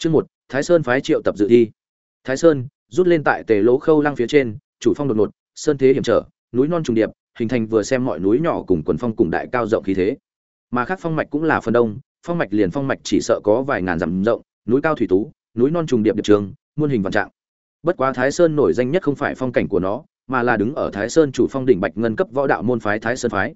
Chương một, Thái Sơn phái triệu tập dự thi. Thái Sơn rút lên tại Tề Lỗ Khâu lăng phía trên, chủ phong đột ngột, sơn thế hiểm trở, núi non trùng điệp, hình thành vừa xem mọi núi nhỏ cùng quần phong cùng đại cao rộng khí thế. Mà khác phong mạch cũng là phần đông, phong mạch liền phong mạch chỉ sợ có vài ngàn dặm rộng, núi cao thủy tú, núi non trùng điệp điệp trường, muôn hình vạn trạng. Bất quá Thái Sơn nổi danh nhất không phải phong cảnh của nó, mà là đứng ở Thái Sơn chủ phong đỉnh bạch ngân cấp võ đạo môn phái Thái Sơn phái.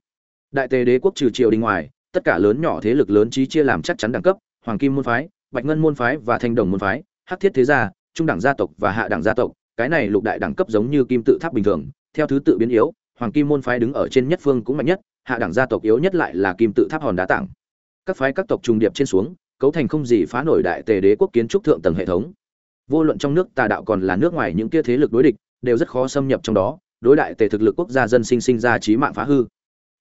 Đại Tề đế quốc trừ triều đình ngoài, tất cả lớn nhỏ thế lực lớn trí chia làm chắc chắn đẳng cấp, Hoàng Kim môn phái, Bạch Ngân môn phái và Thanh Đồng môn phái, Hắc Thiết thế gia, Trung đẳng gia tộc và Hạ đẳng gia tộc, cái này lục đại đẳng cấp giống như kim tự tháp bình thường, theo thứ tự biến yếu, Hoàng Kim môn phái đứng ở trên nhất phương cũng mạnh nhất, hạ đẳng gia tộc yếu nhất lại là kim tự tháp hòn đá tảng. Các phái các tộc trùng điệp trên xuống, cấu thành không gì phá nổi đại tề đế quốc kiến trúc thượng tầng hệ thống. Vô luận trong nước tà đạo còn là nước ngoài những kia thế lực đối địch, đều rất khó xâm nhập trong đó, đối đại tề thực lực quốc gia dân sinh sinh ra trí mạng phá hư.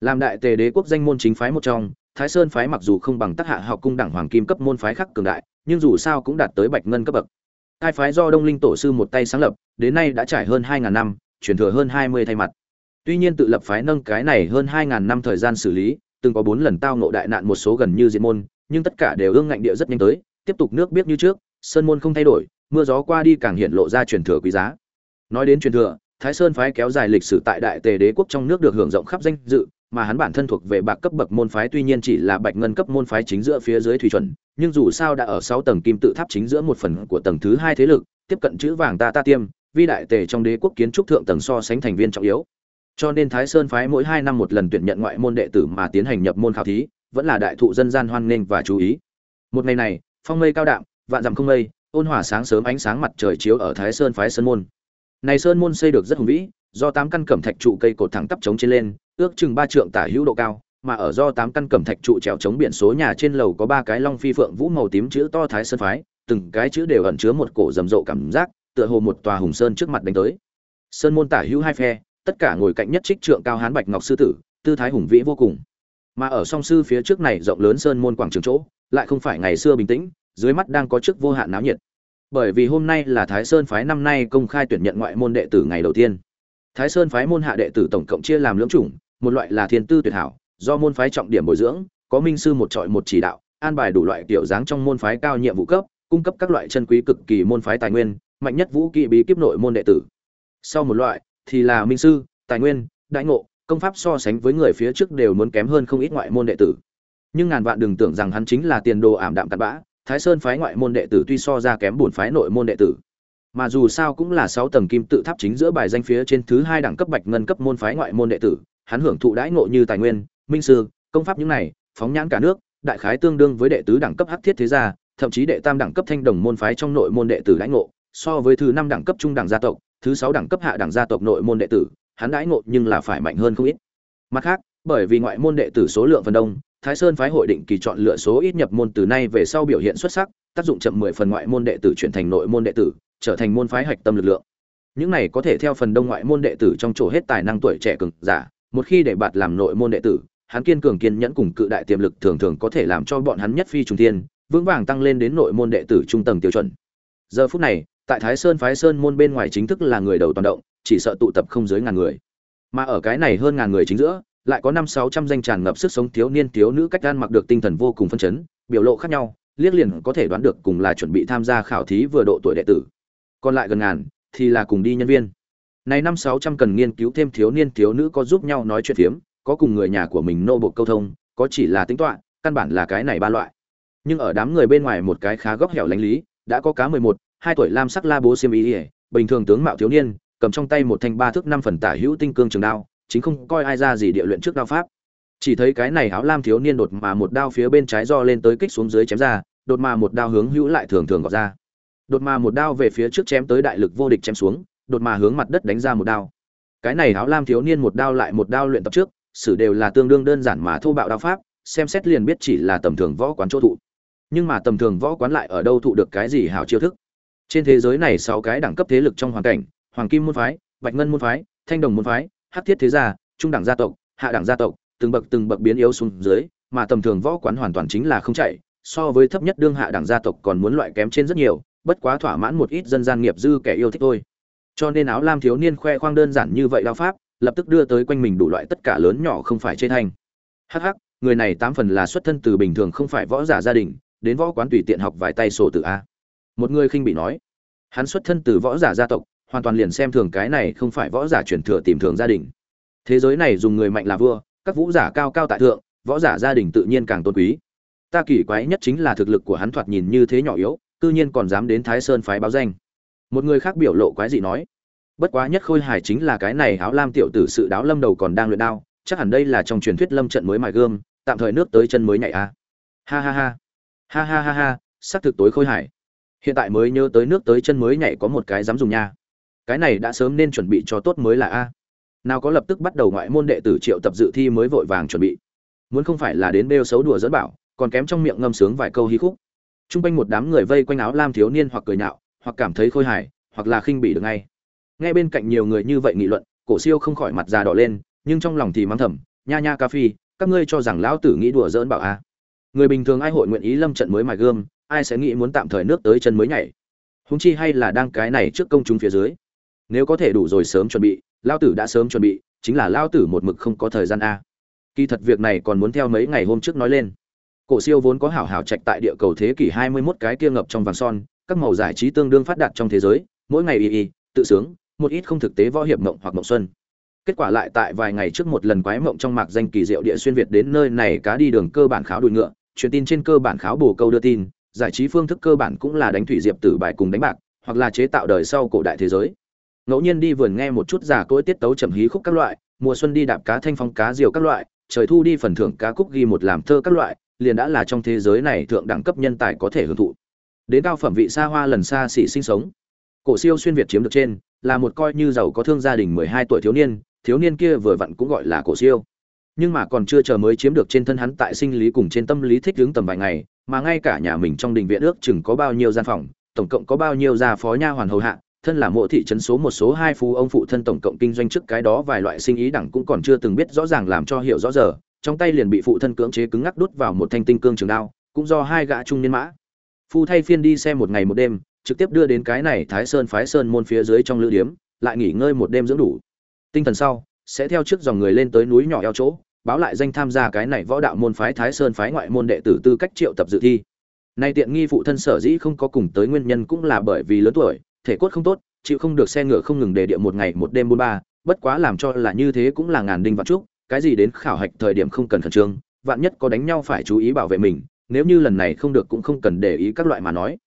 Làm đại tề đế quốc danh môn chính phái một trong, Thái Sơn phái mặc dù không bằng Tắc Hạ học cung đẳng hoàng kim cấp môn phái khác cường đại, nhưng dù sao cũng đạt tới bạch ngân cấp bậc. Hai phái do Đông Linh tổ sư một tay sáng lập, đến nay đã trải hơn 2000 năm, truyền thừa hơn 20 thay mặt. Tuy nhiên tự lập phái nâng cái này hơn 2000 năm thời gian xử lý, từng có 4 lần tao ngộ đại nạn một số gần như diệt môn, nhưng tất cả đều ương ngạnh địa rất nhanh tới, tiếp tục nước biết như trước, sơn môn không thay đổi, mưa gió qua đi càng hiện lộ ra truyền thừa quý giá. Nói đến truyền thừa, Thái Sơn phái kéo dài lịch sử tại Đại Tề đế quốc trong nước được hưởng rộng khắp danh dự, mà hắn bản thân thuộc về bạc cấp bậc môn phái tuy nhiên chỉ là bạch ngân cấp môn phái chính giữa phía dưới thủy chuẩn, nhưng dù sao đã ở 6 tầng kim tự tháp chính giữa một phần của tầng thứ hai thế lực, tiếp cận chữ vàng ta ta tiêm, vi đại tề trong đế quốc kiến trúc thượng tầng so sánh thành viên trọng yếu. Cho nên Thái Sơn phái mỗi 2 năm một lần tuyển nhận ngoại môn đệ tử mà tiến hành nhập môn khảo thí, vẫn là đại thụ dân gian hoan nghênh và chú ý. Một ngày này, phong mây cao đạm, vạn dặm không mây, ôn hòa sáng sớm ánh sáng mặt trời chiếu ở Thái Sơn phái sơn môn. Này sơn môn xây được rất hùng vĩ, do tám căn cẩm thạch trụ cây cột thẳng tắp chống trên lên, ước chừng ba trượng tả hữu độ cao, mà ở do tám căn cẩm thạch trụ trèo chống biển số nhà trên lầu có ba cái long phi phượng vũ màu tím chữ to Thái Sơn phái, từng cái chữ đều ẩn chứa một cổ rầm rộ cảm giác, tựa hồ một tòa hùng sơn trước mặt đánh tới. Sơn môn tả hữu hai phe, tất cả ngồi cạnh nhất trích trượng cao hán bạch ngọc sư tử, tư thái hùng vĩ vô cùng. Mà ở song sư phía trước này rộng lớn sơn môn quảng trường chỗ, lại không phải ngày xưa bình tĩnh, dưới mắt đang có chức vô hạn náo nhiệt. Bởi vì hôm nay là Thái Sơn phái năm nay công khai tuyển nhận ngoại môn đệ tử ngày đầu tiên. Thái Sơn phái môn hạ đệ tử tổng cộng chia làm lưỡng chủng, một loại là thiên tư tuyệt hảo, do môn phái trọng điểm bồi dưỡng, có minh sư một trọi một chỉ đạo, an bài đủ loại tiểu dáng trong môn phái cao nhiệm vụ cấp, cung cấp các loại chân quý cực kỳ môn phái tài nguyên, mạnh nhất vũ kỵ bí kíp nội môn đệ tử. Sau một loại thì là minh sư, tài nguyên, đại ngộ, công pháp so sánh với người phía trước đều muốn kém hơn không ít ngoại môn đệ tử. Nhưng ngàn vạn đừng tưởng rằng hắn chính là tiền đồ ảm đạm cặn bã, Thái Sơn phái ngoại môn đệ tử tuy so ra kém bổn phái nội môn đệ tử, mà dù sao cũng là sáu tầng kim tự tháp chính giữa bài danh phía trên thứ hai đẳng cấp bạch ngân cấp môn phái ngoại môn đệ tử, hắn hưởng thụ đãi ngộ như tài nguyên, minh sư, công pháp những này, phóng nhãn cả nước, đại khái tương đương với đệ tứ đẳng cấp hắc thiết thế gia, thậm chí đệ tam đẳng cấp thanh đồng môn phái trong nội môn đệ tử đãi ngộ, so với thứ năm đẳng cấp trung đẳng gia tộc, thứ sáu đẳng cấp hạ đẳng gia tộc nội môn đệ tử, hắn đãi ngộ nhưng là phải mạnh hơn không ít. Mặt khác, bởi vì ngoại môn đệ tử số lượng phần đông, Thái Sơn phái hội định kỳ chọn lựa số ít nhập môn từ nay về sau biểu hiện xuất sắc, tác dụng chậm 10 phần ngoại môn đệ tử chuyển thành nội môn đệ tử, trở thành môn phái hạch tâm lực lượng. Những này có thể theo phần đông ngoại môn đệ tử trong chỗ hết tài năng tuổi trẻ cường giả, một khi để bạt làm nội môn đệ tử, hắn kiên cường kiên nhẫn cùng cự đại tiềm lực thường thường có thể làm cho bọn hắn nhất phi trùng thiên, vững vàng tăng lên đến nội môn đệ tử trung tầng tiêu chuẩn. Giờ phút này, tại Thái Sơn phái Sơn môn bên ngoài chính thức là người đầu toàn động, chỉ sợ tụ tập không dưới ngàn người. Mà ở cái này hơn ngàn người chính giữa, lại có năm sáu trăm danh tràn ngập sức sống thiếu niên thiếu nữ cách gan mặc được tinh thần vô cùng phân chấn, biểu lộ khác nhau, liếc liền có thể đoán được cùng là chuẩn bị tham gia khảo thí vừa độ tuổi đệ tử. Còn lại gần ngàn thì là cùng đi nhân viên. Này năm sáu trăm cần nghiên cứu thêm thiếu niên thiếu nữ có giúp nhau nói chuyện phiếm, có cùng người nhà của mình nô bộ câu thông, có chỉ là tính toán, căn bản là cái này ba loại. Nhưng ở đám người bên ngoài một cái khá góc hẻo lánh lý, đã có cá mười một, hai tuổi lam sắc la bố xiêm ý ỉa bình thường tướng mạo thiếu niên, cầm trong tay một thanh ba thước năm phần tả hữu tinh cương trường đao, chính không coi ai ra gì địa luyện trước đao pháp. Chỉ thấy cái này áo lam thiếu niên đột mà một đao phía bên trái do lên tới kích xuống dưới chém ra, đột mà một đao hướng hữu lại thường thường gọt ra. Đột mà một đao về phía trước chém tới đại lực vô địch chém xuống, đột mà hướng mặt đất đánh ra một đao. Cái này áo lam thiếu niên một đao lại một đao luyện tập trước, sử đều là tương đương đơn giản mà thô bạo đao pháp, xem xét liền biết chỉ là tầm thường võ quán chỗ thụ. Nhưng mà tầm thường võ quán lại ở đâu thụ được cái gì hảo chiêu thức? Trên thế giới này sáu cái đẳng cấp thế lực trong hoàn cảnh, hoàng kim môn phái, bạch ngân môn phái, thanh đồng môn phái hắc thiết thế gia, trung đẳng gia tộc, hạ đẳng gia tộc, từng bậc từng bậc biến yếu xuống dưới, mà tầm thường võ quán hoàn toàn chính là không chạy, so với thấp nhất đương hạ đẳng gia tộc còn muốn loại kém trên rất nhiều, bất quá thỏa mãn một ít dân gian nghiệp dư kẻ yêu thích thôi. Cho nên áo lam thiếu niên khoe khoang đơn giản như vậy đao pháp, lập tức đưa tới quanh mình đủ loại tất cả lớn nhỏ không phải chê thành. Hắc hắc, người này tám phần là xuất thân từ bình thường không phải võ giả gia đình, đến võ quán tùy tiện học vài tay sổ tự a. một người khinh bị nói hắn xuất thân từ võ giả gia tộc hoàn toàn liền xem thường cái này không phải võ giả truyền thừa tìm thường gia đình. Thế giới này dùng người mạnh là vua, các vũ giả cao cao tại thượng, võ giả gia đình tự nhiên càng tôn quý. Ta kỳ quái nhất chính là thực lực của hắn thoạt nhìn như thế nhỏ yếu tự nhiên còn dám đến thái sơn phái báo danh. Một người khác biểu lộ quái dị nói, bất quá nhất khôi hài chính là cái này áo lam tiểu tử sự đáo lâm đầu còn đang luyện đao, chắc hẳn đây là trong truyền thuyết lâm trận mới mài gươm, tạm thời nước tới chân mới nhảy a. Ha ha ha. Ha ha ha ha xác thực tối khôi hài. Hiện tại mới nhớ tới nước tới chân mới nhảy có một cái dám dùng nha cái này đã sớm nên chuẩn bị cho tốt mới là a. Nào có lập tức bắt đầu ngoại môn đệ tử triệu tập dự thi mới vội vàng chuẩn bị. Muốn không phải là đến bêu xấu đùa dẫn bảo, còn kém trong miệng ngâm sướng vài câu hí khúc. T r u n g quanh một đám người vây quanh áo lam thiếu niên hoặc cười nhạo, hoặc cảm thấy khôi hài, hoặc là khinh bỉ được ngay. Nghe bên cạnh nhiều người như vậy nghị luận, cổ siêu không khỏi mặt già đỏ lên, nhưng trong lòng thì mắng thầm, nha nha ca phi, các ngươi cho rằng lão tử nghĩ đùa dỡn bảo a? Người bình thường ai hội nguyện ý lâm trận mới mài gươm, ai sẽ nghĩ muốn tạm thời nước tới chân mới nhảy. Húng chi hay là đang cái này trước công chúng phía dưới nếu có thể đủ rồi sớm chuẩn bị lao tử đã sớm chuẩn bị, chính là lao tử một mực không có thời gian a. Kỳ thật việc này còn muốn theo mấy ngày hôm trước nói lên. Cổ siêu vốn có hảo hảo trạch tại địa cầu thế kỷ 21 cái kia ngập trong vàng son, các màu giải trí tương đương phát đạt trong thế giới, mỗi ngày y y, tự sướng, một ít không thực tế võ hiệp mộng hoặc mộng xuân. Kết quả lại tại vài ngày trước một lần quái mộng trong mạc danh kỳ diệu địa xuyên việt đến nơi này cá đi đường cơ bản kháo đuổi ngựa, truyền tin trên cơ bản kháo bổ câu đưa tin, giải trí phương thức cơ bản cũng là đánh thủy diệp tử bài cùng đánh bạc, hoặc là chế tạo đời sau cổ đại thế giới ngẫu nhiên đi vườn nghe một chút giả cỗi tiết tấu chậm hí khúc các loại, mùa xuân đi đạp cá thanh phong cá diều các loại, trời thu đi phần thưởng cá cúc ghi một làm thơ các loại, liền đã là trong thế giới này thượng đẳng cấp nhân tài có thể hưởng thụ. Đến cao phẩm vị xa hoa lần xa xỉ sinh sống. Cổ siêu xuyên việt chiếm được trên, là một coi như giàu có thương gia đình mười hai tuổi thiếu niên thiếu niên kia vừa vặn cũng gọi là cổ siêu. Nhưng mà còn chưa chờ mới chiếm được trên thân hắn tại sinh lý cùng trên tâm lý thích đứng tầm vài ngày, mà ngay cả nhà mình trong đình viện ước chừng có bao nhiêu gian phòng, tổng cộng có bao nhiêu gia phó nha hoàn hầu hạ thân là mộ thị trấn số một số hai phú ông phụ thân tổng cộng kinh doanh trước cái đó vài loại sinh ý đẳng cũng còn chưa từng biết rõ ràng làm cho hiểu rõ giờ, trong tay liền bị phụ thân cưỡng chế cứng ngắc đút vào một thanh tinh cương trường đao, cũng do hai gã trung niên mã. Phu thay phiên đi xem một ngày một đêm, trực tiếp đưa đến cái này thái sơn phái sơn môn phía dưới trong lữ điếm, lại nghỉ ngơi một đêm dưỡng đủ. Tinh thần sau, sẽ theo trước dòng người lên tới núi nhỏ eo chỗ, báo lại danh tham gia cái này võ đạo môn phái thái sơn phái ngoại môn đệ tử tư cách triệu tập dự thi. Nay tiện nghi phụ thân sở dĩ không có cùng tới nguyên nhân cũng là bởi vì lớn tuổi thể cốt không tốt, chịu không được xe ngựa không ngừng đề địa một ngày một đêm bốn ba, bất quá làm cho là như thế cũng là ngàn đinh vạn trúc, cái gì đến khảo hạch thời điểm không cần khẩn trương, vạn nhất có đánh nhau phải chú ý bảo vệ mình, nếu như lần này không được cũng không cần để ý các loại mà nói.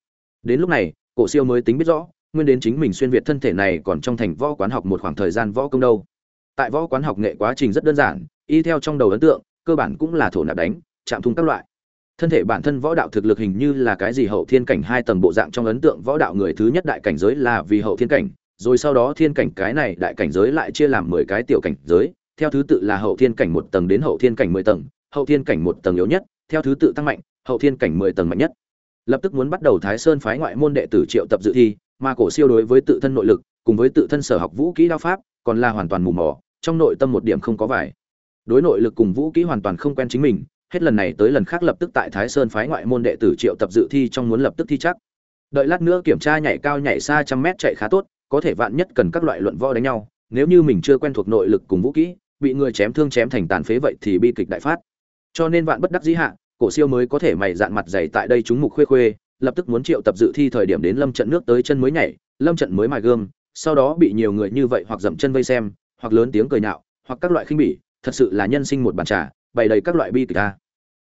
Đến lúc này, cổ siêu mới tính biết rõ, nguyên đến chính mình xuyên việt thân thể này còn trong thành võ quán học một khoảng thời gian võ công đâu. Tại võ quán học nghệ quá trình rất đơn giản, y theo trong đầu ấn tượng, cơ bản cũng là thổ nạp đánh, chạm thung các loại thân thể bản thân võ đạo thực lực hình như là cái gì hậu thiên cảnh hai tầng bộ dạng trong ấn tượng võ đạo người thứ nhất đại cảnh giới là vì hậu thiên cảnh, rồi sau đó thiên cảnh cái này đại cảnh giới lại chia làm mười cái tiểu cảnh giới, theo thứ tự là hậu thiên cảnh một tầng đến hậu thiên cảnh mười tầng, hậu thiên cảnh một tầng yếu nhất, theo thứ tự tăng mạnh, hậu thiên cảnh mười tầng mạnh nhất. Lập tức muốn bắt đầu thái sơn phái ngoại môn đệ tử triệu tập dự thi, mà cổ siêu đối với tự thân nội lực, cùng với tự thân sở học vũ kỹ đao pháp, còn là hoàn toàn mù mờ, trong nội tâm một điểm không có vải đối nội lực cùng vũ kỹ hoàn toàn không quen chính mình hết lần này tới lần khác lập tức tại Thái Sơn phái ngoại môn đệ tử triệu tập dự thi trong muốn lập tức thi chắc. Đợi lát nữa kiểm tra nhảy cao nhảy xa trăm mét chạy khá tốt, có thể vạn nhất cần các loại luận võ đánh nhau, nếu như mình chưa quen thuộc nội lực cùng vũ kỹ, bị người chém thương chém thành tàn phế vậy thì bi kịch đại phát. Cho nên vạn bất đắc dĩ hạ, cổ siêu mới có thể mày dạn mặt dày tại đây chúng mục khuê khuê, lập tức muốn triệu tập dự thi thời điểm đến lâm trận nước tới chân mới nhảy, lâm trận mới mài gươm, sau đó bị nhiều người như vậy hoặc dậm chân vây xem, hoặc lớn tiếng cười nhạo, hoặc các loại khinh bỉ, thật sự là nhân sinh một bàn trà, bày đầy các loại bi kịch a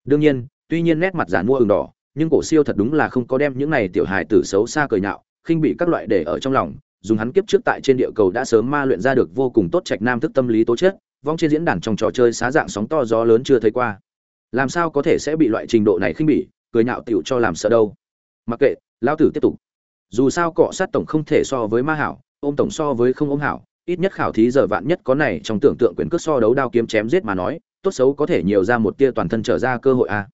đương nhiên, tuy nhiên nét mặt giản mua ửng đỏ, nhưng cổ siêu thật đúng là không có đem những này tiểu hài tử xấu xa cười nhạo, khinh bị các loại để ở trong lòng, dùng hắn kiếp trước tại trên địa cầu đã sớm ma luyện ra được vô cùng tốt trạch nam thức tâm lý tố chất, vong trên diễn đàn trong trò chơi xá dạng sóng to gió lớn chưa thấy qua. Làm sao có thể sẽ bị loại trình độ này khinh bỉ, cười nhạo tiểu cho làm sợ đâu. Mặc kệ, lão tử tiếp tục. Dù sao cọ sát tổng không thể so với ma hảo, ôm tổng so với không ôm hảo, ít nhất khảo thí giờ vạn nhất có này trong tưởng tượng quyền cước so đấu đao kiếm chém giết mà nói tốt xấu có thể nhiều ra một tia toàn thân trở ra cơ hội a à.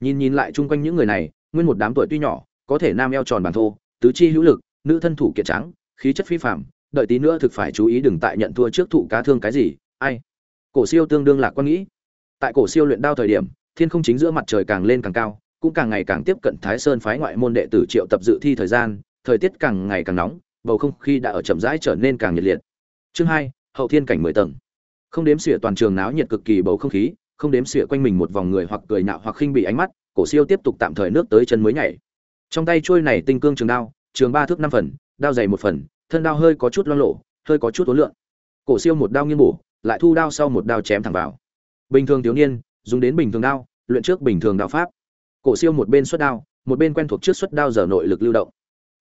nhìn nhìn lại chung quanh những người này, nguyên một đám tuổi tuy nhỏ, có thể nam eo tròn bàn thô, tứ chi hữu lực, nữ thân thủ kiệt trắng, khí chất phi phạm đợi tí nữa thực phải chú ý đừng tại nhận thua trước thụ cá thương cái gì, ai. Cổ siêu tương đương lạc quan nghĩ. Tại cổ siêu luyện đao thời điểm, thiên không chính giữa mặt trời càng lên càng cao, cũng càng ngày càng tiếp cận thái sơn phái ngoại môn đệ tử triệu tập dự thi thời gian, thời tiết càng ngày càng nóng, bầu không khí đã ở chậm rãi trở nên càng nhiệt liệt. Chương hai, hậu thiên cảnh mười tầng không đếm xỉa toàn trường náo nhiệt cực kỳ bầu không khí, không đếm xỉa quanh mình một vòng người hoặc cười nạo hoặc khinh bị ánh mắt, cổ siêu tiếp tục tạm thời nước tới chân mới nhảy. Trong tay trôi này tinh cương trường đao, trường ba thước năm phần, đao dày một phần, thân đao hơi có chút lo lộ hơi có chút ố lượng cổ siêu một đao nghiêng bổ, lại thu đao sau một đao chém thẳng vào. Bình thường thiếu niên, dùng đến bình thường đao, luyện trước bình thường đao pháp. Cổ siêu một bên xuất đao, một bên quen thuộc trước xuất đao giờ nội lực lưu động.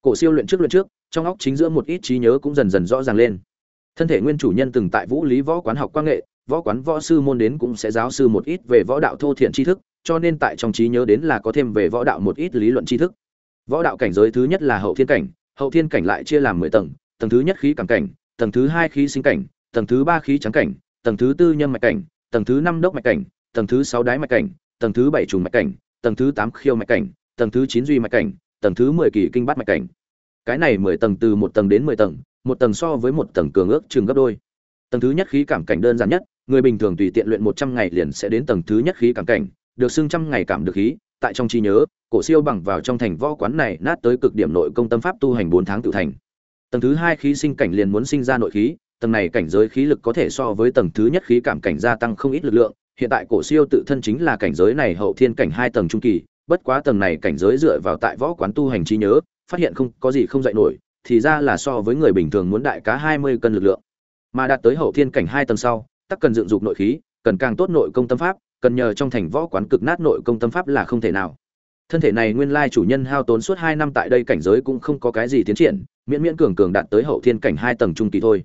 Cổ siêu luyện trước luyện trước, trong óc chính giữa một ít trí nhớ cũng dần dần rõ ràng lên thân thể nguyên chủ nhân từng tại vũ lý võ quán học quan nghệ võ quán võ sư môn đến cũng sẽ giáo sư một ít về võ đạo thô thiện tri thức cho nên tại trong trí nhớ đến là có thêm về võ đạo một ít lý luận tri thức võ đạo cảnh giới thứ nhất là hậu thiên cảnh hậu thiên cảnh lại chia làm mười tầng tầng thứ nhất khí cảm cảnh tầng thứ hai khí sinh cảnh tầng thứ ba khí trắng cảnh tầng thứ tư nhân mạch cảnh tầng thứ năm đốc mạch cảnh tầng thứ sáu đái mạch cảnh tầng thứ bảy trùng mạch cảnh tầng thứ tám khiêu mạch cảnh tầng thứ chín duy mạch cảnh tầng thứ mười kỳ kinh bát mạch cảnh cái này mười tầng từ một tầng đến mười tầng một tầng so với một tầng cường ước chừng gấp đôi. Tầng thứ nhất khí cảm cảnh đơn giản nhất, người bình thường tùy tiện luyện một trăm ngày liền sẽ đến tầng thứ nhất khí cảm cảnh, được xưng trăm ngày cảm được khí, tại trong trí nhớ, cổ siêu bằng vào trong thành võ quán này nát tới cực điểm nội công tâm pháp tu hành bốn tháng tự thành. Tầng thứ hai khí sinh cảnh liền muốn sinh ra nội khí, tầng này cảnh giới khí lực có thể so với tầng thứ nhất khí cảm cảnh gia tăng không ít lực lượng, hiện tại cổ siêu tự thân chính là cảnh giới này hậu thiên cảnh hai tầng trung kỳ, bất quá tầng này cảnh giới dựa vào tại võ quán tu hành trí nhớ, phát hiện không có gì không dạy nổi thì ra là so với người bình thường muốn đại cá hai mươi cân lực lượng. Mà đạt tới hậu thiên cảnh hai tầng sau, tắc cần dựng dục nội khí, cần càng tốt nội công tâm pháp, cần nhờ trong thành võ quán cực nát nội công tâm pháp là không thể nào. Thân thể này nguyên lai chủ nhân hao tốn suốt hai năm tại đây cảnh giới cũng không có cái gì tiến triển, miễn miễn cường cường đạt tới hậu thiên cảnh hai tầng trung kỳ thôi.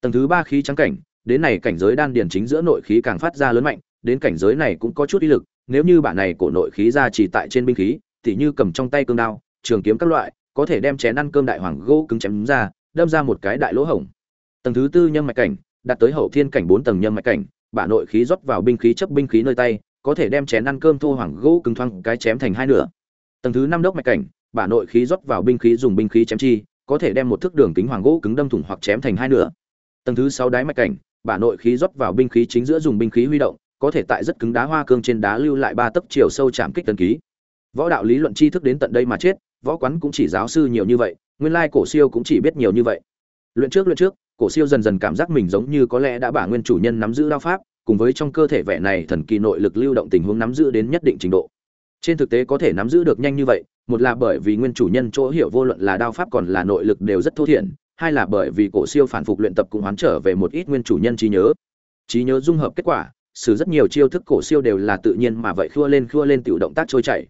Tầng thứ ba khí trắng cảnh, đến này cảnh giới đan điền chính giữa nội khí càng phát ra lớn mạnh, đến cảnh giới này cũng có chút ý lực, nếu như bạn này cổ nội khí ra chỉ tại trên binh khí, tỉ như cầm trong tay cương đao, trường kiếm các loại có thể đem chén ăn cơm đại hoàng gỗ cứng chém ra, đâm ra một cái đại lỗ hổng. Tầng thứ tư nhân mạch cảnh, đạt tới hậu thiên cảnh bốn tầng nhân mạch cảnh, bả nội khí rót vào binh khí chấp binh khí nơi tay, có thể đem chén ăn cơm thô hoàng gỗ cứng thoang cái chém thành hai nửa. Tầng thứ năm đốc mạch cảnh, bả nội khí rót vào binh khí dùng binh khí chém chi, có thể đem một thước đường kính hoàng gỗ cứng đâm thủng hoặc chém thành hai nửa. Tầng thứ sáu đáy mạch cảnh, bả nội khí rót vào binh khí chính giữa dùng binh khí huy động, có thể tại rất cứng đá hoa cương trên đá lưu lại ba tấc chiều sâu chạm kích tần ký. Võ đạo lý luận tri thức đến tận đây mà chết võ quán cũng chỉ giáo sư nhiều như vậy, nguyên lai cổ siêu cũng chỉ biết nhiều như vậy. Luyện trước luyện trước, cổ siêu dần dần cảm giác mình giống như có lẽ đã bả nguyên chủ nhân nắm giữ đao pháp, cùng với trong cơ thể vẻ này thần kỳ nội lực lưu động tình huống nắm giữ đến nhất định trình độ. Trên thực tế có thể nắm giữ được nhanh như vậy, một là bởi vì nguyên chủ nhân chỗ hiểu vô luận là đao pháp còn là nội lực đều rất thô thiển, hai là bởi vì cổ siêu phản phục luyện tập cũng hoán trở về một ít nguyên chủ nhân trí nhớ. Trí nhớ dung hợp kết quả, sử rất nhiều chiêu thức cổ siêu đều là tự nhiên mà vậy khua lên khua lên tiểu động tác trôi chảy.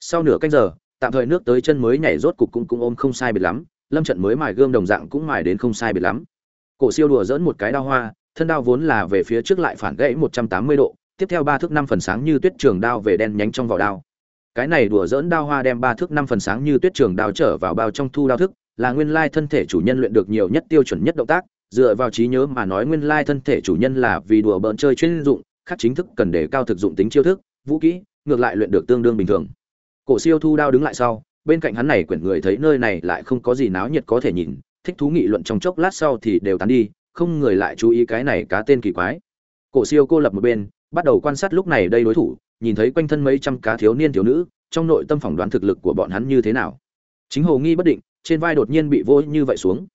Sau nửa canh giờ tạm thời nước tới chân mới nhảy rốt cục cũng cũng ôm không sai biệt lắm, lâm trận mới mài gươm đồng dạng cũng mài đến không sai biệt lắm. Cổ siêu đùa dỡn một cái đao hoa, thân đao vốn là về phía trước lại phản gãy một trăm tám mươi độ, tiếp theo ba thước năm phần sáng như tuyết trường đao về đen nhánh trong vỏ đao. Cái này đùa dỡn đao hoa đem ba thước năm phần sáng như tuyết trường đao trở vào bao trong thu đao thức, là nguyên lai thân thể chủ nhân luyện được nhiều nhất tiêu chuẩn nhất động tác, dựa vào trí nhớ mà nói nguyên lai thân thể chủ nhân là vì đùa bỡn chơi chuyên dụng, khác chính thức cần để cao thực dụng tính chiêu thức, vũ kỹ ngược lại luyện được tương đương bình thường cổ siêu thu đao đứng lại sau, bên cạnh hắn này quyển người thấy nơi này lại không có gì náo nhiệt có thể nhìn, thích thú nghị luận trong chốc lát sau thì đều tán đi, không người lại chú ý cái này cá tên kỳ quái. Cổ siêu cô lập một bên, bắt đầu quan sát lúc này đây đối thủ, nhìn thấy quanh thân mấy trăm cá thiếu niên thiếu nữ, trong nội tâm phỏng đoán thực lực của bọn hắn như thế nào. Chính hồ nghi bất định, trên vai đột nhiên bị vô như vậy xuống.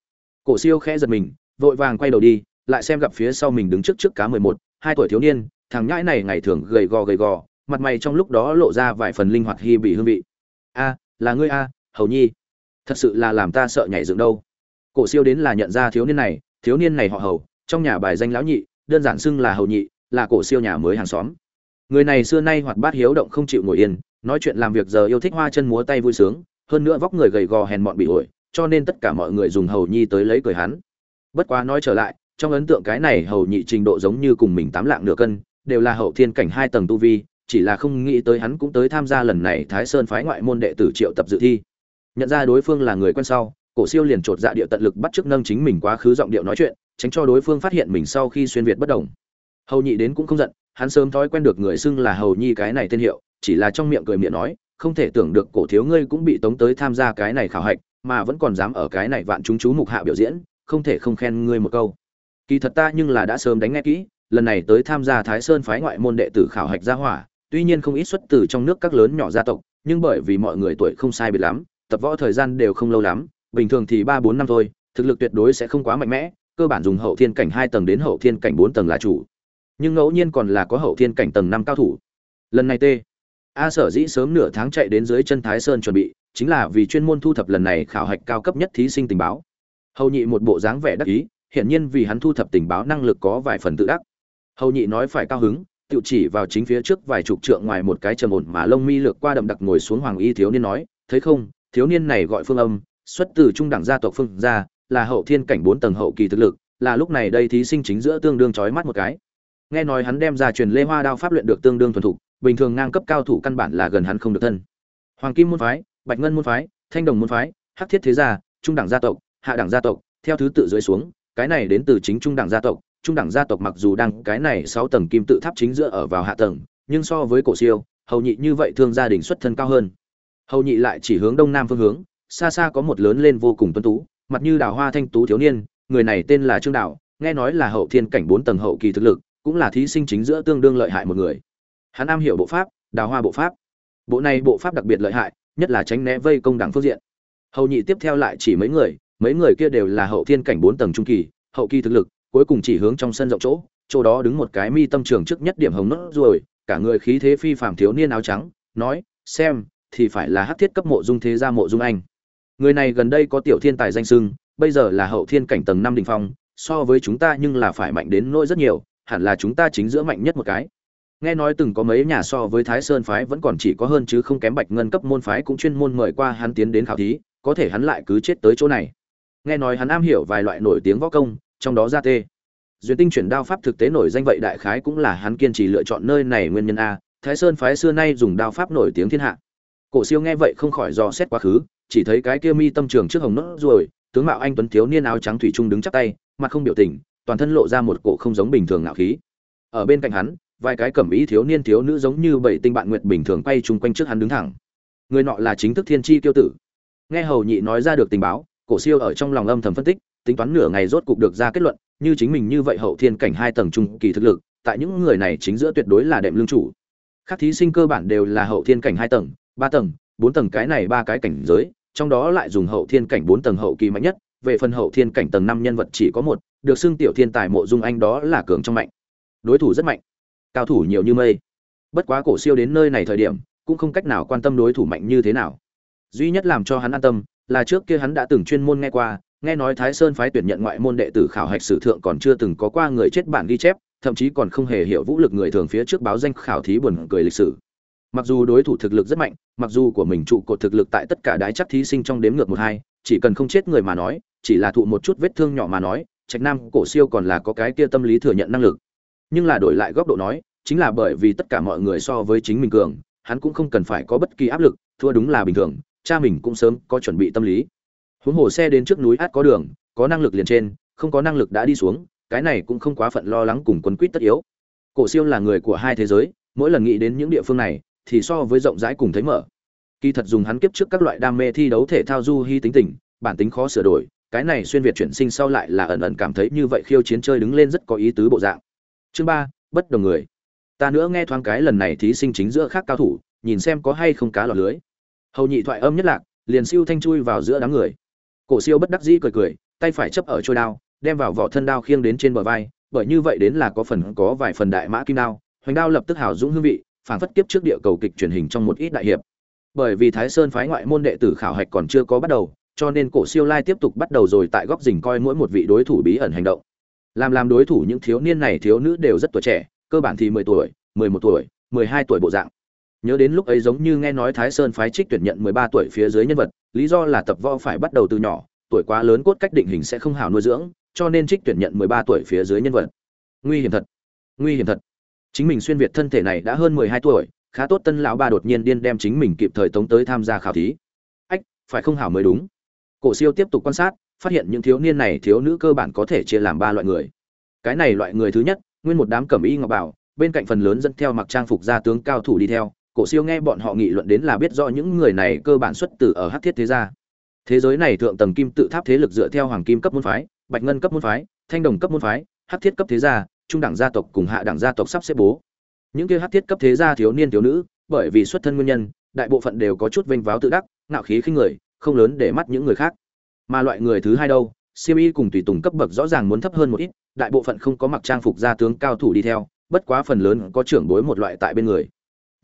Cổ siêu khẽ giật mình, vội vàng quay đầu đi, lại xem gặp phía sau mình đứng trước trước cá mười một, hai tuổi thiếu niên, thằng nhãi này ngày thường gầy gò gầy gò mặt mày trong lúc đó lộ ra vài phần linh hoạt hy bị hương vị. A, là ngươi a, hầu nhi. Thật sự là làm ta sợ nhảy dựng đâu. Cổ siêu đến là nhận ra thiếu niên này, thiếu niên này họ hầu, trong nhà bài danh lão nhị, đơn giản xưng là hầu nhị, là cổ siêu nhà mới hàng xóm. Người này xưa nay hoạt bát hiếu động không chịu ngồi yên, nói chuyện làm việc giờ yêu thích hoa chân múa tay vui sướng, hơn nữa vóc người gầy gò hèn mọn bị ổi, cho nên tất cả mọi người dùng hầu nhi tới lấy cười hắn. Bất quá nói trở lại, trong ấn tượng cái này hầu nhị trình độ giống như cùng mình tám lạng nửa cân, đều là hậu thiên cảnh hai tầng tu vi chỉ là không nghĩ tới hắn cũng tới tham gia lần này thái sơn phái ngoại môn đệ tử triệu tập dự thi. Nhận ra đối phương là người quen sau, cổ siêu liền chột dạ điệu tận lực bắt chước nâng chính mình quá khứ giọng điệu nói chuyện, tránh cho đối phương phát hiện mình sau khi xuyên việt bất đồng. Hầu nhị đến cũng không giận, hắn sớm thói quen được người xưng là hầu nhi cái này tên hiệu, chỉ là trong miệng cười miệng nói, không thể tưởng được cổ thiếu ngươi cũng bị tống tới tham gia cái này khảo hạch, mà vẫn còn dám ở cái này vạn chúng chú mục hạ biểu diễn, không thể không khen ngươi một câu. Kỳ thật ta nhưng là đã sớm đánh nghe kỹ, lần này tới tham gia thái sơn phái ngoại môn đệ tử khảo hạch gia hỏa tuy nhiên không ít xuất từ trong nước các lớn nhỏ gia tộc, nhưng bởi vì mọi người tuổi không sai biệt lắm, tập võ thời gian đều không lâu lắm, bình thường thì ba bốn năm thôi, thực lực tuyệt đối sẽ không quá mạnh mẽ, cơ bản dùng hậu thiên cảnh hai tầng đến hậu thiên cảnh bốn tầng là chủ. Nhưng ngẫu nhiên còn là có hậu thiên cảnh tầng năm cao thủ. Lần này t, a sở dĩ sớm nửa tháng chạy đến dưới chân thái sơn chuẩn bị, chính là vì chuyên môn thu thập lần này khảo hạch cao cấp nhất thí sinh tình báo. Hầu nhị một bộ dáng vẻ đắc ý, hiển nhiên vì hắn thu thập tình báo năng lực có vài phần tự đắc. Hầu nhị nói phải cao hứng tự chỉ vào chính phía trước vài chục trượng ngoài một cái trầm ổn mà lông mi lược qua đậm đặc ngồi xuống hoàng y thiếu niên nói, thấy không, thiếu niên này gọi phương âm, xuất từ trung đẳng gia tộc phương gia, là hậu thiên cảnh bốn tầng hậu kỳ thực lực, là lúc này đây thí sinh chính giữa tương đương chói mắt một cái. Nghe nói hắn đem ra truyền lê hoa đao pháp luyện được tương đương thuần thục, bình thường ngang cấp cao thủ căn bản là gần hắn không được thân. Hoàng kim môn phái, bạch ngân môn phái, thanh đồng môn phái, hắc thiết thế gia, trung đẳng gia tộc, hạ đẳng gia tộc, theo thứ tự dưới xuống, cái này đến từ chính trung đẳng gia tộc trung đẳng gia tộc mặc dù đang cái này sáu tầng kim tự tháp chính giữa ở vào hạ tầng, nhưng so với cổ siêu, hầu nhị như vậy thương gia đình xuất thân cao hơn. Hầu nhị lại chỉ hướng đông nam phương hướng, xa xa có một lớn lên vô cùng tuấn tú, mặt như đào hoa thanh tú thiếu niên, người này tên là trương đạo, nghe nói là hậu thiên cảnh bốn tầng hậu kỳ thực lực, cũng là thí sinh chính giữa tương đương lợi hại một người. Hắn am hiểu bộ pháp, đào hoa bộ pháp. Bộ này bộ pháp đặc biệt lợi hại, nhất là tránh né vây công đẳng phương diện. Hầu nhị tiếp theo lại chỉ mấy người mấy người kia đều là hậu thiên cảnh bốn tầng trung kỳ, hậu kỳ thực lực cuối cùng chỉ hướng trong sân rộng chỗ chỗ đó đứng một cái mi tâm trường trước nhất điểm hồng nốt rồi cả người khí thế phi phàm thiếu niên áo trắng, nói, xem, thì phải là hắc thiết cấp mộ dung thế gia mộ dung anh. Người này gần đây có tiểu thiên tài danh sưng, bây giờ là hậu thiên cảnh tầng năm đỉnh phong, so với chúng ta nhưng là phải mạnh đến nỗi rất nhiều, hẳn là chúng ta chính giữa mạnh nhất một cái. Nghe nói từng có mấy nhà so với thái sơn phái vẫn còn chỉ có hơn chứ không kém bạch ngân cấp môn phái cũng chuyên môn mời qua hắn tiến đến khảo thí, có thể hắn lại cứ chết tới chỗ này. Nghe nói hắn am hiểu vài loại nổi tiếng võ công trong đó ra tê. Duyên tinh chuyển đao pháp thực tế nổi danh vậy đại khái cũng là hắn kiên trì lựa chọn nơi này nguyên nhân a, thái sơn phái xưa nay dùng đao pháp nổi tiếng thiên hạ. Cổ siêu nghe vậy không khỏi dò xét quá khứ, chỉ thấy cái kia mi tâm trường trước hồng nốt rồi tướng mạo anh tuấn thiếu niên áo trắng thủy trung đứng chắp tay, mặt không biểu tình, toàn thân lộ ra một cổ không giống bình thường ngạo khí. Ở bên cạnh hắn, vài cái cẩm ý thiếu niên thiếu nữ giống như bảy tinh bạn nguyệt bình thường quay chung quanh trước hắn đứng thẳng. Người nọ là chính thức thiên chi tiêu tử. Nghe hầu nhị nói ra được tình báo, cổ siêu ở trong lòng âm thầm phân tích tính toán nửa ngày rốt cục được ra kết luận, như chính mình như vậy hậu thiên cảnh hai tầng trung kỳ thực lực, tại những người này chính giữa tuyệt đối là đệm lương chủ. Các thí sinh cơ bản đều là hậu thiên cảnh hai tầng, ba tầng, bốn tầng cái này ba cái cảnh giới, trong đó lại dùng hậu thiên cảnh bốn tầng hậu kỳ mạnh nhất, về phần hậu thiên cảnh tầng năm nhân vật chỉ có một, được xưng tiểu thiên tài mộ dung anh đó là cường trong mạnh. Đối thủ rất mạnh, cao thủ nhiều như mây. Bất quá cổ siêu đến nơi này thời điểm, cũng không cách nào quan tâm đối thủ mạnh như thế nào. Duy nhất làm cho hắn an tâm, là trước kia hắn đã từng chuyên môn nghe qua nghe nói thái sơn phái tuyển nhận ngoại môn đệ tử khảo hạch sử thượng còn chưa từng có qua người chết bản ghi chép, thậm chí còn không hề hiểu vũ lực người thường phía trước báo danh khảo thí buồn cười lịch sử. Mặc dù đối thủ thực lực rất mạnh, mặc dù của mình trụ cột thực lực tại tất cả đái chắc thí sinh trong đếm ngược một hai, chỉ cần không chết người mà nói, chỉ là thụ một chút vết thương nhỏ mà nói, trạch nam cổ siêu còn là có cái kia tâm lý thừa nhận năng lực. Nhưng là đổi lại góc độ nói, chính là bởi vì tất cả mọi người so với chính mình cường, hắn cũng không cần phải có bất kỳ áp lực, thua đúng là bình thường, cha mình cũng sớm có chuẩn bị tâm lý huống hồ xe đến trước núi át có đường, có năng lực liền trên, không có năng lực đã đi xuống, cái này cũng không quá phận lo lắng cùng quấn quýt tất yếu. Cổ siêu là người của hai thế giới, mỗi lần nghĩ đến những địa phương này, thì so với rộng rãi cùng thấy mở. Kỳ thật dùng hắn kiếp trước các loại đam mê thi đấu thể thao du hy tính tình, bản tính khó sửa đổi, cái này xuyên việt chuyển sinh sau lại là ẩn ẩn cảm thấy như vậy khiêu chiến chơi đứng lên rất có ý tứ bộ dạng. Chương ba, bất đồng người. Ta nữa nghe thoáng cái lần này thí sinh chính giữa khác cao thủ, nhìn xem có hay không cá lọt lưới. Hầu nhị thoại âm nhất lạc, liền siêu thanh chui vào giữa đám người cổ siêu bất đắc dĩ cười cười, tay phải chấp ở trôi đao, đem vào vỏ thân đao khiêng đến trên bờ vai, bởi như vậy đến là có phần có vài phần đại mã kim đao, hoành đao lập tức hào dũng hương vị, phảng phất kiếp trước địa cầu kịch truyền hình trong một ít đại hiệp. Bởi vì thái sơn phái ngoại môn đệ tử khảo hạch còn chưa có bắt đầu, cho nên cổ siêu lai tiếp tục bắt đầu rồi tại góc rình coi mỗi một vị đối thủ bí ẩn hành động. Làm làm đối thủ những thiếu niên này thiếu nữ đều rất tuổi trẻ, cơ bản thì mười tuổi, mười một tuổi, mười hai tuổi bộ dạng nhớ đến lúc ấy giống như nghe nói thái sơn phái trích tuyển nhận mười ba tuổi phía dưới nhân vật, lý do là tập võ phải bắt đầu từ nhỏ, tuổi quá lớn cốt cách định hình sẽ không hào nuôi dưỡng, cho nên trích tuyển nhận mười ba tuổi phía dưới nhân vật. Nguy hiểm thật. Nguy hiểm thật. Chính mình xuyên việt thân thể này đã hơn mười hai tuổi, khá tốt tân lão ba đột nhiên điên đem chính mình kịp thời tống tới tham gia khảo thí. Ách, phải không hảo mới đúng. Cổ siêu tiếp tục quan sát, phát hiện những thiếu niên này thiếu nữ cơ bản có thể chia làm ba loại người. Cái này loại người thứ nhất, nguyên một đám cẩm y ngọc bảo, bên cạnh phần lớn dẫn theo mặc trang phục gia tướng cao thủ đi theo cổ siêu nghe bọn họ nghị luận đến là biết rõ những người này cơ bản xuất từ ở hắc thiết thế gia. Thế giới này thượng tầng kim tự tháp thế lực dựa theo hoàng kim cấp môn phái, bạch ngân cấp môn phái, thanh đồng cấp môn phái, hắc thiết cấp thế gia, trung đẳng gia tộc cùng hạ đẳng gia tộc sắp xếp bố. Những kia hắc thiết cấp thế gia thiếu niên thiếu nữ, bởi vì xuất thân nguyên nhân, đại bộ phận đều có chút vênh váo tự đắc, ngạo khí khinh người, không lớn để mắt những người khác. Mà loại người thứ hai đâu, siêu y cùng tùy tùng cấp bậc rõ ràng muốn thấp hơn một ít, đại bộ phận không có mặc trang phục gia tướng cao thủ đi theo, bất quá phần lớn có trưởng bối một loại tại bên người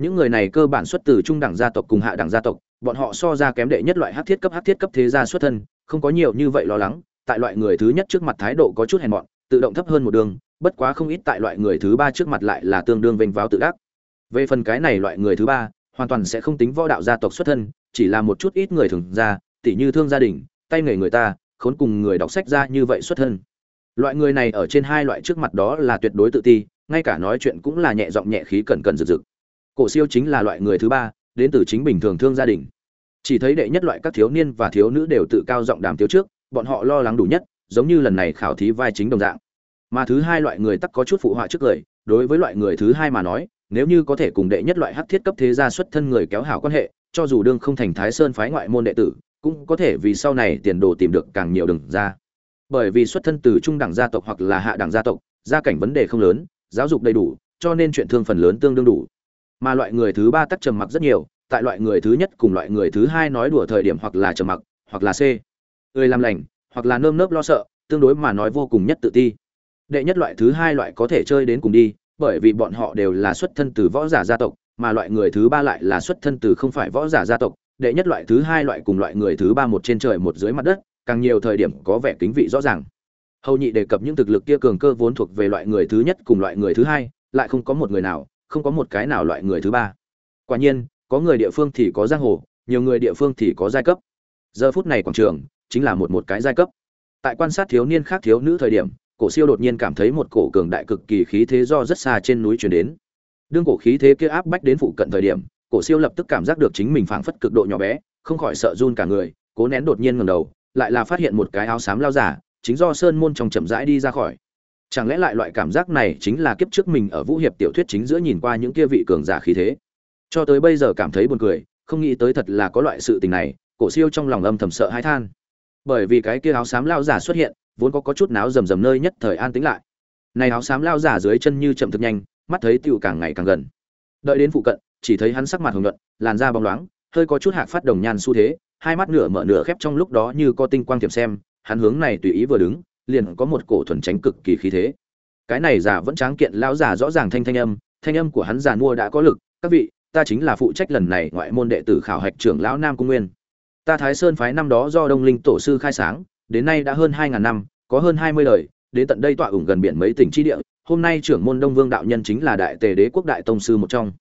những người này cơ bản xuất từ trung đẳng gia tộc cùng hạ đẳng gia tộc, bọn họ so ra kém đệ nhất loại hắc thiết cấp hắc thiết cấp thế gia xuất thân, không có nhiều như vậy lo lắng, tại loại người thứ nhất trước mặt thái độ có chút hèn mọn, tự động thấp hơn một đường, bất quá không ít tại loại người thứ ba trước mặt lại là tương đương vênh váo tự đắc. Về phần cái này loại người thứ ba, hoàn toàn sẽ không tính võ đạo gia tộc xuất thân, chỉ là một chút ít người thường ra tỉ như thương gia đình, tay nghề người ta, khốn cùng người đọc sách ra như vậy xuất thân. Loại người này ở trên hai loại trước mặt đó là tuyệt đối tự ti, ngay cả nói chuyện cũng là nhẹ giọng nhẹ khí cẩn cẩn rực rực cổ siêu chính là loại người thứ ba, đến từ chính bình thường thương gia đình. Chỉ thấy đệ nhất loại các thiếu niên và thiếu nữ đều tự cao giọng đàm tiếu trước, bọn họ lo lắng đủ nhất, giống như lần này khảo thí vai chính đồng dạng. Mà thứ hai loại người tắc có chút phụ họa trước người. đối với loại người thứ hai mà nói, nếu như có thể cùng đệ nhất loại hắc thiết cấp thế gia xuất thân người kéo hảo quan hệ, cho dù đương không thành thái sơn phái ngoại môn đệ tử, cũng có thể vì sau này tiền đồ tìm được càng nhiều đường ra. Bởi vì xuất thân từ trung đẳng gia tộc hoặc là hạ đẳng gia tộc, gia cảnh vấn đề không lớn, giáo dục đầy đủ, cho nên chuyện thương phần lớn tương đương đủ mà loại người thứ ba tắc trầm mặc rất nhiều, tại loại người thứ nhất cùng loại người thứ hai nói đùa thời điểm hoặc là trầm mặc, hoặc là c người làm lành, hoặc là nơm nớp lo sợ, tương đối mà nói vô cùng nhất tự ti. Đệ nhất loại thứ hai loại có thể chơi đến cùng đi, bởi vì bọn họ đều là xuất thân từ võ giả gia tộc, mà loại người thứ ba lại là xuất thân từ không phải võ giả gia tộc. Đệ nhất loại thứ hai loại cùng loại người thứ ba một trên trời một dưới mặt đất, càng nhiều thời điểm có vẻ kính vị rõ ràng. Hầu nhị đề cập những thực lực kia cường cơ vốn thuộc về loại người thứ nhất cùng loại người thứ hai, lại không có một người nào không có một cái nào loại người thứ ba. Quả nhiên, có người địa phương thì có giang hồ, nhiều người địa phương thì có giai cấp. Giờ phút này quảng trường chính là một một cái giai cấp. Tại quan sát thiếu niên khác thiếu nữ thời điểm, cổ siêu đột nhiên cảm thấy một cổ cường đại cực kỳ khí thế do rất xa trên núi truyền đến. Đương cổ khí thế kia áp bách đến phụ cận thời điểm, cổ siêu lập tức cảm giác được chính mình phảng phất cực độ nhỏ bé, không khỏi sợ run cả người, cố nén đột nhiên ngẩng đầu, lại là phát hiện một cái áo xám lao giả, chính do sơn môn trong chậm rãi đi ra khỏi chẳng lẽ lại loại cảm giác này chính là kiếp trước mình ở vũ hiệp tiểu thuyết chính giữa nhìn qua những kia vị cường giả khí thế? Cho tới bây giờ cảm thấy buồn cười, không nghĩ tới thật là có loại sự tình này, cổ siêu trong lòng âm thầm sợ hãi than. Bởi vì cái kia áo xám lao giả xuất hiện, vốn có có chút náo rầm rầm nơi nhất thời an tĩnh lại. Này áo xám lao giả dưới chân như chậm thực nhanh, mắt thấy tựu càng ngày càng gần. Đợi đến phụ cận, chỉ thấy hắn sắc mặt hồng nhuận, làn da bóng loáng, hơi có chút hạc phát đồng nhan xu thế, hai mắt nửa mở nửa khép trong lúc đó như có tinh quang tiềm xem, hắn hướng này tùy ý vừa đứng liền có một cổ thuần tránh cực kỳ khí thế. Cái này giả vẫn tráng kiện lão giả rõ ràng thanh thanh âm thanh âm của hắn già mua đã có lực. Các vị, ta chính là phụ trách lần này ngoại môn đệ tử khảo hạch trưởng lão nam cung nguyên. Ta thái sơn phái năm đó do đông linh tổ sư khai sáng, đến nay đã hơn hai ngàn năm, có hơn hai mươi đời, đến tận đây tọa ủng gần biển mấy tỉnh tri địa, hôm nay trưởng môn đông vương đạo nhân chính là đại tề đế quốc đại tông sư một trong.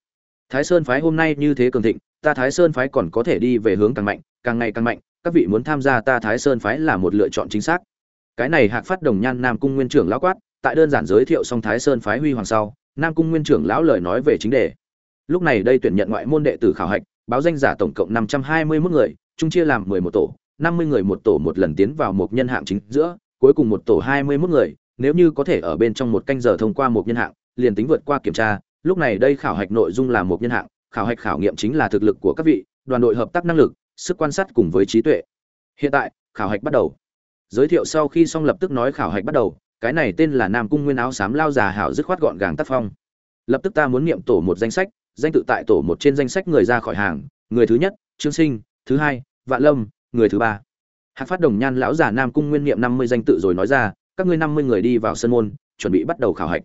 Thái sơn phái hôm nay như thế cường thịnh, ta thái sơn phái còn có thể đi về hướng càng mạnh, càng ngày càng mạnh, các vị muốn tham gia ta thái sơn phái là một lựa chọn chính xác cái này hạc phát đồng nhan nam cung nguyên trưởng lão quát, tại đơn giản giới thiệu song thái sơn phái huy hoàng sau, nam cung nguyên trưởng lão lời nói về chính đề. Lúc này đây tuyển nhận ngoại môn đệ tử khảo hạch, báo danh giả tổng cộng năm trăm hai mươi 521 người, chung chia làm mười một tổ, năm mươi người một tổ một lần tiến vào một nhân hạng chính giữa, cuối cùng một tổ hai mươi 21 người, nếu như có thể ở bên trong một canh giờ thông qua một nhân hạng, liền tính vượt qua kiểm tra, lúc này đây khảo hạch nội dung là một nhân hạng, khảo hạch khảo nghiệm chính là thực lực của các vị, đoàn đội hợp tác năng lực, sức quan sát cùng với trí tuệ. Hiện tại, khảo hạch bắt đầu giới thiệu sau khi xong lập tức nói khảo hạch bắt đầu, cái này tên là nam cung nguyên áo xám lao già hảo dứt khoát gọn gàng tác phong. Lập tức ta muốn niệm tổ một danh sách, danh tự tại tổ một trên danh sách người ra khỏi hàng, người thứ nhất, trương sinh, thứ hai, vạn lâm, người thứ ba. Hạc phát đồng nhan lão già nam cung nguyên niệm năm mươi danh tự rồi nói ra, các ngươi năm mươi người đi vào sân môn, chuẩn bị bắt đầu khảo hạch.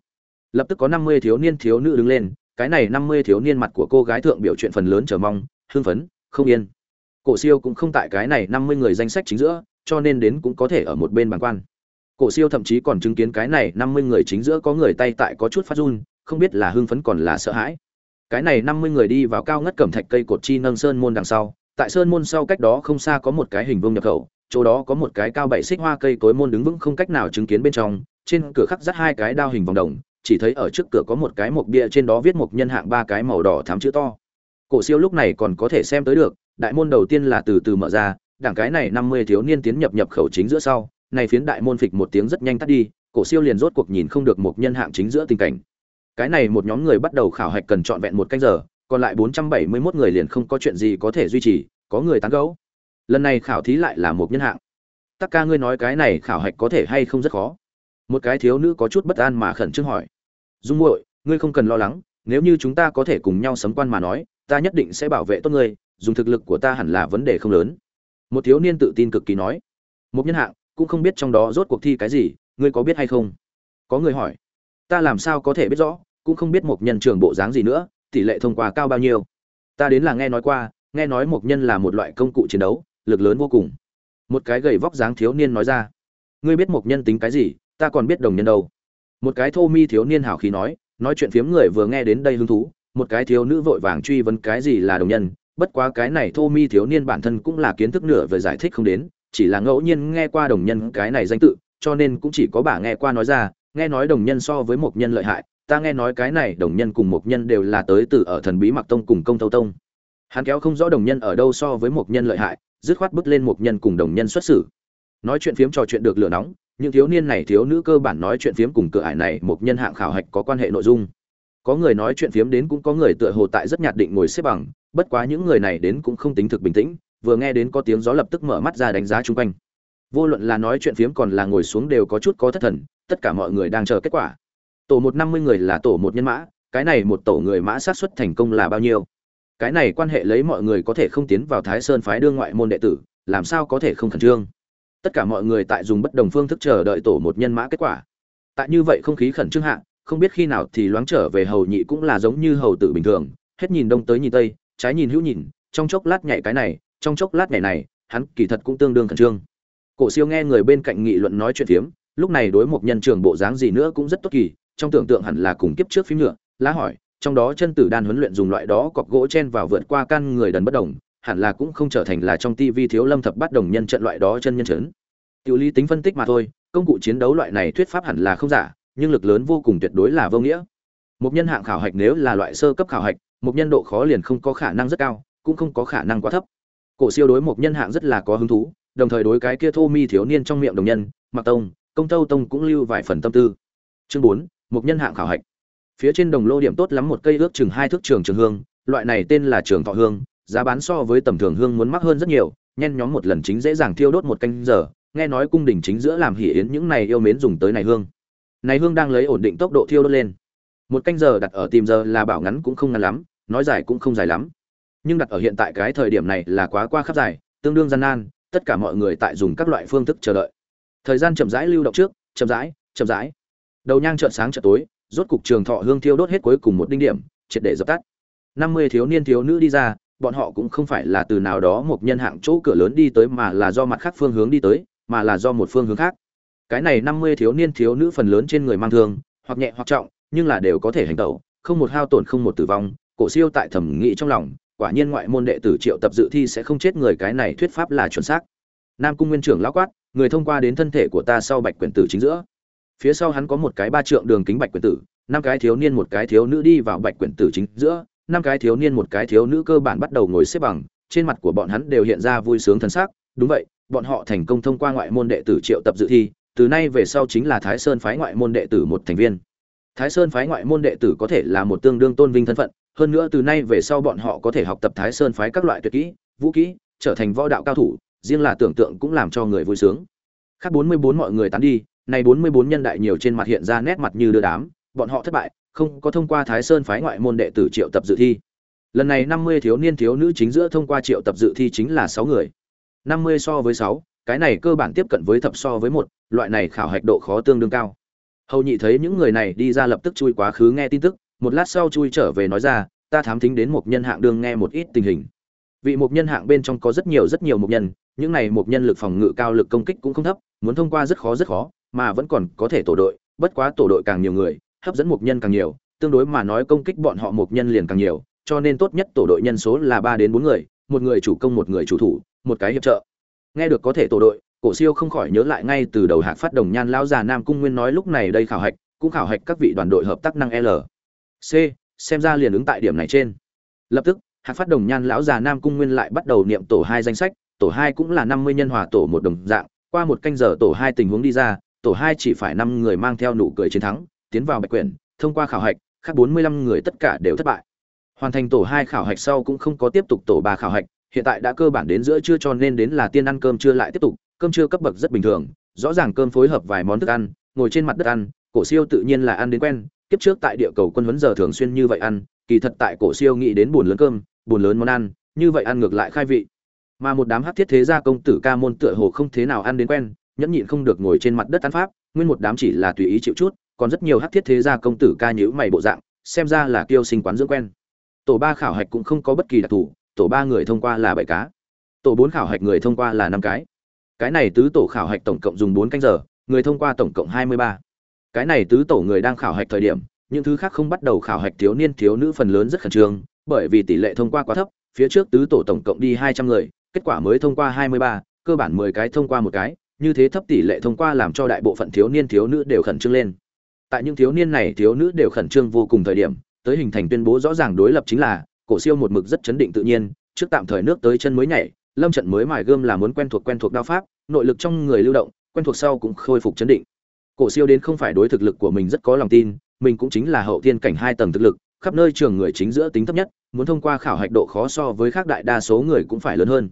Lập tức có năm mươi thiếu niên thiếu nữ đứng lên, cái này năm mươi thiếu niên mặt của cô gái thượng biểu chuyện phần lớn chờ mong, hưng phấn, không yên. Cổ siêu cũng không tại cái này năm mươi người danh sách chính giữa cho nên đến cũng có thể ở một bên bàn quan. Cổ siêu thậm chí còn chứng kiến cái này năm mươi người chính giữa có người tay tại có chút phát run, không biết là hưng phấn còn là sợ hãi. Cái này năm mươi người đi vào cao ngất cẩm thạch cây cột chi nâng sơn môn đằng sau, tại sơn môn sau cách đó không xa có một cái hình vuông nhập khẩu, chỗ đó có một cái cao bảy xích hoa cây cối môn đứng vững không cách nào chứng kiến bên trong, trên cửa khắc dắt hai cái đao hình vòng đồng, chỉ thấy ở trước cửa có một cái mộc bia trên đó viết một nhân hạng ba cái màu đỏ thám chữ to. Cổ siêu lúc này còn có thể xem tới được, đại môn đầu tiên là từ từ mở ra đảng cái này năm mươi thiếu niên tiến nhập nhập khẩu chính giữa sau, này phiến đại môn phịch một tiếng rất nhanh tắt đi, cổ siêu liền rốt cuộc nhìn không được một nhân hạng chính giữa tình cảnh. Cái này một nhóm người bắt đầu khảo hạch cần trọn vẹn một canh giờ, còn lại bốn trăm bảy mươi 471 người liền không có chuyện gì có thể duy trì, có người tán gẫu. Lần này khảo thí lại là một nhân hạng. Tất ca ngươi nói cái này khảo hạch có thể hay không rất khó? Một cái thiếu nữ có chút bất an mà khẩn trương hỏi. Dung muội, ngươi không cần lo lắng, nếu như chúng ta có thể cùng nhau sấm quan mà nói, ta nhất định sẽ bảo vệ tốt ngươi, dùng thực lực của ta hẳn là vấn đề không lớn một thiếu niên tự tin cực kỳ nói. Một nhân hạng, cũng không biết trong đó rốt cuộc thi cái gì, ngươi có biết hay không? Có người hỏi. Ta làm sao có thể biết rõ, cũng không biết một nhân trường bộ dáng gì nữa, tỷ lệ thông qua cao bao nhiêu. Ta đến là nghe nói qua, nghe nói một nhân là một loại công cụ chiến đấu, lực lớn vô cùng. Một cái gầy vóc dáng thiếu niên nói ra. Ngươi biết một nhân tính cái gì, ta còn biết đồng nhân đâu. Một cái thô mi thiếu niên hào khí nói nói chuyện phiếm người vừa nghe đến đây hứng thú, một cái thiếu nữ vội vàng truy vấn cái gì là đồng nhân bất quá cái này thô mi thiếu niên bản thân cũng là kiến thức nửa về giải thích không đến, chỉ là ngẫu nhiên nghe qua đồng nhân cái này danh tự, cho nên cũng chỉ có bà nghe qua nói ra, nghe nói đồng nhân so với một nhân lợi hại, ta nghe nói cái này đồng nhân cùng một nhân đều là tới từ ở thần bí mặc tông cùng công tâu tông. Hắn kéo không rõ đồng nhân ở đâu so với một nhân lợi hại, dứt khoát bước lên một nhân cùng đồng nhân xuất xử. Nói chuyện phiếm trò chuyện được lửa nóng, những thiếu niên này thiếu nữ cơ bản nói chuyện phiếm cùng cửa ải này một nhân hạng khảo hạch có quan hệ nội dung. Có người nói chuyện phiếm đến cũng có người tựa hồ tại rất nhạt định ngồi xếp bằng bất quá những người này đến cũng không tính thực bình tĩnh, vừa nghe đến có tiếng gió lập tức mở mắt ra đánh giá chung quanh. Vô luận là nói chuyện phiếm còn là ngồi xuống đều có chút có thất thần, tất cả mọi người đang chờ kết quả. Tổ một năm mươi người là tổ một nhân mã, cái này một tổ người mã sát xuất thành công là bao nhiêu? Cái này quan hệ lấy mọi người có thể không tiến vào thái sơn phái đương ngoại môn đệ tử, làm sao có thể không khẩn trương? Tất cả mọi người tại dùng bất đồng phương thức chờ đợi tổ một nhân mã kết quả. Tại như vậy không khí khẩn trương hạ, không biết khi nào thì loáng trở về hầu nhị cũng là giống như hầu tử bình thường, hết nhìn đông tới nhìn tây trái nhìn hữu nhìn, trong chốc lát nhảy cái này, trong chốc lát nhảy này, hắn kỳ thật cũng tương đương khẩn trương. Cổ siêu nghe người bên cạnh nghị luận nói chuyện phiếm, lúc này đối một nhân trường bộ dáng gì nữa cũng rất tốt kỳ, trong tưởng tượng hẳn là cùng kiếp trước phím nhựa, lá hỏi, trong đó chân tử đan huấn luyện dùng loại đó cọc gỗ chen vào vượt qua căn người đần bất đồng, hẳn là cũng không trở thành là trong tivi thiếu lâm thập bắt đồng nhân trận loại đó chân nhân chấn. Tiểu lý tính phân tích mà thôi, công cụ chiến đấu loại này thuyết pháp hẳn là không giả, nhưng lực lớn vô cùng tuyệt đối là vô nghĩa một nhân hạng khảo hạch nếu là loại sơ cấp khảo hạch một nhân độ khó liền không có khả năng rất cao, cũng không có khả năng quá thấp. Cổ siêu đối một nhân hạng rất là có hứng thú, đồng thời đối cái kia thô mi thiếu niên trong miệng đồng nhân mặc tông, công tâu tông cũng lưu vài phần tâm tư. Chương bốn một nhân hạng khảo hạch. Phía trên đồng lô điểm tốt lắm một cây ước chừng hai thước trường trường hương, loại này tên là trường thọ hương, giá bán so với tầm thường hương muốn mắc hơn rất nhiều, nhen nhóm một lần chính dễ dàng thiêu đốt một canh giờ, nghe nói cung đình chính giữa làm hỉ yến những này yêu mến dùng tới này hương. Này hương đang lấy ổn định tốc độ thiêu đốt lên một canh giờ đặt ở tìm giờ là bảo ngắn cũng không ngắn lắm, nói dài cũng không dài lắm. Nhưng đặt ở hiện tại cái thời điểm này là quá qua khắp dài, tương đương gian nan, tất cả mọi người tại dùng các loại phương thức chờ đợi. Thời gian chậm rãi lưu động trước, chậm rãi chậm rãi. Đầu nhang chợt sáng chợt tối, rốt cục trường thọ hương thiêu đốt hết cuối cùng một đinh điểm, triệt để dập tắt. Năm mươi thiếu niên thiếu nữ đi ra, bọn họ cũng không phải là từ nào đó một nhân hạng chỗ cửa lớn đi tới mà là do mặt khác phương hướng đi tới, mà là do một phương hướng khác. Cái này năm mươi thiếu niên thiếu nữ phần lớn trên người mang thương, hoặc nhẹ hoặc trọng nhưng là đều có thể hành tẩu, không một hao tổn, không một tử vong, cổ siêu tại thẩm nghĩ trong lòng, quả nhiên ngoại môn đệ tử triệu tập dự thi sẽ không chết người, cái này thuyết pháp là chuẩn xác. Nam cung nguyên trưởng lão quát, người thông qua đến thân thể của ta sau bạch quyển tử chính giữa. Phía sau hắn có một cái ba trượng đường kính bạch quyển tử, năm cái thiếu niên, một cái thiếu nữ đi vào bạch quyển tử chính giữa, năm cái thiếu niên, một cái thiếu nữ cơ bản bắt đầu ngồi xếp bằng, trên mặt của bọn hắn đều hiện ra vui sướng thần sắc. Đúng vậy, bọn họ thành công thông qua ngoại môn đệ tử triệu tập dự thi, từ nay về sau chính là thái sơn phái ngoại môn đệ tử một thành viên thái sơn phái ngoại môn đệ tử có thể là một tương đương tôn vinh thân phận, hơn nữa từ nay về sau bọn họ có thể học tập thái sơn phái các loại tuyệt kỹ, vũ kỹ, trở thành võ đạo cao thủ, riêng là tưởng tượng cũng làm cho người vui sướng. Khác bốn mươi bốn mọi người tán đi này bốn mươi bốn nhân đại nhiều trên mặt hiện ra nét mặt như đưa đám, bọn họ thất bại, không có thông qua thái sơn phái ngoại môn đệ tử triệu tập dự thi. Lần này năm mươi thiếu niên thiếu nữ chính giữa thông qua triệu tập dự thi chính là sáu người. năm mươi so với sáu, cái này cơ bản tiếp cận với thập so với một, loại này khảo hạch độ khó tương đương cao hầu nhị thấy những người này đi ra lập tức chui quá khứ nghe tin tức, một lát sau chui trở về nói ra, ta thám thính đến một nhân hạng đương nghe một ít tình hình. Vị một nhân hạng bên trong có rất nhiều rất nhiều một nhân, những này một nhân lực phòng ngự cao lực công kích cũng không thấp, muốn thông qua rất khó rất khó, mà vẫn còn có thể tổ đội, bất quá tổ đội càng nhiều người, hấp dẫn một nhân càng nhiều, tương đối mà nói công kích bọn họ một nhân liền càng nhiều, cho nên tốt nhất tổ đội nhân số là ba đến bốn người, một người chủ công, một người chủ thủ, một cái hiệp trợ. Nghe được có thể tổ đội cổ siêu không khỏi nhớ lại ngay từ đầu hạc phát đồng nhan lão già nam cung nguyên nói lúc này đây khảo hạch, cũng khảo hạch các vị đoàn đội hợp tác năng l. C, xem ra liền ứng tại điểm này trên. Lập tức, hạc phát đồng nhan lão già nam cung nguyên lại bắt đầu niệm tổ hai danh sách, tổ hai cũng là năm mươi nhân hòa tổ một đồng dạng, qua một canh giờ tổ hai tình huống đi ra, tổ hai chỉ phải năm người mang theo nụ cười chiến thắng, tiến vào bạch quyển, thông qua khảo hạch, khác bốn mươi lăm người tất cả đều thất bại. Hoàn thành tổ hai khảo hạch sau cũng không có tiếp tục tổ ba khảo hạch, hiện tại đã cơ bản đến giữa trưa cho nên đến là tiên ăn cơm trưa lại tiếp tục cơm trưa cấp bậc rất bình thường, rõ ràng cơm phối hợp vài món thức ăn, ngồi trên mặt đất ăn, cổ siêu tự nhiên là ăn đến quen, kiếp trước tại địa cầu quân huấn giờ thường xuyên như vậy ăn, kỳ thật tại cổ siêu nghĩ đến buồn lớn cơm, buồn lớn món ăn, như vậy ăn ngược lại khai vị. Mà một đám hắc thiết thế gia công tử ca môn tựa hồ không thế nào ăn đến quen, nhẫn nhịn không được ngồi trên mặt đất ăn pháp, nguyên một đám chỉ là tùy ý chịu chút, còn rất nhiều hắc thiết thế gia công tử ca nhíu mày bộ dạng, xem ra là kiêu sinh quán dưỡng quen. Tổ ba khảo hạch cũng không có bất kỳ đặc thù, tổ ba người thông qua là bảy cá. Tổ bốn khảo hạch người thông qua là năm cái cái này tứ tổ khảo hạch tổng cộng dùng bốn canh giờ, người thông qua tổng cộng hai mươi ba. Cái này tứ tổ người đang khảo hạch thời điểm, những thứ khác không bắt đầu khảo hạch thiếu niên thiếu nữ phần lớn rất khẩn trương, bởi vì tỷ lệ thông qua quá thấp, phía trước tứ tổ tổng cộng đi hai trăm người, kết quả mới thông qua hai mươi ba, cơ bản mười cái thông qua một cái, như thế thấp tỷ lệ thông qua làm cho đại bộ phận thiếu niên thiếu nữ đều khẩn trương lên. Tại những thiếu niên này thiếu nữ đều khẩn trương vô cùng thời điểm, tới hình thành tuyên bố rõ ràng đối lập chính là, cổ siêu một mực rất chấn định tự nhiên, trước tạm thời nước tới chân mới nhảy lâm trận mới mài gươm là muốn quen thuộc quen thuộc đao pháp, nội lực trong người lưu động, quen thuộc sau cũng khôi phục chấn định. Cổ siêu đến không phải đối thực lực của mình rất có lòng tin, mình cũng chính là hậu thiên cảnh hai tầng thực lực, khắp nơi trường người chính giữa tính thấp nhất, muốn thông qua khảo hạch độ khó so với khác đại đa số người cũng phải lớn hơn.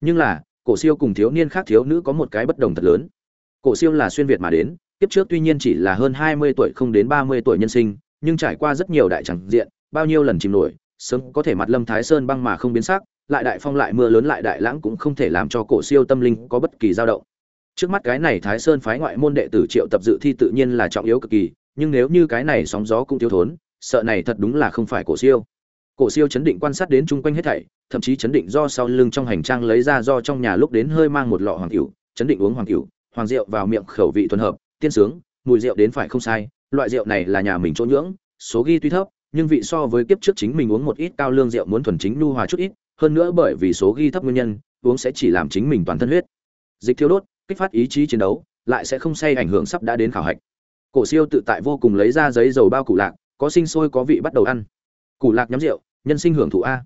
Nhưng là, cổ siêu cùng thiếu niên khác thiếu nữ có một cái bất đồng thật lớn. Cổ siêu là xuyên việt mà đến, kiếp trước tuy nhiên chỉ là hơn hai mươi tuổi không đến ba mươi tuổi nhân sinh, nhưng trải qua rất nhiều đại chẳng diện, bao nhiêu lần chìm nổi, sớm có thể mặt lâm thái sơn băng mà không biến sắc lại đại phong lại mưa lớn lại đại lãng cũng không thể làm cho cổ siêu tâm linh có bất kỳ dao động. Trước mắt cái này thái sơn phái ngoại môn đệ tử triệu tập dự thi tự nhiên là trọng yếu cực kỳ, nhưng nếu như cái này sóng gió cũng thiếu thốn, sợ này thật đúng là không phải cổ siêu. Cổ siêu chấn định quan sát đến chung quanh hết thảy, thậm chí chấn định do sau lưng trong hành trang lấy ra do trong nhà lúc đến hơi mang một lọ hoàng cửu, chấn định uống hoàng cửu, hoàng rượu vào miệng khẩu vị thuần hợp, tiên sướng, mùi rượu đến phải không sai, loại rượu này là nhà mình chỗ nhưỡng, số ghi tuy thấp, nhưng vị so với kiếp trước chính mình uống một ít cao lương rượu muốn thuần chính nhu hòa chút ít hơn nữa bởi vì số ghi thấp nguyên nhân, uống sẽ chỉ làm chính mình toàn thân huyết. Dịch thiếu đốt, kích phát ý chí chiến đấu, lại sẽ không say ảnh hưởng sắp đã đến khảo hạch. Cổ siêu tự tại vô cùng lấy ra giấy dầu bao củ lạc, có sinh sôi có vị bắt đầu ăn. Củ lạc nhắm rượu, nhân sinh hưởng thụ a.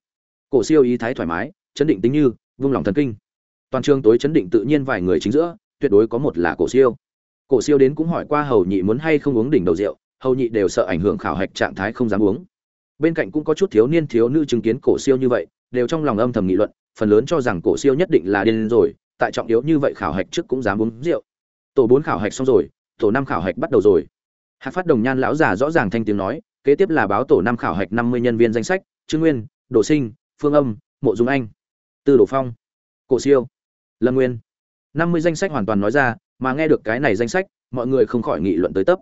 Cổ siêu ý thái thoải mái, chấn định tính như, vung lòng thần kinh. Toàn trường tối chấn định tự nhiên vài người chính giữa, tuyệt đối có một là cổ siêu. Cổ siêu đến cũng hỏi qua hầu nhị muốn hay không uống đỉnh đầu rượu, hầu nhị đều sợ ảnh hưởng khảo hạch trạng thái không dám uống. Bên cạnh cũng có chút thiếu niên thiếu nữ chứng kiến cổ siêu như vậy đều trong lòng âm thầm nghị luận, phần lớn cho rằng cổ siêu nhất định là điên rồi, tại trọng yếu như vậy khảo hạch trước cũng dám uống rượu. Tổ bốn khảo hạch xong rồi, tổ năm khảo hạch bắt đầu rồi. Hạc phát đồng nhan lão già rõ ràng thanh tiếng nói, kế tiếp là báo tổ năm khảo hạch năm mươi nhân viên danh sách, trương nguyên đồ sinh, phương âm, mộ dung anh, tư đồ phong, cổ siêu, lâm nguyên. năm mươi danh sách hoàn toàn nói ra, mà nghe được cái này danh sách, mọi người không khỏi nghị luận tới tấp.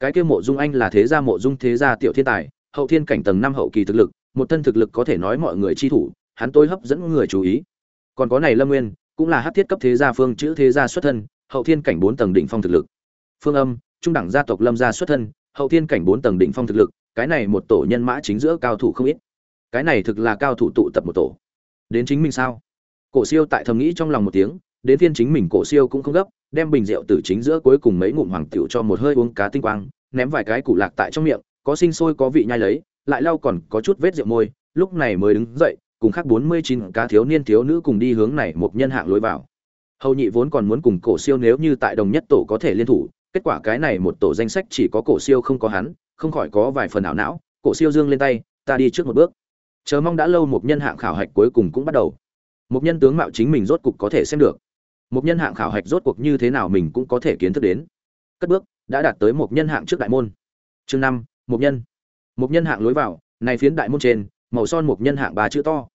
Cái kia mộ dung anh là thế gia mộ dung, thế gia tiểu thiên tài, hậu thiên cảnh tầng năm hậu kỳ thực lực một thân thực lực có thể nói mọi người chi thủ, hắn tôi hấp dẫn người chú ý. Còn có này lâm nguyên, cũng là hát thiết cấp thế gia phương chữ thế gia xuất thân, hậu thiên cảnh bốn tầng đỉnh phong thực lực. Phương âm, trung đẳng gia tộc lâm gia xuất thân, hậu thiên cảnh bốn tầng đỉnh phong thực lực, cái này một tổ nhân mã chính giữa cao thủ không ít. Cái này thực là cao thủ tụ tập một tổ. Đến chính mình sao? Cổ siêu tại thầm nghĩ trong lòng một tiếng, đến phiên chính mình cổ siêu cũng không gấp, đem bình rượu từ chính giữa cuối cùng mấy ngụm hoàng tiểu cho một hơi uống cá tinh quang, ném vài cái củ lạc tại trong miệng, có sinh sôi có vị nhai lấy lại lau còn có chút vết rượu môi, lúc này mới đứng dậy, cùng khác bốn mươi chín cá thiếu niên thiếu nữ cùng đi hướng này một nhân hạng lối vào. Hầu nhị vốn còn muốn cùng cổ siêu nếu như tại đồng nhất tổ có thể liên thủ, kết quả cái này một tổ danh sách chỉ có cổ siêu không có hắn, không khỏi có vài phần ảo não, cổ siêu dương lên tay, ta đi trước một bước. Chờ mong đã lâu một nhân hạng khảo hạch cuối cùng cũng bắt đầu. Một nhân tướng mạo chính mình rốt cục có thể xem được. Một nhân hạng khảo hạch rốt cuộc như thế nào mình cũng có thể kiến thức đến. Cất bước, đã đạt tới một nhân hạng trước đại môn. Chương năm, một nhân một nhân hạng lối vào, này phiến đại môn trên, màu son một nhân hạng ba chữ to.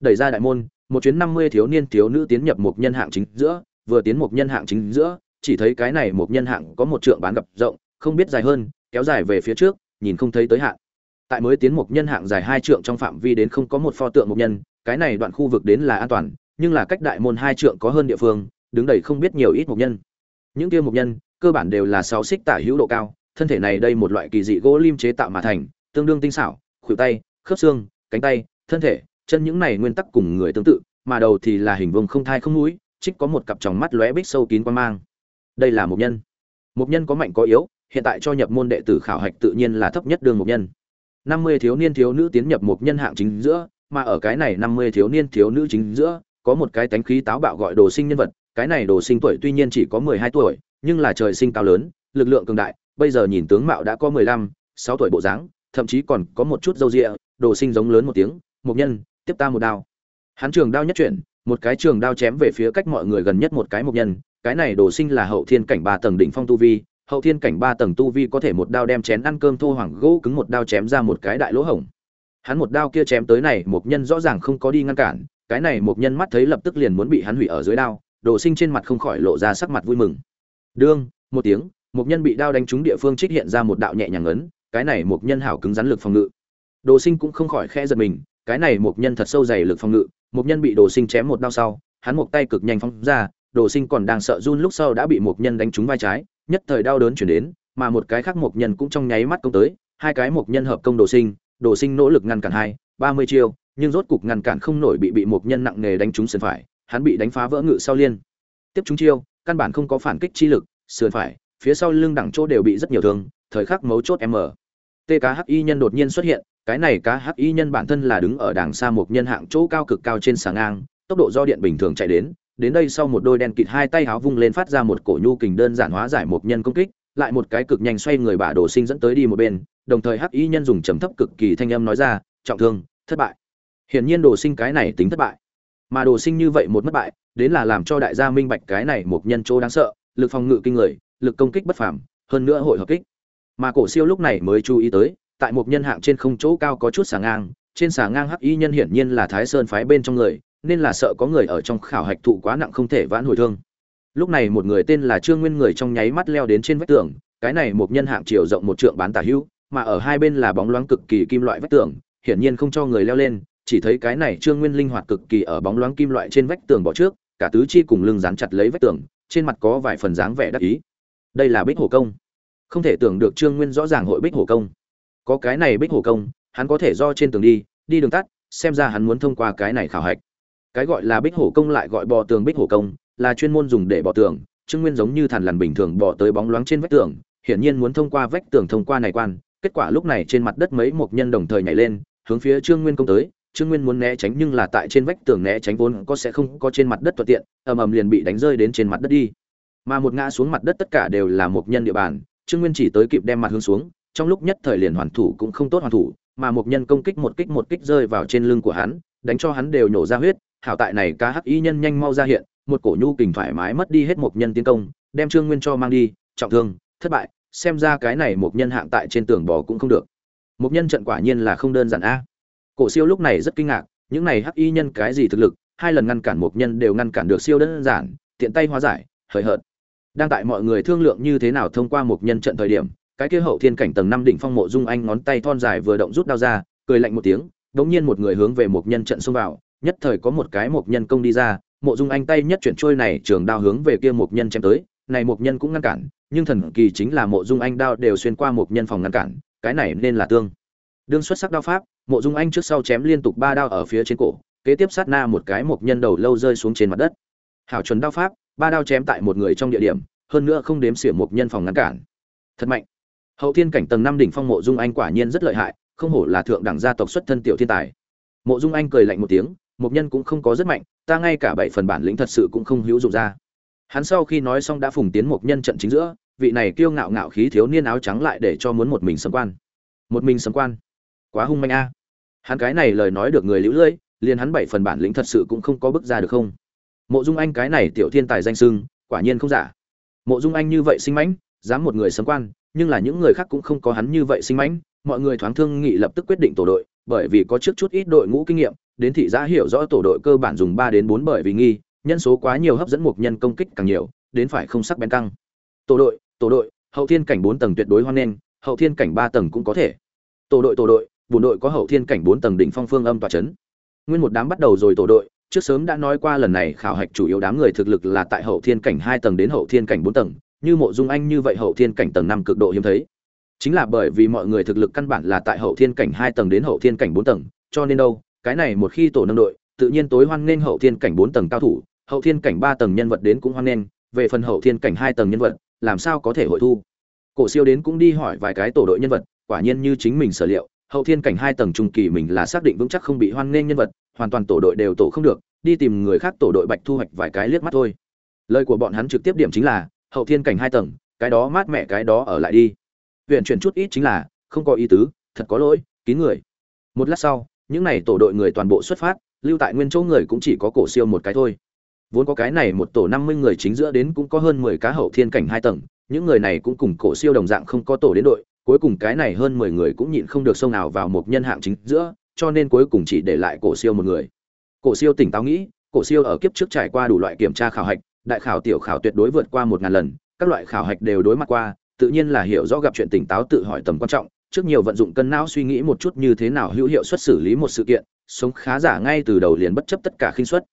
Đẩy ra đại môn, một chuyến năm mươi thiếu niên thiếu nữ tiến nhập một nhân hạng chính giữa, vừa tiến một nhân hạng chính giữa, chỉ thấy cái này một nhân hạng có một trượng bán gặp rộng, không biết dài hơn, kéo dài về phía trước, nhìn không thấy tới hạn. Tại mới tiến một nhân hạng dài hai trượng trong phạm vi đến không có một pho tượng một nhân, cái này đoạn khu vực đến là an toàn, nhưng là cách đại môn hai trượng có hơn địa phương, đứng đầy không biết nhiều ít một nhân. Những kia một nhân, cơ bản đều là sáu xích tả hữu độ cao, thân thể này đây một loại kỳ dị gỗ lim chế tạo mà thành tương đương tinh xảo, khuỷu tay, khớp xương, cánh tay, thân thể, chân những này nguyên tắc cùng người tương tự, mà đầu thì là hình vuông không thai không mũi, trích có một cặp tròng mắt lóe bích sâu kín quan mang. Đây là một nhân. Một nhân có mạnh có yếu, hiện tại cho nhập môn đệ tử khảo hạch tự nhiên là thấp nhất đường một nhân. Năm mươi thiếu niên thiếu nữ tiến nhập một nhân hạng chính giữa, mà ở cái này năm mươi thiếu niên thiếu nữ chính giữa, có một cái tánh khí táo bạo gọi đồ sinh nhân vật, cái này đồ sinh tuổi tuy nhiên chỉ có mười hai tuổi, nhưng là trời sinh cao lớn, lực lượng cường đại, bây giờ nhìn tướng mạo đã có mười lăm, sáu tuổi bộ dáng thậm chí còn có một chút râu rịa, đồ sinh giống lớn một tiếng một nhân, tiếp ta một đao. Hắn trường đao nhất chuyển, một cái trường đao chém về phía cách mọi người gần nhất một cái mục nhân, cái này đồ sinh là hậu thiên cảnh ba tầng đỉnh phong tu vi, hậu thiên cảnh ba tầng tu vi có thể một đao đem chén ăn cơm thô hoàng gỗ cứng một đao chém ra một cái đại lỗ hổng. Hắn một đao kia chém tới này mục nhân rõ ràng không có đi ngăn cản, cái này mục nhân mắt thấy lập tức liền muốn bị hắn hủy ở dưới đao, đồ sinh trên mặt không khỏi lộ ra sắc mặt vui mừng. Đương một tiếng mục nhân bị đao đánh trúng địa phương trích hiện ra một đạo nhẹ nhàng ấn cái này một nhân hảo cứng rắn lực phòng ngự. Đồ sinh cũng không khỏi khẽ giật mình, cái này một nhân thật sâu dày lực phòng ngự, một nhân bị đồ sinh chém một đao sau, hắn một tay cực nhanh phóng ra, đồ sinh còn đang sợ run lúc sau đã bị một nhân đánh trúng vai trái, nhất thời đau đớn chuyển đến, mà một cái khác một nhân cũng trong nháy mắt công tới, hai cái một nhân hợp công đồ sinh đồ sinh nỗ lực ngăn cản hai, ba mươi chiêu, nhưng rốt cục ngăn cản không nổi bị bị một nhân nặng nề đánh trúng sườn phải, hắn bị đánh phá vỡ ngự sau liên. Tiếp trúng chiêu, căn bản không có phản kích chi lực, sườn phải, phía sau lưng đẳng chỗ đều bị rất nhiều thương, thời khắc mấu chốt m tki nhân đột nhiên xuất hiện, cái này cá hắc y nhân bản thân là đứng ở đàng xa một nhân hạng chỗ cao cực cao trên sàng ngang, tốc độ do điện bình thường chạy đến đến đây sau một đôi đen kịt hai tay háo vung lên phát ra một cổ nhu kình đơn giản hóa giải một nhân công kích, lại một cái cực nhanh xoay người bả đồ sinh dẫn tới đi một bên, đồng thời hắc y nhân dùng trầm thấp cực kỳ thanh âm nói ra, trọng thương, thất bại. Hiển nhiên đồ sinh cái này tính thất bại. Mà đồ sinh như vậy một mất bại, đến là làm cho đại gia minh bạch cái này một nhân chỗ đáng sợ, lực phòng ngự kinh người, lực công kích bất phàm, hơn nữa hội hợp kích mà cổ siêu lúc này mới chú ý tới, tại một nhân hạng trên không chỗ cao có chút xà ngang, trên xà ngang hắc y nhân hiển nhiên là thái sơn phái bên trong người, nên là sợ có người ở trong khảo hạch thụ quá nặng không thể vãn hồi thương. Lúc này một người tên là trương nguyên người trong nháy mắt leo đến trên vách tường, cái này một nhân hạng chiều rộng một trượng bán tả hữu, mà ở hai bên là bóng loáng cực kỳ kim loại vách tường, hiển nhiên không cho người leo lên, chỉ thấy cái này trương nguyên linh hoạt cực kỳ ở bóng loáng kim loại trên vách tường bỏ trước, cả tứ chi cùng lưng dán chặt lấy vách tường, trên mặt có vài phần dáng vẻ đắc ý. Đây là bích hổ công không thể tưởng được trương nguyên rõ ràng hội bích hổ công. Có cái này bích hổ công, hắn có thể do trên tường đi đi đường tắt, xem ra hắn muốn thông qua cái này khảo hạch. Cái gọi là bích hổ công lại gọi bò tường bích hổ công, là chuyên môn dùng để bò tường. Trương nguyên giống như thằn lằn bình thường bò tới bóng loáng trên vách tường, hiển nhiên muốn thông qua vách tường thông qua này quan. Kết quả lúc này trên mặt đất mấy một nhân đồng thời nhảy lên, hướng phía trương nguyên công tới. Trương nguyên muốn né tránh nhưng là tại trên vách tường né tránh vốn có sẽ không có trên mặt đất thuận tiện, ầm ầm liền bị đánh rơi đến trên mặt đất đi. Mà một ngã xuống mặt đất tất cả đều là một nhân địa bàn trương nguyên chỉ tới kịp đem mặt hướng xuống, trong lúc nhất thời liền hoàn thủ cũng không tốt hoàn thủ, mà một nhân công kích một kích một kích rơi vào trên lưng của hắn, đánh cho hắn đều nhổ ra huyết. Hảo tại này ca hắc y nhân nhanh mau ra hiện, một cổ nhu kình thoải mái mất đi hết một nhân tiến công, đem trương nguyên cho mang đi, trọng thương, thất bại, xem ra cái này một nhân hạng tại trên tường bò cũng không được. Một nhân trận quả nhiên là không đơn giản a. Cổ siêu lúc này rất kinh ngạc, những này hắc y nhân cái gì thực lực, hai lần ngăn cản một nhân đều ngăn cản được siêu đơn giản, tiện tay hóa giải, hời hợt đang tại mọi người thương lượng như thế nào thông qua một nhân trận thời điểm, cái kia hậu thiên cảnh tầng năm đỉnh phong mộ dung anh ngón tay thon dài vừa động rút đao ra, cười lạnh một tiếng, đống nhiên một người hướng về một nhân trận xông vào, nhất thời có một cái một nhân công đi ra, mộ dung anh tay nhất chuyển trôi này trường đao hướng về kia một nhân chém tới, này một nhân cũng ngăn cản, nhưng thần kỳ chính là mộ dung anh đao đều xuyên qua một nhân phòng ngăn cản, cái này nên là tương. Đương xuất sắc đao pháp, mộ dung anh trước sau chém liên tục ba đao ở phía trên cổ, kế tiếp sát na một cái một nhân đầu lâu rơi xuống trên mặt đất. Hảo chuẩn đao pháp ba đao chém tại một người trong địa điểm, hơn nữa không đếm xỉa một nhân phòng ngăn cản. Thật mạnh. Hậu thiên cảnh tầng năm đỉnh phong mộ dung anh quả nhiên rất lợi hại, không hổ là thượng đẳng gia tộc xuất thân tiểu thiên tài. Mộ dung anh cười lạnh một tiếng, một nhân cũng không có rất mạnh, ta ngay cả bảy phần bản lĩnh thật sự cũng không hữu dụng ra. Hắn sau khi nói xong đã phùng tiến một nhân trận chính giữa, vị này kiêu ngạo ngạo khí thiếu niên áo trắng lại để cho muốn một mình sấm quan. Một mình sấm quan? Quá hung manh a. Hắn cái này lời nói được người lũ lưỡi, liền hắn bảy phần bản lĩnh thật sự cũng không có bước ra được không? Mộ dung anh cái này tiểu thiên tài danh sưng, quả nhiên không giả. Mộ dung anh như vậy sinh mãnh, dám một người sấm quan, nhưng là những người khác cũng không có hắn như vậy sinh mãnh. Mọi người thoáng thương nghị lập tức quyết định tổ đội, bởi vì có trước chút ít đội ngũ kinh nghiệm, đến thị giã hiểu rõ tổ đội cơ bản dùng ba đến bốn bởi vì nghi, nhân số quá nhiều hấp dẫn một nhân công kích càng nhiều, đến phải không sắc bén căng. Tổ đội tổ đội, hậu thiên cảnh bốn tầng tuyệt đối hoan nghênh, hậu thiên cảnh ba tầng cũng có thể. Tổ đội tổ đội bùn đội có hậu thiên cảnh bốn tầng đỉnh phong phương âm tòa chấn. Nguyên một đám bắt đầu rồi tổ đội trước sớm đã nói qua lần này khảo hạch chủ yếu đám người thực lực là tại hậu thiên cảnh hai tầng đến hậu thiên cảnh bốn tầng, như mộ dung anh như vậy hậu thiên cảnh tầng năm cực độ hiếm thấy. Chính là bởi vì mọi người thực lực căn bản là tại hậu thiên cảnh hai tầng đến hậu thiên cảnh bốn tầng, cho nên đâu, cái này một khi tổ nâng đội, tự nhiên tối hoan nghênh hậu thiên cảnh bốn tầng cao thủ, hậu thiên cảnh ba tầng nhân vật đến cũng hoan nghênh, về phần hậu thiên cảnh hai tầng nhân vật, làm sao có thể hội thu? Cổ siêu đến cũng đi hỏi vài cái tổ đội nhân vật, quả nhiên như chính mình sở liệu, hậu thiên cảnh hai tầng trung kỳ mình là xác định vững chắc không bị hoan nghênh nhân vật hoàn toàn tổ đội đều tổ không được, đi tìm người khác tổ đội bạch thu hoạch vài cái liếc mắt thôi. Lời của bọn hắn trực tiếp điểm chính là, hậu thiên cảnh hai tầng, cái đó mát mẹ cái đó ở lại đi. Huyện chuyển chút ít chính là, không có ý tứ, thật có lỗi, kín người. Một lát sau, những n à y tổ đội người toàn bộ xuất phát, lưu tại nguyên chỗ người cũng chỉ có cổ siêu một cái thôi. Vốn có cái này một tổ năm mươi người chính giữa đến cũng có hơn mười cá hậu thiên cảnh hai tầng, những người này cũng cùng cổ siêu đồng dạng không có tổ đến đội, cuối cùng cái này hơn mười người cũng nhịn không được sâu nào vào một nhân hạng chính giữa cho nên cuối cùng chỉ để lại cổ siêu một người. Cổ siêu tỉnh táo nghĩ, cổ siêu ở kiếp trước trải qua đủ loại kiểm tra khảo hạch, đại khảo tiểu khảo tuyệt đối vượt qua một ngàn lần, các loại khảo hạch đều đối mặt qua, tự nhiên là hiểu rõ gặp chuyện tỉnh táo tự hỏi tầm quan trọng, trước nhiều vận dụng cân não suy nghĩ một chút như thế nào hữu hiệu xuất xử lý một sự kiện, sống khá giả ngay từ đầu liền bất chấp tất cả khinh suất.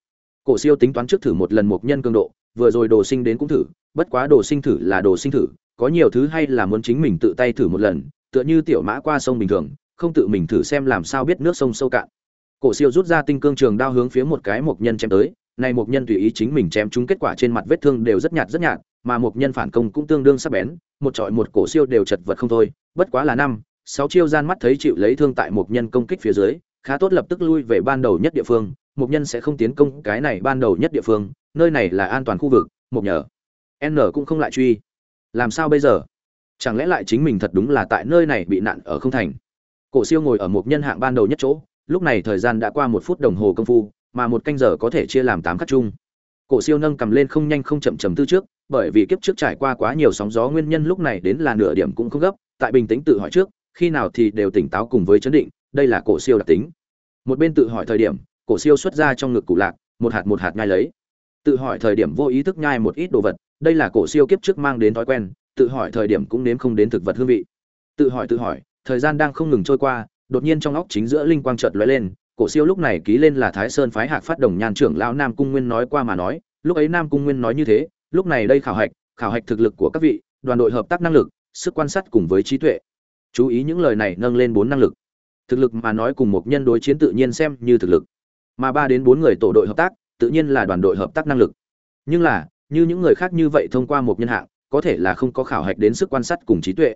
Cổ siêu tính toán trước thử một lần một nhân cường độ, vừa rồi đồ sinh đến cũng thử, bất quá đồ sinh thử là đồ sinh thử, có nhiều thứ hay là muốn chính mình tự tay thử một lần, tựa như tiểu mã qua sông bình thường không tự mình thử xem làm sao biết nước sông sâu cạn. Cổ siêu rút ra tinh cương trường đao hướng phía một cái mộc nhân chém tới, này mộc nhân tùy ý chính mình chém chúng kết quả trên mặt vết thương đều rất nhạt rất nhạt, mà mộc nhân phản công cũng tương đương sắc bén, một trọi một cổ siêu đều chật vật không thôi, bất quá là năm, sáu chiêu gian mắt thấy chịu lấy thương tại mộc nhân công kích phía dưới, khá tốt lập tức lui về ban đầu nhất địa phương, mộc nhân sẽ không tiến công cái này ban đầu nhất địa phương, nơi này là an toàn khu vực, mộc nhờ. N cũng không lại truy. Làm sao bây giờ? Chẳng lẽ lại chính mình thật đúng là tại nơi này bị nạn ở không thành? Cổ siêu ngồi ở một nhân hạng ban đầu nhất chỗ, lúc này thời gian đã qua một phút đồng hồ công phu, mà một canh giờ có thể chia làm tám khắc chung. Cổ siêu nâng cầm lên không nhanh không chậm chầm tư trước, bởi vì kiếp trước trải qua quá nhiều sóng gió nguyên nhân lúc này đến là nửa điểm cũng không gấp, tại bình tĩnh tự hỏi trước, khi nào thì đều tỉnh táo cùng với chấn định, đây là cổ siêu đặc tính. Một bên tự hỏi thời điểm, cổ siêu xuất ra trong ngực cụ lạc, một hạt một hạt nhai lấy. Tự hỏi thời điểm vô ý thức nhai một ít đồ vật, đây là cổ siêu kiếp trước mang đến thói quen, tự hỏi thời điểm cũng nếm không đến thực vật hương vị. Tự hỏi tự hỏi thời gian đang không ngừng trôi qua, đột nhiên trong óc chính giữa linh quang chợt lóe lên, cổ siêu lúc này ký lên là thái sơn phái hạc phát đồng nhan trưởng lão nam cung nguyên nói qua mà nói, lúc ấy nam cung nguyên nói như thế, lúc này đây khảo hạch khảo hạch thực lực của các vị, đoàn đội hợp tác năng lực, sức quan sát cùng với trí tuệ. Chú ý những lời này nâng lên bốn năng lực. Thực lực mà nói cùng một nhân đối chiến tự nhiên xem như thực lực. Mà ba đến bốn người tổ đội hợp tác, tự nhiên là đoàn đội hợp tác năng lực. Nhưng là, như những người khác như vậy thông qua một nhân hạng, có thể là không có khảo hạch đến sức quan sát cùng trí tuệ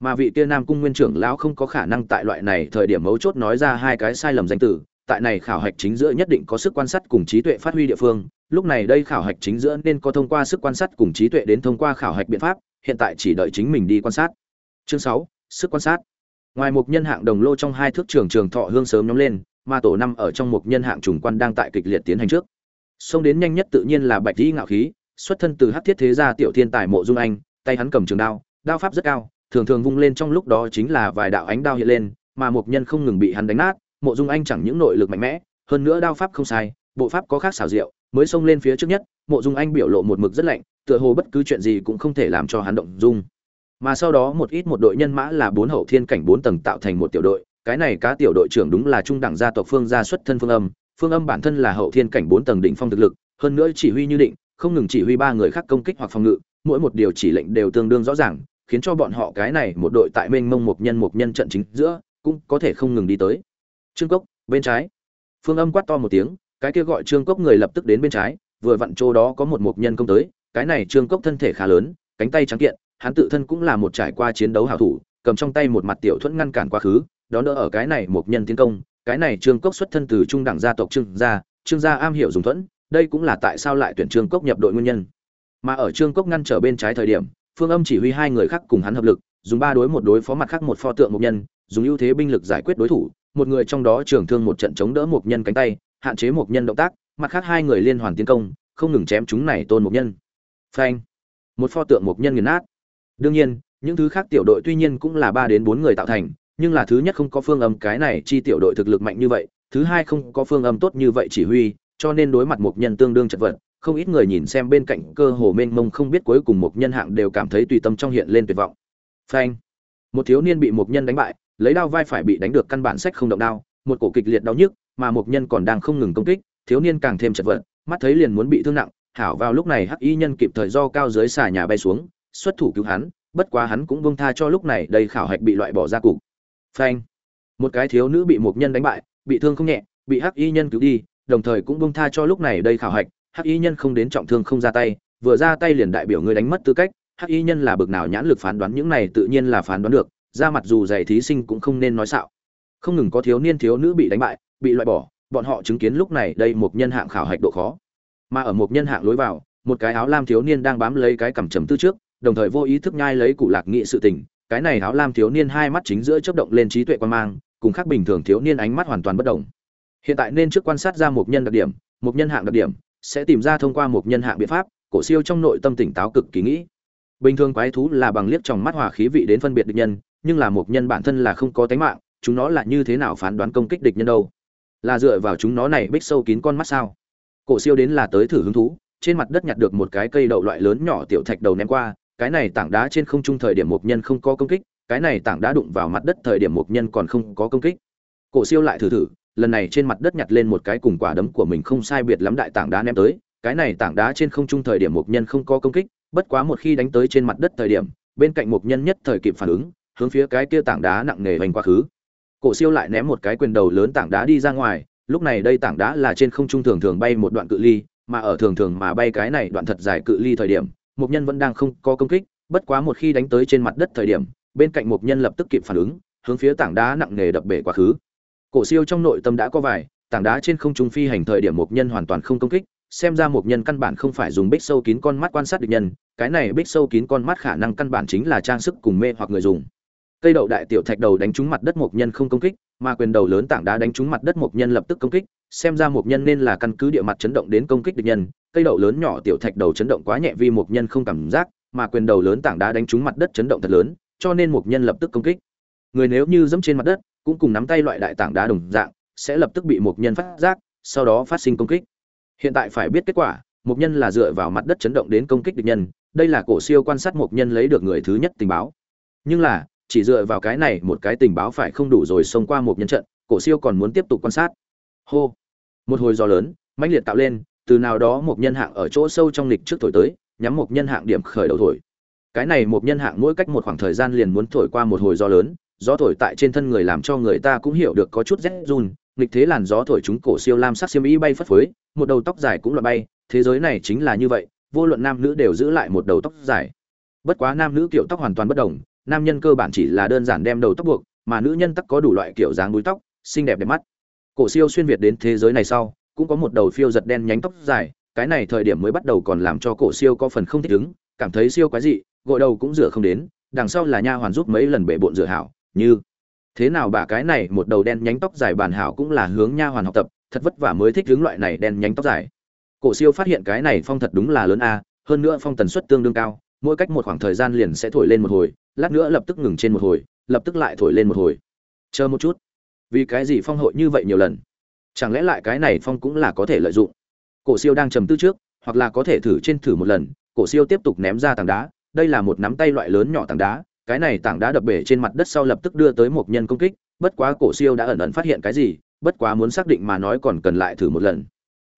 mà vị kia nam cung nguyên trưởng lão không có khả năng tại loại này thời điểm mấu chốt nói ra hai cái sai lầm danh từ, tại này khảo hạch chính giữa nhất định có sức quan sát cùng trí tuệ phát huy địa phương, lúc này đây khảo hạch chính giữa nên có thông qua sức quan sát cùng trí tuệ đến thông qua khảo hạch biện pháp, hiện tại chỉ đợi chính mình đi quan sát. Chương sáu, sức quan sát. Ngoài một nhân hạng đồng lô trong hai thước trường trường thọ hương sớm nhóm lên, mà tổ năm ở trong một nhân hạng trùng quan đang tại kịch liệt tiến hành trước. Xông đến nhanh nhất tự nhiên là bạch dĩ ngạo khí, xuất thân từ hắc thiết thế gia tiểu thiên tài mộ dung anh, tay hắn cầm trường đao đao pháp rất cao thường thường vung lên trong lúc đó chính là vài đạo ánh đao hiện lên, mà một nhân không ngừng bị hắn đánh nát, mộ dung anh chẳng những nội lực mạnh mẽ, hơn nữa đao pháp không sai, bộ pháp có khác xảo diệu, mới xông lên phía trước nhất, mộ dung anh biểu lộ một mực rất lạnh, tựa hồ bất cứ chuyện gì cũng không thể làm cho hắn động dung. Mà sau đó một ít một đội nhân mã là bốn hậu thiên cảnh bốn tầng tạo thành một tiểu đội, cái này cá tiểu đội trưởng đúng là trung đẳng gia tộc phương gia xuất thân phương âm phương âm bản thân là hậu thiên cảnh bốn tầng đỉnh phong thực lực, hơn nữa chỉ huy như định, không ngừng chỉ huy ba người khác công kích hoặc phòng ngự, mỗi một điều chỉ lệnh đều tương đương rõ ràng khiến cho bọn họ cái này một đội tại mênh mông một nhân một nhân trận chính giữa, cũng có thể không ngừng đi tới. Trương cốc, bên trái. Phương âm quát to một tiếng, cái kia gọi trương cốc người lập tức đến bên trái, vừa vặn chỗ đó có một một nhân công tới, cái này trương cốc thân thể khá lớn, cánh tay trắng kiện, hắn tự thân cũng là một trải qua chiến đấu hảo thủ, cầm trong tay một mặt tiểu thuẫn ngăn cản quá khứ, đó đỡ ở cái này một nhân tiến công, cái này trương cốc xuất thân từ trung đẳng gia tộc trương gia trương gia am hiểu dùng thuẫn, đây cũng là tại sao lại tuyển trương cốc nhập đội nguyên nhân. Mà ở trương cốc ngăn trở bên trái thời điểm phương âm chỉ huy hai người khác cùng hắn hợp lực, dùng ba đối một đối phó mặt khác một pho tượng mục nhân, dùng ưu thế binh lực giải quyết đối thủ, một người trong đó trưởng thương một trận chống đỡ mục nhân cánh tay, hạn chế mục nhân động tác, mặt khác hai người liên hoàn tiến công, không ngừng chém chúng này tôn mục nhân. Phanh! Một pho tượng mục nhân nghiền nát. Đương nhiên, những thứ khác tiểu đội tuy nhiên cũng là ba đến bốn người tạo thành, nhưng là thứ nhất không có phương âm, cái này chi tiểu đội thực lực mạnh như vậy, thứ hai không có phương âm tốt như vậy chỉ huy, cho nên đối mặt mục nhân tương đương chật vật không ít người nhìn xem bên cạnh cơ hồ mênh mông không biết cuối cùng một nhân hạng đều cảm thấy tùy tâm trong hiện lên tuyệt vọng. Phanh. Một thiếu niên bị một nhân đánh bại, lấy đao vai phải bị đánh được căn bản sách không động đao, một cổ kịch liệt đau nhức, mà một nhân còn đang không ngừng công kích, thiếu niên càng thêm chật vật, mắt thấy liền muốn bị thương nặng, hảo vào lúc này hắc y nhân kịp thời do cao dưới xà nhà bay xuống, xuất thủ cứu hắn, bất quá hắn cũng buông tha cho lúc này đầy khảo hạch bị loại bỏ ra cục. Phanh. Một cái thiếu nữ bị một nhân đánh bại, bị thương không nhẹ, bị hắc y nhân cứu đi, đồng thời cũng buông tha cho lúc này đây khảo hạch hắc y nhân không đến trọng thương không ra tay, vừa ra tay liền đại biểu ngươi đánh mất tư cách, hắc y nhân là bực nào nhãn lực phán đoán những này tự nhiên là phán đoán được, ra mặt dù dạy thí sinh cũng không nên nói xạo. Không ngừng có thiếu niên thiếu nữ bị đánh bại, bị loại bỏ, bọn họ chứng kiến lúc này đây một nhân hạng khảo hạch độ khó. Mà ở một nhân hạng lối vào, một cái áo lam thiếu niên đang bám lấy cái cằm trầm tư trước, đồng thời vô ý thức nhai lấy cụ lạc nghị sự tình, cái này áo lam thiếu niên hai mắt chính giữa chớp động lên trí tuệ quan mang, cùng khác bình thường thiếu niên ánh mắt hoàn toàn bất đồng. Hiện tại nên trước quan sát ra một nhân đặc điểm, một nhân hạng đặc điểm sẽ tìm ra thông qua một nhân hạng biện pháp, cổ siêu trong nội tâm tỉnh táo cực kỳ nghĩ. Bình thường quái thú là bằng liếc trong mắt hỏa khí vị đến phân biệt địch nhân, nhưng là một nhân bản thân là không có tánh mạng, chúng nó là như thế nào phán đoán công kích địch nhân đâu? Là dựa vào chúng nó này bích sâu kín con mắt sao? Cổ siêu đến là tới thử hứng thú, trên mặt đất nhặt được một cái cây đậu loại lớn nhỏ tiểu thạch đầu ném qua, cái này tảng đá trên không trung thời điểm một nhân không có công kích, cái này tảng đá đụng vào mặt đất thời điểm một nhân còn không có công kích. Cổ siêu lại thử thử lần này trên mặt đất nhặt lên một cái cùng quả đấm của mình không sai biệt lắm đại tảng đá ném tới, cái này tảng đá trên không trung thời điểm mục nhân không có công kích, bất quá một khi đánh tới trên mặt đất thời điểm, bên cạnh mục nhân nhất thời kịp phản ứng, hướng phía cái kia tảng đá nặng nề hoành quá khứ. Cổ siêu lại ném một cái quyền đầu lớn tảng đá đi ra ngoài, lúc này đây tảng đá là trên không trung thường thường bay một đoạn cự ly, mà ở thường thường mà bay cái này đoạn thật dài cự ly thời điểm, mục nhân vẫn đang không có công kích, bất quá một khi đánh tới trên mặt đất thời điểm, bên cạnh mục nhân lập tức kịp phản ứng, hướng phía tảng đá nặng nề đập bể quá khứ cổ siêu trong nội tâm đã có vài, tảng đá trên không trung phi hành thời điểm một nhân hoàn toàn không công kích, xem ra một nhân căn bản không phải dùng bích sâu kín con mắt quan sát địch nhân, cái này bích sâu kín con mắt khả năng căn bản chính là trang sức cùng mê hoặc người dùng. Cây đậu đại tiểu thạch đầu đánh trúng mặt đất một nhân không công kích, mà quyền đầu lớn tảng đá đánh trúng mặt đất một nhân lập tức công kích, xem ra một nhân nên là căn cứ địa mặt chấn động đến công kích địch nhân, cây đậu lớn nhỏ tiểu thạch đầu chấn động quá nhẹ vì một nhân không cảm giác, mà quyền đầu lớn tảng đá đánh trúng mặt đất chấn động thật lớn, cho nên một nhân lập tức công kích. Người nếu như dẫm trên mặt đất cũng cùng nắm tay loại đại tảng đá đồng dạng, sẽ lập tức bị một nhân phát giác, sau đó phát sinh công kích. Hiện tại phải biết kết quả, một nhân là dựa vào mặt đất chấn động đến công kích địch nhân, đây là cổ siêu quan sát một nhân lấy được người thứ nhất tình báo. Nhưng là, chỉ dựa vào cái này một cái tình báo phải không đủ rồi xông qua một nhân trận, cổ siêu còn muốn tiếp tục quan sát. Hô! Một hồi gió lớn, mãnh liệt tạo lên, từ nào đó một nhân hạng ở chỗ sâu trong lịch trước thổi tới, nhắm một nhân hạng điểm khởi đầu thổi. Cái này một nhân hạng mỗi cách một khoảng thời gian liền muốn thổi qua một hồi gió lớn gió thổi tại trên thân người làm cho người ta cũng hiểu được có chút rét run, nghịch thế làn gió thổi chúng cổ siêu lam sắc xiêm y bay phất phới, một đầu tóc dài cũng là bay, thế giới này chính là như vậy, vô luận nam nữ đều giữ lại một đầu tóc dài. Bất quá nam nữ kiểu tóc hoàn toàn bất đồng, nam nhân cơ bản chỉ là đơn giản đem đầu tóc buộc, mà nữ nhân tắc có đủ loại kiểu dáng búi tóc, xinh đẹp đẹp mắt. Cổ siêu xuyên việt đến thế giới này sau, cũng có một đầu phiêu giật đen nhánh tóc dài, cái này thời điểm mới bắt đầu còn làm cho cổ siêu có phần không thích ứng, cảm thấy siêu quái dị, gội đầu cũng rửa không đến, đằng sau là nha hoàn giúp mấy lần bể bộn rửa hảo như, thế nào bà cái này, một đầu đen nhánh tóc dài bản hảo cũng là hướng nha hoàn học tập, thật vất vả mới thích hướng loại này đen nhánh tóc dài. Cổ siêu phát hiện cái này phong thật đúng là lớn a, hơn nữa phong tần suất tương đương cao, mỗi cách một khoảng thời gian liền sẽ thổi lên một hồi, lát nữa lập tức ngừng trên một hồi, lập tức lại thổi lên một hồi. Chờ một chút. Vì cái gì phong hội như vậy nhiều lần? Chẳng lẽ lại cái này phong cũng là có thể lợi dụng? Cổ siêu đang trầm tư trước, hoặc là có thể thử trên thử một lần, cổ siêu tiếp tục ném ra tảng đá, đây là một nắm tay loại lớn nhỏ tảng đá cái này tảng đá đập bể trên mặt đất sau lập tức đưa tới một nhân công kích, bất quá cổ siêu đã ẩn ẩn phát hiện cái gì, bất quá muốn xác định mà nói còn cần lại thử một lần.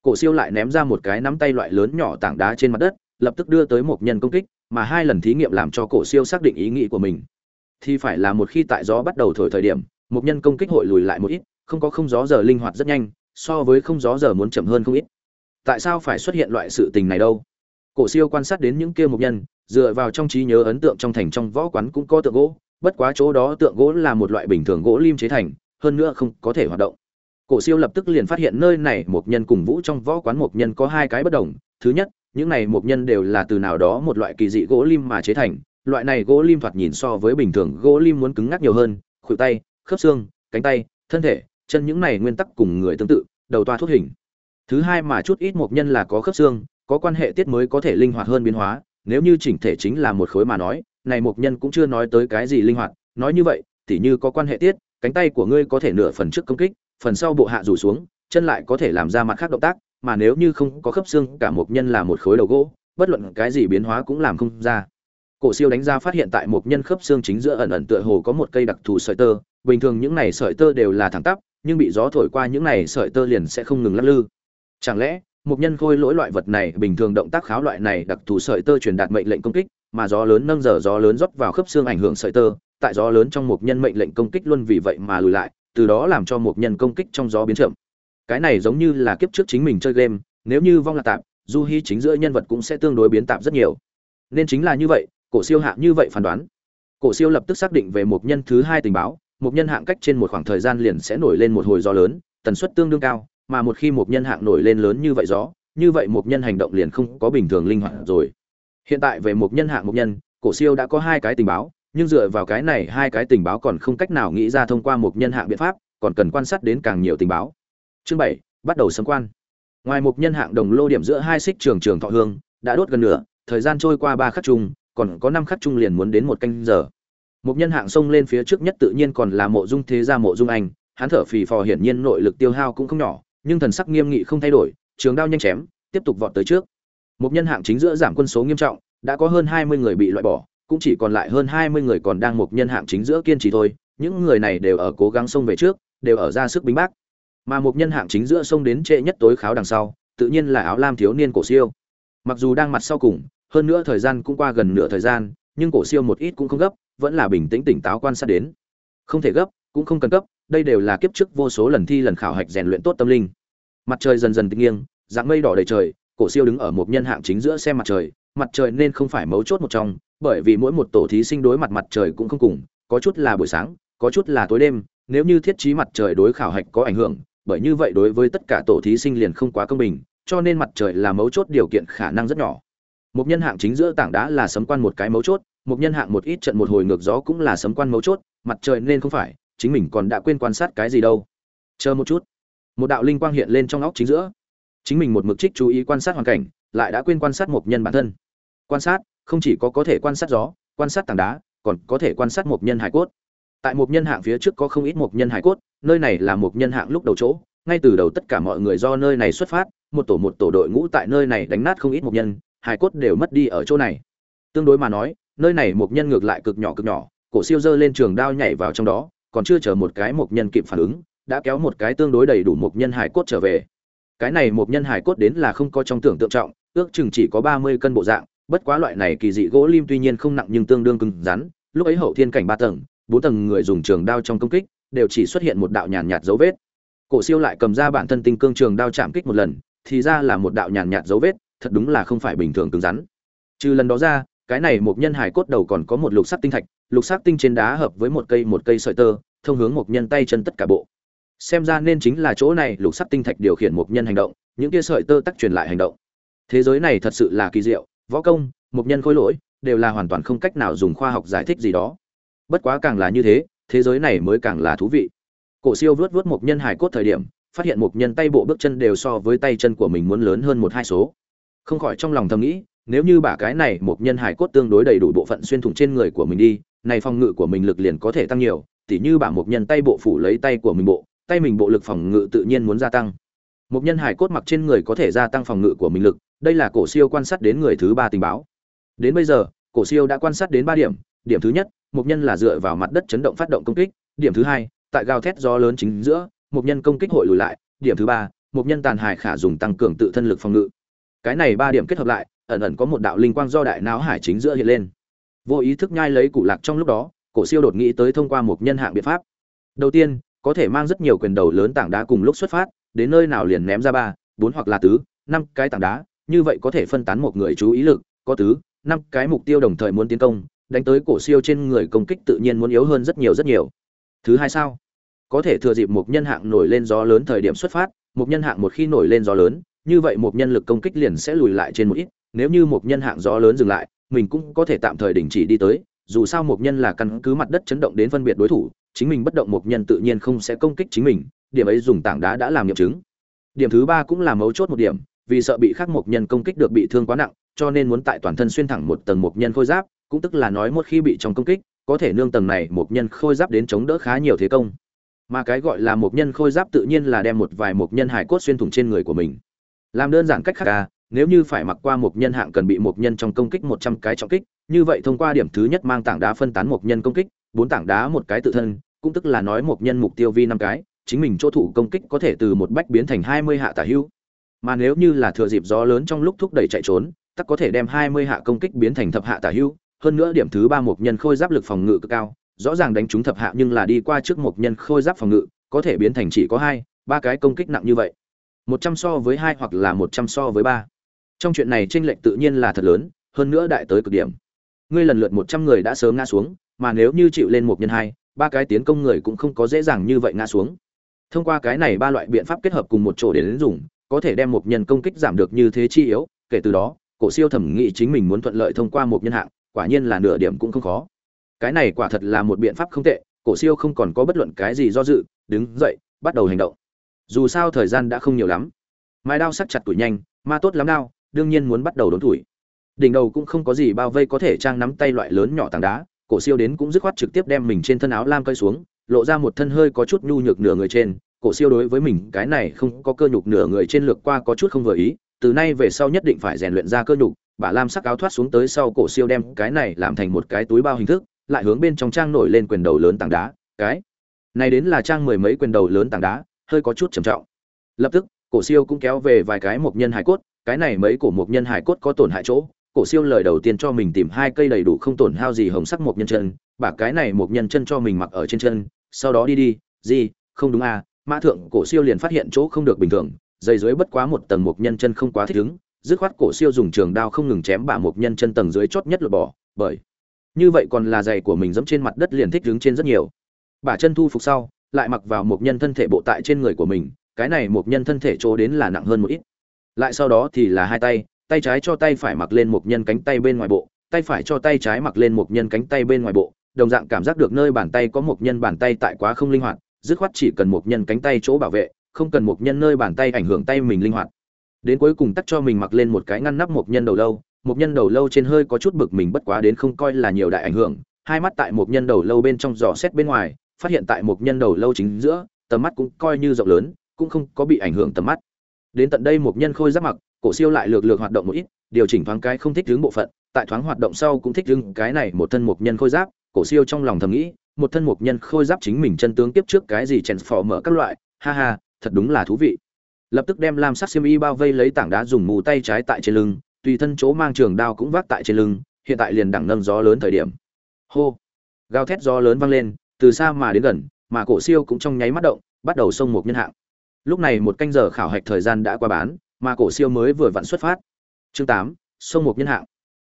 Cổ siêu lại ném ra một cái nắm tay loại lớn nhỏ tảng đá trên mặt đất, lập tức đưa tới một nhân công kích, mà hai lần thí nghiệm làm cho cổ siêu xác định ý nghĩ của mình. Thì phải là một khi tại gió bắt đầu thổi thời điểm, một nhân công kích hội lùi lại một ít, không có không gió giờ linh hoạt rất nhanh, so với không gió giờ muốn chậm hơn không ít. Tại sao phải xuất hiện loại sự tình này đâu? Cổ siêu quan sát đến những kia mục nhân dựa vào trong trí nhớ ấn tượng trong thành trong võ quán cũng có tượng gỗ, bất quá chỗ đó tượng gỗ là một loại bình thường gỗ lim chế thành, hơn nữa không có thể hoạt động. Cổ siêu lập tức liền phát hiện nơi này một nhân cùng vũ trong võ quán một nhân có hai cái bất đồng. Thứ nhất, những này một nhân đều là từ nào đó một loại kỳ dị gỗ lim mà chế thành. Loại này gỗ lim thoạt nhìn so với bình thường gỗ lim muốn cứng ngắc nhiều hơn, khuỷu tay, khớp xương, cánh tay, thân thể, chân những này nguyên tắc cùng người tương tự, đầu toa thuốc hình. Thứ hai mà chút ít một nhân là có khớp xương, có quan hệ tiết mới có thể linh hoạt hơn biến hóa nếu như chỉnh thể chính là một khối mà nói, này mục nhân cũng chưa nói tới cái gì linh hoạt, nói như vậy, tỉ như có quan hệ tiết, cánh tay của ngươi có thể nửa phần trước công kích, phần sau bộ hạ rủ xuống, chân lại có thể làm ra mặt khác động tác, mà nếu như không có khớp xương, cả mục nhân là một khối đầu gỗ, bất luận cái gì biến hóa cũng làm không ra. Cổ siêu đánh ra phát hiện tại mục nhân khớp xương chính giữa ẩn ẩn tựa hồ có một cây đặc thù sợi tơ, bình thường những này sợi tơ đều là thẳng tắp, nhưng bị gió thổi qua những này sợi tơ liền sẽ không ngừng lắc lư. Chẳng lẽ một nhân khôi lỗi loại vật này bình thường động tác kháo loại này đặc thù sợi tơ truyền đạt mệnh lệnh công kích mà gió lớn nâng giờ gió lớn rót vào khớp xương ảnh hưởng sợi tơ tại gió lớn trong một nhân mệnh lệnh công kích luôn vì vậy mà lùi lại từ đó làm cho một nhân công kích trong gió biến chậm. Cái này giống như là kiếp trước chính mình chơi game nếu như vong là tạm, du hy chính giữa nhân vật cũng sẽ tương đối biến tạm rất nhiều. Nên chính là như vậy cổ siêu hạ như vậy phán đoán. Cổ siêu lập tức xác định về một nhân thứ hai tình báo một nhân hạng cách trên một khoảng thời gian liền sẽ nổi lên một hồi gió lớn tần suất tương đương cao mà một khi một nhân hạng nổi lên lớn như vậy gió, như vậy một nhân hành động liền không có bình thường linh hoạt rồi. Hiện tại về một nhân hạng một nhân, cổ siêu đã có hai cái tình báo, nhưng dựa vào cái này hai cái tình báo còn không cách nào nghĩ ra thông qua một nhân hạng biện pháp, còn cần quan sát đến càng nhiều tình báo. Chương bảy, bắt đầu sấm quan. Ngoài một nhân hạng đồng lô điểm giữa hai xích trường trường thọ hương, đã đốt gần nửa, thời gian trôi qua ba khắc chung, còn có năm khắc chung liền muốn đến một canh giờ. Một nhân hạng xông lên phía trước nhất tự nhiên còn là mộ dung thế gia mộ dung anh, hắn thở phì phò hiển nhiên nội lực tiêu hao cũng không nhỏ nhưng thần sắc nghiêm nghị không thay đổi, trường đao nhanh chém, tiếp tục vọt tới trước. Một nhân hạng chính giữa giảm quân số nghiêm trọng, đã có hơn hai mươi người bị loại bỏ, cũng chỉ còn lại hơn hai mươi người còn đang một nhân hạng chính giữa kiên trì thôi, những người này đều ở cố gắng xông về trước, đều ở ra sức bính bác. Mà một nhân hạng chính giữa xông đến trễ nhất tối kháo đằng sau, tự nhiên là áo lam thiếu niên cổ siêu. Mặc dù đang mặt sau cùng, hơn nữa thời gian cũng qua gần nửa thời gian, nhưng cổ siêu một ít cũng không gấp, vẫn là bình tĩnh tỉnh táo quan sát đến. Không thể gấp cũng không cần cấp, đây đều là kiếp trước vô số lần thi lần khảo hạch rèn luyện tốt tâm linh. Mặt trời dần dần tịch nghiêng, dạng mây đỏ đầy trời, cổ siêu đứng ở một nhân hạng chính giữa xem mặt trời mặt trời nên không phải mấu chốt một trong, bởi vì mỗi một tổ thí sinh đối mặt mặt trời cũng không cùng, có chút là buổi sáng, có chút là tối đêm, nếu như thiết trí mặt trời đối khảo hạch có ảnh hưởng, bởi như vậy đối với tất cả tổ thí sinh liền không quá công bình, cho nên mặt trời là mấu chốt điều kiện khả năng rất nhỏ. Một nhân hạng chính giữa tảng đá là sấm quan một cái mấu chốt, một nhân hạng một ít trận một hồi ngược gió cũng là sấm quan mấu chốt, mặt trời nên không phải chính mình còn đã quên quan sát cái gì đâu. Chờ một chút. Một đạo linh quang hiện lên trong óc chính giữa. Chính mình một mực trích chú ý quan sát hoàn cảnh, lại đã quên quan sát một nhân bản thân. Quan sát, không chỉ có có thể quan sát gió, quan sát tảng đá, còn có thể quan sát một nhân hải cốt. Tại một nhân hạng phía trước có không ít một nhân hải cốt, nơi này là một nhân hạng lúc đầu chỗ. Ngay từ đầu tất cả mọi người do nơi này xuất phát, một tổ một tổ đội ngũ tại nơi này đánh nát không ít một nhân, hải cốt đều mất đi ở chỗ này. Tương đối mà nói, nơi này một nhân ngược lại cực nhỏ cực nhỏ, cổ siêu dơ lên trường đao nhảy vào trong đó còn chưa chờ một cái một nhân kịp phản ứng, đã kéo một cái tương đối đầy đủ một nhân hải cốt trở về. Cái này một nhân hải cốt đến là không có trong tưởng tượng trọng, ước chừng chỉ có ba mươi cân bộ dạng, bất quá loại này kỳ dị gỗ lim tuy nhiên không nặng nhưng tương đương cứng rắn, lúc ấy hậu thiên cảnh ba tầng, bốn tầng người dùng trường đao trong công kích, đều chỉ xuất hiện một đạo nhàn nhạt dấu vết. Cổ siêu lại cầm ra bản thân tinh cương trường đao chạm kích một lần, thì ra là một đạo nhàn nhạt dấu vết, thật đúng là không phải bình thường cứng rắn. Trừ lần đó ra cái này một nhân hải cốt đầu còn có một lục sắc tinh thạch, lục sắc tinh trên đá hợp với một cây một cây sợi tơ, thông hướng một nhân tay chân tất cả bộ. Xem ra nên chính là chỗ này lục sắc tinh thạch điều khiển một nhân hành động, những kia sợi tơ tắc truyền lại hành động. Thế giới này thật sự là kỳ diệu, võ công, một nhân khối lỗi, đều là hoàn toàn không cách nào dùng khoa học giải thích gì đó. Bất quá càng là như thế thế giới này mới càng là thú vị. Cổ siêu vớt vớt một nhân hải cốt thời điểm, phát hiện một nhân tay bộ bước chân đều so với tay chân của mình muốn lớn hơn một hai số. Không khỏi trong lòng thầm nghĩ nếu như bả cái này một nhân hải cốt tương đối đầy đủ bộ phận xuyên thủng trên người của mình đi, này phòng ngự của mình lực liền có thể tăng nhiều, tỉ như bả một nhân tay bộ phủ lấy tay của mình bộ, tay mình bộ lực phòng ngự tự nhiên muốn gia tăng. Một nhân hải cốt mặc trên người có thể gia tăng phòng ngự của mình lực, đây là cổ siêu quan sát đến người thứ ba tình báo. Đến bây giờ, cổ siêu đã quan sát đến ba điểm điểm thứ nhất, một nhân là dựa vào mặt đất chấn động phát động công kích, điểm thứ hai, tại gào thét gió lớn chính giữa, một nhân công kích hội lùi lại, điểm thứ ba, một nhân tàn hại khả dùng tăng cường tự thân lực phòng ngự. Cái này ba điểm kết hợp lại ẩn ẩn có một đạo linh quang do đại não hải chính giữa hiện lên. Vô ý thức nhai lấy cụ lạc trong lúc đó, cổ siêu đột nghĩ tới thông qua một nhân hạng biện pháp. Đầu tiên, có thể mang rất nhiều quyền đầu lớn tảng đá cùng lúc xuất phát, đến nơi nào liền ném ra ba, bốn hoặc là tứ, năm cái tảng đá, như vậy có thể phân tán một người chú ý lực, có tứ, năm cái mục tiêu đồng thời muốn tiến công, đánh tới cổ siêu trên người công kích tự nhiên muốn yếu hơn rất nhiều rất nhiều. Thứ hai sao? Có thể thừa dịp một nhân hạng nổi lên gió lớn thời điểm xuất phát, một nhân hạng một khi nổi lên gió lớn, như vậy một nhân lực công kích liền sẽ lùi lại trên một ít nếu như một nhân hạng gió lớn dừng lại, mình cũng có thể tạm thời đình chỉ đi tới, dù sao một nhân là căn cứ mặt đất chấn động đến phân biệt đối thủ, chính mình bất động một nhân tự nhiên không sẽ công kích chính mình, điểm ấy dùng tảng đá đã làm nghiệm chứng. Điểm thứ ba cũng là mấu chốt một điểm, vì sợ bị khác một nhân công kích được bị thương quá nặng, cho nên muốn tại toàn thân xuyên thẳng một tầng một nhân khôi giáp, cũng tức là nói một khi bị trong công kích, có thể nương tầng này một nhân khôi giáp đến chống đỡ khá nhiều thế công. Mà cái gọi là một nhân khôi giáp tự nhiên là đem một vài một nhân hải cốt xuyên thủng trên người của mình. Làm đơn giản cách khác à nếu như phải mặc qua một nhân hạng cần bị một nhân trong công kích một trăm cái trọng kích, như vậy thông qua điểm thứ nhất mang tảng đá phân tán một nhân công kích, bốn tảng đá một cái tự thân, cũng tức là nói một nhân mục tiêu vi năm cái, chính mình chỗ thủ công kích có thể từ một bách biến thành hai mươi hạ tả hữu mà nếu như là thừa dịp gió lớn trong lúc thúc đẩy chạy trốn, tắc có thể đem hai mươi hạ công kích biến thành thập hạ tả hữu hơn nữa điểm thứ ba một nhân khôi giáp lực phòng ngự cực cao, rõ ràng đánh trúng thập hạ nhưng là đi qua trước một nhân khôi giáp phòng ngự, có thể biến thành chỉ có hai, ba cái công kích nặng như vậy. Một trăm so với hai hoặc là một trăm so với ba trong chuyện này tranh lệch tự nhiên là thật lớn, hơn nữa đại tới cực điểm. Ngươi lần lượt một trăm người đã sớm ngã xuống, mà nếu như chịu lên một nhân hai, ba cái tiến công người cũng không có dễ dàng như vậy ngã xuống. Thông qua cái này ba loại biện pháp kết hợp cùng một chỗ để đến dùng, có thể đem một nhân công kích giảm được như thế chi yếu, kể từ đó, cổ siêu thẩm nghĩ chính mình muốn thuận lợi thông qua một nhân hạng, quả nhiên là nửa điểm cũng không khó. Cái này quả thật là một biện pháp không tệ, cổ siêu không còn có bất luận cái gì do dự, đứng dậy, bắt đầu hành động. Dù sao thời gian đã không nhiều lắm. Mai đao sắc chặt tuổi nhanh, ma tốt lắm đao đương nhiên muốn bắt đầu đốn tuổi. Đỉnh đầu cũng không có gì bao vây có thể trang nắm tay loại lớn nhỏ tảng đá, cổ siêu đến cũng dứt khoát trực tiếp đem mình trên thân áo lam cơi xuống, lộ ra một thân hơi có chút nhu nhược nửa người trên. Cổ siêu đối với mình, cái này không có cơ nhục nửa người trên lược qua có chút không vừa ý, từ nay về sau nhất định phải rèn luyện ra cơ nhục, bà lam sắc áo thoát xuống tới sau cổ siêu đem cái này làm thành một cái túi bao hình thức, lại hướng bên trong trang nổi lên quyền đầu lớn tảng đá, cái này đến là trang mười mấy quyền đầu lớn tảng đá, hơi có chút trầm trọng. Lập tức, cổ siêu cũng kéo về vài cái mộc nhân hải cốt cái này mấy cổ mục nhân hải cốt có tổn hại chỗ, cổ siêu lời đầu tiên cho mình tìm hai cây đầy đủ không tổn hao gì hồng sắc mục nhân chân, bả cái này mục nhân chân cho mình mặc ở trên chân, sau đó đi đi gì không đúng à mã thượng cổ siêu liền phát hiện chỗ không được bình thường, dây dưới bất quá một tầng mục nhân chân không quá thích ứng, dứt khoát cổ siêu dùng trường đao không ngừng chém bả mục nhân chân tầng dưới chót nhất lột bỏ, bởi như vậy còn là giày của mình dẫm trên mặt đất liền thích đứng trên rất nhiều. Bả chân thu phục sau, lại mặc vào một nhân thân thể bộ tại trên người của mình, cái này một nhân thân thể chỗ đến là nặng hơn một ít lại sau đó thì là hai tay tay trái cho tay phải mặc lên một nhân cánh tay bên ngoài bộ, tay phải cho tay trái mặc lên một nhân cánh tay bên ngoài bộ, đồng dạng cảm giác được nơi bàn tay có một nhân bàn tay tại quá không linh hoạt, dứt khoát chỉ cần một nhân cánh tay chỗ bảo vệ, không cần một nhân nơi bàn tay ảnh hưởng tay mình linh hoạt. Đến cuối cùng tắt cho mình mặc lên một cái ngăn nắp một nhân đầu lâu, một nhân đầu lâu trên hơi có chút bực mình bất quá đến không coi là nhiều đại ảnh hưởng, hai mắt tại một nhân đầu lâu bên trong giò xét bên ngoài, phát hiện tại một nhân đầu lâu chính giữa, tầm mắt cũng coi như rộng lớn, cũng không có bị ảnh hưởng tầm mắt đến tận đây một nhân khôi giáp mặc, cổ siêu lại lược lược hoạt động một ít, điều chỉnh thoáng cái không thích hướng bộ phận, tại thoáng hoạt động sau cũng thích hướng cái này một thân một nhân khôi giáp, cổ siêu trong lòng thầm nghĩ, một thân một nhân khôi giáp chính mình chân tướng tiếp trước cái gì chèn phò mở các loại, ha ha, thật đúng là thú vị. Lập tức đem lam sắc xiêm y bao vây lấy tảng đá dùng mù tay trái tại trên lưng, tùy thân chỗ mang trường đao cũng vác tại trên lưng, hiện tại liền đẳng nâng gió lớn thời điểm. Hô! Gào thét gió lớn vang lên, từ xa mà đến gần, mà cổ siêu cũng trong nháy mắt động, bắt đầu xông một nhân hạng lúc này một canh giờ khảo hạch thời gian đã qua bán, mà cổ siêu mới vừa vặn xuất phát. Chương tám, sông một nhân hạng.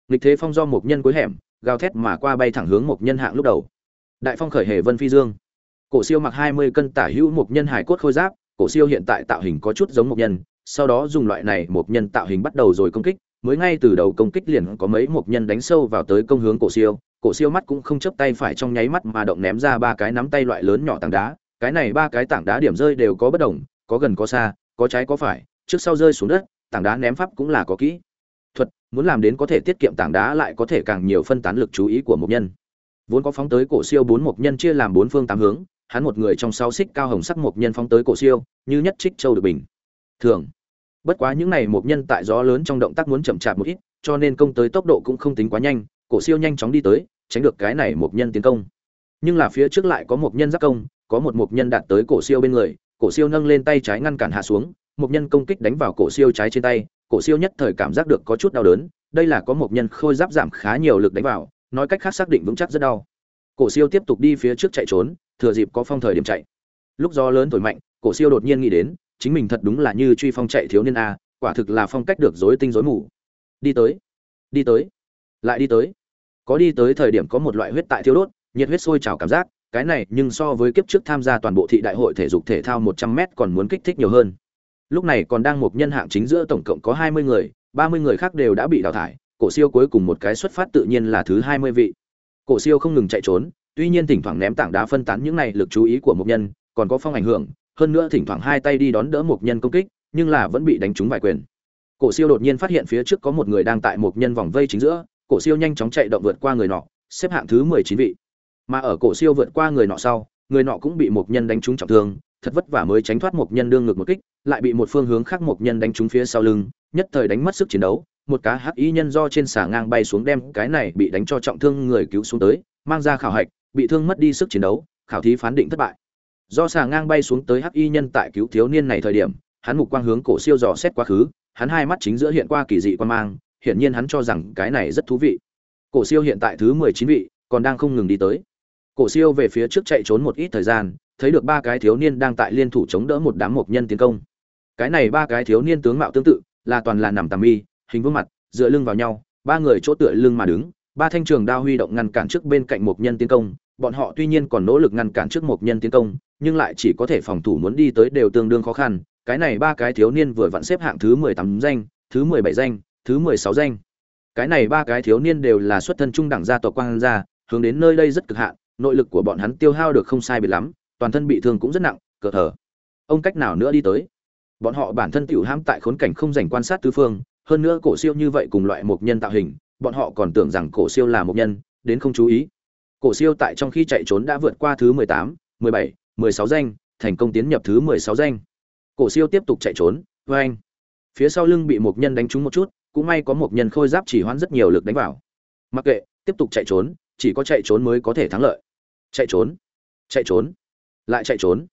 Nghịch thế phong do một nhân cuối hẻm, gào thét mà qua bay thẳng hướng một nhân hạng lúc đầu. Đại phong khởi hề vân phi dương. Cổ siêu mặc hai mươi cân tả hữu một nhân hải cốt khôi giáp, cổ siêu hiện tại tạo hình có chút giống một nhân, sau đó dùng loại này một nhân tạo hình bắt đầu rồi công kích, mới ngay từ đầu công kích liền có mấy một nhân đánh sâu vào tới công hướng cổ siêu cổ siêu mắt cũng không chấp tay phải trong nháy mắt mà động ném ra ba cái nắm tay loại lớn nhỏ tảng đá, cái này ba cái tảng đá điểm rơi đều có bất đồng có gần có xa, có trái có phải, trước sau rơi xuống đất, tảng đá ném pháp cũng là có kỹ. Thuật, muốn làm đến có thể tiết kiệm tảng đá lại có thể càng nhiều phân tán lực chú ý của một nhân. Vốn có phóng tới cổ siêu bốn một nhân chia làm bốn phương tám hướng, hắn một người trong sáu xích cao hồng sắc một nhân phóng tới cổ siêu, như nhất trích châu được bình. Thường. Bất quá những này một nhân tại gió lớn trong động tác muốn chậm chạp một ít, cho nên công tới tốc độ cũng không tính quá nhanh, cổ siêu nhanh chóng đi tới, tránh được cái này một nhân tiến công. Nhưng là phía trước lại có một nhân giáp công, có một một nhân đạt tới cổ siêu bên người cổ siêu nâng lên tay trái ngăn cản hạ xuống, một nhân công kích đánh vào cổ siêu trái trên tay, cổ siêu nhất thời cảm giác được có chút đau đớn, đây là có một nhân khôi giáp giảm khá nhiều lực đánh vào, nói cách khác xác định vững chắc rất đau. Cổ siêu tiếp tục đi phía trước chạy trốn, thừa dịp có phong thời điểm chạy. Lúc gió lớn thổi mạnh, cổ siêu đột nhiên nghĩ đến, chính mình thật đúng là như truy phong chạy thiếu niên a, quả thực là phong cách được rối tinh rối mù. Đi tới đi tới, lại đi tới. Có đi tới thời điểm có một loại huyết tại thiếu đốt, nhiệt huyết sôi trào cảm giác cái này nhưng so với kiếp trước tham gia toàn bộ thị đại hội thể dục thể thao 100 m còn muốn kích thích nhiều hơn. Lúc này còn đang một nhân hạng chính giữa tổng cộng có 20 người 30 người khác đều đã bị đào thải, cổ siêu cuối cùng một cái xuất phát tự nhiên là thứ 20 vị. Cổ siêu không ngừng chạy trốn, tuy nhiên thỉnh thoảng ném tảng đá phân tán những này lực chú ý của một nhân, còn có phong ảnh hưởng, hơn nữa thỉnh thoảng hai tay đi đón đỡ một nhân công kích, nhưng là vẫn bị đánh trúng vài quyền. Cổ siêu đột nhiên phát hiện phía trước có một người đang tại một nhân vòng vây chính giữa, cổ siêu nhanh chóng chạy động vượt qua người nọ, xếp hạng thứ mười chín vị mà ở cổ siêu vượt qua người nọ sau, người nọ cũng bị một nhân đánh trúng trọng thương, thật vất vả mới tránh thoát một nhân đương ngược một kích, lại bị một phương hướng khác một nhân đánh trúng phía sau lưng, nhất thời đánh mất sức chiến đấu, một cá hắc y nhân do trên xà ngang bay xuống đem cái này bị đánh cho trọng thương người cứu xuống tới, mang ra khảo hạch, bị thương mất đi sức chiến đấu, khảo thí phán định thất bại. Do xà ngang bay xuống tới hắc y nhân tại cứu thiếu niên này thời điểm, hắn mục quang hướng cổ siêu dò xét quá khứ, hắn hai mắt chính giữa hiện qua kỳ dị quan mang, hiển nhiên hắn cho rằng cái này rất thú vị. Cổ siêu hiện tại thứ mười chín vị, còn đang không ngừng đi tới cổ siêu về phía trước chạy trốn một ít thời gian, thấy được ba cái thiếu niên đang tại liên thủ chống đỡ một đám mộc nhân tiến công. Cái này ba cái thiếu niên tướng mạo tương tự, là toàn là nằm tầm mi, hình vương mặt, dựa lưng vào nhau, ba người chỗ tựa lưng mà đứng, ba thanh trường đao huy động ngăn cản trước bên cạnh mộc nhân tiến công, bọn họ tuy nhiên còn nỗ lực ngăn cản trước mộc nhân tiến công, nhưng lại chỉ có thể phòng thủ muốn đi tới đều tương đương khó khăn. Cái này ba cái thiếu niên vừa vặn xếp hạng thứ mười tám danh, thứ mười bảy danh, thứ mười sáu danh. Cái này ba cái thiếu niên đều là xuất thân trung đẳng gia tộc quang gia, hướng đến nơi đây rất cực hạn nội lực của bọn hắn tiêu hao được không sai biệt lắm, toàn thân bị thương cũng rất nặng cờ thở. Ông cách nào nữa đi tới? Bọn họ bản thân tiểu ham tại khốn cảnh không dành quan sát tứ phương, hơn nữa cổ siêu như vậy cùng loại một nhân tạo hình, bọn họ còn tưởng rằng cổ siêu là một nhân, đến không chú ý. Cổ siêu tại trong khi chạy trốn đã vượt qua thứ mười tám, mười bảy, mười sáu danh, thành công tiến nhập thứ mười sáu danh. Cổ siêu tiếp tục chạy trốn vê anh. Phía sau lưng bị một nhân đánh trúng một chút, cũng may có một nhân khôi giáp chỉ hoãn rất nhiều lực đánh vào. Mặc kệ, tiếp tục chạy trốn chỉ có chạy trốn mới có thể thắng lợi. Chạy trốn chạy trốn, lại chạy trốn.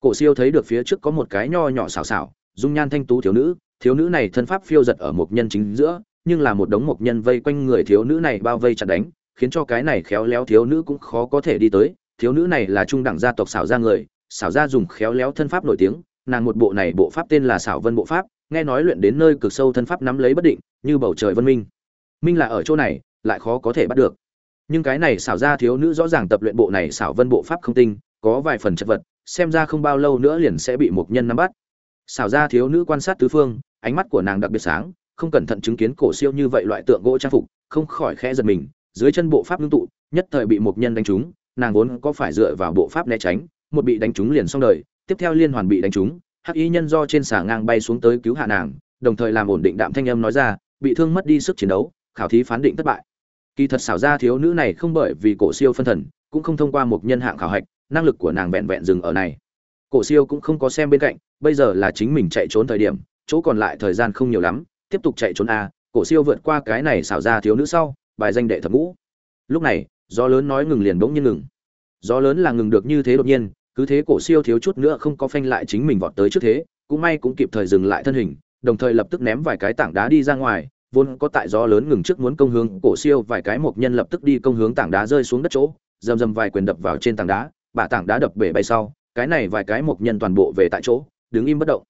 Cổ siêu thấy được phía trước có một cái nho nhỏ xảo xảo, dung nhan thanh tú thiếu nữ thiếu nữ này thân pháp phiêu giật ở một nhân chính giữa, nhưng là một đống mục nhân vây quanh người thiếu nữ này bao vây chặt đánh, khiến cho cái này khéo léo thiếu nữ cũng khó có thể đi tới. Thiếu nữ này là trung đẳng gia tộc xảo gia người, xảo gia dùng khéo léo thân pháp nổi tiếng, nàng một bộ này bộ pháp tên là xảo vân bộ pháp, nghe nói luyện đến nơi cực sâu thân pháp nắm lấy bất định, như bầu trời vân minh. Minh là ở chỗ này, lại khó có thể bắt được nhưng cái này xảo gia thiếu nữ rõ ràng tập luyện bộ này xảo vân bộ pháp không tinh, có vài phần chật vật, xem ra không bao lâu nữa liền sẽ bị một nhân nắm bắt. Xảo gia thiếu nữ quan sát tứ phương, ánh mắt của nàng đặc biệt sáng, không cẩn thận chứng kiến cổ siêu như vậy loại tượng gỗ trang phục, không khỏi khẽ giật mình, dưới chân bộ pháp ngưng tụ, nhất thời bị một nhân đánh trúng, nàng vốn có phải dựa vào bộ pháp né tránh, một bị đánh trúng liền xong đời, tiếp theo liên hoàn bị đánh trúng, hắc y nhân do trên xà ngang bay xuống tới cứu hạ nàng, đồng thời làm ổn định đạm thanh âm nói ra, bị thương mất đi sức chiến đấu, khảo thí phán định thất bại kỳ thật xảo ra thiếu nữ này không bởi vì cổ siêu phân thần, cũng không thông qua một nhân hạng khảo hạch, năng lực của nàng vẹn vẹn dừng ở này. Cổ siêu cũng không có xem bên cạnh, bây giờ là chính mình chạy trốn thời điểm, chỗ còn lại thời gian không nhiều lắm, tiếp tục chạy trốn a, cổ siêu vượt qua cái này xảo ra thiếu nữ sau, bài danh đệ thập ngũ. Lúc này, gió lớn nói ngừng liền bỗng nhiên ngừng. Gió lớn là ngừng được như thế đột nhiên, cứ thế cổ siêu thiếu chút nữa không có phanh lại chính mình vọt tới trước thế, cũng may cũng kịp thời dừng lại thân hình, đồng thời lập tức ném vài cái tảng đá đi ra ngoài vốn có tại gió lớn ngừng trước muốn công hướng cổ siêu, vài cái mục nhân lập tức đi công hướng tảng đá rơi xuống đất chỗ rầm rầm vài quyền đập vào trên tảng đá, bả tảng đá đập bể bay sau, cái này vài cái mục nhân toàn bộ về tại chỗ, đứng im bất động.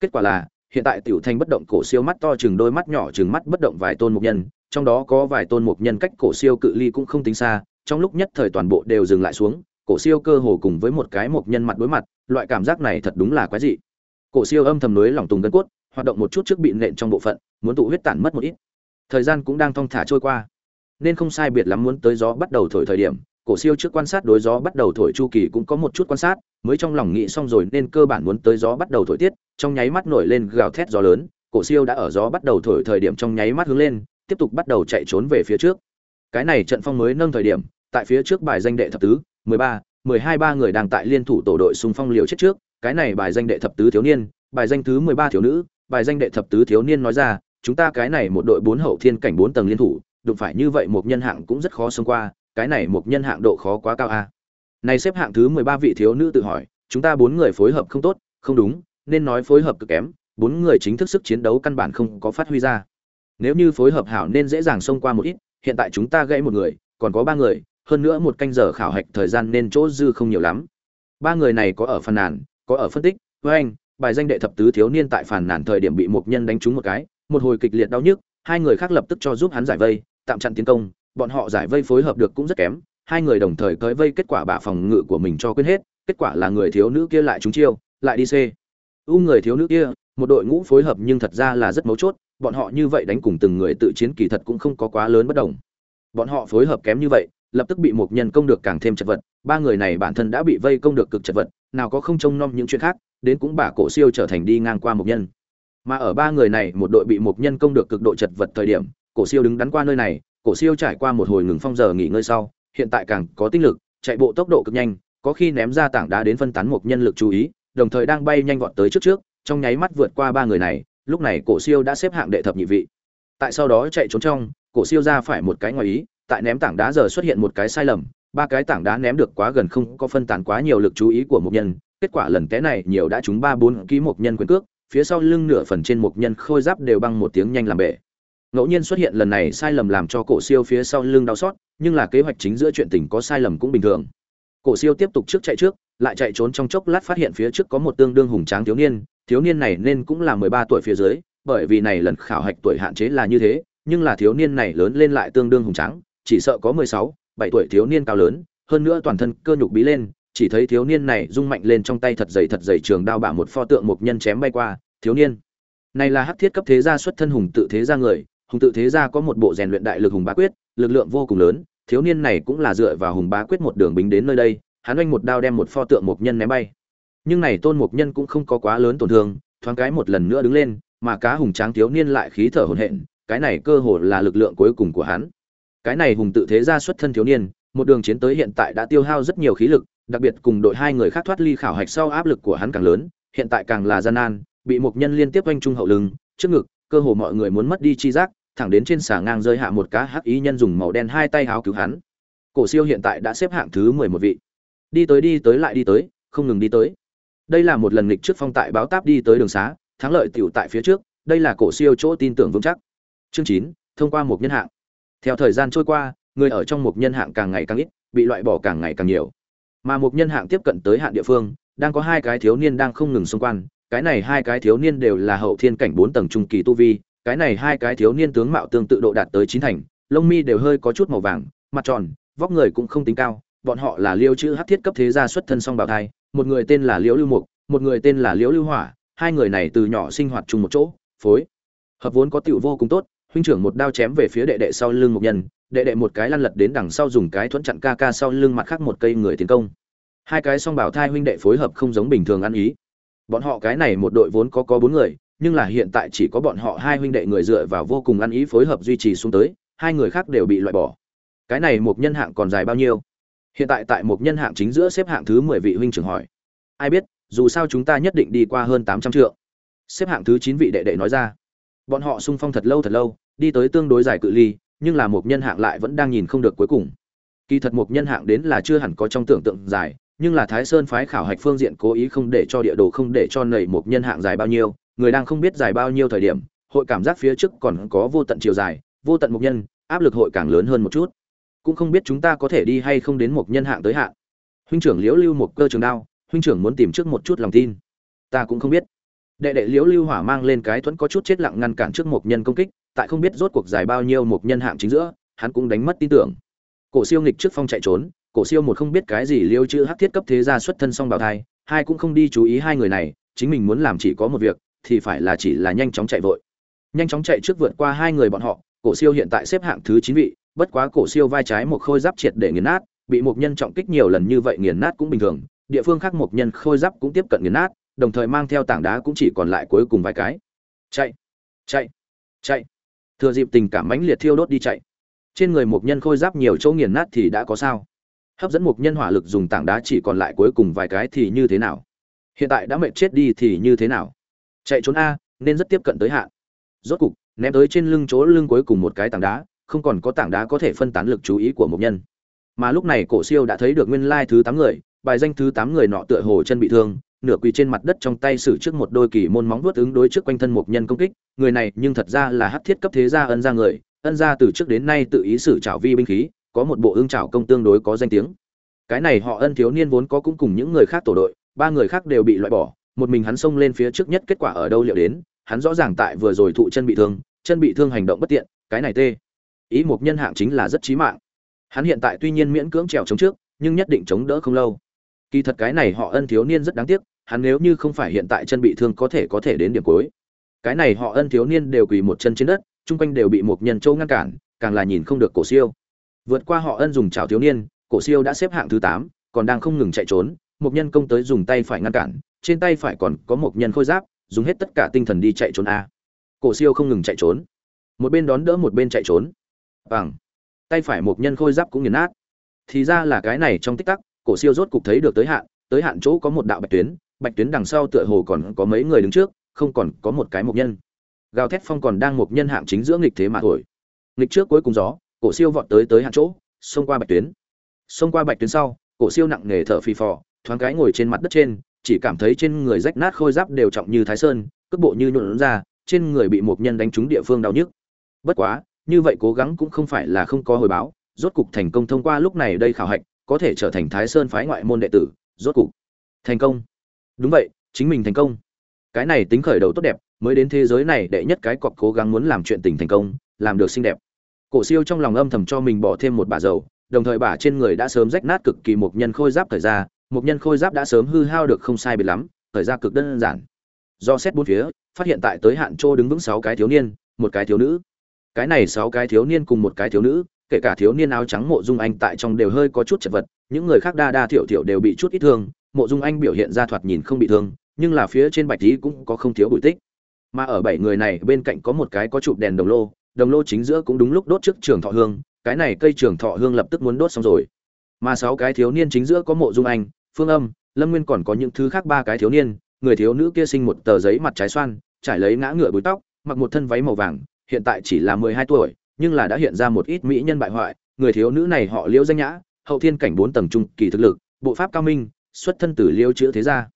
Kết quả là, hiện tại tiểu thanh bất động cổ siêu mắt to chừng đôi mắt nhỏ chừng mắt bất động vài tôn mục nhân, trong đó có vài tôn mục nhân cách cổ siêu cự ly cũng không tính xa, trong lúc nhất thời toàn bộ đều dừng lại xuống, cổ siêu cơ hồ cùng với một cái mục nhân mặt đối mặt, loại cảm giác này thật đúng là quái dị. Cổ siêu âm thầm núi lòng tùng gân cốt hoạt động một chút trước bị nện trong bộ phận, muốn tụ huyết tản mất một ít. Thời gian cũng đang thong thả trôi qua. Nên không sai biệt lắm muốn tới gió bắt đầu thổi thời điểm, cổ siêu trước quan sát đối gió bắt đầu thổi chu kỳ cũng có một chút quan sát, mới trong lòng nghĩ xong rồi nên cơ bản muốn tới gió bắt đầu thổi tiết, trong nháy mắt nổi lên gào thét gió lớn, cổ siêu đã ở gió bắt đầu thổi thời điểm trong nháy mắt hướng lên, tiếp tục bắt đầu chạy trốn về phía trước. Cái này trận phong mới nâng thời điểm, tại phía trước bài danh đệ thập tứ, mười ba, mười hai, ba người đang tại liên thủ tổ đội xung phong liều chết trước, cái này bài danh đệ thập tứ thiếu niên, bài danh thứ mười ba thiếu nữ bài danh đệ thập tứ thiếu niên nói ra, chúng ta cái này một đội bốn hậu thiên cảnh bốn tầng liên thủ, đụng phải như vậy một nhân hạng cũng rất khó xông qua, cái này một nhân hạng độ khó quá cao a. Này xếp hạng thứ mười ba vị thiếu nữ tự hỏi, chúng ta bốn người phối hợp không tốt, không đúng, nên nói phối hợp cực kém, bốn người chính thức sức chiến đấu căn bản không có phát huy ra. Nếu như phối hợp hảo nên dễ dàng xông qua một ít, hiện tại chúng ta gãy một người, còn có ba người, hơn nữa một canh giờ khảo hạch thời gian nên chỗ dư không nhiều lắm. Ba người này có ở phàn nàn, có ở phân tích, với anh bài danh đệ thập tứ thiếu niên tại phản nàn thời điểm bị một nhân đánh trúng một cái, một hồi kịch liệt đau nhức, hai người khác lập tức cho giúp hắn giải vây, tạm chặn tiến công, bọn họ giải vây phối hợp được cũng rất kém, hai người đồng thời tới vây kết quả bả phòng ngự của mình cho quên hết, kết quả là người thiếu nữ kia lại trúng chiêu, lại đi c u người thiếu nữ kia, một đội ngũ phối hợp nhưng thật ra là rất mấu chốt, bọn họ như vậy đánh cùng từng người tự chiến kỳ thật cũng không có quá lớn bất đồng. Bọn họ phối hợp kém như vậy lập tức bị một nhân công được càng thêm chật vật, ba người này bản thân đã bị vây công được cực chật vật, nào có không trông nom những chuyện khác, đến cũng bà cổ siêu trở thành đi ngang qua một nhân. Mà ở ba người này một đội bị một nhân công được cực độ chật vật thời điểm, cổ siêu đứng đắn qua nơi này, cổ siêu trải qua một hồi ngừng phong giờ nghỉ ngơi sau, hiện tại càng có tinh lực, chạy bộ tốc độ cực nhanh, có khi ném ra tảng đá đến phân tán một nhân lực chú ý, đồng thời đang bay nhanh vọt tới trước trước, trong nháy mắt vượt qua ba người này, lúc này cổ siêu đã xếp hạng đệ thập nhị vị. Tại sau đó chạy trốn trong, cổ siêu ra phải một cái ngoài ý tại ném tảng đá giờ xuất hiện một cái sai lầm, ba cái tảng đá ném được quá gần không có phân tán quá nhiều lực chú ý của một nhân, kết quả lần té này nhiều đã trúng ba bốn ký một nhân quyền cước, phía sau lưng nửa phần trên một nhân khôi giáp đều băng một tiếng nhanh làm bể. Ngẫu nhiên xuất hiện lần này sai lầm làm cho cổ siêu phía sau lưng đau xót, nhưng là kế hoạch chính giữa chuyện tình có sai lầm cũng bình thường. Cổ siêu tiếp tục trước chạy trước, lại chạy trốn trong chốc lát phát hiện phía trước có một tương đương hùng tráng thiếu niên thiếu niên này nên cũng là mười ba tuổi phía dưới, bởi vì này lần khảo hạch tuổi hạn chế là như thế, nhưng là thiếu niên này lớn lên lại tương đương hùng tráng chỉ sợ có mười sáu, bảy tuổi thiếu niên cao lớn, hơn nữa toàn thân cơ nhục bí lên, chỉ thấy thiếu niên này rung mạnh lên trong tay thật dày thật dày trường đao bả một pho tượng một nhân chém bay qua, thiếu niên. Này là hắc thiết cấp thế gia xuất thân hùng tự thế gia người, hùng tự thế gia có một bộ rèn luyện đại lực hùng bá quyết, lực lượng vô cùng lớn, thiếu niên này cũng là dựa vào hùng bá quyết một đường bính đến nơi đây, hắn oanh một đao đem một pho tượng một nhân ném bay. Nhưng này tôn một nhân cũng không có quá lớn tổn thương, thoáng cái một lần nữa đứng lên, mà cá hùng tráng thiếu niên lại khí thở hổn hển, cái này cơ hồ là lực lượng cuối cùng của hắn cái này hùng tự thế ra xuất thân thiếu niên, một đường chiến tới hiện tại đã tiêu hao rất nhiều khí lực, đặc biệt cùng đội hai người khác thoát ly khảo hạch sau áp lực của hắn càng lớn, hiện tại càng là gian nan, bị một nhân liên tiếp oanh trung hậu lưng, trước ngực, cơ hồ mọi người muốn mất đi chi giác, thẳng đến trên xà ngang rơi hạ một cá hắc ý nhân dùng màu đen hai tay háo cứu hắn. Cổ siêu hiện tại đã xếp hạng thứ mười một vị. Đi tới đi tới lại đi tới, không ngừng đi tới. Đây là một lần lịch trước phong tại báo táp đi tới đường xá, thắng lợi tiểu tại phía trước, đây là cổ siêu chỗ tin tưởng vững chắc. Chương chín, thông qua một nhân hạng theo thời gian trôi qua, người ở trong một nhân hạng càng ngày càng ít, bị loại bỏ càng ngày càng nhiều. Mà một nhân hạng tiếp cận tới hạn địa phương, đang có hai cái thiếu niên đang không ngừng xung quanh, cái này hai cái thiếu niên đều là hậu thiên cảnh bốn tầng trung kỳ tu vi, cái này hai cái thiếu niên tướng mạo tương tự độ đạt tới chín thành, lông mi đều hơi có chút màu vàng, mặt tròn, vóc người cũng không tính cao, bọn họ là liêu chữ hát thiết cấp thế gia xuất thân song bào thai, một người tên là liễu lưu mục, một người tên là liễu lưu hỏa, hai người này từ nhỏ sinh hoạt chung một chỗ, phối, hợp vốn có tiểu vô cùng tốt huynh trưởng một đao chém về phía đệ đệ sau lưng một nhân, đệ đệ một cái lăn lật đến đằng sau dùng cái thuẫn chặn ca ca sau lưng mặt khác một cây người tiến công. Hai cái song bảo thai huynh đệ phối hợp không giống bình thường ăn ý. Bọn họ cái này một đội vốn có có bốn người, nhưng là hiện tại chỉ có bọn họ hai huynh đệ người dựa vào vô cùng ăn ý phối hợp duy trì xuống tới, hai người khác đều bị loại bỏ. Cái này một nhân hạng còn dài bao nhiêu? Hiện tại tại một nhân hạng chính giữa xếp hạng thứ mười vị huynh trưởng hỏi. Ai biết, dù sao chúng ta nhất định đi qua hơn tám trăm triệu xếp hạng thứ chín vị đệ đệ nói ra bọn họ sung phong thật lâu thật lâu, đi tới tương đối dài cự ly, nhưng là một nhân hạng lại vẫn đang nhìn không được cuối cùng. Kỳ thật một nhân hạng đến là chưa hẳn có trong tưởng tượng dài, nhưng là thái sơn phái khảo hạch phương diện cố ý không để cho địa đồ không để cho nảy một nhân hạng dài bao nhiêu, người đang không biết dài bao nhiêu thời điểm, hội cảm giác phía trước còn có vô tận chiều dài, vô tận một nhân, áp lực hội càng lớn hơn một chút. Cũng không biết chúng ta có thể đi hay không đến một nhân hạng tới hạn. Huynh trưởng liễu lưu một cơ trường đao, huynh trưởng muốn tìm trước một chút lòng tin. Ta cũng không biết đệ đệ liễu lưu hỏa mang lên cái thuẫn có chút chết lặng ngăn cản trước một nhân công kích, tại không biết rốt cuộc dài bao nhiêu một nhân hạng chính giữa, hắn cũng đánh mất tin tưởng. Cổ siêu nghịch trước phong chạy trốn, cổ siêu một không biết cái gì liêu chữ hắc thiết cấp thế gia xuất thân song bào thai, hai cũng không đi chú ý hai người này, chính mình muốn làm chỉ có một việc, thì phải là chỉ là nhanh chóng chạy vội. Nhanh chóng chạy trước vượt qua hai người bọn họ, cổ siêu hiện tại xếp hạng thứ chín vị, bất quá cổ siêu vai trái một khôi giáp triệt để nghiền nát, bị một nhân trọng kích nhiều lần như vậy nghiền nát cũng bình thường, địa phương khác một nhân khôi giáp cũng tiếp cận nghiền nát đồng thời mang theo tảng đá cũng chỉ còn lại cuối cùng vài cái. Chạy chạy chạy. Thừa dịp tình cảm mãnh liệt thiêu đốt đi chạy. Trên người một nhân khôi giáp nhiều chỗ nghiền nát thì đã có sao. Hấp dẫn một nhân hỏa lực dùng tảng đá chỉ còn lại cuối cùng vài cái thì như thế nào? Hiện tại đã mệt chết đi thì như thế nào? Chạy trốn a, nên rất tiếp cận tới hạn. Rốt cục, ném tới trên lưng chỗ lưng cuối cùng một cái tảng đá, không còn có tảng đá có thể phân tán lực chú ý của một nhân. Mà lúc này cổ siêu đã thấy được nguyên lai thứ tám người, bài danh thứ tám người nọ tựa hồ chân bị thương nửa quỳ trên mặt đất trong tay sử trước một đôi kỳ môn móng vuốt ứng đối trước quanh thân một nhân công kích, người này nhưng thật ra là hắc thiết cấp thế gia ân gia người, ân gia từ trước đến nay tự ý sử trảo vi binh khí, có một bộ ương trảo công tương đối có danh tiếng. Cái này họ ân thiếu niên vốn có cũng cùng những người khác tổ đội, ba người khác đều bị loại bỏ, một mình hắn xông lên phía trước nhất kết quả ở đâu liệu đến, hắn rõ ràng tại vừa rồi thụ chân bị thương, chân bị thương hành động bất tiện, cái này tê. Ý một nhân hạng chính là rất chí mạng. Hắn hiện tại tuy nhiên miễn cưỡng trèo chống trước, nhưng nhất định chống đỡ không lâu. Kỳ thật cái này họ ân thiếu niên rất đáng tiếc hắn nếu như không phải hiện tại chân bị thương có thể có thể đến điểm cuối. Cái này họ ân thiếu niên đều quỳ một chân trên đất, chung quanh đều bị một nhân châu ngăn cản, càng là nhìn không được cổ siêu. Vượt qua họ ân dùng chảo thiếu niên, cổ siêu đã xếp hạng thứ tám, còn đang không ngừng chạy trốn, một nhân công tới dùng tay phải ngăn cản, trên tay phải còn có một nhân khôi giáp, dùng hết tất cả tinh thần đi chạy trốn a. Cổ siêu không ngừng chạy trốn. Một bên đón đỡ một bên chạy trốn. Bằng. Tay phải một nhân khôi giáp cũng nghiền nát. Thì ra là cái này trong tích tắc, cổ siêu rốt cục thấy được tới hạn tới hạn chỗ có một đạo bạch tuyến bạch tuyến đằng sau tựa hồ còn có mấy người đứng trước, không còn có một cái mục nhân. Gào thét phong còn đang một nhân hạng chính giữa nghịch thế mà thổi. Nghịch trước cuối cùng gió, cổ siêu vọt tới tới hạn chỗ, xông qua bạch tuyến. Xông qua bạch tuyến sau, cổ siêu nặng nề thở phì phò, thoáng cái ngồi trên mặt đất trên, chỉ cảm thấy trên người rách nát khôi giáp đều trọng như thái sơn, cước bộ như nhuộn ra, trên người bị một nhân đánh trúng địa phương đau nhức. Bất quá, như vậy cố gắng cũng không phải là không có hồi báo, rốt cục thành công thông qua lúc này đây khảo hạch, có thể trở thành thái sơn phái ngoại môn đệ tử, rốt cục thành công đúng vậy, chính mình thành công. Cái này tính khởi đầu tốt đẹp, mới đến thế giới này đệ nhất cái cọc cố gắng muốn làm chuyện tình thành công, làm được xinh đẹp. Cổ siêu trong lòng âm thầm cho mình bỏ thêm một bả dầu, đồng thời bả trên người đã sớm rách nát cực kỳ một nhân khôi giáp thời ra, một nhân khôi giáp đã sớm hư hao được không sai biệt lắm, thời ra cực đơn giản. Do xét bốn phía, phát hiện tại tới hạn trô đứng vững sáu cái thiếu niên, một cái thiếu nữ. Cái này sáu cái thiếu niên cùng một cái thiếu nữ, kể cả thiếu niên áo trắng mộ dung anh tại trong đều hơi có chút chật vật, những người khác đa đa thiểu thiểu đều bị chút ít thương mộ dung anh biểu hiện ra thoạt nhìn không bị thương, nhưng là phía trên bạch tí cũng có không thiếu bụi tích. Mà ở bảy người này bên cạnh có một cái có chụp đèn đồng lô đồng lô chính giữa cũng đúng lúc đốt trước trường thọ hương, cái này cây trường thọ hương lập tức muốn đốt xong rồi. Mà sáu cái thiếu niên chính giữa có mộ dung anh, phương âm, lâm nguyên còn có những thứ khác ba cái thiếu niên, người thiếu nữ kia sinh một tờ giấy mặt trái xoan, trải lấy ngã ngựa búi tóc, mặc một thân váy màu vàng, hiện tại chỉ là mười hai tuổi, nhưng là đã hiện ra một ít mỹ nhân bại hoại, người thiếu nữ này họ liễu danh nhã, hậu thiên cảnh bốn tầng trung kỳ thực lực, bộ pháp cao minh xuất thân từ liêu chữ thế gia.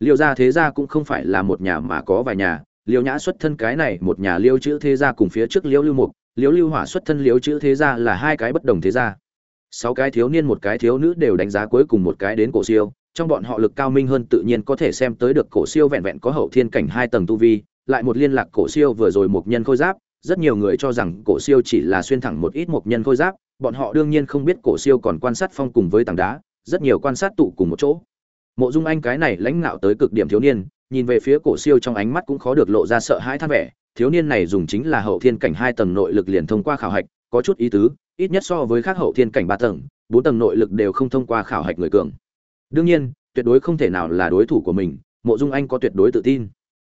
Liêu gia thế gia cũng không phải là một nhà mà có vài nhà. Liêu nhã xuất thân cái này một nhà liêu chữ thế gia cùng phía trước liêu lưu mục. Liêu lưu hỏa xuất thân liêu chữ thế gia là hai cái bất đồng thế gia. Sáu cái thiếu niên, một cái thiếu nữ đều đánh giá cuối cùng một cái đến cổ siêu. Trong bọn họ lực cao minh hơn tự nhiên có thể xem tới được cổ siêu vẹn vẹn có hậu thiên cảnh hai tầng tu vi, lại một liên lạc cổ siêu vừa rồi một nhân khôi giáp. Rất nhiều người cho rằng cổ siêu chỉ là xuyên thẳng một ít một nhân khôi giáp. Bọn họ đương nhiên không biết cổ siêu còn quan sát phong cùng với tảng đá rất nhiều quan sát tụ cùng một chỗ. Mộ dung anh cái này lãnh ngạo tới cực điểm thiếu niên, nhìn về phía cổ siêu trong ánh mắt cũng khó được lộ ra sợ hãi than vẻ, thiếu niên này dùng chính là hậu thiên cảnh hai tầng nội lực liền thông qua khảo hạch, có chút ý tứ, ít nhất so với các hậu thiên cảnh ba tầng, bốn tầng nội lực đều không thông qua khảo hạch người cường. Đương nhiên, tuyệt đối không thể nào là đối thủ của mình, mộ dung anh có tuyệt đối tự tin.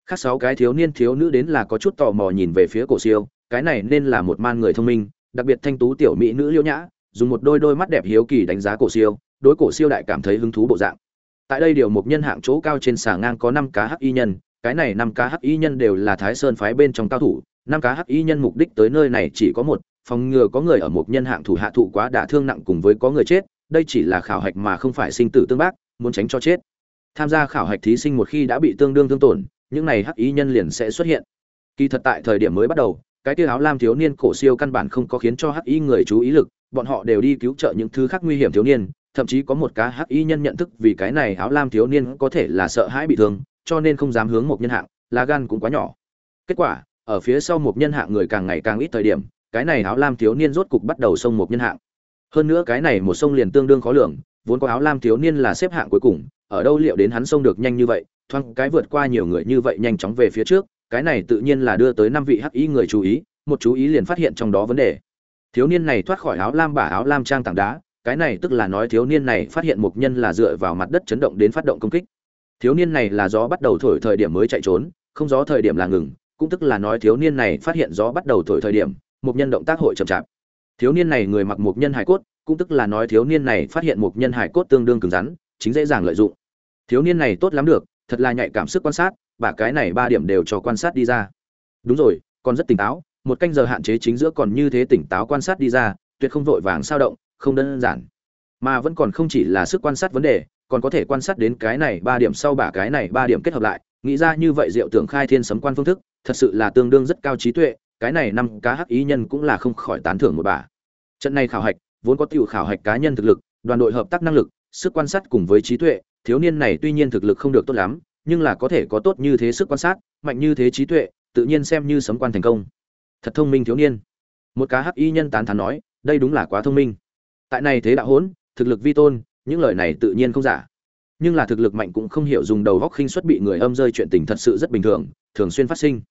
Khác sáu cái thiếu niên thiếu nữ đến là có chút tò mò nhìn về phía cổ siêu, cái này nên là một man người thông minh, đặc biệt thanh tú tiểu mỹ nữ liêu nhã, dùng một đôi đôi mắt đẹp hiếu kỳ đánh giá cổ siêu đối cổ siêu đại cảm thấy hứng thú bộ dạng. Tại đây điều một nhân hạng chỗ cao trên xà ngang có năm cá hắc y nhân, cái này năm cá hắc y nhân đều là thái sơn phái bên trong cao thủ, năm cá hắc y nhân mục đích tới nơi này chỉ có một, phòng ngừa có người ở một nhân hạng thủ hạ thụ quá đả thương nặng cùng với có người chết, đây chỉ là khảo hạch mà không phải sinh tử tương bác, muốn tránh cho chết. Tham gia khảo hạch thí sinh một khi đã bị tương đương thương tổn, những này hắc y nhân liền sẽ xuất hiện. Kỳ thật tại thời điểm mới bắt đầu, cái kia áo lam thiếu niên cổ siêu căn bản không có khiến cho hắc y người chú ý lực, bọn họ đều đi cứu trợ những thứ khác nguy hiểm thiếu niên thậm chí có một cá hắc y nhân nhận thức vì cái này áo lam thiếu niên có thể là sợ hãi bị thương, cho nên không dám hướng một nhân hạng, lá gan cũng quá nhỏ. Kết quả, ở phía sau một nhân hạng người càng ngày càng ít thời điểm, cái này áo lam thiếu niên rốt cục bắt đầu xông một nhân hạng. Hơn nữa cái này một sông liền tương đương khó lường, vốn có áo lam thiếu niên là xếp hạng cuối cùng, ở đâu liệu đến hắn xông được nhanh như vậy, thoáng cái vượt qua nhiều người như vậy nhanh chóng về phía trước, cái này tự nhiên là đưa tới năm vị hắc y người chú ý, một chú ý liền phát hiện trong đó vấn đề. Thiếu niên này thoát khỏi áo lam bả áo lam trang tảng đá cái này tức là nói thiếu niên này phát hiện mục nhân là dựa vào mặt đất chấn động đến phát động công kích. Thiếu niên này là gió bắt đầu thổi thời điểm mới chạy trốn, không gió thời điểm là ngừng, cũng tức là nói thiếu niên này phát hiện gió bắt đầu thổi thời điểm, mục nhân động tác hội chậm chạp. Thiếu niên này người mặc mục nhân hải cốt, cũng tức là nói thiếu niên này phát hiện mục nhân hải cốt tương đương cứng rắn, chính dễ dàng lợi dụng. Thiếu niên này tốt lắm được, thật là nhạy cảm sức quan sát và cái này ba điểm đều cho quan sát đi ra. Đúng rồi, còn rất tỉnh táo, một canh giờ hạn chế chính giữa còn như thế tỉnh táo quan sát đi ra, tuyệt không vội vàng sao động không đơn giản. Mà vẫn còn không chỉ là sức quan sát vấn đề, còn có thể quan sát đến cái này ba điểm sau bả cái này ba điểm kết hợp lại. Nghĩ ra như vậy diệu tưởng khai thiên sấm quan phương thức, thật sự là tương đương rất cao trí tuệ, cái này năm cá hắc ý nhân cũng là không khỏi tán thưởng một bà trận này khảo hạch, vốn có tiểu khảo hạch cá nhân thực lực, đoàn đội hợp tác năng lực, sức quan sát cùng với trí tuệ, thiếu niên này tuy nhiên thực lực không được tốt lắm, nhưng là có thể có tốt như thế sức quan sát, mạnh như thế trí tuệ, tự nhiên xem như sấm quan thành công. Thật thông minh thiếu niên. Một cá hắc y nhân tán thán nói, đây đúng là quá thông minh tại này thế đạo hỗn thực lực vi tôn những lời này tự nhiên không giả. Nhưng là thực lực mạnh cũng không hiểu dùng đầu góc khinh suất bị người âm rơi chuyện tình thật sự rất bình thường thường xuyên phát sinh.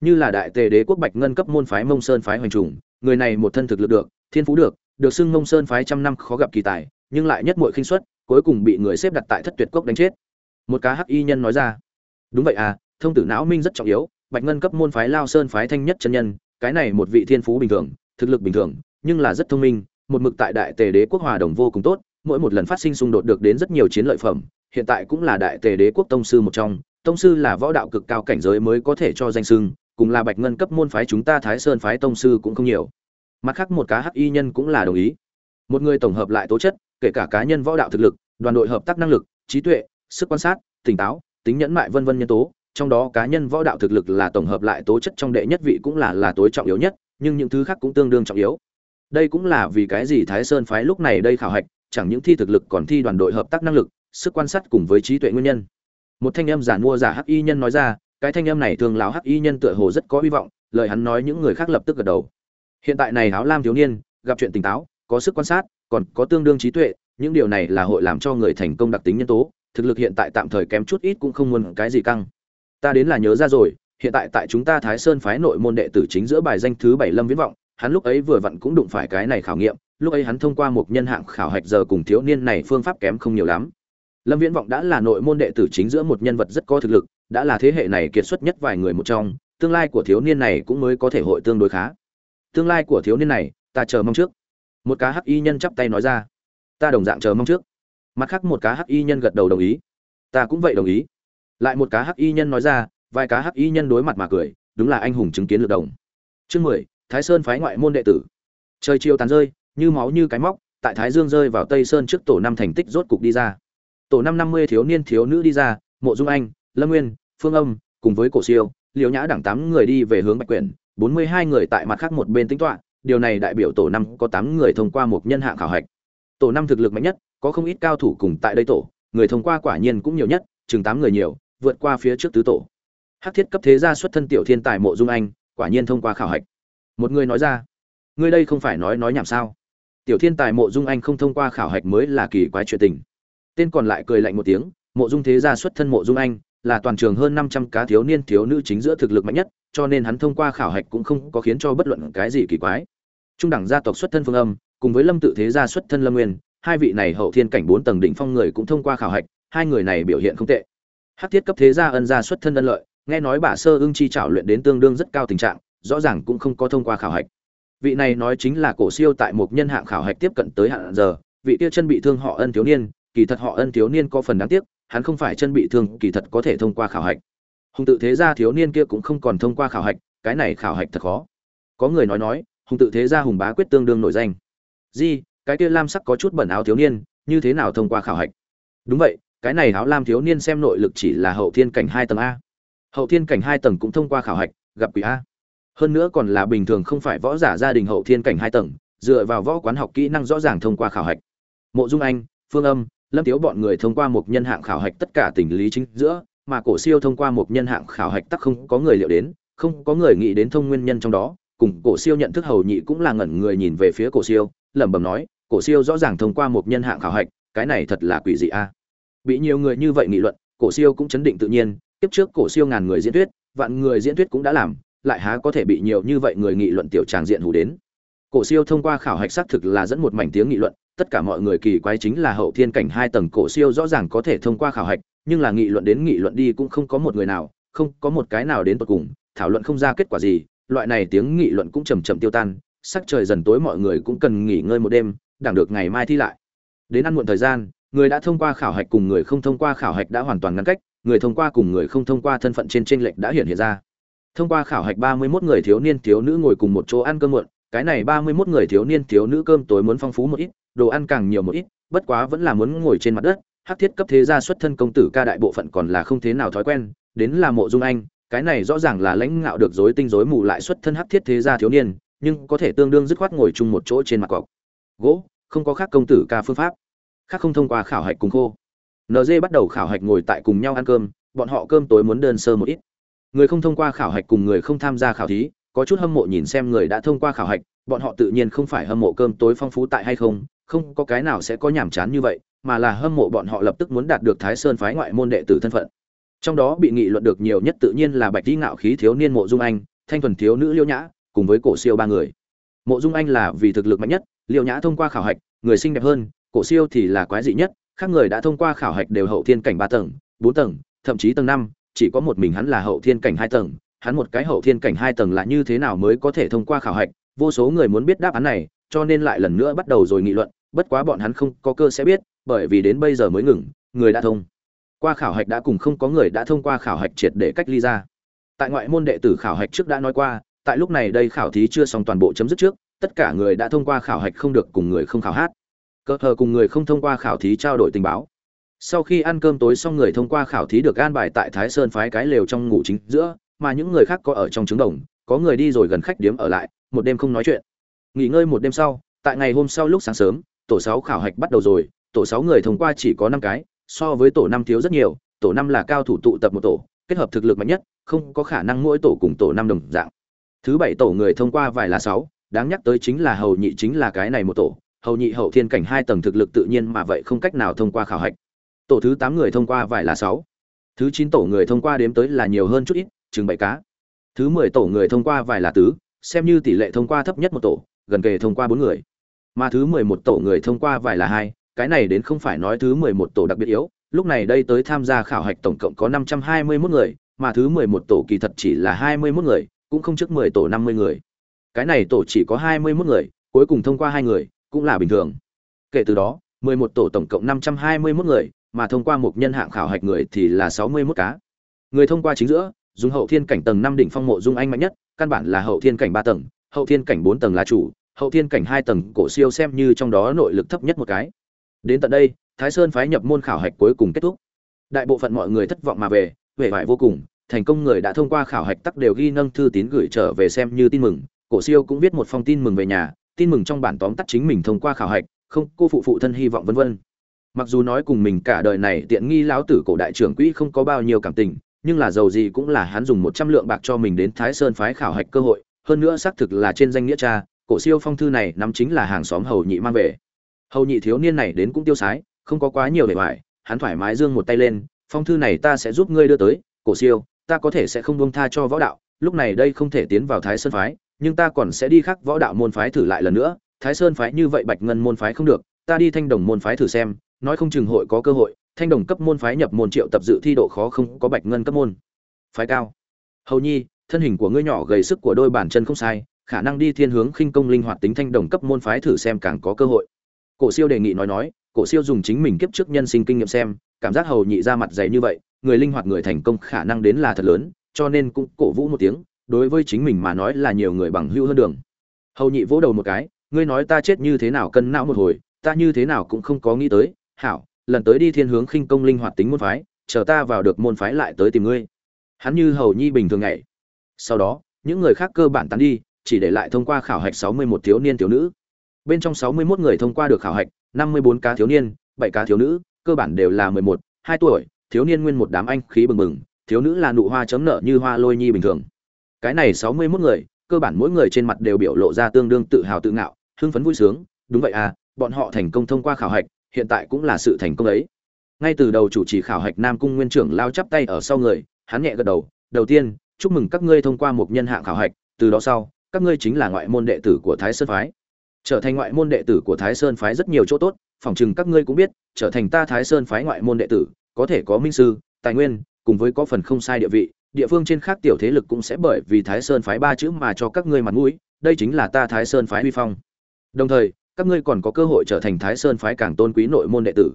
Như là đại tề đế quốc bạch ngân cấp môn phái mông sơn phái hoành trùng người này một thân thực lực được thiên phú được được xưng mông sơn phái trăm năm khó gặp kỳ tài nhưng lại nhất muội khinh suất, cuối cùng bị người xếp đặt tại thất tuyệt cốc đánh chết. Một cá hắc y nhân nói ra. Đúng vậy à thông tử não minh rất trọng yếu bạch ngân cấp môn phái lao sơn phái thanh nhất chân nhân cái này một vị thiên phú bình thường thực lực bình thường nhưng là rất thông minh một mực tại đại tề đế quốc hòa đồng vô cùng tốt, mỗi một lần phát sinh xung đột được đến rất nhiều chiến lợi phẩm, hiện tại cũng là đại tề đế quốc tông sư một trong, tông sư là võ đạo cực cao cảnh giới mới có thể cho danh sưng cùng là bạch ngân cấp môn phái chúng ta thái sơn phái tông sư cũng không nhiều. Mặt khác một cá hắc y nhân cũng là đồng ý. Một người tổng hợp lại tố chất, kể cả cá nhân võ đạo thực lực, đoàn đội hợp tác năng lực, trí tuệ, sức quan sát, tỉnh táo, tính nhẫn mại vân vân nhân tố, trong đó cá nhân võ đạo thực lực là tổng hợp lại tố chất trong đệ nhất vị cũng là là tối trọng yếu nhất, nhưng những thứ khác cũng tương đương trọng yếu đây cũng là vì cái gì thái sơn phái lúc này đây khảo hạch, chẳng những thi thực lực còn thi đoàn đội hợp tác năng lực, sức quan sát cùng với trí tuệ nguyên nhân. Một thanh âm giả mua giả hắc y nhân nói ra, cái thanh âm này thường láo hắc y nhân tựa hồ rất có hy vọng, lời hắn nói những người khác lập tức gật đầu. Hiện tại này áo lam thiếu niên, gặp chuyện tỉnh táo, có sức quan sát, còn có tương đương trí tuệ, những điều này là hội làm cho người thành công đặc tính nhân tố, thực lực hiện tại tạm thời kém chút ít cũng không muốn cái gì căng. Ta đến là nhớ ra rồi, hiện tại tại chúng ta thái sơn phái nội môn đệ tử chính giữa bài danh thứ bảy lâm viễn vọng hắn lúc ấy vừa vặn cũng đụng phải cái này khảo nghiệm, lúc ấy hắn thông qua một nhân hạng khảo hạch giờ cùng thiếu niên này phương pháp kém không nhiều lắm. Lâm viễn vọng đã là nội môn đệ tử chính giữa một nhân vật rất có thực lực, đã là thế hệ này kiệt xuất nhất vài người một trong, tương lai của thiếu niên này cũng mới có thể hội tương đối khá. Tương lai của thiếu niên này, ta chờ mong trước. Một cá hắc y nhân chắp tay nói ra. Ta đồng dạng chờ mong trước. Mặt khác một cá hắc y nhân gật đầu đồng ý. Ta cũng vậy đồng ý. Lại một cá hắc y nhân nói ra, vài cá hắc y nhân đối mặt mà cười, đúng là anh hùng chứng kiến lược đồng chương mười thái sơn phái ngoại môn đệ tử. Trời chiều tàn rơi, như máu như cái móc, tại thái dương rơi vào tây sơn trước tổ năm thành tích rốt cục đi ra. Tổ năm năm mươi thiếu niên thiếu nữ đi ra, mộ dung anh, lâm nguyên, phương âm, cùng với cổ siêu, liễu nhã đẳng tám người đi về hướng bạch quyển, bốn mươi hai người tại mặt khác một bên tính toán, điều này đại biểu tổ năm có tám người thông qua một nhân hạng khảo hạch. Tổ năm thực lực mạnh nhất, có không ít cao thủ cùng tại đây tổ, người thông qua quả nhiên cũng nhiều nhất, chừng tám người nhiều, vượt qua phía trước tứ tổ. Hắc thiết cấp thế gia xuất thân tiểu thiên tài mộ dung anh, quả nhiên thông qua khảo hạch một người nói ra, ngươi đây không phải nói nói nhảm sao? Tiểu thiên tài mộ dung anh không thông qua khảo hạch mới là kỳ quái chuyện tình. Tên còn lại cười lạnh một tiếng, mộ dung thế gia xuất thân mộ dung anh, là toàn trường hơn năm trăm cá thiếu niên thiếu nữ chính giữa thực lực mạnh nhất, cho nên hắn thông qua khảo hạch cũng không có khiến cho bất luận cái gì kỳ quái. Trung đẳng gia tộc xuất thân phương âm, cùng với lâm tự thế gia xuất thân lâm nguyên, hai vị này hậu thiên cảnh bốn tầng đỉnh phong người cũng thông qua khảo hạch, hai người này biểu hiện không tệ. Hát thiết cấp thế gia ân gia xuất thân ân lợi, nghe nói bà sơ ưng chi trảo luyện đến tương đương rất cao tình trạng rõ ràng cũng không có thông qua khảo hạch. Vị này nói chính là cổ siêu tại một nhân hạng khảo hạch tiếp cận tới hạn giờ, vị kia chân bị thương họ ân thiếu niên, kỳ thật họ ân thiếu niên có phần đáng tiếc, hắn không phải chân bị thương, kỳ thật có thể thông qua khảo hạch. Hùng tự thế gia thiếu niên kia cũng không còn thông qua khảo hạch, cái này khảo hạch thật khó. Có người nói nói, hùng tự thế gia hùng bá quyết tương đương nổi danh. Di, cái kia lam sắc có chút bẩn áo thiếu niên, như thế nào thông qua khảo hạch? Đúng vậy, cái này áo lam thiếu niên xem nội lực chỉ là hậu thiên cảnh hai tầng a. Hậu thiên cảnh hai tầng cũng thông qua khảo hạch, gặp quỷ a hơn nữa còn là bình thường không phải võ giả gia đình hậu thiên cảnh hai tầng, dựa vào võ quán học kỹ năng rõ ràng thông qua khảo hạch. Mộ dung anh, phương âm, lâm tiếu bọn người thông qua một nhân hạng khảo hạch tất cả tình lý chính giữa, mà cổ siêu thông qua một nhân hạng khảo hạch tắc không có người liệu đến, không có người nghĩ đến thông nguyên nhân trong đó, cùng cổ siêu nhận thức hầu nhị cũng là ngẩn người nhìn về phía cổ siêu, lẩm bẩm nói, cổ siêu rõ ràng thông qua một nhân hạng khảo hạch, cái này thật là quỷ dị a. Bị nhiều người như vậy nghị luận, cổ siêu cũng chấn định tự nhiên tiếp trước cổ siêu ngàn người diễn thuyết, vạn người diễn thuyết cũng đã làm lại há có thể bị nhiều như vậy người nghị luận tiểu tràng diện hủ đến. Cổ siêu thông qua khảo hạch xác thực là dẫn một mảnh tiếng nghị luận, tất cả mọi người kỳ quái chính là hậu thiên cảnh hai tầng cổ siêu rõ ràng có thể thông qua khảo hạch, nhưng là nghị luận đến nghị luận đi cũng không có một người nào, không có một cái nào đến tận cùng, thảo luận không ra kết quả gì, loại này tiếng nghị luận cũng chầm chậm tiêu tan, sắc trời dần tối mọi người cũng cần nghỉ ngơi một đêm, đảng được ngày mai thi lại. Đến ăn muộn thời gian, người đã thông qua khảo hạch cùng người không thông qua khảo hạch đã hoàn toàn ngăn cách, người thông qua cùng người không thông qua thân phận trên tranh lệch đã hiện hiện ra thông qua khảo hạch ba mươi 31 người thiếu niên thiếu nữ ngồi cùng một chỗ ăn cơm muộn, cái này ba mươi 31 người thiếu niên thiếu nữ cơm tối muốn phong phú một ít, đồ ăn càng nhiều một ít, bất quá vẫn là muốn ngồi trên mặt đất. Hắc thiết cấp thế gia xuất thân công tử ca đại bộ phận còn là không thế nào thói quen, đến là mộ dung anh, cái này rõ ràng là lãnh ngạo được rối tinh rối mù lại xuất thân hắc thiết thế gia thiếu niên, nhưng có thể tương đương dứt khoát ngồi chung một chỗ trên mặt cọc. Gỗ, không có khác công tử ca phương pháp. Khác không thông qua khảo hạch cùng khô. Nd bắt đầu khảo hạch ngồi tại cùng nhau ăn cơm, bọn họ cơm tối muốn đơn sơ một ít người không thông qua khảo hạch cùng người không tham gia khảo thí, có chút hâm mộ nhìn xem người đã thông qua khảo hạch, bọn họ tự nhiên không phải hâm mộ cơm tối phong phú tại hay không không có cái nào sẽ có nhàm chán như vậy, mà là hâm mộ bọn họ lập tức muốn đạt được thái sơn phái ngoại môn đệ tử thân phận. Trong đó bị nghị luận được nhiều nhất tự nhiên là bạch đi ngạo khí thiếu niên mộ dung anh, thanh thuần thiếu nữ liêu nhã, cùng với cổ siêu ba người. Mộ dung anh là vì thực lực mạnh nhất, liêu nhã thông qua khảo hạch, người xinh đẹp hơn, cổ siêu thì là quái dị nhất, khác người đã thông qua khảo hạch đều hậu thiên cảnh ba tầng, bốn tầng, thậm chí tầng năm chỉ có một mình hắn là hậu thiên cảnh hai tầng, hắn một cái hậu thiên cảnh hai tầng là như thế nào mới có thể thông qua khảo hạch, vô số người muốn biết đáp án này, cho nên lại lần nữa bắt đầu rồi nghị luận, bất quá bọn hắn không có cơ sẽ biết, bởi vì đến bây giờ mới ngừng, người đã thông. Qua khảo hạch đã cùng không có người đã thông qua khảo hạch triệt để cách ly ra. Tại ngoại môn đệ tử khảo hạch trước đã nói qua, tại lúc này đây khảo thí chưa xong toàn bộ chấm dứt trước, tất cả người đã thông qua khảo hạch không được cùng người không khảo hát. Cơ hờ cùng người không thông qua khảo thí trao đổi tình báo sau khi ăn cơm tối xong người thông qua khảo thí được an bài tại thái sơn phái cái lều trong ngủ chính giữa, mà những người khác có ở trong trứng đồng, có người đi rồi gần khách điếm ở lại, một đêm không nói chuyện. Nghỉ ngơi một đêm sau, tại ngày hôm sau lúc sáng sớm, tổ sáu khảo hạch bắt đầu rồi, tổ sáu người thông qua chỉ có năm cái, so với tổ năm thiếu rất nhiều, tổ năm là cao thủ tụ tập một tổ, kết hợp thực lực mạnh nhất, không có khả năng mỗi tổ cùng tổ năm đồng dạng. Thứ bảy tổ người thông qua vài là sáu, đáng nhắc tới chính là hầu nhị chính là cái này một tổ, hầu nhị hậu thiên cảnh hai tầng thực lực tự nhiên mà vậy không cách nào thông qua khảo hạch tổ thứ tám người thông qua vài là sáu. Thứ chín tổ người thông qua đếm tới là nhiều hơn chút ít, chừng bảy cá. Thứ mười tổ người thông qua vài là tứ, xem như tỷ lệ thông qua thấp nhất một tổ, gần kề thông qua bốn người. Mà thứ mười một tổ người thông qua vài là hai, cái này đến không phải nói thứ mười một tổ đặc biệt yếu, lúc này đây tới tham gia khảo hạch tổng cộng có năm trăm hai mươi 521 người, mà thứ mười một tổ kỳ thật chỉ là hai mươi 21 người, cũng không trước mười tổ năm mươi người. Cái này tổ chỉ có hai mươi 21 người, cuối cùng thông qua hai người, cũng là bình thường. Kể từ đó, mười một tổ tổng cộng năm trăm hai mươi 521 người mà thông qua một nhân hạng khảo hạch người thì là sáu mươi 61 cá. Người thông qua chính giữa, dùng hậu thiên cảnh tầng năm đỉnh phong mộ dung anh mạnh nhất, căn bản là hậu thiên cảnh ba tầng, hậu thiên cảnh bốn tầng là chủ, hậu thiên cảnh hai tầng cổ siêu xem như trong đó nội lực thấp nhất một cái. Đến tận đây, thái sơn phái nhập môn khảo hạch cuối cùng kết thúc. Đại bộ phận mọi người thất vọng mà về, vẻ vải vô cùng, thành công người đã thông qua khảo hạch tắc đều ghi nâng thư tín gửi trở về xem như tin mừng. Cổ siêu cũng viết một phong tin mừng về nhà, tin mừng trong bản tóm tắt chính mình thông qua khảo hạch, không, cô phụ phụ thân hy vọng vân vân mặc dù nói cùng mình cả đời này tiện nghi lão tử cổ đại trưởng quỹ không có bao nhiêu cảm tình, nhưng là giàu gì cũng là hắn dùng một trăm lượng bạc cho mình đến thái sơn phái khảo hạch cơ hội, hơn nữa xác thực là trên danh nghĩa cha, cổ siêu phong thư này nắm chính là hàng xóm hầu nhị mang về. Hầu nhị thiếu niên này đến cũng tiêu sái, không có quá nhiều để hoài hắn thoải mái giương một tay lên, phong thư này ta sẽ giúp ngươi đưa tới, cổ siêu, ta có thể sẽ không buông tha cho võ đạo, lúc này đây không thể tiến vào thái sơn phái, nhưng ta còn sẽ đi khắc võ đạo môn phái thử lại lần nữa, thái sơn phái như vậy bạch ngân môn phái không được ta đi thanh đồng môn phái thử xem, nói không chừng hội có cơ hội, thanh đồng cấp môn phái nhập môn triệu tập dự thi độ khó không có bạch ngân cấp môn. Phái cao. Hầu nhi, thân hình của ngươi nhỏ gầy sức của đôi bàn chân không sai, khả năng đi thiên hướng khinh công linh hoạt tính thanh đồng cấp môn phái thử xem càng có cơ hội. Cổ siêu đề nghị nói nói, cổ siêu dùng chính mình kiếp trước nhân sinh kinh nghiệm xem, cảm giác hầu nhị ra mặt dày như vậy, người linh hoạt người thành công khả năng đến là thật lớn, cho nên cũng cổ vũ một tiếng, đối với chính mình mà nói là nhiều người bằng hưu hơn đường. Hầu nhị vỗ đầu một cái, ngươi nói ta chết như thế nào cân não một hồi ta như thế nào cũng không có nghĩ tới hảo lần tới đi thiên hướng khinh công linh hoạt tính môn phái chờ ta vào được môn phái lại tới tìm ngươi. Hắn như hầu nhi bình thường ngày sau đó những người khác cơ bản tán đi chỉ để lại thông qua khảo hạch 61 thiếu niên thiếu nữ. Bên trong 61 người thông qua được khảo hạch 54 cá thiếu niên 7 cá thiếu nữ cơ bản đều là 11, 2 tuổi thiếu niên nguyên một đám anh khí bừng bừng thiếu nữ là nụ hoa chấm nở như hoa lôi nhi bình thường. Cái này 61 người cơ bản mỗi người trên mặt đều biểu lộ ra tương đương tự hào tự ngạo hưng phấn vui sướng đúng vậy à bọn họ thành công thông qua khảo hạch, hiện tại cũng là sự thành công ấy. Ngay từ đầu chủ trì khảo hạch nam cung nguyên trưởng lao chắp tay ở sau người, hắn nhẹ gật đầu đầu tiên, chúc mừng các ngươi thông qua một nhân hạng khảo hạch, từ đó sau, các ngươi chính là ngoại môn đệ tử của thái sơn phái. Trở thành ngoại môn đệ tử của thái sơn phái rất nhiều chỗ tốt, phỏng chừng các ngươi cũng biết, trở thành ta thái sơn phái ngoại môn đệ tử, có thể có minh sư, tài nguyên, cùng với có phần không sai địa vị, địa phương trên khác tiểu thế lực cũng sẽ bởi vì thái sơn phái ba chữ mà cho các ngươi mặt mũi, đây chính là ta thái sơn phái uy phong. Đồng thời các ngươi còn có cơ hội trở thành thái sơn phái càng tôn quý nội môn đệ tử.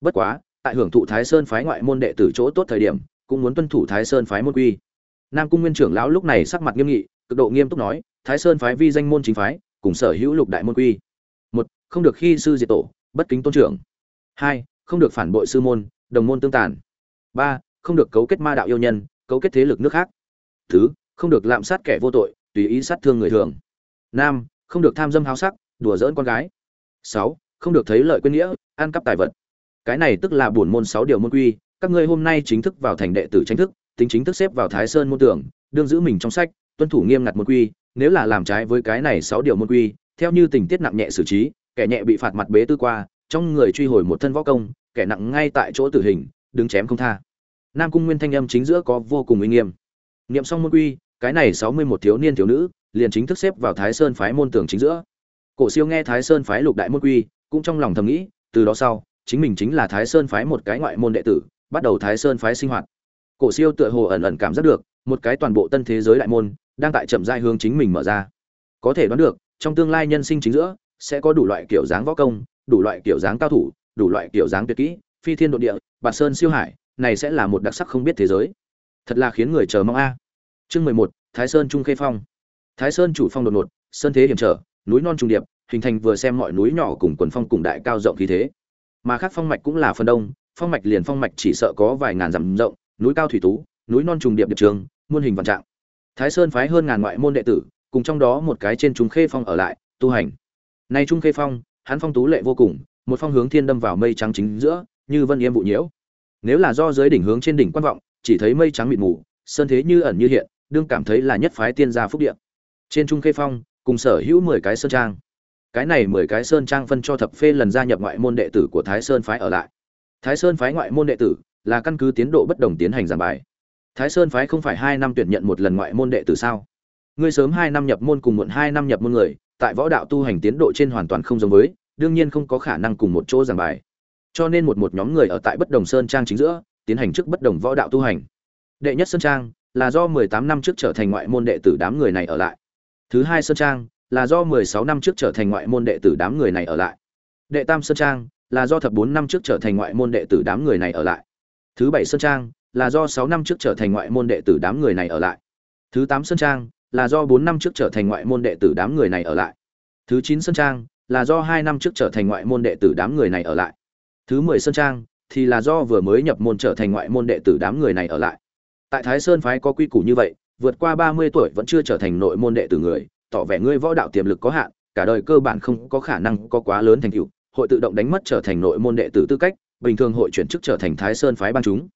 Bất quá tại hưởng thụ thái sơn phái ngoại môn đệ tử chỗ tốt thời điểm cũng muốn tuân thủ thái sơn phái môn quy. Nam cung nguyên trưởng lão lúc này sắc mặt nghiêm nghị cực độ nghiêm túc nói thái sơn phái vi danh môn chính phái cùng sở hữu lục đại môn quy. Một không được khi sư diệt tổ bất kính tôn trưởng. Hai không được phản bội sư môn đồng môn tương tàn. Ba không được cấu kết ma đạo yêu nhân cấu kết thế lực nước khác. Thứ không được lạm sát kẻ vô tội tùy ý sát thương người thường. Nam, không được tham dâm háo sắc đùa giỡn con gái. Sáu, không được thấy lợi quên nghĩa, ăn cắp tài vật. Cái này tức là bổn môn sáu điều môn quy, các ngươi hôm nay chính thức vào thành đệ tử chính thức, tính chính thức xếp vào thái sơn môn tưởng đương giữ mình trong sách, tuân thủ nghiêm ngặt môn quy, nếu là làm trái với cái này sáu điều môn quy, theo như tình tiết nặng nhẹ xử trí, kẻ nhẹ bị phạt mặt bế tư qua, trong người truy hồi một thân võ công, kẻ nặng ngay tại chỗ tử hình, đứng chém không tha. Nam cung nguyên thanh âm chính giữa có vô cùng uy nghiêm. Niệm xong môn quy, cái này sáu mươi một thiếu niên thiếu nữ, liền chính thức xếp vào thái sơn phái môn tưởng chính giữa cổ siêu nghe thái sơn phái lục đại môn quy, cũng trong lòng thầm nghĩ, từ đó sau, chính mình chính là thái sơn phái một cái ngoại môn đệ tử, bắt đầu thái sơn phái sinh hoạt. Cổ siêu tựa hồ ẩn ẩn cảm giác được, một cái toàn bộ tân thế giới đại môn, đang tại chậm rãi hướng chính mình mở ra. Có thể đoán được, trong tương lai nhân sinh chính giữa, sẽ có đủ loại kiểu dáng võ công, đủ loại kiểu dáng cao thủ, đủ loại kiểu dáng tuyệt kỹ, phi thiên độ địa, bạt sơn siêu hải, này sẽ là một đặc sắc không biết thế giới. Thật là khiến người chờ mong a. Chương mười một, thái sơn trung khê phong. Thái sơn chủ phong đột ngột, sơn thế hiểm trở núi non trùng điệp, hình thành vừa xem mọi núi nhỏ cùng quần phong cùng đại cao rộng khí thế. Mà khác phong mạch cũng là phần đông, phong mạch liền phong mạch chỉ sợ có vài ngàn dặm rộng, núi cao thủy tú, núi non trùng điệp điệp trường, muôn hình vạn trạng. Thái sơn phái hơn ngàn ngoại môn đệ tử, cùng trong đó một cái trên trung khê phong ở lại, tu hành. Nay trung khê phong, hắn phong tú lệ vô cùng, một phong hướng thiên đâm vào mây trắng chính giữa, như vân yêm vụ nhiễu. Nếu là do dưới đỉnh hướng trên đỉnh quan vọng, chỉ thấy mây trắng mịt mù, sơn thế như ẩn như hiện, đương cảm thấy là nhất phái tiên gia phúc địa. Trên trung khê phong cùng sở hữu mười cái sơn trang. Cái này mười cái sơn trang phân cho thập phê lần gia nhập ngoại môn đệ tử của thái sơn phái ở lại. Thái sơn phái ngoại môn đệ tử là căn cứ tiến độ bất đồng tiến hành giảng bài. Thái sơn phái không phải hai năm tuyển nhận một lần ngoại môn đệ tử sao? Ngươi sớm hai năm nhập môn cùng muộn hai năm nhập môn người, tại võ đạo tu hành tiến độ trên hoàn toàn không giống với, đương nhiên không có khả năng cùng một chỗ giảng bài. Cho nên một một nhóm người ở tại bất đồng sơn trang chính giữa, tiến hành trước bất đồng võ đạo tu hành. Đệ nhất sơn trang là do mười tám năm trước trở thành ngoại môn đệ tử đám người này ở lại thứ hai sơn trang là do 16 năm trước trở thành ngoại môn đệ tử đám người này ở lại. Đệ Tam Sơn Trang là do thập 4 năm trước trở thành ngoại môn đệ tử đám người này ở lại. Thứ Bảy Sơn Trang là do 6 năm trước trở thành ngoại môn đệ tử đám người này ở lại. Thứ 8 Sơn Trang là do 4 năm trước trở thành ngoại môn đệ tử đám người này ở lại. Thứ 9 Sơn Trang là do 2 năm trước trở thành ngoại môn đệ tử đám người này ở lại. Thứ 10 Sơn Trang thì là do vừa mới nhập môn trở thành ngoại môn đệ tử đám người này ở lại tại thái sơn phái có quy củ như vậy vượt qua ba mươi tuổi vẫn chưa trở thành nội môn đệ tử người, tỏ vẻ ngươi võ đạo tiềm lực có hạn, cả đời cơ bản không có khả năng có quá lớn thành tựu, hội tự động đánh mất trở thành nội môn đệ tử tư cách, bình thường hội chuyển chức trở thành thái sơn phái bang chúng.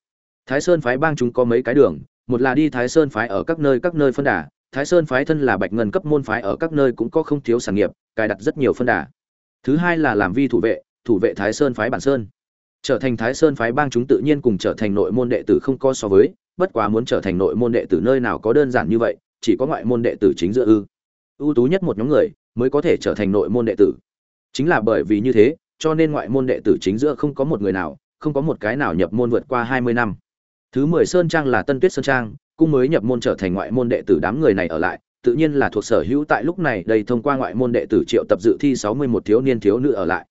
Thái sơn phái bang chúng có mấy cái đường, một là đi thái sơn phái ở các nơi các nơi phân đà, thái sơn phái thân là bạch ngân cấp môn phái ở các nơi cũng có không thiếu sản nghiệp, cài đặt rất nhiều phân đà. Thứ hai là làm vi thủ vệ thủ vệ thái sơn phái bản sơn. Trở thành thái sơn phái bang chúng tự nhiên cùng trở thành nội môn đệ tử không có so với bất quá muốn trở thành nội môn đệ tử nơi nào có đơn giản như vậy, chỉ có ngoại môn đệ tử chính giữa ư. Ưu tú nhất một nhóm người mới có thể trở thành nội môn đệ tử. Chính là bởi vì như thế, cho nên ngoại môn đệ tử chính giữa không có một người nào, không có một cái nào nhập môn vượt qua hai mươi năm. Thứ mười sơn trang là tân tuyết sơn trang cung mới nhập môn trở thành ngoại môn đệ tử đám người này ở lại, tự nhiên là thuộc sở hữu tại lúc này đây thông qua ngoại môn đệ tử triệu tập dự thi sáu mươi một thiếu niên thiếu nữ ở lại.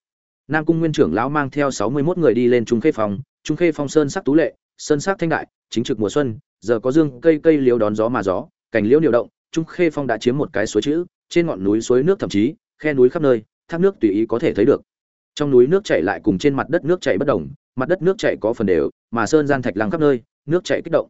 Nam cung nguyên trưởng lão mang theo sáu mươi 61 người đi lên trung khê phòng trung khê phong sơn sắc tú lệ sơn sắc thanh đại, chính trực mùa xuân, giờ có dương, cây cây liễu đón gió mà gió cảnh liễu điều động, trung khê phong đã chiếm một cái suối chữ, trên ngọn núi suối nước thậm chí, khe núi khắp nơi, thác nước tùy ý có thể thấy được. Trong núi nước chảy lại cùng trên mặt đất nước chảy bất đồng, mặt đất nước chảy có phần đều, mà sơn gian thạch lăng khắp nơi, nước chảy kích động.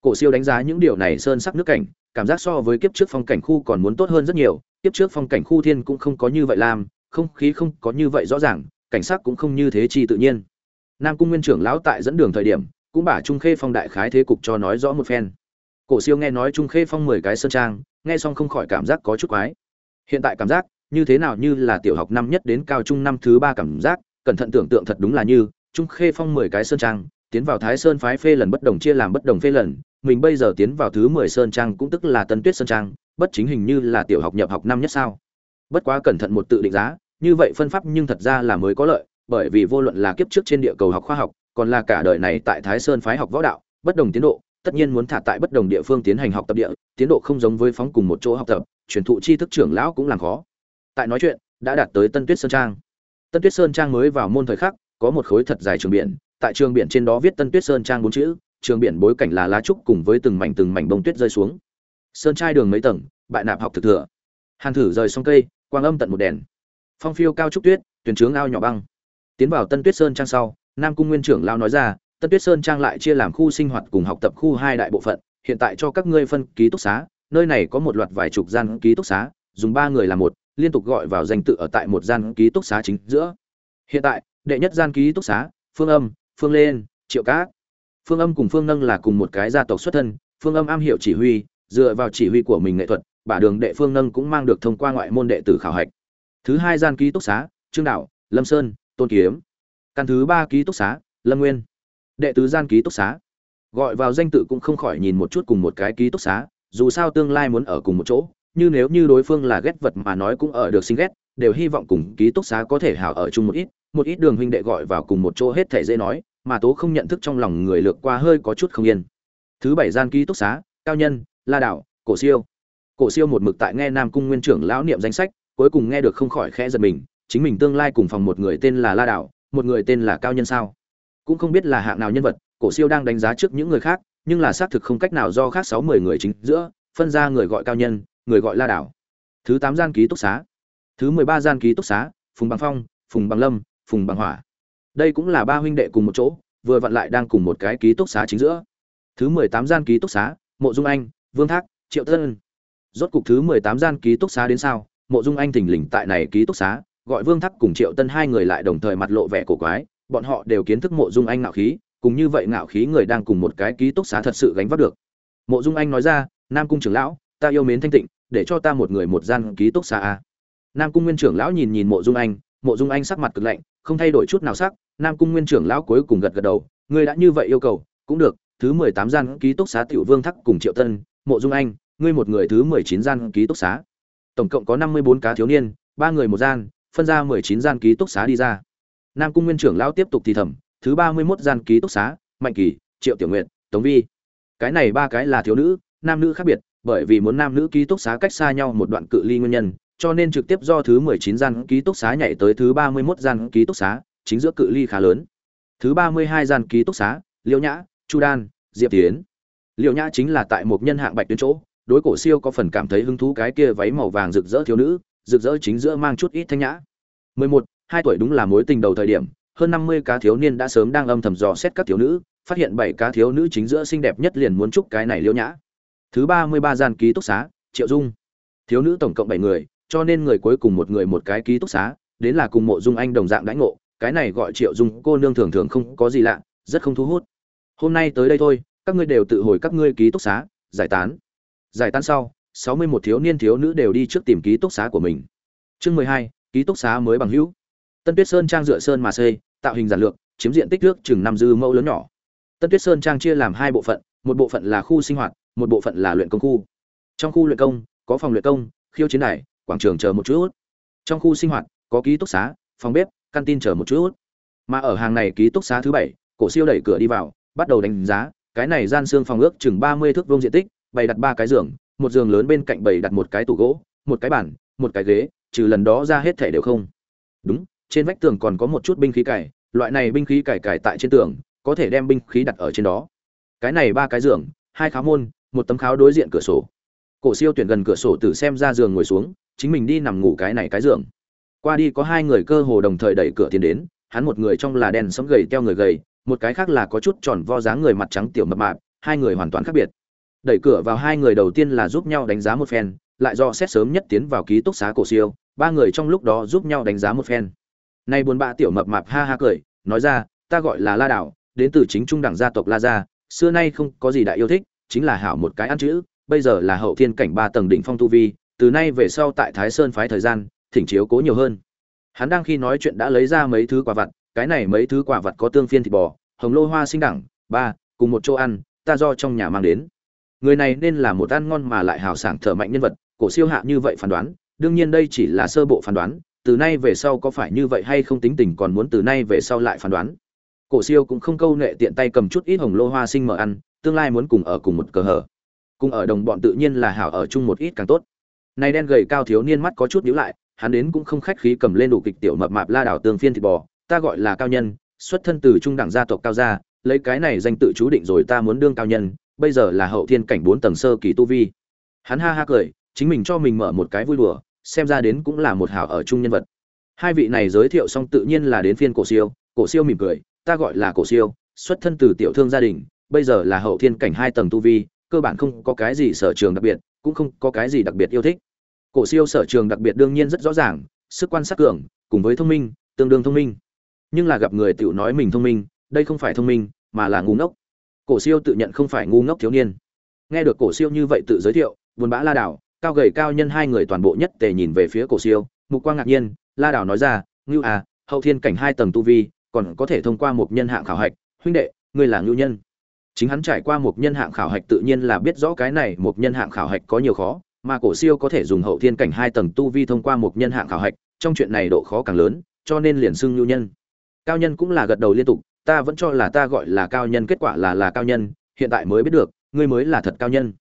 Cổ siêu đánh giá những điều này sơn sắc nước cảnh, cảm giác so với kiếp trước phong cảnh khu còn muốn tốt hơn rất nhiều, kiếp trước phong cảnh khu thiên cũng không có như vậy làm, không khí không có như vậy rõ ràng, cảnh sắc cũng không như thế chi tự nhiên. Nam cung nguyên trưởng lão tại dẫn đường thời điểm cũng bả trung khê phong đại khái thế cục cho nói rõ một phen. Cổ siêu nghe nói trung khê phong mười cái sơn trang, nghe xong không khỏi cảm giác có chút quái. Hiện tại cảm giác, như thế nào như là tiểu học năm nhất đến cao trung năm thứ ba cảm giác, cẩn thận tưởng tượng thật đúng là như, trung khê phong mười cái sơn trang, tiến vào thái sơn phái phê lần bất đồng chia làm bất đồng phê lần, mình bây giờ tiến vào thứ mười sơn trang cũng tức là tân tuyết sơn trang, bất chính hình như là tiểu học nhập học năm nhất sao? Bất quá cẩn thận một tự định giá, như vậy phân pháp nhưng thật ra là mới có lợi, bởi vì vô luận là kiếp trước trên địa cầu học khoa học còn là cả đời này tại thái sơn phái học võ đạo, bất đồng tiến độ, tất nhiên muốn thả tại bất đồng địa phương tiến hành học tập địa, tiến độ không giống với phóng cùng một chỗ học tập, truyền thụ tri thức trưởng lão cũng làm khó. Tại nói chuyện, đã đạt tới tân tuyết sơn trang. Tân tuyết sơn trang mới vào môn thời khắc, có một khối thật dài trường biển, tại trường biển trên đó viết tân tuyết sơn trang bốn chữ, trường biển bối cảnh là lá trúc cùng với từng mảnh từng mảnh bông tuyết rơi xuống. Sơn trai đường mấy tầng, bại nạp học thực thừa. Hàn thử rời xong cây, quang âm tận một đèn. Phong phiêu cao trúc tuyết, tuyển trướng ao nhỏ băng. Tiến vào tân tuyết sơn trang sau nam cung nguyên trưởng lao nói ra, tân tuyết sơn trang lại chia làm khu sinh hoạt cùng học tập khu hai đại bộ phận, hiện tại cho các ngươi phân ký túc xá, nơi này có một loạt vài chục gian ký túc xá, dùng ba người làm một, liên tục gọi vào danh tự ở tại một gian ký túc xá chính giữa. Hiện tại, đệ nhất gian ký túc xá, phương âm, phương lên, triệu cát phương âm cùng phương nâng là cùng một cái gia tộc xuất thân, phương âm am hiểu chỉ huy, dựa vào chỉ huy của mình nghệ thuật, bả đường đệ phương nâng cũng mang được thông qua ngoại môn đệ tử khảo hạch. Thứ hai gian ký túc xá, trương đạo, lâm sơn, tôn kiếm căn thứ ba ký túc xá, lâm nguyên. Đệ tứ gian ký túc xá. Gọi vào danh tự cũng không khỏi nhìn một chút cùng một cái ký túc xá, dù sao tương lai muốn ở cùng một chỗ, như nếu như đối phương là ghét vật mà nói cũng ở được sinh ghét, đều hy vọng cùng ký túc xá có thể hào ở chung một ít một ít đường huynh đệ gọi vào cùng một chỗ hết thể dễ nói, mà tố không nhận thức trong lòng người lược qua hơi có chút không yên. Thứ bảy gian ký túc xá, cao nhân, la đạo, cổ siêu. Cổ siêu một mực tại nghe nam cung nguyên trưởng lão niệm danh sách, cuối cùng nghe được không khỏi khẽ giật mình, chính mình tương lai cùng phòng một người tên là la đạo một người tên là cao nhân sao? Cũng không biết là hạng nào nhân vật, cổ siêu đang đánh giá trước những người khác, nhưng là xác thực không cách nào do khác sáu mươi người chính giữa, phân ra người gọi cao nhân, người gọi la đảo. Thứ tám gian ký túc xá. Thứ mười ba gian ký túc xá, phùng bằng phong, phùng bằng lâm, phùng bằng hỏa. Đây cũng là ba huynh đệ cùng một chỗ, vừa vặn lại đang cùng một cái ký túc xá chính giữa. Thứ mười tám gian ký túc xá, mộ dung anh, vương thác, triệu tân. Rốt cục thứ mười tám gian ký túc xá đến sao? Mộ dung anh thình lình tại này ký túc xá gọi vương thác cùng triệu tân hai người lại đồng thời mặt lộ vẻ cổ quái, bọn họ đều kiến thức mộ dung anh ngạo khí, cùng như vậy ngạo khí người đang cùng một cái ký túc xá thật sự gánh vác được. Mộ dung anh nói ra, nam cung trưởng lão, ta yêu mến thanh tịnh, để cho ta một người một gian ký túc xá a. Nam cung nguyên trưởng lão nhìn nhìn mộ dung anh, mộ dung anh sắc mặt cực lạnh, không thay đổi chút nào sắc, nam cung nguyên trưởng lão cuối cùng gật gật đầu, ngươi đã như vậy yêu cầu, cũng được, thứ mười tám gian ký túc xá tiểu vương thắc cùng triệu tân, mộ dung anh, ngươi một người thứ mười chín gian ký túc xá. Tổng cộng có năm mươi bốn cá thiếu niên, ba người một gian phân ra mười chín gian ký túc xá đi ra. Nam cung nguyên trưởng lão tiếp tục thì thầm, thứ ba mươi 31 gian ký túc xá, mạnh kỳ, triệu tiểu nguyện tống vi. Cái này ba cái là thiếu nữ, nam nữ khác biệt, bởi vì muốn nam nữ ký túc xá cách xa nhau một đoạn cự ly nguyên nhân, cho nên trực tiếp do thứ mười chín gian ký túc xá nhảy tới thứ ba mươi 31 gian ký túc xá, chính giữa cự ly khá lớn. Thứ ba mươi hai gian ký túc xá liễu nhã, chu đan, diệp tiến. Liễu nhã chính là tại một nhân hạng bạch tuyến chỗ, đối cổ siêu có phần cảm thấy hứng thú cái kia váy màu vàng rực rỡ thiếu nữ rực rỡ chính giữa mang chút ít thanh nhã. Mười một, hai tuổi đúng là mối tình đầu thời điểm, hơn năm mươi cá thiếu niên đã sớm đang âm thầm dò xét các thiếu nữ, phát hiện bảy cá thiếu nữ chính giữa xinh đẹp nhất liền muốn chúc cái này liễu nhã. Thứ ba mươi ba gian ký túc xá, triệu dung. Thiếu nữ tổng cộng bảy người, cho nên người cuối cùng một người một cái ký túc xá, đến là cùng mộ dung anh đồng dạng đãi ngộ, cái này gọi triệu dung, cô nương thường thường không có gì lạ, rất không thu hút. Hôm nay tới đây thôi, các ngươi đều tự hồi các ngươi ký túc xá, giải tán. Giải tán sau sáu mươi một thiếu niên thiếu nữ đều đi trước tìm ký túc xá của mình. Chương mười hai, ký túc xá mới bằng hữu. Tân tuyết sơn trang dựa sơn mà xây, tạo hình giản lược, chiếm diện tích nước chừng năm dư mẫu lớn nhỏ. Tân tuyết sơn trang chia làm hai bộ phận, một bộ phận là khu sinh hoạt, một bộ phận là luyện công khu. Trong khu luyện công, có phòng luyện công, khiêu chiến đài, quảng trường chờ một chút. Trong khu sinh hoạt, có ký túc xá, phòng bếp căn tin chờ một chút. Mà ở hàng này ký túc xá thứ bảy, cổ siêu đẩy cửa đi vào, bắt đầu đánh giá, cái này gian xương phòng ước chừng ba mươi thước vuông diện tích, bày đặt ba cái giường một giường lớn bên cạnh bầy đặt một cái tủ gỗ, một cái bàn, một cái ghế, trừ lần đó ra hết thể đều không. Đúng, trên vách tường còn có một chút binh khí cải, loại này binh khí cải cải tại trên tường, có thể đem binh khí đặt ở trên đó. Cái này ba cái giường, hai kháo môn, một tấm kháo đối diện cửa sổ. Cổ siêu tuyển gần cửa sổ tử xem ra giường ngồi xuống, chính mình đi nằm ngủ cái này cái giường. Qua đi có hai người cơ hồ đồng thời đẩy cửa tiến đến, hắn một người trong là đen sống gầy teo người gầy, một cái khác là có chút tròn vo dáng người mặt trắng tiểu mập mạp, hai người hoàn toàn khác biệt đẩy cửa vào hai người đầu tiên là giúp nhau đánh giá một phen, lại do xét sớm nhất tiến vào ký túc xá cổ siêu, ba người trong lúc đó giúp nhau đánh giá một phen. Nay buồn bã tiểu mập mạp ha ha cười, nói ra, ta gọi là la đảo, đến từ chính trung đẳng gia tộc la gia, xưa nay không có gì đại yêu thích, chính là hảo một cái ăn chữ, bây giờ là hậu thiên cảnh ba tầng đỉnh phong tu vi, từ nay về sau tại thái sơn phái thời gian, thỉnh chiếu cố nhiều hơn. Hắn đang khi nói chuyện đã lấy ra mấy thứ quả vật cái này mấy thứ quả vật có tương phiên thịt bò, hồng lô hoa sinh đẳng, ba, cùng một chỗ ăn, ta do trong nhà mang đến người này nên là một ăn ngon mà lại hào sảng thở mạnh nhân vật, cổ siêu hạ như vậy phán đoán, đương nhiên đây chỉ là sơ bộ phán đoán, từ nay về sau có phải như vậy hay không tính tình còn muốn từ nay về sau lại phán đoán. Cổ siêu cũng không câu nệ tiện tay cầm chút ít hồng lô hoa sinh mở ăn, tương lai muốn cùng ở cùng một cờ hở. Cùng ở đồng bọn tự nhiên là hảo ở chung một ít càng tốt. Này đen gầy cao thiếu niên mắt có chút nhíu lại, hắn đến cũng không khách khí cầm lên đủ kịch tiểu mập mạp la đảo tường phiên thịt bò, ta gọi là cao nhân, xuất thân từ trung đẳng gia tộc cao gia, lấy cái này danh tự chú định rồi ta muốn đương cao nhân bây giờ là hậu thiên cảnh bốn tầng sơ kỳ tu vi. Hắn ha ha cười, chính mình cho mình mở một cái vui đùa, xem ra đến cũng là một hảo ở chung nhân vật. Hai vị này giới thiệu xong tự nhiên là đến phiên cổ siêu cổ siêu mỉm cười, ta gọi là cổ siêu, xuất thân từ tiểu thương gia đình, bây giờ là hậu thiên cảnh hai tầng tu vi, cơ bản không có cái gì sở trường đặc biệt, cũng không có cái gì đặc biệt yêu thích. Cổ siêu sở trường đặc biệt đương nhiên rất rõ ràng, sức quan sát cường, cùng với thông minh, tương đương thông minh. Nhưng là gặp người tiểu nói mình thông minh, đây không phải thông minh, mà là ngu ngốc cổ siêu tự nhận không phải ngu ngốc thiếu niên. Nghe được cổ siêu như vậy tự giới thiệu, buồn bã la đảo, cao gầy cao nhân hai người toàn bộ nhất tề nhìn về phía cổ siêu, mục quang ngạc nhiên, la đảo nói ra, ngưu à hậu thiên cảnh hai tầng tu vi, còn có thể thông qua một nhân hạng khảo hạch. Huynh đệ, ngươi là ngưu nhân. Chính hắn trải qua một nhân hạng khảo hạch tự nhiên là biết rõ cái này một nhân hạng khảo hạch có nhiều khó, mà cổ siêu có thể dùng hậu thiên cảnh hai tầng tu vi thông qua một nhân hạng khảo hạch, trong chuyện này độ khó càng lớn, cho nên liền xưng ngưu nhân. Cao nhân cũng là gật đầu liên tục ta vẫn cho là ta gọi là cao nhân, kết quả là là cao nhân, hiện tại mới biết được, ngươi mới là thật cao nhân.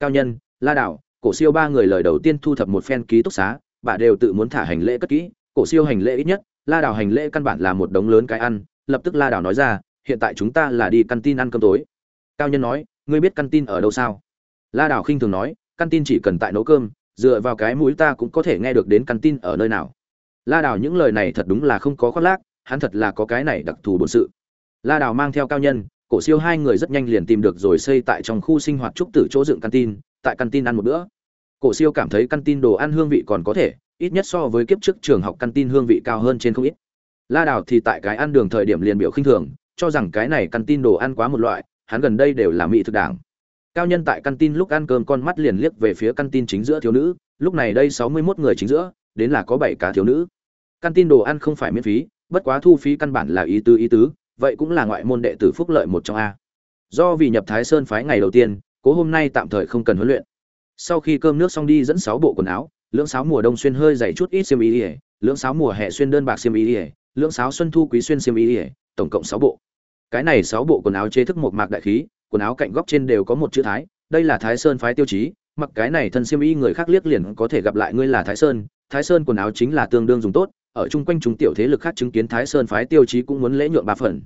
Cao nhân, la đảo, cổ siêu ba người lời đầu tiên thu thập một phen ký túc xá, bà đều tự muốn thả hành lễ cất kỹ. Cổ siêu hành lễ ít nhất, la đảo hành lễ căn bản là một đống lớn cái ăn, lập tức la đảo nói ra, hiện tại chúng ta là đi căn tin ăn cơm tối. Cao nhân nói, ngươi biết căn tin ở đâu sao? La đảo khinh thường nói căn tin chỉ cần tại nấu cơm, dựa vào cái mũi ta cũng có thể nghe được đến căn tin ở nơi nào. La đảo những lời này thật đúng là không có khoác lác, hắn thật là có cái này đặc thù bổn sự la Đào mang theo cao nhân, cổ siêu hai người rất nhanh liền tìm được rồi xây tại trong khu sinh hoạt trúc tử chỗ dựng căn tin tại căn tin ăn một bữa. Cổ siêu cảm thấy căn tin đồ ăn hương vị còn có thể, ít nhất so với kiếp trước trường học căn tin hương vị cao hơn trên không ít. La Đào thì tại cái ăn đường thời điểm liền biểu khinh thường, cho rằng cái này căn tin đồ ăn quá một loại, hắn gần đây đều là mỹ thực đảng. Cao nhân tại căn tin lúc ăn cơm con mắt liền liếc về phía căn tin chính giữa thiếu nữ, lúc này đây sáu mươi 61 người chính giữa, đến là có bảy cá thiếu nữ. Căn tin đồ ăn không phải miễn phí, bất quá thu phí căn bản là ý tứ ý tứ vậy cũng là ngoại môn đệ tử phúc lợi một trong a. Do vì nhập thái sơn phái ngày đầu tiên, cố hôm nay tạm thời không cần huấn luyện. Sau khi cơm nước xong đi dẫn sáu bộ quần áo, lưỡng sáo mùa đông xuyên hơi dày chút ít xiêm y ỉa lưỡng sáo mùa hè xuyên đơn bạc xiêm y ỉa lưỡng sáo xuân thu quý xuyên xiêm y ỉa tổng cộng sáu bộ. Cái này sáu bộ quần áo chế thức một mạc đại khí, quần áo cạnh góc trên đều có một chữ thái, đây là thái sơn phái tiêu chí, mặc cái này thân xiêm y người khác liếc liền có thể gặp lại ngươi là thái sơn thái sơn quần áo chính là tương đương dùng tốt, ở chung quanh chúng tiểu thế lực khác chứng kiến thái sơn phái tiêu chí cũng muốn lễ nhượng ba phần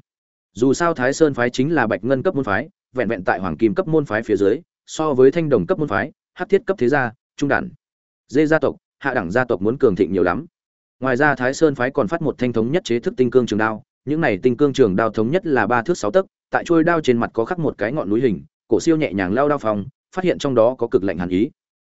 dù sao thái sơn phái chính là bạch ngân cấp môn phái, vẹn vẹn tại hoàng kim cấp môn phái phía dưới, so với thanh đồng cấp môn phái hát thiết cấp thế gia, trung đản, dê gia tộc, hạ đẳng gia tộc muốn cường thịnh nhiều lắm. Ngoài ra thái sơn phái còn phát một thanh thống nhất chế thức tinh cương trường đao, những này tinh cương trường đao thống nhất là ba thước sáu tấc, tại trôi đao trên mặt có khắc một cái ngọn núi hình, cổ siêu nhẹ nhàng lao đao phòng phát hiện trong đó có cực lạnh hàn ý.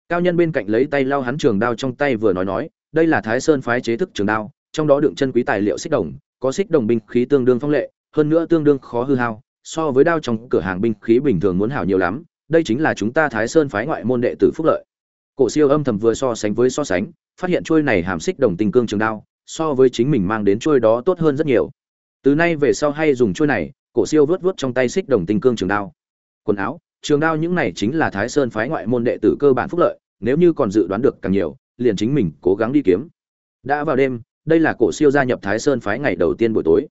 Cao nhân bên cạnh lấy tay lao hắn trường đao trong tay vừa nói nói, đây là thái sơn phái chế thức trường đao, trong đó đựng chân quý tài liệu xích đồng, có xích đồng binh khí tương đương phong lệ hơn nữa tương đương khó hư hao, so với đao trong cửa hàng binh khí bình thường muốn hảo nhiều lắm, đây chính là chúng ta thái sơn phái ngoại môn đệ tử phúc lợi. Cổ siêu âm thầm vừa so sánh với so sánh, phát hiện trôi này hàm xích đồng tinh cương trường đao, so với chính mình mang đến trôi đó tốt hơn rất nhiều. Từ nay về sau hay dùng trôi này, cổ siêu vớt vớt trong tay xích đồng tinh cương trường đao. Quần áo, trường đao những này chính là thái sơn phái ngoại môn đệ tử cơ bản phúc lợi, nếu như còn dự đoán được càng nhiều, liền chính mình cố gắng đi kiếm. Đã vào đêm, đây là cổ siêu gia nhập thái sơn phái ngày đầu tiên buổi tối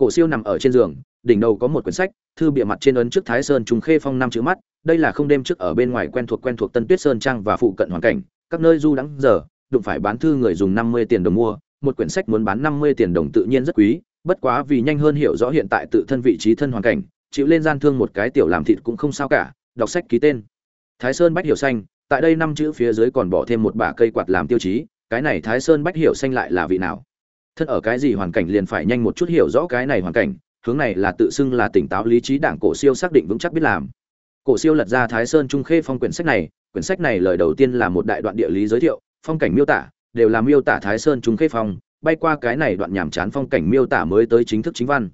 cổ siêu nằm ở trên giường, đỉnh đầu có một quyển sách, thư bìa mặt trên ấn trước thái sơn trùng khê phong năm chữ mắt, đây là không đêm trước ở bên ngoài quen thuộc quen thuộc tân tuyết sơn trang và phụ cận hoàn cảnh, các nơi du đắng giờ, đụng phải bán thư người dùng năm mươi tiền đồng mua, một quyển sách muốn bán năm mươi tiền đồng tự nhiên rất quý, bất quá vì nhanh hơn hiểu rõ hiện tại tự thân vị trí thân hoàn cảnh, chịu lên gian thương một cái tiểu làm thịt cũng không sao cả, đọc sách ký tên. Thái sơn bách hiểu xanh, tại đây năm chữ phía dưới còn bỏ thêm một bả cây quạt làm tiêu chí, cái này thái sơn bách hiểu xanh lại là vị nào? Thân ở cái gì hoàn cảnh liền phải nhanh một chút hiểu rõ cái này hoàn cảnh, hướng này là tự xưng là tỉnh táo lý trí đảng cổ siêu xác định vững chắc biết làm. Cổ siêu lật ra thái sơn trung khê phong quyển sách này, quyển sách này lời đầu tiên là một đại đoạn địa lý giới thiệu, phong cảnh miêu tả, đều là miêu tả thái sơn trung khê phong, bay qua cái này đoạn nhàm chán phong cảnh miêu tả mới tới chính thức chính văn.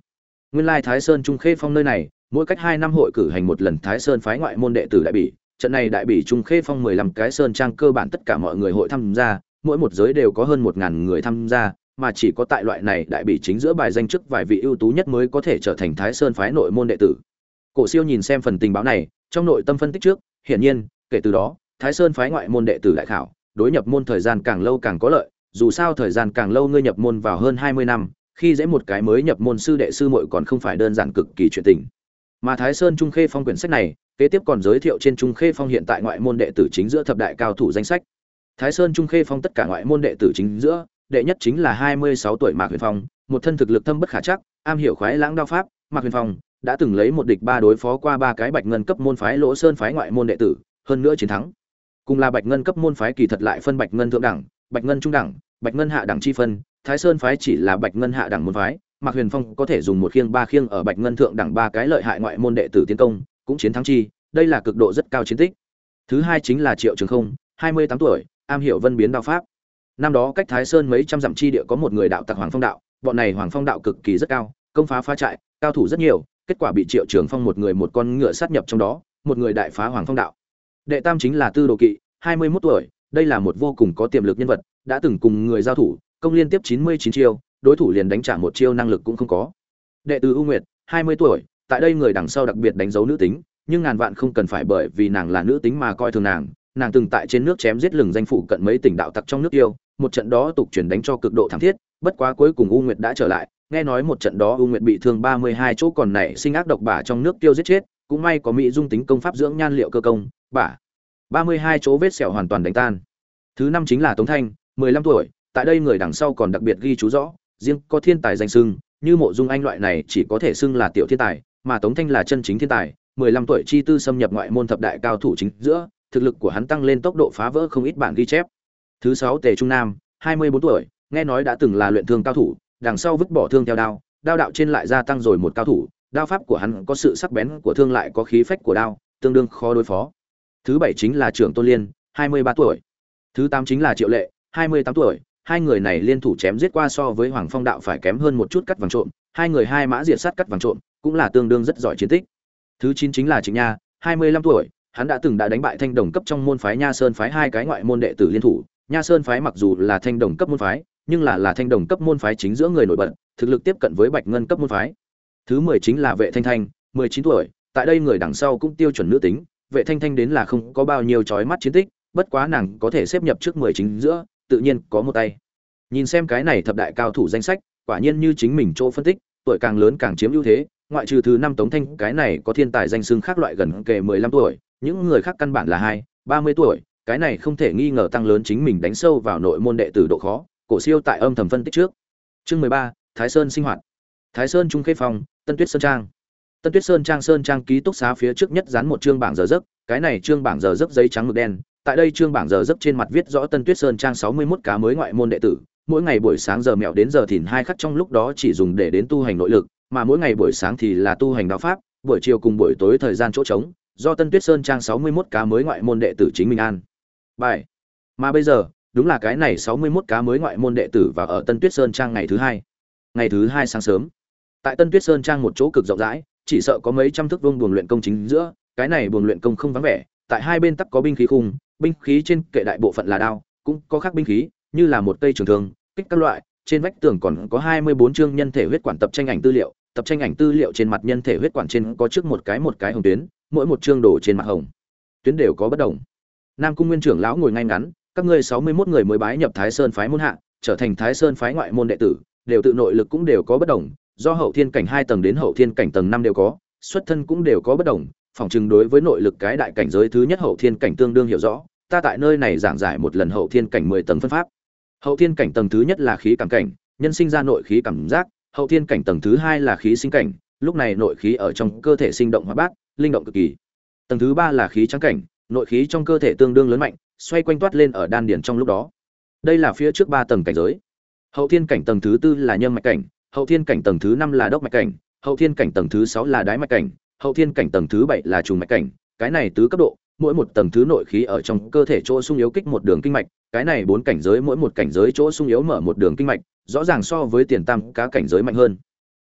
Nguyên lai thái sơn trung khê phong nơi này, mỗi cách hai năm hội cử hành một lần thái sơn phái ngoại môn đệ tử đại bỉ, trận này đại bỉ trung khê phong mười lăm cái sơn trang cơ bản tất cả mọi người hội tham gia, mỗi một giới đều có hơn một ngàn người tham gia mà chỉ có tại loại này đại bị chính giữa bài danh chức vài vị ưu tú nhất mới có thể trở thành Thái Sơn phái nội môn đệ tử. Cổ Siêu nhìn xem phần tình báo này, trong nội tâm phân tích trước, hiển nhiên, kể từ đó, Thái Sơn phái ngoại môn đệ tử đại khảo, đối nhập môn thời gian càng lâu càng có lợi, dù sao thời gian càng lâu ngươi nhập môn vào hơn 20 năm, khi dễ một cái mới nhập môn sư đệ sư muội còn không phải đơn giản cực kỳ chuyện tình. Mà Thái Sơn Trung Khê Phong quyển sách này, kế tiếp còn giới thiệu trên Trung Khê Phong hiện tại ngoại môn đệ tử chính giữa thập đại cao thủ danh sách. Thái Sơn Trung Khê Phong tất cả ngoại môn đệ tử chính giữa, đệ nhất chính là 26 tuổi Mạc Huyền Phong, một thân thực lực thâm bất khả chắc, am hiểu khoái lãng đao pháp, Mạc Huyền Phong đã từng lấy một địch ba đối phó qua ba cái Bạch Ngân cấp môn phái Lỗ Sơn phái ngoại môn đệ tử, hơn nữa chiến thắng. Cùng là Bạch Ngân cấp môn phái kỳ thật lại phân Bạch Ngân thượng đẳng, Bạch Ngân trung đẳng, Bạch Ngân hạ đẳng chi phân, Thái Sơn phái chỉ là Bạch Ngân hạ đẳng môn phái, Mạc Huyền Phong có thể dùng một khiêng ba khiêng ở Bạch Ngân thượng đẳng ba cái lợi hại ngoại môn đệ tử tiến công, cũng chiến thắng chi, đây là cực độ rất cao chiến tích. Thứ hai chính là Triệu Trường Không, 28 tuổi, am hiểu vân biến đao pháp năm đó cách thái sơn mấy trăm dặm chi địa có một người đạo tặc hoàng phong đạo, bọn này hoàng phong đạo cực kỳ rất cao, công phá phá trại, cao thủ rất nhiều, kết quả bị triệu trường phong một người một con ngựa sát nhập trong đó, một người đại phá hoàng phong đạo. Đệ tam chính là tư đồ kỵ, hai mươi mốt tuổi, đây là một vô cùng có tiềm lực nhân vật, đã từng cùng người giao thủ, công liên tiếp chín mươi chín chiêu, đối thủ liền đánh trả một chiêu năng lực cũng không có. Đệ tử u nguyệt, hai mươi tuổi, tại đây người đằng sau đặc biệt đánh dấu nữ tính, nhưng ngàn vạn không cần phải bởi vì nàng là nữ tính mà coi thường nàng nàng từng tại trên nước chém giết lừng danh phụ cận mấy tỉnh đạo tặc trong nước yêu một trận đó tục chuyển đánh cho cực độ thảm thiết, bất quá cuối cùng U Nguyệt đã trở lại, nghe nói một trận đó U Nguyệt bị thương 32 chỗ còn nảy sinh ác độc bả trong nước tiêu giết chết, cũng may có mỹ dung tính công pháp dưỡng nhan liệu cơ công, bả 32 chỗ vết sẹo hoàn toàn đánh tan. Thứ năm chính là Tống Thanh, 15 tuổi, tại đây người đằng sau còn đặc biệt ghi chú rõ, riêng có thiên tài danh xưng, như Mộ Dung Anh loại này chỉ có thể xưng là tiểu thiên tài, mà Tống Thanh là chân chính thiên tài, 15 tuổi chi tư xâm nhập ngoại môn thập đại cao thủ chính giữa, thực lực của hắn tăng lên tốc độ phá vỡ không ít bản ghi chép. Thứ sáu Tề Trung Nam, 24 tuổi, nghe nói đã từng là luyện thương cao thủ, đằng sau vứt bỏ thương theo đao, đao đạo trên lại gia tăng rồi một cao thủ, đao pháp của hắn có sự sắc bén của thương lại có khí phách của đao, tương đương khó đối phó. Thứ bảy chính là trưởng Tôn Liên, 23 tuổi. Thứ tám chính là Triệu Lệ, 28 tuổi, hai người này liên thủ chém giết qua so với Hoàng Phong đạo phải kém hơn một chút cắt vàng trộm, hai người hai mã diệt sát cắt vàng trộm, cũng là tương đương rất giỏi chiến tích. Thứ chín chính là Trịnh Nha, 25 tuổi, hắn đã từng đã đánh bại thanh đồng cấp trong môn phái Nha Sơn phái hai cái ngoại môn đệ tử liên thủ, Nha Sơn phái mặc dù là thanh đồng cấp môn phái, nhưng là là thanh đồng cấp môn phái chính giữa người nổi bật, thực lực tiếp cận với Bạch Ngân cấp môn phái. Thứ 10 chính là Vệ Thanh Thanh, 19 tuổi, tại đây người đằng sau cũng tiêu chuẩn nữ tính, Vệ Thanh Thanh đến là không có bao nhiêu chói mắt chiến tích, bất quá nàng có thể xếp nhập trước 10 chính giữa, tự nhiên có một tay. Nhìn xem cái này thập đại cao thủ danh sách, quả nhiên như chính mình chỗ phân tích, tuổi càng lớn càng chiếm ưu thế, ngoại trừ thứ năm Tống Thanh, cái này có thiên tài danh xưng khác loại gần kề 15 tuổi, những người khác căn bản là 2, 30 tuổi, cái này không thể nghi ngờ tăng lớn chính mình đánh sâu vào nội môn đệ tử độ khó, cổ siêu tại âm thầm phân tích trước. Chương mười ba, thái sơn sinh hoạt. Thái sơn trung khê phòng, tân tuyết sơn trang. Tân tuyết sơn trang sơn trang ký túc xá phía trước nhất dán một chương bảng giờ giấc, cái này chương bảng giờ giấc giấy trắng mực đen, tại đây chương bảng giờ giấc trên mặt viết rõ tân tuyết sơn trang sáu mươi 61 cá mới ngoại môn đệ tử, mỗi ngày buổi sáng giờ mẹo đến giờ thìn hai khắc trong lúc đó chỉ dùng để đến tu hành nội lực, mà mỗi ngày buổi sáng thì là tu hành đạo pháp, buổi chiều cùng buổi tối thời gian chỗ trống, do tân tuyết sơn trang sáu mươi 61 cá mới ngoại môn đệ tử chính mình an bài. Mà bây giờ, đúng là cái này sáu mươi 61 cá mới ngoại môn đệ tử và ở tân tuyết sơn trang ngày thứ hai. Ngày thứ hai sáng sớm. Tại tân tuyết sơn trang một chỗ cực rộng rãi, chỉ sợ có mấy trăm thước vuông buồng luyện công chính giữa, cái này buồng luyện công không vắng vẻ, tại hai bên tắc có binh khí khung, binh khí trên kệ đại bộ phận là đao, cũng có khác binh khí, như là một cây trường thương, kích các loại, trên vách tường còn có hai mươi bốn chương nhân thể huyết quản tập tranh ảnh tư liệu, tập tranh ảnh tư liệu trên mặt nhân thể huyết quản trên có trước một cái một cái hồng tuyến, mỗi một chương đổ trên mặt hồng. Tuyến đều có bất đồng nam cung nguyên trưởng lão ngồi ngay ngắn, các ngươi sáu mươi 61 người mới bái nhập thái sơn phái môn hạ, trở thành thái sơn phái ngoại môn đệ tử, đều tự nội lực cũng đều có bất đồng, do hậu thiên cảnh hai tầng đến hậu thiên cảnh tầng năm đều có, xuất thân cũng đều có bất đồng, phòng chừng đối với nội lực cái đại cảnh giới thứ nhất hậu thiên cảnh tương đương hiểu rõ, ta tại nơi này giảng giải một lần hậu thiên cảnh mười tầng phân pháp. Hậu thiên cảnh tầng thứ nhất là khí cảm cảnh, nhân sinh ra nội khí cảm giác, hậu thiên cảnh tầng thứ hai là khí sinh cảnh, lúc này nội khí ở trong cơ thể sinh động hóa bát, linh động cực kỳ. Tầng thứ ba là khí trắng cảnh nội khí trong cơ thể tương đương lớn mạnh, xoay quanh toát lên ở đan điển trong lúc đó. Đây là phía trước ba tầng cảnh giới. Hậu thiên cảnh tầng thứ tư là nhâm mạch cảnh, hậu thiên cảnh tầng thứ năm là đốc mạch cảnh, hậu thiên cảnh tầng thứ sáu là đái mạch cảnh, hậu thiên cảnh tầng thứ bảy là trùng mạch cảnh. Cái này tứ cấp độ, mỗi một tầng thứ nội khí ở trong cơ thể chỗ sung yếu kích một đường kinh mạch, cái này bốn cảnh giới mỗi một cảnh giới chỗ sung yếu mở một đường kinh mạch, rõ ràng so với tiền tam cá cảnh giới mạnh hơn.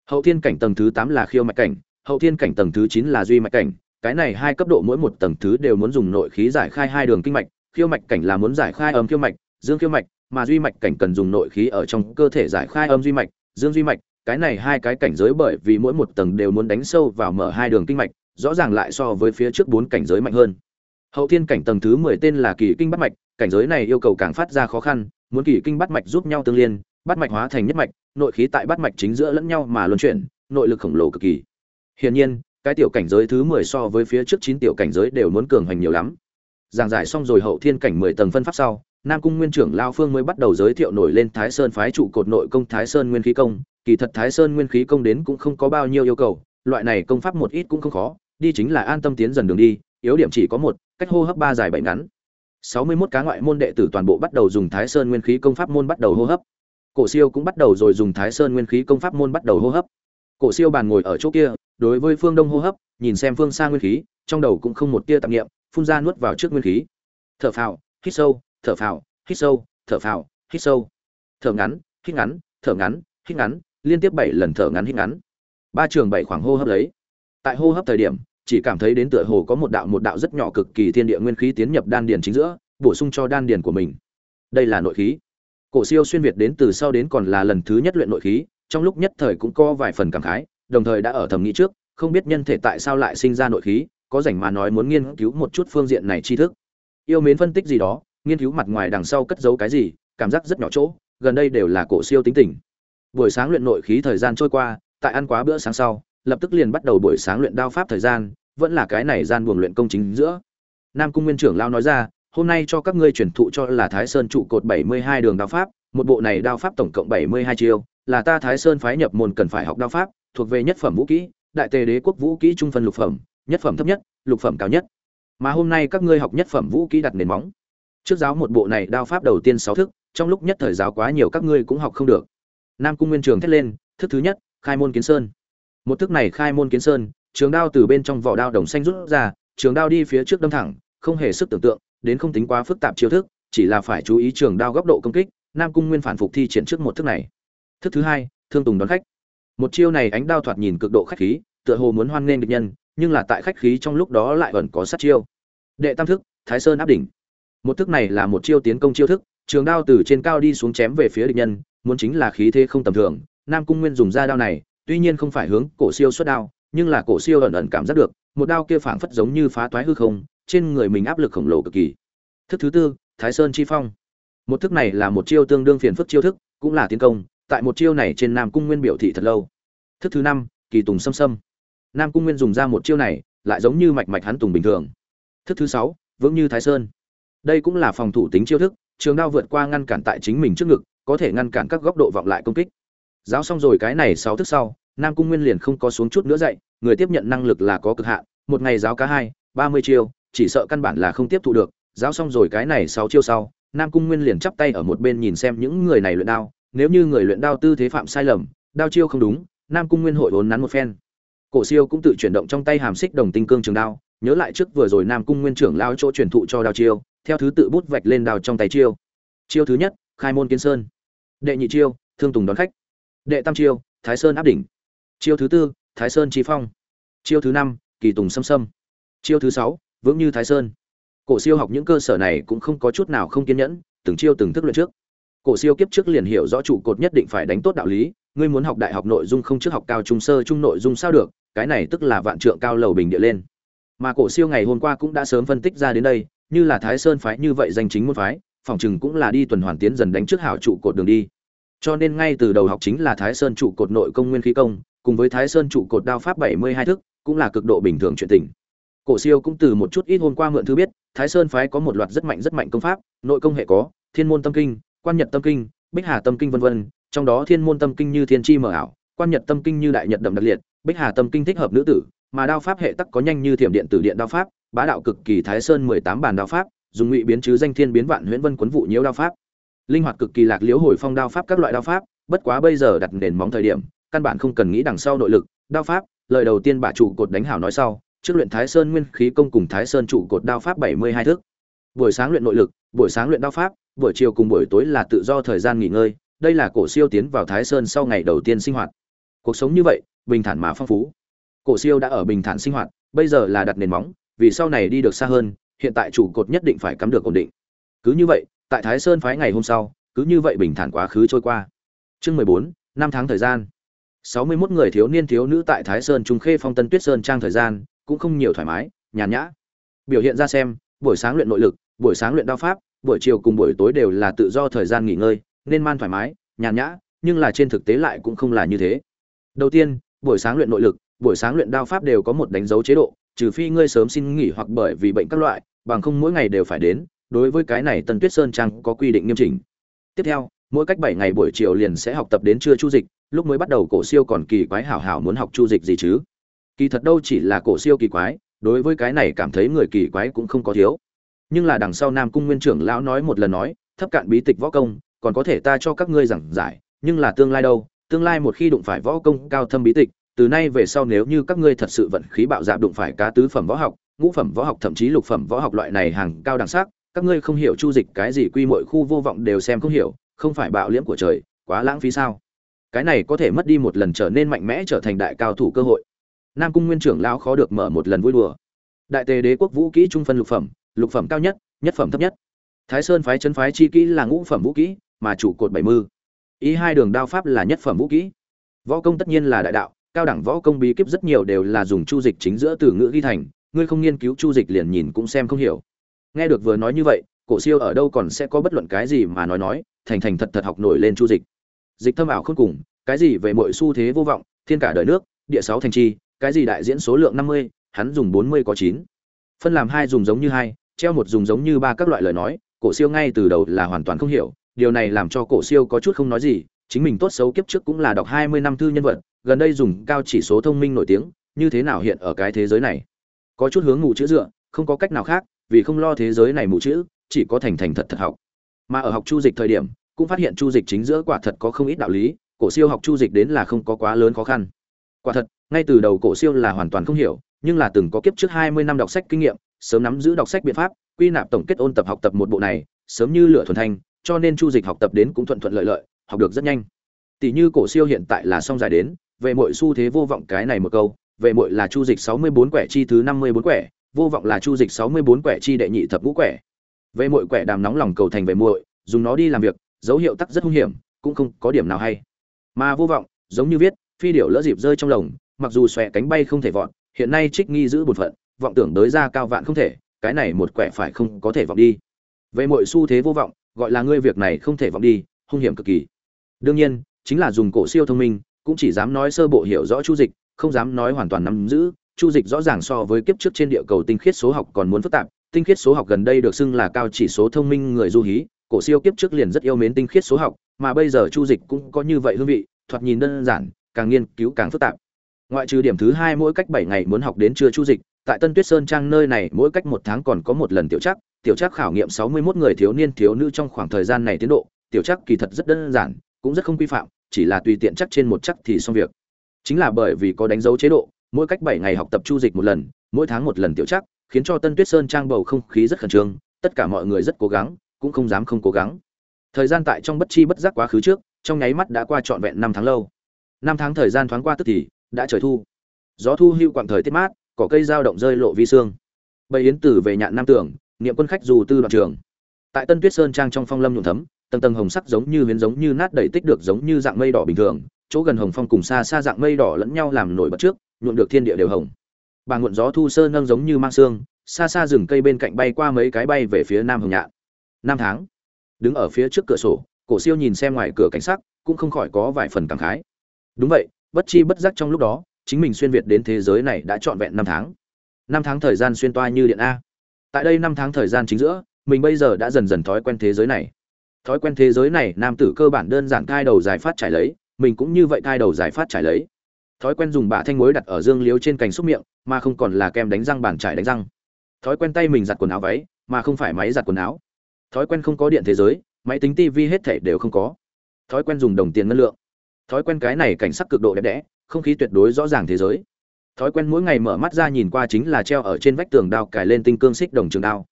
Hậu thiên cảnh tầng thứ tám là khiêu mạch cảnh, hậu thiên cảnh tầng thứ chín là duy mạch cảnh cái này hai cấp độ mỗi một tầng thứ đều muốn dùng nội khí giải khai hai đường kinh mạch, khiêu mạch cảnh là muốn giải khai âm khiêu mạch, dương khiêu mạch, mà duy mạch cảnh cần dùng nội khí ở trong cơ thể giải khai âm duy mạch, dương duy mạch, cái này hai cái cảnh giới bởi vì mỗi một tầng đều muốn đánh sâu vào mở hai đường kinh mạch, rõ ràng lại so với phía trước bốn cảnh giới mạnh hơn. Hậu thiên cảnh tầng thứ mười tên là kỳ kinh bắt mạch, cảnh giới này yêu cầu càng phát ra khó khăn, muốn kỳ kinh bắt mạch giúp nhau tương liên, bắt mạch hóa thành nhất mạch, nội khí tại bắt mạch chính giữa lẫn nhau mà luân chuyển, nội lực khổng lồ cực kỳ. Hiển nhiên cái tiểu cảnh giới thứ mười so với phía trước chín tiểu cảnh giới đều muốn cường hành nhiều lắm. Giảng giải xong rồi hậu thiên cảnh mười tầng phân pháp sau, nam cung nguyên trưởng lao phương mới bắt đầu giới thiệu nổi lên thái sơn phái trụ cột nội công thái sơn nguyên khí công. Kỳ thật thái sơn nguyên khí công đến cũng không có bao nhiêu yêu cầu, loại này công pháp một ít cũng không khó, đi chính là an tâm tiến dần đường đi, yếu điểm chỉ có một, cách hô hấp ba dài bảy ngắn. Sáu mươi 61 cá ngoại môn đệ tử toàn bộ bắt đầu dùng thái sơn nguyên khí công pháp môn bắt đầu hô hấp. Cổ siêu cũng bắt đầu rồi dùng thái sơn nguyên khí công pháp môn bắt đầu hô hấp. Cổ siêu bàn ngồi ở chỗ kia đối với phương đông hô hấp, nhìn xem phương xa nguyên khí, trong đầu cũng không một tia tạp niệm, phun ra nuốt vào trước nguyên khí. Thở phào, hít sâu, thở phào, hít sâu, thở phào, hít sâu. Thở ngắn, hít ngắn, thở ngắn, hít ngắn, liên tiếp bảy lần thở ngắn hít ngắn. Ba trường bảy khoảng hô hấp lấy tại hô hấp thời điểm, chỉ cảm thấy đến tựa hồ có một đạo một đạo rất nhỏ cực kỳ thiên địa nguyên khí tiến nhập đan điền chính giữa, bổ sung cho đan điền của mình. Đây là nội khí. Cổ siêu xuyên việt đến từ sau đến còn là lần thứ nhất luyện nội khí, trong lúc nhất thời cũng có vài phần cảm khái đồng thời đã ở thầm nghĩ trước, không biết nhân thể tại sao lại sinh ra nội khí, có rảnh mà nói muốn nghiên cứu một chút phương diện này tri thức. Yêu mến phân tích gì đó, nghiên cứu mặt ngoài đằng sau cất giấu cái gì, cảm giác rất nhỏ chỗ, gần đây đều là cổ siêu tính tình. Buổi sáng luyện nội khí thời gian trôi qua, tại ăn quá bữa sáng sau, lập tức liền bắt đầu buổi sáng luyện đao pháp thời gian, vẫn là cái này gian buồng luyện công chính giữa. Nam cung nguyên trưởng lao nói ra, hôm nay cho các ngươi truyền thụ cho là thái sơn trụ cột bảy mươi hai đường đao pháp, một bộ này đao pháp tổng cộng bảy mươi hai chiêu, là ta thái sơn phái nhập môn cần phải học đao pháp thuộc về nhất phẩm vũ kỹ, đại tề đế quốc vũ kỹ trung phân lục phẩm, nhất phẩm thấp nhất, lục phẩm cao nhất. Mà hôm nay các ngươi học nhất phẩm vũ kỹ đặt nền móng. Trước giáo một bộ này đao pháp đầu tiên sáu thức, trong lúc nhất thời giáo quá nhiều các ngươi cũng học không được. Nam cung nguyên trường thét lên, thức thứ nhất, khai môn kiến sơn. Một thức này khai môn kiến sơn, trường đao từ bên trong vỏ đao đồng xanh rút ra, trường đao đi phía trước đâm thẳng, không hề sức tưởng tượng, đến không tính quá phức tạp chiêu thức, chỉ là phải chú ý trường đao góc độ công kích, nam cung nguyên phản phục thi triển trước một thức này. Thức thứ hai, thương tùng đón khách một chiêu này ánh đao thoạt nhìn cực độ khách khí, tựa hồ muốn hoan nghênh địch nhân, nhưng là tại khách khí trong lúc đó lại vẫn có sát chiêu. Đệ tam thức, thái sơn áp đỉnh. Một thức này là một chiêu tiến công chiêu thức, trường đao từ trên cao đi xuống chém về phía địch nhân, muốn chính là khí thế không tầm thường. Nam cung nguyên dùng ra đao này, tuy nhiên không phải hướng cổ siêu xuất đao, nhưng là cổ siêu ẩn ẩn cảm giác được, một đao kia phảng phất giống như phá toái hư không, trên người mình áp lực khổng lồ cực kỳ. Thức thứ tư, thái sơn chi phong. Một thức này là một chiêu tương đương phiền phức chiêu thức, cũng là tiến công tại một chiêu này trên nam cung nguyên biểu thị thật lâu. Thức thứ năm, kỳ tùng xâm xâm nam cung nguyên dùng ra một chiêu này, lại giống như mạch mạch hắn tùng bình thường. Thức thứ sáu, vững như thái sơn. Đây cũng là phòng thủ tính chiêu thức, trường đao vượt qua ngăn cản tại chính mình trước ngực, có thể ngăn cản các góc độ vọng lại công kích. Giáo xong rồi cái này sáu thức sau, nam cung nguyên liền không có xuống chút nữa dậy, người tiếp nhận năng lực là có cực hạn, một ngày giáo cá hai, ba mươi chiêu, chỉ sợ căn bản là không tiếp thu được. Giáo xong rồi cái này sáu chiêu sau, nam cung nguyên liền chắp tay ở một bên nhìn xem những người này luyện đao nếu như người luyện đao tư thế phạm sai lầm, đao chiêu không đúng, nam cung nguyên hội vốn nắn một phen. Cổ siêu cũng tự chuyển động trong tay hàm xích đồng tinh cương trường đao, nhớ lại trước vừa rồi nam cung nguyên trưởng lao chỗ truyền thụ cho đao chiêu, theo thứ tự bút vạch lên đao trong tay chiêu. Chiêu thứ nhất, khai môn kiến sơn. Đệ nhị chiêu, thương tùng đón khách. Đệ tam chiêu, thái sơn áp đỉnh. Chiêu thứ tư, thái sơn trí phong. Chiêu thứ năm, kỳ tùng xâm xâm chiêu thứ sáu, vững như thái sơn. Cổ siêu học những cơ sở này cũng không có chút nào không kiên nhẫn, từng chiêu từng thức luyện trước cổ siêu kiếp trước liền hiểu rõ trụ cột nhất định phải đánh tốt đạo lý, ngươi muốn học đại học nội dung không trước học cao trung sơ trung nội dung sao được, cái này tức là vạn trượng cao lầu bình địa lên. Mà cổ siêu ngày hôm qua cũng đã sớm phân tích ra đến đây, như là thái sơn phái như vậy danh chính môn phái, phòng chừng cũng là đi tuần hoàn tiến dần đánh trước hảo trụ cột đường đi. Cho nên ngay từ đầu học chính là thái sơn trụ cột nội công nguyên khí công, cùng với thái sơn trụ cột đao pháp bảy mươi hai thức, cũng là cực độ bình thường chuyện tình. Cổ siêu cũng từ một chút ít hôm qua mượn thư biết, thái sơn phái có một loạt rất mạnh rất mạnh công pháp, nội công hệ có, thiên môn tâm kinh quan nhật tâm kinh, bích hà tâm kinh vân vân, trong đó thiên môn tâm kinh như thiên chi mở ảo, quan nhật tâm kinh như đại nhật đậm đặc liệt, bích hà tâm kinh thích hợp nữ tử, mà đao pháp hệ tắc có nhanh như thiểm điện tử điện đao pháp, bá đạo cực kỳ thái sơn mười tám bản đao pháp, dùng ngụy biến chứ danh thiên biến vạn huyễn vân quấn vụ nhiễu đao pháp. Linh hoạt cực kỳ lạc liễu hồi phong đao pháp các loại đao pháp, bất quá bây giờ đặt nền móng thời điểm, căn bản không cần nghĩ đằng sau nội lực, đao pháp, lời đầu tiên bà trụ cột đánh hảo nói sau, trước luyện thái sơn nguyên khí công cùng thái sơn trụ cột đao pháp bảy mươi hai thước buổi sáng luyện nội lực, buổi sáng luyện đao pháp buổi chiều cùng buổi tối là tự do thời gian nghỉ ngơi, đây là cổ siêu tiến vào thái sơn sau ngày đầu tiên sinh hoạt. Cuộc sống như vậy, bình thản mà phong phú. Cổ siêu đã ở bình thản sinh hoạt, bây giờ là đặt nền móng, vì sau này đi được xa hơn, hiện tại trụ cột nhất định phải cắm được ổn định. Cứ như vậy, tại thái sơn phái ngày hôm sau, cứ như vậy bình thản quá khứ trôi qua. Chương mười bốn, năm tháng thời gian. Sáu mươi 61 người thiếu niên thiếu nữ tại thái sơn trung khê phong tân tuyết sơn trang thời gian, cũng không nhiều thoải mái, nhàn nhã. Biểu hiện ra xem, buổi sáng luyện nội lực, buổi sáng luyện đao pháp buổi chiều cùng buổi tối đều là tự do thời gian nghỉ ngơi, nên man thoải mái, nhàn nhã, nhưng là trên thực tế lại cũng không là như thế. Đầu tiên, buổi sáng luyện nội lực, buổi sáng luyện đao pháp đều có một đánh dấu chế độ, trừ phi ngươi sớm xin nghỉ hoặc bởi vì bệnh các loại, bằng không mỗi ngày đều phải đến, đối với cái này tân tuyết sơn trang có quy định nghiêm chỉnh. Tiếp theo, mỗi cách bảy ngày buổi chiều liền sẽ học tập đến trưa chu dịch, lúc mới bắt đầu cổ siêu còn kỳ quái hảo hảo muốn học chu dịch gì chứ? Kỳ thật đâu chỉ là cổ siêu kỳ quái, đối với cái này cảm thấy người kỳ quái cũng không có thiếu nhưng là đằng sau nam cung nguyên trưởng lão nói một lần nói, thấp cạn bí tịch võ công, còn có thể ta cho các ngươi giảng giải, nhưng là tương lai đâu? Tương lai một khi đụng phải võ công cao thâm bí tịch, từ nay về sau nếu như các ngươi thật sự vận khí bạo dạn đụng phải cá tứ phẩm võ học, ngũ phẩm võ học, thậm chí lục phẩm võ học loại này hàng cao đẳng sắc, các ngươi không hiểu chu dịch cái gì quy mọi khu vô vọng đều xem không hiểu, không phải bạo liễm của trời, quá lãng phí sao? Cái này có thể mất đi một lần trở nên mạnh mẽ trở thành đại cao thủ cơ hội. Nam cung nguyên trưởng lão khó được mở một lần vui đùa. Đại tề đế quốc vũ kỹ trung phân lục phẩm lục phẩm cao nhất nhất phẩm thấp nhất. Thái sơn phái chân phái chi kỹ là ngũ phẩm vũ kỹ, mà chủ cột bảy mươi. Ý hai đường đao pháp là nhất phẩm vũ kỹ. Võ công tất nhiên là đại đạo, cao đẳng võ công bí kíp rất nhiều đều là dùng chu dịch chính giữa từ ngữ ghi thành, ngươi không nghiên cứu chu dịch liền nhìn cũng xem không hiểu. Nghe được vừa nói như vậy, cổ siêu ở đâu còn sẽ có bất luận cái gì mà nói nói, thành thành thật thật học nổi lên chu dịch. Dịch thâm ảo không cùng, cái gì về mọi xu thế vô vọng, thiên cả đời nước, địa sáu thành chi, cái gì đại diễn số lượng năm mươi, hắn dùng bốn mươi có chín. Phân làm hai dùng giống như hai treo một dùng giống như ba các loại lời nói, cổ siêu ngay từ đầu là hoàn toàn không hiểu, điều này làm cho cổ siêu có chút không nói gì, chính mình tốt xấu kiếp trước cũng là đọc hai mươi năm thư nhân vật, gần đây dùng cao chỉ số thông minh nổi tiếng, như thế nào hiện ở cái thế giới này? Có chút hướng ngủ chữ dựa, không có cách nào khác, vì không lo thế giới này mù chữ, chỉ có thành thành thật thật học. Mà ở học chu dịch thời điểm, cũng phát hiện chu dịch chính giữa quả thật có không ít đạo lý, cổ siêu học chu dịch đến là không có quá lớn khó khăn. Quả thật, ngay từ đầu cổ siêu là hoàn toàn không hiểu, nhưng là từng có kiếp trước hai mươi năm đọc sách kinh nghiệm sớm nắm giữ đọc sách biện pháp, quy nạp tổng kết ôn tập học tập một bộ này, sớm như lửa thuần thanh, cho nên chu dịch học tập đến cũng thuận thuận lợi lợi, học được rất nhanh. Tỷ như cổ siêu hiện tại là xong giải đến, về mọi xu thế vô vọng cái này một câu, về mọi là chu dịch sáu mươi bốn quẻ chi thứ năm mươi bốn quẻ, vô vọng là chu dịch sáu mươi bốn quẻ chi đệ nhị thập ngũ quẻ. Về mọi quẻ đàm nóng lòng cầu thành về muội, dùng nó đi làm việc, dấu hiệu tắc rất hung hiểm, cũng không có điểm nào hay. Mà vô vọng, giống như viết, phi điểu lỡ dịp rơi trong lồng, mặc dù xòe cánh bay không thể vọt, hiện nay trích nghi giữ bổn phận vọng tưởng tới ra cao vạn không thể, cái này một quẻ phải không có thể vọng đi. Về mọi xu thế vô vọng, gọi là ngươi việc này không thể vọng đi, hung hiểm cực kỳ. Đương nhiên, chính là dùng cổ siêu thông minh, cũng chỉ dám nói sơ bộ hiểu rõ chu dịch, không dám nói hoàn toàn nắm giữ. Chu dịch rõ ràng so với kiếp trước trên địa cầu tinh khiết số học còn muốn phức tạp, tinh khiết số học gần đây được xưng là cao chỉ số thông minh người du hí, cổ siêu kiếp trước liền rất yêu mến tinh khiết số học, mà bây giờ chu dịch cũng có như vậy hương vị, thoạt nhìn đơn giản, càng nghiên cứu càng phức tạp. Ngoại trừ điểm thứ hai mỗi cách bảy ngày muốn học đến trưa chu dịch tại tân tuyết sơn trang nơi này mỗi cách một tháng còn có một lần tiểu trắc tiểu trắc khảo nghiệm sáu mươi 61 người thiếu niên thiếu nữ trong khoảng thời gian này tiến độ, tiểu trắc kỳ thật rất đơn giản, cũng rất không quy phạm, chỉ là tùy tiện chắc trên một chắc thì xong việc. Chính là bởi vì có đánh dấu chế độ, mỗi cách bảy ngày học tập chu dịch một lần, mỗi tháng một lần tiểu trắc khiến cho Tân Tuyết Sơn trang bầu không khí rất khẩn trương, tất cả mọi người rất cố gắng, cũng không dám không cố gắng. Thời gian tại trong bất chi bất giác quá khứ trước, trong nháy mắt đã qua trọn vẹn năm tháng lâu. Năm tháng thời gian thoáng qua tức thì, đã trời thu. Gió thu hưu quãng thời tiết mát, cỏ cây dao động rơi lộ vi xương. Bầy yến tử về nhạn nam tưởng, niệm quân khách dù tư đoạn trường. Tại Tân Tuyết Sơn trang trong phong lâm nhuộm thấm, tầng tầng hồng sắc giống như huyến giống như nát đầy tích được giống như dạng mây đỏ bình thường, chỗ gần hồng phong cùng xa xa dạng mây đỏ lẫn nhau làm nổi bật trước, nhuộm được thiên địa đều hồng. Bà nguồn gió thu sơn nâng giống như mang xương, xa xa rừng cây bên cạnh bay qua mấy cái bay về phía nam hồng nhạn. Năm tháng, đứng ở phía trước cửa sổ, Cổ Siêu nhìn xem ngoài cửa cảnh sắc, cũng không khỏi có vài phần cảm khái. Đúng vậy, bất chi bất giác trong lúc đó, chính mình xuyên việt đến thế giới này đã trọn vẹn năm tháng. Năm tháng thời gian xuyên toa như điện a. Tại đây năm tháng thời gian chính giữa, mình bây giờ đã dần dần thói quen thế giới này. Thói quen thế giới này, nam tử cơ bản đơn giản cai đầu giải phát trải lấy, mình cũng như vậy cai đầu giải phát trải lấy. Thói quen dùng bả thanh muối đặt ở dương liếu trên cành xúc miệng, mà không còn là kem đánh răng bàn trải đánh răng. Thói quen tay mình giặt quần áo váy, mà không phải máy giặt quần áo. Thói quen không có điện thế giới, máy tính tivi hết thảy đều không có. Thói quen dùng đồng tiền ngân lượng. Thói quen cái này cảnh sắc cực độ đẹp đẽ, không khí tuyệt đối rõ ràng thế giới. Thói quen mỗi ngày mở mắt ra nhìn qua chính là treo ở trên vách tường đao cài lên tinh cương xích đồng trường đao.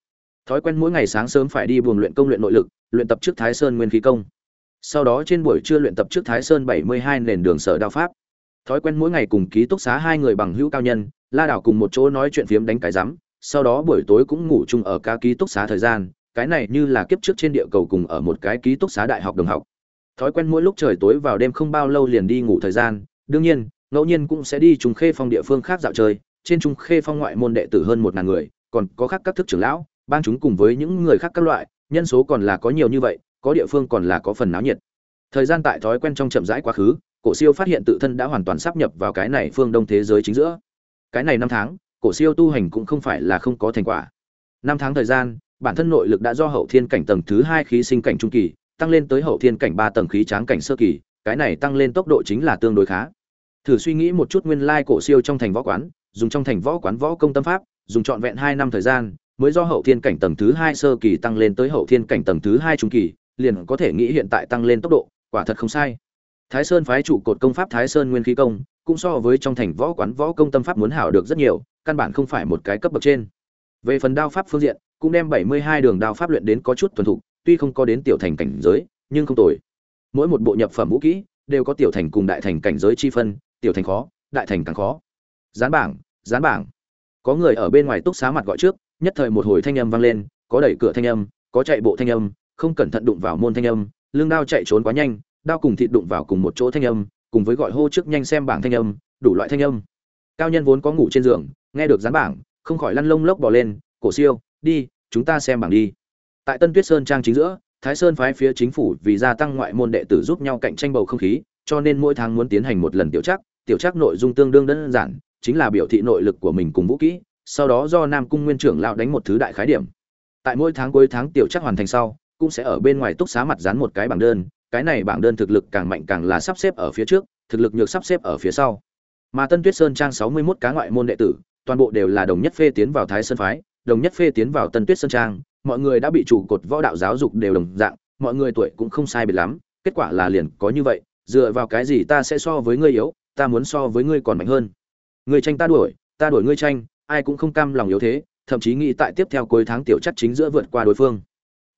Thói quen mỗi ngày sáng sớm phải đi buồng luyện công luyện nội lực, luyện tập trước thái sơn nguyên khí công. Sau đó trên buổi trưa luyện tập trước thái sơn bảy mươi hai nền đường sở đao pháp. Thói quen mỗi ngày cùng ký túc xá hai người bằng hữu cao nhân, la đảo cùng một chỗ nói chuyện phiếm đánh cái rắm, sau đó buổi tối cũng ngủ chung ở ca ký túc xá thời gian, cái này như là kiếp trước trên địa cầu cùng ở một cái ký túc xá đại học đồng học. Thói quen mỗi lúc trời tối vào đêm không bao lâu liền đi ngủ thời gian đương nhiên, ngẫu nhiên cũng sẽ đi trùng khê phong địa phương khác dạo chơi. Trên trung khê phong ngoại môn đệ tử hơn một ngàn người, còn có khác các thức trưởng lão, bang chúng cùng với những người khác các loại, nhân số còn là có nhiều như vậy, có địa phương còn là có phần náo nhiệt. Thời gian tại thói quen trong chậm rãi quá khứ, cổ siêu phát hiện tự thân đã hoàn toàn sắp nhập vào cái này phương đông thế giới chính giữa. Cái này năm tháng, cổ siêu tu hành cũng không phải là không có thành quả. Năm tháng thời gian, bản thân nội lực đã do hậu thiên cảnh tầng thứ hai khí sinh cảnh trung kỳ, tăng lên tới hậu thiên cảnh ba tầng khí tráng cảnh sơ kỳ cái này tăng lên tốc độ chính là tương đối khá. Thử suy nghĩ một chút nguyên lai cổ siêu trong thành võ quán, dùng trong thành võ quán võ công tâm pháp, dùng trọn vẹn hai năm thời gian, mới do hậu thiên cảnh tầng thứ hai sơ kỳ tăng lên tới hậu thiên cảnh tầng thứ hai trung kỳ, liền có thể nghĩ hiện tại tăng lên tốc độ, quả thật không sai. Thái sơn phái trụ cột công pháp thái sơn nguyên khí công, cũng so với trong thành võ quán võ công tâm pháp muốn hảo được rất nhiều, căn bản không phải một cái cấp bậc trên. Về phần đao pháp phương diện, cũng đem bảy mươi hai đường đao pháp luyện đến có chút thuần thục, tuy không có đến tiểu thành cảnh giới, nhưng không tồi mỗi một bộ nhập phẩm vũ kỹ đều có tiểu thành cùng đại thành cảnh giới chi phân, tiểu thành khó, đại thành càng khó. Dán bảng dán bảng. Có người ở bên ngoài túc xá mặt gọi trước, nhất thời một hồi thanh âm vang lên, có đẩy cửa thanh âm, có chạy bộ thanh âm, không cẩn thận đụng vào môn thanh âm lương đao chạy trốn quá nhanh, đao cùng thịt đụng vào cùng một chỗ thanh âm, cùng với gọi hô trước nhanh xem bảng thanh âm, đủ loại thanh âm. Cao nhân vốn có ngủ trên giường, nghe được dán bảng, không khỏi lăn lông lốc bỏ lên, cổ siêu, đi, chúng ta xem bảng đi. Tại tân tuyết sơn trang chính giữa thái sơn phái phía chính phủ vì gia tăng ngoại môn đệ tử giúp nhau cạnh tranh bầu không khí, cho nên mỗi tháng muốn tiến hành một lần tiểu chắc tiểu chắc nội dung tương đương đơn giản, chính là biểu thị nội lực của mình cùng vũ kỹ, sau đó do nam cung nguyên trưởng lão đánh một thứ đại khái điểm. Tại mỗi tháng cuối tháng tiểu chắc hoàn thành sau, cũng sẽ ở bên ngoài túc xá mặt dán một cái bảng đơn. Cái này bảng đơn thực lực càng mạnh càng là sắp xếp ở phía trước, thực lực nhược sắp xếp ở phía sau. Mà tân tuyết sơn trang sáu mươi 61 cá ngoại môn đệ tử, toàn bộ đều là đồng nhất phê tiến vào thái sơn phái, đồng nhất phê tiến vào tân tuyết sơn trang mọi người đã bị chủ cột võ đạo giáo dục đều đồng dạng, mọi người tuổi cũng không sai biệt lắm, kết quả là liền có như vậy, dựa vào cái gì ta sẽ so với ngươi yếu, ta muốn so với ngươi còn mạnh hơn. Ngươi tranh ta đuổi ta đuổi ngươi tranh, ai cũng không cam lòng yếu thế, thậm chí nghĩ tại tiếp theo cuối tháng tiểu chắc chính giữa vượt qua đối phương.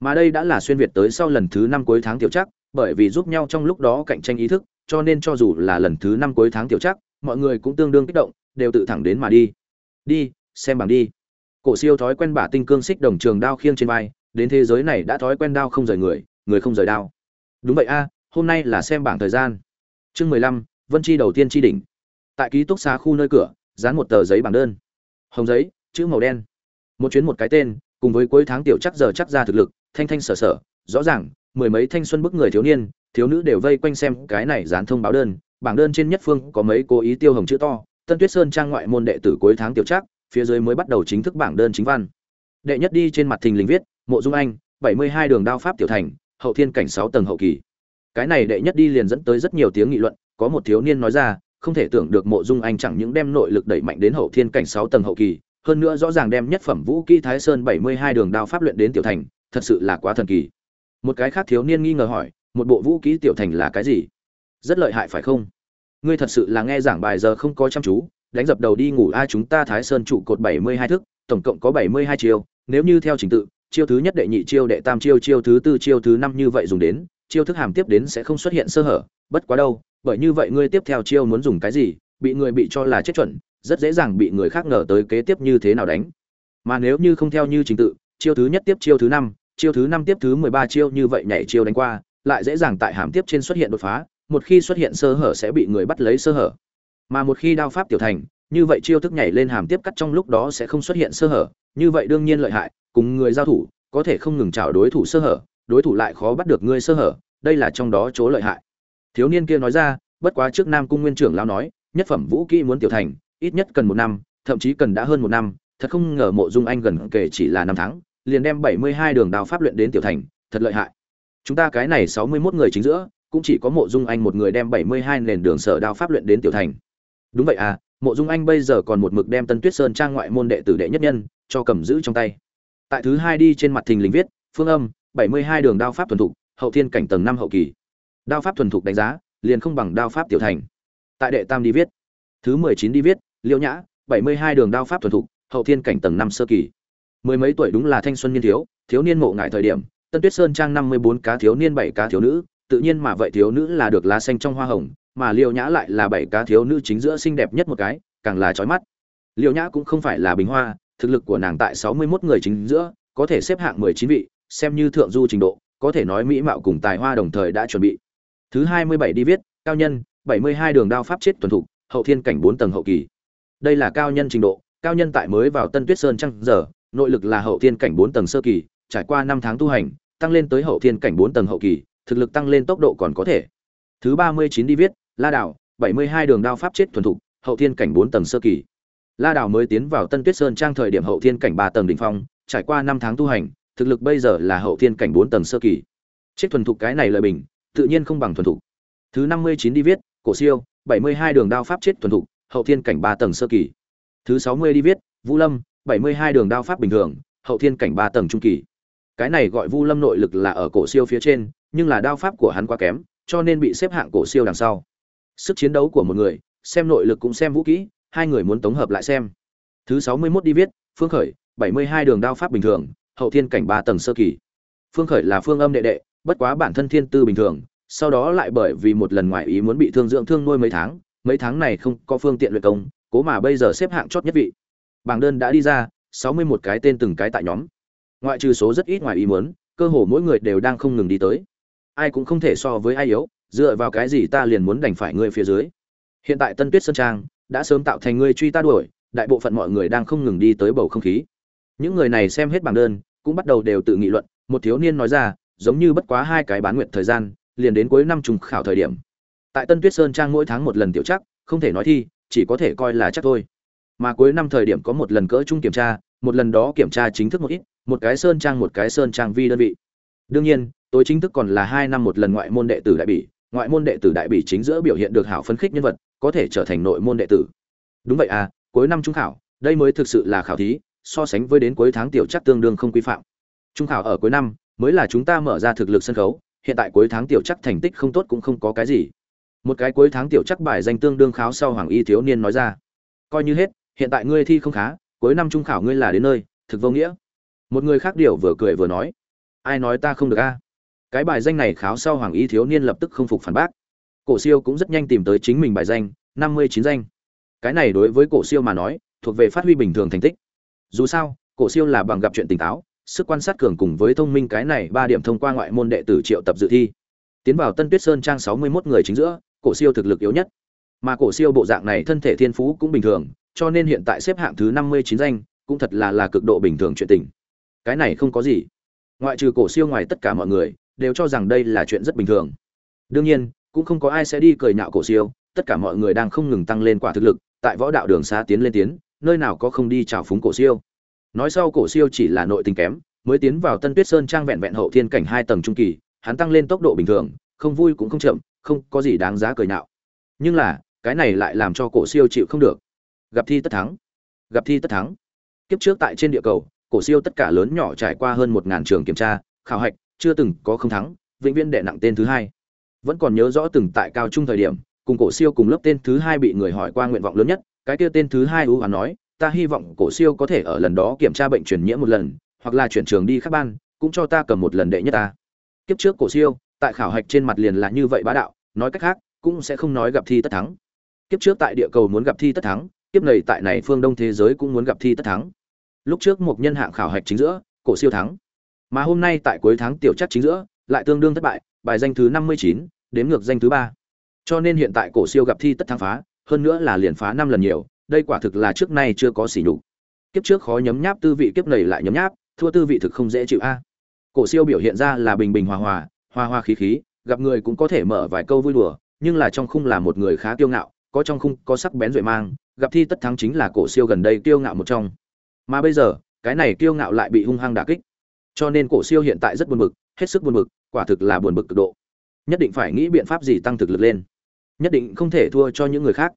Mà đây đã là xuyên việt tới sau lần thứ năm cuối tháng tiểu chắc, bởi vì giúp nhau trong lúc đó cạnh tranh ý thức, cho nên cho dù là lần thứ năm cuối tháng tiểu chắc, mọi người cũng tương đương kích động, đều tự thẳng đến mà đi. Đi, xem bằng đi cổ siêu thói quen bả tinh cương xích đồng trường đao khiêng trên vai, đến thế giới này đã thói quen đao không rời người người không rời đao. Đúng vậy a, hôm nay là xem bảng thời gian. Chương mười lăm, vân chi đầu tiên chi đỉnh. Tại ký túc xá khu nơi cửa, dán một tờ giấy bảng đơn. Hồng giấy, chữ màu đen. Một chuyến một cái tên, cùng với cuối tháng tiểu chắc giờ chắc ra thực lực, thanh thanh sở sở, rõ ràng, mười mấy thanh xuân bức người thiếu niên, thiếu nữ đều vây quanh xem cái này dán thông báo đơn. Bảng đơn trên nhất phương có mấy cố ý tiêu hồng chữ to, tân tuyết sơn trang ngoại môn đệ tử cuối tháng tiểu chắc phía dưới mới bắt đầu chính thức bảng đơn chính văn. Đệ nhất đi trên mặt thình lình viết, mộ dung anh, bảy mươi hai đường đao pháp tiểu thành, hậu thiên cảnh sáu tầng hậu kỳ. Cái này đệ nhất đi liền dẫn tới rất nhiều tiếng nghị luận, có một thiếu niên nói ra, không thể tưởng được mộ dung anh chẳng những đem nội lực đẩy mạnh đến hậu thiên cảnh sáu tầng hậu kỳ, hơn nữa rõ ràng đem nhất phẩm vũ kỹ thái sơn bảy mươi hai đường đao pháp luyện đến tiểu thành, thật sự là quá thần kỳ. Một cái khác thiếu niên nghi ngờ hỏi, một bộ vũ kỹ tiểu thành là cái gì? Rất lợi hại phải không? Ngươi thật sự là nghe giảng bài giờ không có chăm chú đánh dập đầu đi ngủ a chúng ta thái sơn trụ cột bảy mươi hai thức, tổng cộng có bảy mươi hai chiêu, nếu như theo trình tự, chiêu thứ nhất đệ nhị chiêu đệ tam chiêu chiêu thứ tư, chiêu thứ năm như vậy dùng đến, chiêu thức hàm tiếp đến sẽ không xuất hiện sơ hở, bất quá đâu, bởi như vậy ngươi tiếp theo chiêu muốn dùng cái gì, bị người bị cho là chết chuẩn, rất dễ dàng bị người khác ngờ tới kế tiếp như thế nào đánh. Mà nếu như không theo như trình tự, chiêu thứ nhất tiếp chiêu thứ năm, chiêu thứ năm tiếp thứ mười ba chiêu như vậy nhảy chiêu đánh qua, lại dễ dàng tại hàm tiếp trên xuất hiện đột phá, một khi xuất hiện sơ hở sẽ bị người bắt lấy sơ hở mà một khi đao pháp tiểu thành, như vậy chiêu thức nhảy lên hàm tiếp cắt trong lúc đó sẽ không xuất hiện sơ hở. Như vậy đương nhiên lợi hại, cùng người giao thủ, có thể không ngừng chào đối thủ sơ hở, đối thủ lại khó bắt được ngươi sơ hở, đây là trong đó chỗ lợi hại. Thiếu niên kia nói ra, bất quá trước nam cung nguyên trưởng lao nói, nhất phẩm vũ kỹ muốn tiểu thành, ít nhất cần một năm, thậm chí cần đã hơn một năm, thật không ngờ mộ dung anh gần kể chỉ là năm tháng, liền đem bảy mươi hai đường đao pháp luyện đến tiểu thành, thật lợi hại. Chúng ta cái này sáu mươi 61 người chính giữa, cũng chỉ có mộ dung anh một người đem bảy mươi hai nền đường sở đao pháp luyện đến tiểu thành đúng vậy à mộ dung anh bây giờ còn một mực đem tân tuyết sơn trang ngoại môn đệ tử đệ nhất nhân cho cầm giữ trong tay. Tại thứ hai đi trên mặt thình lình viết, phương âm, bảy mươi hai đường đao pháp thuần thục, hậu thiên cảnh tầng năm hậu kỳ. Đao pháp thuần thục đánh giá, liền không bằng đao pháp tiểu thành. Tại đệ tam đi viết, thứ mười chín đi viết, liễu nhã, bảy mươi hai đường đao pháp thuần thục, hậu thiên cảnh tầng năm sơ kỳ. Mười mấy tuổi đúng là thanh xuân niên thiếu thiếu niên mộ ngại thời điểm, tân tuyết sơn trang năm mươi bốn cá thiếu niên, bảy cá thiếu nữ tự nhiên mà vậy thiếu nữ là được lá xanh trong hoa hồng mà Liêu nhã lại là bảy cá thiếu nữ chính giữa xinh đẹp nhất một cái càng là chói mắt. Liêu nhã cũng không phải là bình hoa thực lực của nàng tại sáu mươi 61 người chính giữa có thể xếp hạng mười chín vị xem như thượng du trình độ có thể nói mỹ mạo cùng tài hoa đồng thời đã chuẩn bị. Thứ hai mươi bảy đi viết cao nhân bảy mươi hai đường đao pháp chết tuần thủ, hậu thiên cảnh bốn tầng hậu kỳ. Đây là cao nhân trình độ cao nhân tại mới vào tân tuyết sơn trăng giờ nội lực là hậu thiên cảnh bốn tầng sơ kỳ trải qua năm tháng tu hành tăng lên tới hậu thiên cảnh bốn tầng hậu kỳ thực lực tăng lên tốc độ còn có thể. Thứ ba mươi chín đi viết, la đảo, bảy mươi hai đường đao pháp chết thuần thục, hậu thiên cảnh bốn tầng sơ kỳ. La đảo mới tiến vào tân tuyết sơn trang thời điểm hậu thiên cảnh ba tầng đỉnh phong, trải qua năm tháng tu hành, thực lực bây giờ là hậu thiên cảnh bốn tầng sơ kỳ. Chết thuần thục cái này lợi bình, tự nhiên không bằng thuần thục. Thứ năm mươi chín đi viết, cổ siêu, bảy mươi hai đường đao pháp chết thuần thục, hậu thiên cảnh ba tầng sơ kỳ. Thứ sáu mươi đi viết vũ lâm, bảy mươi hai đường đao pháp bình thường, hậu thiên cảnh ba tầng trung kỳ. Cái này gọi vu lâm nội lực là ở cổ siêu phía trên nhưng là đao pháp của hắn quá kém, cho nên bị xếp hạng cổ siêu đằng sau. Sức chiến đấu của một người, xem nội lực cũng xem vũ kỹ, hai người muốn tổng hợp lại xem. Thứ sáu mươi 61 đi viết, phương khởi, bảy mươi hai đường đao pháp bình thường, hậu thiên cảnh ba tầng sơ kỳ. Phương khởi là phương âm đệ đệ, bất quá bản thân thiên tư bình thường, sau đó lại bởi vì một lần ngoài ý muốn bị thương dưỡng thương nuôi mấy tháng mấy tháng này không có phương tiện luyện công, cố mà bây giờ xếp hạng chót nhất vị. Bảng đơn đã đi ra, sáu mươi một cái tên từng cái tại nhóm. Ngoại trừ số rất ít ngoài ý muốn, cơ hồ mỗi người đều đang không ngừng đi tới ai cũng không thể so với ai yếu, dựa vào cái gì ta liền muốn đành phải ngươi phía dưới. Hiện tại tân tuyết sơn trang đã sớm tạo thành ngươi truy ta đuổi, đại bộ phận mọi người đang không ngừng đi tới bầu không khí. Những người này xem hết bảng đơn, cũng bắt đầu đều tự nghị luận, một thiếu niên nói ra, giống như bất quá hai cái bán nguyện thời gian, liền đến cuối năm trùng khảo thời điểm. Tại tân tuyết sơn trang mỗi tháng một lần tiểu chắc, không thể nói thi, chỉ có thể coi là chắc thôi. Mà cuối năm thời điểm có một lần cỡ chung kiểm tra, một lần đó kiểm tra chính thức một ít, một cái sơn trang một cái sơn trang vi đơn vị. Đương nhiên tối chính thức còn là hai năm một lần ngoại môn đệ tử đại bỉ, ngoại môn đệ tử đại bỉ chính giữa biểu hiện được hảo phấn khích nhân vật, có thể trở thành nội môn đệ tử. Đúng vậy à cuối năm trung khảo, đây mới thực sự là khảo thí, so sánh với đến cuối tháng tiểu chắc tương đương không quy phạm. Trung khảo ở cuối năm, mới là chúng ta mở ra thực lực sân khấu, hiện tại cuối tháng tiểu chắc thành tích không tốt cũng không có cái gì. Một cái cuối tháng tiểu chắc bài danh tương đương kháo sau hoàng y thiếu niên nói ra. Coi như hết, hiện tại ngươi thi không khá, cuối năm trung khảo ngươi là đến nơi, thực vô nghĩa. Một người khác điều vừa cười vừa nói. Ai nói ta không được a? Cái bài danh này kháo sau hoàng y thiếu niên lập tức không phục phản bác. Cổ siêu cũng rất nhanh tìm tới chính mình bài danh, năm mươi chín danh. Cái này đối với cổ siêu mà nói, thuộc về phát huy bình thường thành tích. Dù sao, cổ siêu là bằng gặp chuyện tỉnh táo, sức quan sát cường cùng với thông minh cái này ba điểm thông qua ngoại môn đệ tử triệu tập dự thi. Tiến vào tân tuyết sơn trang sáu mươi mốt người chính giữa, cổ siêu thực lực yếu nhất. Mà cổ siêu bộ dạng này thân thể thiên phú cũng bình thường, cho nên hiện tại xếp hạng thứ năm mươi chín danh, cũng thật là là cực độ bình thường chuyện tình cái này không có gì. Ngoại trừ cổ siêu ngoài tất cả mọi người đều cho rằng đây là chuyện rất bình thường. Đương nhiên, cũng không có ai sẽ đi cười nhạo cổ siêu, tất cả mọi người đang không ngừng tăng lên quả thực lực, tại võ đạo đường xa tiến lên tiến, nơi nào có không đi chào phúng cổ siêu. Nói sau cổ siêu chỉ là nội tình kém, mới tiến vào tân tuyết sơn trang vẹn vẹn hậu thiên cảnh hai tầng trung kỳ, hắn tăng lên tốc độ bình thường, không vui cũng không chậm, không có gì đáng giá cười nhạo. Nhưng là, cái này lại làm cho cổ siêu chịu không được. Gặp thi tất thắng. Gặp thi tất thắng. Kiếp trước tại trên địa cầu, cổ siêu tất cả lớn nhỏ trải qua hơn một ngàn trường kiểm tra, khảo hạch chưa từng có không thắng, vĩnh viễn đệ nặng tên thứ hai. Vẫn còn nhớ rõ từng tại cao trung thời điểm, cùng cổ siêu cùng lớp tên thứ hai bị người hỏi qua nguyện vọng lớn nhất, cái kia tên thứ hai ưu hoán nói, ta hy vọng cổ siêu có thể ở lần đó kiểm tra bệnh truyền nhiễm một lần, hoặc là chuyển trường đi các ban, cũng cho ta cầm một lần đệ nhất ta. Kiếp trước cổ siêu, tại khảo hạch trên mặt liền là như vậy bá đạo, nói cách khác, cũng sẽ không nói gặp thi tất thắng. Kiếp trước tại địa cầu muốn gặp thi tất thắng, kiếp này tại này phương đông thế giới cũng muốn gặp thi tất thắng. Lúc trước một nhân hạng khảo hạch chính giữa, cổ siêu thắng mà hôm nay tại cuối tháng tiểu chắc chính giữa, lại tương đương thất bại, bài danh thứ năm mươi chín đếm ngược danh thứ ba. Cho nên hiện tại cổ siêu gặp thi tất thắng phá, hơn nữa là liền phá năm lần nhiều, đây quả thực là trước nay chưa có xỉ nhục. Kiếp trước khó nhấm nháp tư vị, kiếp này lại nhấm nháp, thua tư vị thực không dễ chịu a. Cổ siêu biểu hiện ra là bình bình hòa hòa hòa hòa khí khí, gặp người cũng có thể mở vài câu vui đùa, nhưng là trong khung là một người khá kiêu ngạo, có trong khung có sắc bén duệ mang, gặp thi tất thắng chính là cổ siêu gần đây kiêu ngạo một trong. Mà bây giờ, cái này kiêu ngạo lại bị hung hăng đả kích cho nên cổ siêu hiện tại rất buồn bực, hết sức buồn bực, quả thực là buồn bực cực độ. Nhất định phải nghĩ biện pháp gì tăng thực lực lên. Nhất định không thể thua cho những người khác.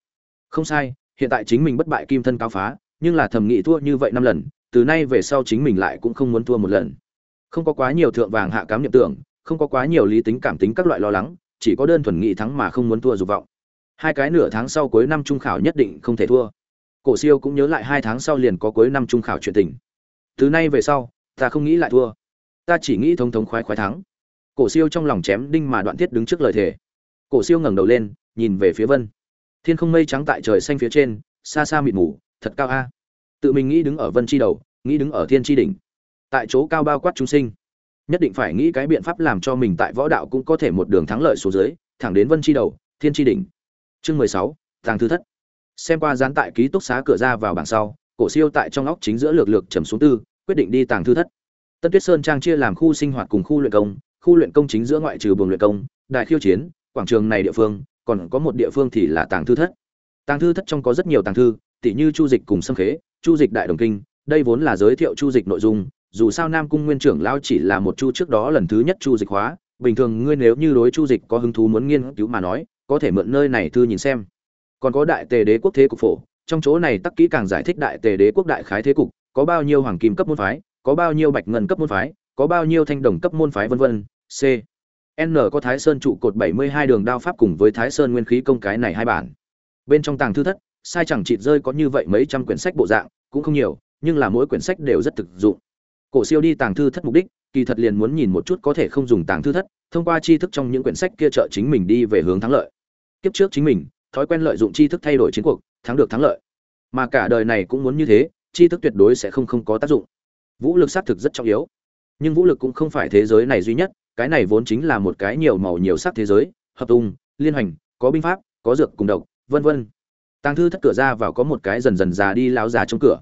Không sai, hiện tại chính mình bất bại kim thân cao phá, nhưng là thầm nghĩ thua như vậy năm lần, từ nay về sau chính mình lại cũng không muốn thua một lần. Không có quá nhiều thượng vàng hạ cám niệm tưởng, không có quá nhiều lý tính cảm tính các loại lo lắng, chỉ có đơn thuần nghĩ thắng mà không muốn thua dục vọng. Hai cái nửa tháng sau cuối năm trung khảo nhất định không thể thua. Cổ siêu cũng nhớ lại hai tháng sau liền có cuối năm trung khảo chuyện tình. Từ nay về sau ta không nghĩ lại thua. Ta chỉ nghĩ thống thống khoái khoái thắng. Cổ siêu trong lòng chém đinh mà đoạn thiết đứng trước lời thề. Cổ siêu ngẩng đầu lên, nhìn về phía vân. Thiên không mây trắng tại trời xanh phía trên, xa xa mịt mù, thật cao a. Tự mình nghĩ đứng ở vân chi đầu, nghĩ đứng ở thiên chi đỉnh. Tại chỗ cao bao quát chúng sinh. Nhất định phải nghĩ cái biện pháp làm cho mình tại võ đạo cũng có thể một đường thắng lợi số dưới, thẳng đến vân chi đầu, thiên chi đỉnh. Chương mười sáu, tàng thư thất. Xem qua gián tại ký túc xá cửa ra vào bảng sau, cổ siêu tại trong óc chính giữa lược lược trầm xuống tư quyết định đi tàng thư thất. Tân tuyết sơn trang chia làm khu sinh hoạt cùng khu luyện công, khu luyện công chính giữa ngoại trừ buồng luyện công, đại khiêu chiến, quảng trường này địa phương, còn có một địa phương thì là tàng thư thất. Tàng thư thất trong có rất nhiều tàng thư tỷ như chu dịch cùng sâm khế, chu dịch đại đồng kinh, đây vốn là giới thiệu chu dịch nội dung, dù sao nam cung nguyên trưởng lao chỉ là một chu trước đó lần thứ nhất chu dịch hóa, bình thường ngươi nếu như đối chu dịch có hứng thú muốn nghiên cứu mà nói, có thể mượn nơi này thư nhìn xem. Còn có đại tề đế quốc thế cục phổ, trong chỗ này tắc kỹ càng giải thích đại tề đế quốc đại khái thế cục có bao nhiêu hoàng kim cấp môn phái, có bao nhiêu bạch ngân cấp môn phái, có bao nhiêu thanh đồng cấp môn phái, vân vân, c. N có thái sơn trụ cột bảy mươi hai đường đao pháp cùng với thái sơn nguyên khí công cái này hai bản. Bên trong tàng thư thất, sai chẳng chịt rơi có như vậy mấy trăm quyển sách bộ dạng, cũng không nhiều, nhưng là mỗi quyển sách đều rất thực dụng. Cổ siêu đi tàng thư thất mục đích, kỳ thật liền muốn nhìn một chút có thể không dùng tàng thư thất, thông qua tri thức trong những quyển sách kia trợ chính mình đi về hướng thắng lợi. Kiếp trước chính mình, thói quen lợi dụng tri thức thay đổi chiến cuộc, thắng được thắng lợi. Mà cả đời này cũng muốn như thế tri thức tuyệt đối sẽ không không có tác dụng. Vũ lực xác thực rất trọng yếu. Nhưng vũ lực cũng không phải thế giới này duy nhất, cái này vốn chính là một cái nhiều màu nhiều sắc thế giới, hợp tung, liên hành có binh pháp, có dược cùng độc, vân vân. Tàng thư thất cửa ra vào có một cái dần dần già đi láo già trong cửa.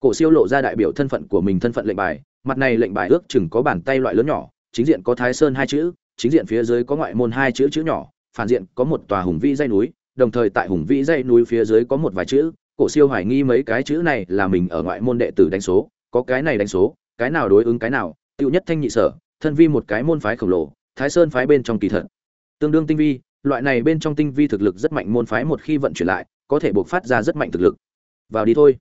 Cổ siêu lộ ra đại biểu thân phận của mình thân phận lệnh bài, mặt này lệnh bài ước chừng có bàn tay loại lớn nhỏ, chính diện có thái sơn hai chữ, chính diện phía dưới có ngoại môn hai chữ chữ nhỏ, phản diện có một tòa hùng vĩ dây núi, đồng thời tại hùng vĩ dây núi phía dưới có một vài chữ cổ siêu hoài nghi mấy cái chữ này là mình ở ngoại môn đệ tử đánh số có cái này đánh số cái nào đối ứng cái nào tiêu nhất thanh nhị sở thân vi một cái môn phái khổng lồ thái sơn phái bên trong kỳ thật. Tương đương tinh vi loại này bên trong tinh vi thực lực rất mạnh môn phái một khi vận chuyển lại có thể buộc phát ra rất mạnh thực lực. Vào đi thôi.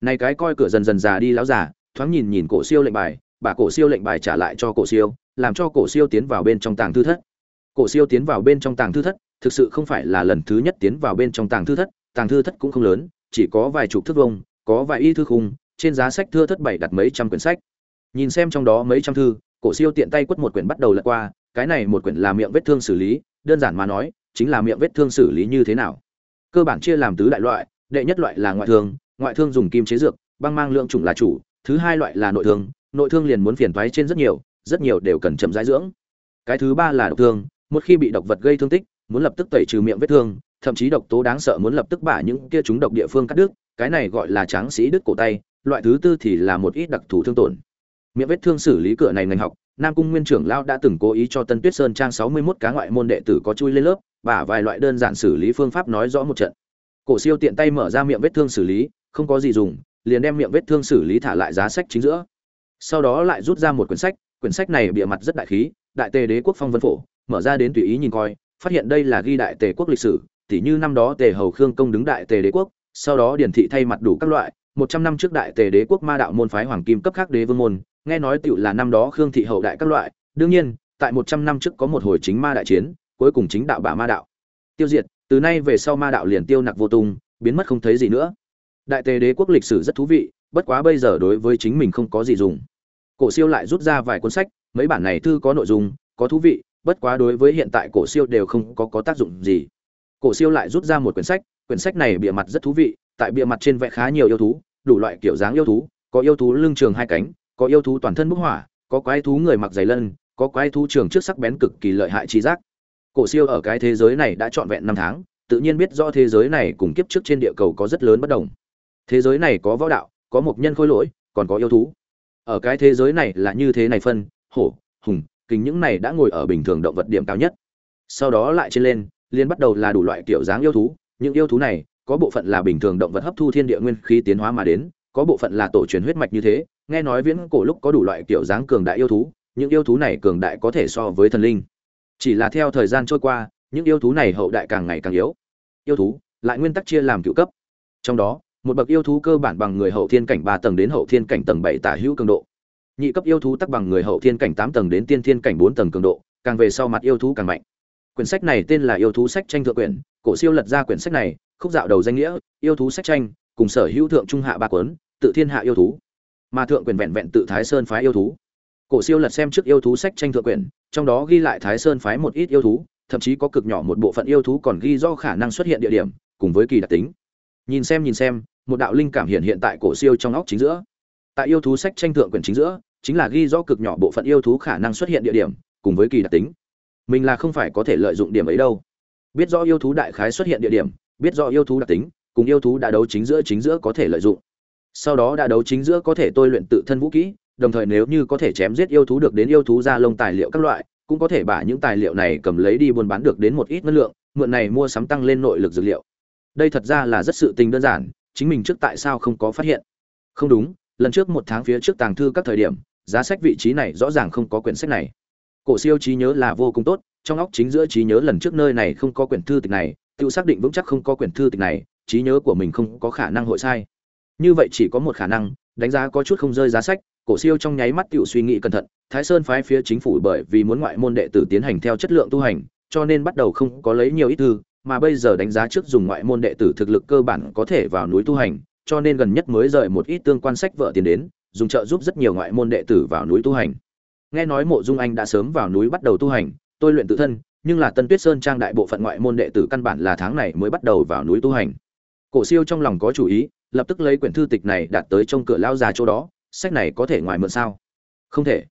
Này cái coi cửa dần dần già đi lão giả, thoáng nhìn nhìn cổ siêu lệnh bài bà cổ siêu lệnh bài trả lại cho cổ siêu làm cho cổ siêu tiến vào bên trong tàng thư thất. Cổ siêu tiến vào bên trong tàng thư thất thực sự không phải là lần thứ nhất tiến vào bên trong tàng thư thất tàng thư thất cũng không lớn chỉ có vài chục thước vông có vài y thư khung, trên giá sách thưa thất bảy đặt mấy trăm quyển sách. Nhìn xem trong đó mấy trăm thư, cổ siêu tiện tay quất một quyển bắt đầu lật qua, cái này một quyển là miệng vết thương xử lý, đơn giản mà nói, chính là miệng vết thương xử lý như thế nào. Cơ bản chia làm tứ đại loại, đệ nhất loại là ngoại thương ngoại thương dùng kim chế dược, băng mang lượng chủng là chủ, thứ hai loại là nội thương nội thương liền muốn phiền thoái trên rất nhiều rất nhiều đều cần chậm rãi dưỡng. Cái thứ ba là độc thương, một khi bị độc vật gây thương tích, muốn lập tức tẩy trừ miệng vết thương thậm chí độc tố đáng sợ muốn lập tức bả những kia chúng độc địa phương cắt đứt, cái này gọi là tráng sĩ đứt cổ tay, loại thứ tư thì là một ít đặc thù thương tổn. Miệng vết thương xử lý cửa này ngành học, nam cung nguyên trưởng lao đã từng cố ý cho tân tuyết sơn trang sáu mươi 61 cá ngoại môn đệ tử có chui lên lớp và vài loại đơn giản xử lý phương pháp nói rõ một trận. Cổ siêu tiện tay mở ra miệng vết thương xử lý, không có gì dùng, liền đem miệng vết thương xử lý thả lại giá sách chính giữa. Sau đó lại rút ra một quyển sách quyển sách này bìa mặt rất đại khí, đại tề đế quốc phong vân phổ, mở ra đến tùy ý nhìn coi, phát hiện đây là ghi đại tề quốc lịch sử tỉ như năm đó tề hầu khương công đứng đại tề đế quốc, sau đó điển thị thay mặt đủ các loại, một trăm năm trước đại tề đế quốc ma đạo môn phái hoàng kim cấp khác đế vương môn, nghe nói tựu là năm đó khương thị hậu đại các loại. Đương nhiên, tại một trăm năm trước có một hồi chính ma đại chiến, cuối cùng chính đạo bả ma đạo. Tiêu diệt, từ nay về sau ma đạo liền tiêu nặc vô tung, biến mất không thấy gì nữa. Đại tề đế quốc lịch sử rất thú vị, bất quá bây giờ đối với chính mình không có gì dùng. Cổ siêu lại rút ra vài cuốn sách, mấy bản này thư có nội dung, có thú vị, bất quá đối với hiện tại cổ siêu đều không có có tác dụng gì cổ siêu lại rút ra một quyển sách quyển sách này bìa mặt rất thú vị, tại bìa mặt trên vẽ khá nhiều yêu thú, đủ loại kiểu dáng yêu thú, có yêu thú lưng trường hai cánh, có yêu thú toàn thân bức hỏa có quái thú người mặc giày lân, có quái thú trường trước sắc bén cực kỳ lợi hại trí giác. Cổ siêu ở cái thế giới này đã trọn vẹn năm tháng, tự nhiên biết rõ thế giới này cùng kiếp trước trên địa cầu có rất lớn bất đồng. Thế giới này có võ đạo, có một nhân khôi lỗi, còn có yêu thú. Ở cái thế giới này là như thế này phân, hổ, hùng kính những này đã ngồi ở bình thường động vật điểm cao nhất. Sau đó lại trên lên liên bắt đầu là đủ loại kiểu dáng yêu thú, những yêu thú này, có bộ phận là bình thường động vật hấp thu thiên địa nguyên khí tiến hóa mà đến, có bộ phận là tổ truyền huyết mạch như thế, nghe nói viễn cổ lúc có đủ loại kiểu dáng cường đại yêu thú, những yêu thú này cường đại có thể so với thần linh. Chỉ là theo thời gian trôi qua, những yêu thú này hậu đại càng ngày càng yếu. Yêu thú, lại nguyên tắc chia làm cựu cấp. Trong đó, một bậc yêu thú cơ bản bằng người hậu thiên cảnh ba tầng đến hậu thiên cảnh tầng bảy tả hữu cường độ. Nhị cấp yêu thú tắc bằng người hậu thiên cảnh tám tầng đến tiên thiên cảnh bốn tầng cường độ, càng về sau mặt yêu thú càng mạnh quyển sách này tên là yêu thú sách tranh thượng quyển, cổ siêu lật ra quyển sách này, khúc dạo đầu danh nghĩa, yêu thú sách tranh, cùng sở hữu thượng trung hạ ba cuốn, tự thiên hạ yêu thú. Mà thượng quyển vẹn vẹn tự thái sơn phái yêu thú. Cổ siêu lật xem trước yêu thú sách tranh thượng quyển, trong đó ghi lại thái sơn phái một ít yêu thú, thậm chí có cực nhỏ một bộ phận yêu thú còn ghi do khả năng xuất hiện địa điểm, cùng với kỳ đặc tính. Nhìn xem nhìn xem, một đạo linh cảm hiện hiện tại cổ siêu trong óc chính giữa. Tại yêu thú sách tranh thượng quyển chính giữa, chính là ghi rõ cực nhỏ bộ phận yêu thú khả năng xuất hiện địa điểm, cùng với kỳ đặc tính mình là không phải có thể lợi dụng điểm ấy đâu. Biết rõ yêu thú đại khái xuất hiện địa điểm, biết rõ yêu thú đặc tính, cùng yêu thú đã đấu chính giữa chính giữa có thể lợi dụng. Sau đó đã đấu chính giữa có thể tôi luyện tự thân vũ kỹ, đồng thời nếu như có thể chém giết yêu thú được đến yêu thú ra lông tài liệu các loại, cũng có thể bả những tài liệu này cầm lấy đi buôn bán được đến một ít năng lượng, mượn này mua sắm tăng lên nội lực dược liệu. Đây thật ra là rất sự tình đơn giản, chính mình trước tại sao không có phát hiện? Không đúng, lần trước một tháng phía trước tàng thư các thời điểm, giá sách vị trí này rõ ràng không có quyển sách này cổ siêu trí nhớ là vô cùng tốt, trong óc chính giữa trí nhớ lần trước nơi này không có quyển thư tịch này, tự xác định vững chắc không có quyển thư tịch này, trí nhớ của mình không có khả năng hội sai. Như vậy chỉ có một khả năng, đánh giá có chút không rơi giá sách, cổ siêu trong nháy mắt tự suy nghĩ cẩn thận, thái sơn phái phía chính phủ bởi vì muốn ngoại môn đệ tử tiến hành theo chất lượng tu hành, cho nên bắt đầu không có lấy nhiều ít thư, mà bây giờ đánh giá trước dùng ngoại môn đệ tử thực lực cơ bản có thể vào núi tu hành, cho nên gần nhất mới rời một ít tương quan sách vợ tiền đến, dùng trợ giúp rất nhiều ngoại môn đệ tử vào núi tu hành nghe nói mộ dung anh đã sớm vào núi bắt đầu tu hành, tôi luyện tự thân, nhưng là tân tuyết sơn trang đại bộ phận ngoại môn đệ tử căn bản là tháng này mới bắt đầu vào núi tu hành. Cổ siêu trong lòng có chủ ý, lập tức lấy quyển thư tịch này đặt tới trong cửa lão già chỗ đó, sách này có thể ngoài mượn sao? Không thể.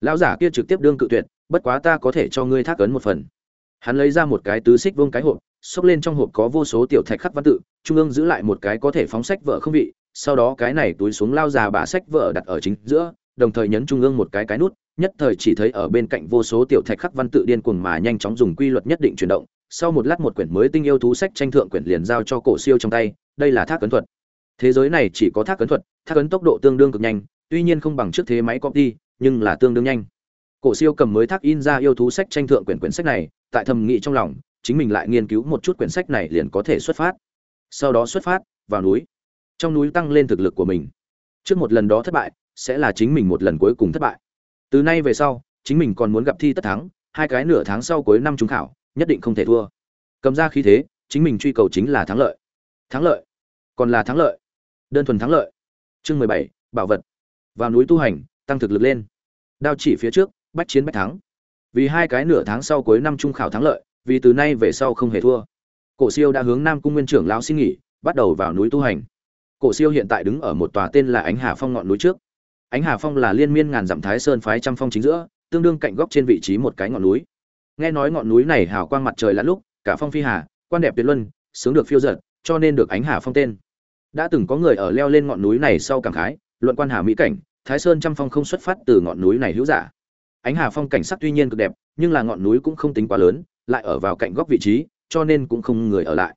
Lão giả kia trực tiếp đương cự tuyệt, bất quá ta có thể cho ngươi thác ấn một phần. Hắn lấy ra một cái tứ xích vương cái hộp, xốc lên trong hộp có vô số tiểu thạch khắc văn tự, trung ương giữ lại một cái có thể phóng sách vợ không vị, sau đó cái này túi xuống lao già bà sách vợ đặt ở chính giữa, đồng thời nhấn trung ương một cái cái nút nhất thời chỉ thấy ở bên cạnh vô số tiểu thạch khắc văn tự điên cuồng mà nhanh chóng dùng quy luật nhất định chuyển động, sau một lát một quyển mới tinh yêu thú sách tranh thượng quyển liền giao cho cổ siêu trong tay, đây là thác ấn thuật. Thế giới này chỉ có thác ấn thuật, thác ấn tốc độ tương đương cực nhanh, tuy nhiên không bằng trước thế máy copy, nhưng là tương đương nhanh. Cổ siêu cầm mới thác in ra yêu thú sách tranh thượng quyển quyển sách này, tại thầm nghĩ trong lòng, chính mình lại nghiên cứu một chút quyển sách này liền có thể xuất phát. Sau đó xuất phát, vào núi. Trong núi tăng lên thực lực của mình. Trước một lần đó thất bại, sẽ là chính mình một lần cuối cùng thất bại từ nay về sau, chính mình còn muốn gặp thi tất thắng, hai cái nửa tháng sau cuối năm trung khảo, nhất định không thể thua. Cầm ra khí thế, chính mình truy cầu chính là thắng lợi. Thắng lợi. Còn là thắng lợi. Đơn thuần thắng lợi. Chương mười bảy, bảo vật. Vào núi tu hành, tăng thực lực lên. Đao chỉ phía trước, bách chiến bách thắng. Vì hai cái nửa tháng sau cuối năm trung khảo thắng lợi, vì từ nay về sau không hề thua. Cổ siêu đã hướng nam cung nguyên trưởng lão xin nghỉ, bắt đầu vào núi tu hành. Cổ siêu hiện tại đứng ở một tòa tên là ánh hà phong ngọn núi trước ánh hà phong là liên miên ngàn dặm thái sơn phái trăm phong chính giữa, tương đương cạnh góc trên vị trí một cái ngọn núi. Nghe nói ngọn núi này hào quang mặt trời lẫn lúc, cả phong phi hà, quan đẹp tuyệt luân, sướng được phiêu giật cho nên được ánh hà phong tên. Đã từng có người ở leo lên ngọn núi này sau cảm khái, luận quan hà mỹ cảnh, thái sơn trăm phong không xuất phát từ ngọn núi này hữu giả. Ánh hà phong cảnh sắc tuy nhiên cực đẹp, nhưng là ngọn núi cũng không tính quá lớn, lại ở vào cạnh góc vị trí, cho nên cũng không người ở lại.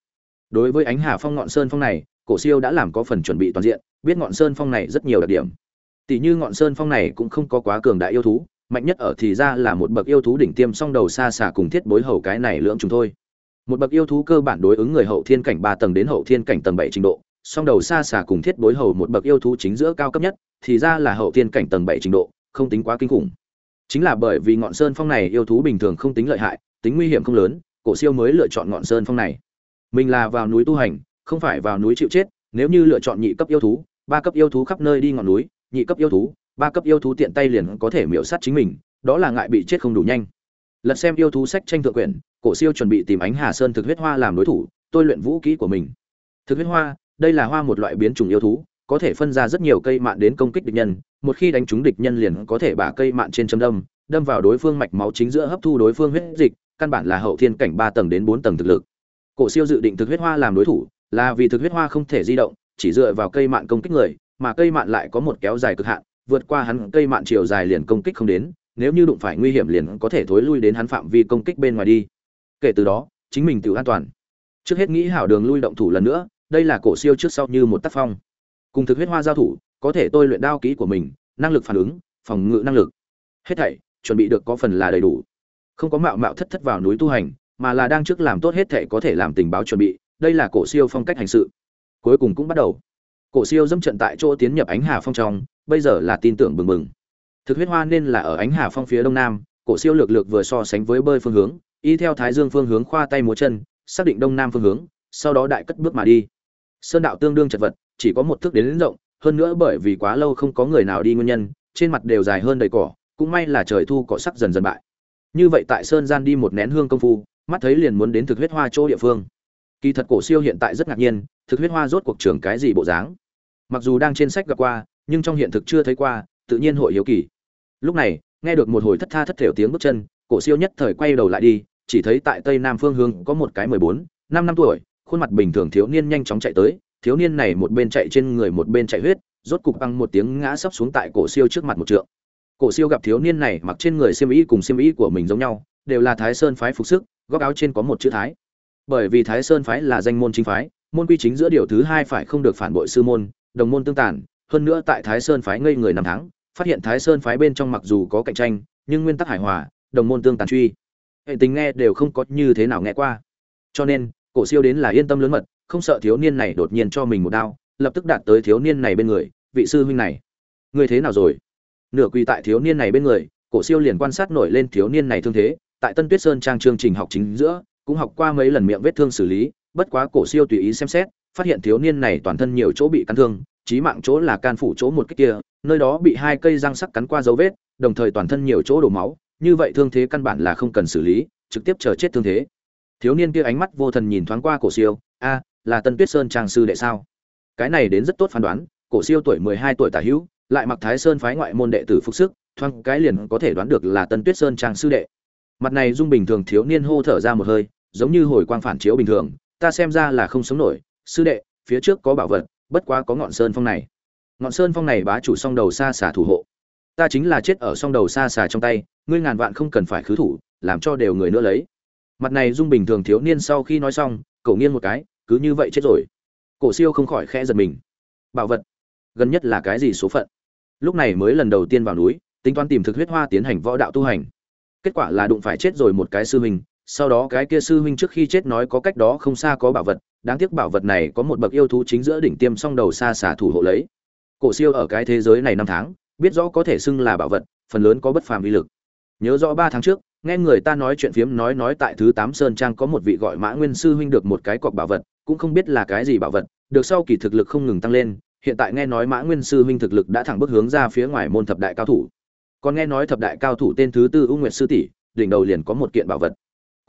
Đối với ánh hà phong ngọn sơn phong này, cổ siêu đã làm có phần chuẩn bị toàn diện, biết ngọn sơn phong này rất nhiều đặc điểm tỷ như ngọn sơn phong này cũng không có quá cường đại yêu thú, mạnh nhất ở thì ra là một bậc yêu thú đỉnh tiêm song đầu xa xả cùng thiết bối hầu cái này lưỡng chúng thôi. Một bậc yêu thú cơ bản đối ứng người hậu thiên cảnh ba tầng đến hậu thiên cảnh tầng bảy trình độ, song đầu xa xả cùng thiết bối hầu một bậc yêu thú chính giữa cao cấp nhất, thì ra là hậu thiên cảnh tầng bảy trình độ, không tính quá kinh khủng. Chính là bởi vì ngọn sơn phong này yêu thú bình thường không tính lợi hại, tính nguy hiểm không lớn, cổ siêu mới lựa chọn ngọn sơn phong này. Mình là vào núi tu hành, không phải vào núi chịu chết, nếu như lựa chọn nhị cấp yêu thú, ba cấp yêu thú khắp nơi đi ngọn núi nhị cấp yêu thú, ba cấp yêu thú tiện tay liền có thể miễu sát chính mình, đó là ngại bị chết không đủ nhanh. Lật xem yêu thú sách tranh thượng quyển, cổ siêu chuẩn bị tìm ánh hà sơn thực huyết hoa làm đối thủ, tôi luyện vũ kỹ của mình. Thực huyết hoa, đây là hoa một loại biến chủng yêu thú, có thể phân ra rất nhiều cây mạn đến công kích địch nhân, một khi đánh trúng địch nhân liền có thể bả cây mạn trên châm đâm đâm vào đối phương mạch máu chính giữa hấp thu đối phương huyết dịch, căn bản là hậu thiên cảnh ba tầng đến bốn tầng thực lực. Cổ siêu dự định thực huyết hoa làm đối thủ, là vì thực huyết hoa không thể di động, chỉ dựa vào cây mạn công kích người mà cây mạn lại có một kéo dài cực hạn, vượt qua hắn cây mạn chiều dài liền công kích không đến, nếu như đụng phải nguy hiểm liền có thể thối lui đến hắn phạm vi công kích bên ngoài đi. Kể từ đó, chính mình tự an toàn. Trước hết nghĩ hảo đường lui động thủ lần nữa, đây là cổ siêu trước sau như một tác phong. Cùng thực huyết hoa giao thủ, có thể tôi luyện đao kỹ của mình, năng lực phản ứng, phòng ngự năng lực. Hết thảy, chuẩn bị được có phần là đầy đủ. Không có mạo mạo thất thất vào núi tu hành, mà là đang trước làm tốt hết thảy có thể làm tình báo chuẩn bị, đây là cổ siêu phong cách hành sự. Cuối cùng cũng bắt đầu cổ siêu dẫm trận tại chỗ tiến nhập ánh hà phong trong bây giờ là tin tưởng bừng bừng. Thực huyết hoa nên là ở ánh hà phong phía đông nam cổ siêu lược lược vừa so sánh với bơi phương hướng y theo thái dương phương hướng khoa tay múa chân xác định đông nam phương hướng sau đó đại cất bước mà đi. Sơn đạo tương đương chật vật chỉ có một thước đến, đến rộng hơn nữa bởi vì quá lâu không có người nào đi nguyên nhân trên mặt đều dài hơn đầy cỏ cũng may là trời thu cỏ sắc dần dần bại. Như vậy tại sơn gian đi một nén hương công phu mắt thấy liền muốn đến thực huyết hoa chỗ địa phương kỳ thật cổ siêu hiện tại rất ngạc nhiên, thực huyết hoa rốt cuộc trường cái gì bộ dáng. Mặc dù đang trên sách gặp qua, nhưng trong hiện thực chưa thấy qua, tự nhiên hội hiếu kỳ. Lúc này, nghe được một hồi thất tha thất thểu tiếng bước chân, cổ siêu nhất thời quay đầu lại đi, chỉ thấy tại tây nam phương hướng có một cái mười bốn, năm năm tuổi, khuôn mặt bình thường thiếu niên nhanh chóng chạy tới, thiếu niên này một bên chạy trên người một bên chạy huyết, rốt cục bằng một tiếng ngã sấp xuống tại cổ siêu trước mặt một trượng. Cổ siêu gặp thiếu niên này mặc trên người xiêm y cùng xiêm y của mình giống nhau, đều là thái sơn phái phục sức, góc áo trên có một chữ thái bởi vì thái sơn phái là danh môn chính phái, môn quy chính giữa điều thứ hai phải không được phản bội sư môn, đồng môn tương tàn. Hơn nữa tại thái sơn phái ngây người năm tháng, phát hiện thái sơn phái bên trong mặc dù có cạnh tranh, nhưng nguyên tắc hài hòa, đồng môn tương tàn truy. Hệ tính nghe đều không có như thế nào nghe qua. Cho nên, cổ siêu đến là yên tâm lớn mật, không sợ thiếu niên này đột nhiên cho mình một đao, lập tức đạt tới thiếu niên này bên người, vị sư huynh này. Người thế nào rồi? Nửa quỳ tại thiếu niên này bên người, cổ siêu liền quan sát nổi lên thiếu niên này thương thế, tại tân tuyết sơn trang chương trình học chính giữa cũng học qua mấy lần miệng vết thương xử lý, bất quá cổ siêu tùy ý xem xét, phát hiện thiếu niên này toàn thân nhiều chỗ bị cắn thương, chí mạng chỗ là can phủ chỗ một cái kia, nơi đó bị hai cây răng sắc cắn qua dấu vết, đồng thời toàn thân nhiều chỗ đổ máu, như vậy thương thế căn bản là không cần xử lý, trực tiếp chờ chết thương thế. Thiếu niên kia ánh mắt vô thần nhìn thoáng qua cổ siêu, a, là tân tuyết sơn trang sư đệ sao? Cái này đến rất tốt phán đoán, cổ siêu tuổi mười hai tuổi tả hữu, lại mặc thái sơn phái ngoại môn đệ tử phục sức, thoáng cái liền có thể đoán được là tân tuyết sơn trang sư đệ. Mặt này dung bình thường thiếu niên hô thở ra một hơi giống như hồi quang phản chiếu bình thường, ta xem ra là không sống nổi. Sư đệ, phía trước có bảo vật, bất quá có ngọn sơn phong này. Ngọn sơn phong này bá chủ song đầu xa xả thủ hộ. Ta chính là chết ở song đầu xa xả trong tay, ngươi ngàn vạn không cần phải khứ thủ, làm cho đều người nữa lấy. Mặt này dung bình thường thiếu niên sau khi nói xong, cậu nghiêng một cái, cứ như vậy chết rồi. Cổ siêu không khỏi khẽ giật mình. Bảo vật, gần nhất là cái gì số phận? Lúc này mới lần đầu tiên vào núi, tính toán tìm thực huyết hoa tiến hành võ đạo tu hành. Kết quả là đụng phải chết rồi một cái sư huynh sau đó cái kia sư huynh trước khi chết nói có cách đó không xa có bảo vật, đáng tiếc bảo vật này có một bậc yêu thú chính giữa đỉnh tiêm song đầu xa xả thủ hộ lấy. Cổ siêu ở cái thế giới này năm tháng, biết rõ có thể xưng là bảo vật, phần lớn có bất phàm uy lực. Nhớ rõ ba tháng trước, nghe người ta nói chuyện phiếm nói nói tại thứ tám sơn trang có một vị gọi mã nguyên sư huynh được một cái cọc bảo vật, cũng không biết là cái gì bảo vật, được sau kỳ thực lực không ngừng tăng lên, hiện tại nghe nói mã nguyên sư huynh thực lực đã thẳng bước hướng ra phía ngoài môn thập đại cao thủ. Còn nghe nói thập đại cao thủ tên thứ tư u nguyệt sư tỷ, đỉnh đầu liền có một kiện bảo vật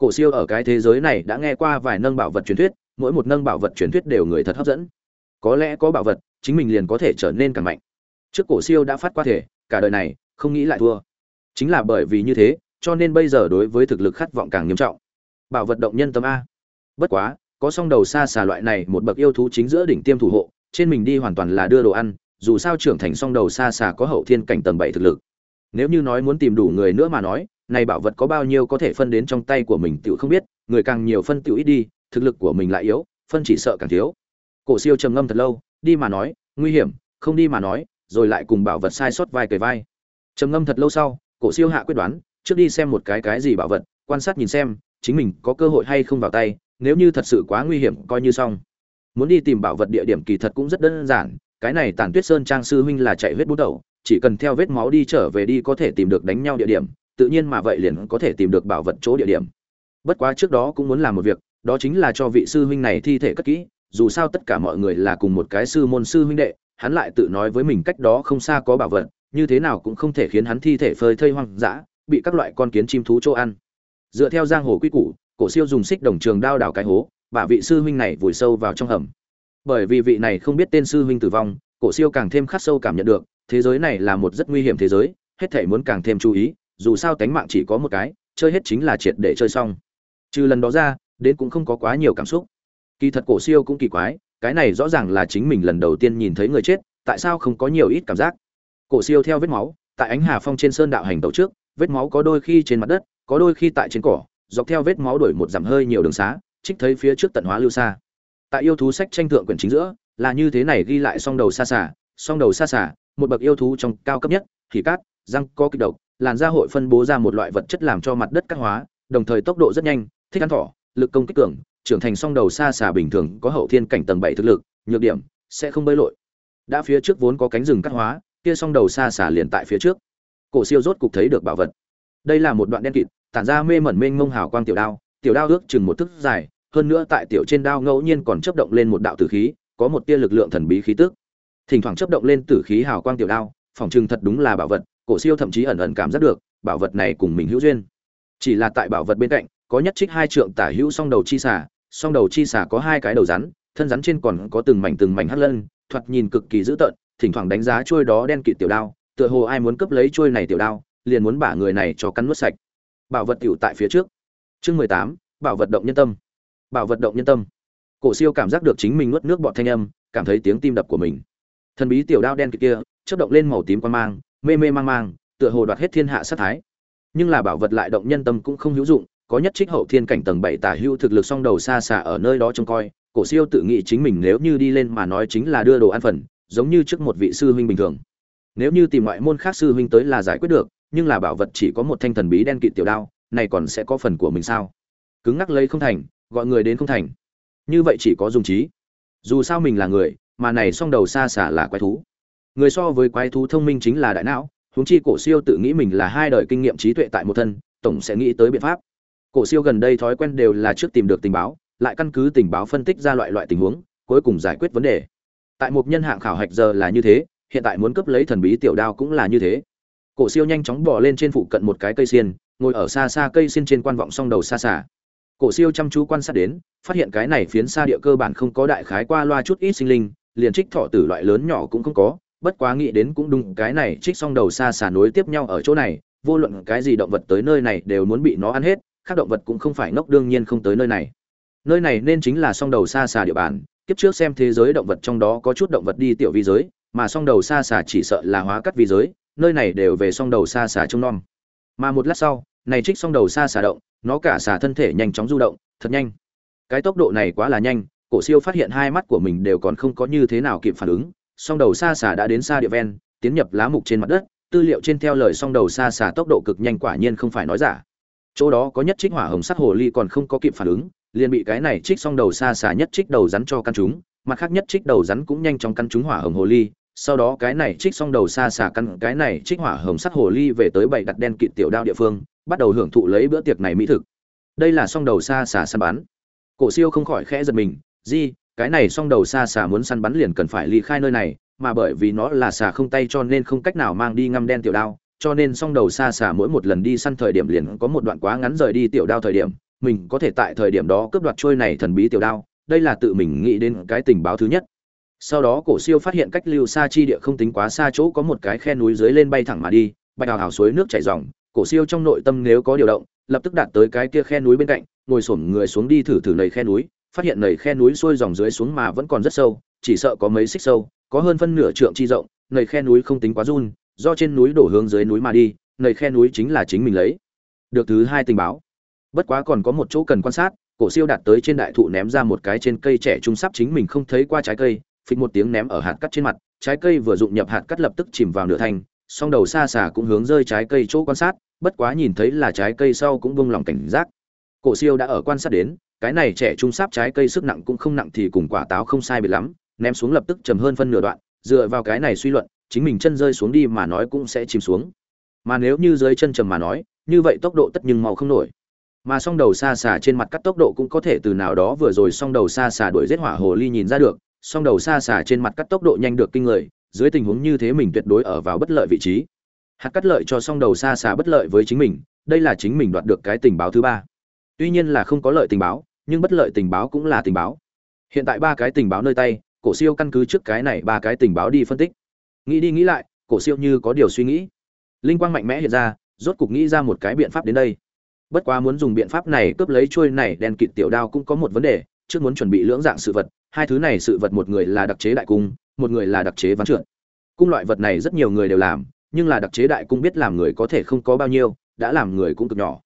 cổ siêu ở cái thế giới này đã nghe qua vài nâng bảo vật truyền thuyết, mỗi một nâng bảo vật truyền thuyết đều người thật hấp dẫn. Có lẽ có bảo vật, chính mình liền có thể trở nên càng mạnh. Trước cổ siêu đã phát qua thể, cả đời này, không nghĩ lại thua. Chính là bởi vì như thế, cho nên bây giờ đối với thực lực khát vọng càng nghiêm trọng. Bảo vật động nhân tâm a. Bất quá, có song đầu xa xà loại này, một bậc yêu thú chính giữa đỉnh tiêm thủ hộ, trên mình đi hoàn toàn là đưa đồ ăn, dù sao trưởng thành song đầu xa xà có hậu thiên cảnh tầng bảy thực lực. Nếu như nói muốn tìm đủ người nữa mà nói này bảo vật có bao nhiêu có thể phân đến trong tay của mình tiểu không biết, người càng nhiều phân tiểu ít đi, thực lực của mình lại yếu, phân chỉ sợ càng thiếu. Cổ siêu trầm ngâm thật lâu, đi mà nói, nguy hiểm, không đi mà nói, rồi lại cùng bảo vật sai sót vai cầy vai. Trầm ngâm thật lâu sau, cổ siêu hạ quyết đoán, trước đi xem một cái cái gì bảo vật, quan sát nhìn xem, chính mình có cơ hội hay không vào tay, nếu như thật sự quá nguy hiểm, coi như xong. Muốn đi tìm bảo vật địa điểm kỳ thật cũng rất đơn giản, cái này tàn tuyết sơn trang sư huynh là chạy vết bút đầu, chỉ cần theo vết máu đi trở về đi có thể tìm được đánh nhau địa điểm tự nhiên mà vậy liền có thể tìm được bảo vật chỗ địa điểm. Bất quá trước đó cũng muốn làm một việc, đó chính là cho vị sư huynh này thi thể cất kỹ, dù sao tất cả mọi người là cùng một cái sư môn sư huynh đệ, hắn lại tự nói với mình cách đó không xa có bảo vật, như thế nào cũng không thể khiến hắn thi thể phơi thây hoang dã, bị các loại con kiến chim thú chỗ ăn. Dựa theo giang hồ quy củ, cổ siêu dùng xích đồng trường đao đào cái hố, và vị sư huynh này vùi sâu vào trong hầm. Bởi vì vị này không biết tên sư huynh tử vong, cổ siêu càng thêm khắc sâu cảm nhận được, thế giới này là một rất nguy hiểm thế giới, hết thể muốn càng thêm chú ý dù sao tánh mạng chỉ có một cái, chơi hết chính là triệt để chơi xong. Trừ lần đó ra, đến cũng không có quá nhiều cảm xúc. Kỳ thật cổ siêu cũng kỳ quái, cái này rõ ràng là chính mình lần đầu tiên nhìn thấy người chết, tại sao không có nhiều ít cảm giác? Cổ siêu theo vết máu, tại ánh hà phong trên sơn đạo hành tàu trước, vết máu có đôi khi trên mặt đất, có đôi khi tại trên cỏ, dọc theo vết máu đổi một dặm hơi nhiều đường xá, trích thấy phía trước tận hóa lưu xa. Tại yêu thú sách tranh thượng quyển chính giữa, là như thế này ghi lại song đầu xa xả song đầu xa xả một bậc yêu thú trong cao cấp nhất, thì cát, răng có kịch độc làn da hội phân bố ra một loại vật chất làm cho mặt đất cắt hóa, đồng thời tốc độ rất nhanh, thích ăn thỏ, lực công kích cường, trưởng thành song đầu xa xà bình thường có hậu thiên cảnh tầng bảy thực lực, nhược điểm, sẽ không bơi lội. Đã phía trước vốn có cánh rừng cắt hóa, kia song đầu xa xà liền tại phía trước. Cổ siêu rốt cục thấy được bảo vật. Đây là một đoạn đen kịt, tản ra mê mẩn mênh mông hào quang tiểu đao tiểu đao ước chừng một thước dài, hơn nữa tại tiểu trên đao ngẫu nhiên còn chấp động lên một đạo tử khí, có một tia lực lượng thần bí khí tức. Thỉnh thoảng chấp động lên tử khí hào quang tiểu đao phòng chừng thật đúng là bảo vật cổ siêu thậm chí ẩn ẩn cảm giác được, bảo vật này cùng mình hữu duyên. Chỉ là tại bảo vật bên cạnh, có nhất trích hai trượng tả hữu song đầu chi xả song đầu chi xả có hai cái đầu rắn, thân rắn trên còn có từng mảnh từng mảnh hắt lân, thoạt nhìn cực kỳ dữ tợn, thỉnh thoảng đánh giá trôi đó đen kịt tiểu đao, tựa hồ ai muốn cướp lấy trôi này tiểu đao, liền muốn bả người này cho cắn nuốt sạch. Bảo vật tiểu tại phía trước. Chương mười tám, bảo vật động nhân tâm. Bảo vật động nhân tâm. Cổ siêu cảm giác được chính mình nuốt nước bọt thanh âm, cảm thấy tiếng tim đập của mình. Thần bí tiểu đao đen kia, chớp động lên màu tím quan mang mê mê mang mang, tựa hồ đoạt hết thiên hạ sát thái. Nhưng là bảo vật lại động nhân tâm cũng không hữu dụng, có nhất trích hậu thiên cảnh tầng bảy tả hữu thực lực song đầu xa xả ở nơi đó trông coi, cổ siêu tự nghĩ chính mình nếu như đi lên mà nói chính là đưa đồ ăn phần, giống như trước một vị sư huynh bình thường. Nếu như tìm ngoại môn khác sư huynh tới là giải quyết được, nhưng là bảo vật chỉ có một thanh thần bí đen kịt tiểu đao, này còn sẽ có phần của mình sao? Cứng ngắc lấy không thành, gọi người đến không thành. Như vậy chỉ có dùng trí. Dù sao mình là người, mà này song đầu xa xả là quái thú người so với quái thú thông minh chính là đại não, huống chi cổ siêu tự nghĩ mình là hai đời kinh nghiệm trí tuệ tại một thân, tổng sẽ nghĩ tới biện pháp. Cổ siêu gần đây thói quen đều là trước tìm được tình báo, lại căn cứ tình báo phân tích ra loại loại tình huống, cuối cùng giải quyết vấn đề. Tại một nhân hạng khảo hạch giờ là như thế, hiện tại muốn cấp lấy thần bí tiểu đao cũng là như thế. Cổ siêu nhanh chóng bỏ lên trên phụ cận một cái cây xiên, ngồi ở xa xa cây xiên trên quan vọng song đầu xa xa. Cổ siêu chăm chú quan sát đến, phát hiện cái này phiến xa địa cơ bản không có đại khái qua loa chút ít sinh linh, liền trích thọ tử loại lớn nhỏ cũng không có bất quá nghĩ đến cũng đúng, cái này trích song đầu xa xả nối tiếp nhau ở chỗ này, vô luận cái gì động vật tới nơi này đều muốn bị nó ăn hết, khác động vật cũng không phải ngốc đương nhiên không tới nơi này. Nơi này nên chính là song đầu xa xả địa bàn, kiếp trước xem thế giới động vật trong đó có chút động vật đi tiểu vi giới, mà song đầu xa xả chỉ sợ là hóa cắt vi giới, nơi này đều về song đầu xa xả trông nom. Mà một lát sau, này trích song đầu xa xả động, nó cả xả thân thể nhanh chóng du động, thật nhanh. Cái tốc độ này quá là nhanh, cổ siêu phát hiện hai mắt của mình đều còn không có như thế nào kịp phản ứng song đầu xa xả đã đến xa địa ven, tiến nhập lá mục trên mặt đất, tư liệu trên theo lời song đầu xa xả tốc độ cực nhanh quả nhiên không phải nói giả. Chỗ đó có nhất trích hỏa hồng sắc hồ ly còn không có kịp phản ứng, liền bị cái này trích song đầu xa xả nhất trích đầu rắn cho căn chúng, mặt khác nhất trích đầu rắn cũng nhanh chóng căn chúng hỏa hồng hồ ly. Sau đó cái này trích xong đầu xa xả căn, cái này trích hỏa hồng sắc hồ ly về tới bảy đặt đen kịt tiểu đao địa phương, bắt đầu hưởng thụ lấy bữa tiệc này mỹ thực. Đây là song đầu xa xả săn bắn. Cổ siêu không khỏi khẽ giật mình, di cái này song đầu xa xả muốn săn bắn liền cần phải ly khai nơi này, mà bởi vì nó là xả không tay cho nên không cách nào mang đi ngăm đen tiểu đao, cho nên song đầu xa xả mỗi một lần đi săn thời điểm liền có một đoạn quá ngắn rời đi tiểu đao thời điểm, mình có thể tại thời điểm đó cướp đoạt trôi này thần bí tiểu đao, đây là tự mình nghĩ đến cái tình báo thứ nhất. Sau đó cổ siêu phát hiện cách lưu xa chi địa không tính quá xa chỗ có một cái khe núi dưới lên bay thẳng mà đi, bạch hào hào suối nước chảy ròng, cổ siêu trong nội tâm nếu có điều động, lập tức đạt tới cái kia khe núi bên cạnh, ngồi xổm người xuống đi thử thử lầy khe núi phát hiện nầy khe núi xuôi dòng dưới xuống mà vẫn còn rất sâu, chỉ sợ có mấy xích sâu, có hơn phân nửa trượng chi rộng, nầy khe núi không tính quá run, do trên núi đổ hướng dưới núi mà đi, nầy khe núi chính là chính mình lấy. Được thứ hai tình báo. Bất quá còn có một chỗ cần quan sát, cổ siêu đạt tới trên đại thụ ném ra một cái trên cây trẻ trung sắp chính mình không thấy qua trái cây, phịch một tiếng ném ở hạt cắt trên mặt, trái cây vừa dụng nhập hạt cắt lập tức chìm vào nửa thành, song đầu xa xả cũng hướng rơi trái cây chỗ quan sát, bất quá nhìn thấy là trái cây sau cũng buông lòng cảnh giác. Cổ siêu đã ở quan sát đến cái này trẻ trung sáp trái cây sức nặng cũng không nặng thì cùng quả táo không sai biệt lắm, ném xuống lập tức trầm hơn phân nửa đoạn, dựa vào cái này suy luận, chính mình chân rơi xuống đi mà nói cũng sẽ chìm xuống. Mà nếu như dưới chân trầm mà nói, như vậy tốc độ tất nhưng màu không nổi. Mà song đầu xa xà trên mặt cắt tốc độ cũng có thể từ nào đó vừa rồi song đầu xa xà đuổi giết hỏa hồ ly nhìn ra được, song đầu xa xà trên mặt cắt tốc độ nhanh được kinh người, dưới tình huống như thế mình tuyệt đối ở vào bất lợi vị trí. Hạt cắt lợi cho song đầu xa xà bất lợi với chính mình, đây là chính mình đoạt được cái tình báo thứ ba. Tuy nhiên là không có lợi tình báo nhưng bất lợi tình báo cũng là tình báo. Hiện tại ba cái tình báo nơi tay, cổ siêu căn cứ trước cái này ba cái tình báo đi phân tích. Nghĩ đi nghĩ lại, cổ siêu như có điều suy nghĩ. Linh quang mạnh mẽ hiện ra, rốt cục nghĩ ra một cái biện pháp đến đây. Bất quá muốn dùng biện pháp này cướp lấy trôi này đèn kịt tiểu đao cũng có một vấn đề, trước muốn chuẩn bị lưỡng dạng sự vật, hai thứ này sự vật một người là đặc chế đại cung, một người là đặc chế ván trượt. Cung loại vật này rất nhiều người đều làm, nhưng là đặc chế đại cung biết làm người có thể không có bao nhiêu, đã làm người cũng cực nhỏ.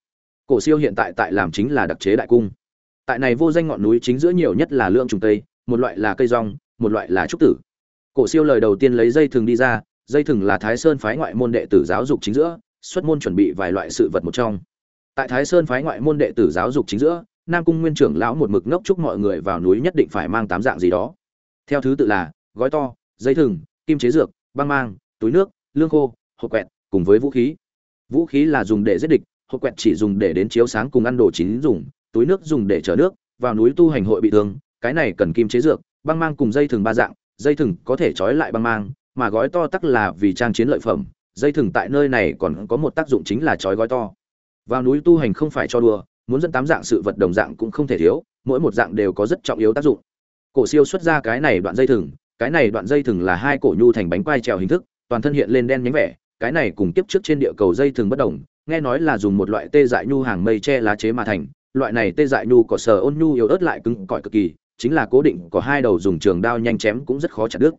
Cổ siêu hiện tại tại làm chính là đặc chế đại cung tại này vô danh ngọn núi chính giữa nhiều nhất là lượng trùng tây một loại là cây rong, một loại là trúc tử. Cổ siêu lời đầu tiên lấy dây thừng đi ra, dây thừng là thái sơn phái ngoại môn đệ tử giáo dục chính giữa, xuất môn chuẩn bị vài loại sự vật một trong. Tại thái sơn phái ngoại môn đệ tử giáo dục chính giữa, nam cung nguyên trưởng lão một mực ngốc chúc mọi người vào núi nhất định phải mang tám dạng gì đó. Theo thứ tự là gói to, dây thừng, kim chế dược, băng mang, túi nước, lương khô, hộp quẹt, cùng với vũ khí. Vũ khí là dùng để giết địch, hộp quẹt chỉ dùng để đến chiếu sáng cùng ăn đồ chín dùng túi nước dùng để chở nước, vào núi tu hành hội bị thương, cái này cần kim chế dược, băng mang cùng dây thừng ba dạng, dây thừng có thể trói lại băng mang, mà gói to tắc là vì trang chiến lợi phẩm, dây thừng tại nơi này còn có một tác dụng chính là trói gói to. Vào núi tu hành không phải cho đùa, muốn dẫn tám dạng sự vật đồng dạng cũng không thể thiếu, mỗi một dạng đều có rất trọng yếu tác dụng. Cổ siêu xuất ra cái này đoạn dây thừng, cái này đoạn dây thừng là hai cổ nhu thành bánh quai trèo hình thức, toàn thân hiện lên đen nhánh vẻ, cái này cùng tiếp trước trên địa cầu dây thừng bất đồng, nghe nói là dùng một loại tê dại nhu hàng mây che lá chế mà thành loại này tê dại nhu cỏ sờ ôn nhu yếu ớt lại cứng cỏi cực kỳ, chính là cố định có hai đầu dùng trường đao nhanh chém cũng rất khó chặt đứt.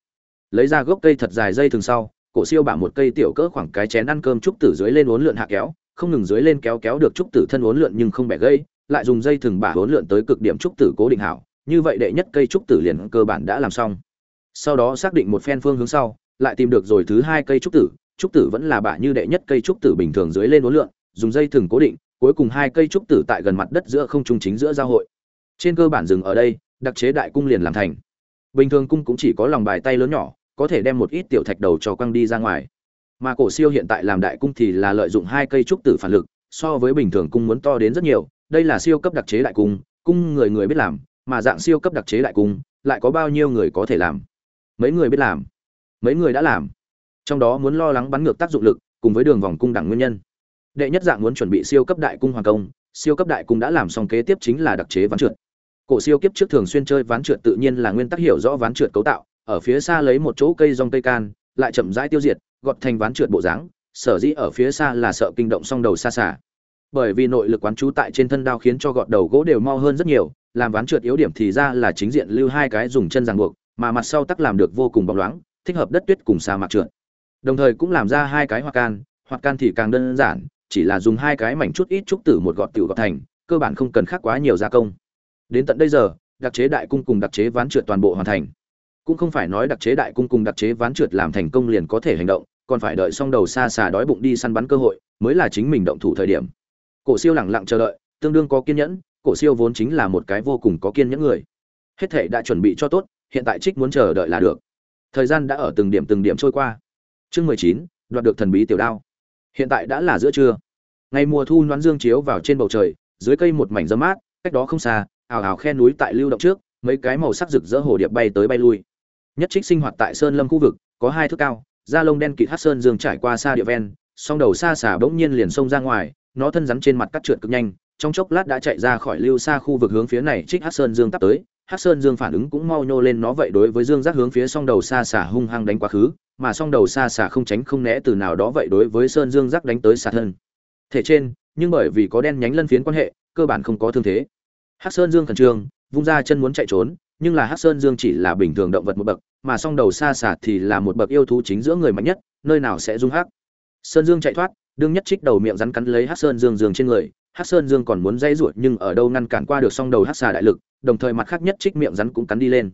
Lấy ra gốc cây thật dài dây thừng sau, cổ siêu bả một cây tiểu cỡ khoảng cái chén ăn cơm trúc tử dưới lên uốn lượn hạ kéo, không ngừng dưới lên kéo kéo được trúc tử thân uốn lượn nhưng không bẻ gây lại dùng dây thừng bả uốn lượn tới cực điểm trúc tử cố định hảo, như vậy đệ nhất cây trúc tử liền cơ bản đã làm xong. Sau đó xác định một phen phương hướng sau, lại tìm được rồi thứ hai cây trúc tử trúc tử vẫn là bả như đệ nhất cây trúc tử bình thường dưới lên uốn lượn, dùng dây thừng cố định cuối cùng hai cây trúc tử tại gần mặt đất giữa không trung chính giữa giao hội. Trên cơ bản dừng ở đây, đặc chế đại cung liền làm thành. Bình thường cung cũng chỉ có lòng bài tay lớn nhỏ, có thể đem một ít tiểu thạch đầu cho quăng đi ra ngoài. Mà cổ siêu hiện tại làm đại cung thì là lợi dụng hai cây trúc tử phản lực, so với bình thường cung muốn to đến rất nhiều. Đây là siêu cấp đặc chế đại cung cung người người biết làm, mà dạng siêu cấp đặc chế đại cung, lại có bao nhiêu người có thể làm? Mấy người biết làm? Mấy người đã làm? Trong đó muốn lo lắng bắn ngược tác dụng lực, cùng với đường vòng cung đẳng nguyên nhân đệ nhất dạng muốn chuẩn bị siêu cấp đại cung hoàng công, siêu cấp đại cung đã làm xong kế tiếp chính là đặc chế ván trượt. Cổ siêu kiếp trước thường xuyên chơi ván trượt tự nhiên là nguyên tắc hiểu rõ ván trượt cấu tạo, ở phía xa lấy một chỗ cây rong cây can, lại chậm rãi tiêu diệt, gọt thành ván trượt bộ dáng, sở dĩ ở phía xa là sợ kinh động song đầu xa xả. Bởi vì nội lực quán chú tại trên thân đao khiến cho gọt đầu gỗ đều mau hơn rất nhiều, làm ván trượt yếu điểm thì ra là chính diện lưu hai cái dùng chân ràng buộc, mà mặt sau tắc làm được vô cùng bóng loáng, thích hợp đất tuyết cùng sa mạc trượt. Đồng thời cũng làm ra hai cái hoa can hoặc can thì càng đơn giản chỉ là dùng hai cái mảnh chút ít trúc tử một gọt tiểu gọt thành, cơ bản không cần khác quá nhiều gia công. Đến tận bây giờ, đặc chế đại cung cùng đặc chế ván trượt toàn bộ hoàn thành. Cũng không phải nói đặc chế đại cung cùng đặc chế ván trượt làm thành công liền có thể hành động, còn phải đợi xong đầu xa xà đói bụng đi săn bắn cơ hội, mới là chính mình động thủ thời điểm. Cổ siêu lặng lặng chờ đợi, tương đương có kiên nhẫn, cổ siêu vốn chính là một cái vô cùng có kiên nhẫn người. Hết thảy đã chuẩn bị cho tốt, hiện tại trích muốn chờ đợi là được. Thời gian đã ở từng điểm từng điểm trôi qua. Chương mười chín, đoạt được thần bí tiểu đao hiện tại đã là giữa trưa. Ngày mùa thu nón dương chiếu vào trên bầu trời, dưới cây một mảnh dấm mát, cách đó không xa ào ào khe núi tại lưu động trước, mấy cái màu sắc rực rỡ hồ điệp bay tới bay lui. Nhất trích sinh hoạt tại sơn lâm khu vực, có hai thước cao, da lông đen kịt hát sơn dương trải qua xa địa ven, song đầu xa xả bỗng nhiên liền xông ra ngoài, nó thân rắn trên mặt cắt trượt cực nhanh, trong chốc lát đã chạy ra khỏi lưu xa khu vực hướng phía này trích hát sơn dương tắp tới hát sơn dương phản ứng cũng mau nhô lên nó vậy đối với dương giác hướng phía song đầu xa xả hung hăng đánh quá khứ mà song đầu xa xả không tránh không né từ nào đó vậy đối với sơn dương giác đánh tới xa thân. Thể trên, nhưng bởi vì có đen nhánh lân phiến quan hệ, cơ bản không có thương thế. Hắc sơn dương khẩn trương, vung ra chân muốn chạy trốn, nhưng là hắc sơn dương chỉ là bình thường động vật một bậc, mà song đầu xa xả thì là một bậc yêu thú chính giữa người mạnh nhất, nơi nào sẽ dung hắc. Sơn dương chạy thoát, đương nhất trích đầu miệng rắn cắn lấy hắc sơn dương dương trên người, hắc sơn dương còn muốn dây ruột nhưng ở đâu ngăn cản qua được song đầu hắc xà đại lực, đồng thời mặt khác nhất trích miệng rắn cũng cắn đi lên.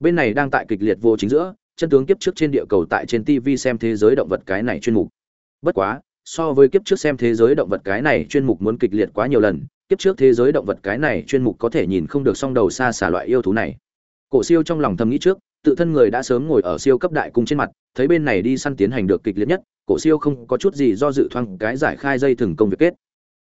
Bên này đang tại kịch liệt vô chính giữa chân tướng kiếp trước trên địa cầu tại trên tv xem thế giới động vật cái này chuyên mục. Bất quá, so với kiếp trước xem thế giới động vật cái này chuyên mục muốn kịch liệt quá nhiều lần, kiếp trước thế giới động vật cái này chuyên mục có thể nhìn không được song đầu xa xả loại yêu thú này. Cổ siêu trong lòng thầm nghĩ trước, tự thân người đã sớm ngồi ở siêu cấp đại cung trên mặt, thấy bên này đi săn tiến hành được kịch liệt nhất, cổ siêu không có chút gì do dự thoáng cái giải khai dây thừng công việc kết.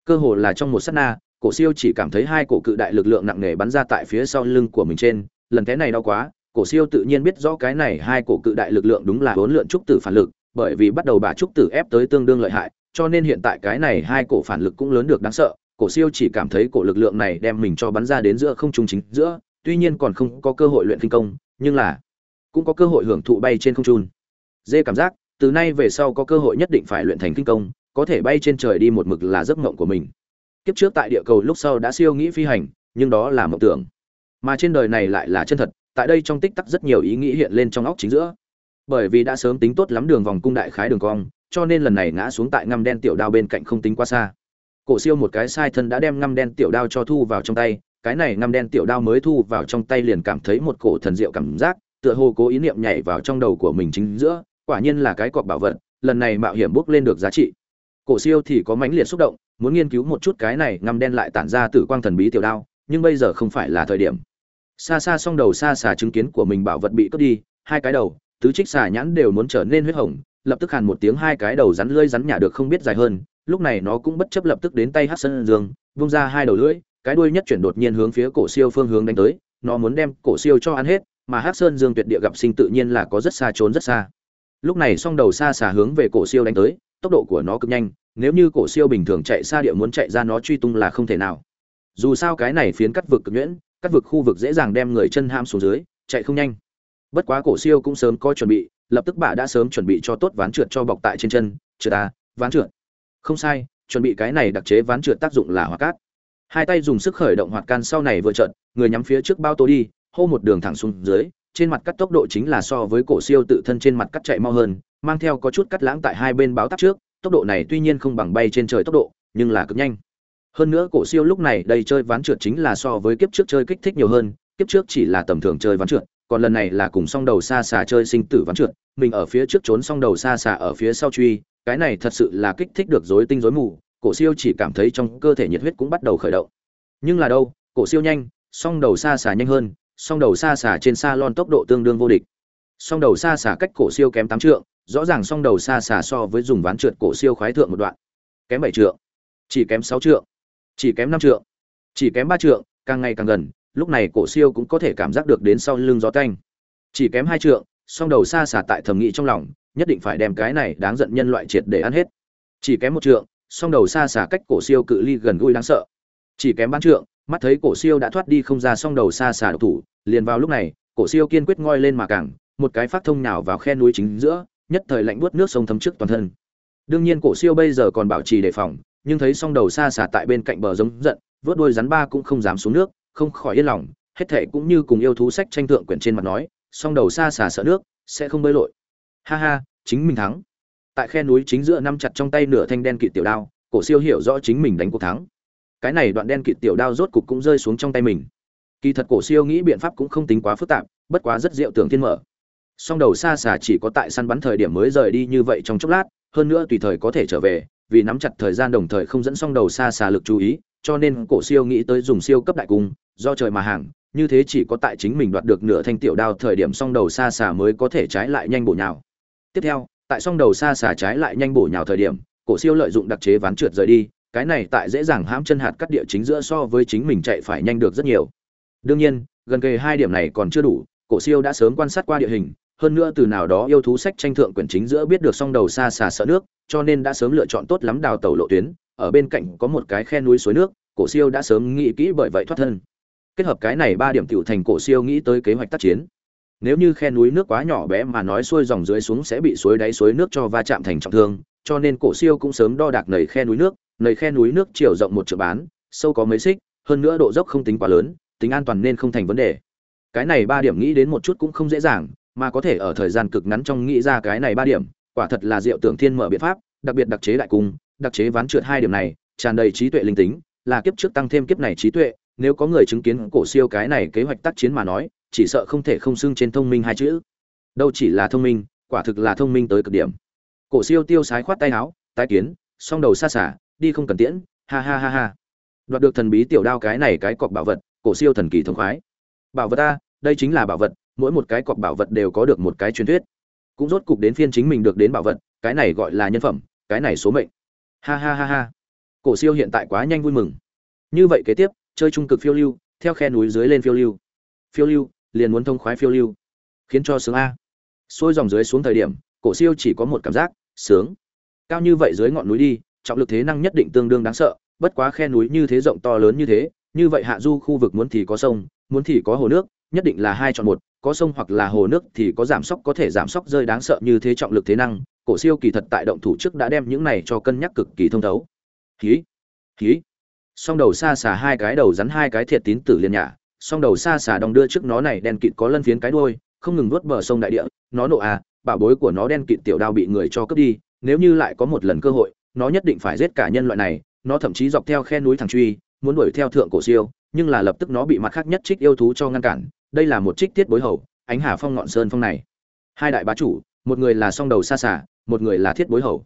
Cơ hồ là trong một sát na, cổ siêu chỉ cảm thấy hai cổ cự đại lực lượng nặng nề bắn ra tại phía sau lưng của mình trên, lần thế này đau quá cổ siêu tự nhiên biết rõ cái này hai cổ cự đại lực lượng đúng là huấn lượn trúc tử phản lực, bởi vì bắt đầu bà trúc tử ép tới tương đương lợi hại, cho nên hiện tại cái này hai cổ phản lực cũng lớn được đáng sợ. Cổ siêu chỉ cảm thấy cổ lực lượng này đem mình cho bắn ra đến giữa không trung chính giữa, tuy nhiên còn không có cơ hội luyện kinh công, nhưng là cũng có cơ hội hưởng thụ bay trên không trung. Dê cảm giác, từ nay về sau có cơ hội nhất định phải luyện thành kinh công, có thể bay trên trời đi một mực là giấc mộng của mình. Kiếp trước tại địa cầu lúc sau đã siêu nghĩ phi hành, nhưng đó là mộng tưởng. Mà trên đời này lại là chân thật tại đây trong tích tắc rất nhiều ý nghĩ hiện lên trong óc chính giữa. Bởi vì đã sớm tính tốt lắm đường vòng cung đại khái đường cong, cho nên lần này ngã xuống tại ngăm đen tiểu đao bên cạnh không tính quá xa. Cổ siêu một cái sai thân đã đem ngăm đen tiểu đao cho thu vào trong tay, cái này ngăm đen tiểu đao mới thu vào trong tay liền cảm thấy một cổ thần diệu cảm giác, tựa hồ cố ý niệm nhảy vào trong đầu của mình chính giữa, quả nhiên là cái cọp bảo vật, lần này mạo hiểm bước lên được giá trị. Cổ siêu thì có mãnh liệt xúc động, muốn nghiên cứu một chút cái này ngăm đen lại tản ra tử quang thần bí tiểu đao, nhưng bây giờ không phải là thời điểm xa xa song đầu xa xà chứng kiến của mình bảo vật bị cướp đi, hai cái đầu, tứ trích xà nhãn đều muốn trở nên huyết hồng, lập tức hàn một tiếng hai cái đầu rắn lưỡi rắn nhả được không biết dài hơn, lúc này nó cũng bất chấp lập tức đến tay hát sân dương, vung ra hai đầu lưỡi, cái đuôi nhất chuyển đột nhiên hướng phía cổ siêu phương hướng đánh tới, nó muốn đem cổ siêu cho ăn hết, mà hát sơn dương tuyệt địa gặp sinh tự nhiên là có rất xa trốn rất xa. Lúc này song đầu xa xà hướng về cổ siêu đánh tới, tốc độ của nó cực nhanh, nếu như cổ siêu bình thường chạy xa địa muốn chạy ra nó truy tung là không thể nào. Dù sao cái này phiến cắt vực cực nhuyễn cắt vực khu vực dễ dàng đem người chân ham xuống dưới chạy không nhanh. Bất quá cổ siêu cũng sớm có chuẩn bị lập tức bà đã sớm chuẩn bị cho tốt ván trượt cho bọc tại trên chân trượt ta ván trượt. Không sai chuẩn bị cái này đặc chế ván trượt tác dụng là hoạt cát. Hai tay dùng sức khởi động hoạt can sau này vừa trượt, người nhắm phía trước bao tô đi hô một đường thẳng xuống dưới trên mặt cắt tốc độ chính là so với cổ siêu tự thân trên mặt cắt chạy mau hơn mang theo có chút cắt lãng tại hai bên báo tắc trước tốc độ này tuy nhiên không bằng bay trên trời tốc độ nhưng là cực nhanh hơn nữa cổ siêu lúc này đây chơi ván trượt chính là so với kiếp trước chơi kích thích nhiều hơn, kiếp trước chỉ là tầm thường chơi ván trượt, còn lần này là cùng song đầu xa xà chơi sinh tử ván trượt, mình ở phía trước trốn song đầu xa xà ở phía sau truy, cái này thật sự là kích thích được rối tinh rối mù, cổ siêu chỉ cảm thấy trong cơ thể nhiệt huyết cũng bắt đầu khởi động. Nhưng là đâu, cổ siêu nhanh, song đầu xa xà nhanh hơn, song đầu xa xà trên xa lon tốc độ tương đương vô địch. Song đầu xa xà cách cổ siêu kém tám trượng, rõ ràng song đầu xa xà so với dùng ván trượt cổ siêu khoái thượng một đoạn. Kém bảy trượng, chỉ kém sáu trượng chỉ kém năm trượng. Chỉ kém ba trượng, càng ngày càng gần, lúc này cổ siêu cũng có thể cảm giác được đến sau lưng gió tanh. Chỉ kém hai trượng, song đầu xa xả tại thầm nghĩ trong lòng, nhất định phải đem cái này đáng giận nhân loại triệt để ăn hết. Chỉ kém một trượng, song đầu xa xả cách cổ siêu cự ly gần gũi đáng sợ. Chỉ kém bán trượng, mắt thấy cổ siêu đã thoát đi không ra song đầu xa xả độc thủ, liền vào lúc này, cổ siêu kiên quyết ngoi lên mà cảng một cái phát thông nào vào khe núi chính giữa, nhất thời lạnh buốt nước sông thấm trước toàn thân. Đương nhiên cổ siêu bây giờ còn bảo trì đề phòng nhưng thấy song đầu xa xả tại bên cạnh bờ giống giận, vớt đuôi rắn ba cũng không dám xuống nước, không khỏi yên lòng, hết thệ cũng như cùng yêu thú sách tranh thượng quyển trên mặt nói, song đầu xa xả sợ nước, sẽ không bơi lội. Ha ha, chính mình thắng. Tại khe núi chính giữa năm chặt trong tay nửa thanh đen kịt tiểu đao, cổ siêu hiểu rõ chính mình đánh cuộc thắng. Cái này đoạn đen kịt tiểu đao rốt cục cũng rơi xuống trong tay mình. Kỳ thật cổ siêu nghĩ biện pháp cũng không tính quá phức tạp, bất quá rất diệu tưởng thiên mở. Song đầu xa xà chỉ có tại săn bắn thời điểm mới rời đi như vậy trong chốc lát, hơn nữa tùy thời có thể trở về vì nắm chặt thời gian đồng thời không dẫn song đầu xa xà lực chú ý, cho nên cổ siêu nghĩ tới dùng siêu cấp đại cung, do trời mà hàng, như thế chỉ có tại chính mình đoạt được nửa thanh tiểu đao thời điểm song đầu xa xà mới có thể trái lại nhanh bổ nhào. Tiếp theo, tại song đầu xa xà trái lại nhanh bổ nhào thời điểm, cổ siêu lợi dụng đặc chế ván trượt rời đi, cái này tại dễ dàng hãm chân hạt cắt địa chính giữa so với chính mình chạy phải nhanh được rất nhiều. Đương nhiên, gần kề hai điểm này còn chưa đủ, cổ siêu đã sớm quan sát qua địa hình, hơn nữa từ nào đó yêu thú sách tranh thượng quyển chính giữa biết được song đầu xa xà sợ nước cho nên đã sớm lựa chọn tốt lắm đào tàu lộ tuyến, ở bên cạnh có một cái khe núi suối nước, cổ siêu đã sớm nghĩ kỹ bởi vậy thoát thân. Kết hợp cái này ba điểm tiểu thành cổ siêu nghĩ tới kế hoạch tác chiến. Nếu như khe núi nước quá nhỏ bé mà nói xuôi dòng dưới xuống sẽ bị suối đáy suối nước cho va chạm thành trọng thương, cho nên cổ siêu cũng sớm đo đạc nầy khe núi nước, nầy khe núi nước chiều rộng một trượng bán, sâu có mấy xích, hơn nữa độ dốc không tính quá lớn, tính an toàn nên không thành vấn đề. Cái này ba điểm nghĩ đến một chút cũng không dễ dàng, mà có thể ở thời gian cực ngắn trong nghĩ ra cái này ba điểm quả thật là diệu tưởng thiên mở biện pháp đặc biệt đặc chế đại cung đặc chế ván trượt hai điểm này tràn đầy trí tuệ linh tính là kiếp trước tăng thêm kiếp này trí tuệ nếu có người chứng kiến cổ siêu cái này kế hoạch tác chiến mà nói chỉ sợ không thể không xưng trên thông minh hai chữ. Đâu chỉ là thông minh quả thực là thông minh tới cực điểm. Cổ siêu tiêu sái khoát tay áo tái kiến song đầu xa xả đi không cần tiễn ha ha ha ha. Đoạt được thần bí tiểu đao cái này cái cọc bảo vật cổ siêu thần kỳ thống khoái. Bảo vật ta, đây chính là bảo vật mỗi một cái cọc bảo vật đều có được một cái truyền thuyết cũng rốt cục đến phiên chính mình được đến bảo vật, cái này gọi là nhân phẩm, cái này số mệnh. Ha ha ha ha. Cổ siêu hiện tại quá nhanh vui mừng. Như vậy kế tiếp, chơi trung cực phiêu lưu, theo khe núi dưới lên phiêu lưu. Phiêu lưu, liền muốn thông khoái phiêu lưu. Khiến cho sướng a. Xôi dòng dưới xuống thời điểm, cổ siêu chỉ có một cảm giác, sướng. Cao như vậy dưới ngọn núi đi, trọng lực thế năng nhất định tương đương đáng sợ, bất quá khe núi như thế rộng to lớn như thế, như vậy hạ du khu vực muốn thì có sông, muốn thì có hồ nước, nhất định là hai chọn một có sông hoặc là hồ nước thì có giảm sốc có thể giảm sốc rơi đáng sợ như thế trọng lực thế năng, cổ siêu kỳ thật tại động thủ trước đã đem những này cho cân nhắc cực kỳ thông thấu. Khí khí song đầu xa xà hai cái đầu rắn hai cái thiệt tín tử liên nhả, song đầu xa xà đong đưa trước nó này đen kịt có lân phiến cái đuôi, không ngừng nuốt bờ sông đại địa, nó nộ à bảo bối của nó đen kịt tiểu đao bị người cho cướp đi, nếu như lại có một lần cơ hội, nó nhất định phải giết cả nhân loại này, nó thậm chí dọc theo khe núi thằng truy, muốn đuổi theo thượng cổ siêu, nhưng là lập tức nó bị mặt khác nhất trích yêu thú cho ngăn cản đây là một trích tiết bối hầu, ánh hà phong ngọn sơn phong này. Hai đại bá chủ, một người là song đầu xa xả, một người là thiết bối hầu.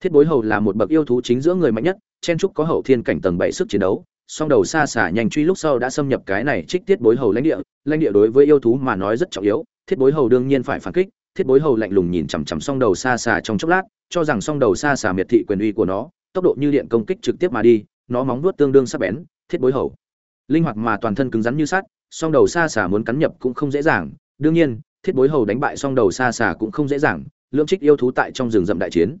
Thiết bối hầu là một bậc yêu thú chính giữa người mạnh nhất, chen trúc có hậu thiên cảnh tầng bảy sức chiến đấu. Song đầu xa xả nhanh truy lúc sau đã xâm nhập cái này trích tiết bối hầu lãnh địa. Lãnh địa đối với yêu thú mà nói rất trọng yếu, thiết bối hầu đương nhiên phải phản kích. Thiết bối hầu lạnh lùng nhìn chằm chằm song đầu xa xả trong chốc lát, cho rằng song đầu xa xả miệt thị quyền uy của nó, tốc độ như điện công kích trực tiếp mà đi, nó móng vuốt tương đương sắc bén, thiết bối hầu. Linh hoạt mà toàn thân cứng rắn như sắt song đầu xa xà muốn cắn nhập cũng không dễ dàng. Đương nhiên, thiết bối hầu đánh bại song đầu xa xà cũng không dễ dàng, lưỡng trích yêu thú tại trong rừng rậm đại chiến.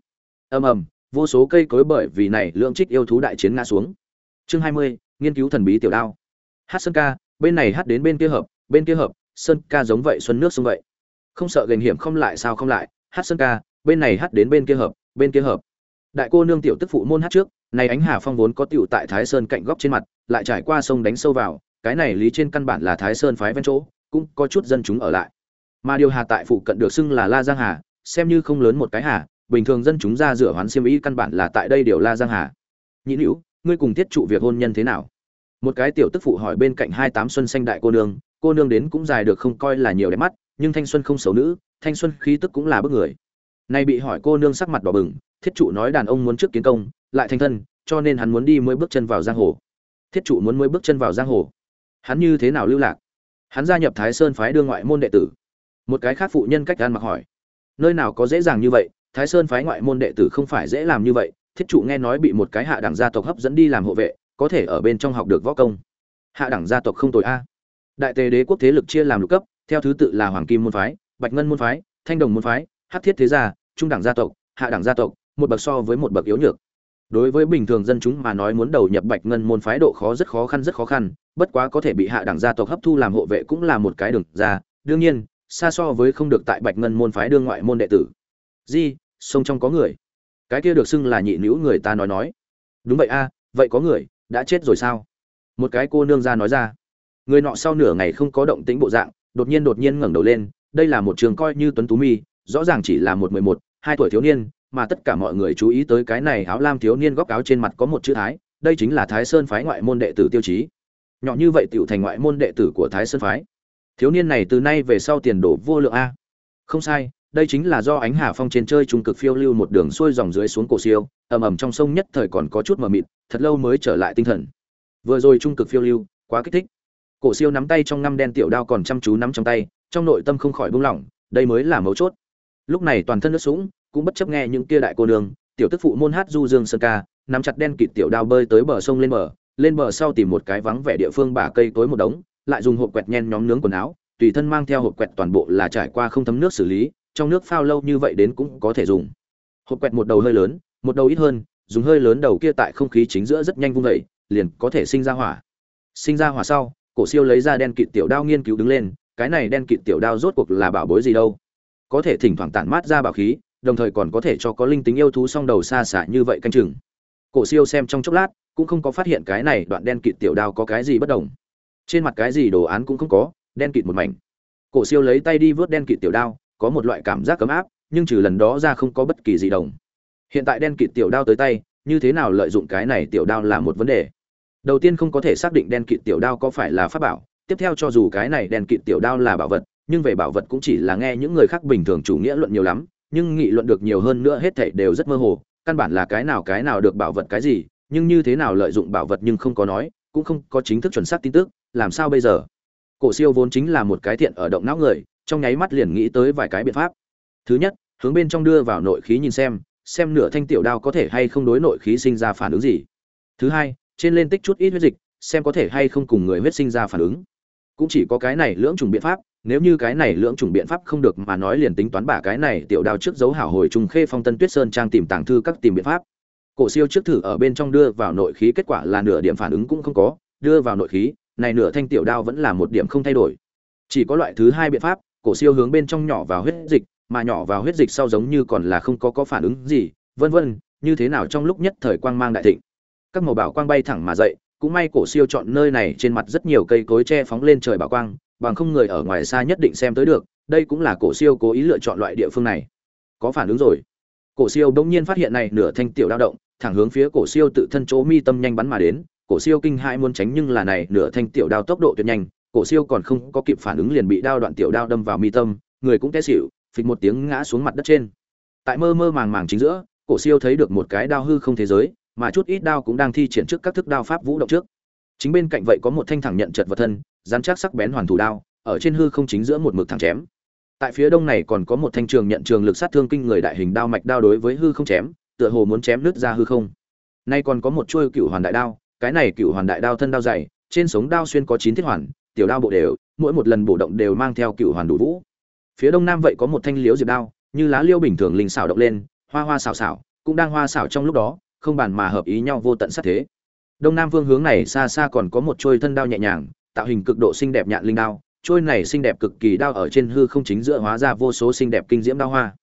Ầm ầm, vô số cây cối bởi vì này lưỡng trích yêu thú đại chiến ngã xuống. Chương hai mươi, nghiên cứu thần bí tiểu đao. Hát sơn ca, bên này hát đến bên kia hợp, bên kia hợp, sơn ca giống vậy, xuân nước sông vậy. Không sợ gành hiểm không lại sao không lại, hát sơn ca, bên này hát đến bên kia hợp, bên kia hợp. Đại cô nương tiểu tức phụ môn hát trước, này ánh hà phong vốn có tiểu tại thái sơn cạnh góc trên mặt, lại trải qua sông đánh sâu vào cái này lý trên căn bản là thái sơn phái ven chỗ, cũng có chút dân chúng ở lại. Mà điều hà tại phụ cận được xưng là la giang hà, xem như không lớn một cái hà, bình thường dân chúng ra rửa hoán xiêm y căn bản là tại đây điều la giang hà. Nhĩ hữu ngươi cùng tiết trụ việc hôn nhân thế nào? Một cái tiểu tức phụ hỏi bên cạnh hai tám xuân xanh đại cô nương cô nương đến cũng dài được không coi là nhiều đẹp mắt, nhưng thanh xuân không xấu nữ, thanh xuân khí tức cũng là bức người. Nay bị hỏi cô nương sắc mặt đỏ bừng, thiết trụ nói đàn ông muốn trước kiến công, lại thanh thân, cho nên hắn muốn đi mới bước chân vào giang hồ. Thiết trụ muốn mới bước chân vào giang hồ hắn như thế nào lưu lạc? Hắn gia nhập thái sơn phái đương ngoại môn đệ tử. Một cái khác phụ nhân cách gan mặc hỏi. Nơi nào có dễ dàng như vậy, thái sơn phái ngoại môn đệ tử không phải dễ làm như vậy, thiết trụ nghe nói bị một cái hạ đẳng gia tộc hấp dẫn đi làm hộ vệ, có thể ở bên trong học được võ công. Hạ đẳng gia tộc không tồi a. Đại tề đế quốc thế lực chia làm lục cấp, theo thứ tự là hoàng kim môn phái, bạch ngân môn phái, thanh đồng môn phái hát thiết thế gia, trung đẳng gia tộc, hạ đẳng gia tộc, một bậc so với một bậc yếu nhược. Đối với bình thường dân chúng mà nói muốn đầu nhập bạch ngân môn phái độ khó rất khó khăn, rất khó khăn bất quá có thể bị hạ đẳng gia tộc hấp thu làm hộ vệ cũng là một cái đường ra. Đương nhiên, xa so với không được tại bạch ngân môn phái đương ngoại môn đệ tử. Di, sông trong có người. Cái kia được xưng là nhị nữ người ta nói nói. Đúng vậy a, vậy có người, đã chết rồi sao? Một cái cô nương ra nói ra. Người nọ sau nửa ngày không có động tĩnh bộ dạng, đột nhiên đột nhiên ngẩng đầu lên, đây là một trường coi như tuấn tú mi, rõ ràng chỉ là một mười một, hai tuổi thiếu niên, mà tất cả mọi người chú ý tới cái này áo lam thiếu niên góc áo trên mặt có một chữ thái, đây chính là thái sơn phái ngoại môn đệ tử tiêu chí nhỏ như vậy tiểu thành ngoại môn đệ tử của thái sơn phái. Thiếu niên này từ nay về sau tiền đổ vô lượng a. Không sai, đây chính là do ánh hà phong trên chơi trung cực phiêu lưu một đường xuôi dòng dưới xuống cổ siêu, ầm ầm trong sông nhất thời còn có chút mờ mịt, thật lâu mới trở lại tinh thần. Vừa rồi trung cực phiêu lưu, quá kích thích. Cổ siêu nắm tay trong năm đen tiểu đao còn chăm chú nắm trong tay, trong nội tâm không khỏi buông lỏng đây mới là mấu chốt. Lúc này toàn thân nước sũng, cũng bất chấp nghe những kia đại cô nương, tiểu tức phụ môn hát du dương sơn ca, nắm chặt đen kịt tiểu đao bơi tới bờ sông lên bờ lên bờ sau tìm một cái vắng vẻ địa phương bả cây tối một đống, lại dùng hộp quẹt nhen nhóm nướng quần áo, tùy thân mang theo hộp quẹt toàn bộ là trải qua không thấm nước xử lý, trong nước phao lâu như vậy đến cũng có thể dùng. Hộp quẹt một đầu hơi lớn, một đầu ít hơn, dùng hơi lớn đầu kia tại không khí chính giữa rất nhanh vung dậy, liền có thể sinh ra hỏa. Sinh ra hỏa sau, cổ siêu lấy ra đen kịt tiểu đao nghiên cứu đứng lên, cái này đen kịt tiểu đao rốt cuộc là bảo bối gì đâu? Có thể thỉnh thoảng tản mát ra bảo khí, đồng thời còn có thể cho có linh tính yêu thú song đầu xa xả như vậy canh chừng. Cổ siêu xem trong chốc lát cũng không có phát hiện cái này đoạn đen kịt tiểu đao có cái gì bất đồng. Trên mặt cái gì đồ án cũng không có, đen kịt một mảnh. Cổ siêu lấy tay đi vớt đen kịt tiểu đao, có một loại cảm giác cấm áp, nhưng trừ lần đó ra không có bất kỳ gì đồng. Hiện tại đen kịt tiểu đao tới tay, như thế nào lợi dụng cái này tiểu đao là một vấn đề. Đầu tiên không có thể xác định đen kịt tiểu đao có phải là pháp bảo, tiếp theo cho dù cái này đen kịt tiểu đao là bảo vật, nhưng về bảo vật cũng chỉ là nghe những người khác bình thường chủ nghĩa luận nhiều lắm, nhưng nghị luận được nhiều hơn nữa hết thảy đều rất mơ hồ, căn bản là cái nào cái nào được bảo vật cái gì nhưng như thế nào lợi dụng bảo vật nhưng không có nói, cũng không có chính thức chuẩn xác tin tức, làm sao bây giờ? Cổ siêu vốn chính là một cái thiện ở động não người, trong nháy mắt liền nghĩ tới vài cái biện pháp. Thứ nhất, hướng bên trong đưa vào nội khí nhìn xem xem nửa thanh tiểu đao có thể hay không đối nội khí sinh ra phản ứng gì. Thứ hai, trên lên tích chút ít huyết dịch, xem có thể hay không cùng người huyết sinh ra phản ứng. Cũng chỉ có cái này lưỡng trùng biện pháp, nếu như cái này lưỡng trùng biện pháp không được mà nói liền tính toán bả cái này tiểu đao trước dấu hảo hồi trùng khê phong tân tuyết sơn trang tìm tàng thư các tìm biện pháp cổ siêu trước thử ở bên trong đưa vào nội khí kết quả là nửa điểm phản ứng cũng không có, đưa vào nội khí, này nửa thanh tiểu đao vẫn là một điểm không thay đổi. Chỉ có loại thứ hai biện pháp, cổ siêu hướng bên trong nhỏ vào huyết dịch, mà nhỏ vào huyết dịch sau giống như còn là không có có phản ứng gì, vân vân, như thế nào trong lúc nhất thời quang mang đại thịnh. Các màu bảo quang bay thẳng mà dậy, cũng may cổ siêu chọn nơi này trên mặt rất nhiều cây cối che phóng lên trời bảo quang, bằng không người ở ngoài xa nhất định xem tới được, đây cũng là cổ siêu cố ý lựa chọn loại địa phương này. Có phản ứng rồi. Cổ siêu bỗng nhiên phát hiện này nửa thanh tiểu dao động thẳng hướng phía cổ siêu tự thân chỗ mi tâm nhanh bắn mà đến, cổ siêu kinh hãi muốn tránh nhưng là này, nửa thanh tiểu đao tốc độ tuyệt nhanh, cổ siêu còn không có kịp phản ứng liền bị đao đoạn tiểu đao đâm vào mi tâm, người cũng té xỉu, phịch một tiếng ngã xuống mặt đất trên. Tại mơ mơ màng màng chính giữa, cổ siêu thấy được một cái đao hư không thế giới, mà chút ít đao cũng đang thi triển trước các thức đao pháp vũ động trước. Chính bên cạnh vậy có một thanh thẳng nhận chật vật thân, dán chắc sắc bén hoàn thủ đao, ở trên hư không chính giữa một mực thẳng chém. Tại phía đông này còn có một thanh trường nhận trường lực sát thương kinh người đại hình đao mạch đao đối với hư không chém tựa hồ muốn chém nứt ra hư không. Nay còn có một chuôi cựu hoàn đại đao, cái này cựu hoàn đại đao thân đao dày, trên sống đao xuyên có chín thiết hoàn, tiểu đao bộ đều, mỗi một lần bổ động đều mang theo cựu hoàn đủ vũ. Phía đông nam vậy có một thanh liếu diệp đao, như lá liêu bình thường linh xảo động lên, hoa hoa xào xảo, cũng đang hoa xảo trong lúc đó, không bàn mà hợp ý nhau vô tận sát thế. Đông nam phương hướng này xa xa còn có một trôi thân đao nhẹ nhàng, tạo hình cực độ xinh đẹp nhạn linh đao trôi này xinh đẹp cực kỳ đao ở trên hư không chính giữa hóa ra vô số xinh đẹp kinh diễm đao hoa.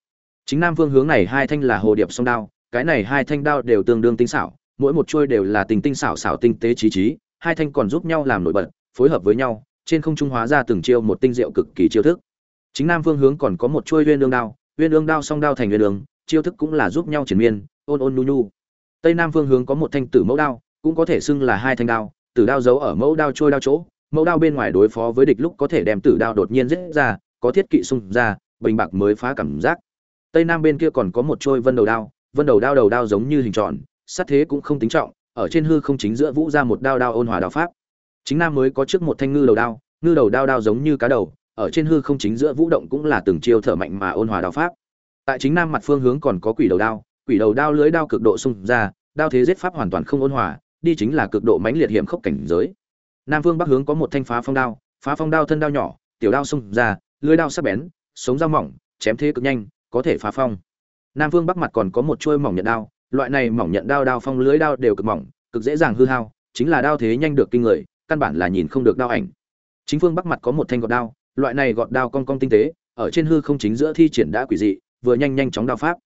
Chính nam phương hướng này hai thanh là hồ điệp song đao cái này hai thanh đao đều tương đương tinh xảo, mỗi một chuôi đều là tình tinh xảo xảo tinh tế trí trí, hai thanh còn giúp nhau làm nổi bật, phối hợp với nhau, trên không trung hóa ra từng chiêu một tinh diệu cực kỳ chiêu thức. Chính nam phương hướng còn có một chuôi uyên ương đao, uyên ương đao song đao thành uyên ương, chiêu thức cũng là giúp nhau triển miên, ôn ôn nu nu tây nam phương hướng có một thanh tử mẫu đao, cũng có thể xưng là hai thanh đao, tử đao giấu ở mẫu đao trôi đao chỗ, mẫu đao bên ngoài đối phó với địch lúc có thể đem tử đao đột nhiên giết ra, có thiết kỵ xung ra, bình bạc mới phá cảm giác. Tây nam bên kia còn có một trôi vân đầu đao vân đầu đao đầu đao giống như hình tròn, sát thế cũng không tính trọng, ở trên hư không chính giữa vũ ra một đao đao ôn hòa đao pháp. Chính nam mới có trước một thanh ngư đầu đao, ngư đầu đao đao giống như cá đầu, ở trên hư không chính giữa vũ động cũng là từng chiêu thở mạnh mà ôn hòa đao pháp. Tại chính nam mặt phương hướng còn có quỷ đầu đao, quỷ đầu đao lưới đao cực độ xung ra, đao thế giết pháp hoàn toàn không ôn hòa, đi chính là cực độ mãnh liệt hiểm khốc cảnh giới. Nam phương bắc hướng có một thanh phá phong đao, phá phong đao thân đao nhỏ, tiểu đao xung ra, lưới đao sắc bén, sống dao mỏng, chém thế cực nhanh, có thể phá phong nam phương bắc mặt còn có một chuôi mỏng nhận đao, loại này mỏng nhận đao đao phong lưới đao đều cực mỏng, cực dễ dàng hư hao, chính là đao thế nhanh được kinh người, căn bản là nhìn không được đao ảnh. Chính phương bắc mặt có một thanh gọt đao, loại này gọt đao cong cong tinh tế, ở trên hư không chính giữa thi triển đã quỷ dị, vừa nhanh nhanh chóng đao pháp.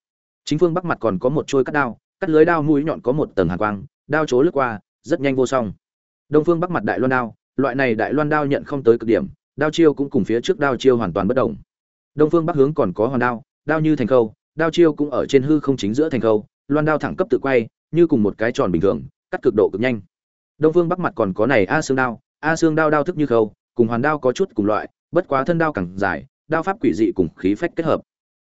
Chính phương bắc mặt còn có một trôi cắt đao, cắt lưới đao mũi nhọn có một tầng hàn quang, đao chố lướt qua, rất nhanh vô song. Đông phương bắc mặt đại loan đao, loại này đại loan đao nhận không tới cực điểm, đao chiêu cũng cùng phía trước đao chiêu hoàn toàn bất động đông phương bắc hướng còn có hoàn đao đao như thành khâu đao chiêu cũng ở trên hư không chính giữa thành khâu, loan đao thẳng cấp tự quay, như cùng một cái tròn bình thường, cắt cực độ cực nhanh. Đông phương bắc mặt còn có này a xương đao, a xương đao đao thức như khâu, cùng hoàn đao có chút cùng loại, bất quá thân đao càng dài, đao pháp quỷ dị cùng khí phách kết hợp.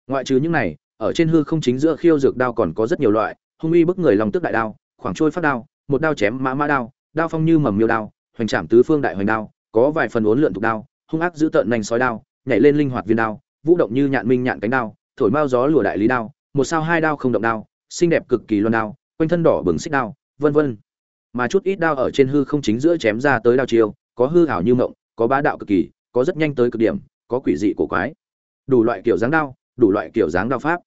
Ngoại trừ những này, ở trên hư không chính giữa khiêu dược đao còn có rất nhiều loại, hung uy bức người lòng tức đại đao, khoảng trôi phát đao, một đao chém mã mã đao đao phong như mầm miêu đao, hoành trảm tứ phương đại hoành đao, có vài phần uốn lượn tục đao, hung ác giữ tợn nành sói đao, nhảy lên linh hoạt viên đao, vũ động như nhạn minh nhạn cánh đao thổi mau gió lùa đại lý đao, một sao hai đao không động đao, xinh đẹp cực kỳ loan đao, quanh thân đỏ bừng xích đao, vân vân. Mà chút ít đao ở trên hư không chính giữa chém ra tới đao chiêu, có hư ảo như mộng, có bá đạo cực kỳ, có rất nhanh tới cực điểm, có quỷ dị cổ quái. Đủ loại kiểu dáng đao, đủ loại kiểu dáng đao pháp.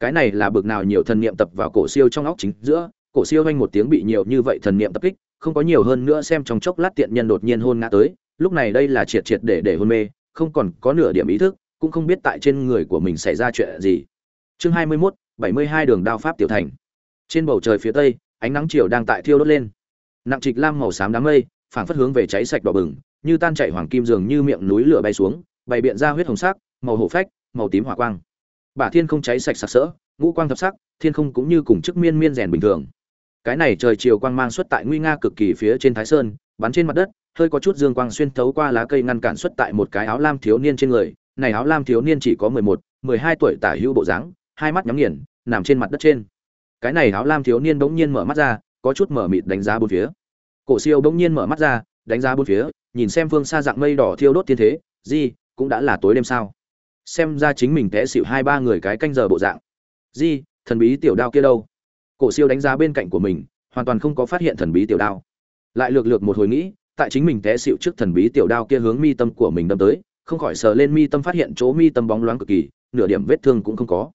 Cái này là bực nào nhiều thần niệm tập vào cổ siêu trong óc chính giữa, cổ siêu vang một tiếng bị nhiều như vậy thần niệm tập kích, không có nhiều hơn nữa xem trong chốc lát tiện nhân đột nhiên hôn ngã tới, lúc này đây là triệt triệt để để hôn mê, không còn có nửa điểm ý thức cũng không biết tại trên người của mình xảy ra chuyện gì. Chương hai mươi 21, 72 đường đao pháp tiểu thành. Trên bầu trời phía tây ánh nắng chiều đang tại thiêu đốt lên. Nặng trịch lam màu xám đám mây phảng phất hướng về cháy sạch đỏ bừng như tan chảy hoàng kim dường như miệng núi lửa bay xuống bày biện ra huyết hồng sắc màu hổ phách màu tím hỏa quang. Bả thiên không cháy sạch sặc sỡ ngũ quang thập sắc thiên không cũng như cùng chức miên miên rèn bình thường. Cái này trời chiều quang mang xuất tại nguy nga cực kỳ phía trên thái sơn bắn trên mặt đất hơi có chút dương quang xuyên thấu qua lá cây ngăn cản xuất tại một cái áo lam thiếu niên trên người này áo lam thiếu niên chỉ có mười một mười hai tuổi tả hữu bộ dáng hai mắt nhắm nghiền nằm trên mặt đất trên. Cái này áo lam thiếu niên bỗng nhiên mở mắt ra có chút mở mịt đánh giá bốn phía. Cổ siêu bỗng nhiên mở mắt ra đánh giá bốn phía nhìn xem phương xa dạng mây đỏ thiêu đốt thiên thế gì, cũng đã là tối đêm sao? Xem ra chính mình té xỉu hai ba người cái canh giờ bộ dạng. Gì, thần bí tiểu đao kia đâu? Cổ siêu đánh giá bên cạnh của mình hoàn toàn không có phát hiện thần bí tiểu đao. Lại lược lược một hồi nghĩ tại chính mình té xỉu trước thần bí tiểu đao kia hướng mi tâm của mình đâm tới không khỏi sờ lên mi tâm phát hiện chỗ mi tâm bóng loáng cực kỳ, nửa điểm vết thương cũng không có.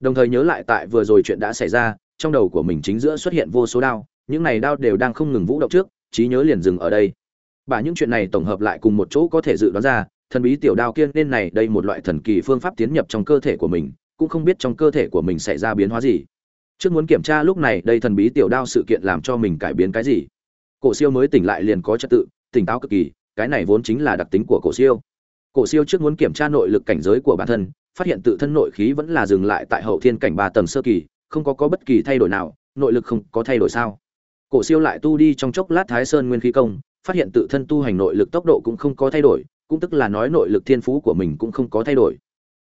Đồng thời nhớ lại tại vừa rồi chuyện đã xảy ra, trong đầu của mình chính giữa xuất hiện vô số đao những này đao đều đang không ngừng vũ động trước, trí nhớ liền dừng ở đây. Bà những chuyện này tổng hợp lại cùng một chỗ có thể dự đoán ra, thần bí tiểu đao kia nên này đây một loại thần kỳ phương pháp tiến nhập trong cơ thể của mình, cũng không biết trong cơ thể của mình xảy ra biến hóa gì. Trước muốn kiểm tra lúc này đây thần bí tiểu đao sự kiện làm cho mình cải biến cái gì. Cổ siêu mới tỉnh lại liền có trật tự, tỉnh táo cực kỳ, cái này vốn chính là đặc tính của cổ siêu cổ siêu trước muốn kiểm tra nội lực cảnh giới của bản thân, phát hiện tự thân nội khí vẫn là dừng lại tại hậu thiên cảnh ba tầng sơ kỳ, không có có bất kỳ thay đổi nào, nội lực không có thay đổi sao? Cổ siêu lại tu đi trong chốc lát thái sơn nguyên khí công, phát hiện tự thân tu hành nội lực tốc độ cũng không có thay đổi, cũng tức là nói nội lực thiên phú của mình cũng không có thay đổi.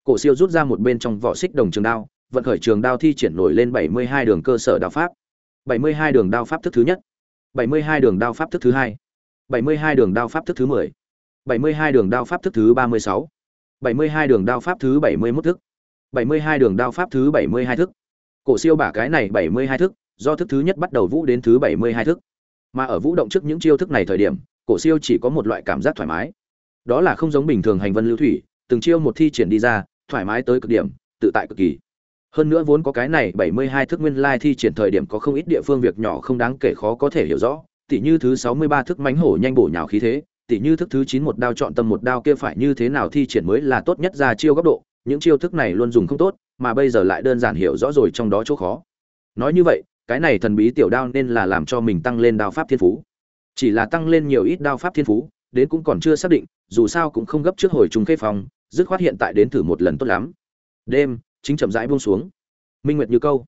Cổ siêu rút ra một bên trong vỏ xích đồng trường đao, vận khởi trường đao thi triển nổi lên bảy mươi hai đường cơ sở đao pháp. bảy mươi hai đường đao pháp thức thứ nhất. bảy mươi hai đường đao pháp thức thứ hai. bảy mươi hai đường đao pháp thức thứ mười bảy mươi hai đường đao pháp thức thứ ba mươi sáu, bảy mươi hai đường đao pháp thứ 71 thức, bảy mươi hai đường đao pháp thứ bảy mươi hai thức. Cổ siêu bả cái này bảy mươi hai thức, do thức thứ nhất bắt đầu vũ đến thứ bảy mươi hai thức. Mà ở vũ động trước những chiêu thức này thời điểm, cổ siêu chỉ có một loại cảm giác thoải mái. Đó là không giống bình thường hành vân lưu thủy, từng chiêu một thi triển đi ra, thoải mái tới cực điểm, tự tại cực kỳ. Hơn nữa vốn có cái này bảy mươi hai thức nguyên lai thi triển thời điểm có không ít địa phương việc nhỏ không đáng kể khó có thể hiểu rõ, tỉ như thứ sáu mươi ba thức mánh hổ nhanh bổ nhào khí thế tỉ như thức thứ chín một đao chọn tâm một đao kia phải như thế nào thi triển mới là tốt nhất ra chiêu góc độ, những chiêu thức này luôn dùng không tốt, mà bây giờ lại đơn giản hiểu rõ rồi trong đó chỗ khó. Nói như vậy, cái này thần bí tiểu đao nên là làm cho mình tăng lên đao pháp thiên phú. Chỉ là tăng lên nhiều ít đao pháp thiên phú, đến cũng còn chưa xác định, dù sao cũng không gấp trước hồi trùng khê phòng, dứt khoát hiện tại đến thử một lần tốt lắm. Đêm, chính chậm rãi buông xuống. Minh nguyệt như câu.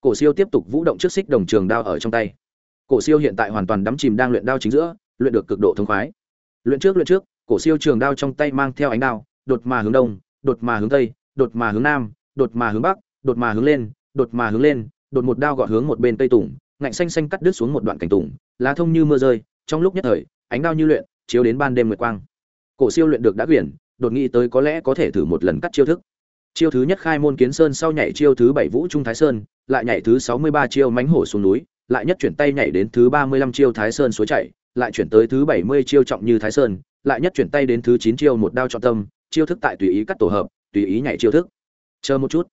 Cổ siêu tiếp tục vũ động trước xích đồng trường đao ở trong tay. Cổ siêu hiện tại hoàn toàn đắm chìm đang luyện đao chính giữa, luyện được cực độ thông khoái luyện trước luyện trước, cổ siêu trường đao trong tay mang theo ánh đao, đột mà hướng đông, đột mà hướng tây, đột mà hướng nam, đột mà hướng bắc, đột mà hướng lên, đột mà hướng lên, đột một đao gọt hướng một bên tây tùng, ngạnh xanh xanh cắt đứt xuống một đoạn cảnh tùng, lá thông như mưa rơi, trong lúc nhất thời, ánh đao như luyện, chiếu đến ban đêm nguyệt quang. Cổ siêu luyện được đã quyển, đột nghĩ tới có lẽ có thể thử một lần cắt chiêu thức. Chiêu thứ nhất khai môn kiến sơn, sau nhảy chiêu thứ bảy vũ trung thái sơn, lại nhảy thứ sáu mươi ba chiêu mánh hổ xuống núi, lại nhất chuyển tay nhảy đến thứ ba mươi lăm chiêu thái sơn suối chảy lại chuyển tới thứ bảy mươi chiêu trọng như thái sơn, lại nhất chuyển tay đến thứ chín chiêu một đao trọng tâm, chiêu thức tại tùy ý cắt tổ hợp, tùy ý nhảy chiêu thức. Chờ một chút.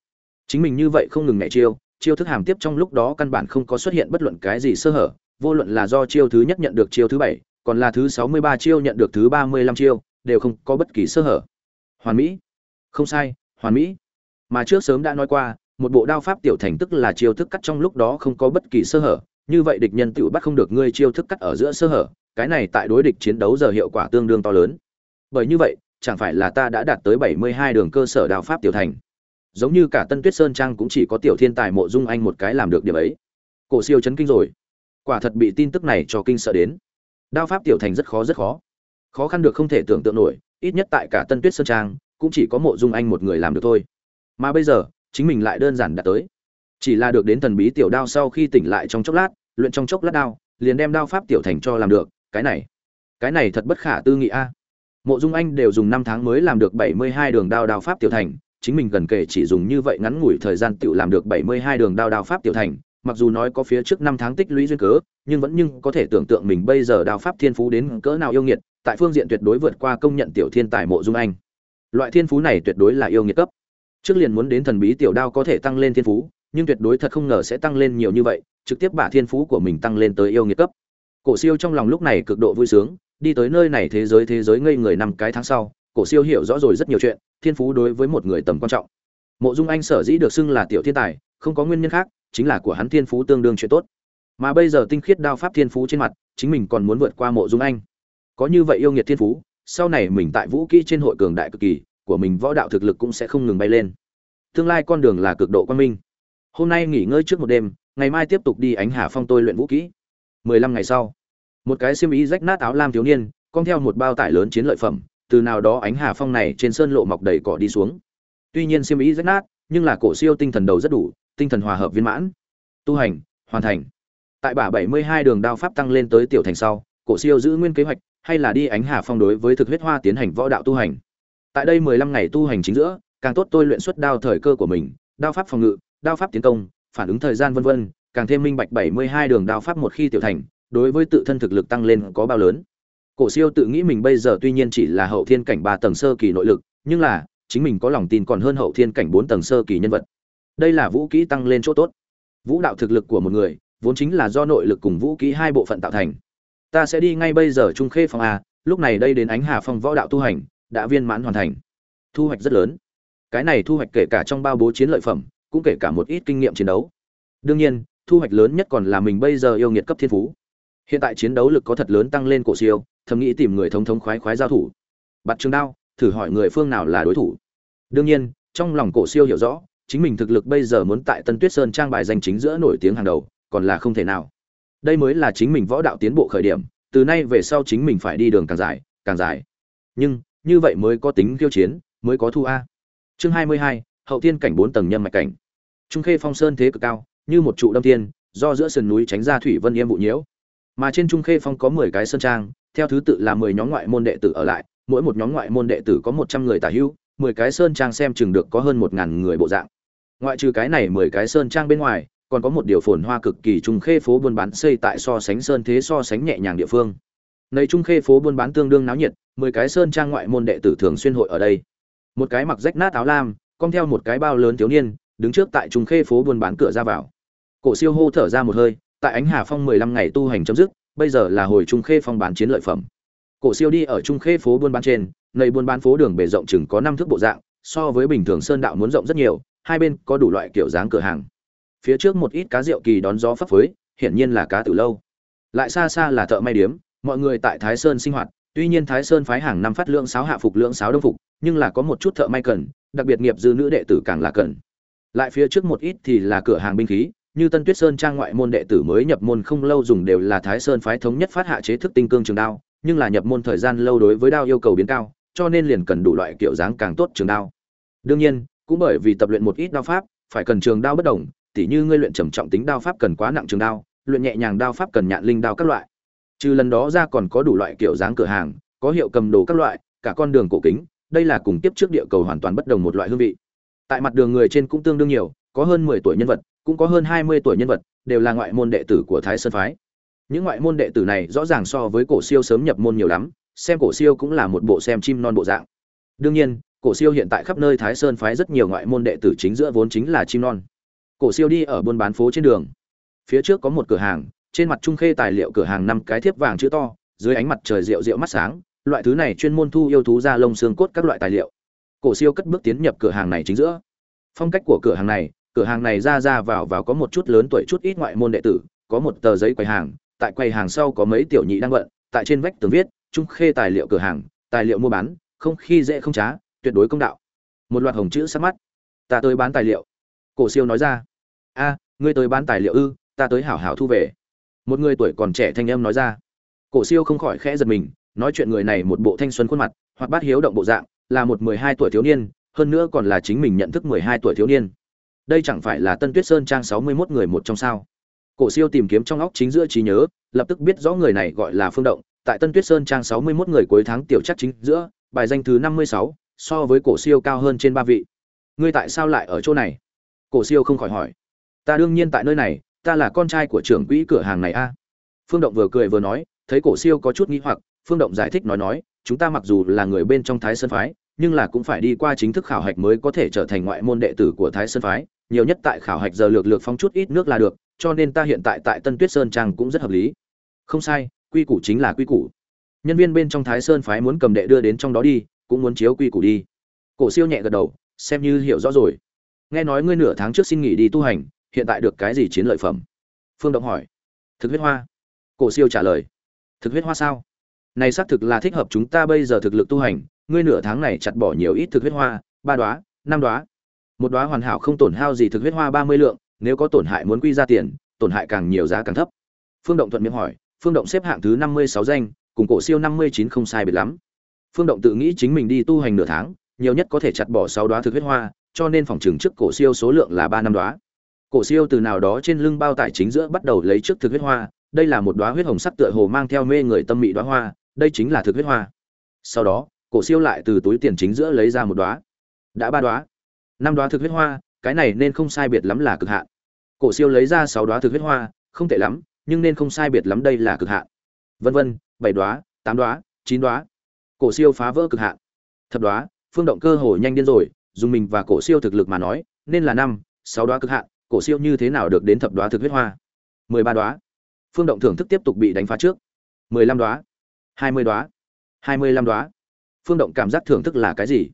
Chính mình như vậy không ngừng nhảy chiêu chiêu thức hàm tiếp trong lúc đó căn bản không có xuất hiện bất luận cái gì sơ hở, vô luận là do chiêu thứ nhất nhận được chiêu thứ bảy, còn là thứ sáu mươi ba chiêu nhận được thứ ba mươi lăm chiêu, đều không có bất kỳ sơ hở. Hoàn mỹ. Không sai, hoàn mỹ. Mà trước sớm đã nói qua, một bộ đao pháp tiểu thành tức là chiêu thức cắt trong lúc đó không có bất kỳ sơ hở như vậy địch nhân tựu bắt không được ngươi chiêu thức cắt ở giữa sơ hở, cái này tại đối địch chiến đấu giờ hiệu quả tương đương to lớn. Bởi như vậy, chẳng phải là ta đã đạt tới bảy mươi hai đường cơ sở đào pháp tiểu thành. Giống như cả tân tuyết sơn trang cũng chỉ có tiểu thiên tài mộ dung anh một cái làm được điểm ấy. Cổ siêu chấn kinh rồi. Quả thật bị tin tức này cho kinh sợ đến. Đao pháp tiểu thành rất khó rất khó. Khó khăn được không thể tưởng tượng nổi, ít nhất tại cả tân tuyết sơn trang, cũng chỉ có mộ dung anh một người làm được thôi. Mà bây giờ, chính mình lại đơn giản đạt tới chỉ là được đến thần bí tiểu đao sau khi tỉnh lại trong chốc lát, luyện trong chốc lát đao, liền đem đao pháp tiểu thành cho làm được, cái này cái này thật bất khả tư nghị a. Mộ dung anh đều dùng năm tháng mới làm được bảy mươi hai đường đao đao pháp tiểu thành, chính mình gần kể chỉ dùng như vậy ngắn ngủi thời gian tiểu làm được bảy mươi hai đường đao đao pháp tiểu thành, mặc dù nói có phía trước năm tháng tích lũy duyên cớ, nhưng vẫn nhưng có thể tưởng tượng mình bây giờ đao pháp thiên phú đến cỡ nào yêu nghiệt, tại phương diện tuyệt đối vượt qua công nhận tiểu thiên tài mộ dung anh. Loại thiên phú này tuyệt đối là yêu nghiệt cấp. Trước liền muốn đến thần bí tiểu đao có thể tăng lên thiên phú nhưng tuyệt đối thật không ngờ sẽ tăng lên nhiều như vậy, trực tiếp bả thiên phú của mình tăng lên tới yêu nghiệt cấp. Cổ siêu trong lòng lúc này cực độ vui sướng, đi tới nơi này thế giới thế giới ngây người năm cái tháng sau, cổ siêu hiểu rõ rồi rất nhiều chuyện, thiên phú đối với một người tầm quan trọng. Mộ dung anh sở dĩ được xưng là tiểu thiên tài, không có nguyên nhân khác, chính là của hắn thiên phú tương đương chuyện tốt. Mà bây giờ tinh khiết đao pháp thiên phú trên mặt, chính mình còn muốn vượt qua mộ dung anh. Có như vậy yêu nghiệt thiên phú, sau này mình tại vũ kỹ trên hội cường đại cực kỳ, của mình võ đạo thực lực cũng sẽ không ngừng bay lên. Tương lai con đường là cực độ quan minh hôm nay nghỉ ngơi trước một đêm, ngày mai tiếp tục đi ánh hà phong tôi luyện vũ kỹ. Mười lăm ngày sau, một cái xiêm ý rách nát áo lam thiếu niên, con theo một bao tải lớn chiến lợi phẩm, từ nào đó ánh hà phong này trên sơn lộ mọc đầy cỏ đi xuống. Tuy nhiên xiêm ý rách nát, nhưng là cổ siêu tinh thần đầu rất đủ, tinh thần hòa hợp viên mãn. Tu hành, hoàn thành. Tại bả 72 đường đao pháp tăng lên tới tiểu thành sau, cổ siêu giữ nguyên kế hoạch, hay là đi ánh hà phong đối với thực huyết hoa tiến hành võ đạo tu hành. Tại đây 15 ngày tu hành chính giữa, càng tốt tôi luyện xuất đao thời cơ của mình, đao pháp phòng ngự đao pháp tiến công, phản ứng thời gian vân vân, càng thêm minh bạch 72 đường đao pháp một khi tiểu thành, đối với tự thân thực lực tăng lên có bao lớn. Cổ siêu tự nghĩ mình bây giờ tuy nhiên chỉ là hậu thiên cảnh ba tầng sơ kỳ nội lực, nhưng là, chính mình có lòng tin còn hơn hậu thiên cảnh bốn tầng sơ kỳ nhân vật. Đây là vũ kỹ tăng lên chỗ tốt. Vũ đạo thực lực của một người, vốn chính là do nội lực cùng vũ kỹ hai bộ phận tạo thành. Ta sẽ đi ngay bây giờ trung khê phòng a, lúc này đây đến ánh hà phong võ đạo tu hành, đã viên mãn hoàn thành. Thu hoạch rất lớn. Cái này thu hoạch kể cả trong bao bố chiến lợi phẩm cũng kể cả một ít kinh nghiệm chiến đấu. Đương nhiên, thu hoạch lớn nhất còn là mình bây giờ yêu nghiệt cấp thiên phú. Hiện tại chiến đấu lực có thật lớn tăng lên cổ siêu, thầm nghĩ tìm người thống thống khoái khoái giao thủ. Bắt trường đao, thử hỏi người phương nào là đối thủ. Đương nhiên, trong lòng cổ siêu hiểu rõ, chính mình thực lực bây giờ muốn tại tân tuyết sơn trang bài danh chính giữa nổi tiếng hàng đầu, còn là không thể nào. Đây mới là chính mình võ đạo tiến bộ khởi điểm, từ nay về sau chính mình phải đi đường càng dài càng dài. Nhưng, như vậy mới có tính khiêu chiến, mới có thu a. Chương hai mươi hai hậu Thiên cảnh bốn tầng nhân mạch cảnh. Trung khê phong sơn thế cực cao, như một trụ đâm tiên do giữa sườn núi tránh ra thủy vân yêm vụ nhiễu. Mà trên trung khê phong có mười cái sơn trang, theo thứ tự là mười nhóm ngoại môn đệ tử ở lại, mỗi một nhóm ngoại môn đệ tử có một trăm người tả hữu, mười cái sơn trang xem chừng được có hơn một ngàn người bộ dạng. Ngoại trừ cái này mười cái sơn trang bên ngoài, còn có một điều phồn hoa cực kỳ trung khê phố buôn bán xây tại so sánh sơn thế so sánh nhẹ nhàng địa phương. Nơi trung khê phố buôn bán tương đương náo nhiệt, mười cái sơn trang ngoại môn đệ tử thường xuyên hội ở đây. Một cái mặc rách nát áo lam con theo một cái bao lớn thiếu niên, đứng trước tại trung khê phố buôn bán cửa ra vào. Cổ siêu hô thở ra một hơi, tại ánh hà phong mười lăm ngày tu hành chấm dứt, bây giờ là hồi trung khê phong bán chiến lợi phẩm. Cổ siêu đi ở trung khê phố buôn bán trên, nơi buôn bán phố đường bề rộng chừng có năm thước bộ dạng, so với bình thường sơn đạo muốn rộng rất nhiều, hai bên có đủ loại kiểu dáng cửa hàng. Phía trước một ít cá rượu kỳ đón gió phấp phới, hiển nhiên là cá từ lâu. Lại xa xa là thợ may điếm, mọi người tại thái sơn sinh hoạt, tuy nhiên thái sơn phái hàng năm phát lượng sáo hạ phục lượng sáo đông phục, nhưng là có một chút thợ may cần đặc biệt nghiệp dư nữ đệ tử càng là cần. Lại phía trước một ít thì là cửa hàng binh khí, như tân tuyết sơn trang ngoại môn đệ tử mới nhập môn không lâu dùng đều là thái sơn phái thống nhất phát hạ chế thức tinh cương trường đao, nhưng là nhập môn thời gian lâu đối với đao yêu cầu biến cao, cho nên liền cần đủ loại kiểu dáng càng tốt trường đao. Đương nhiên, cũng bởi vì tập luyện một ít đao pháp, phải cần trường đao bất đồng, tỉ như ngươi luyện trầm trọng tính đao pháp cần quá nặng trường đao, luyện nhẹ nhàng đao pháp cần nhạn linh đao các loại. Trừ lần đó ra còn có đủ loại kiểu dáng cửa hàng, có hiệu cầm đồ các loại, cả con đường cổ kính đây là cùng tiếp trước địa cầu hoàn toàn bất đồng một loại hương vị. Tại mặt đường người trên cũng tương đương nhiều, có hơn mười tuổi nhân vật, cũng có hơn hai mươi tuổi nhân vật, đều là ngoại môn đệ tử của thái sơn phái. Những ngoại môn đệ tử này rõ ràng so với cổ siêu sớm nhập môn nhiều lắm, xem cổ siêu cũng là một bộ xem chim non bộ dạng. Đương nhiên, cổ siêu hiện tại khắp nơi thái sơn phái rất nhiều ngoại môn đệ tử chính giữa vốn chính là chim non. Cổ siêu đi ở buôn bán phố trên đường. Phía trước có một cửa hàng, trên mặt trung khê tài liệu cửa hàng năm cái thiếp vàng chữ to, dưới ánh mặt trời rượu rượu mắt sáng loại thứ này chuyên môn thu yêu thú da lông xương cốt các loại tài liệu. Cổ siêu cất bước tiến nhập cửa hàng này chính giữa. Phong cách của cửa hàng này, cửa hàng này ra ra vào vào có một chút lớn tuổi chút ít ngoại môn đệ tử, có một tờ giấy quầy hàng, tại quầy hàng sau có mấy tiểu nhị đang bận, tại trên vách tường viết, trung khê tài liệu cửa hàng, tài liệu mua bán, không khi dễ không trá, tuyệt đối công đạo. Một loạt hồng chữ sắc mắt. Ta tới bán tài liệu. Cổ siêu nói ra. A, ngươi tới bán tài liệu ư, ta tới hảo hảo thu về. Một người tuổi còn trẻ thanh âm nói ra. Cổ siêu không khỏi khẽ giật mình nói chuyện người này một bộ thanh xuân khuôn mặt, hoặc bát hiếu động bộ dạng, là một mười hai tuổi thiếu niên, hơn nữa còn là chính mình nhận thức mười hai tuổi thiếu niên. Đây chẳng phải là tân tuyết sơn trang sáu mươi mốt người một trong sao? Cổ siêu tìm kiếm trong óc chính giữa trí nhớ, lập tức biết rõ người này gọi là phương động, tại tân tuyết sơn trang sáu mươi mốt người cuối tháng tiểu chắc chính giữa, bài danh thứ năm mươi sáu, so với cổ siêu cao hơn trên ba vị. Ngươi tại sao lại ở chỗ này? Cổ siêu không khỏi hỏi. Ta đương nhiên tại nơi này, ta là con trai của trưởng quỹ cửa hàng này a. Phương động vừa cười vừa nói, thấy cổ siêu có chút nghi hoặc phương động giải thích nói nói, chúng ta mặc dù là người bên trong thái sơn phái, nhưng là cũng phải đi qua chính thức khảo hạch mới có thể trở thành ngoại môn đệ tử của thái sơn phái. Nhiều nhất tại khảo hạch giờ lược lược phong chút ít nước là được, cho nên ta hiện tại tại tân tuyết sơn trang cũng rất hợp lý. Không sai, quy củ chính là quy củ. Nhân viên bên trong thái sơn phái muốn cầm đệ đưa đến trong đó đi, cũng muốn chiếu quy củ đi. Cổ siêu nhẹ gật đầu, xem như hiểu rõ rồi. Nghe nói ngươi nửa tháng trước xin nghỉ đi tu hành, hiện tại được cái gì chiến lợi phẩm? Phương động hỏi. Thực huyết hoa. Cổ siêu trả lời. Thực huyết hoa sao? Này xác thực là thích hợp chúng ta bây giờ thực lực tu hành, ngươi nửa tháng này chặt bỏ nhiều ít thực huyết hoa, ba đoá năm đoá một đoá hoàn hảo không tổn hao gì thực huyết hoa ba mươi lượng, nếu có tổn hại muốn quy ra tiền, tổn hại càng nhiều giá càng thấp. Phương động thuận miệng hỏi, phương động xếp hạng thứ năm mươi sáu danh, cùng cổ siêu năm mươi chín không sai biệt lắm. Phương động tự nghĩ chính mình đi tu hành nửa tháng, nhiều nhất có thể chặt bỏ sáu đoá thực huyết hoa, cho nên phòng trường trước cổ siêu số lượng là ba năm đoá cổ siêu từ nào đó trên lưng bao tải chính giữa bắt đầu lấy trước thực huyết hoa, đây là một đóa huyết hồng sắc tựa hồ mang theo mê người tâm mị đóa hoa đây chính là thực huyết hoa. Sau đó, cổ siêu lại từ túi tiền chính giữa lấy ra một đóa. Đã ba đóa. Năm đóa thực huyết hoa, cái này nên không sai biệt lắm là cực hạn. Cổ siêu lấy ra sáu đóa thực huyết hoa, không tệ lắm, nhưng nên không sai biệt lắm đây là cực hạn. Vân vân, bảy đóa, tám đóa, chín đóa. Cổ siêu phá vỡ cực hạn. Thập đóa, phương động cơ hồ nhanh điên rồi, dùng mình và cổ siêu thực lực mà nói, nên là năm, sáu đóa cực hạn, cổ siêu như thế nào được đến thập đóa thực huyết hoa? Mười ba đóa. Phương động thưởng thức tiếp tục bị đánh phá trước. Mười lăm đóa hai mươi đóa hai mươi lăm đóa phương động cảm giác thưởng thức là cái gì?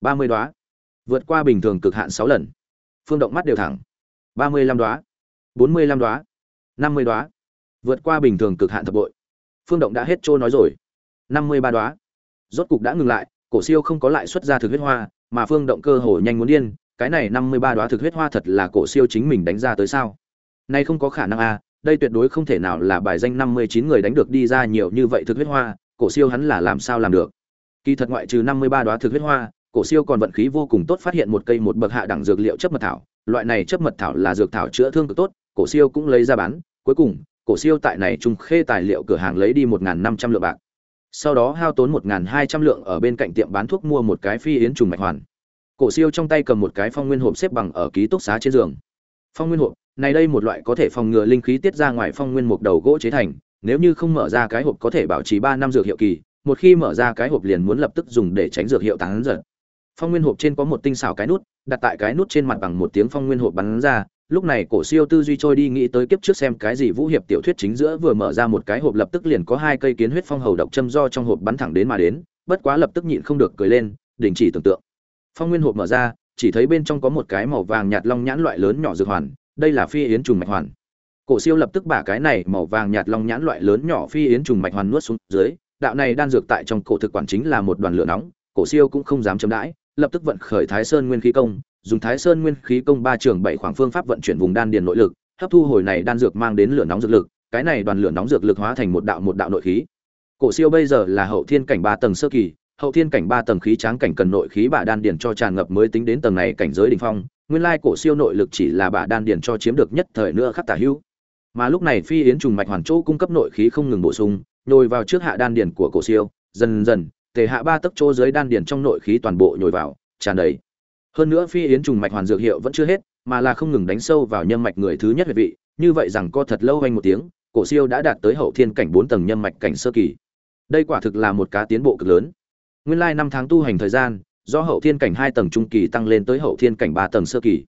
ba mươi đóa vượt qua bình thường cực hạn sáu lần. Phương động mắt đều thẳng. ba mươi lăm đóa bốn mươi lăm đóa năm mươi đóa vượt qua bình thường cực hạn thập bội. Phương động đã hết trôi nói rồi. năm mươi ba đóa rốt cục đã ngừng lại, cổ siêu không có lại xuất ra thực huyết hoa, mà phương động cơ hồ nhanh muốn điên, cái này năm mươi ba đóa thực huyết hoa thật là cổ siêu chính mình đánh ra tới sao? Nay không có khả năng à? Đây tuyệt đối không thể nào là bài danh năm mươi chín người đánh được đi ra nhiều như vậy thực huyết hoa, cổ siêu hắn là làm sao làm được. Kỳ thật ngoại trừ năm mươi ba đóa thực huyết hoa, cổ siêu còn vận khí vô cùng tốt phát hiện một cây một bậc hạ đẳng dược liệu chấp mật thảo, loại này chấp mật thảo là dược thảo chữa thương cực tốt, cổ siêu cũng lấy ra bán, cuối cùng, cổ siêu tại này trung khê tài liệu cửa hàng lấy đi một năm trăm lượng bạc. Sau đó hao tốn một hai trăm lượng ở bên cạnh tiệm bán thuốc mua một cái phi yến trùng mạch hoàn. Cổ siêu trong tay cầm một cái phong nguyên hộp xếp bằng ở ký túc xá trên giường. Phong nguyên hộp này đây một loại có thể phòng ngừa linh khí tiết ra ngoài phong nguyên mục đầu gỗ chế thành, nếu như không mở ra cái hộp có thể bảo trì ba năm dược hiệu kỳ, một khi mở ra cái hộp liền muốn lập tức dùng để tránh dược hiệu tán giật phong nguyên hộp trên có một tinh xảo cái nút, đặt tại cái nút trên mặt bằng một tiếng phong nguyên hộp bắn ra, lúc này cổ siêu tư duy trôi đi nghĩ tới kiếp trước xem cái gì vũ hiệp tiểu thuyết chính giữa vừa mở ra một cái hộp lập tức liền có hai cây kiến huyết phong hầu độc châm do trong hộp bắn thẳng đến mà đến, bất quá lập tức nhịn không được cười lên, đình chỉ tưởng tượng. Phong nguyên hộp mở ra, chỉ thấy bên trong có một cái màu vàng nhạt long nhãn loại lớn nhỏ dược hoàn đây là phi yến trùng mạch hoàn. Cổ siêu lập tức bả cái này màu vàng nhạt long nhãn loại lớn nhỏ phi yến trùng mạch hoàn nuốt xuống dưới, đạo này đan dược tại trong cổ thực quản chính là một đoàn lửa nóng, cổ siêu cũng không dám chấm đãi, lập tức vận khởi thái sơn nguyên khí công, dùng thái sơn nguyên khí công ba trường bảy khoảng phương pháp vận chuyển vùng đan điền nội lực, hấp thu hồi này đan dược mang đến lửa nóng dược lực, cái này đoàn lửa nóng dược lực hóa thành một đạo một đạo nội khí. Cổ siêu bây giờ là hậu thiên cảnh ba tầng sơ kỳ, hậu thiên cảnh ba tầng khí tráng cảnh cần nội khí bả đan điền cho tràn ngập mới tính đến tầng này cảnh giới đỉnh phong nguyên lai cổ siêu nội lực chỉ là bả đan điền cho chiếm được nhất thời nữa khắc tả hữu. Mà lúc này phi yến trùng mạch hoàn chỗ cung cấp nội khí không ngừng bổ sung, nhồi vào trước hạ đan điền của cổ siêu, dần dần, tề hạ ba tấc chỗ dưới đan điền trong nội khí toàn bộ nhồi vào, tràn đầy. Hơn nữa phi yến trùng mạch hoàn dược hiệu vẫn chưa hết, mà là không ngừng đánh sâu vào nhâm mạch người thứ nhất huyệt vị, như vậy rằng co thật lâu quanh một tiếng, cổ siêu đã đạt tới hậu thiên cảnh bốn tầng nhâm mạch cảnh sơ kỳ. Đây quả thực là một cá tiến bộ cực lớn. Nguyên lai năm tháng tu hành thời gian do hậu thiên cảnh hai tầng trung kỳ tăng lên tới hậu thiên cảnh ba tầng sơ kỳ.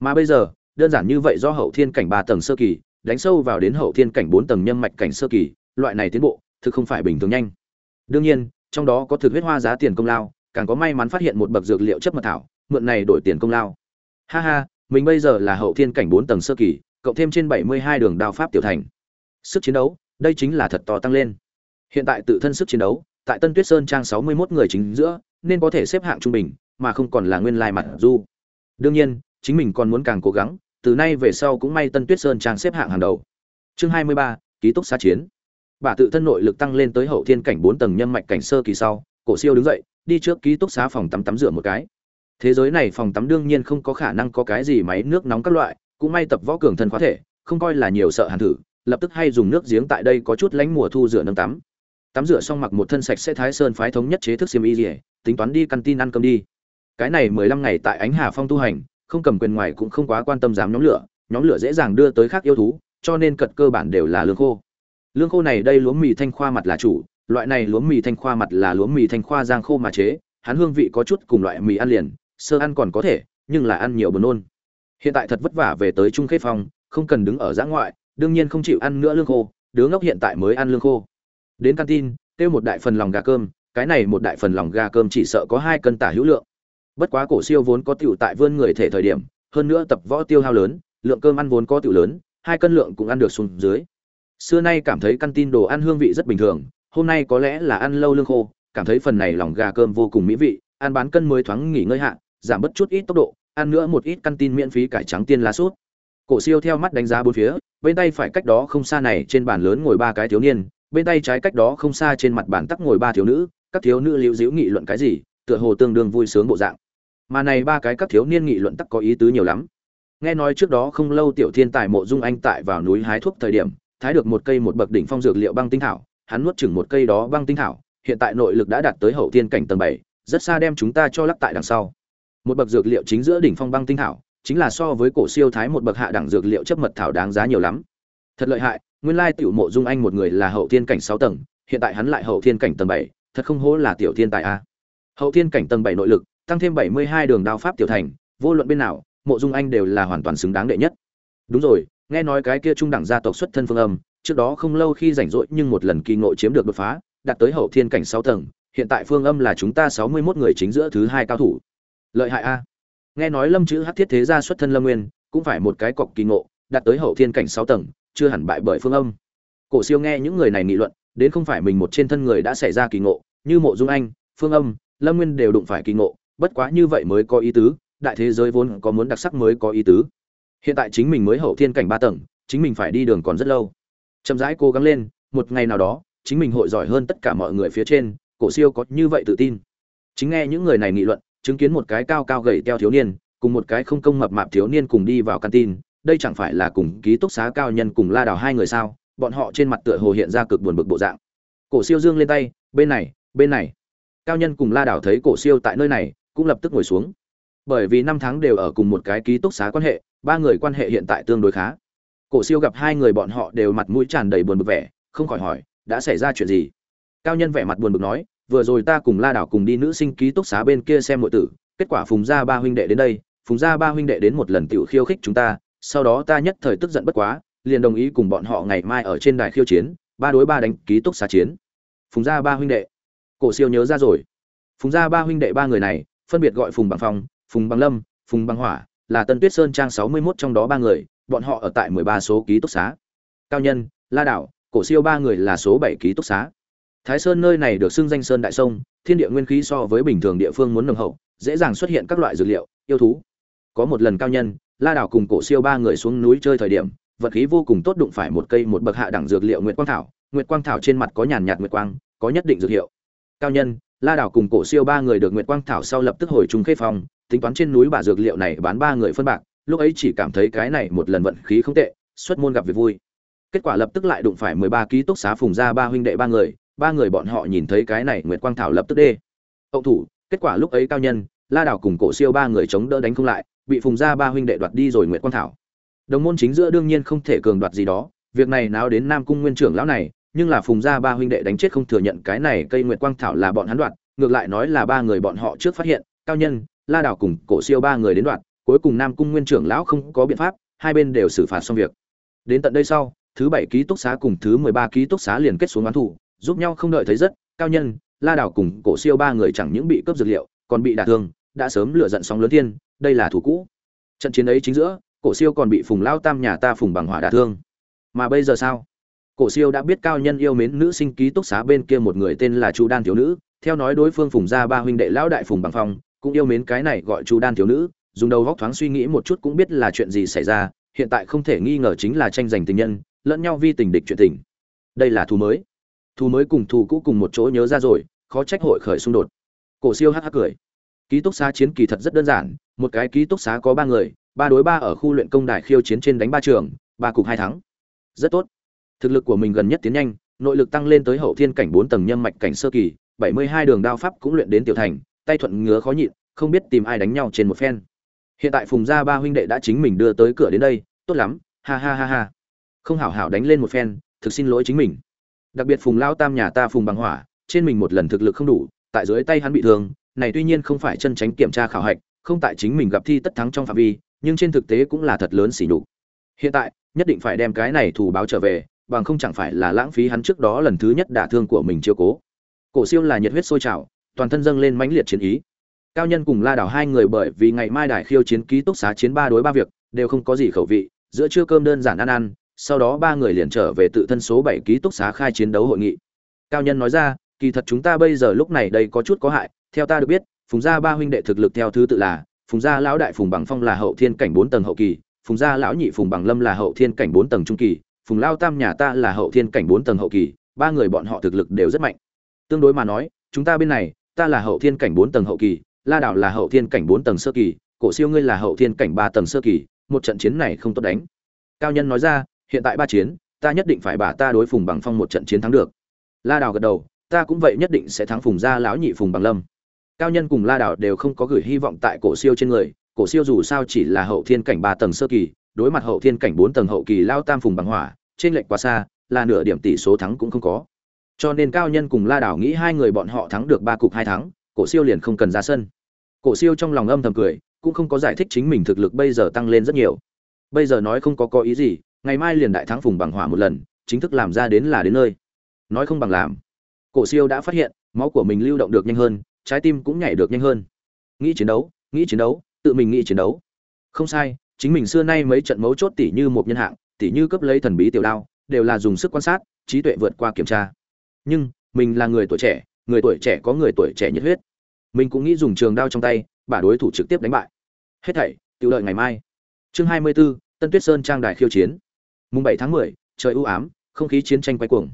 Mà bây giờ, đơn giản như vậy do hậu thiên cảnh ba tầng sơ kỳ, đánh sâu vào đến hậu thiên cảnh bốn tầng nhâm mạch cảnh sơ kỳ, loại này tiến bộ, thực không phải bình thường nhanh. Đương nhiên, trong đó có thực huyết hoa giá tiền công lao, càng có may mắn phát hiện một bậc dược liệu chấp mật thảo, mượn này đổi tiền công lao. Ha ha, mình bây giờ là hậu thiên cảnh bốn tầng sơ kỳ, cộng thêm trên bảy mươi hai đường đao pháp tiểu thành. Sức chiến đấu, đây chính là thật to tăng lên. Hiện tại tự thân sức chiến đấu, tại tân tuyết sơn trang sáu mươi 61 người chính giữa nên có thể xếp hạng trung bình, mà không còn là nguyên lai mặt du. Đương nhiên, chính mình còn muốn càng cố gắng, từ nay về sau cũng may tân tuyết sơn trang xếp hạng hàng đầu. Chương hai mươi ba, ký túc xá chiến. Bà tự thân nội lực tăng lên tới hậu thiên cảnh bốn tầng nhân mạch cảnh sơ kỳ sau, cổ siêu đứng dậy, đi trước ký túc xá phòng tắm tắm rửa một cái. Thế giới này phòng tắm đương nhiên không có khả năng có cái gì máy nước nóng các loại, cũng may tập võ cường thân khóa thể, không coi là nhiều sợ hàn thử, lập tức hay dùng nước giếng tại đây có chút lánh mùa thu rửa nâng tắm. Tắm rửa xong mặc một thân sạch sẽ thái sơn phái thống nhất chế thức xiêm y tính toán đi căn tin ăn cơm đi. Cái này mười lăm ngày tại ánh hà phong tu hành, không cầm quyền ngoài cũng không quá quan tâm dám nhóm lửa nhóm lửa dễ dàng đưa tới khác yêu thú, cho nên cật cơ bản đều là lương khô. Lương khô này đây lúa mì thanh khoa mặt là chủ, loại này lúa mì thanh khoa mặt là lúa mì thanh khoa giang khô mà chế, hắn hương vị có chút cùng loại mì ăn liền, sơ ăn còn có thể, nhưng là ăn nhiều buồn nôn. Hiện tại thật vất vả về tới trung khê phong, không cần đứng ở giã ngoại, đương nhiên không chịu ăn nữa lương khô, đứa ngốc hiện tại mới ăn lương khô. Đến canteen tiêu một đại phần lòng gà cơm cái này một đại phần lòng gà cơm chỉ sợ có hai cân tả hữu lượng. Bất quá cổ siêu vốn có tiểu tại vươn người thể thời điểm, hơn nữa tập võ tiêu hao lớn, lượng cơm ăn vốn có tiểu lớn, hai cân lượng cũng ăn được xuống dưới. Xưa nay cảm thấy căn tin đồ ăn hương vị rất bình thường, hôm nay có lẽ là ăn lâu lương khô, cảm thấy phần này lòng gà cơm vô cùng mỹ vị, ăn bán cân mới thoáng nghỉ ngơi hạ, giảm bớt chút ít tốc độ, ăn nữa một ít căn tin miễn phí cải trắng tiên lá sốt cổ siêu theo mắt đánh giá bốn phía, bên tay phải cách đó không xa này trên bàn lớn ngồi ba cái thiếu niên, bên tay trái cách đó không xa trên mặt bàn tắc ngồi ba thiếu nữ các thiếu nữ liễu diễu nghị luận cái gì, tựa hồ tương đương vui sướng bộ dạng. Mà này ba cái các thiếu niên nghị luận tắc có ý tứ nhiều lắm. Nghe nói trước đó không lâu tiểu thiên tài mộ dung anh tại vào núi hái thuốc thời điểm, thái được một cây một bậc đỉnh phong dược liệu băng tinh thảo, hắn nuốt chừng một cây đó băng tinh thảo, hiện tại nội lực đã đạt tới hậu thiên cảnh tầng bảy, rất xa đem chúng ta cho lắc tại đằng sau. Một bậc dược liệu chính giữa đỉnh phong băng tinh thảo, chính là so với cổ siêu thái một bậc hạ đẳng dược liệu chấp mật thảo đáng giá nhiều lắm. Thật lợi hại, nguyên lai tiểu mộ dung anh một người là hậu thiên cảnh sáu tầng, hiện tại hắn lại hậu thiên cảnh tầng bảy thật không hổ là tiểu thiên tài a. Hậu thiên cảnh tầng bảy nội lực, tăng thêm bảy mươi hai đường đao pháp tiểu thành, vô luận bên nào, mộ dung anh đều là hoàn toàn xứng đáng đệ nhất. Đúng rồi, nghe nói cái kia trung đẳng gia tộc xuất thân phương âm, trước đó không lâu khi rảnh rỗi nhưng một lần kỳ ngộ chiếm được đột phá, đạt tới hậu thiên cảnh sáu tầng, hiện tại phương âm là chúng ta sáu mươi 61 người chính giữa thứ hai cao thủ. Lợi hại a. Nghe nói lâm chữ hắc thiết thế gia xuất thân lâm nguyên, cũng phải một cái cọc kỳ ngộ, đạt tới hậu thiên cảnh sáu tầng, chưa hẳn bại bởi phương âm. Cổ siêu nghe những người này nghị luận đến không phải mình một trên thân người đã xảy ra kỳ ngộ, như mộ dung anh, phương âm, lâm nguyên đều đụng phải kỳ ngộ, bất quá như vậy mới có ý tứ, đại thế giới vốn có muốn đặc sắc mới có ý tứ. Hiện tại chính mình mới hậu thiên cảnh ba tầng, chính mình phải đi đường còn rất lâu. Chậm rãi cố gắng lên, một ngày nào đó, chính mình hội giỏi hơn tất cả mọi người phía trên, cổ siêu có như vậy tự tin. Chính nghe những người này nghị luận, chứng kiến một cái cao cao gầy teo thiếu niên, cùng một cái không công mập mạp thiếu niên cùng đi vào tin đây chẳng phải là cùng ký túc xá cao nhân cùng la đào hai người sao? Bọn họ trên mặt tựa hồ hiện ra cực buồn bực bộ dạng. Cổ siêu dương lên tay, bên này bên này. Cao nhân cùng la đảo thấy cổ siêu tại nơi này, cũng lập tức ngồi xuống. Bởi vì năm tháng đều ở cùng một cái ký túc xá quan hệ, ba người quan hệ hiện tại tương đối khá. Cổ siêu gặp hai người bọn họ đều mặt mũi tràn đầy buồn bực vẻ, không khỏi hỏi, đã xảy ra chuyện gì? Cao nhân vẻ mặt buồn bực nói, vừa rồi ta cùng la đảo cùng đi nữ sinh ký túc xá bên kia xem mọi tử, kết quả phùng gia ba huynh đệ đến đây, phùng gia ba huynh đệ đến một lần tiểu khiêu khích chúng ta, sau đó ta nhất thời tức giận bất quá liền đồng ý cùng bọn họ ngày mai ở trên đài khiêu chiến, ba đối ba đánh ký túc xá chiến. Phùng gia ba huynh đệ. Cổ siêu nhớ ra rồi. Phùng gia ba huynh đệ ba người này, phân biệt gọi phùng bằng phong, phùng bằng lâm, phùng bằng hỏa, là tân tuyết sơn trang sáu mươi mốt trong đó ba người, bọn họ ở tại mười ba số ký túc xá. Cao nhân, la đảo, cổ siêu ba người là số bảy ký túc xá. Thái sơn nơi này được xưng danh sơn đại sông, thiên địa nguyên khí so với bình thường địa phương muốn nồng hậu, dễ dàng xuất hiện các loại dược liệu, yêu thú. Có một lần cao nhân, la đảo cùng cổ siêu ba người xuống núi chơi thời điểm vật khí vô cùng tốt đụng phải một cây một bậc hạ đẳng dược liệu nguyệt quang thảo, nguyệt quang thảo trên mặt có nhàn nhạt nguyệt quang, có nhất định dược hiệu. Cao nhân, la đảo cùng cổ siêu ba người được nguyệt quang thảo sau lập tức hồi trung khê phòng tính toán trên núi bà dược liệu này bán ba người phân bạc, lúc ấy chỉ cảm thấy cái này một lần vận khí không tệ, xuất môn gặp việc vui. Kết quả lập tức lại đụng phải mười ba ký túc xá phùng ra ba huynh đệ ba người ba người bọn họ nhìn thấy cái này nguyệt quang thảo lập tức đê. Hậu thủ, kết quả lúc ấy cao nhân, la đảo cùng cổ siêu ba người chống đỡ đánh không lại, bị phùng ra ba huynh đệ đoạt đi rồi nguyệt quang thảo đồng môn chính giữa đương nhiên không thể cường đoạt gì đó, việc này náo đến nam cung nguyên trưởng lão này, nhưng là phùng gia ba huynh đệ đánh chết không thừa nhận cái này cây nguyệt quang thảo là bọn hắn đoạt, ngược lại nói là ba người bọn họ trước phát hiện, cao nhân, la đảo cùng cổ siêu ba người đến đoạt, cuối cùng nam cung nguyên trưởng lão không có biện pháp, hai bên đều xử phạt xong việc. Đến tận đây sau, thứ bảy ký túc xá cùng thứ mười ba ký túc xá liền kết xuống oán thủ giúp nhau không đợi thấy rất, cao nhân, la đảo cùng cổ siêu ba người chẳng những bị cướp dược liệu, còn bị đả thương, đã sớm lựa giận sóng lớn thiên, đây là thủ cũ. Trận chiến ấy chính giữa cổ siêu còn bị phùng lao tam nhà ta phùng bằng hỏa đả thương. Mà bây giờ sao? Cổ siêu đã biết cao nhân yêu mến nữ sinh ký túc xá bên kia một người tên là chu đan thiếu nữ. Theo nói đối phương phùng gia ba huynh đệ lão đại phùng bằng phong, cũng yêu mến cái này gọi chu đan thiếu nữ. Dùng đầu góc thoáng suy nghĩ một chút cũng biết là chuyện gì xảy ra. Hiện tại không thể nghi ngờ chính là tranh giành tình nhân, lẫn nhau vi tình địch chuyện tình. Đây là thù mới. Thù mới cùng thù cũ cùng một chỗ nhớ ra rồi, khó trách hội khởi xung đột. Cổ siêu hắc hắc cười. Ký túc xá chiến kỳ thật rất đơn giản, một cái ký túc xá có ba người ba đối ba ở khu luyện công đài khiêu chiến trên đánh ba trường, ba cục hai thắng. Rất tốt. Thực lực của mình gần nhất tiến nhanh, nội lực tăng lên tới hậu thiên cảnh bốn tầng nhâm mạch cảnh sơ kỳ, bảy mươi hai đường đao pháp cũng luyện đến tiểu thành, tay thuận ngứa khó nhịn, không biết tìm ai đánh nhau trên một phen. Hiện tại phùng gia ba huynh đệ đã chính mình đưa tới cửa đến đây, tốt lắm, ha ha ha ha. Không hảo hảo đánh lên một phen, thực xin lỗi chính mình. Đặc biệt phùng lao tam nhà ta phùng bằng hỏa, trên mình một lần thực lực không đủ, tại dưới tay hắn bị thương, này tuy nhiên không phải chân tránh kiểm tra khảo hạch, không tại chính mình gặp thi tất thắng trong phạm vi nhưng trên thực tế cũng là thật lớn sỉ nhục. Hiện tại, nhất định phải đem cái này thủ báo trở về, bằng không chẳng phải là lãng phí hắn trước đó lần thứ nhất đả thương của mình chiêu cố. Cổ siêu là nhiệt huyết sôi trào, toàn thân dâng lên mãnh liệt chiến ý. Cao nhân cùng la đảo hai người bởi vì ngày mai đài khiêu chiến ký túc xá chiến ba đối ba việc, đều không có gì khẩu vị, giữa trưa cơm đơn giản ăn ăn, sau đó ba người liền trở về tự thân số bảy ký túc xá khai chiến đấu hội nghị. Cao nhân nói ra, kỳ thật chúng ta bây giờ lúc này đây có chút có hại, theo ta được biết, phùng gia ba huynh đệ thực lực theo thứ tự là phùng gia lão đại phùng bằng phong là hậu thiên cảnh bốn tầng hậu kỳ, phùng gia lão nhị phùng bằng lâm là hậu thiên cảnh bốn tầng trung kỳ, phùng lao tam nhà ta là hậu thiên cảnh bốn tầng hậu kỳ, ba người bọn họ thực lực đều rất mạnh. Tương đối mà nói, chúng ta bên này, ta là hậu thiên cảnh bốn tầng hậu kỳ, la đảo là hậu thiên cảnh bốn tầng sơ kỳ, cổ siêu ngươi là hậu thiên cảnh ba tầng sơ kỳ, một trận chiến này không tốt đánh. Cao nhân nói ra, hiện tại ba chiến, ta nhất định phải bà ta đối phùng bằng phong một trận chiến thắng được. La đào gật đầu, ta cũng vậy nhất định sẽ thắng phùng gia lão nhị phùng bằng lâm cao nhân cùng la Đảo đều không có gửi hy vọng tại cổ siêu trên người, cổ siêu dù sao chỉ là hậu thiên cảnh ba tầng sơ kỳ, đối mặt hậu thiên cảnh bốn tầng hậu kỳ lao tam phùng bằng hỏa, trên lệnh quá xa, là nửa điểm tỷ số thắng cũng không có. Cho nên cao nhân cùng la đảo nghĩ hai người bọn họ thắng được ba cục hai thắng, cổ siêu liền không cần ra sân. Cổ siêu trong lòng âm thầm cười, cũng không có giải thích chính mình thực lực bây giờ tăng lên rất nhiều. Bây giờ nói không có có ý gì, ngày mai liền đại thắng phùng bằng hỏa một lần, chính thức làm ra đến là đến nơi. Nói không bằng làm. Cổ siêu đã phát hiện, máu của mình lưu động được nhanh hơn trái tim cũng nhảy được nhanh hơn. Nghĩ chiến đấu nghĩ chiến đấu tự mình nghĩ chiến đấu. Không sai chính mình xưa nay mấy trận mấu chốt tỷ như một nhân hạng tỷ như cấp lấy thần bí tiểu đao đều là dùng sức quan sát trí tuệ vượt qua kiểm tra. Nhưng mình là người tuổi trẻ người tuổi trẻ có người tuổi trẻ nhiệt huyết. Mình cũng nghĩ dùng trường đao trong tay bả đối thủ trực tiếp đánh bại. Hết thảy tự lợi ngày mai. Chương hai mươi 24, tân tuyết sơn trang đài khiêu chiến. Mùng bảy tháng 10, trời u ám không khí chiến tranh quay cuồng.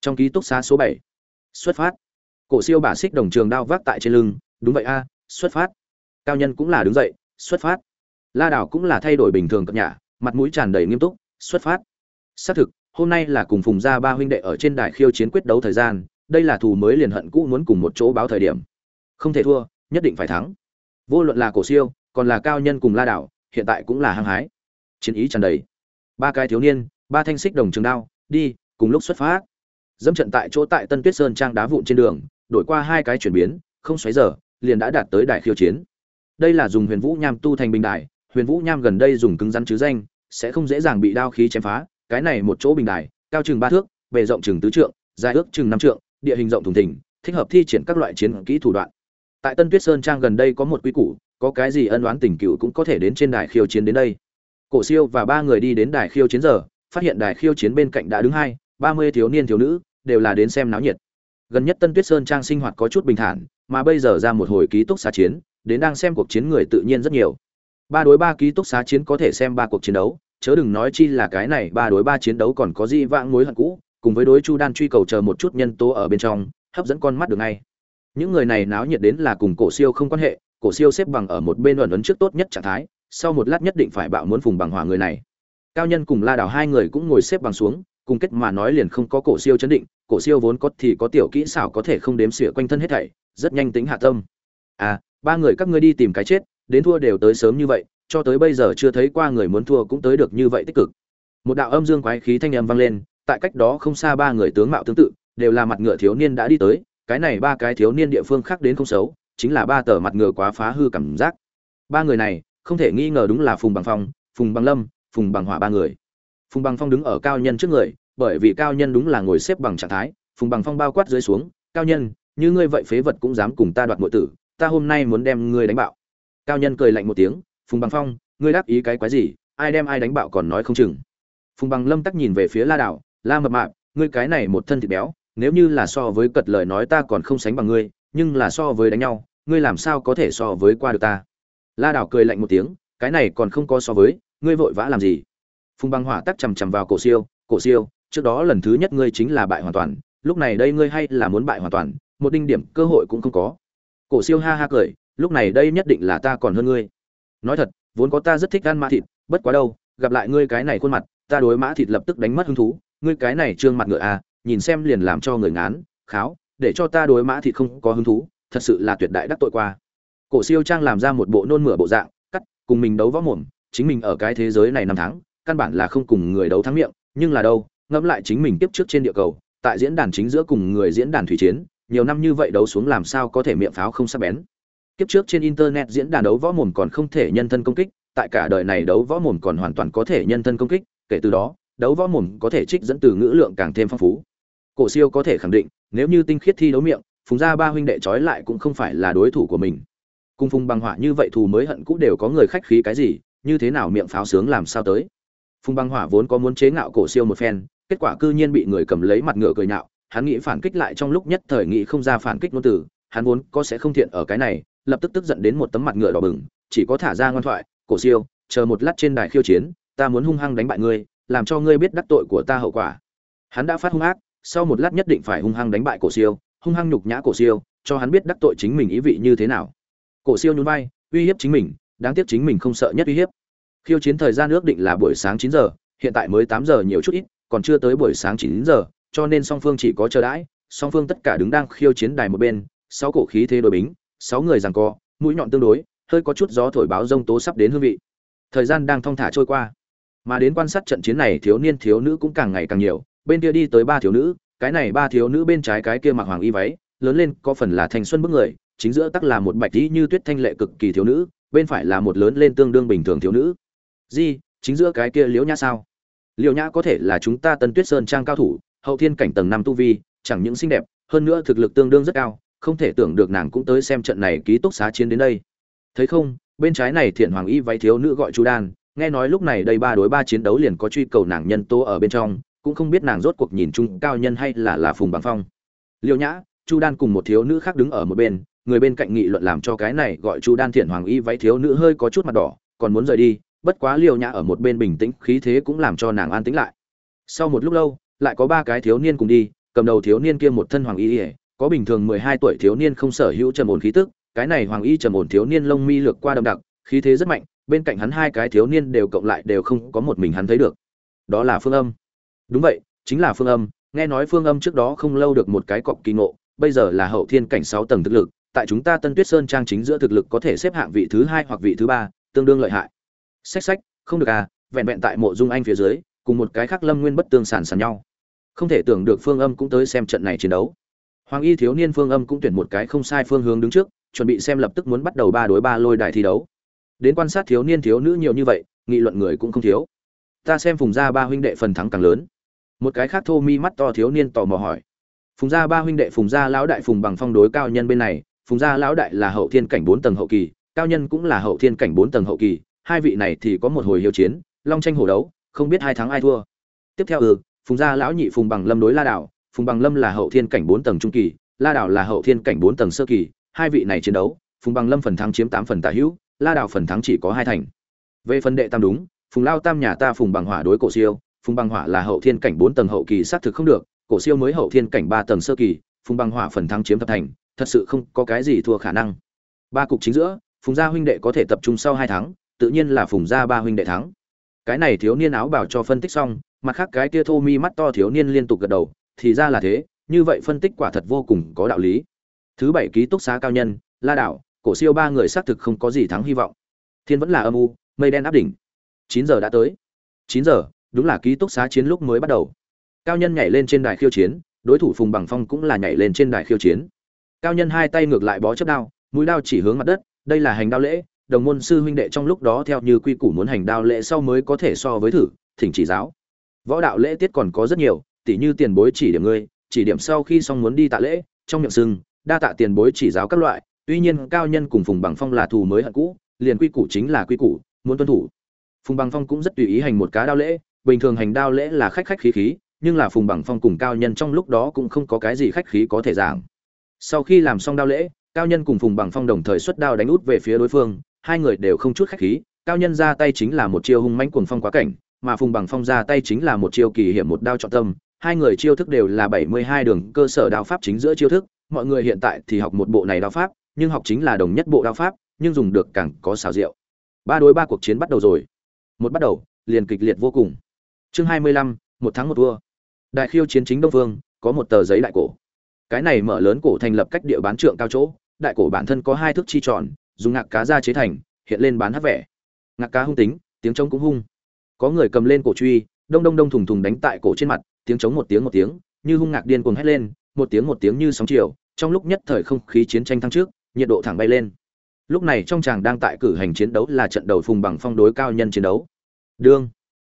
Trong ký túc xá số bảy xuất phát cổ siêu bả xích đồng trường đao vác tại trên lưng, đúng vậy a, xuất phát. Cao nhân cũng là đứng dậy, xuất phát. La đảo cũng là thay đổi bình thường cập nhã mặt mũi tràn đầy nghiêm túc, xuất phát. Xác thực, hôm nay là cùng phùng gia ba huynh đệ ở trên đài khiêu chiến quyết đấu thời gian, đây là thù mới liền hận cũ muốn cùng một chỗ báo thời điểm. Không thể thua, nhất định phải thắng. Vô luận là cổ siêu, còn là cao nhân cùng la đảo hiện tại cũng là hăng hái. Chiến ý tràn đầy. Ba cái thiếu niên, ba thanh xích đồng trường đao, đi, cùng lúc xuất phát. Dẫm trận tại chỗ tại tân tuyết sơn trang đá vụn trên đường đổi qua hai cái chuyển biến, không xoáy giờ, liền đã đạt tới đài khiêu chiến. Đây là dùng huyền vũ nham tu thành bình đài, huyền vũ nham gần đây dùng cứng rắn chứ danh, sẽ không dễ dàng bị đao khí chém phá. Cái này một chỗ bình đài, cao chừng ba thước, bề rộng chừng tứ trượng, dài ước chừng năm trượng, địa hình rộng thùng thình, thích hợp thi triển các loại chiến kỹ thủ đoạn. Tại tân tuyết sơn trang gần đây có một quy củ, có cái gì ân oán tình cựu cũng có thể đến trên đài khiêu chiến đến đây. Cổ siêu và ba người đi đến đài khiêu chiến giờ, phát hiện đài khiêu chiến bên cạnh đã đứng hai, ba mươi thiếu niên thiếu nữ, đều là đến xem náo nhiệt gần nhất tân tuyết sơn trang sinh hoạt có chút bình thản, mà bây giờ ra một hồi ký túc xá chiến, đến đang xem cuộc chiến người tự nhiên rất nhiều. Ba đối ba ký túc xá chiến có thể xem ba cuộc chiến đấu, chớ đừng nói chi là cái này ba đối ba chiến đấu còn có gì vãng mối hận cũ, cùng với đối chu đan truy cầu chờ một chút nhân tố ở bên trong, hấp dẫn con mắt được ngay. Những người này náo nhiệt đến là cùng cổ siêu không quan hệ, cổ siêu xếp bằng ở một bên luận ấn trước tốt nhất trạng thái, sau một lát nhất định phải bạo muốn phùng bằng hòa người này. Cao nhân cùng la đảo hai người cũng ngồi xếp bằng xuống cùng kết mà nói liền không có cổ siêu chấn định, cổ siêu vốn có thì có tiểu kỹ xảo có thể không đếm xỉa quanh thân hết thảy, rất nhanh tính hạ tâm. À ba người các ngươi đi tìm cái chết, đến thua đều tới sớm như vậy, cho tới bây giờ chưa thấy qua người muốn thua cũng tới được như vậy tích cực. Một đạo âm dương quái khí thanh âm vang lên, tại cách đó không xa ba người tướng mạo tương tự, đều là mặt ngựa thiếu niên đã đi tới, cái này ba cái thiếu niên địa phương khác đến không xấu, chính là ba tờ mặt ngựa quá phá hư cảm giác. Ba người này, không thể nghi ngờ đúng là phùng bằng phong, phùng bằng lâm, phùng bằng hỏa ba người. Phùng bằng phong đứng ở cao nhân trước người bởi vì cao nhân đúng là ngồi xếp bằng trạng thái, phùng bằng phong bao quát dưới xuống, cao nhân, như ngươi vậy phế vật cũng dám cùng ta đoạt nội tử, ta hôm nay muốn đem ngươi đánh bạo. Cao nhân cười lạnh một tiếng, phùng bằng phong, ngươi đáp ý cái quái gì, ai đem ai đánh bạo còn nói không chừng. Phùng bằng lâm tắc nhìn về phía la đảo, la mập mạp, ngươi cái này một thân thịt béo, nếu như là so với cật lời nói ta còn không sánh bằng ngươi, nhưng là so với đánh nhau, ngươi làm sao có thể so với qua được ta? La đảo cười lạnh một tiếng, cái này còn không có so với, ngươi vội vã làm gì? Phùng bằng hỏa tắc chằm chằm vào cổ siêu cổ siêu trước đó lần thứ nhất ngươi chính là bại hoàn toàn, lúc này đây ngươi hay là muốn bại hoàn toàn, một đinh điểm cơ hội cũng không có. Cổ siêu ha ha cười, lúc này đây nhất định là ta còn hơn ngươi. Nói thật, vốn có ta rất thích ăn mã thịt, bất quá đâu, gặp lại ngươi cái này khuôn mặt, ta đối mã thịt lập tức đánh mất hứng thú, ngươi cái này trương mặt ngựa à nhìn xem liền làm cho người ngán, kháo, để cho ta đối mã thịt không có hứng thú, thật sự là tuyệt đại đắc tội qua. Cổ siêu trang làm ra một bộ nôn mửa bộ dạng, cắt, cùng mình đấu võ mồm, chính mình ở cái thế giới này năm tháng, căn bản là không cùng người đấu thắng miệng, nhưng là đâu ngẫm lại chính mình tiếp trước trên địa cầu, tại diễn đàn chính giữa cùng người diễn đàn thủy chiến, nhiều năm như vậy đấu xuống làm sao có thể miệng pháo không sắc bén. Kiếp trước trên internet diễn đàn đấu võ mồm còn không thể nhân thân công kích, tại cả đời này đấu võ mồm còn hoàn toàn có thể nhân thân công kích, kể từ đó, đấu võ mồm có thể trích dẫn từ ngữ lượng càng thêm phong phú. Cổ siêu có thể khẳng định, nếu như tinh khiết thi đấu miệng, phùng gia ba huynh đệ trói lại cũng không phải là đối thủ của mình. Cung phùng bằng hỏa như vậy thù mới hận cũng đều có người khách khí cái gì, như thế nào miệng pháo sướng làm sao tới? Phùng băng hỏa vốn có muốn chế ngạo cổ siêu một phen kết quả cư nhiên bị người cầm lấy mặt ngựa cười nhạo, hắn nghĩ phản kích lại trong lúc nhất thời nghĩ không ra phản kích ngôn từ, hắn vốn có sẽ không thiện ở cái này, lập tức tức giận đến một tấm mặt ngựa đỏ bừng, chỉ có thả ra ngoan thoại, cổ siêu, chờ một lát trên đài khiêu chiến, ta muốn hung hăng đánh bại ngươi, làm cho ngươi biết đắc tội của ta hậu quả. Hắn đã phát hung ác, sau một lát nhất định phải hung hăng đánh bại cổ siêu, hung hăng nhục nhã cổ siêu, cho hắn biết đắc tội chính mình ý vị như thế nào. Cổ siêu nhún vai, uy hiếp chính mình, đáng tiếc chính mình không sợ nhất uy hiếp. Khiêu chiến thời gian ước định là buổi sáng chín giờ, hiện tại mới tám giờ nhiều chút ít còn chưa tới buổi sáng chín giờ cho nên song phương chỉ có chờ đãi song phương tất cả đứng đang khiêu chiến đài một bên sáu cổ khí thế đối bính sáu người giằng co mũi nhọn tương đối hơi có chút gió thổi báo rông tố sắp đến hương vị. Thời gian đang thong thả trôi qua mà đến quan sát trận chiến này thiếu niên thiếu nữ cũng càng ngày càng nhiều bên kia đi tới ba thiếu nữ cái này ba thiếu nữ bên trái cái kia mặc hoàng y váy lớn lên có phần là thanh xuân bức người chính giữa tắc là một bạch tí như tuyết thanh lệ cực kỳ thiếu nữ bên phải là một lớn lên tương đương bình thường thiếu nữ. Gì, chính giữa cái kia liễu nhã sao? Liệu nhã có thể là chúng ta tân tuyết sơn trang cao thủ, hậu thiên cảnh tầng năm tu vi, chẳng những xinh đẹp, hơn nữa thực lực tương đương rất cao, không thể tưởng được nàng cũng tới xem trận này ký túc xá chiến đến đây. Thấy không, bên trái này thiện hoàng y váy thiếu nữ gọi chu đan, nghe nói lúc này đây ba đối ba chiến đấu liền có truy cầu nàng nhân tố ở bên trong, cũng không biết nàng rốt cuộc nhìn chung cao nhân hay là là phùng bằng phong. Liệu nhã, chu đan cùng một thiếu nữ khác đứng ở một bên, người bên cạnh nghị luận làm cho cái này gọi chu đan thiện hoàng y váy thiếu nữ hơi có chút mặt đỏ, còn muốn rời đi bất quá liều nhã ở một bên bình tĩnh, khí thế cũng làm cho nàng an tĩnh lại. Sau một lúc lâu, lại có ba cái thiếu niên cùng đi, cầm đầu thiếu niên kia một thân hoàng y ỉa có bình thường mười hai tuổi thiếu niên không sở hữu trầm ổn khí tức, cái này hoàng y trầm ổn thiếu niên lông mi lược qua đậm đặc, khí thế rất mạnh, bên cạnh hắn hai cái thiếu niên đều cộng lại đều không có một mình hắn thấy được. Đó là phương âm. Đúng vậy, chính là phương âm, nghe nói phương âm trước đó không lâu được một cái cọc kỳ ngộ, bây giờ là hậu thiên cảnh sáu tầng thực lực, tại chúng ta tân tuyết sơn trang chính giữa thực lực có thể xếp hạng vị thứ hai hoặc vị thứ ba, tương đương lợi hại. Xách xách, không được à vẹn vẹn tại mộ dung anh phía dưới cùng một cái khác lâm nguyên bất tương sản sàn nhau. Không thể tưởng được phương âm cũng tới xem trận này chiến đấu. Hoàng y thiếu niên phương âm cũng tuyển một cái không sai phương hướng đứng trước chuẩn bị xem lập tức muốn bắt đầu ba đối ba lôi đài thi đấu. Đến quan sát thiếu niên thiếu nữ nhiều như vậy nghị luận người cũng không thiếu. Ta xem phùng gia ba huynh đệ phần thắng càng lớn. Một cái khác thô mi mắt to thiếu niên tò mò hỏi. Phùng gia ba huynh đệ phùng gia lão đại phùng bằng phong đối cao nhân bên này phùng gia lão đại là hậu thiên cảnh bốn tầng hậu kỳ cao nhân cũng là hậu thiên cảnh bốn tầng hậu kỳ hai vị này thì có một hồi hiếu chiến, long tranh hổ đấu, không biết hai thắng ai thua. Tiếp theo ừ phùng gia lão nhị phùng bằng lâm đối la đảo, phùng bằng lâm là hậu thiên cảnh bốn tầng trung kỳ, la đảo là hậu thiên cảnh bốn tầng sơ kỳ, hai vị này chiến đấu, phùng bằng lâm phần thắng chiếm tám phần tả hữu, la đảo phần thắng chỉ có hai thành. Về phần đệ tam đúng, phùng lao tam nhà ta phùng bằng hỏa đối cổ siêu, phùng bằng hỏa là hậu thiên cảnh bốn tầng hậu kỳ xác thực không được, cổ siêu mới hậu thiên cảnh ba tầng sơ kỳ, phùng bằng hỏa phần thắng chiếm thập thành, thật sự không có cái gì thua khả năng. Ba cục chính giữa, phùng gia huynh đệ có thể tập trung sau hai tháng tự nhiên là phùng gia ba huynh đệ thắng. Cái này thiếu niên áo bảo cho phân tích xong, mặt khác cái kia thô mi mắt to thiếu niên liên tục gật đầu, thì ra là thế, như vậy phân tích quả thật vô cùng có đạo lý. Thứ bảy ký túc xá cao nhân, la đảo, cổ siêu ba người xác thực không có gì thắng hy vọng. Thiên vẫn là âm u, mây đen áp đỉnh. Chín giờ đã tới. Chín giờ, đúng là ký túc xá chiến lúc mới bắt đầu. Cao nhân nhảy lên trên đài khiêu chiến, đối thủ phùng bằng phong cũng là nhảy lên trên đài khiêu chiến. Cao nhân hai tay ngược lại bó chấp đao, mũi đao chỉ hướng mặt đất, đây là hành đao lễ đồng môn sư huynh đệ trong lúc đó theo như quy củ muốn hành đao lễ sau mới có thể so với thử, thỉnh chỉ giáo. Võ đạo lễ tiết còn có rất nhiều, tỉ như tiền bối chỉ điểm ngươi, chỉ điểm sau khi xong muốn đi tạ lễ, trong miệng sưng, đa tạ tiền bối chỉ giáo các loại, tuy nhiên cao nhân cùng phùng bằng phong là thù mới hận cũ, liền quy củ chính là quy củ, muốn tuân thủ. Phùng bằng phong cũng rất tùy ý hành một cá đao lễ, bình thường hành đao lễ là khách khách khí khí, nhưng là phùng bằng phong cùng cao nhân trong lúc đó cũng không có cái gì khách khí có thể giảng. Sau khi làm xong đao lễ, cao nhân cùng phùng bằng phong đồng thời xuất đao đánh út về phía đối phương hai người đều không chút khách khí, cao nhân ra tay chính là một chiêu hung mãnh cuồng phong quá cảnh, mà phùng bằng phong ra tay chính là một chiêu kỳ hiểm một đao trọng tâm. Hai người chiêu thức đều là bảy mươi hai đường cơ sở đao pháp chính giữa chiêu thức, mọi người hiện tại thì học một bộ này đao pháp, nhưng học chính là đồng nhất bộ đao pháp, nhưng dùng được càng có xảo diệu. Ba đối ba cuộc chiến bắt đầu rồi. Một bắt đầu, liền kịch liệt vô cùng. Chương hai mươi lăm, một tháng một thua. Đại khiêu chiến chính đông phương có một tờ giấy đại cổ. Cái này mở lớn cổ thành lập cách địa bán trượng cao chỗ, đại cổ bản thân có hai thước chi tròn dùng ngạc cá ra chế thành, hiện lên bán hát vẻ. Ngạc cá hung tính, tiếng trống cũng hung. Có người cầm lên cổ truy, đông đông đông thùng thùng đánh tại cổ trên mặt, tiếng trống một tiếng một tiếng, như hung ngạc điên cuồng hét lên, một tiếng một tiếng như sóng chiều, trong lúc nhất thời không khí chiến tranh thăng trước, nhiệt độ thẳng bay lên. Lúc này trong chàng đang tại cử hành chiến đấu là trận đầu phùng bằng phong đối cao nhân chiến đấu. Đương.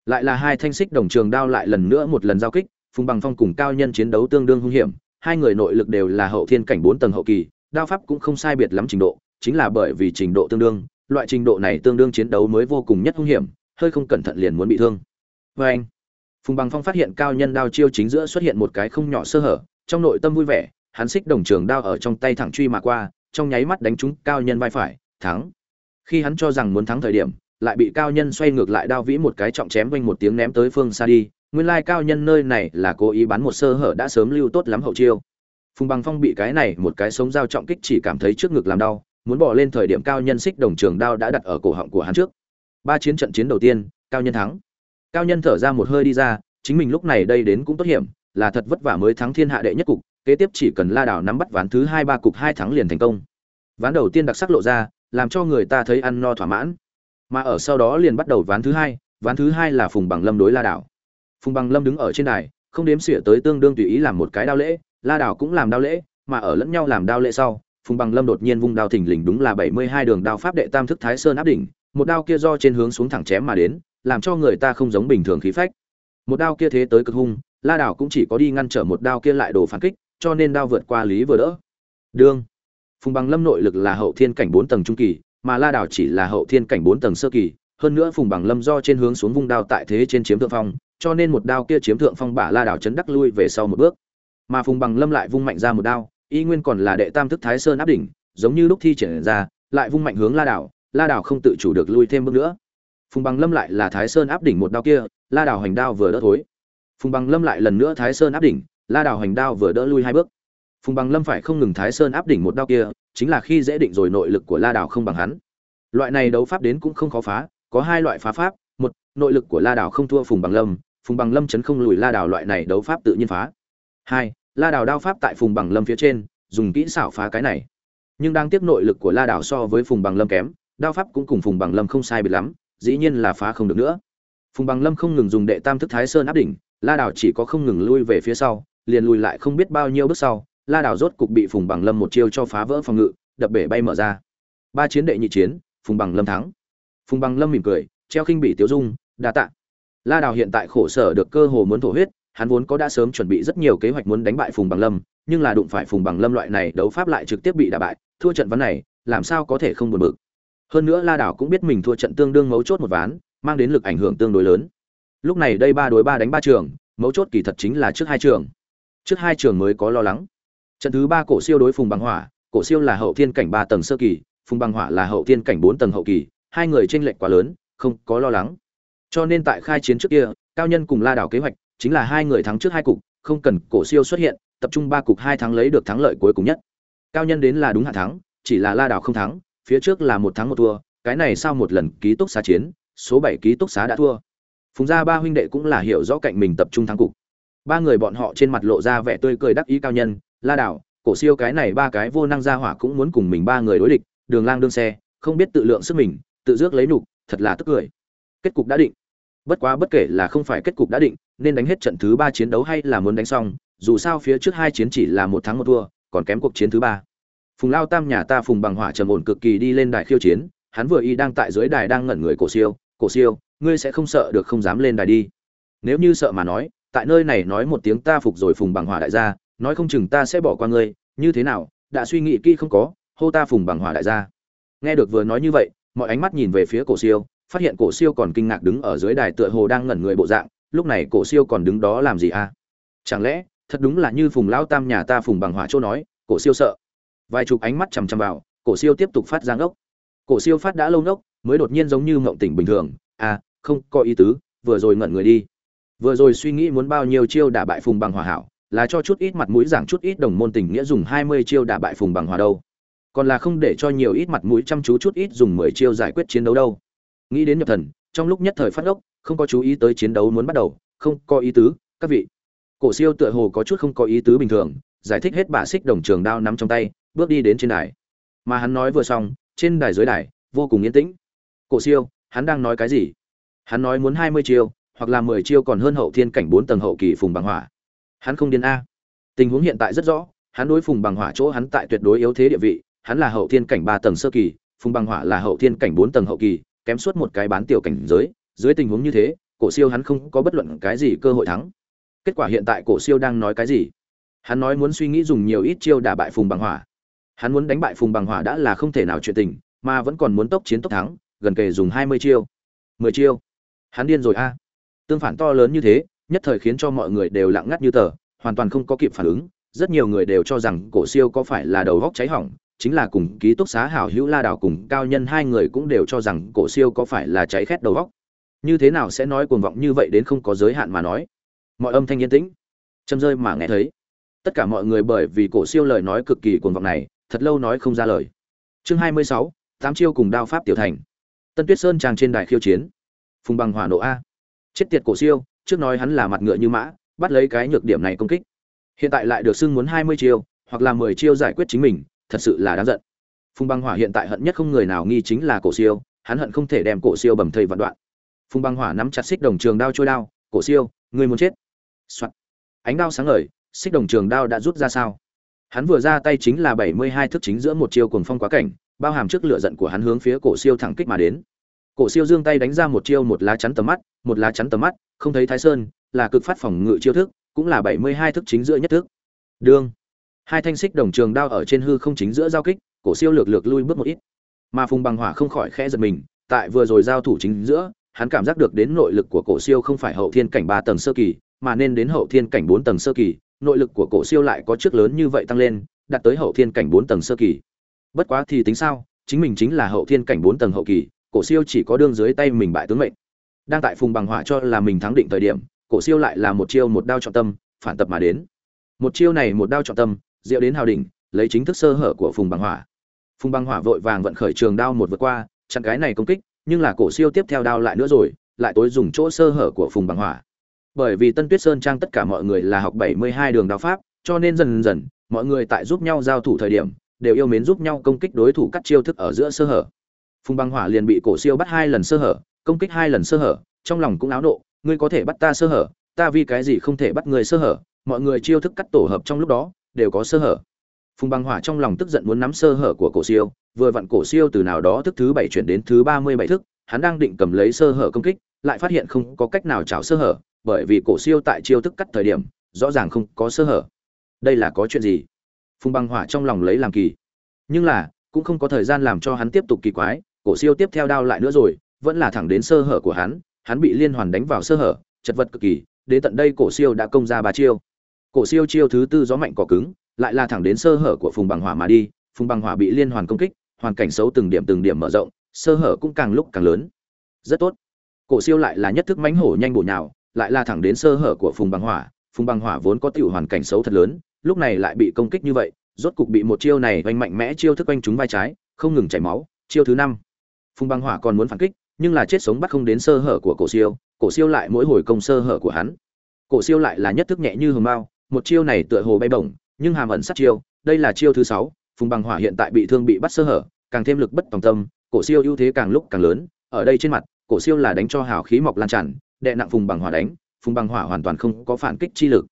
Lại là hai thanh xích đồng trường đao lại lần nữa một lần giao kích, phùng bằng phong cùng cao nhân chiến đấu tương đương hung hiểm, hai người nội lực đều là hậu thiên cảnh bốn tầng hậu kỳ, đao pháp cũng không sai biệt lắm trình độ chính là bởi vì trình độ tương đương, loại trình độ này tương đương chiến đấu mới vô cùng nhất hung hiểm, hơi không cẩn thận liền muốn bị thương. Vê anh, phùng bằng phong phát hiện cao nhân đao chiêu chính giữa xuất hiện một cái không nhỏ sơ hở, trong nội tâm vui vẻ, hắn xích đồng trường đao ở trong tay thẳng truy mà qua, trong nháy mắt đánh trúng cao nhân vai phải, thắng. Khi hắn cho rằng muốn thắng thời điểm, lại bị cao nhân xoay ngược lại đao vĩ một cái trọng chém quanh một tiếng ném tới phương xa đi, nguyên lai cao nhân nơi này là cố ý bắn một sơ hở đã sớm lưu tốt lắm hậu chiêu. Phùng bằng phong bị cái này một cái sống dao trọng kích chỉ cảm thấy trước ngực làm đau muốn bỏ lên thời điểm cao nhân xích đồng trường đao đã đặt ở cổ họng của hắn trước. Ba chiến trận chiến đầu tiên, cao nhân thắng. Cao nhân thở ra một hơi đi ra, chính mình lúc này đây đến cũng tốt hiểm, là thật vất vả mới thắng thiên hạ đệ nhất cục, kế tiếp chỉ cần la đảo nắm bắt ván thứ hai ba cục hai thắng liền thành công. Ván đầu tiên đặc sắc lộ ra, làm cho người ta thấy ăn no thỏa mãn. Mà ở sau đó liền bắt đầu ván thứ hai, ván thứ hai là phùng bằng lâm đối la đảo. Phùng bằng lâm đứng ở trên đài, không đếm xỉa tới tương đương tùy ý làm một cái đao lễ, la đảo cũng làm đao lễ, mà ở lẫn nhau làm đao lễ sau phùng bằng lâm đột nhiên vung đao thình lình đúng là bảy mươi hai đường đao pháp đệ tam thức thái sơn áp đỉnh, một đao kia do trên hướng xuống thẳng chém mà đến, làm cho người ta không giống bình thường khí phách. Một đao kia thế tới cực hung, la đảo cũng chỉ có đi ngăn trở một đao kia lại đồ phản kích, cho nên đao vượt qua lý vừa đỡ. Đương, phùng bằng lâm nội lực là hậu thiên cảnh bốn tầng trung kỳ, mà la đảo chỉ là hậu thiên cảnh bốn tầng sơ kỳ. Hơn nữa phùng bằng lâm do trên hướng xuống vung đao tại thế trên chiếm thượng phong, cho nên một đao kia chiếm thượng phong bả la đảo chấn đắc lui về sau một bước. Mà phùng bằng lâm lại vung mạnh ra một đao y nguyên còn là đệ tam thức thái sơn áp đỉnh, giống như lúc thi triển ra, lại vung mạnh hướng la đảo la đảo không tự chủ được lui thêm bước nữa. Phùng bằng lâm lại là thái sơn áp đỉnh một đao kia, la đảo hành đao vừa đỡ thối. Phùng bằng lâm lại lần nữa thái sơn áp đỉnh, la đảo hành đao vừa đỡ lui hai bước. Phùng bằng lâm phải không ngừng thái sơn áp đỉnh một đao kia, chính là khi dễ định rồi nội lực của la đảo không bằng hắn. Loại này đấu pháp đến cũng không khó phá, có hai loại phá pháp, một, nội lực của la đảo không thua phùng bằng lâm, phùng bằng lâm chấn không lùi la đảo loại này đấu pháp tự nhiên phá. Hai la đảo đao pháp tại phùng bằng lâm phía trên, dùng kỹ xảo phá cái này. Nhưng đang tiếp nội lực của la đảo so với phùng bằng lâm kém, đao pháp cũng cùng phùng bằng lâm không sai biệt lắm, dĩ nhiên là phá không được nữa. Phùng bằng lâm không ngừng dùng đệ tam thức thái sơn áp đỉnh, la đảo chỉ có không ngừng lui về phía sau, liền lùi lại không biết bao nhiêu bước sau, la đảo rốt cục bị phùng bằng lâm một chiêu cho phá vỡ phòng ngự, đập bể bay mở ra. Ba chiến đệ nhị chiến, phùng bằng lâm thắng. Phùng bằng lâm mỉm cười, treo khinh bị tiêu dung, đa tạ. La đảo hiện tại khổ sở được cơ hồ muốn thổ huyết hắn vốn có đã sớm chuẩn bị rất nhiều kế hoạch muốn đánh bại phùng bằng lâm, nhưng là đụng phải phùng bằng lâm loại này đấu pháp lại trực tiếp bị đả bại, thua trận ván này, làm sao có thể không buồn bực. Hơn nữa la đảo cũng biết mình thua trận tương đương mấu chốt một ván, mang đến lực ảnh hưởng tương đối lớn. Lúc này đây ba đối ba đánh ba trường, mấu chốt kỳ thật chính là trước hai trường. Trước hai trường mới có lo lắng. Trận thứ ba cổ siêu đối phùng bằng hỏa, cổ siêu là hậu thiên cảnh ba tầng sơ kỳ, phùng bằng hỏa là hậu thiên cảnh bốn tầng hậu kỳ, hai người tranh lệch quá lớn, không có lo lắng. Cho nên tại khai chiến trước kia, cao nhân cùng la đảo kế hoạch chính là hai người thắng trước hai cục không cần cổ siêu xuất hiện tập trung ba cục hai thắng lấy được thắng lợi cuối cùng nhất. Cao nhân đến là đúng hạ thắng chỉ là la đảo không thắng phía trước là một thắng một thua cái này sao một lần ký túc xá chiến số bảy ký túc xá đã thua. Phùng gia ba huynh đệ cũng là hiểu rõ cạnh mình tập trung thắng cục. Ba người bọn họ trên mặt lộ ra vẻ tươi cười đắc ý cao nhân la đảo cổ siêu cái này ba cái vô năng gia hỏa cũng muốn cùng mình ba người đối địch đường lang đương xe không biết tự lượng sức mình tự dước lấy nhục, thật là tức cười. Kết cục đã định bất quá bất kể là không phải kết cục đã định, nên đánh hết trận thứ ba chiến đấu hay là muốn đánh xong, dù sao phía trước hai chiến chỉ là một thắng một thua, còn kém cuộc chiến thứ ba. Phùng lao tam nhà ta phùng bằng hỏa trầm ổn cực kỳ đi lên đài khiêu chiến, hắn vừa y đang tại dưới đài đang ngẩn người cổ siêu cổ siêu, ngươi sẽ không sợ được không dám lên đài đi. Nếu như sợ mà nói, tại nơi này nói một tiếng ta phục rồi phùng bằng hỏa đại gia, nói không chừng ta sẽ bỏ qua ngươi, như thế nào, đã suy nghĩ kỹ không có, hô ta phùng bằng hỏa đại gia. Nghe được vừa nói như vậy, mọi ánh mắt nhìn về phía cổ siêu phát hiện cổ siêu còn kinh ngạc đứng ở dưới đài tựa hồ đang ngẩn người bộ dạng, lúc này cổ siêu còn đứng đó làm gì à? Chẳng lẽ, thật đúng là như phùng lão tam nhà ta phùng bằng hỏa chỗ nói, cổ siêu sợ. Vài chục ánh mắt chằm chằm vào, cổ siêu tiếp tục phát giang ngốc. Cổ siêu phát đã lâu ngốc, mới đột nhiên giống như mộng tỉnh bình thường à không, có ý tứ, vừa rồi ngẩn người đi. Vừa rồi suy nghĩ muốn bao nhiêu chiêu đả bại phùng bằng hòa hảo, là cho chút ít mặt mũi giảng chút ít đồng môn tình nghĩa dùng hai mươi chiêu đả bại phùng bằng hòa đâu. Còn là không để cho nhiều ít mặt mũi chăm chú chút ít dùng mười chiêu giải quyết chiến đấu đâu nghĩ đến nhập thần, trong lúc nhất thời phát ốc, không có chú ý tới chiến đấu muốn bắt đầu, không có ý tứ, các vị. Cổ siêu tựa hồ có chút không có ý tứ bình thường, giải thích hết bả xích đồng trường đao nắm trong tay, bước đi đến trên đài. Mà hắn nói vừa xong, trên đài dưới đài, vô cùng yên tĩnh. Cổ siêu, hắn đang nói cái gì? Hắn nói muốn hai mươi chiêu, hoặc là mười chiêu còn hơn hậu thiên cảnh bốn tầng hậu kỳ phùng bằng hỏa. Hắn không điên a. Tình huống hiện tại rất rõ, hắn đối phùng bằng hỏa chỗ hắn tại tuyệt đối yếu thế địa vị, hắn là hậu thiên cảnh ba tầng sơ kỳ, phùng bằng hỏa là hậu thiên cảnh bốn tầng hậu kỳ kém suốt một cái bán tiểu cảnh giới, dưới tình huống như thế, cổ siêu hắn không có bất luận cái gì cơ hội thắng. Kết quả hiện tại cổ siêu đang nói cái gì? Hắn nói muốn suy nghĩ dùng nhiều ít chiêu đả bại phùng bằng hỏa. Hắn muốn đánh bại phùng bằng hỏa đã là không thể nào chuyện tình, mà vẫn còn muốn tốc chiến tốc thắng, gần kề dùng hai mươi chiêu. mười chiêu. Hắn điên rồi a. Tương phản to lớn như thế, nhất thời khiến cho mọi người đều lặng ngắt như tờ, hoàn toàn không có kịp phản ứng. Rất nhiều người đều cho rằng cổ siêu có phải là đầu góc cháy hỏng chính là cùng ký túc xá hảo hữu la đảo cùng cao nhân hai người cũng đều cho rằng cổ siêu có phải là cháy khét đầu óc. Như thế nào sẽ nói cuồng vọng như vậy đến không có giới hạn mà nói? Mọi âm thanh yên tĩnh. Châm rơi mà nghe thấy. Tất cả mọi người bởi vì cổ siêu lời nói cực kỳ cuồng vọng này, thật lâu nói không ra lời. Chương hai mươi sáu, tám chiêu cùng đao pháp tiểu thành. Tân tuyết sơn trang trên đài khiêu chiến. Phùng bằng hỏa nộ a. Chết tiệt cổ siêu, trước nói hắn là mặt ngựa như mã, bắt lấy cái nhược điểm này công kích. Hiện tại lại được xưng muốn hai mươi chiêu, hoặc là mười chiêu giải quyết chính mình thật sự là đáng giận. Phùng băng hỏa hiện tại hận nhất không người nào nghi chính là cổ siêu, hắn hận không thể đem cổ siêu bầm thây vạn đoạn. Phùng băng hỏa nắm chặt xích đồng trường đao trôi đao, cổ siêu, ngươi muốn chết? Soạn. ánh đao sáng ngời, xích đồng trường đao đã rút ra sao? Hắn vừa ra tay chính là bảy mươi hai thức chính giữa một chiêu cuồng phong quá cảnh, bao hàm trước lửa giận của hắn hướng phía cổ siêu thẳng kích mà đến. Cổ siêu giương tay đánh ra một chiêu một lá chắn tầm mắt, một lá chắn tầm mắt, không thấy thái sơn, là cực phát phòng ngự chiêu thức, cũng là bảy mươi hai thức chính giữa nhất thức. Đương hai thanh xích đồng trường đao ở trên hư không chính giữa giao kích, cổ siêu lược lược lui bước một ít. Mà phùng bằng hỏa không khỏi khẽ giật mình, tại vừa rồi giao thủ chính giữa, hắn cảm giác được đến nội lực của cổ siêu không phải hậu thiên cảnh ba tầng sơ kỳ, mà nên đến hậu thiên cảnh bốn tầng sơ kỳ, nội lực của cổ siêu lại có trước lớn như vậy tăng lên, đạt tới hậu thiên cảnh bốn tầng sơ kỳ. Bất quá thì tính sao, chính mình chính là hậu thiên cảnh bốn tầng hậu kỳ, cổ siêu chỉ có đương dưới tay mình bại tướng mệnh. Đang tại phùng bằng hỏa cho là mình thắng định thời điểm, cổ siêu lại là một chiêu một đao trọng tâm, phản tập mà đến. Một chiêu này một đao trọng tâm diệu đến hào đỉnh, lấy chính thức sơ hở của phùng bằng hỏa. Phùng bằng hỏa vội vàng vận khởi trường đao một vượt qua, chặn cái này công kích, nhưng là cổ siêu tiếp theo đao lại nữa rồi, lại tối dùng chỗ sơ hở của phùng bằng hỏa. Bởi vì tân tuyết sơn trang tất cả mọi người là học bảy mươi hai đường đao pháp, cho nên dần dần, mọi người tại giúp nhau giao thủ thời điểm, đều yêu mến giúp nhau công kích đối thủ cắt chiêu thức ở giữa sơ hở. Phùng băng hỏa liền bị cổ siêu bắt hai lần sơ hở, công kích hai lần sơ hở, trong lòng cũng náo nộ, ngươi có thể bắt ta sơ hở, ta vì cái gì không thể bắt người sơ hở? Mọi người chiêu thức cắt tổ hợp trong lúc đó đều có sơ hở. Phùng băng hỏa trong lòng tức giận muốn nắm sơ hở của cổ siêu, vừa vặn cổ siêu từ nào đó thức thứ bảy chuyển đến thứ ba mươi bảy thức, hắn đang định cầm lấy sơ hở công kích, lại phát hiện không có cách nào chảo sơ hở, bởi vì cổ siêu tại chiêu thức cắt thời điểm, rõ ràng không có sơ hở. Đây là có chuyện gì? Phùng băng hỏa trong lòng lấy làm kỳ. Nhưng là, cũng không có thời gian làm cho hắn tiếp tục kỳ quái, cổ siêu tiếp theo đao lại nữa rồi, vẫn là thẳng đến sơ hở của hắn hắn bị liên hoàn đánh vào sơ hở, chật vật cực kỳ, đến tận đây cổ siêu đã công ra ba chiêu cổ siêu chiêu thứ tư gió mạnh cỏ cứng, lại là thẳng đến sơ hở của phùng bằng hỏa mà đi, phùng bằng hỏa bị liên hoàn công kích, hoàn cảnh xấu từng điểm từng điểm mở rộng, sơ hở cũng càng lúc càng lớn. Rất tốt. Cổ siêu lại là nhất thức mãnh hổ nhanh bổ nhào, lại là thẳng đến sơ hở của phùng bằng hỏa, phùng bằng hỏa vốn có tiểu hoàn cảnh xấu thật lớn, lúc này lại bị công kích như vậy, rốt cục bị một chiêu này oanh mạnh mẽ chiêu thức oanh trúng vai trái, không ngừng chảy máu, chiêu thứ năm. Phùng băng hỏa còn muốn phản kích, nhưng là chết sống bắt không đến sơ hở của cổ siêu cổ siêu lại mỗi hồi công sơ hở của hắn. Cổ siêu lại là nhất thức nhẹ như hường mao một chiêu này tựa hồ bay bổng, nhưng hàm ẩn sát chiêu, đây là chiêu thứ sáu, phùng băng hỏa hiện tại bị thương bị bắt sơ hở, càng thêm lực bất tòng tâm, cổ siêu ưu thế càng lúc càng lớn, ở đây trên mặt, cổ siêu là đánh cho hào khí mọc lan tràn, đệ nặng phùng bằng hỏa đánh, phùng bằng hỏa hoàn toàn không có phản kích chi lực.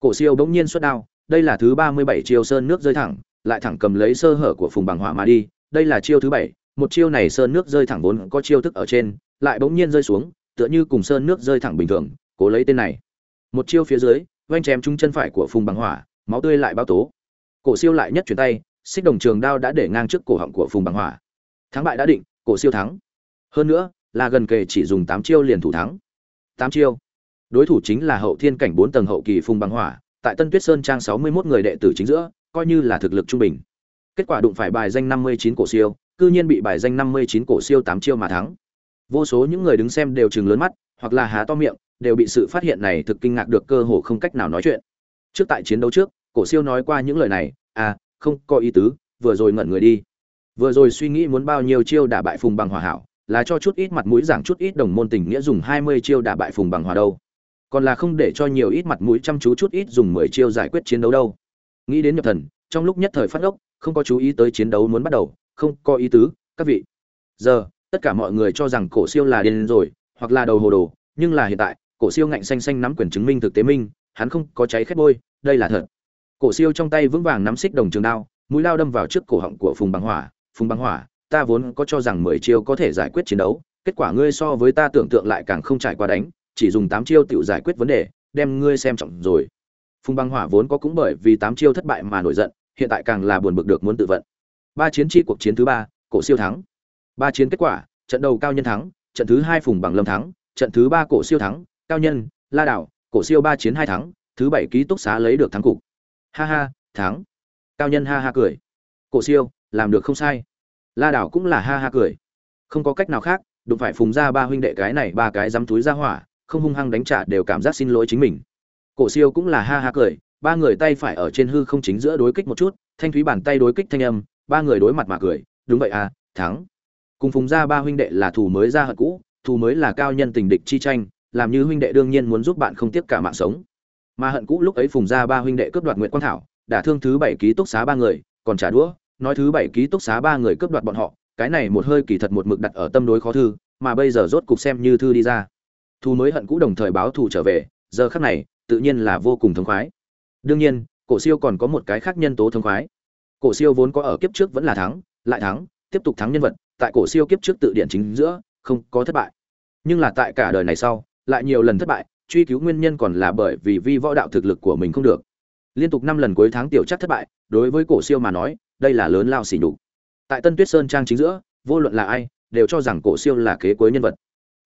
Cổ siêu bỗng nhiên xuất đao, đây là thứ ba mươi bảy chiêu sơn nước rơi thẳng, lại thẳng cầm lấy sơ hở của phùng bằng hỏa mà đi, đây là chiêu thứ bảy, một chiêu này sơn nước rơi thẳng vốn có chiêu thức ở trên, lại bỗng nhiên rơi xuống, tựa như cùng sơn nước rơi thẳng bình thường, cố lấy tên này. Một chiêu phía dưới oanh chém trúng chân phải của phùng bằng hỏa máu tươi lại bao tố. Cổ siêu lại nhất chuyển tay xích đồng trường đao đã để ngang trước cổ họng của phùng bằng hỏa. Thắng bại đã định cổ siêu thắng. Hơn nữa là gần kề chỉ dùng tám chiêu liền thủ thắng. Tám chiêu. Đối thủ chính là hậu thiên cảnh bốn tầng hậu kỳ phùng bằng hỏa tại tân tuyết sơn trang sáu mươi mốt người đệ tử chính giữa coi như là thực lực trung bình. Kết quả đụng phải bài danh năm mươi chín cổ siêu cư nhiên bị bài danh 59 cổ siêu tám chiêu mà thắng. Vô số những người đứng xem đều chừng lớn mắt, hoặc là há to miệng, đều bị sự phát hiện này thực kinh ngạc được cơ hồ không cách nào nói chuyện. Trước tại chiến đấu trước, cổ siêu nói qua những lời này, "À, không, có ý tứ, vừa rồi ngẩn người đi." Vừa rồi suy nghĩ muốn bao nhiêu chiêu đả bại Phùng Bằng Hòa hảo, là cho chút ít mặt mũi giảng chút ít đồng môn tình nghĩa dùng 20 chiêu đả bại Phùng Bằng Hòa đâu. Còn là không để cho nhiều ít mặt mũi chăm chú chút ít dùng 10 chiêu giải quyết chiến đấu đâu. Nghĩ đến nhập thần, trong lúc nhất thời phát ốc, không có chú ý tới chiến đấu muốn bắt đầu, không có ý tứ các vị giờ tất cả mọi người cho rằng cổ siêu là điên rồi hoặc là đầu hồ đồ nhưng là hiện tại cổ siêu ngạnh xanh xanh nắm quyền chứng minh thực tế minh, hắn không có cháy khét bôi, đây là thật. Cổ siêu trong tay vững vàng nắm xích đồng trường đao, mũi lao đâm vào trước cổ họng của phùng băng hỏa. Phùng băng hỏa, ta vốn có cho rằng mười chiêu có thể giải quyết chiến đấu, kết quả ngươi so với ta tưởng tượng lại càng không trải qua đánh, chỉ dùng tám chiêu tự giải quyết vấn đề, đem ngươi xem trọng rồi. Phùng băng hỏa vốn có cũng bởi vì tám chiêu thất bại mà nổi giận, hiện tại càng là buồn bực được muốn tự vận. Ba chiến chi cuộc chiến thứ ba, cổ siêu thắng. Ba chiến kết quả, trận đầu cao nhân thắng, trận thứ hai phùng bằng lâm thắng, trận thứ ba cổ siêu thắng cao nhân, la đảo, cổ siêu ba chiến hai thắng, thứ bảy ký túc xá lấy được thắng cục. Ha ha, thắng. Cao nhân ha ha cười. Cổ siêu, làm được không sai. La đảo cũng là ha ha cười. Không có cách nào khác, đụng phải phùng ra ba huynh đệ cái này ba cái dám túi ra hỏa, không hung hăng đánh trả đều cảm giác xin lỗi chính mình. Cổ siêu cũng là ha ha cười, ba người tay phải ở trên hư không chính giữa đối kích một chút, thanh thúy bàn tay đối kích thanh âm, ba người đối mặt mà cười, đúng vậy à thắng. Cùng phùng ra ba huynh đệ là thù mới ra hận cũ, thù mới là cao nhân tình địch chi tranh làm như huynh đệ đương nhiên muốn giúp bạn không tiếc cả mạng sống. Mà hận cũ lúc ấy phùng ra ba huynh đệ cướp đoạt Nguyệt quang thảo đả thương thứ bảy ký túc xá ba người, còn trả đũa, nói thứ bảy ký túc xá ba người cướp đoạt bọn họ, cái này một hơi kỳ thật một mực đặt ở tâm đối khó thư, mà bây giờ rốt cục xem như thư đi ra. Thu mới hận cũ đồng thời báo thù trở về, giờ khắc này, tự nhiên là vô cùng thống khoái. Đương nhiên, cổ siêu còn có một cái khác nhân tố thống khoái. Cổ siêu vốn có ở kiếp trước vẫn là thắng, lại thắng, tiếp tục thắng nhân vật, tại cổ siêu kiếp trước tự điển chính giữa, không có thất bại. Nhưng là tại cả đời này sau lại nhiều lần thất bại, truy cứu nguyên nhân còn là bởi vì vi võ đạo thực lực của mình không được. Liên tục năm lần cuối tháng tiểu chắc thất bại, đối với cổ siêu mà nói, đây là lớn lao xỉ nhục. Tại tân tuyết sơn trang chính giữa, vô luận là ai, đều cho rằng cổ siêu là kế cuối nhân vật.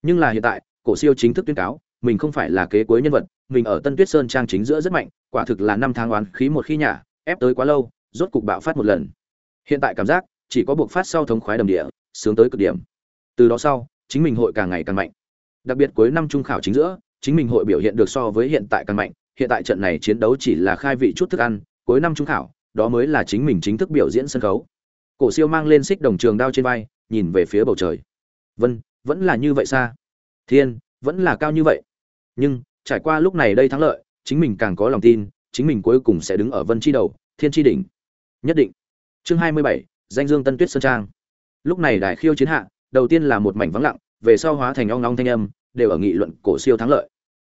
Nhưng là hiện tại, cổ siêu chính thức tuyên cáo, mình không phải là kế cuối nhân vật, mình ở tân tuyết sơn trang chính giữa rất mạnh, quả thực là năm tháng oán khí một khi nhả, ép tới quá lâu, rốt cục bạo phát một lần. Hiện tại cảm giác, chỉ có buộc phát sau thống khoái đầm địa, sướng tới cực điểm. Từ đó sau, chính mình hội càng ngày càng mạnh đặc biệt cuối năm trung khảo chính giữa, chính mình hội biểu hiện được so với hiện tại càng mạnh, hiện tại trận này chiến đấu chỉ là khai vị chút thức ăn, cuối năm trung khảo, đó mới là chính mình chính thức biểu diễn sân khấu. Cổ siêu mang lên xích đồng trường đao trên vai, nhìn về phía bầu trời. Vân, vẫn là như vậy xa. Thiên, vẫn là cao như vậy. Nhưng, trải qua lúc này đây thắng lợi, chính mình càng có lòng tin, chính mình cuối cùng sẽ đứng ở vân chi đầu, thiên chi đỉnh. Nhất định. Chương hai mươi bảy, danh dương tân tuyết sơn trang. Lúc này đại khiêu chiến hạ, đầu tiên là một mảnh vắng lặng, về sau hóa thành ong ong thanh âm đều ở nghị luận cổ siêu thắng lợi.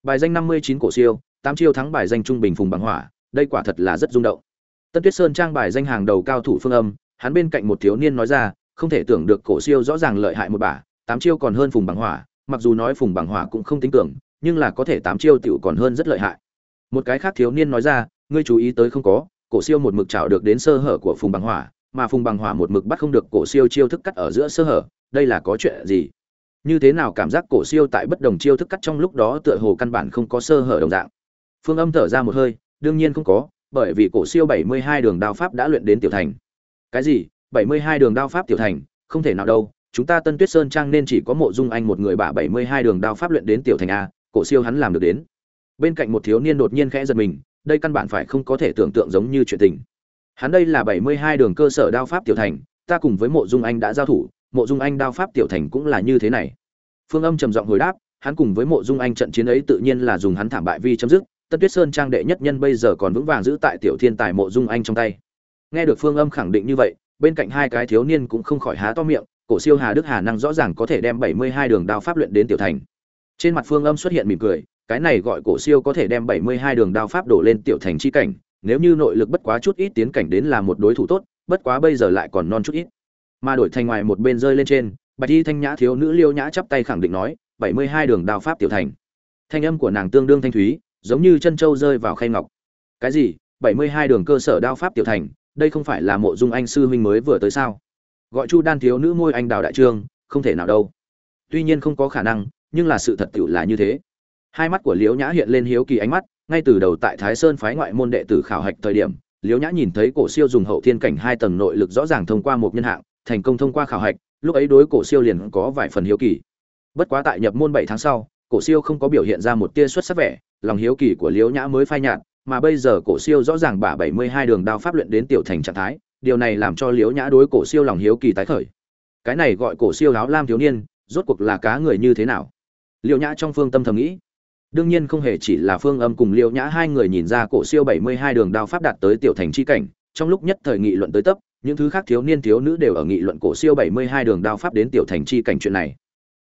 Bài danh năm mươi chín cổ siêu, tám chiêu thắng bài danh trung bình phùng bằng hỏa, đây quả thật là rất rung động. Tân tuyết sơn trang bài danh hàng đầu cao thủ phương âm, hắn bên cạnh một thiếu niên nói ra, không thể tưởng được cổ siêu rõ ràng lợi hại một bả, tám chiêu còn hơn phùng bằng hỏa, mặc dù nói phùng bằng hỏa cũng không tính tưởng, nhưng là có thể tám chiêu tiểu còn hơn rất lợi hại. Một cái khác thiếu niên nói ra, ngươi chú ý tới không có, cổ siêu một mực chảo được đến sơ hở của phùng bằng hỏa, mà phùng bằng hỏa một mực bắt không được cổ siêu chiêu thức cắt ở giữa sơ hở, đây là có chuyện gì? Như thế nào cảm giác cổ siêu tại bất đồng chiêu thức cắt trong lúc đó tựa hồ căn bản không có sơ hở đồng dạng? Phương âm thở ra một hơi, đương nhiên không có, bởi vì cổ siêu 72 đường đao pháp đã luyện đến tiểu thành. Cái gì? 72 đường đao pháp tiểu thành? Không thể nào đâu, chúng ta tân tuyết sơn trang nên chỉ có mộ dung anh một người bả 72 đường đao pháp luyện đến tiểu thành a, cổ siêu hắn làm được đến. Bên cạnh một thiếu niên đột nhiên khẽ giật mình, đây căn bản phải không có thể tưởng tượng giống như chuyện tình. Hắn đây là 72 đường cơ sở đao pháp tiểu thành, ta cùng với mộ dung anh đã giao thủ mộ dung anh đao pháp tiểu thành cũng là như thế này. Phương âm trầm giọng hồi đáp, hắn cùng với mộ dung anh trận chiến ấy tự nhiên là dùng hắn thảm bại vi chấm dứt tân tuyết sơn trang đệ nhất nhân bây giờ còn vững vàng giữ tại tiểu thiên tài mộ dung anh trong tay. Nghe được phương âm khẳng định như vậy, bên cạnh hai cái thiếu niên cũng không khỏi há to miệng, cổ siêu hà đức hà năng rõ ràng có thể đem 72 đường đao pháp luyện đến tiểu thành. Trên mặt phương âm xuất hiện mỉm cười, cái này gọi cổ siêu có thể đem 72 đường đao pháp đổ lên tiểu thành chi cảnh, nếu như nội lực bất quá chút ít tiến cảnh đến là một đối thủ tốt, bất quá bây giờ lại còn non chút ít mà đổi thành ngoài một bên rơi lên trên, bạch y thanh nhã thiếu nữ liêu nhã chắp tay khẳng định nói 72 đường đao pháp tiểu thành. Thanh âm của nàng tương đương thanh thúy, giống như chân châu rơi vào khay ngọc. Cái gì? 72 đường cơ sở đao pháp tiểu thành, đây không phải là mộ dung anh sư huynh mới vừa tới sao? Gọi chu đan thiếu nữ môi anh đào đại trương, không thể nào đâu. Tuy nhiên không có khả năng, nhưng là sự thật tiểu là như thế. Hai mắt của liễu nhã hiện lên hiếu kỳ ánh mắt, ngay từ đầu tại thái sơn phái ngoại môn đệ tử khảo hạch thời điểm liễu nhã nhìn thấy cổ siêu dùng hậu thiên cảnh hai tầng nội lực rõ ràng thông qua một nhân hạng thành công thông qua khảo hạch, lúc ấy đối cổ siêu liền có vài phần hiếu kỳ. Bất quá tại nhập môn bảy tháng sau, cổ siêu không có biểu hiện ra một tia xuất sắc vẻ, lòng hiếu kỳ của liễu nhã mới phai nhạt, mà bây giờ cổ siêu rõ ràng bả bảy mươi hai đường đao pháp luyện đến tiểu thành trạng thái, điều này làm cho liễu nhã đối cổ siêu lòng hiếu kỳ tái khởi. Cái này gọi cổ siêu áo lam thiếu niên, rốt cuộc là cá người như thế nào? Liễu nhã trong phương tâm thầm nghĩ. Đương nhiên không hề chỉ là phương âm cùng liễu nhã hai người nhìn ra cổ siêu bảy mươi hai đường đao pháp đạt tới tiểu thành chi cảnh, trong lúc nhất thời nghị luận tới tấp những thứ khác thiếu niên thiếu nữ đều ở nghị luận cổ siêu bảy mươi hai đường đao pháp đến tiểu thành chi cảnh chuyện này.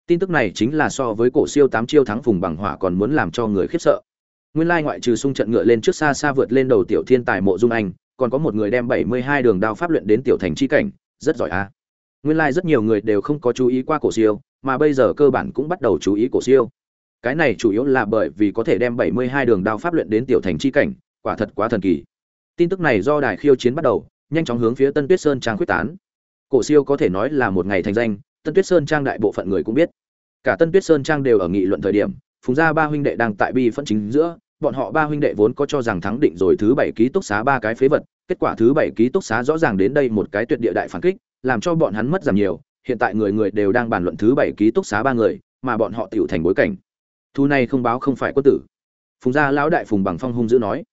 Tin tức này chính là so với cổ siêu tám chiêu thắng vùng bằng hỏa còn muốn làm cho người khiếp sợ. Nguyên lai ngoại trừ xung trận ngựa lên trước xa xa vượt lên đầu tiểu thiên tài mộ dung anh, còn có một người đem bảy mươi hai đường đao pháp luyện đến tiểu thành chi cảnh, rất giỏi a. Nguyên lai rất nhiều người đều không có chú ý qua cổ siêu, mà bây giờ cơ bản cũng bắt đầu chú ý cổ siêu. Cái này chủ yếu là bởi vì có thể đem bảy mươi hai đường đao pháp luyện đến tiểu thành chi cảnh, quả thật quá thần kỳ. Tin tức này do đài khiêu chiến bắt đầu nhanh chóng hướng phía tân tuyết sơn trang quyết tán. Cổ siêu có thể nói là một ngày thành danh, tân tuyết sơn trang đại bộ phận người cũng biết. Cả tân tuyết sơn trang đều ở nghị luận thời điểm, phùng gia ba huynh đệ đang tại bi phân chính giữa, bọn họ ba huynh đệ vốn có cho rằng thắng định rồi thứ bảy ký túc xá ba cái phế vật, kết quả thứ bảy ký túc xá rõ ràng đến đây một cái tuyệt địa đại phản kích, làm cho bọn hắn mất giảm nhiều, hiện tại người người đều đang bàn luận thứ bảy ký túc xá ba người, mà bọn họ tiểu thành bối cảnh. Thu này không báo không phải quân tử. Phùng gia lão đại phùng bằng phong hung dữ nói.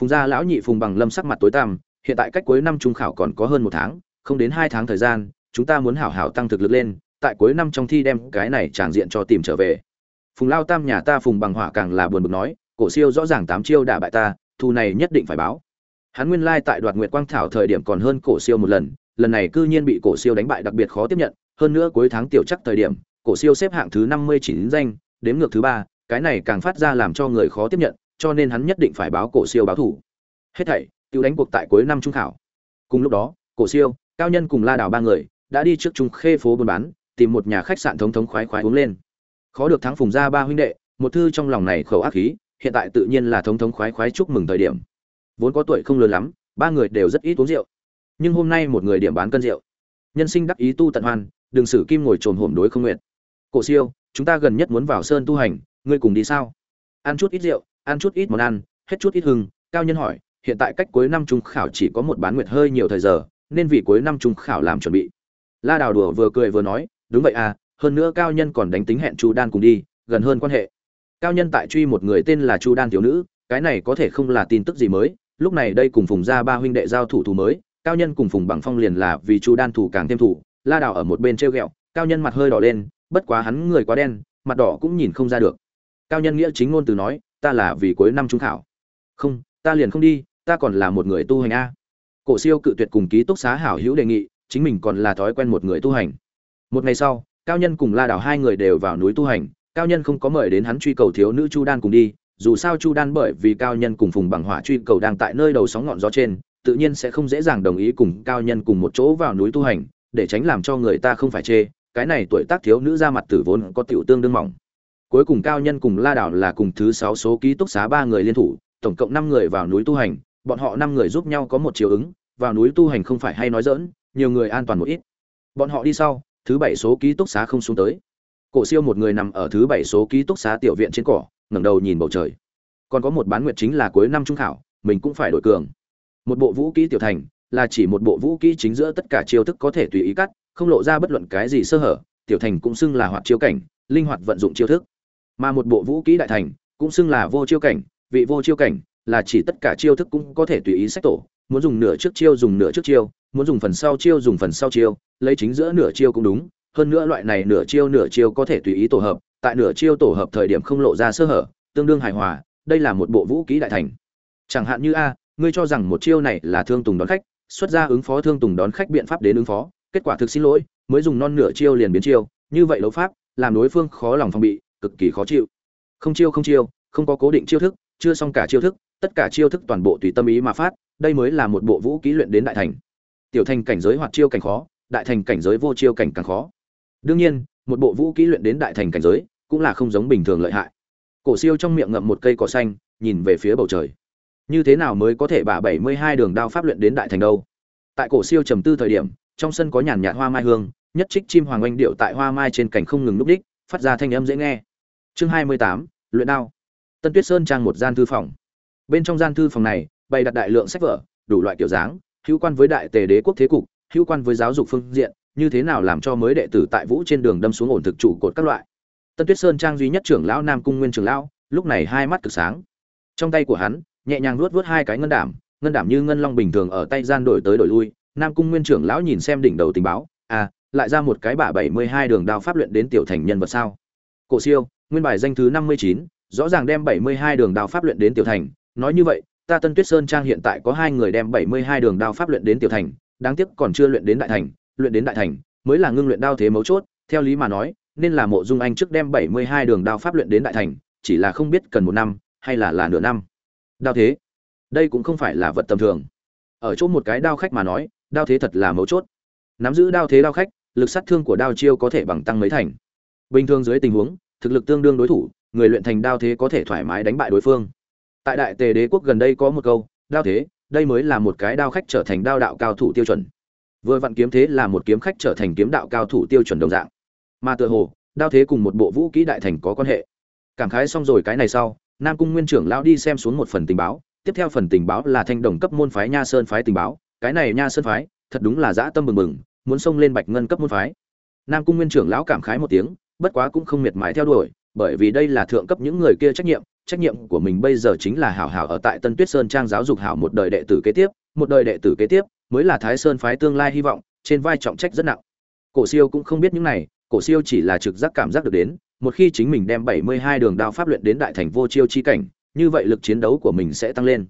Phùng gia lão nhị phùng bằng lâm sắc mặt tối tăm hiện tại cách cuối năm trung khảo còn có hơn một tháng, không đến hai tháng thời gian, chúng ta muốn hảo hảo tăng thực lực lên, tại cuối năm trong thi đem cái này tràng diện cho tìm trở về. Phùng lao tam nhà ta phùng bằng hỏa càng là buồn bực nói, cổ siêu rõ ràng tám chiêu đả bại ta thù này nhất định phải báo. Hắn nguyên lai tại đoạt nguyệt quang thảo thời điểm còn hơn cổ siêu một lần lần này cư nhiên bị cổ siêu đánh bại đặc biệt khó tiếp nhận, hơn nữa cuối tháng tiểu chắc thời điểm, cổ siêu xếp hạng thứ năm mươi chín danh, đếm ngược thứ ba, cái này càng phát ra làm cho người khó tiếp nhận, cho nên hắn nhất định phải báo cổ siêu báo thủ. Hết thảy tiêu đánh cuộc tại cuối năm trung khảo. Cùng lúc đó, cổ siêu, cao nhân cùng la đào ba người đã đi trước trung khê phố buôn bán, tìm một nhà khách sạn thống thống khoái khoái uống lên. Khó được thắng phùng ra ba huynh đệ, một thư trong lòng này khẩu ác khí, hiện tại tự nhiên là thống thống khoái khoái chúc mừng thời điểm. Vốn có tuổi không lớn lắm, ba người đều rất ít uống rượu. Nhưng hôm nay một người điểm bán cân rượu. Nhân sinh đắc ý tu tận hoan đừng xử kim ngồi trồn hổm đối không nguyện. Cổ siêu, chúng ta gần nhất muốn vào sơn tu hành, ngươi cùng đi sao? Ăn chút ít rượu, ăn chút ít món ăn, hết chút ít hưng, cao nhân hỏi hiện tại cách cuối năm trung khảo chỉ có một bán nguyệt hơi nhiều thời giờ, nên vì cuối năm trung khảo làm chuẩn bị. La đào đùa vừa cười vừa nói, đúng vậy à hơn nữa cao nhân còn đánh tính hẹn chu đan cùng đi, gần hơn quan hệ. Cao nhân tại truy một người tên là chu đan thiếu nữ, cái này có thể không là tin tức gì mới, lúc này đây cùng phùng gia ba huynh đệ giao thủ thủ mới, cao nhân cùng phùng bằng phong liền là vì chu đan thủ càng thêm thủ. La đào ở một bên treo ghẹo, cao nhân mặt hơi đỏ lên, bất quá hắn người quá đen, mặt đỏ cũng nhìn không ra được. Cao nhân nghĩa chính ngôn từ nói, ta là vì cuối năm trung khảo. Không ta liền không đi, ta còn là một người tu hành a. Cổ siêu cự tuyệt cùng ký túc xá hảo hữu đề nghị, chính mình còn là thói quen một người tu hành. Một ngày sau, cao nhân cùng la đảo hai người đều vào núi tu hành, cao nhân không có mời đến hắn truy cầu thiếu nữ chu đan cùng đi, dù sao chu đan bởi vì cao nhân cùng phùng bằng hỏa truy cầu đang tại nơi đầu sóng ngọn gió trên, tự nhiên sẽ không dễ dàng đồng ý cùng cao nhân cùng một chỗ vào núi tu hành, để tránh làm cho người ta không phải chê, cái này tuổi tác thiếu nữ ra mặt tử vốn có tiểu tương đương mỏng. Cuối cùng cao nhân cùng la đảo là cùng thứ sáu số ký túc xá ba người liên thủ tổng cộng năm người vào núi tu hành, bọn họ năm người giúp nhau có một chiều ứng, vào núi tu hành không phải hay nói dỡn nhiều người an toàn một ít. Bọn họ đi sau, thứ bảy số ký túc xá không xuống tới. Cổ siêu một người nằm ở thứ bảy số ký túc xá tiểu viện trên cỏ, ngẩng đầu nhìn bầu trời. Còn có một bán nguyệt chính là cuối năm trung khảo, mình cũng phải đổi cường. Một bộ vũ kỹ tiểu thành, là chỉ một bộ vũ kỹ chính giữa tất cả chiêu thức có thể tùy ý cắt, không lộ ra bất luận cái gì sơ hở, tiểu thành cũng xưng là hoạt chiêu cảnh, linh hoạt vận dụng chiêu thức. Mà một bộ vũ kỹ đại thành, cũng xưng là vô chiêu cảnh vị vô chiêu cảnh, là chỉ tất cả chiêu thức cũng có thể tùy ý sách tổ, muốn dùng nửa trước chiêu dùng nửa trước chiêu, muốn dùng phần sau chiêu dùng phần sau chiêu, lấy chính giữa nửa chiêu cũng đúng, hơn nữa loại này nửa chiêu nửa chiêu có thể tùy ý tổ hợp, tại nửa chiêu tổ hợp thời điểm không lộ ra sơ hở, tương đương hài hòa, đây là một bộ vũ kỹ đại thành. Chẳng hạn như a, ngươi cho rằng một chiêu này là thương tùng đón khách, xuất ra ứng phó thương tùng đón khách biện pháp đến ứng phó, kết quả thực xin lỗi, mới dùng non nửa chiêu liền biến chiêu, như vậy đấu pháp, làm đối phương khó lòng phòng bị, cực kỳ khó chịu. Không chiêu không chiêu, không có cố định chiêu thức chưa xong cả chiêu thức, tất cả chiêu thức toàn bộ tùy tâm ý mà phát, đây mới là một bộ vũ khí luyện đến đại thành. Tiểu thành cảnh giới hoạt chiêu cảnh khó, đại thành cảnh giới vô chiêu cảnh càng khó. Đương nhiên, một bộ vũ khí luyện đến đại thành cảnh giới cũng là không giống bình thường lợi hại. Cổ siêu trong miệng ngậm một cây cỏ xanh, nhìn về phía bầu trời. Như thế nào mới có thể bả bảy mươi hai đường đao pháp luyện đến đại thành đâu? Tại cổ siêu trầm tư thời điểm, trong sân có nhàn nhạt hoa mai hương, nhất trích chim hoàng oanh điệu tại hoa mai trên cảnh không ngừng lúc đích, phát ra thanh âm dễ nghe. Chương hai mươi tám, luyện đao tân tuyết sơn trang một gian thư phòng. Bên trong gian thư phòng này, bày đặt đại lượng sách vở, đủ loại kiểu dáng, hữu quan với đại tề đế quốc thế cục, hữu quan với giáo dục phương diện, như thế nào làm cho mới đệ tử tại vũ trên đường đâm xuống ổn thực trụ cột các loại. Tân tuyết sơn trang duy nhất trưởng lão nam cung nguyên trưởng lão, lúc này hai mắt cực sáng. Trong tay của hắn, nhẹ nhàng luốt vớt hai cái ngân đảm ngân đảm như ngân long bình thường ở tay gian đổi tới đổi lui. Nam cung nguyên trưởng lão nhìn xem đỉnh đầu tình báo à lại ra một cái bả bảy mươi hai đường đao pháp luyện đến tiểu thành nhân vật sao? Cổ siêu, nguyên bài danh thứ năm mươi chín rõ ràng đem bảy mươi hai đường đao pháp luyện đến tiểu thành. Nói như vậy, ta tân tuyết sơn trang hiện tại có hai người đem bảy mươi hai đường đao pháp luyện đến tiểu thành, đáng tiếc còn chưa luyện đến đại thành, luyện đến đại thành mới là ngưng luyện đao thế mấu chốt. Theo lý mà nói, nên là mộ dung anh trước đem bảy mươi hai đường đao pháp luyện đến đại thành, chỉ là không biết cần một năm hay là là nửa năm. Đao thế? Đây cũng không phải là vật tầm thường. Ở chỗ một cái đao khách mà nói, đao thế thật là mấu chốt. Nắm giữ đao thế đao khách, lực sát thương của đao chiêu có thể bằng tăng mấy thành. Bình thường dưới tình huống, thực lực tương đương đối thủ người luyện thành đao thế có thể thoải mái đánh bại đối phương. Tại đại tề đế quốc gần đây có một câu, đao thế, đây mới là một cái đao khách trở thành đao đạo cao thủ tiêu chuẩn. Vừa vặn kiếm thế là một kiếm khách trở thành kiếm đạo cao thủ tiêu chuẩn đồng dạng. Mà tựa hồ, đao thế cùng một bộ vũ kỹ đại thành có quan hệ. Cảm khái xong rồi cái này sau, nam cung nguyên trưởng lão đi xem xuống một phần tình báo, tiếp theo phần tình báo là thanh đồng cấp môn phái nha sơn phái tình báo. Cái này nha sơn phái, thật đúng là dã tâm mừng mừng, muốn xông lên bạch ngân cấp môn phái. Nam cung nguyên trưởng lão cảm khái một tiếng, bất quá cũng không miệt mài theo đuổi bởi vì đây là thượng cấp những người kia trách nhiệm trách nhiệm của mình bây giờ chính là hảo hảo ở tại tân tuyết sơn trang giáo dục hảo một đời đệ tử kế tiếp, một đời đệ tử kế tiếp mới là thái sơn phái tương lai hy vọng, trên vai trọng trách rất nặng. Cổ siêu cũng không biết những này, cổ siêu chỉ là trực giác cảm giác được đến, một khi chính mình đem 72 đường đao pháp luyện đến đại thành vô chiêu chi cảnh, như vậy lực chiến đấu của mình sẽ tăng lên.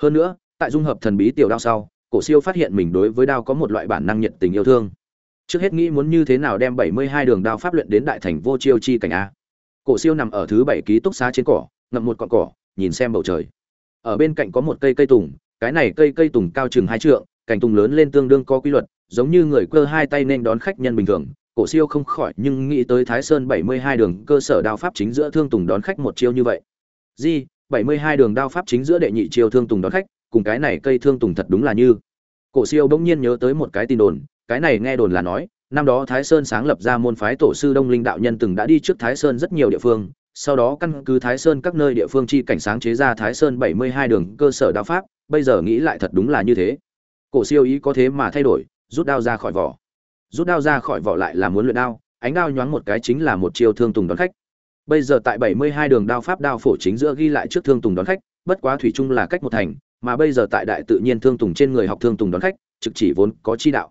Hơn nữa, tại dung hợp thần bí tiểu đao sau, cổ siêu phát hiện mình đối với đao có một loại bản năng nhiệt tình yêu thương. Trước hết nghĩ muốn như thế nào đem 72 đường đao pháp luyện đến đại thành vô chiêu chi cảnh a cổ siêu nằm ở thứ bảy ký túc xá trên cỏ, ngậm một cọn cỏ, nhìn xem bầu trời. Ở bên cạnh có một cây cây tùng, cái này cây cây tùng cao chừng hai trượng, cành tùng lớn lên tương đương có quy luật, giống như người cơ hai tay nên đón khách nhân bình thường. Cổ siêu không khỏi nhưng nghĩ tới thái sơn 72 đường cơ sở đao pháp chính giữa thương tùng đón khách một chiêu như vậy. Di 72 đường đao pháp chính giữa đệ nhị chiêu thương tùng đón khách, cùng cái này cây thương tùng thật đúng là như. Cổ siêu bỗng nhiên nhớ tới một cái tin đồn, cái này nghe đồn là nói năm đó thái sơn sáng lập ra môn phái tổ sư đông linh đạo nhân từng đã đi trước thái sơn rất nhiều địa phương, sau đó căn cứ thái sơn các nơi địa phương chi cảnh sáng chế ra thái sơn 72 đường cơ sở đạo pháp, bây giờ nghĩ lại thật đúng là như thế. Cổ siêu ý có thế mà thay đổi, rút đao ra khỏi vỏ. Rút đao ra khỏi vỏ lại là muốn luyện đao, ánh đao nhoáng một cái chính là một chiêu thương tùng đón khách. Bây giờ tại 72 đường đao pháp đao phổ chính giữa ghi lại trước thương tùng đón khách, bất quá thủy chung là cách một thành, mà bây giờ tại đại tự nhiên thương tùng trên người học thương tùng đón khách, trực chỉ vốn có chi đạo.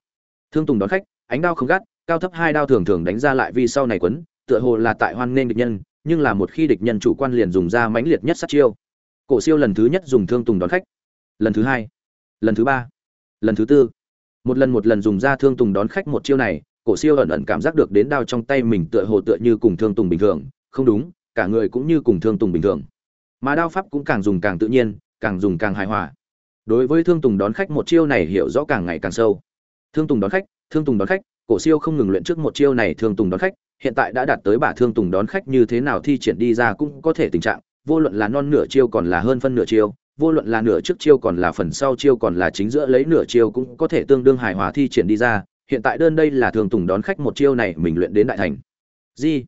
Thương tùng đón khách ánh đao không gắt, cao thấp hai đao thường thường đánh ra lại vì sau này quấn, tựa hồ là tại hoan nên địch nhân, nhưng là một khi địch nhân chủ quan liền dùng ra mãnh liệt nhất sát chiêu. Cổ siêu lần thứ nhất dùng thương tùng đón khách. Lần thứ hai, lần thứ ba, lần thứ tư. Một lần một lần dùng ra thương tùng đón khách một chiêu này, cổ siêu ẩn ẩn cảm giác được đến đao trong tay mình tựa hồ tựa như cùng thương tùng bình thường. Không đúng, cả người cũng như cùng thương tùng bình thường. Mà đao pháp cũng càng dùng càng tự nhiên, càng dùng càng hài hòa. Đối với thương tùng đón khách một chiêu này hiểu rõ càng ngày càng sâu thương tùng đón khách thương tùng đón khách cổ siêu không ngừng luyện trước một chiêu này thương tùng đón khách hiện tại đã đạt tới bả thương tùng đón khách như thế nào thi triển đi ra cũng có thể tình trạng vô luận là non nửa chiêu còn là hơn phân nửa chiêu vô luận là nửa trước chiêu còn là phần sau chiêu còn là chính giữa lấy nửa chiêu cũng có thể tương đương hài hòa thi triển đi ra hiện tại đơn đây là thương tùng đón khách một chiêu này mình luyện đến đại thành Gì?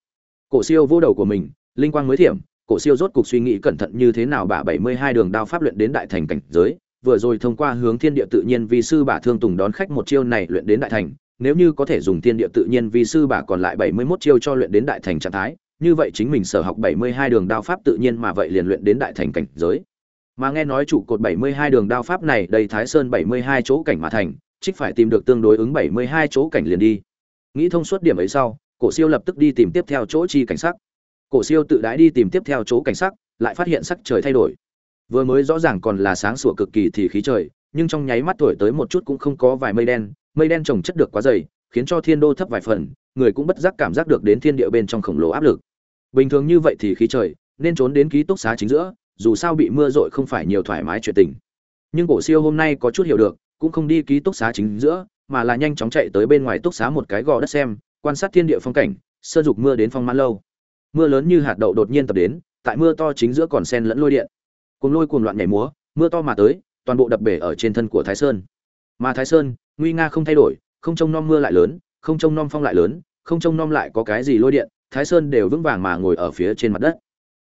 cổ siêu vô đầu của mình linh quang mới thiểm cổ siêu rốt cục suy nghĩ cẩn thận như thế nào bả 72 đường đao pháp luyện đến đại thành cảnh giới, vừa rồi thông qua hướng thiên địa tự nhiên vi sư bả thương tùng đón khách một chiêu này luyện đến đại thành, nếu như có thể dùng thiên địa tự nhiên vi sư bả còn lại 71 chiêu cho luyện đến đại thành trạng thái, như vậy chính mình sở học 72 đường đao pháp tự nhiên mà vậy liền luyện đến đại thành cảnh giới. Mà nghe nói trụ cột 72 đường đao pháp này đầy Thái Sơn 72 chỗ cảnh mà thành, trích phải tìm được tương đối ứng 72 chỗ cảnh liền đi. Nghĩ thông suốt điểm ấy sau, Cổ Siêu lập tức đi tìm tiếp theo chỗ chi cảnh sắc cổ siêu tự đãi đi tìm tiếp theo chỗ cảnh sắc lại phát hiện sắc trời thay đổi vừa mới rõ ràng còn là sáng sủa cực kỳ thì khí trời, nhưng trong nháy mắt thổi tới một chút cũng không có vài mây đen mây đen trồng chất được quá dày, khiến cho thiên đô thấp vài phần, người cũng bất giác cảm giác được đến thiên địa bên trong khổng lồ áp lực. Bình thường như vậy thì khí trời, nên trốn đến ký túc xá chính giữa, dù sao bị mưa rội không phải nhiều thoải mái chuyện tình. Nhưng cổ siêu hôm nay có chút hiểu được, cũng không đi ký túc xá chính giữa, mà là nhanh chóng chạy tới bên ngoài túc xá một cái gò đất xem, quan sát thiên địa phong cảnh, sơ dục mưa đến phong mãn lâu. Mưa lớn như hạt đậu đột nhiên tập đến, tại mưa to chính giữa còn sen lẫn lôi điện cùng lôi cuồng loạn nhảy múa, mưa to mà tới, toàn bộ đập bể ở trên thân của thái sơn. Mà thái sơn, nguy nga không thay đổi, không trông nom mưa lại lớn, không trông nom phong lại lớn, không trông nom lại có cái gì lôi điện, thái sơn đều vững vàng mà ngồi ở phía trên mặt đất.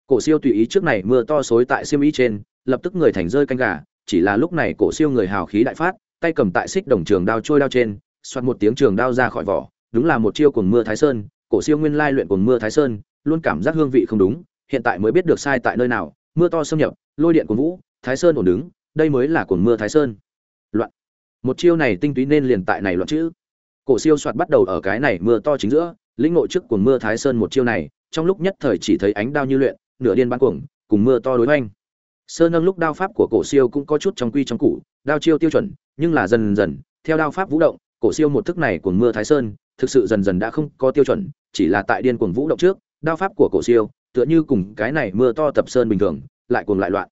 Cổ siêu tùy ý trước này mưa to xối tại siêu ý trên, lập tức người thành rơi canh gà, chỉ là lúc này cổ siêu người hào khí đại phát, tay cầm tại xích đồng trường đao trôi đao trên xoát một tiếng trường đao ra khỏi vỏ, đúng là một chiêu cuồng mưa thái sơn, cổ siêu nguyên lai luyện cuồng mưa thái sơn, luôn cảm giác hương vị không đúng, hiện tại mới biết được sai tại nơi nào, mưa to xâm nhập lôi điện của vũ, thái sơn ổn đứng, đây mới là cồn mưa thái sơn. Loạn. Một chiêu này tinh túy nên liền tại này loạn chữ. Cổ siêu soạt bắt đầu ở cái này mưa to chính giữa, lĩnh ngộ trước cồn mưa thái sơn một chiêu này, trong lúc nhất thời chỉ thấy ánh đao như luyện, nửa điên bán cuồng, cùng mưa to đối hoành. Sơn nâng lúc đao pháp của cổ siêu cũng có chút trong quy trong củ, đao chiêu tiêu chuẩn, nhưng là dần dần, theo đao pháp vũ động, cổ siêu một thức này cuồng mưa thái sơn, thực sự dần dần đã không có tiêu chuẩn, chỉ là tại điên cuồng vũ động trước, đao pháp của cổ siêu, tựa như cùng cái này mưa to tập sơn bình thường lại cuồng lại loạn.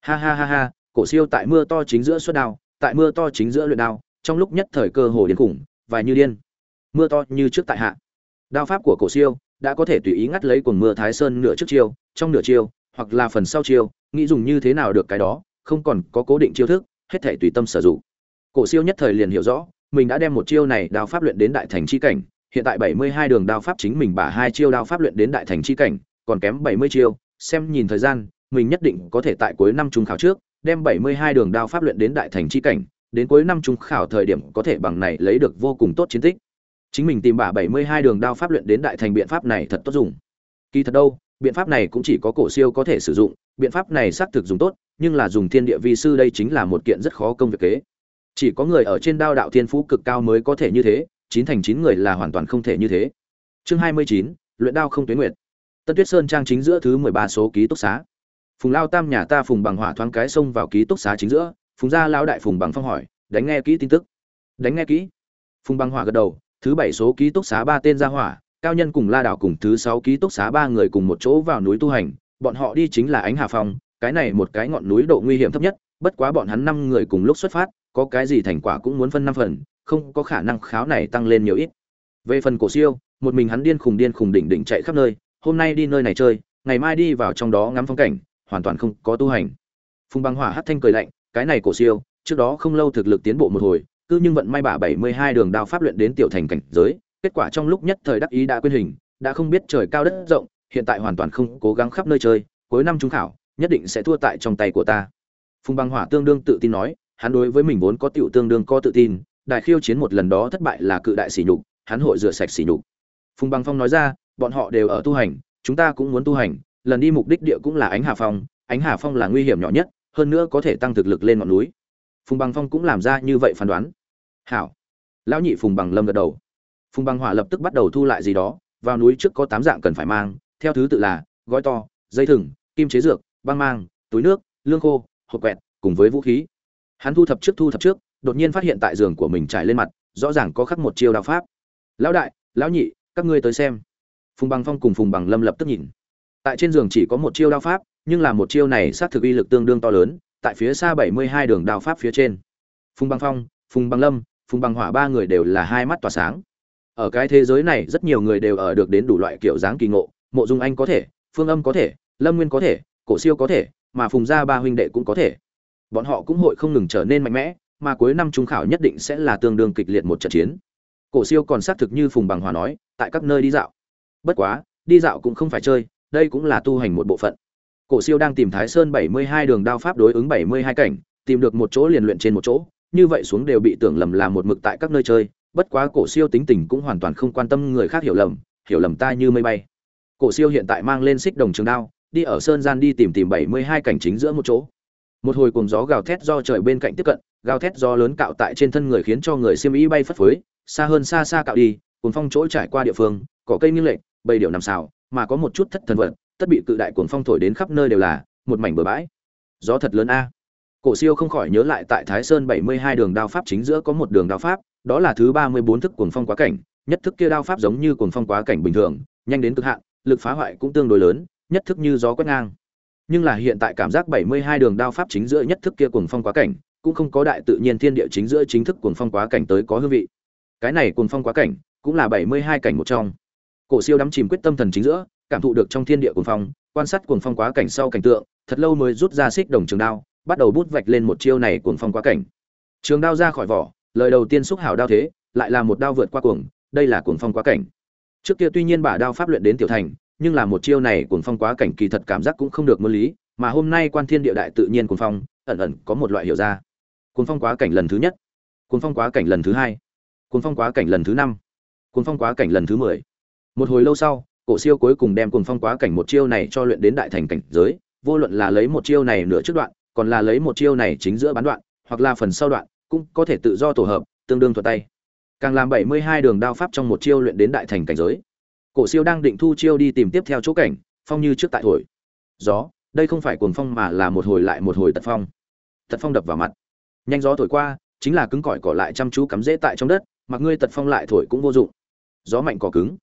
Ha ha ha ha cổ siêu tại mưa to chính giữa xuất đao tại mưa to chính giữa luyện đao trong lúc nhất thời cơ hồ điên khủng vài như điên. Mưa to như trước tại hạ. Đao pháp của cổ siêu đã có thể tùy ý ngắt lấy cuồng mưa thái sơn nửa trước chiêu trong nửa chiêu hoặc là phần sau chiêu nghĩ dùng như thế nào được cái đó không còn có cố định chiêu thức hết thể tùy tâm sử dụng. Cổ siêu nhất thời liền hiểu rõ mình đã đem một chiêu này đao pháp luyện đến đại thành chi cảnh hiện tại 72 đường đao pháp chính mình bả hai chiêu đao pháp luyện đến đại thành chi cảnh, còn kém 70 chiêu, xem nhìn thời gian, mình nhất định có thể tại cuối năm trung khảo trước, đem 72 đường đao pháp luyện đến đại thành chi cảnh, đến cuối năm trung khảo thời điểm có thể bằng này lấy được vô cùng tốt chiến tích. Chính mình tìm bả 72 đường đao pháp luyện đến đại thành biện pháp này thật tốt dùng. Kỳ thật đâu, biện pháp này cũng chỉ có cổ siêu có thể sử dụng, biện pháp này xác thực dùng tốt, nhưng là dùng thiên địa vi sư đây chính là một kiện rất khó công việc kế. Chỉ có người ở trên đao đạo thiên phú cực cao mới có thể như thế, chín thành chín người là hoàn toàn không thể như thế chương hai mươi chín luyện đao không tuyến nguyệt tân tuyết sơn trang chính giữa thứ mười ba số ký túc xá phùng lao tam nhà ta phùng bằng hỏa thoáng cái xông vào ký túc xá chính giữa, phùng gia lao đại phùng bằng phong hỏi, đánh nghe kỹ tin tức. Đánh nghe kỹ? Phùng bằng hỏa gật đầu, thứ bảy số ký túc xá ba tên gia hỏa, cao nhân cùng la đảo cùng thứ sáu ký túc xá ba người cùng một chỗ vào núi tu hành, bọn họ đi chính là ánh hà phong, cái này một cái ngọn núi độ nguy hiểm thấp nhất, bất quá bọn hắn năm người cùng lúc xuất phát, có cái gì thành quả cũng muốn phân năm phần, không có khả năng kháo này tăng lên nhiều ít. Về phần cổ siêu, một mình hắn điên khùng điên khùng đỉnh đỉnh chạy khắp nơi, hôm nay đi nơi này chơi, ngày mai đi vào trong đó ngắm phong cảnh hoàn toàn không có tu hành. Phùng băng hỏa hắt thanh cười lạnh, cái này cổ siêu, trước đó không lâu thực lực tiến bộ một hồi, cứ nhưng vận may bả bảy mươi hai đường đao pháp luyện đến tiểu thành cảnh giới, kết quả trong lúc nhất thời đắc ý đã quên hình, đã không biết trời cao đất rộng, hiện tại hoàn toàn không cố gắng khắp nơi chơi, cuối năm trung khảo, nhất định sẽ thua tại trong tay của ta. Phùng băng hỏa tương đương tự tin nói, hắn đối với mình vốn có tiểu tương đương có tự tin, đại khiêu chiến một lần đó thất bại là cự đại sỉ nhục, hắn hội rửa sạch sỉ nhục. Phùng băng phong nói ra, bọn họ đều ở tu hành, chúng ta cũng muốn tu hành lần đi mục đích địa cũng là ánh hà phong, ánh hà phong là nguy hiểm nhỏ nhất, hơn nữa có thể tăng thực lực lên ngọn núi. Phùng băng phong cũng làm ra như vậy phán đoán. Hảo. Lão nhị phùng bằng lâm gật đầu. Phùng băng hỏa lập tức bắt đầu thu lại gì đó, vào núi trước có tám dạng cần phải mang, theo thứ tự là gói to, dây thừng, kim chế dược, băng mang, túi nước, lương khô, hộp quẹt, cùng với vũ khí. Hắn thu thập trước, thu thập trước, đột nhiên phát hiện tại giường của mình trải lên mặt, rõ ràng có khắc một chiêu đạo pháp. Lão đại, lão nhị, các ngươi tới xem. Phùng bằng phong cùng phùng bằng lâm lập tức nhìn tại trên giường chỉ có một chiêu đao pháp, nhưng là một chiêu này sát thực uy lực tương đương to lớn, tại phía xa bảy mươi hai đường đao pháp phía trên. Phùng băng phong, phùng băng lâm, phùng băng hỏa ba người đều là hai mắt tỏa sáng. Ở cái thế giới này, rất nhiều người đều ở được đến đủ loại kiểu dáng kỳ ngộ, mộ dung anh có thể, phương âm có thể, lâm nguyên có thể, cổ siêu có thể, mà phùng gia ba huynh đệ cũng có thể. Bọn họ cũng hội không ngừng trở nên mạnh mẽ, mà cuối năm trung khảo nhất định sẽ là tương đương kịch liệt một trận chiến. Cổ siêu còn xác thực như phùng bằng hòa nói, tại các nơi đi dạo. Bất quá, đi dạo cũng không phải chơi đây cũng là tu hành một bộ phận. Cổ siêu đang tìm thái sơn bảy mươi hai đường đao pháp đối ứng bảy mươi hai cảnh, tìm được một chỗ liền luyện trên một chỗ, như vậy xuống đều bị tưởng lầm là một mực tại các nơi chơi, bất quá cổ siêu tính tình cũng hoàn toàn không quan tâm người khác hiểu lầm hiểu lầm ta như mây bay. Cổ siêu hiện tại mang lên xích đồng trường đao, đi ở sơn gian đi tìm tìm bảy mươi hai cảnh chính giữa một chỗ. Một hồi cuồng gió gào thét do trời bên cạnh tiếp cận, gào thét gió lớn cạo tại trên thân người khiến cho người xiêm y bay phất phới, xa hơn xa xa cạo đi, cuồng phong chỗ trải qua địa phương, cỏ cây nghiêng lệch, bầy điệu nằm xào mà có một chút thất thần vật, tất bị cự đại cuồng phong thổi đến khắp nơi đều là, một mảnh bờ bãi. Gió thật lớn a. Cổ siêu không khỏi nhớ lại tại thái sơn bảy mươi hai đường đao pháp chính giữa có một đường đao pháp, đó là thứ ba mươi bốn thức cuồng phong quá cảnh, nhất thức kia đao pháp giống như cuồng phong quá cảnh bình thường, nhanh đến cực hạn, lực phá hoại cũng tương đối lớn, nhất thức như gió quét ngang. Nhưng là hiện tại cảm giác bảy mươi hai đường đao pháp chính giữa nhất thức kia cuồng phong quá cảnh, cũng không có đại tự nhiên thiên địa chính giữa chính thức cuồng phong quá cảnh tới có hương vị. Cái này cuồng phong quá cảnh, cũng là bảy mươi hai cảnh một trong cổ siêu đắm chìm quyết tâm thần chính giữa, cảm thụ được trong thiên địa cuồng phong, quan sát cuồng phong quá cảnh sau cảnh tượng, thật lâu mới rút ra xích đồng trường đao, bắt đầu bút vạch lên một chiêu này cuồng phong quá cảnh. Trường đao ra khỏi vỏ, lời đầu tiên xúc hảo đao thế, lại là một đao vượt qua cuồng, đây là cuồng phong quá cảnh. Trước kia tuy nhiên bả đao pháp luyện đến tiểu thành, nhưng là một chiêu này cuồng phong quá cảnh kỳ thật cảm giác cũng không được mơ lý, mà hôm nay quan thiên địa đại tự nhiên cuồng phong, ẩn ẩn có một loại hiểu ra. Cuồng phong quá cảnh lần thứ nhất, cuồng phong quá cảnh lần thứ hai, cuồng phong quá cảnh lần thứ năm, cuồng phong quá cảnh lần thứ mười một hồi lâu sau, cổ siêu cuối cùng đem cuồng phong quá cảnh một chiêu này cho luyện đến đại thành cảnh giới, vô luận là lấy một chiêu này nửa trước đoạn, còn là lấy một chiêu này chính giữa bán đoạn, hoặc là phần sau đoạn, cũng có thể tự do tổ hợp, tương đương thuật tay. Càng làm bảy mươi hai đường đao pháp trong một chiêu luyện đến đại thành cảnh giới. Cổ siêu đang định thu chiêu đi tìm tiếp theo chỗ cảnh, phong như trước tại thổi. Gió, đây không phải cuồng phong mà là một hồi lại một hồi tật phong. Tật phong đập vào mặt. Nhanh gió thổi qua, chính là cứng cỏi cỏ lại chăm chú cắm rễ tại trong đất, mặc ngươi tật phong lại thổi cũng vô dụng. Gió mạnh cỏ cứng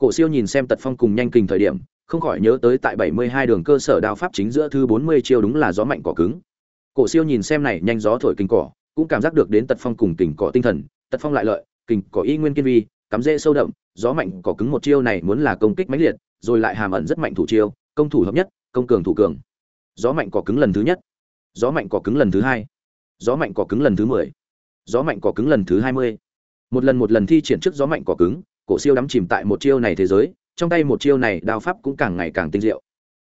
cổ siêu nhìn xem tật phong cùng nhanh kình thời điểm, không khỏi nhớ tới tại bảy mươi hai đường cơ sở đao pháp chính giữa thứ bốn mươi chiêu đúng là gió mạnh cỏ cứng. Cổ siêu nhìn xem này, nhanh gió thổi kinh cỏ, cũng cảm giác được đến tật phong cùng kình cỏ tinh thần. Tật phong lại lợi, kình cỏ y nguyên kiên vi, cắm rễ sâu đậm, gió mạnh cỏ cứng một chiêu này muốn là công kích mãnh liệt, rồi lại hàm ẩn rất mạnh thủ chiêu, công thủ hợp nhất, công cường thủ cường. Gió mạnh cỏ cứng lần thứ nhất. Gió mạnh cỏ cứng lần thứ hai. Gió mạnh cỏ cứng lần thứ mười. Gió mạnh cỏ cứng lần thứ hai mươi. Một lần một lần thi triển trước gió mạnh cỏ cứng cổ siêu đắm chìm tại một chiêu này thế giới, trong tay một chiêu này đao pháp cũng càng ngày càng tinh diệu.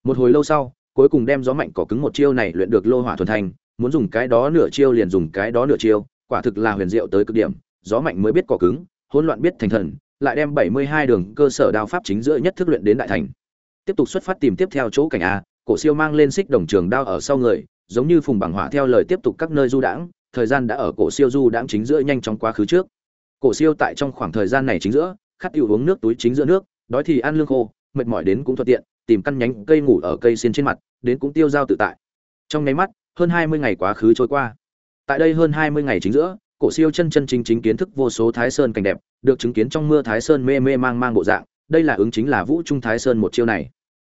Một hồi lâu sau, cuối cùng đem gió mạnh cỏ cứng một chiêu này luyện được lô hỏa thuần thành, muốn dùng cái đó nửa chiêu liền dùng cái đó nửa chiêu, quả thực là huyền diệu tới cực điểm, gió mạnh mới biết cỏ cứng, hỗn loạn biết thành thần, lại đem bảy mươi hai đường cơ sở đao pháp chính giữa nhất thức luyện đến đại thành. Tiếp tục xuất phát tìm tiếp theo chỗ cảnh a, cổ siêu mang lên xích đồng trường đao ở sau người, giống như phùng bằng hỏa theo lời tiếp tục các nơi du đãng, thời gian đã ở cổ siêu du đãng chính giữa nhanh chóng quá khứ trước. Cổ siêu tại trong khoảng thời gian này chính giữa khát tiểu uống nước túi chính giữa nước, đói thì ăn lương khô, mệt mỏi đến cũng thuận tiện, tìm căn nhánh cây ngủ ở cây xiên trên mặt, đến cũng tiêu dao tự tại. Trong nháy mắt, hơn hai mươi ngày quá khứ trôi qua. Tại đây hơn hai mươi ngày chính giữa, cổ siêu chân chân chính chính kiến thức vô số thái sơn cảnh đẹp, được chứng kiến trong mưa thái sơn mê mê mang mang bộ dạng, đây là ứng chính là vũ trung thái sơn một chiêu này.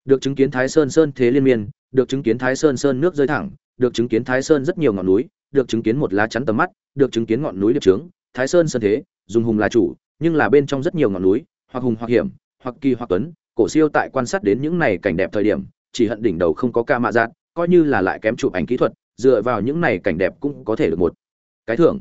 Được chứng kiến thái sơn sơn thế liên miên, được chứng kiến thái sơn sơn nước rơi thẳng, được chứng kiến thái sơn rất nhiều ngọn núi, được chứng kiến một lá chắn tầm mắt, được chứng kiến ngọn núi điệp trướng, thái sơn sơn thế, dùng hùng là chủ nhưng là bên trong rất nhiều ngọn núi hoặc hùng hoặc hiểm hoặc kỳ hoặc tuấn cổ siêu tại quan sát đến những này cảnh đẹp thời điểm chỉ hận đỉnh đầu không có ca mạ giạt, coi như là lại kém chụp ảnh kỹ thuật dựa vào những này cảnh đẹp cũng có thể được một cái thưởng.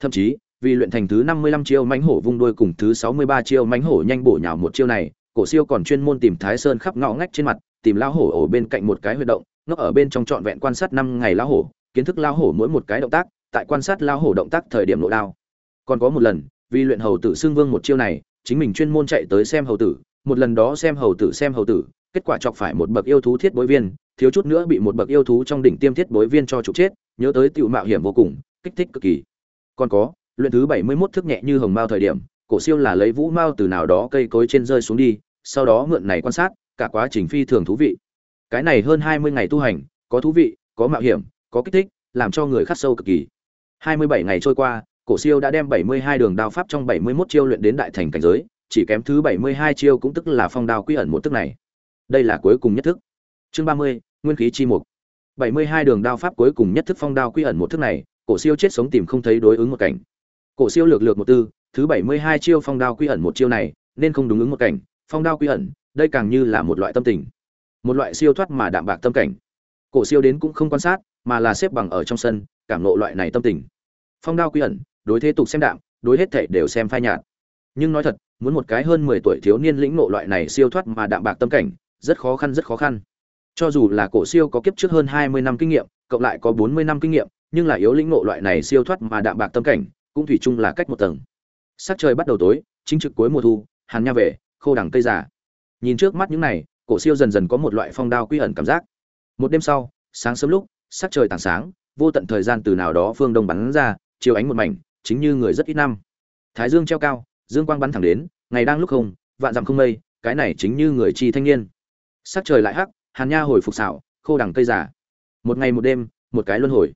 Thậm chí vì luyện thành thứ năm mươi lăm chiêu mánh hổ vung đuôi cùng thứ sáu mươi ba chiêu mánh hổ nhanh bổ nhào một chiêu này cổ siêu còn chuyên môn tìm thái sơn khắp ngõ ngách trên mặt tìm lao hổ ở bên cạnh một cái huy động ngốc ở bên trong trọn vẹn quan sát năm ngày lao hổ kiến thức lao hổ mỗi một cái động tác tại quan sát lao hổ động tác thời điểm nội đao. Còn có một lần vì luyện hầu tử xương vương một chiêu này, chính mình chuyên môn chạy tới xem hầu tử, một lần đó xem hầu tử xem hầu tử, kết quả chọc phải một bậc yêu thú thiết bối viên, thiếu chút nữa bị một bậc yêu thú trong đỉnh tiêm thiết bối viên cho trục chết, nhớ tới tiểu mạo hiểm vô cùng, kích thích cực kỳ. Còn có, luyện thứ bảy mươi 71 thức nhẹ như hồng mao thời điểm, cổ siêu là lấy vũ mao từ nào đó cây cối trên rơi xuống đi, sau đó mượn này quan sát, cả quá trình phi thường thú vị. Cái này hơn hai mươi ngày tu hành, có thú vị, có mạo hiểm, có kích thích, làm cho người khắc sâu cực kỳ. hai mươi bảy ngày trôi qua cổ siêu đã đem bảy mươi hai đường đao pháp trong bảy mươi 71 chiêu luyện đến đại thành cảnh giới, chỉ kém thứ bảy mươi hai chiêu cũng tức là phong đao quy ẩn một tức này. Đây là cuối cùng nhất thức. Chương ba mươi, nguyên khí chi mục. bảy mươi hai đường đao pháp cuối cùng nhất thức phong đao quy ẩn một thức này, cổ siêu chết sống tìm không thấy đối ứng một cảnh. Cổ siêu lược lược một tư, thứ bảy mươi hai chiêu phong đao quy ẩn một chiêu này, nên không đúng ứng một cảnh, phong đao quy ẩn, đây càng như là một loại tâm tình. Một loại siêu thoát mà đạm bạc tâm cảnh. Cổ siêu đến cũng không quan sát, mà là xếp bằng ở trong sân, cảm ngộ loại này tâm tình. Phong đao quy ẩn đối thế tục xem đạm, đối hết thể đều xem phai nhạt. Nhưng nói thật, muốn một cái hơn mười tuổi thiếu niên lĩnh ngộ loại này siêu thoát mà đạm bạc tâm cảnh, rất khó khăn, rất khó khăn. Cho dù là cổ siêu có kiếp trước hơn hai mươi năm kinh nghiệm, cộng lại có bốn mươi năm kinh nghiệm, nhưng là yếu lĩnh ngộ loại này siêu thoát mà đạm bạc tâm cảnh, cũng thủy chung là cách một tầng. Sắc trời bắt đầu tối, chính trực cuối mùa thu, hàn nha về, khô đằng cây già. Nhìn trước mắt những này, cổ siêu dần dần có một loại phong đao quy ẩn cảm giác. Một đêm sau, sáng sớm lúc, sắc trời tảng sáng, vô tận thời gian từ nào đó phương đông bắn ra, chiếu ánh một mảnh chính như người rất ít năm. Thái dương treo cao, dương quang bắn thẳng đến, ngày đang lúc không, vạn dặm không mây, cái này chính như người chi thanh niên. Sắc trời lại hắc, hàn nha hồi phục xảo, khô đằng cây giả một ngày một đêm, một cái luân hồi.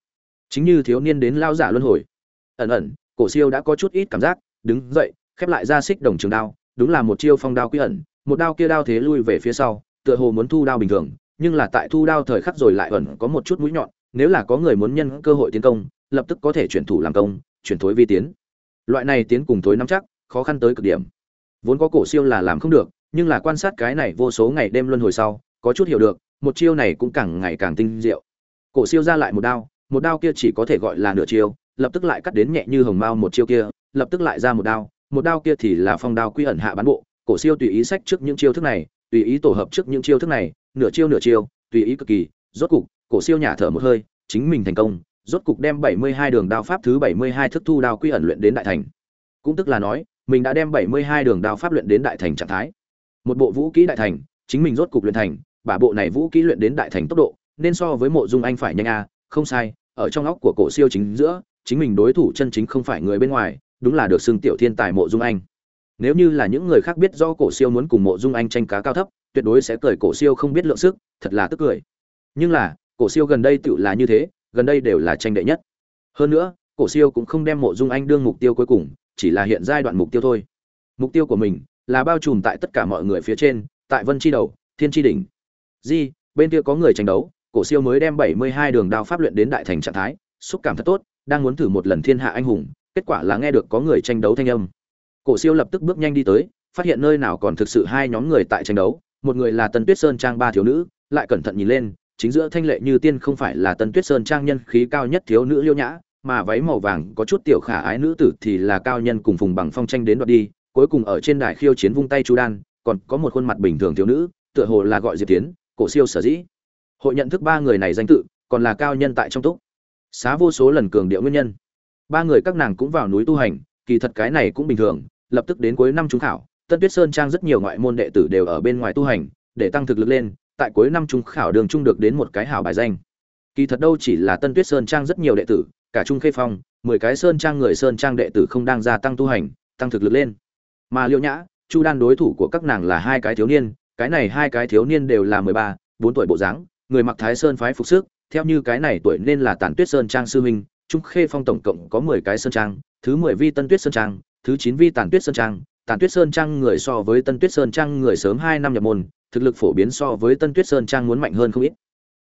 Chính như thiếu niên đến lao giả luân hồi. Ẩn ẩn, cổ siêu đã có chút ít cảm giác, đứng dậy, khép lại ra xích đồng trường đao, đúng là một chiêu phong đao quy ẩn. Một đao kia đao thế lui về phía sau, tựa hồ muốn thu đao bình thường, nhưng là tại thu đao thời khắc rồi lại ẩn có một chút mũi nhọn, nếu là có người muốn nhân cơ hội tiến công, lập tức có thể chuyển thủ làm công chuyển thối vi tiến. Loại này tiến cùng thối nắm chắc, khó khăn tới cực điểm. Vốn có cổ siêu là làm không được, nhưng là quan sát cái này vô số ngày đêm luân hồi sau, có chút hiểu được, một chiêu này cũng càng ngày càng tinh diệu. Cổ siêu ra lại một đao một đao kia chỉ có thể gọi là nửa chiêu, lập tức lại cắt đến nhẹ như hồng mao một chiêu kia, lập tức lại ra một đao một đao kia thì là phong đao quy ẩn hạ bán bộ, cổ siêu tùy ý sách trước những chiêu thức này, tùy ý tổ hợp trước những chiêu thức này, nửa chiêu nửa chiêu, tùy ý cực kỳ, rốt cục, cổ siêu nhả thở một hơi, chính mình thành công rốt cục đem 72 đường đao pháp thứ 72 thức thu đao quy ẩn luyện đến đại thành. Cũng tức là nói, mình đã đem 72 đường đao pháp luyện đến đại thành trạng thái. Một bộ vũ kỹ đại thành, chính mình rốt cục luyện thành, bả bộ này vũ kỹ luyện đến đại thành tốc độ, nên so với mộ dung anh phải nhanh a, không sai, ở trong óc của cổ siêu chính giữa, chính mình đối thủ chân chính không phải người bên ngoài, đúng là được xưng tiểu thiên tài mộ dung anh. Nếu như là những người khác biết do cổ siêu muốn cùng mộ dung anh tranh cá cao thấp, tuyệt đối sẽ cười cổ siêu không biết lượng sức, thật là tức cười. Nhưng là, cổ siêu gần đây tựu là như thế gần đây đều là tranh đệ nhất. Hơn nữa, cổ siêu cũng không đem mộ dung anh đương mục tiêu cuối cùng, chỉ là hiện giai đoạn mục tiêu thôi. Mục tiêu của mình là bao trùm tại tất cả mọi người phía trên, tại vân chi đầu, thiên chi đỉnh. Di, bên kia có người tranh đấu, cổ siêu mới đem bảy mươi hai đường đao pháp luyện đến đại thành trạng thái, xúc cảm thật tốt, đang muốn thử một lần thiên hạ anh hùng, kết quả là nghe được có người tranh đấu thanh âm. Cổ siêu lập tức bước nhanh đi tới, phát hiện nơi nào còn thực sự hai nhóm người tại tranh đấu, một người là tần tuyết sơn trang ba thiếu nữ, lại cẩn thận nhìn lên chính giữa thanh lệ như tiên không phải là tân tuyết sơn trang nhân khí cao nhất thiếu nữ liêu nhã, mà váy màu vàng có chút tiểu khả ái nữ tử thì là cao nhân cùng phùng bằng phong tranh đến đoạt đi, cuối cùng ở trên đài khiêu chiến vung tay chu đan, còn có một khuôn mặt bình thường thiếu nữ, tựa hồ là gọi diệp tiến, cổ siêu sở dĩ. Hội nhận thức ba người này danh tự, còn là cao nhân tại trong túc. Xá vô số lần cường điệu nguyên nhân. Ba người các nàng cũng vào núi tu hành, kỳ thật cái này cũng bình thường, lập tức đến cuối năm trung khảo, tân tuyết sơn trang rất nhiều ngoại môn đệ tử đều ở bên ngoài tu hành, để tăng thực lực lên tại cuối năm trung khảo đường trung được đến một cái hảo bài danh. Kỳ thật đâu chỉ là tân tuyết sơn trang rất nhiều đệ tử, cả trung khê phong, mười cái sơn trang người sơn trang đệ tử không đang gia tăng tu hành, tăng thực lực lên. Mà liêu nhã, chu đan đối thủ của các nàng là hai cái thiếu niên, cái này hai cái thiếu niên đều là mười ba, bốn tuổi bộ dáng, người mặc thái sơn phái phục sức, theo như cái này tuổi nên là tản tuyết sơn trang sư huynh, trung khê phong tổng cộng có mười cái sơn trang, thứ mười vi tân tuyết sơn trang, thứ chín vi tản tuyết sơn trang tản tuyết sơn trang người so với tân tuyết sơn trang người sớm hai năm nhập môn, thực lực phổ biến so với tân tuyết sơn trang muốn mạnh hơn không ít.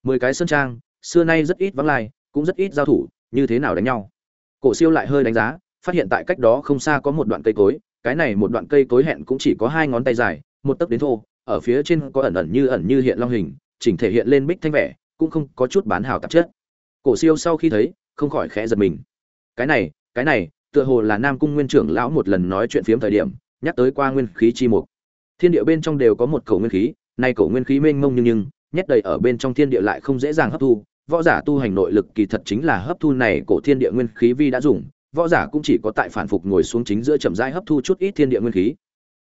Mười cái sơn trang, xưa nay rất ít vắng lai, cũng rất ít giao thủ, như thế nào đánh nhau? Cổ siêu lại hơi đánh giá, phát hiện tại cách đó không xa có một đoạn cây cối, cái này một đoạn cây cối hẹn cũng chỉ có hai ngón tay dài, một tấc đến thô, ở phía trên có ẩn ẩn như ẩn như hiện long hình, chỉnh thể hiện lên bích thanh vẻ, cũng không có chút bán hào tạp chất. Cổ siêu sau khi thấy, không khỏi khẽ giật mình. Cái này cái này, tựa hồ là nam cung nguyên trưởng lão một lần nói chuyện phiếm thời điểm nhắc tới qua nguyên khí chi mục. Thiên địa bên trong đều có một cầu nguyên khí, nay cầu nguyên khí mênh mông nhưng nhưng, nhét đầy ở bên trong thiên địa lại không dễ dàng hấp thu. Võ giả tu hành nội lực kỳ thật chính là hấp thu này cổ thiên địa nguyên khí vi đã dùng, võ giả cũng chỉ có tại phản phục ngồi xuống chính giữa chậm rãi hấp thu chút ít thiên địa nguyên khí.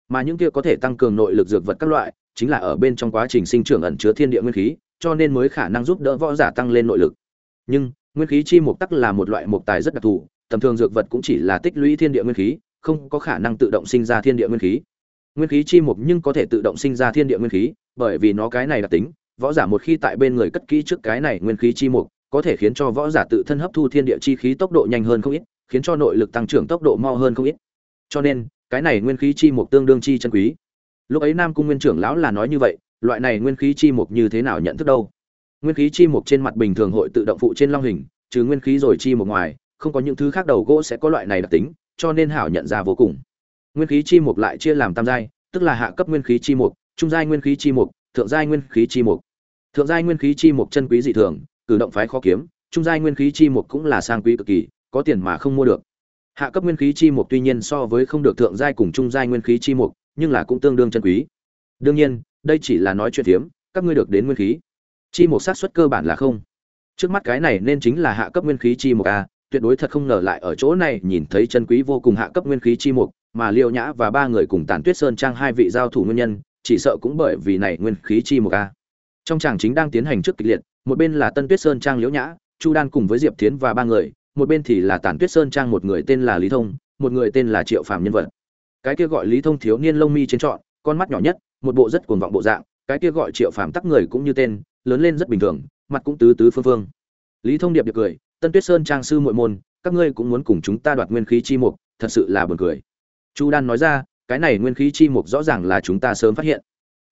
Mà những kia có thể tăng cường nội lực dược vật các loại, chính là ở bên trong quá trình sinh trưởng ẩn chứa thiên địa nguyên khí, cho nên mới khả năng giúp đỡ võ giả tăng lên nội lực. Nhưng, nguyên khí chi mục tắc là một loại mục tài rất đặc thù, tầm thường dược vật cũng chỉ là tích lũy thiên địa nguyên khí không có khả năng tự động sinh ra thiên địa nguyên khí. Nguyên khí chi mục nhưng có thể tự động sinh ra thiên địa nguyên khí, bởi vì nó cái này đặc tính, võ giả một khi tại bên người cất kỹ trước cái này nguyên khí chi mục, có thể khiến cho võ giả tự thân hấp thu thiên địa chi khí tốc độ nhanh hơn không ít, khiến cho nội lực tăng trưởng tốc độ mau hơn không ít. Cho nên, cái này nguyên khí chi mục tương đương chi chân quý. Lúc ấy nam cung nguyên trưởng lão là nói như vậy, loại này nguyên khí chi mục như thế nào nhận thức đâu? Nguyên khí chi mục trên mặt bình thường hội tự động phụ trên long hình, trừ nguyên khí rồi chi mục ngoài, không có những thứ khác đầu gỗ sẽ có loại này đặc tính cho nên hảo nhận ra vô cùng. Nguyên khí chi mục lại chia làm tam giai tức là hạ cấp nguyên khí chi mục trung giai nguyên khí chi mục thượng giai nguyên khí chi mục. Thượng giai nguyên khí chi mục chân quý dị thường cử động phái khó kiếm trung giai nguyên khí chi mục cũng là sang quý cực kỳ có tiền mà không mua được. Hạ cấp nguyên khí chi mục tuy nhiên so với không được thượng giai cùng trung giai nguyên khí chi mục nhưng là cũng tương đương chân quý. Đương nhiên đây chỉ là nói chuyện thiếm, các ngươi được đến nguyên khí. Chi mục xác suất cơ bản là không. Trước mắt cái này nên chính là hạ cấp nguyên khí chi mục a tuyệt đối thật không ngờ lại ở chỗ này nhìn thấy chân quý vô cùng hạ cấp nguyên khí chi mục, mà liêu nhã và ba người cùng tản tuyết sơn trang hai vị giao thủ nguyên nhân, chỉ sợ cũng bởi vì này nguyên khí chi mục a. Trong chàng chính đang tiến hành trước kịch liệt, một bên là tân tuyết sơn trang liễu nhã, chu đan cùng với diệp tiến và ba người, một bên thì là tản tuyết sơn trang một người tên là lý thông, một người tên là triệu phàm nhân vật. Cái kia gọi lý thông thiếu niên lông mi trên trọn, con mắt nhỏ nhất, một bộ rất cuồng vọng bộ dạng, cái kia gọi triệu phàm tắc người cũng như tên, lớn lên rất bình thường, mặt cũng tứ tứ phương phương. Lý thông điệp điệp cười tân tuyết sơn trang sư muội môn, các ngươi cũng muốn cùng chúng ta đoạt nguyên khí chi mục, thật sự là buồn cười. Chu đan nói ra, cái này nguyên khí chi mục rõ ràng là chúng ta sớm phát hiện.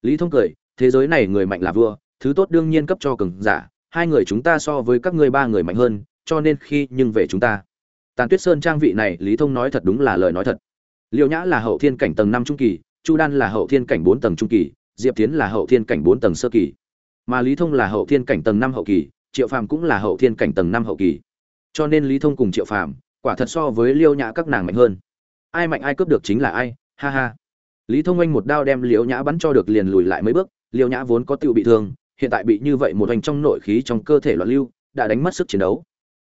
Lý thông cười, thế giới này người mạnh là vua, thứ tốt đương nhiên cấp cho cường giả, hai người chúng ta so với các ngươi ba người mạnh hơn, cho nên khi nhưng về chúng ta. Tàn tuyết sơn trang vị này, lý thông nói thật đúng là lời nói thật. Liệu nhã là hậu thiên cảnh tầng năm trung kỳ, chu đan là hậu thiên cảnh bốn tầng trung kỳ, diệp tiến là hậu thiên cảnh bốn tầng sơ kỳ. Mà lý thông là hậu thiên cảnh tầng năm hậu kỳ triệu phàm cũng là hậu thiên cảnh tầng năm hậu kỳ. Cho nên lý thông cùng triệu phàm, quả thật so với liêu nhã các nàng mạnh hơn. Ai mạnh ai cướp được chính là ai, ha ha. Lý thông anh một đao đem liêu nhã bắn cho được liền lùi lại mấy bước, liêu nhã vốn có tựu bị thương, hiện tại bị như vậy một hành trong nội khí trong cơ thể loạn lưu, đã đánh mất sức chiến đấu.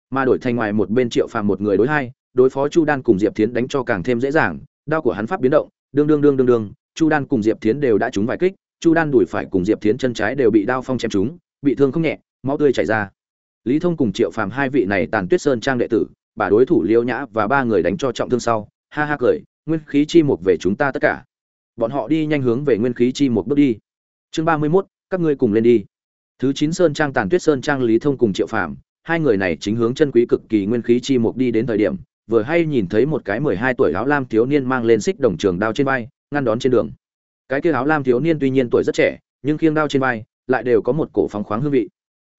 Mà đổi thành ngoài một bên triệu phàm một người đối hai, đối phó chu đan cùng diệp tiến đánh cho càng thêm dễ dàng, đao của hắn pháp biến động, đương đương đương đương đương, chu đan cùng diệp tiến đều đã trúng vài kích, chu đan đùi phải cùng diệp tiến chân trái đều bị đao phong chém trúng, bị thương không nhẹ máu tươi chảy ra. Lý thông cùng triệu phàm hai vị này tàn tuyết sơn trang đệ tử, bà đối thủ liêu nhã và ba người đánh cho trọng thương sau, ha ha cười, nguyên khí chi mục về chúng ta tất cả. Bọn họ đi nhanh hướng về nguyên khí chi một bước đi. Chương ba mươi mốt, các ngươi cùng lên đi. Thứ chín sơn trang tàn tuyết sơn trang lý thông cùng triệu phàm, hai người này chính hướng chân quý cực kỳ nguyên khí chi mục đi đến thời điểm, vừa hay nhìn thấy một cái mười hai tuổi áo lam thiếu niên mang lên xích đồng trường đao trên vai, ngăn đón trên đường. Cái kia áo lam thiếu niên tuy nhiên tuổi rất trẻ, nhưng khiêng đao trên vai, lại đều có một cổ phóng khoáng hương vị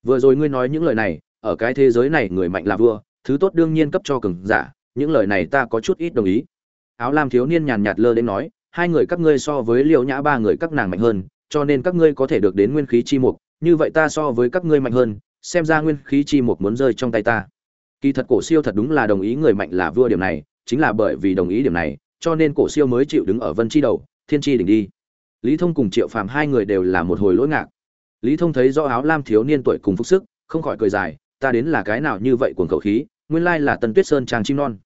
vừa rồi ngươi nói những lời này, ở cái thế giới này người mạnh là vua, thứ tốt đương nhiên cấp cho cường giả, những lời này ta có chút ít đồng ý. Áo lam thiếu niên nhàn nhạt lơ đến nói, hai người các ngươi so với liễu nhã ba người các nàng mạnh hơn, cho nên các ngươi có thể được đến nguyên khí chi mục, như vậy ta so với các ngươi mạnh hơn, xem ra nguyên khí chi mục muốn rơi trong tay ta. Kỳ thật cổ siêu thật đúng là đồng ý người mạnh là vua điểm này, chính là bởi vì đồng ý điểm này, cho nên cổ siêu mới chịu đứng ở vân chi đầu, thiên chi đỉnh đi. Lý thông cùng triệu phàm hai người đều là một hồi lỗi ngạc lý thông thấy rõ áo lam thiếu niên tuổi cùng phúc sức, không khỏi cười dài, ta đến là cái nào như vậy cuồng khẩu khí, nguyên lai là tân tuyết sơn trang chim non.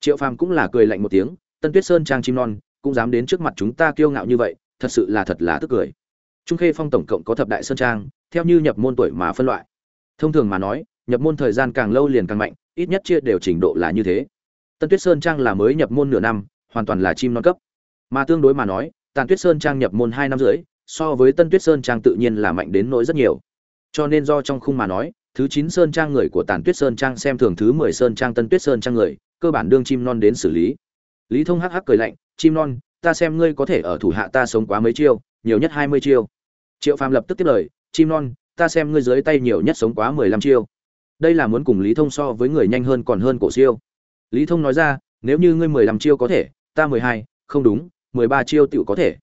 Triệu phàm cũng là cười lạnh một tiếng, tân tuyết sơn trang chim non, cũng dám đến trước mặt chúng ta kiêu ngạo như vậy, thật sự là thật là tức cười. Trung khê phong tổng cộng có thập đại sơn trang, theo như nhập môn tuổi mà phân loại. Thông thường mà nói, nhập môn thời gian càng lâu liền càng mạnh, ít nhất chia đều trình độ là như thế. Tân tuyết sơn trang là mới nhập môn nửa năm, hoàn toàn là chim non cấp. Mà tương đối mà nói, tàn tuyết sơn trang nhập môn hai năm rưỡi so với tân tuyết sơn trang tự nhiên là mạnh đến nỗi rất nhiều. Cho nên do trong khung mà nói, thứ chín sơn trang người của tàn tuyết sơn trang xem thường thứ mười sơn trang tân tuyết sơn trang người, cơ bản đương chim non đến xử lý. Lý thông hắc hắc cười lạnh, chim non, ta xem ngươi có thể ở thủ hạ ta sống quá mấy chiêu, nhiều nhất hai mươi chiêu. Triệu phàm lập tức tiếp lời, chim non, ta xem ngươi dưới tay nhiều nhất sống quá mười lăm chiêu. Đây là muốn cùng lý thông so với người nhanh hơn còn hơn cổ siêu. Lý thông nói ra, nếu như ngươi mười lăm chiêu có thể, ta mười hai, không đúng, mười ba chiêu tiểu có thể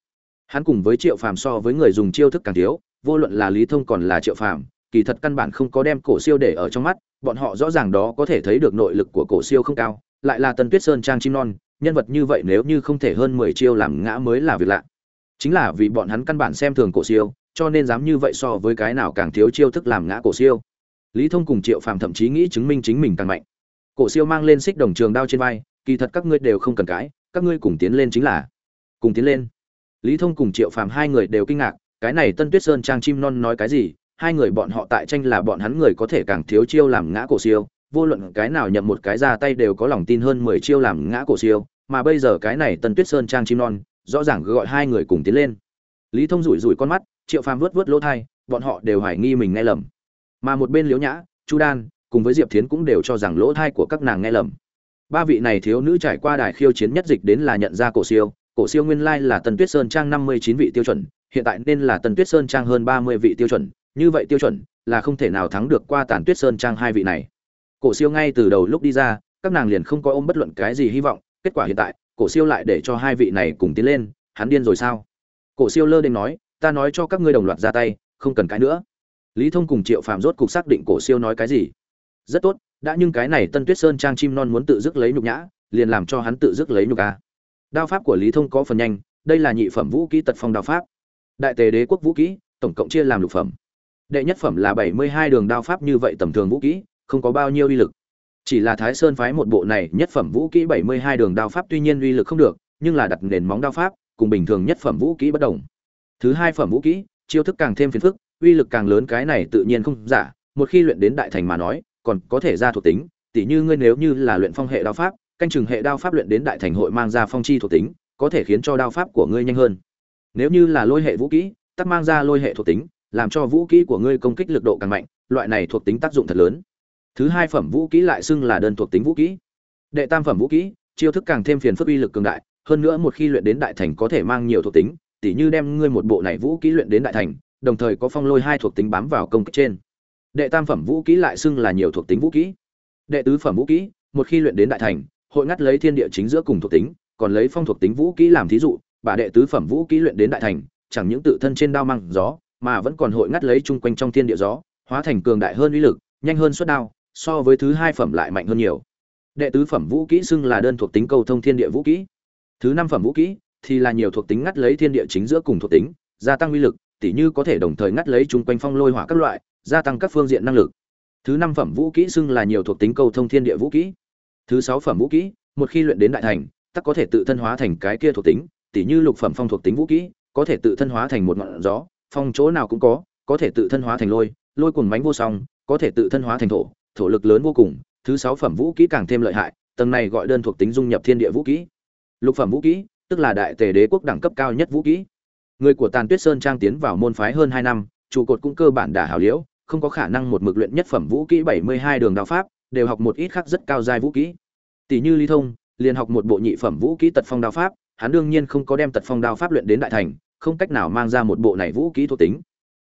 hắn cùng với triệu phàm so với người dùng chiêu thức càng thiếu, vô luận là lý thông còn là triệu phàm, kỳ thật căn bản không có đem cổ siêu để ở trong mắt, bọn họ rõ ràng đó có thể thấy được nội lực của cổ siêu không cao, lại là tân tuyết sơn trang chim non, nhân vật như vậy nếu như không thể hơn mười chiêu làm ngã mới là việc lạ. Chính là vì bọn hắn căn bản xem thường cổ siêu, cho nên dám như vậy so với cái nào càng thiếu chiêu thức làm ngã cổ siêu. Lý thông cùng triệu phàm thậm chí nghĩ chứng minh chính mình càng mạnh. Cổ siêu mang lên xích đồng trường đao trên vai, kỳ thật các ngươi đều không cần cãi, các ngươi cùng tiến lên chính là, cùng tiến lên lý thông cùng triệu phàm hai người đều kinh ngạc, cái này tân tuyết sơn trang chim non nói cái gì? Hai người bọn họ tại tranh là bọn hắn người có thể càng thiếu chiêu làm ngã cổ siêu, vô luận cái nào nhậm một cái ra tay đều có lòng tin hơn mười chiêu làm ngã cổ siêu, mà bây giờ cái này tân tuyết sơn trang chim non, rõ ràng gọi hai người cùng tiến lên. Lý thông rủi rủi con mắt, triệu phàm vớt vớt lỗ thai, bọn họ đều hoài nghi mình nghe lầm. Mà một bên liễu nhã, chu đan, cùng với diệp thiến cũng đều cho rằng lỗ thai của các nàng nghe lầm. Ba vị này thiếu nữ trải qua đài khiêu chiến nhất dịch đến là nhận ra cổ siêu cổ siêu nguyên lai là tần tuyết sơn trang năm mươi chín vị tiêu chuẩn, hiện tại nên là tần tuyết sơn trang hơn ba mươi vị tiêu chuẩn, như vậy tiêu chuẩn là không thể nào thắng được qua tàn tuyết sơn trang hai vị này. Cổ siêu ngay từ đầu lúc đi ra, các nàng liền không có ôm bất luận cái gì hy vọng, kết quả hiện tại, cổ siêu lại để cho hai vị này cùng tiến lên, hắn điên rồi sao? Cổ siêu lơ đến nói, ta nói cho các ngươi đồng loạt ra tay, không cần cái nữa. Lý thông cùng triệu phàm rốt cục xác định cổ siêu nói cái gì. Rất tốt, đã nhưng cái này tân tuyết sơn trang chim non muốn tự dứt lấy nhục nhã, liền làm cho hắn tự dứt lấy nhục a đao pháp của lý thông có phần nhanh, đây là nhị phẩm vũ kỹ tật phong đao pháp. Đại tề đế quốc vũ kỹ, tổng cộng chia làm lục phẩm. Đệ nhất phẩm là bảy mươi hai đường đao pháp như vậy tầm thường vũ kỹ, không có bao nhiêu uy lực. Chỉ là thái sơn phái một bộ này nhất phẩm vũ kỹ bảy mươi hai đường đao pháp tuy nhiên uy lực không được, nhưng là đặt nền móng đao pháp, cùng bình thường nhất phẩm vũ kỹ bất đồng. Thứ hai phẩm vũ kỹ, chiêu thức càng thêm phiền phức, uy lực càng lớn cái này tự nhiên không giả, một khi luyện đến đại thành mà nói, còn có thể ra thuộc tính, tỉ như ngươi nếu như là luyện phong hệ đao pháp canh chừng hệ đao pháp luyện đến đại thành hội mang ra phong chi thuộc tính, có thể khiến cho đao pháp của ngươi nhanh hơn. Nếu như là lôi hệ vũ kỹ, tắc mang ra lôi hệ thuộc tính, làm cho vũ kỹ của ngươi công kích lực độ càng mạnh, loại này thuộc tính tác dụng thật lớn. Thứ hai phẩm vũ kỹ lại xưng là đơn thuộc tính vũ kỹ. Đệ tam phẩm vũ kỹ, chiêu thức càng thêm phiền phức uy lực cường đại, hơn nữa một khi luyện đến đại thành có thể mang nhiều thuộc tính, tỉ như đem ngươi một bộ này vũ kỹ luyện đến đại thành, đồng thời có phong lôi hai thuộc tính bám vào công kích trên. Đệ tam phẩm vũ kỹ lại xưng là nhiều thuộc tính vũ kỹ. Đệ tứ phẩm vũ kỹ, một khi luyện đến đại thành hội ngắt lấy thiên địa chính giữa cùng thuộc tính, còn lấy phong thuộc tính vũ kỹ làm thí dụ bà đệ tứ phẩm vũ kỹ luyện đến đại thành, chẳng những tự thân trên đao mang gió, mà vẫn còn hội ngắt lấy chung quanh trong thiên địa gió, hóa thành cường đại hơn uy lực, nhanh hơn xuất đao, so với thứ hai phẩm lại mạnh hơn nhiều. Đệ tứ phẩm vũ kỹ xưng là đơn thuộc tính cầu thông thiên địa vũ kỹ. Thứ năm phẩm vũ kỹ thì là nhiều thuộc tính ngắt lấy thiên địa chính giữa cùng thuộc tính, gia tăng uy lực, tỉ như có thể đồng thời ngắt lấy chung quanh phong lôi hỏa các loại, gia tăng các phương diện năng lực. Thứ năm phẩm vũ kỹ xưng là nhiều thuộc tính cầu thông thiên địa vũ kỹ thứ sáu phẩm vũ kỹ, một khi luyện đến đại thành tắc có thể tự thân hóa thành cái kia thuộc tính, tỉ như lục phẩm phong thuộc tính vũ kỹ, có thể tự thân hóa thành một ngọn gió, phong chỗ nào cũng có có thể tự thân hóa thành lôi lôi cùng mánh vô song, có thể tự thân hóa thành thổ thổ lực lớn vô cùng, thứ sáu phẩm vũ kỹ càng thêm lợi hại, tầng này gọi đơn thuộc tính dung nhập thiên địa vũ kỹ. Lục phẩm vũ kỹ, tức là đại tề đế quốc đẳng cấp cao nhất vũ kỹ. Người của tàn tuyết sơn trang tiến vào môn phái hơn hai năm, trụ cột cũng cơ bản đả hảo liễu, không có khả năng một mực luyện nhất phẩm vũ kỹ bảy mươi hai đường đạo pháp đều học một ít khác rất cao giai vũ kỹ. Tỷ như Lý thông, liền học một bộ nhị phẩm vũ kỹ tật phong đao pháp, hắn đương nhiên không có đem tật phong đao pháp luyện đến đại thành, không cách nào mang ra một bộ này vũ kỹ thuộc tính.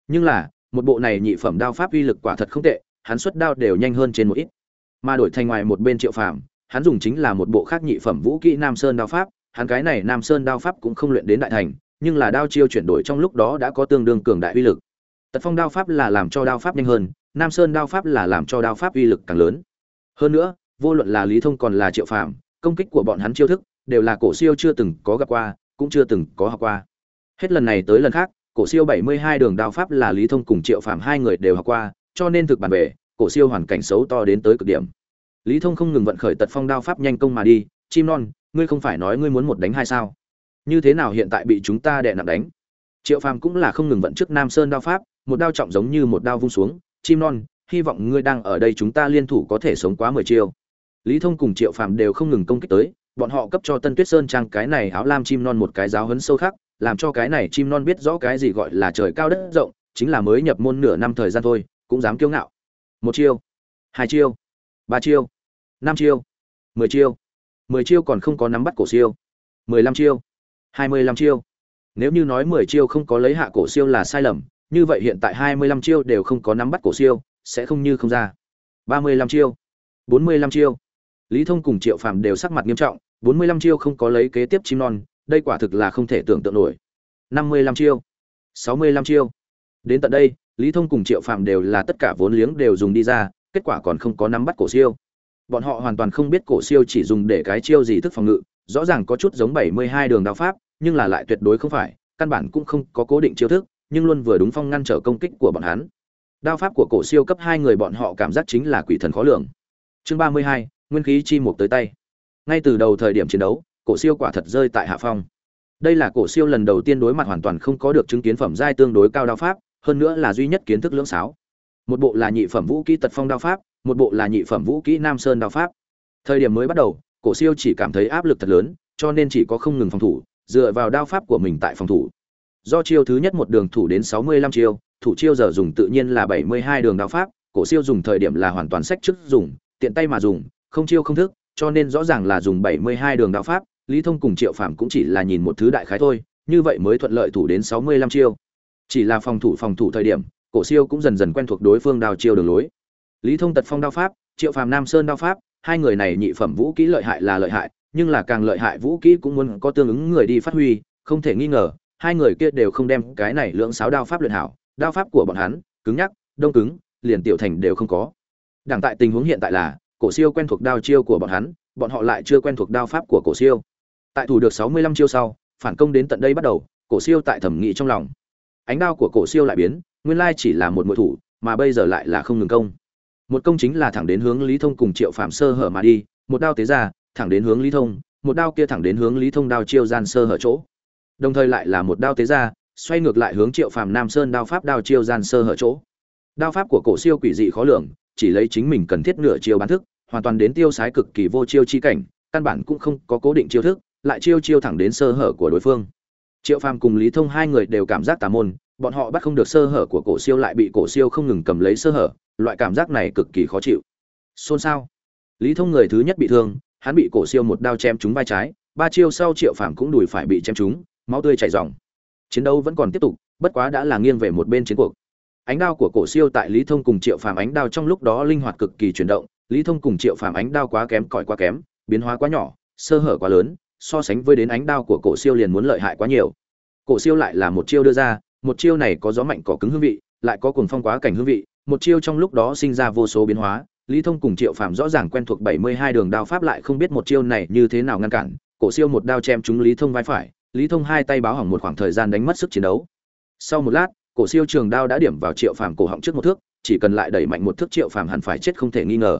Nhưng là, một bộ này nhị phẩm đao pháp uy lực quả thật không tệ, hắn xuất đao đều nhanh hơn trên một ít. Mà đổi thành ngoài một bên triệu phàm, hắn dùng chính là một bộ khác nhị phẩm vũ kỹ nam sơn đao pháp, hắn cái này nam sơn đao pháp cũng không luyện đến đại thành, nhưng là đao chiêu chuyển đổi trong lúc đó đã có tương đương cường đại uy lực. Tật phong đao pháp là làm cho đao pháp nhanh hơn, nam sơn đao pháp là làm cho đao pháp uy lực càng lớn hơn nữa, vô luận là lý thông còn là triệu phàm, công kích của bọn hắn chiêu thức đều là cổ siêu chưa từng có gặp qua, cũng chưa từng có học qua. Hết lần này tới lần khác, cổ siêu bảy mươi hai đường đao pháp là lý thông cùng triệu phàm hai người đều học qua, cho nên thực bản về, cổ siêu hoàn cảnh xấu to đến tới cực điểm. Lý thông không ngừng vận khởi tật phong đao pháp nhanh công mà đi, chim non, ngươi không phải nói ngươi muốn một đánh hai sao? Như thế nào hiện tại bị chúng ta đè nặng đánh? Triệu phàm cũng là không ngừng vận trước nam sơn đao pháp, một đao trọng giống như một đao vung xuống, chim non hy vọng ngươi đang ở đây chúng ta liên thủ có thể sống quá mười chiêu. Lý thông cùng triệu phàm đều không ngừng công kích tới, bọn họ cấp cho tân tuyết sơn trang cái này áo lam chim non một cái giáo hấn sâu khác làm cho cái này chim non biết rõ cái gì gọi là trời cao đất rộng, chính là mới nhập môn nửa năm thời gian thôi, cũng dám kiêu ngạo. Một chiêu, hai chiêu, ba chiêu, năm chiêu, mười chiêu. Mười chiêu còn không có nắm bắt cổ siêu. Mười lăm chiêu, hai mươi lăm chiêu. Nếu như nói mười chiêu không có lấy hạ cổ siêu là sai lầm, như vậy hiện tại hai mươi lăm chiêu đều không có nắm bắt cổ siêu sẽ không như không ra. Ba mươi lăm chiêu. Bốn mươi lăm chiêu. Lý thông cùng triệu phàm đều sắc mặt nghiêm trọng, bốn mươi lăm chiêu không có lấy kế tiếp chim non, đây quả thực là không thể tưởng tượng nổi. Năm mươi lăm chiêu. Sáu mươi lăm chiêu. Đến tận đây, lý thông cùng triệu phàm đều là tất cả vốn liếng đều dùng đi ra, kết quả còn không có nắm bắt cổ siêu. Bọn họ hoàn toàn không biết cổ siêu chỉ dùng để cái chiêu gì thức phòng ngự, rõ ràng có chút giống bảy mươi hai đường đạo pháp, nhưng là lại tuyệt đối không phải, căn bản cũng không có cố định chiêu thức, nhưng luôn vừa đúng phong ngăn trở công kích của bọn hắn đao pháp của cổ siêu cấp hai người bọn họ cảm giác chính là quỷ thần khó lường. Chương ba mươi hai, nguyên khí chi mục tới tay. Ngay từ đầu thời điểm chiến đấu, cổ siêu quả thật rơi tại hạ phong. Đây là cổ siêu lần đầu tiên đối mặt hoàn toàn không có được chứng kiến phẩm giai tương đối cao đao pháp, hơn nữa là duy nhất kiến thức lưỡng sáo. Một bộ là nhị phẩm vũ kỹ tật phong đao pháp, một bộ là nhị phẩm vũ kỹ nam sơn đao pháp. Thời điểm mới bắt đầu, cổ siêu chỉ cảm thấy áp lực thật lớn, cho nên chỉ có không ngừng phòng thủ, dựa vào đao pháp của mình tại phòng thủ. Do chiêu thứ nhất một đường thủ đến sáu mươi lăm chiêu thủ chiêu giờ dùng tự nhiên là bảy mươi hai đường đao pháp, cổ siêu dùng thời điểm là hoàn toàn sách trước dùng, tiện tay mà dùng, không chiêu không thức, cho nên rõ ràng là dùng bảy mươi hai đường đao pháp, lý thông cùng triệu phàm cũng chỉ là nhìn một thứ đại khái thôi, như vậy mới thuận lợi thủ đến sáu mươi lăm chiêu. Chỉ là phòng thủ phòng thủ thời điểm, cổ siêu cũng dần dần quen thuộc đối phương đao chiêu đường lối. Lý thông tật phong đao pháp, triệu phàm nam sơn đao pháp, hai người này nhị phẩm vũ kỹ lợi hại là lợi hại, nhưng là càng lợi hại vũ kỹ cũng muốn có tương ứng người đi phát huy, không thể nghi ngờ, hai người kia đều không đem cái này lượng sáo đao pháp luyện hảo đao pháp của bọn hắn, cứng nhắc, đông cứng, liền tiểu thành đều không có. Đảng tại tình huống hiện tại là, cổ siêu quen thuộc đao chiêu của bọn hắn, bọn họ lại chưa quen thuộc đao pháp của cổ siêu. Tại thủ được sáu mươi lăm chiêu sau, phản công đến tận đây bắt đầu, cổ siêu tại thẩm nghị trong lòng. Ánh đao của cổ siêu lại biến, nguyên lai chỉ là một mùa thủ, mà bây giờ lại là không ngừng công. Một công chính là thẳng đến hướng lý thông cùng triệu phạm sơ hở mà đi, một đao tế ra, thẳng đến hướng lý thông, một đao kia thẳng đến hướng lý thông đao chiêu gian sơ hở chỗ. Đồng thời lại là một đao tế ra xoay ngược lại hướng triệu phàm nam sơn đao pháp đao chiêu gian sơ hở chỗ. Đao pháp của cổ siêu quỷ dị khó lường, chỉ lấy chính mình cần thiết nửa chiêu bán thức, hoàn toàn đến tiêu sái cực kỳ vô chiêu chi cảnh, căn bản cũng không có cố định chiêu thức, lại chiêu chiêu thẳng đến sơ hở của đối phương. Triệu phàm cùng lý thông hai người đều cảm giác tà môn, bọn họ bắt không được sơ hở của cổ siêu lại bị cổ siêu không ngừng cầm lấy sơ hở, loại cảm giác này cực kỳ khó chịu. Xôn xao. Lý thông người thứ nhất bị thương, hắn bị cổ siêu một đao chém trúng vai trái, ba chiêu sau triệu phàm cũng đùi phải bị chém trúng, máu tươi chảy ròng chiến đấu vẫn còn tiếp tục, bất quá đã là nghiêng về một bên chiến cuộc. Ánh đao của cổ siêu tại lý thông cùng triệu phàm ánh đao trong lúc đó linh hoạt cực kỳ chuyển động, lý thông cùng triệu phàm ánh đao quá kém cỏi quá kém, biến hóa quá nhỏ, sơ hở quá lớn, so sánh với đến ánh đao của cổ siêu liền muốn lợi hại quá nhiều. Cổ siêu lại là một chiêu đưa ra, một chiêu này có gió mạnh cỏ cứng hương vị, lại có cuồng phong quá cảnh hương vị, một chiêu trong lúc đó sinh ra vô số biến hóa, lý thông cùng triệu phàm rõ ràng quen thuộc bảy mươi hai đường đao pháp lại không biết một chiêu này như thế nào ngăn cản, cổ siêu một đao chém trúng lý thông vai phải lý thông hai tay báo hỏng một khoảng thời gian đánh mất sức chiến đấu. Sau một lát, cổ siêu trường đao đã điểm vào triệu phàm cổ họng trước một thước, chỉ cần lại đẩy mạnh một thước triệu phàm hẳn phải chết không thể nghi ngờ.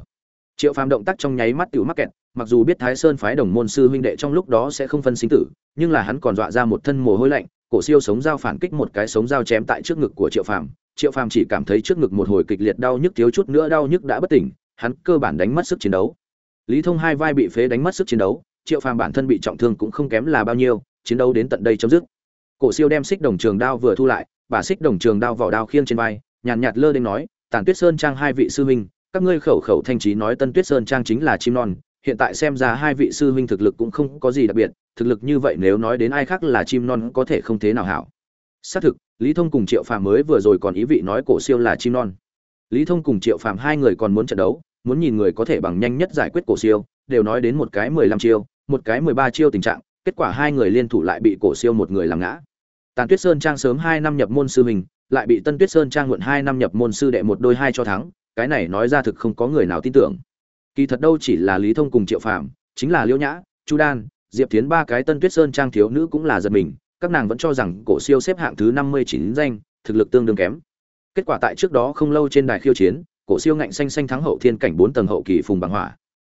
Triệu phàm động tác trong nháy mắt tiểu mắc kẹt, mặc dù biết thái sơn phái đồng môn sư huynh đệ trong lúc đó sẽ không phân sinh tử, nhưng là hắn còn dọa ra một thân mồ hôi lạnh, cổ siêu sống dao phản kích một cái sống dao chém tại trước ngực của triệu phàm. Triệu phàm chỉ cảm thấy trước ngực một hồi kịch liệt đau nhức thiếu chút nữa đau nhức đã bất tỉnh, hắn cơ bản đánh mất sức chiến đấu. Lý thông hai vai bị phế đánh mất sức chiến đấu, triệu phàm bản thân bị trọng thương cũng không kém là bao nhiêu chiến đấu đến tận đây chấm dứt. Cổ siêu đem xích đồng trường đao vừa thu lại bà xích đồng trường đao vỏ đao khiêng trên vai nhàn nhạt, nhạt lơ đênh nói tàn tuyết sơn trang hai vị sư huynh các ngươi khẩu khẩu thanh trí nói tân tuyết sơn trang chính là chim non hiện tại xem ra hai vị sư huynh thực lực cũng không có gì đặc biệt thực lực như vậy nếu nói đến ai khác là chim non có thể không thế nào hảo. Xác thực lý thông cùng triệu phàm mới vừa rồi còn ý vị nói cổ siêu là chim non. Lý thông cùng triệu phàm hai người còn muốn trận đấu muốn nhìn người có thể bằng nhanh nhất giải quyết cổ siêu đều nói đến một cái mười lăm chiêu một cái mười ba chiêu tình trạng kết quả hai người liên thủ lại bị cổ siêu một người làm ngã. Tàn tuyết sơn trang sớm hai năm nhập môn sư mình lại bị tân tuyết sơn trang muộn hai năm nhập môn sư đệ một đôi hai cho thắng, cái này nói ra thực không có người nào tin tưởng. Kỳ thật đâu chỉ là lý thông cùng triệu phàm, chính là liễu nhã, chu đan, diệp Thiến ba cái tân tuyết sơn trang thiếu nữ cũng là giật mình, các nàng vẫn cho rằng cổ siêu xếp hạng thứ năm mươi chín danh, thực lực tương đương kém. Kết quả tại trước đó không lâu trên đài khiêu chiến, cổ siêu ngạnh xanh xanh thắng hậu thiên cảnh bốn tầng hậu kỳ phùng bằng hỏa.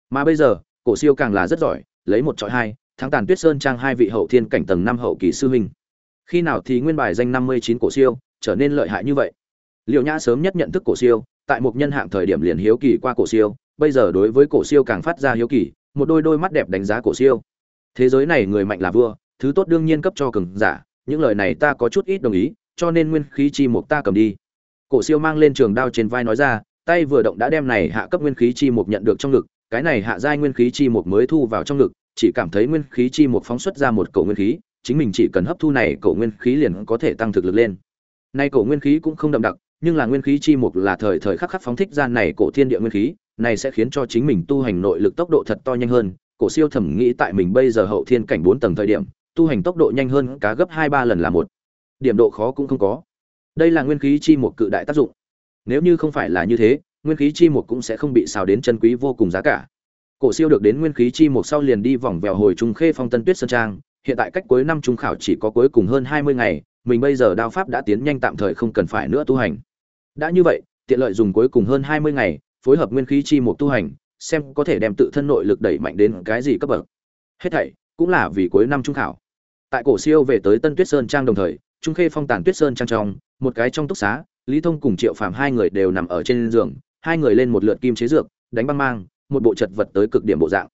Mà bây giờ, cổ siêu càng là rất giỏi, lấy một trọi hai thắng tàn tuyết sơn trang hai vị hậu thiên cảnh tầng năm hậu kỳ sư huynh. Khi nào thì nguyên bài danh năm mươi chín cổ siêu, trở nên lợi hại như vậy? Liệu nhã sớm nhất nhận thức cổ siêu, tại một nhân hạng thời điểm liền hiếu kỳ qua cổ siêu, bây giờ đối với cổ siêu càng phát ra hiếu kỳ, một đôi đôi mắt đẹp đánh giá cổ siêu. Thế giới này người mạnh là vua, thứ tốt đương nhiên cấp cho cường giả, những lời này ta có chút ít đồng ý, cho nên nguyên khí chi mục ta cầm đi. Cổ siêu mang lên trường đao trên vai nói ra, tay vừa động đã đem này hạ cấp nguyên khí chi mục nhận được trong ngực, cái này hạ giai nguyên khí chi mục mới thu vào trong ngực chỉ cảm thấy nguyên khí chi một phóng xuất ra một cổ nguyên khí, chính mình chỉ cần hấp thu này cổ nguyên khí liền có thể tăng thực lực lên. Nay cổ nguyên khí cũng không đậm đặc, nhưng là nguyên khí chi một là thời thời khắc khắc phóng thích ra này cổ thiên địa nguyên khí, này sẽ khiến cho chính mình tu hành nội lực tốc độ thật to nhanh hơn. Cổ siêu thẩm nghĩ tại mình bây giờ hậu thiên cảnh bốn tầng thời điểm, tu hành tốc độ nhanh hơn cá gấp hai ba lần là một. Điểm độ khó cũng không có. Đây là nguyên khí chi một cự đại tác dụng. Nếu như không phải là như thế, nguyên khí chi một cũng sẽ không bị xào đến chân quý vô cùng giá cả cổ siêu được đến nguyên khí chi một sau liền đi vòng vèo hồi trung khê phong tân tuyết sơn trang. Hiện tại cách cuối năm trung khảo chỉ có cuối cùng hơn hai mươi ngày, mình bây giờ đao pháp đã tiến nhanh tạm thời không cần phải nữa tu hành. Đã như vậy, tiện lợi dùng cuối cùng hơn hai mươi ngày, phối hợp nguyên khí chi một tu hành, xem có thể đem tự thân nội lực đẩy mạnh đến cái gì cấp bậc. Hết thảy cũng là vì cuối năm trung khảo. Tại cổ siêu về tới tân tuyết sơn trang đồng thời, trung khê phong tản tuyết sơn trang trong, một cái trong túc xá, lý thông cùng triệu phàm hai người đều nằm ở trên giường, hai người lên một lượt kim chế dược, đánh băng mang một bộ chật vật tới cực điểm bộ dạng.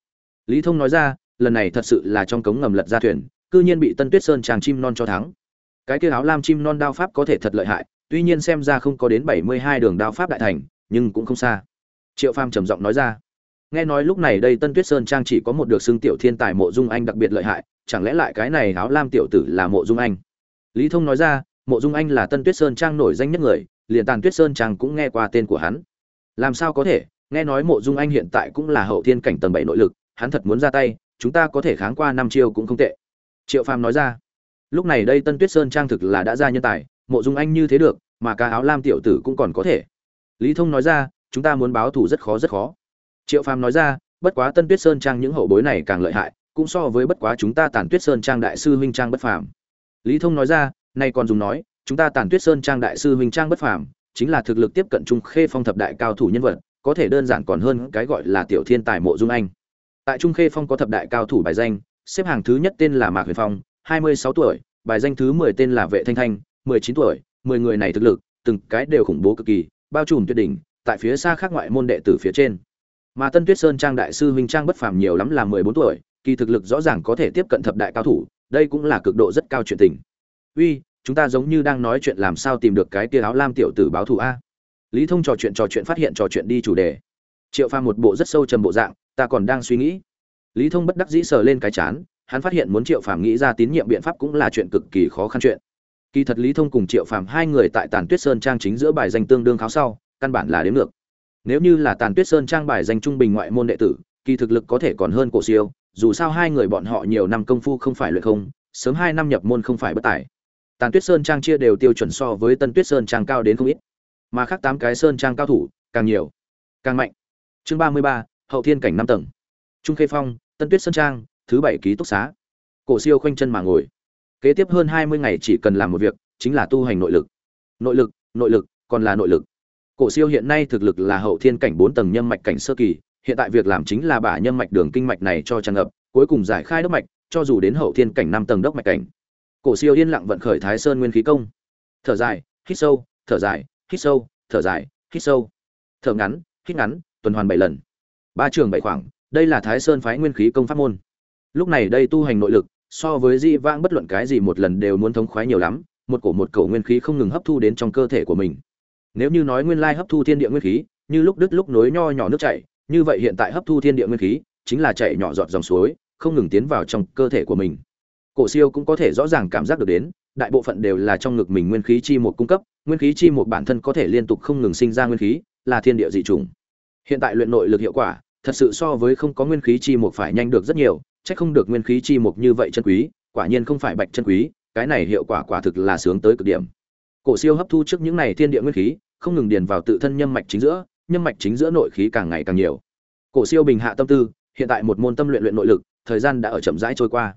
Lý thông nói ra, lần này thật sự là trong cống ngầm lật ra thuyền, cư nhiên bị tân tuyết sơn trang chim non cho thắng. Cái kia áo lam chim non đao pháp có thể thật lợi hại, tuy nhiên xem ra không có đến bảy mươi hai đường đao pháp đại thành, nhưng cũng không xa. Triệu phàm trầm giọng nói ra, nghe nói lúc này đây tân tuyết sơn trang chỉ có một được xưng tiểu thiên tài mộ dung anh đặc biệt lợi hại, chẳng lẽ lại cái này áo lam tiểu tử là mộ dung anh? Lý thông nói ra, mộ dung anh là tân tuyết sơn trang nổi danh nhất người, liền tàn tuyết sơn trang cũng nghe qua tên của hắn. Làm sao có thể? Nghe nói mộ dung anh hiện tại cũng là hậu thiên cảnh tầng bảy nội lực, hắn thật muốn ra tay, chúng ta có thể kháng qua năm chiêu cũng không tệ. Triệu phàm nói ra. Lúc này đây tân tuyết sơn trang thực là đã ra nhân tài, mộ dung anh như thế được, mà ca áo lam tiểu tử cũng còn có thể. Lý thông nói ra, chúng ta muốn báo thù rất khó rất khó. Triệu phàm nói ra, bất quá tân tuyết sơn trang những hậu bối này càng lợi hại, cũng so với bất quá chúng ta tàn tuyết sơn trang đại sư huynh trang bất phàm. Lý thông nói ra, nay còn dùng nói, chúng ta tàn tuyết sơn trang đại sư huynh trang bất phàm, chính là thực lực tiếp cận trung khê phong thập đại cao thủ nhân vật có thể đơn giản còn hơn cái gọi là tiểu thiên tài mộ dung anh. Tại trung khê phong có thập đại cao thủ bài danh, xếp hàng thứ nhất tên là mạc huyền phong, hai mươi sáu tuổi, bài danh thứ mười tên là vệ thanh thanh, mười chín tuổi, mười người này thực lực, từng cái đều khủng bố cực kỳ, bao trùm tuyệt đỉnh, tại phía xa khác ngoại môn đệ tử phía trên. Mà tân tuyết sơn trang đại sư huynh trang bất phàm nhiều lắm là mười bốn tuổi, kỳ thực lực rõ ràng có thể tiếp cận thập đại cao thủ, đây cũng là cực độ rất cao chuyện tình. Uy, chúng ta giống như đang nói chuyện làm sao tìm được cái tia áo lam tiểu tử báo thù a? Lý thông trò chuyện trò chuyện phát hiện trò chuyện đi chủ đề. Triệu phàm một bộ rất sâu trầm bộ dạng, ta còn đang suy nghĩ. Lý thông bất đắc dĩ sờ lên cái chán, hắn phát hiện muốn triệu phàm nghĩ ra tín nhiệm biện pháp cũng là chuyện cực kỳ khó khăn chuyện. Kỳ thật lý thông cùng triệu phàm hai người tại tàn tuyết sơn trang chính giữa bài danh tương đương kháo sau, căn bản là đến ngược. Nếu như là tàn tuyết sơn trang bài danh trung bình ngoại môn đệ tử, kỳ thực lực có thể còn hơn cổ siêu, dù sao hai người bọn họ nhiều năm công phu không phải luyện không, sớm hai năm nhập môn không phải bất tài. Tàn tuyết sơn trang chia đều tiêu chuẩn so với tân tuyết sơn trang cao đến không ít mà khác tám cái sơn trang cao thủ, càng nhiều, càng mạnh. Chương ba mươi ba, hậu thiên cảnh năm tầng. Trung khê phong, tân tuyết sơn trang, thứ bảy ký túc xá. Cổ siêu khoanh chân mà ngồi. Kế tiếp hơn hai mươi ngày chỉ cần làm một việc, chính là tu hành nội lực. Nội lực nội lực, còn là nội lực. Cổ siêu hiện nay thực lực là hậu thiên cảnh bốn tầng nhâm mạch cảnh sơ kỳ, hiện tại việc làm chính là bả nhâm mạch đường kinh mạch này cho tràn ngập, cuối cùng giải khai đốc mạch, cho dù đến hậu thiên cảnh năm tầng đốc mạch cảnh. Cổ siêu yên lặng vận khởi thái sơn nguyên khí công. Thở dài, hít sâu, thở dài hít sâu, thở dài, hít sâu. Thở ngắn, hít ngắn, tuần hoàn bảy lần. Ba trường bảy khoảng, đây là thái sơn phái nguyên khí công pháp môn. Lúc này đây tu hành nội lực, so với di vãng bất luận cái gì một lần đều muốn thống khoái nhiều lắm, một cổ một cổ nguyên khí không ngừng hấp thu đến trong cơ thể của mình. Nếu như nói nguyên lai hấp thu thiên địa nguyên khí, như lúc đứt lúc nối nho nhỏ nước chảy, như vậy hiện tại hấp thu thiên địa nguyên khí, chính là chảy nhỏ giọt dòng suối, không ngừng tiến vào trong cơ thể của mình. Cổ siêu cũng có thể rõ ràng cảm giác được đến đại bộ phận đều là trong ngực mình nguyên khí chi một cung cấp, nguyên khí chi một bản thân có thể liên tục không ngừng sinh ra nguyên khí, là thiên địa dị trùng hiện tại luyện nội lực hiệu quả, thật sự so với không có nguyên khí chi một phải nhanh được rất nhiều, chắc không được nguyên khí chi một như vậy chân quý, quả nhiên không phải bạch chân quý, cái này hiệu quả quả thực là sướng tới cực điểm. Cổ siêu hấp thu trước những này thiên địa nguyên khí, không ngừng điền vào tự thân nhâm mạch chính giữa nhâm mạch chính giữa nội khí càng ngày càng nhiều. Cổ siêu bình hạ tâm tư, hiện tại một môn tâm luyện luyện nội lực, thời gian đã ở chậm rãi trôi qua.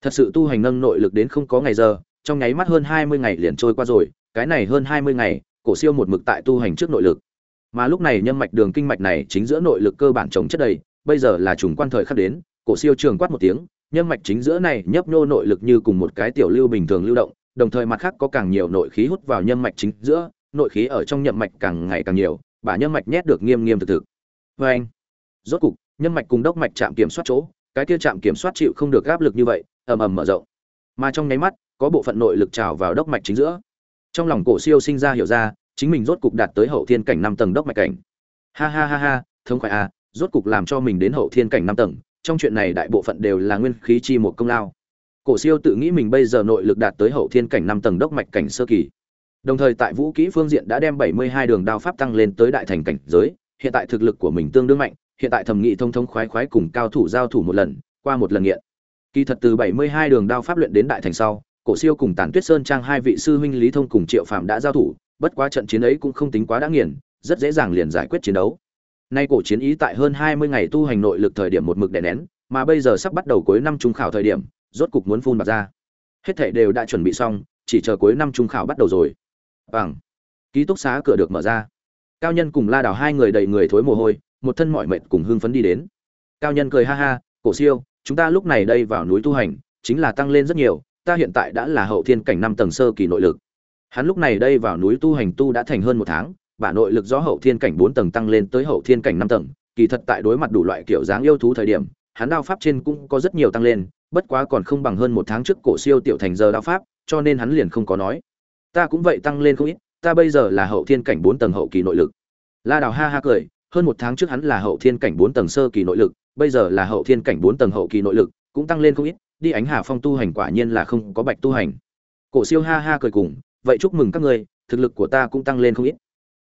Thật sự tu hành nâng nội lực đến không có ngày giờ trong nháy mắt hơn hai mươi ngày liền trôi qua rồi, cái này hơn hai mươi ngày, cổ siêu một mực tại tu hành trước nội lực. Mà lúc này nhân mạch đường kinh mạch này chính giữa nội lực cơ bản chống chất đầy, bây giờ là trùng quan thời khắc đến, cổ siêu trường quát một tiếng, nhân mạch chính giữa này nhấp nhô nội lực như cùng một cái tiểu lưu bình thường lưu động, đồng thời mặt khác có càng nhiều nội khí hút vào nhân mạch chính giữa, nội khí ở trong nhâm mạch càng ngày càng nhiều, bả nhâm mạch nhét được nghiêm nghiêm thực thực. Vê anh, rốt cục, nhân mạch cùng đốc mạch chạm kiểm soát chỗ, cái kia chạm kiểm soát chịu không được áp lực như vậy, ầm ầm mở rộng. Mà trong nháy mắt có bộ phận nội lực trào vào đốc mạch chính giữa. Trong lòng cổ siêu sinh ra hiểu ra, chính mình rốt cục đạt tới hậu thiên cảnh năm tầng đốc mạch cảnh. Ha ha ha ha thống khoái a rốt cục làm cho mình đến hậu thiên cảnh năm tầng, trong chuyện này đại bộ phận đều là nguyên khí chi một công lao. Cổ siêu tự nghĩ mình bây giờ nội lực đạt tới hậu thiên cảnh năm tầng đốc mạch cảnh sơ kỳ. Đồng thời tại vũ kỹ phương diện đã đem bảy mươi hai đường đao pháp tăng lên tới đại thành cảnh giới, hiện tại thực lực của mình tương đương mạnh, hiện tại thẩm nghị thông thông khoái khoái cùng cao thủ giao thủ một lần, qua một lần nghiện. Kỳ thật từ bảy mươi hai đường đao pháp luyện đến đại thành sau cổ siêu cùng tản tuyết sơn trang hai vị sư huynh lý thông cùng triệu phạm đã giao thủ, bất quá trận chiến ấy cũng không tính quá đã nghiền, rất dễ dàng liền giải quyết chiến đấu. Nay cổ chiến ý tại hơn hai mươi ngày tu hành nội lực thời điểm một mực đè nén, mà bây giờ sắp bắt đầu cuối năm trung khảo thời điểm, rốt cục muốn phun bạc ra. Hết thảy đều đã chuẩn bị xong, chỉ chờ cuối năm trung khảo bắt đầu rồi. Bằng. Ký túc xá cửa được mở ra. Cao nhân cùng la đào hai người đầy người thối mồ hôi, một thân mọi mệt cùng hưng phấn đi đến. Cao nhân cười ha ha, cổ siêu, chúng ta lúc này đây vào núi tu hành, chính là tăng lên rất nhiều ta hiện tại đã là hậu thiên cảnh năm tầng sơ kỳ nội lực. Hắn lúc này đây vào núi tu hành tu đã thành hơn một tháng, bả nội lực do hậu thiên cảnh bốn tầng tăng lên tới hậu thiên cảnh năm tầng, kỳ thật tại đối mặt đủ loại kiểu dáng yêu thú thời điểm, hắn đao pháp trên cũng có rất nhiều tăng lên, bất quá còn không bằng hơn một tháng trước cổ siêu tiểu thành giờ đao pháp, cho nên hắn liền không có nói. Ta cũng vậy tăng lên không ít, ta bây giờ là hậu thiên cảnh bốn tầng hậu kỳ nội lực. La đào ha ha cười, hơn một tháng trước hắn là hậu thiên cảnh bốn tầng sơ kỳ nội lực, bây giờ là hậu thiên cảnh bốn tầng hậu kỳ nội lực, cũng tăng lên không ít đi ánh hà phong tu hành quả nhiên là không có bạch tu hành. Cổ siêu ha ha cười cùng, vậy chúc mừng các ngươi, thực lực của ta cũng tăng lên không ít.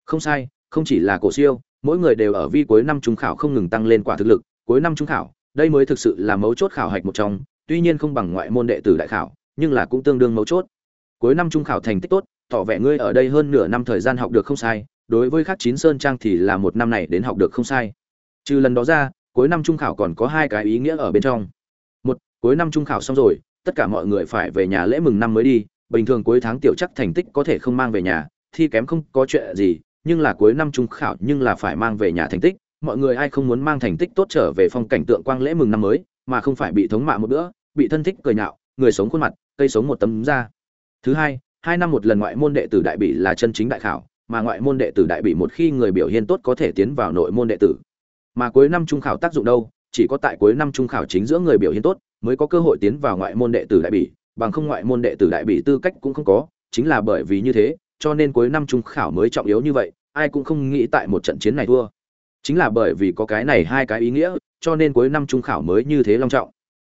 Không sai, không chỉ là cổ siêu, mỗi người đều ở vi cuối năm trung khảo không ngừng tăng lên quả thực lực, cuối năm trung khảo, đây mới thực sự là mấu chốt khảo hạch một trong, tuy nhiên không bằng ngoại môn đệ tử đại khảo, nhưng là cũng tương đương mấu chốt. Cuối năm trung khảo thành tích tốt, tỏ vẻ ngươi ở đây hơn nửa năm thời gian học được không sai, đối với khác chín sơn trang thì là một năm này đến học được không sai. Trừ lần đó ra, cuối năm trung khảo còn có hai cái ý nghĩa ở bên trong cuối năm trung khảo xong rồi, tất cả mọi người phải về nhà lễ mừng năm mới đi, bình thường cuối tháng tiểu chắc thành tích có thể không mang về nhà, thi kém không có chuyện gì, nhưng là cuối năm trung khảo nhưng là phải mang về nhà thành tích. Mọi người ai không muốn mang thành tích tốt trở về phong cảnh tượng quang lễ mừng năm mới, mà không phải bị thống mạ một bữa, bị thân thích cười nhạo, người sống khuôn mặt, cây sống một tấm da. Thứ hai hai năm một lần ngoại môn đệ tử đại bị là chân chính đại khảo, mà ngoại môn đệ tử đại bị một khi người biểu hiện tốt có thể tiến vào nội môn đệ tử. Mà cuối năm trung khảo tác dụng đâu? Chỉ có tại cuối năm trung khảo chính giữa người biểu hiện tốt, mới có cơ hội tiến vào ngoại môn đệ tử đại bị bằng không ngoại môn đệ tử đại bị tư cách cũng không có, chính là bởi vì như thế, cho nên cuối năm trung khảo mới trọng yếu như vậy, ai cũng không nghĩ tại một trận chiến này thua. Chính là bởi vì có cái này hai cái ý nghĩa, cho nên cuối năm trung khảo mới như thế long trọng.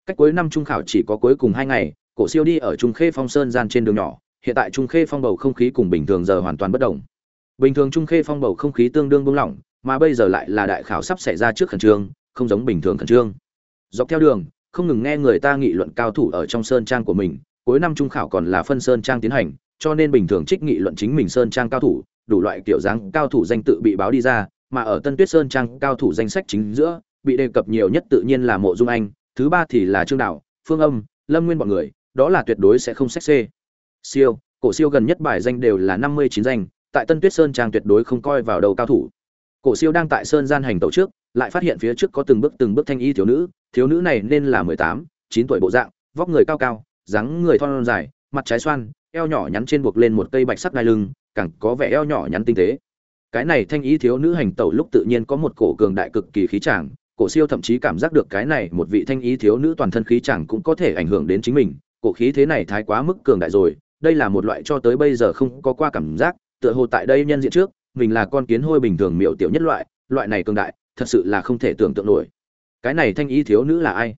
Cách cuối năm trung khảo chỉ có cuối cùng hai ngày, cổ siêu đi ở trung khê phong sơn gian trên đường nhỏ, hiện tại trung khê phong bầu không khí cùng bình thường giờ hoàn toàn bất đồng. Bình thường trung khê phong bầu không khí tương đương buông lỏng, mà bây giờ lại là đại khảo sắp xảy ra trước khẩn trương không giống bình thường khẩn trương. Dọc theo đường, không ngừng nghe người ta nghị luận cao thủ ở trong sơn trang của mình, cuối năm trung khảo còn là phân sơn trang tiến hành, cho nên bình thường trích nghị luận chính mình sơn trang cao thủ, đủ loại kiểu dáng cao thủ danh tự bị báo đi ra, mà ở tân tuyết sơn trang cao thủ danh sách chính giữa, bị đề cập nhiều nhất tự nhiên là mộ dung anh, thứ ba thì là trương đạo, phương âm, lâm nguyên bọn người, đó là tuyệt đối sẽ không sách xê. Siêu, cổ siêu gần nhất bài danh đều là năm mươi chín danh, tại tân tuyết sơn trang tuyệt đối không coi vào đầu cao thủ. Cổ siêu đang tại sơn gian hành tẩu trước lại phát hiện phía trước có từng bước từng bước thanh y thiếu nữ thiếu nữ này nên là mười tám, chín tuổi bộ dạng, vóc người cao cao, dáng người thon dài, mặt trái xoan, eo nhỏ nhắn trên buộc lên một cây bạch sắc đai lưng, càng có vẻ eo nhỏ nhắn tinh tế. Cái này thanh y thiếu nữ hành tẩu lúc tự nhiên có một cổ cường đại cực kỳ khí chàng, cổ siêu thậm chí cảm giác được cái này một vị thanh y thiếu nữ toàn thân khí chàng cũng có thể ảnh hưởng đến chính mình, cổ khí thế này thái quá mức cường đại rồi, đây là một loại cho tới bây giờ không có qua cảm giác, tựa hồ tại đây nhân diện trước, mình là con kiến hôi bình thường miệu tiểu nhất loại loại này cường đại thật sự là không thể tưởng tượng nổi. Cái này thanh y thiếu nữ là ai?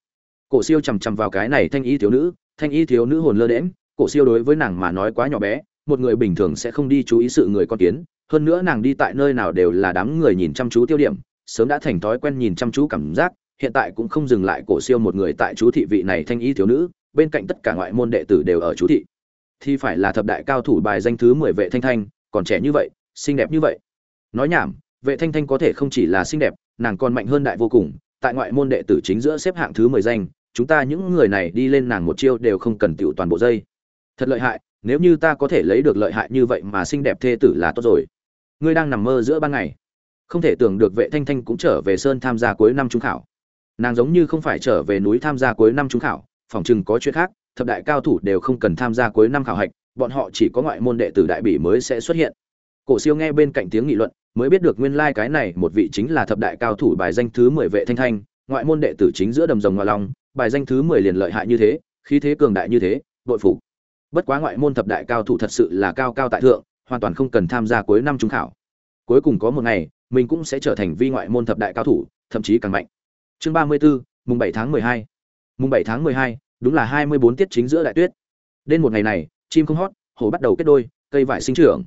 Cổ siêu chằm chằm vào cái này thanh y thiếu nữ, thanh y thiếu nữ hồn lơ đễm cổ siêu đối với nàng mà nói quá nhỏ bé, một người bình thường sẽ không đi chú ý sự người con kiến, hơn nữa nàng đi tại nơi nào đều là đám người nhìn chăm chú tiêu điểm, sớm đã thành thói quen nhìn chăm chú cảm giác, hiện tại cũng không dừng lại cổ siêu một người tại chú thị vị này thanh y thiếu nữ, bên cạnh tất cả ngoại môn đệ tử đều ở chú thị. Thì phải là thập đại cao thủ bài danh thứ mười vệ thanh thanh, còn trẻ như vậy, xinh đẹp như vậy. Nói nhảm, vệ thanh thanh có thể không chỉ là xinh đẹp nàng còn mạnh hơn đại vô cùng, tại ngoại môn đệ tử chính giữa xếp hạng thứ mười danh, chúng ta những người này đi lên nàng một chiêu đều không cần tiểu toàn bộ dây. Thật lợi hại, nếu như ta có thể lấy được lợi hại như vậy mà xinh đẹp thê tử là tốt rồi. Ngươi đang nằm mơ giữa ban ngày. Không thể tưởng được vệ thanh thanh cũng trở về sơn tham gia cuối năm trung khảo. Nàng giống như không phải trở về núi tham gia cuối năm trung khảo, phòng chừng có chuyện khác, thập đại cao thủ đều không cần tham gia cuối năm khảo hạch, bọn họ chỉ có ngoại môn đệ tử đại bỉ mới sẽ xuất hiện. Cổ siêu nghe bên cạnh tiếng nghị luận mới biết được nguyên lai like cái này một vị chính là thập đại cao thủ bài danh thứ mười vệ thanh thanh ngoại môn đệ tử chính giữa đầm rồng ngoại long bài danh thứ mười liền lợi hại như thế khí thế cường đại như thế bội phục. Bất quá ngoại môn thập đại cao thủ thật sự là cao cao tại thượng hoàn toàn không cần tham gia cuối năm trung khảo. Cuối cùng có một ngày mình cũng sẽ trở thành vi ngoại môn thập đại cao thủ thậm chí càng mạnh. Chương ba mươi 34, mùng bảy tháng mười hai. Mùng bảy tháng mười hai đúng là hai mươi bốn tiết chính giữa đại tuyết. Đến một ngày này chim không hót hồ bắt đầu kết đôi cây vải sinh trưởng.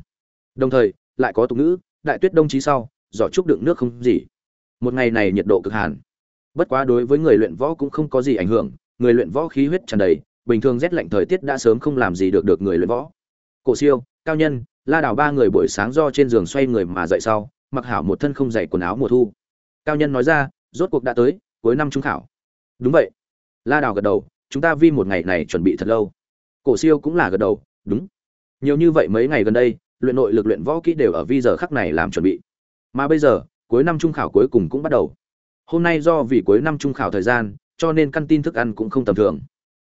Đồng thời lại có tục ngữ đại tuyết đông chí sau, giỏ trúc đựng nước không gì. Một ngày này nhiệt độ cực hàn. Bất quá đối với người luyện võ cũng không có gì ảnh hưởng, người luyện võ khí huyết tràn đầy, bình thường rét lạnh thời tiết đã sớm không làm gì được được người luyện võ. Cổ siêu, cao nhân, la đào ba người buổi sáng do trên giường xoay người mà dậy sau, mặc hảo một thân không dày quần áo mùa thu. Cao nhân nói ra, rốt cuộc đã tới, cuối năm trung khảo. Đúng vậy. La đào gật đầu, chúng ta vi một ngày này chuẩn bị thật lâu. Cổ siêu cũng là gật đầu, đúng. Nhiều như vậy mấy ngày gần đây luyện nội lực luyện võ kỹ đều ở vi giờ khắc này làm chuẩn bị. Mà bây giờ, cuối năm trung khảo cuối cùng cũng bắt đầu. Hôm nay do vì cuối năm trung khảo thời gian, cho nên căn tin thức ăn cũng không tầm thường.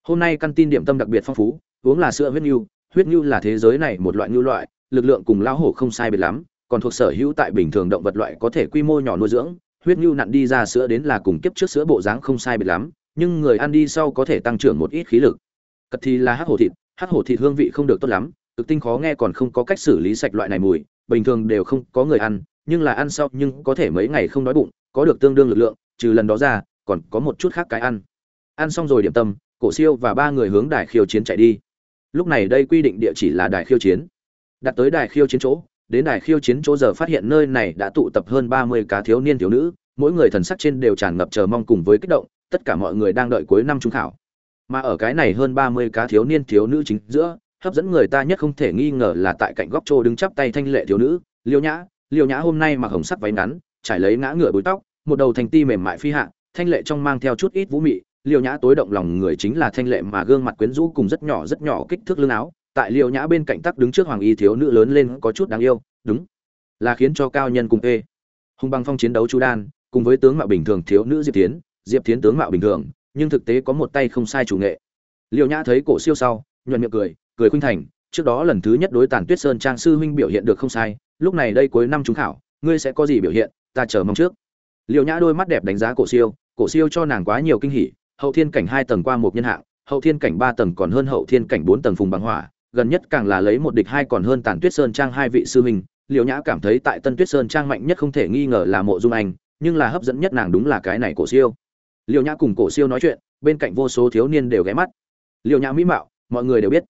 Hôm nay căn tin điểm tâm đặc biệt phong phú, uống là sữa huyết nhu huyết nhu là thế giới này một loại nhu loại, lực lượng cùng lão hổ không sai biệt lắm, còn thuộc sở hữu tại bình thường động vật loại có thể quy mô nhỏ nuôi dưỡng, huyết nhu nặn đi ra sữa đến là cùng kiếp trước sữa bộ dáng không sai biệt lắm, nhưng người ăn đi sau có thể tăng trưởng một ít khí lực. Cật thì là hắc hổ thịt, hắc hổ thịt hương vị không được tốt lắm cực tinh khó nghe còn không có cách xử lý sạch loại này mùi, bình thường đều không có người ăn, nhưng là ăn sau nhưng có thể mấy ngày không đói bụng, có được tương đương lực lượng, trừ lần đó ra, còn có một chút khác cái ăn. Ăn xong rồi điểm tâm, cổ siêu và ba người hướng đài khiêu chiến chạy đi. Lúc này đây quy định địa chỉ là đài khiêu chiến. Đặt tới đài khiêu chiến chỗ, đến đài khiêu chiến chỗ giờ phát hiện nơi này đã tụ tập hơn ba mươi cá thiếu niên thiếu nữ, mỗi người thần sắc trên đều tràn ngập chờ mong cùng với kích động, tất cả mọi người đang đợi cuối năm trung khảo. Mà ở cái này hơn ba mươi cá thiếu niên thiếu nữ chính giữa hấp dẫn người ta nhất không thể nghi ngờ là tại cạnh góc trô đứng chắp tay thanh lệ thiếu nữ, liêu nhã liêu nhã hôm nay mặc hồng sắc váy ngắn, trải lấy ngã ngựa búi tóc, một đầu thành ti mềm mại phi hạ, thanh lệ trong mang theo chút ít vũ mị, liêu nhã tối động lòng người chính là thanh lệ mà gương mặt quyến rũ cùng rất nhỏ rất nhỏ kích thước lưng áo, tại liêu nhã bên cạnh tắc đứng trước hoàng y thiếu nữ lớn lên có chút đáng yêu, đúng, là khiến cho cao nhân cùng ê. Hùng băng phong chiến đấu chu đan, cùng với tướng mạo bình thường thiếu nữ diệp tiến diệp tiến tướng mạo bình thường, nhưng thực tế có một tay không sai chủ nghệ. Liêu nhã thấy cổ siêu sau, nhuận miệng cười cười khuynh thành, trước đó lần thứ nhất đối tàn tuyết sơn trang sư huynh biểu hiện được không sai, lúc này đây cuối năm trung khảo, ngươi sẽ có gì biểu hiện, ta chờ mong trước. Liệu nhã đôi mắt đẹp đánh giá cổ siêu cổ siêu cho nàng quá nhiều kinh hỉ, hậu thiên cảnh hai tầng qua một nhân hạng, hậu thiên cảnh ba tầng còn hơn hậu thiên cảnh bốn tầng phùng bằng hỏa, gần nhất càng là lấy một địch hai còn hơn tàn tuyết sơn trang hai vị sư huynh liệu nhã cảm thấy tại tân tuyết sơn trang mạnh nhất không thể nghi ngờ là mộ dung anh, nhưng là hấp dẫn nhất nàng đúng là cái này cổ siêu. Liệu nhã cùng cổ siêu nói chuyện, bên cạnh vô số thiếu niên đều ghé mắt. Liệu nhã mỹ mạo, mọi người đều biết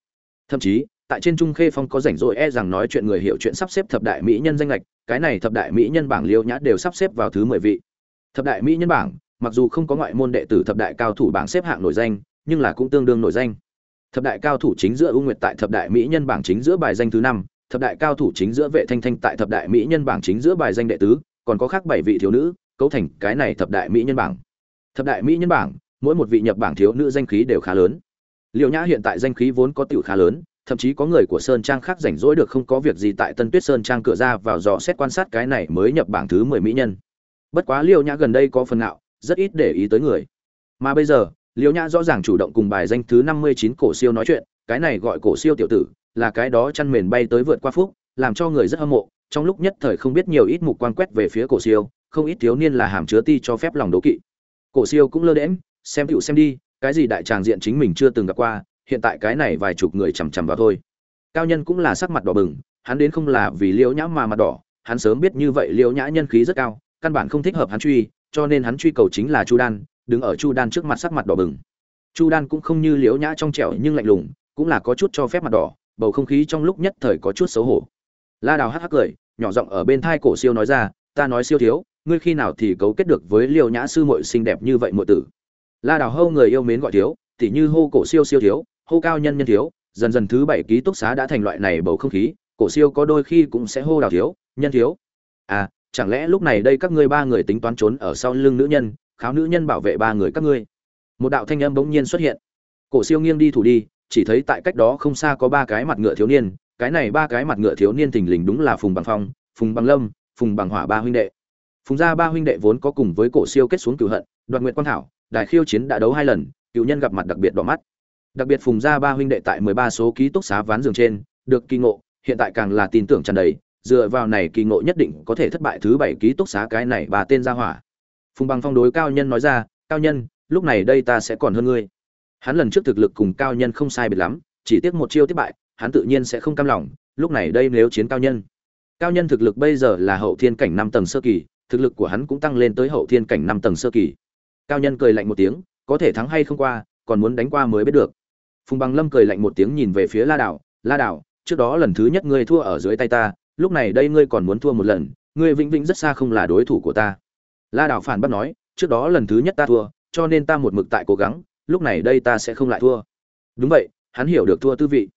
thậm chí, tại trên trung khê phong có rảnh rỗi e rằng nói chuyện người hiểu chuyện sắp xếp thập đại mỹ nhân danh lệch, cái này thập đại mỹ nhân bảng liêu nhã đều sắp xếp vào thứ mười vị. Thập đại mỹ nhân bảng, mặc dù không có ngoại môn đệ tử thập đại cao thủ bảng xếp hạng nổi danh, nhưng là cũng tương đương nổi danh. Thập đại cao thủ chính giữa ưu nguyệt tại thập đại mỹ nhân bảng chính giữa bài danh thứ năm, thập đại cao thủ chính giữa vệ thanh thanh tại thập đại mỹ nhân bảng chính giữa bài danh đệ tứ, còn có khác bảy vị thiếu nữ, cấu thành cái này thập đại mỹ nhân bảng. Thập đại mỹ nhân bảng, mỗi một vị nhập bảng thiếu nữ danh khí đều khá lớn liệu nhã hiện tại danh khí vốn có tiểu khá lớn, thậm chí có người của sơn trang khác rảnh rỗi được không có việc gì tại tân tuyết sơn trang cửa ra vào dò xét quan sát cái này mới nhập bảng thứ mười mỹ nhân. Bất quá liêu nhã gần đây có phần nào rất ít để ý tới người. Mà bây giờ, liêu nhã rõ ràng chủ động cùng bài danh thứ năm mươi chín cổ siêu nói chuyện, cái này gọi cổ siêu tiểu tử, là cái đó chăn mền bay tới vượt qua phúc, làm cho người rất hâm mộ, trong lúc nhất thời không biết nhiều ít mục quan quét về phía cổ siêu, không ít thiếu niên là hàm chứa ti cho phép lòng đố kỵ. Cổ siêu cũng lơ đễm xem tựu xem đi cái gì đại tràng diện chính mình chưa từng gặp qua, hiện tại cái này vài chục người chằm chằm vào thôi. Cao nhân cũng là sắc mặt đỏ bừng, hắn đến không là vì liễu nhã mà mặt đỏ, hắn sớm biết như vậy liễu nhã nhân khí rất cao, căn bản không thích hợp hắn truy, cho nên hắn truy cầu chính là chu đan, đứng ở chu đan trước mặt sắc mặt đỏ bừng. Chu đan cũng không như liễu nhã trong trẻo nhưng lạnh lùng, cũng là có chút cho phép mặt đỏ, bầu không khí trong lúc nhất thời có chút xấu hổ. La đào hắc hắc cười, nhỏ giọng ở bên thai cổ siêu nói ra, ta nói siêu thiếu, ngươi khi nào thì cấu kết được với liễu nhã sư muội xinh đẹp như vậy muội tử? La đào hâu người yêu mến gọi thiếu, tỉ như hô cổ siêu siêu thiếu, hô cao nhân nhân thiếu, dần dần thứ bảy ký túc xá đã thành loại này bầu không khí, cổ siêu có đôi khi cũng sẽ hô đào thiếu, nhân thiếu. À chẳng lẽ lúc này đây các ngươi ba người tính toán trốn ở sau lưng nữ nhân, kháo nữ nhân bảo vệ ba người các ngươi? Một đạo thanh âm bỗng nhiên xuất hiện. Cổ siêu nghiêng đi thủ đi, chỉ thấy tại cách đó không xa có ba cái mặt ngựa thiếu niên, cái này ba cái mặt ngựa thiếu niên thình lình đúng là phùng bằng phong, phùng bằng lâm, phùng bằng hỏa ba huynh đệ. Phùng gia ba huynh đệ vốn có cùng với cổ siêu kết xuống cửu hận đoạt nguyện quan thảo đại khiêu chiến đã đấu hai lần, cựu nhân gặp mặt đặc biệt đỏ mắt. Đặc biệt phùng gia ba huynh đệ tại mười ba số ký túc xá ván giường trên, được kỳ ngộ, hiện tại càng là tin tưởng tràn đầy, dựa vào này kỳ ngộ nhất định có thể thất bại thứ bảy ký túc xá cái này bà tên gia hỏa. Phùng bằng phong đối cao nhân nói ra, cao nhân, lúc này đây ta sẽ còn hơn ngươi. Hắn lần trước thực lực cùng cao nhân không sai biệt lắm, chỉ tiếc một chiêu tiếp bại, hắn tự nhiên sẽ không cam lòng, lúc này đây nếu chiến cao nhân. Cao nhân thực lực bây giờ là hậu thiên cảnh năm tầng sơ kỳ, thực lực của hắn cũng tăng lên tới hậu thiên cảnh năm tầng sơ kỳ cao nhân cười lạnh một tiếng, có thể thắng hay không qua, còn muốn đánh qua mới biết được. Phùng bằng lâm cười lạnh một tiếng nhìn về phía la đảo la đảo, trước đó lần thứ nhất ngươi thua ở dưới tay ta, lúc này đây ngươi còn muốn thua một lần, ngươi vĩnh vĩnh rất xa không là đối thủ của ta. La đảo phản bác nói, trước đó lần thứ nhất ta thua, cho nên ta một mực tại cố gắng, lúc này đây ta sẽ không lại thua. Đúng vậy, hắn hiểu được thua tư vị.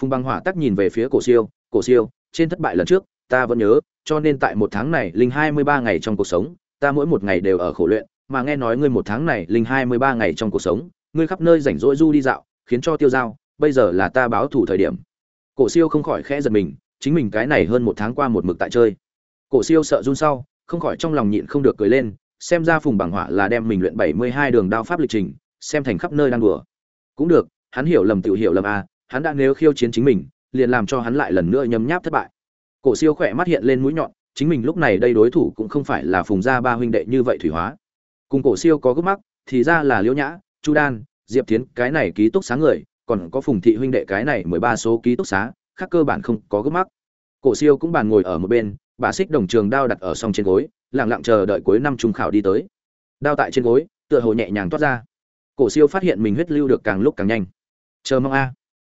Phùng bằng hỏa tắc nhìn về phía cổ siêu cổ siêu, trên thất bại lần trước, ta vẫn nhớ, cho nên tại một tháng này, linh hai mươi ba ngày trong cuộc sống, ta mỗi một ngày đều ở khổ luyện mà nghe nói ngươi một tháng này linh hai mươi ba ngày trong cuộc sống, ngươi khắp nơi rảnh rỗi du đi dạo, khiến cho tiêu dao bây giờ là ta báo thủ thời điểm. Cổ siêu không khỏi khẽ giật mình, chính mình cái này hơn một tháng qua một mực tại chơi. Cổ siêu sợ run sau, không khỏi trong lòng nhịn không được cười lên, xem ra phùng bằng hỏa là đem mình luyện bảy mươi hai đường đao pháp lịch trình, xem thành khắp nơi đang đùa. Cũng được, hắn hiểu lầm tự hiểu lầm a hắn đã nếu khiêu chiến chính mình, liền làm cho hắn lại lần nữa nhấm nháp thất bại. Cổ siêu khỏe mắt hiện lên mũi nhọn, chính mình lúc này đây đối thủ cũng không phải là phùng gia ba huynh đệ như vậy thủy hóa cùng cổ siêu có gấp mắc, thì ra là liễu nhã, chu đan, diệp tiến cái này ký túc xá người, còn có phùng thị huynh đệ cái này mười ba số ký túc xá, khác cơ bản không có gấp mắc. Cổ siêu cũng bàn ngồi ở một bên, bà xích đồng trường đao đặt ở song trên gối, lặng lặng chờ đợi cuối năm trung khảo đi tới. Đao tại trên gối, tựa hồ nhẹ nhàng toát ra. Cổ siêu phát hiện mình huyết lưu được càng lúc càng nhanh. Chờ mong a.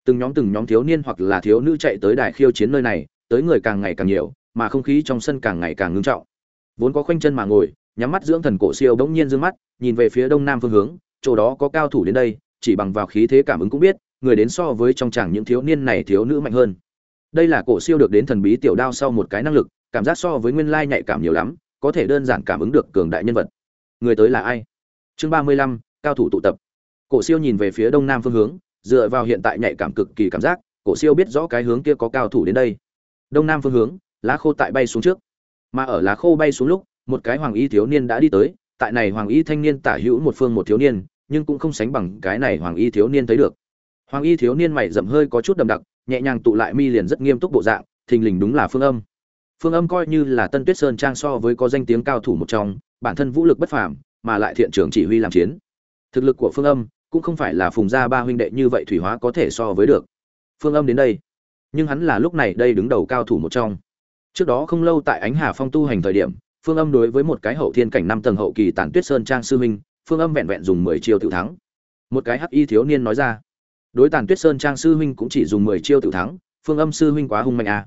Từng nhóm từng nhóm thiếu niên hoặc là thiếu nữ chạy tới đài khiêu chiến nơi này, tới người càng ngày càng nhiều, mà không khí trong sân càng ngày càng ngưng trọng. Vốn có khoanh chân mà ngồi nhắm mắt dưỡng thần cổ siêu bỗng nhiên dương mắt, nhìn về phía đông nam phương hướng, chỗ đó có cao thủ đến đây, chỉ bằng vào khí thế cảm ứng cũng biết, người đến so với trong chẳng những thiếu niên này thiếu nữ mạnh hơn. Đây là cổ siêu được đến thần bí tiểu đao sau một cái năng lực, cảm giác so với nguyên lai nhạy cảm nhiều lắm, có thể đơn giản cảm ứng được cường đại nhân vật. Người tới là ai? Chương ba mươi lăm, cao thủ tụ tập. Cổ siêu nhìn về phía đông nam phương hướng, dựa vào hiện tại nhạy cảm cực kỳ cảm giác, cổ siêu biết rõ cái hướng kia có cao thủ đến đây. Đông nam phương hướng, lá khô tại bay xuống trước. Mà ở lá khô bay xuống lúc một cái hoàng y thiếu niên đã đi tới, tại này hoàng y thanh niên tả hữu một phương một thiếu niên, nhưng cũng không sánh bằng cái này hoàng y thiếu niên thấy được. Hoàng y thiếu niên mày rậm hơi có chút đậm đặc, nhẹ nhàng tụ lại mi liền rất nghiêm túc bộ dạng, thình lình đúng là phương âm. Phương âm coi như là tân tuyết sơn trang so với có danh tiếng cao thủ một trong, bản thân vũ lực bất phàm, mà lại thiện trưởng chỉ huy làm chiến. Thực lực của phương âm cũng không phải là phùng gia ba huynh đệ như vậy thủy hóa có thể so với được. Phương âm đến đây, nhưng hắn là lúc này đây đứng đầu cao thủ một trong. Trước đó không lâu tại ánh hà phong tu hành thời điểm phương âm đối với một cái hậu thiên cảnh năm tầng hậu kỳ tản tuyết sơn trang sư huynh, phương âm vẹn vẹn dùng mười chiêu tự thắng một cái hắc y thiếu niên nói ra đối tản tuyết sơn trang sư huynh cũng chỉ dùng mười chiêu tự thắng, phương âm sư huynh quá hung mạnh à.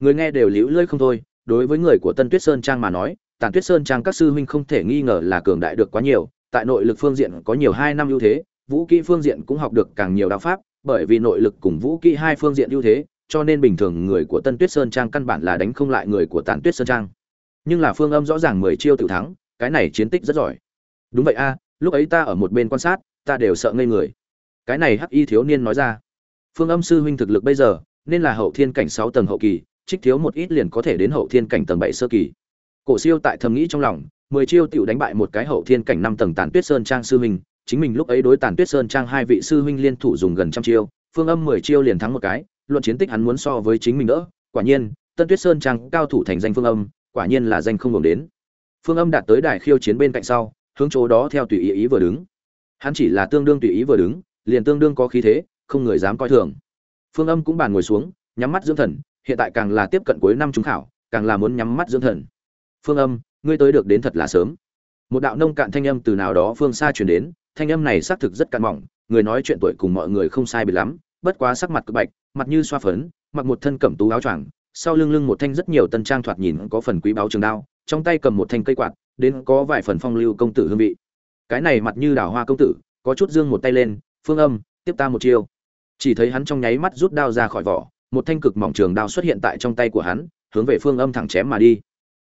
người nghe đều liễu lơi không thôi, đối với người của tân tuyết sơn trang mà nói tản tuyết sơn trang các sư huynh không thể nghi ngờ là cường đại được quá nhiều, tại nội lực phương diện có nhiều hai năm ưu thế, vũ kỹ phương diện cũng học được càng nhiều đạo pháp, bởi vì nội lực cùng vũ kỹ hai phương diện ưu thế, cho nên bình thường người của Tân Tuyết Sơn Trang căn bản là đánh không lại người của Tản Tuyết Sơn Trang. Nhưng là Phương Âm rõ ràng mười chiêu tự thắng, cái này chiến tích rất giỏi. Đúng vậy a, lúc ấy ta ở một bên quan sát, ta đều sợ ngây người. Cái này Hắc Y thiếu niên nói ra. Phương Âm sư huynh thực lực bây giờ, nên là hậu thiên cảnh sáu tầng hậu kỳ, trích thiếu một ít liền có thể đến hậu thiên cảnh tầng bảy sơ kỳ. Cổ Siêu tại thầm nghĩ trong lòng, mười chiêu tiểu đánh bại một cái hậu thiên cảnh năm tầng Tản Tuyết Sơn Trang sư huynh, chính mình lúc ấy đối Tản Tuyết Sơn Trang hai vị sư huynh liên thủ dùng gần trăm chiêu, Phương Âm mười chiêu liền thắng một cái, luận chiến tích hắn muốn so với chính mình nữa, quả nhiên tân tuyết sơn trang cao thủ thành danh phương âm quả nhiên là danh không ngừng đến. Phương âm đạt tới đài khiêu chiến bên cạnh sau, hướng chỗ đó theo tùy ý ý vừa đứng. Hắn chỉ là tương đương tùy ý vừa đứng, liền tương đương có khí thế, không người dám coi thường. Phương âm cũng bàn ngồi xuống, nhắm mắt dưỡng thần, hiện tại càng là tiếp cận cuối năm trung khảo, càng là muốn nhắm mắt dưỡng thần. Phương âm, ngươi tới được đến thật là sớm. Một đạo nông cạn thanh âm từ nào đó phương xa truyền đến, thanh âm này xác thực rất cạn mỏng, người nói chuyện tuổi cùng mọi người không sai biệt lắm, bất quá sắc mặt cực bạch, mặt như xoa phấn, mặc một thân cẩm tú áo choàng sau lưng lưng một thanh rất nhiều tân trang thoạt nhìn có phần quý báu trường đao, trong tay cầm một thanh cây quạt, đến có vài phần phong lưu công tử hương vị. Cái này mặt như đào hoa công tử, có chút dương một tay lên, phương âm, tiếp ta một chiêu. Chỉ thấy hắn trong nháy mắt rút đao ra khỏi vỏ, một thanh cực mỏng trường đao xuất hiện tại trong tay của hắn, hướng về phương âm thẳng chém mà đi.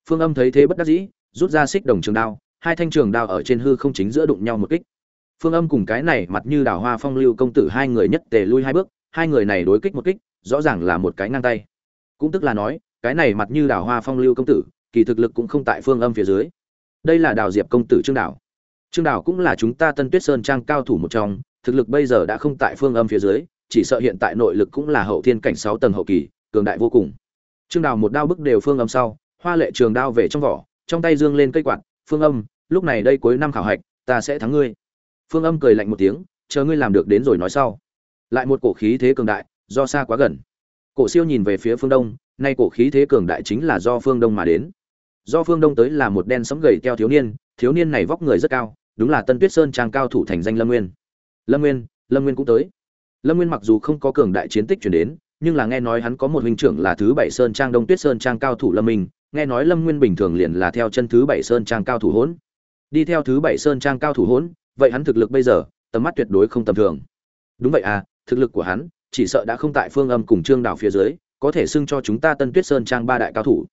Phương âm thấy thế bất đắc dĩ, rút ra xích đồng trường đao, hai thanh trường đao ở trên hư không chính giữa đụng nhau một kích. Phương âm cùng cái này mặt như đào hoa phong lưu công tử hai người nhất tề lui hai bước, hai người này đối kích một kích, rõ ràng là một cái ngang tay cũng tức là nói, cái này mặt như đào hoa phong lưu công tử, kỳ thực lực cũng không tại phương âm phía dưới. Đây là đào diệp công tử trương đào. Trương đào cũng là chúng ta tân tuyết sơn trang cao thủ một trong, thực lực bây giờ đã không tại phương âm phía dưới, chỉ sợ hiện tại nội lực cũng là hậu thiên cảnh sáu tầng hậu kỳ, cường đại vô cùng. Trương đào một đao bức đều phương âm sau, hoa lệ trường đao về trong vỏ, trong tay dương lên cây quạt, phương âm, lúc này đây cuối năm khảo hạch, ta sẽ thắng ngươi. Phương âm cười lạnh một tiếng, chờ ngươi làm được đến rồi nói sau. Lại một cổ khí thế cường đại, do xa quá gần cổ siêu nhìn về phía phương đông, nay cổ khí thế cường đại chính là do phương đông mà đến. Do phương đông tới là một đen sẫm gầy teo thiếu niên thiếu niên này vóc người rất cao, đúng là tân tuyết sơn trang cao thủ thành danh lâm nguyên. Lâm nguyên lâm nguyên cũng tới. Lâm nguyên mặc dù không có cường đại chiến tích truyền đến, nhưng là nghe nói hắn có một huynh trưởng là thứ bảy sơn trang đông tuyết sơn trang cao thủ lâm minh, nghe nói lâm nguyên bình thường liền là theo chân thứ bảy sơn trang cao thủ hỗn. Đi theo thứ bảy sơn trang cao thủ hỗn, vậy hắn thực lực bây giờ, tầm mắt tuyệt đối không tầm thường. Đúng vậy à thực lực của hắn chỉ sợ đã không tại phương âm cùng trương đảo phía dưới, có thể xưng cho chúng ta tân tuyết sơn trang ba đại cao thủ.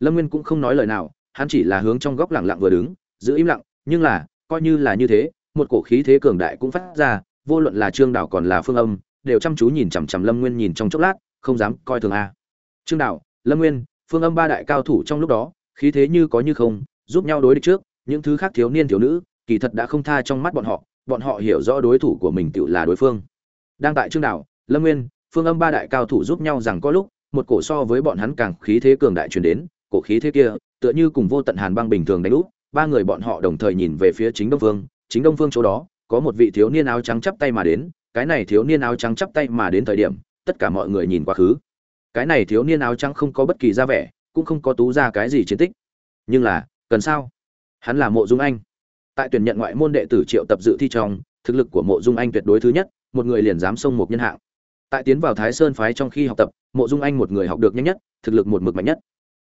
Lâm nguyên cũng không nói lời nào, hắn chỉ là hướng trong góc lẳng lặng vừa đứng, giữ im lặng, nhưng là, coi như là như thế, một cổ khí thế cường đại cũng phát ra, vô luận là trương đảo còn là phương âm, đều chăm chú nhìn chằm chằm lâm nguyên nhìn trong chốc lát, không dám coi thường a. Trương đảo, lâm nguyên, phương âm ba đại cao thủ trong lúc đó, khí thế như có như không, giúp nhau đối địch trước, những thứ khác thiếu niên thiếu nữ, kỳ thật đã không tha trong mắt bọn họ bọn họ hiểu rõ đối thủ của mình tự là đối phương. Đang tại trương đảo lâm nguyên, phương âm ba đại cao thủ giúp nhau rằng có lúc, một cổ so với bọn hắn càng khí thế cường đại truyền đến, cổ khí thế kia, tựa như cùng vô tận hàn băng bình thường đánh úp, ba người bọn họ đồng thời nhìn về phía chính đông phương chính đông phương chỗ đó, có một vị thiếu niên áo trắng chắp tay mà đến, cái này thiếu niên áo trắng chắp tay mà đến thời điểm, tất cả mọi người nhìn quá khứ. Cái này thiếu niên áo trắng không có bất kỳ ra vẻ, cũng không có tú ra cái gì chiến tích. Nhưng là, cần sao? Hắn là mộ dung anh. Tại tuyển nhận ngoại môn đệ tử triệu tập dự thi trong, thực lực của mộ dung anh tuyệt đối thứ nhất, một người liền dám xông một nhân hạng tại tiến vào thái sơn phái trong khi học tập, mộ dung anh một người học được nhanh nhất, thực lực một mực mạnh nhất.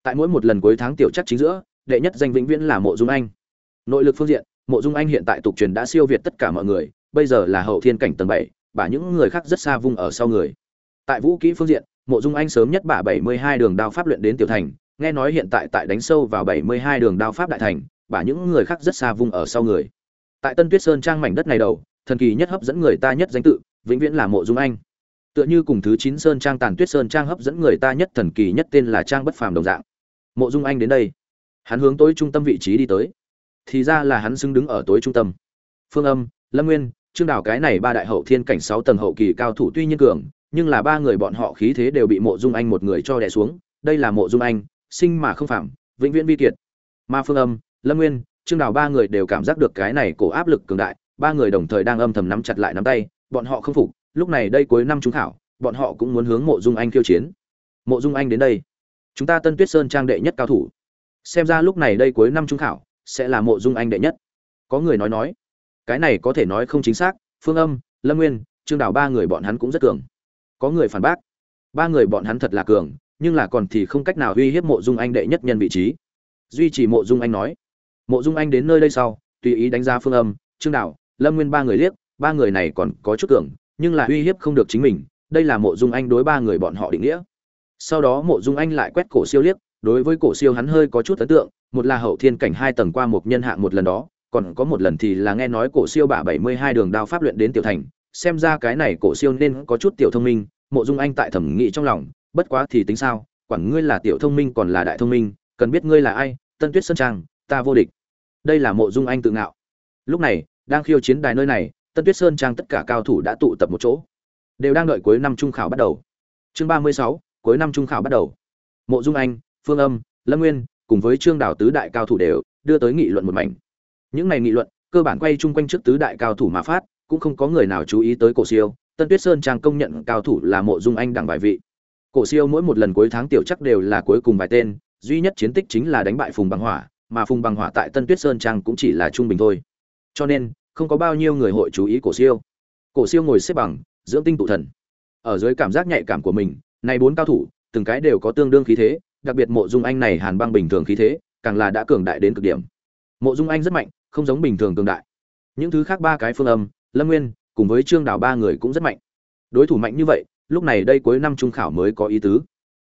Tại mỗi một lần cuối tháng tiểu chắc chính giữa, đệ nhất danh vĩnh viễn là mộ dung anh. Nội lực phương diện, mộ dung anh hiện tại tục truyền đã siêu việt tất cả mọi người, bây giờ là hậu thiên cảnh tầng bảy bả những người khác rất xa vung ở sau người. Tại vũ kỹ phương diện, mộ dung anh sớm nhất bả bảy mươi hai đường đao pháp luyện đến tiểu thành, nghe nói hiện tại tại đánh sâu vào bảy mươi hai đường đao pháp đại thành bả những người khác rất xa vung ở sau người. Tại tân tuyết sơn trang mảnh đất này đầu, thần kỳ nhất hấp dẫn người ta nhất danh tự, vĩnh viễn là mộ dung anh tựa như cùng thứ chín sơn trang tàn tuyết sơn trang hấp dẫn người ta nhất thần kỳ nhất tên là trang bất phàm đồng dạng. Mộ dung anh đến đây. Hắn hướng tối trung tâm vị trí đi tới. Thì ra là hắn xứng đứng ở tối trung tâm. Phương âm, lâm nguyên, trương đào cái này ba đại hậu thiên cảnh sáu tầng hậu kỳ cao thủ tuy nhiên cường, nhưng là ba người bọn họ khí thế đều bị mộ dung anh một người cho đè xuống. Đây là mộ dung anh, sinh mà không phạm, vĩnh viễn vi kiệt. Ma phương âm, lâm nguyên, trương đào ba người đều cảm giác được cái này cổ áp lực cường đại, ba người đồng thời đang âm thầm nắm chặt lại nắm tay, bọn họ không phục lúc này đây cuối năm trung khảo bọn họ cũng muốn hướng mộ dung anh khiêu chiến. Mộ dung anh đến đây. Chúng ta tân tuyết sơn trang đệ nhất cao thủ. Xem ra lúc này đây cuối năm trung khảo sẽ là mộ dung anh đệ nhất. Có người nói nói. Cái này có thể nói không chính xác phương âm lâm nguyên trương đảo ba người bọn hắn cũng rất cường. Có người phản bác. Ba người bọn hắn thật là cường nhưng là còn thì không cách nào uy hiếp mộ dung anh đệ nhất nhân vị trí. Duy trì mộ dung anh nói. Mộ dung anh đến nơi đây sau tùy ý đánh giá phương âm trương đảo, lâm nguyên ba người liếc ba người này còn có chút cường nhưng là uy hiếp không được chính mình, đây là mộ dung anh đối ba người bọn họ định nghĩa. Sau đó mộ dung anh lại quét cổ siêu liếc, đối với cổ siêu hắn hơi có chút ấn tượng, một là hậu thiên cảnh hai tầng qua một nhân hạng một lần đó, còn có một lần thì là nghe nói cổ siêu bả bảy mươi hai đường đao pháp luyện đến tiểu thành, xem ra cái này cổ siêu nên có chút tiểu thông minh, mộ dung anh tại thẩm nghĩ trong lòng, bất quá thì tính sao, quản ngươi là tiểu thông minh còn là đại thông minh, cần biết ngươi là ai, tân tuyết sơn trang, ta vô địch. Đây là mộ dung anh tự ngạo. Lúc này, đang khiêu chiến đài nơi này tân tuyết sơn trang tất cả cao thủ đã tụ tập một chỗ. Đều đang đợi cuối năm trung khảo bắt đầu. Chương ba mươi sáu, cuối năm trung khảo bắt đầu. Mộ dung anh, phương âm, lâm nguyên cùng với trương đào tứ đại cao thủ đều đưa tới nghị luận một mảnh. Những này nghị luận, cơ bản quay chung quanh trước tứ đại cao thủ mà phát, cũng không có người nào chú ý tới cổ siêu. Tân tuyết sơn trang công nhận cao thủ là mộ dung anh đẳng bài vị. Cổ siêu mỗi một lần cuối tháng tiểu chắc đều là cuối cùng vài tên, duy nhất chiến tích chính là đánh bại phùng bằng hỏa, mà phùng bằng hỏa tại tân tuyết sơn trang cũng chỉ là trung bình thôi. Cho nên không có bao nhiêu người hội chú ý cổ siêu. Cổ siêu ngồi xếp bằng, dưỡng tinh tụ thần. Ở dưới cảm giác nhạy cảm của mình này bốn cao thủ, từng cái đều có tương đương khí thế, đặc biệt mộ dung anh này hàn băng bình thường khí thế, càng là đã cường đại đến cực điểm. Mộ dung anh rất mạnh, không giống bình thường cường đại. Những thứ khác ba cái phương âm, lâm nguyên, cùng với trương đào ba người cũng rất mạnh. Đối thủ mạnh như vậy, lúc này đây cuối năm trung khảo mới có ý tứ.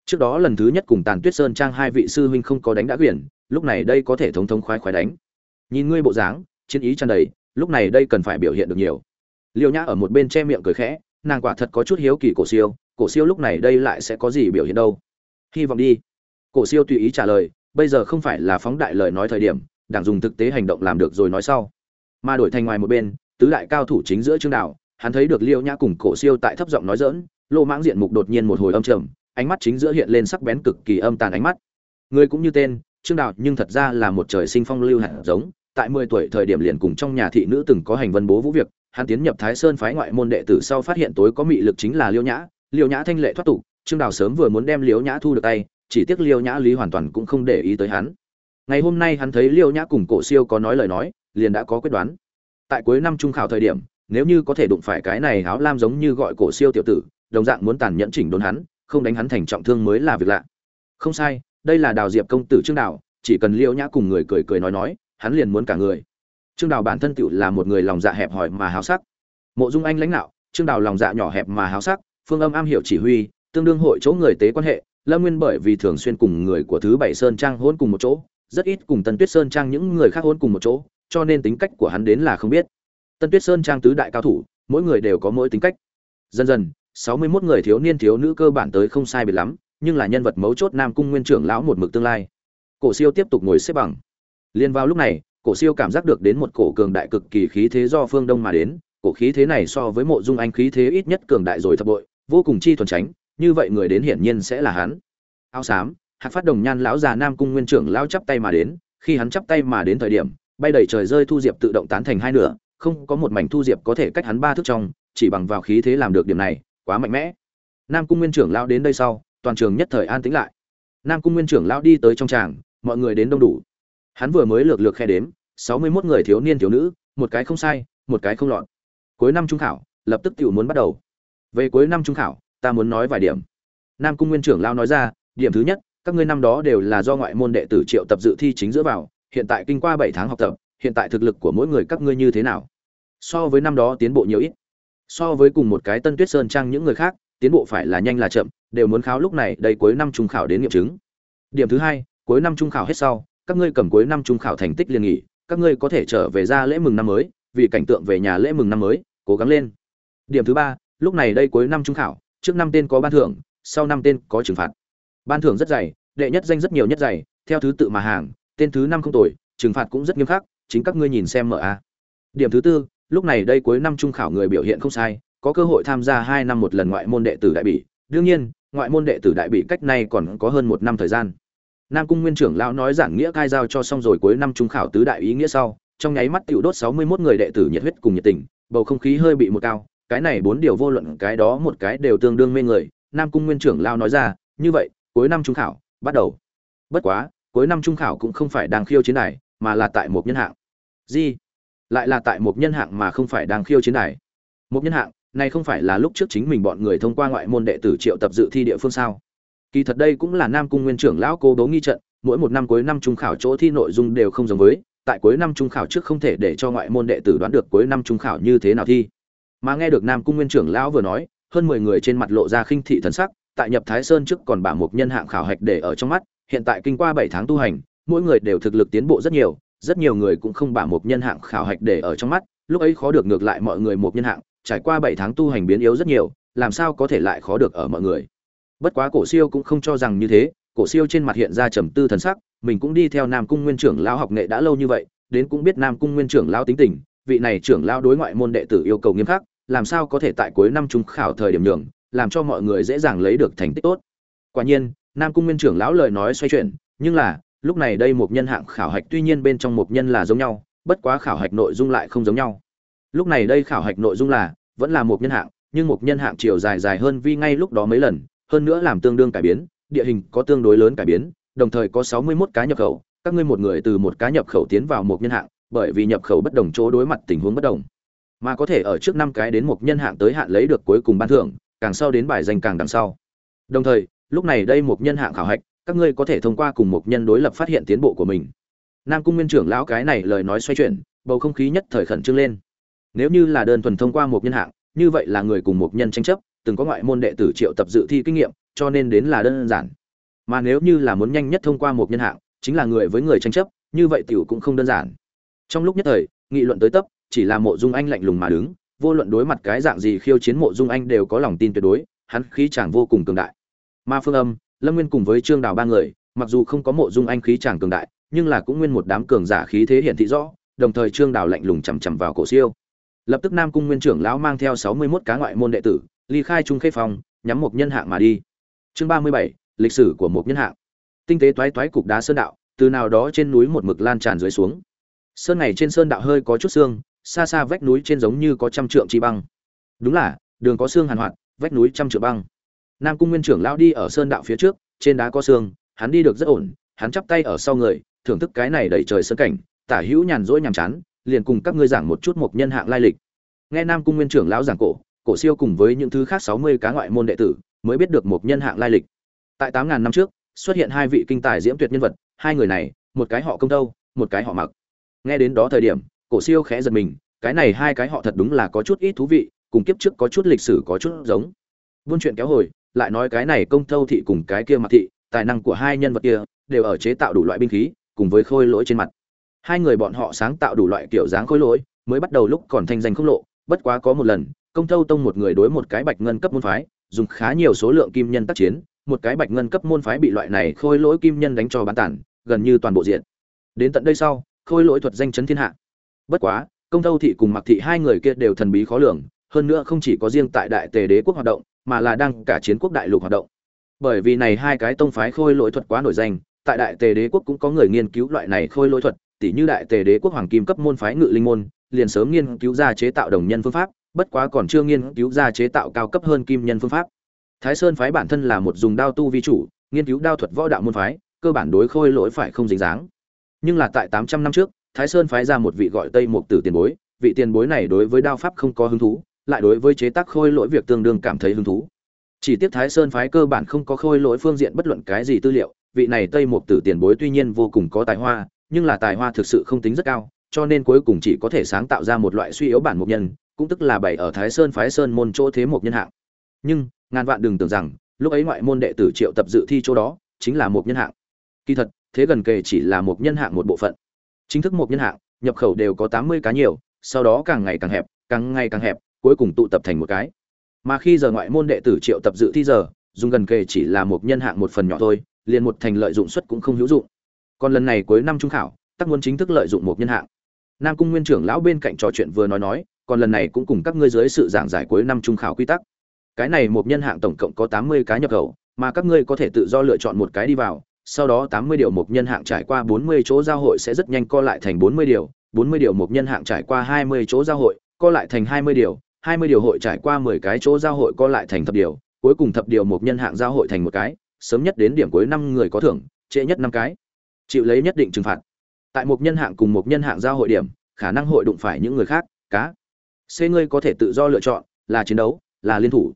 Trước đó lần thứ nhất cùng tàn tuyết sơn trang hai vị sư huynh không có đánh đã quyển lúc này đây có thể thống thống khoái khoái đánh. Nhìn ngươi bộ dáng, chiến ý tràn đầy lúc này đây cần phải biểu hiện được nhiều. Liêu nhã ở một bên che miệng cười khẽ, nàng quả thật có chút hiếu kỳ cổ siêu cổ siêu lúc này đây lại sẽ có gì biểu hiện đâu? Hy vọng đi. Cổ siêu tùy ý trả lời, bây giờ không phải là phóng đại lời nói thời điểm, đảng dùng thực tế hành động làm được rồi nói sau. Mà đổi thành ngoài một bên, tứ đại cao thủ chính giữa trương đạo, hắn thấy được liêu nhã cùng cổ siêu tại thấp giọng nói dỡn lô mãng diện mục đột nhiên một hồi âm trầm, ánh mắt chính giữa hiện lên sắc bén cực kỳ âm tàn ánh mắt. Người cũng như tên, trương đạo nhưng thật ra là một trời sinh phong lưu hạt giống tại mười tuổi thời điểm liền cùng trong nhà thị nữ từng có hành vân bố vũ việc, hắn tiến nhập thái sơn phái ngoại môn đệ tử sau phát hiện tối có mị lực chính là liêu nhã. Liêu nhã thanh lệ thoát tục, trương đào sớm vừa muốn đem liêu nhã thu được tay, chỉ tiếc liêu nhã lý hoàn toàn cũng không để ý tới hắn. Ngày hôm nay hắn thấy liêu nhã cùng cổ siêu có nói lời nói, liền đã có quyết đoán. Tại cuối năm trung khảo thời điểm, nếu như có thể đụng phải cái này áo lam giống như gọi cổ siêu tiểu tử, đồng dạng muốn tàn nhẫn chỉnh đốn hắn, không đánh hắn thành trọng thương mới là việc lạ. Không sai, đây là đào diệp công tử trương đào, chỉ cần liêu nhã cùng người cười cười nói nói hắn liền muốn cả người. Trương đào bản thân tựu là một người lòng dạ hẹp hòi mà háo sắc. Mộ dung anh lãnh đạo, trương đào lòng dạ nhỏ hẹp mà háo sắc, phương âm am hiểu chỉ huy, tương đương hội chỗ người tế quan hệ, lâm nguyên bởi vì thường xuyên cùng người của thứ bảy sơn trang hôn cùng một chỗ, rất ít cùng tân tuyết sơn trang những người khác hôn cùng một chỗ, cho nên tính cách của hắn đến là không biết. Tân tuyết sơn trang tứ đại cao thủ, mỗi người đều có mỗi tính cách. Dần dần, sáu mươi 61 người thiếu niên thiếu nữ cơ bản tới không sai biệt lắm, nhưng là nhân vật mấu chốt nam cung nguyên trưởng lão một mực tương lai. Cổ siêu tiếp tục ngồi xếp bằng liên vào lúc này, cổ siêu cảm giác được đến một cổ cường đại cực kỳ khí thế do phương đông mà đến, cổ khí thế này so với mộ dung anh khí thế ít nhất cường đại rồi thập bội, vô cùng chi thuần tránh, như vậy người đến hiển nhiên sẽ là hắn. Áo xám, hạc phát đồng nhan lão già nam cung nguyên trưởng lão chắp tay mà đến, khi hắn chắp tay mà đến thời điểm, bay đầy trời rơi thu diệp tự động tán thành hai nửa, không có một mảnh thu diệp có thể cách hắn ba thước trong, chỉ bằng vào khí thế làm được điểm này, quá mạnh mẽ. Nam cung nguyên trưởng lão đến đây sau, toàn trường nhất thời an tĩnh lại. Nam cung nguyên trưởng lão đi tới trong tràng, mọi người đến đông đủ hắn vừa mới lược lược khe đếm, sáu mươi mốt người thiếu niên thiếu nữ, một cái không sai, một cái không lọt. Cuối năm trung khảo, lập tức tiểu muốn bắt đầu. Về cuối năm trung khảo, ta muốn nói vài điểm. Nam cung nguyên trưởng lao nói ra, điểm thứ nhất, các ngươi năm đó đều là do ngoại môn đệ tử triệu tập dự thi chính giữa vào, hiện tại kinh qua bảy tháng học tập, hiện tại thực lực của mỗi người các ngươi như thế nào? So với năm đó tiến bộ nhiều ít. So với cùng một cái tân tuyết sơn trang những người khác, tiến bộ phải là nhanh là chậm, đều muốn kháo lúc này, đây cuối năm trung khảo đến nghiệm chứng. Điểm thứ hai, cuối năm trung khảo hết sau các ngươi cầm cuối năm trung khảo thành tích liền nghỉ, các ngươi có thể trở về ra lễ mừng năm mới, vì cảnh tượng về nhà lễ mừng năm mới, cố gắng lên. Điểm thứ ba, lúc này đây cuối năm trung khảo, trước năm tên có ban thưởng, sau năm tên có trừng phạt. Ban thưởng rất dày, đệ nhất danh rất nhiều nhất dày, theo thứ tự mà hàng, tên thứ năm không tuổi trừng phạt cũng rất nghiêm khắc, chính các ngươi nhìn xem mở a. Điểm thứ tư, lúc này đây cuối năm trung khảo người biểu hiện không sai, có cơ hội tham gia hai năm một lần ngoại môn đệ tử đại bỉ. Đương nhiên, ngoại môn đệ tử đại bỉ cách này còn có hơn một năm thời gian nam cung nguyên trưởng lão nói giảng nghĩa cai giao cho xong rồi cuối năm trung khảo tứ đại ý nghĩa sau, trong nháy mắt tiểu đốt sáu mươi 61 người đệ tử nhiệt huyết cùng nhiệt tình, bầu không khí hơi bị một cao, cái này bốn điều vô luận, cái đó một cái đều tương đương mê người, nam cung nguyên trưởng lao nói ra, như vậy, cuối năm trung khảo, bắt đầu. Bất quá, cuối năm trung khảo cũng không phải đang khiêu chiến này mà là tại một nhân hạng. Gì? Lại là tại một nhân hạng mà không phải đang khiêu chiến này một nhân hạng, này không phải là lúc trước chính mình bọn người thông qua ngoại môn đệ tử triệu tập dự thi địa phương sao? Kỳ thật đây cũng là nam cung nguyên trưởng lão cố đố nghi trận, mỗi một năm cuối năm trung khảo chỗ thi nội dung đều không giống với, tại cuối năm trung khảo trước không thể để cho ngoại môn đệ tử đoán được cuối năm trung khảo như thế nào thi. Mà nghe được nam cung nguyên trưởng lão vừa nói, hơn mười người trên mặt lộ ra khinh thị thần sắc, tại nhập thái sơn trước còn bả một nhân hạng khảo hạch để ở trong mắt, hiện tại kinh qua bảy tháng tu hành, mỗi người đều thực lực tiến bộ rất nhiều rất nhiều người cũng không bả một nhân hạng khảo hạch để ở trong mắt, lúc ấy khó được ngược lại mọi người một nhân hạng, trải qua bảy tháng tu hành biến yếu rất nhiều, làm sao có thể lại khó được ở mọi người bất quá cổ siêu cũng không cho rằng như thế, cổ siêu trên mặt hiện ra trầm tư thần sắc, mình cũng đi theo nam cung nguyên trưởng lão học nghệ đã lâu như vậy, đến cũng biết nam cung nguyên trưởng lão tính tình, vị này trưởng lão đối ngoại môn đệ tử yêu cầu nghiêm khắc, làm sao có thể tại cuối năm trung khảo thời điểm nhường, làm cho mọi người dễ dàng lấy được thành tích tốt. Quả nhiên, nam cung nguyên trưởng lão lời nói xoay chuyển, nhưng là, lúc này đây một nhân hạng khảo hạch tuy nhiên bên trong một nhân là giống nhau, bất quá khảo hạch nội dung lại không giống nhau. Lúc này đây khảo hạch nội dung là, vẫn là một nhân hạng, nhưng một nhân hạng chiều dài dài hơn vi ngay lúc đó mấy lần hơn nữa làm tương đương cải biến, địa hình có tương đối lớn cải biến, đồng thời có sáu mươi 61 cá nhập khẩu, các ngươi một người từ một cá nhập khẩu tiến vào một nhân hạng, bởi vì nhập khẩu bất đồng chỗ đối mặt tình huống bất đồng. Mà có thể ở trước năm cái đến một nhân hạng tới hạn lấy được cuối cùng ban thưởng, càng sau đến bài danh càng đằng sau. Đồng thời, lúc này đây một nhân hạng khảo hạch, các ngươi có thể thông qua cùng một nhân đối lập phát hiện tiến bộ của mình. Nam cung nguyên trưởng lão cái này lời nói xoay chuyển, bầu không khí nhất thời khẩn trương lên. Nếu như là đơn thuần thông qua một nhân hạng, như vậy là người cùng một nhân tranh chấp từng có ngoại môn đệ tử triệu tập dự thi kinh nghiệm, cho nên đến là đơn giản. Mà nếu như là muốn nhanh nhất thông qua một nhân hạng, chính là người với người tranh chấp, như vậy tiểu cũng không đơn giản. Trong lúc nhất thời, nghị luận tới tấp, chỉ là mộ dung anh lạnh lùng mà đứng, vô luận đối mặt cái dạng gì khiêu chiến mộ dung anh đều có lòng tin tuyệt đối, hắn khí chàng vô cùng cường đại. Ma phương âm, lâm nguyên cùng với trương đào ba người, mặc dù không có mộ dung anh khí chàng cường đại, nhưng là cũng nguyên một đám cường giả khí thế hiện thị rõ, đồng thời trương đào lạnh lùng chằm chằm vào cổ siêu. Lập tức nam cung nguyên trưởng lão mang theo sáu mươi 61 cá ngoại môn đệ tử ly khai trung khê phòng, nhắm một nhân hạng mà đi. Chương ba mươi bảy, lịch sử của một nhân hạng. Tinh tế toái toái cục đá sơn đạo, từ nào đó trên núi một mực lan tràn dưới xuống. Sơn này trên sơn đạo hơi có chút xương, xa xa vách núi trên giống như có trăm trượng chi băng. Đúng là, đường có xương hàn hoạt, vách núi trăm trượng băng. Nam cung nguyên trưởng lao đi ở sơn đạo phía trước, trên đá có xương, hắn đi được rất ổn, hắn chắp tay ở sau người, thưởng thức cái này đẩy trời sơn cảnh, tả hữu nhàn rỗi nhàm chán, liền cùng các ngươi giảng một chút một nhân hạng lai lịch. Nghe nam cung nguyên trưởng lão giảng cổ cổ siêu cùng với những thứ khác sáu mươi cá ngoại môn đệ tử mới biết được một nhân hạng lai lịch. Tại tám ngàn năm trước xuất hiện hai vị kinh tài diễm tuyệt nhân vật hai người này một cái họ công Đâu, một cái họ mặc. Nghe đến đó thời điểm cổ siêu khẽ giật mình cái này hai cái họ thật đúng là có chút ít thú vị cùng kiếp trước có chút lịch sử có chút giống. Buôn chuyện kéo hồi lại nói cái này công Thâu thị cùng cái kia mặc thị tài năng của hai nhân vật kia đều ở chế tạo đủ loại binh khí cùng với khôi lỗi trên mặt. Hai người bọn họ sáng tạo đủ loại kiểu dáng khôi lỗi mới bắt đầu lúc còn thanh danh không lộ bất quá có một lần công Thâu tông một người đối một cái bạch ngân cấp môn phái, dùng khá nhiều số lượng kim nhân tác chiến, một cái bạch ngân cấp môn phái bị loại này khôi lỗi kim nhân đánh cho bán tản, gần như toàn bộ diện. Đến tận đây sau, khôi lỗi thuật danh chấn thiên hạ. Bất quá, công Thâu thị cùng mặc thị hai người kia đều thần bí khó lường, hơn nữa không chỉ có riêng tại đại tề đế quốc hoạt động, mà là đang cả chiến quốc đại lục hoạt động. Bởi vì này hai cái tông phái khôi lỗi thuật quá nổi danh, tại đại tề đế quốc cũng có người nghiên cứu loại này khôi lỗi thuật tỷ như đại tề đế quốc hoàng kim cấp môn phái ngự linh môn, liền sớm nghiên cứu ra chế tạo đồng nhân phương pháp bất quá còn chưa nghiên cứu ra chế tạo cao cấp hơn kim nhân phương pháp. Thái sơn phái bản thân là một dùng đao tu vi chủ, nghiên cứu đao thuật võ đạo môn phái, cơ bản đối khôi lỗi phải không dính dáng. Nhưng là tại tám trăm năm trước, thái sơn phái ra một vị gọi tây mục tử tiền bối, vị tiền bối này đối với đao pháp không có hứng thú, lại đối với chế tác khôi lỗi việc tương đương cảm thấy hứng thú. Chỉ tiếc thái sơn phái cơ bản không có khôi lỗi phương diện bất luận cái gì tư liệu, vị này tây mục tử tiền bối tuy nhiên vô cùng có tài hoa, nhưng là tài hoa thực sự không tính rất cao, cho nên cuối cùng chỉ có thể sáng tạo ra một loại suy yếu bản mục nhân cũng tức là bày ở thái sơn phái sơn môn chỗ thế một nhân hạng. Nhưng, ngàn vạn đừng tưởng rằng, lúc ấy ngoại môn đệ tử triệu tập dự thi chỗ đó, chính là một nhân hạng. Kỳ thật, thế gần kề chỉ là một nhân hạng một bộ phận. Chính thức một nhân hạng, nhập khẩu đều có tám mươi cá nhiều, sau đó càng ngày càng hẹp, càng ngày càng hẹp, cuối cùng tụ tập thành một cái. Mà khi giờ ngoại môn đệ tử triệu tập dự thi giờ, dùng gần kề chỉ là một nhân hạng một phần nhỏ thôi, liền một thành lợi dụng suất cũng không hữu dụng. Còn lần này cuối năm trung khảo, tắc muốn chính thức lợi dụng một nhân hạng. Nam cung nguyên trưởng lão bên cạnh trò chuyện vừa nói nói còn lần này cũng cùng các ngươi dưới sự giảng giải cuối năm trung khảo quy tắc. Cái này một nhân hạng tổng cộng có tám mươi cái nhập khẩu, mà các ngươi có thể tự do lựa chọn một cái đi vào, sau đó tám mươi điều một nhân hạng trải qua bốn mươi chỗ giao hội sẽ rất nhanh co lại thành bốn mươi điều, bốn mươi điều một nhân hạng trải qua hai mươi chỗ giao hội, co lại thành hai mươi điều, hai mươi điều hội trải qua mười cái chỗ giao hội co lại thành thập điều, cuối cùng thập điều một nhân hạng giao hội thành một cái, sớm nhất đến điểm cuối năm người có thưởng, trễ nhất năm cái. Chịu lấy nhất định trừng phạt. Tại một nhân hạng cùng một nhân hạng giao hội điểm, khả năng hội đụng phải những người khác, cá c ngươi có thể tự do lựa chọn, là chiến đấu, là liên thủ.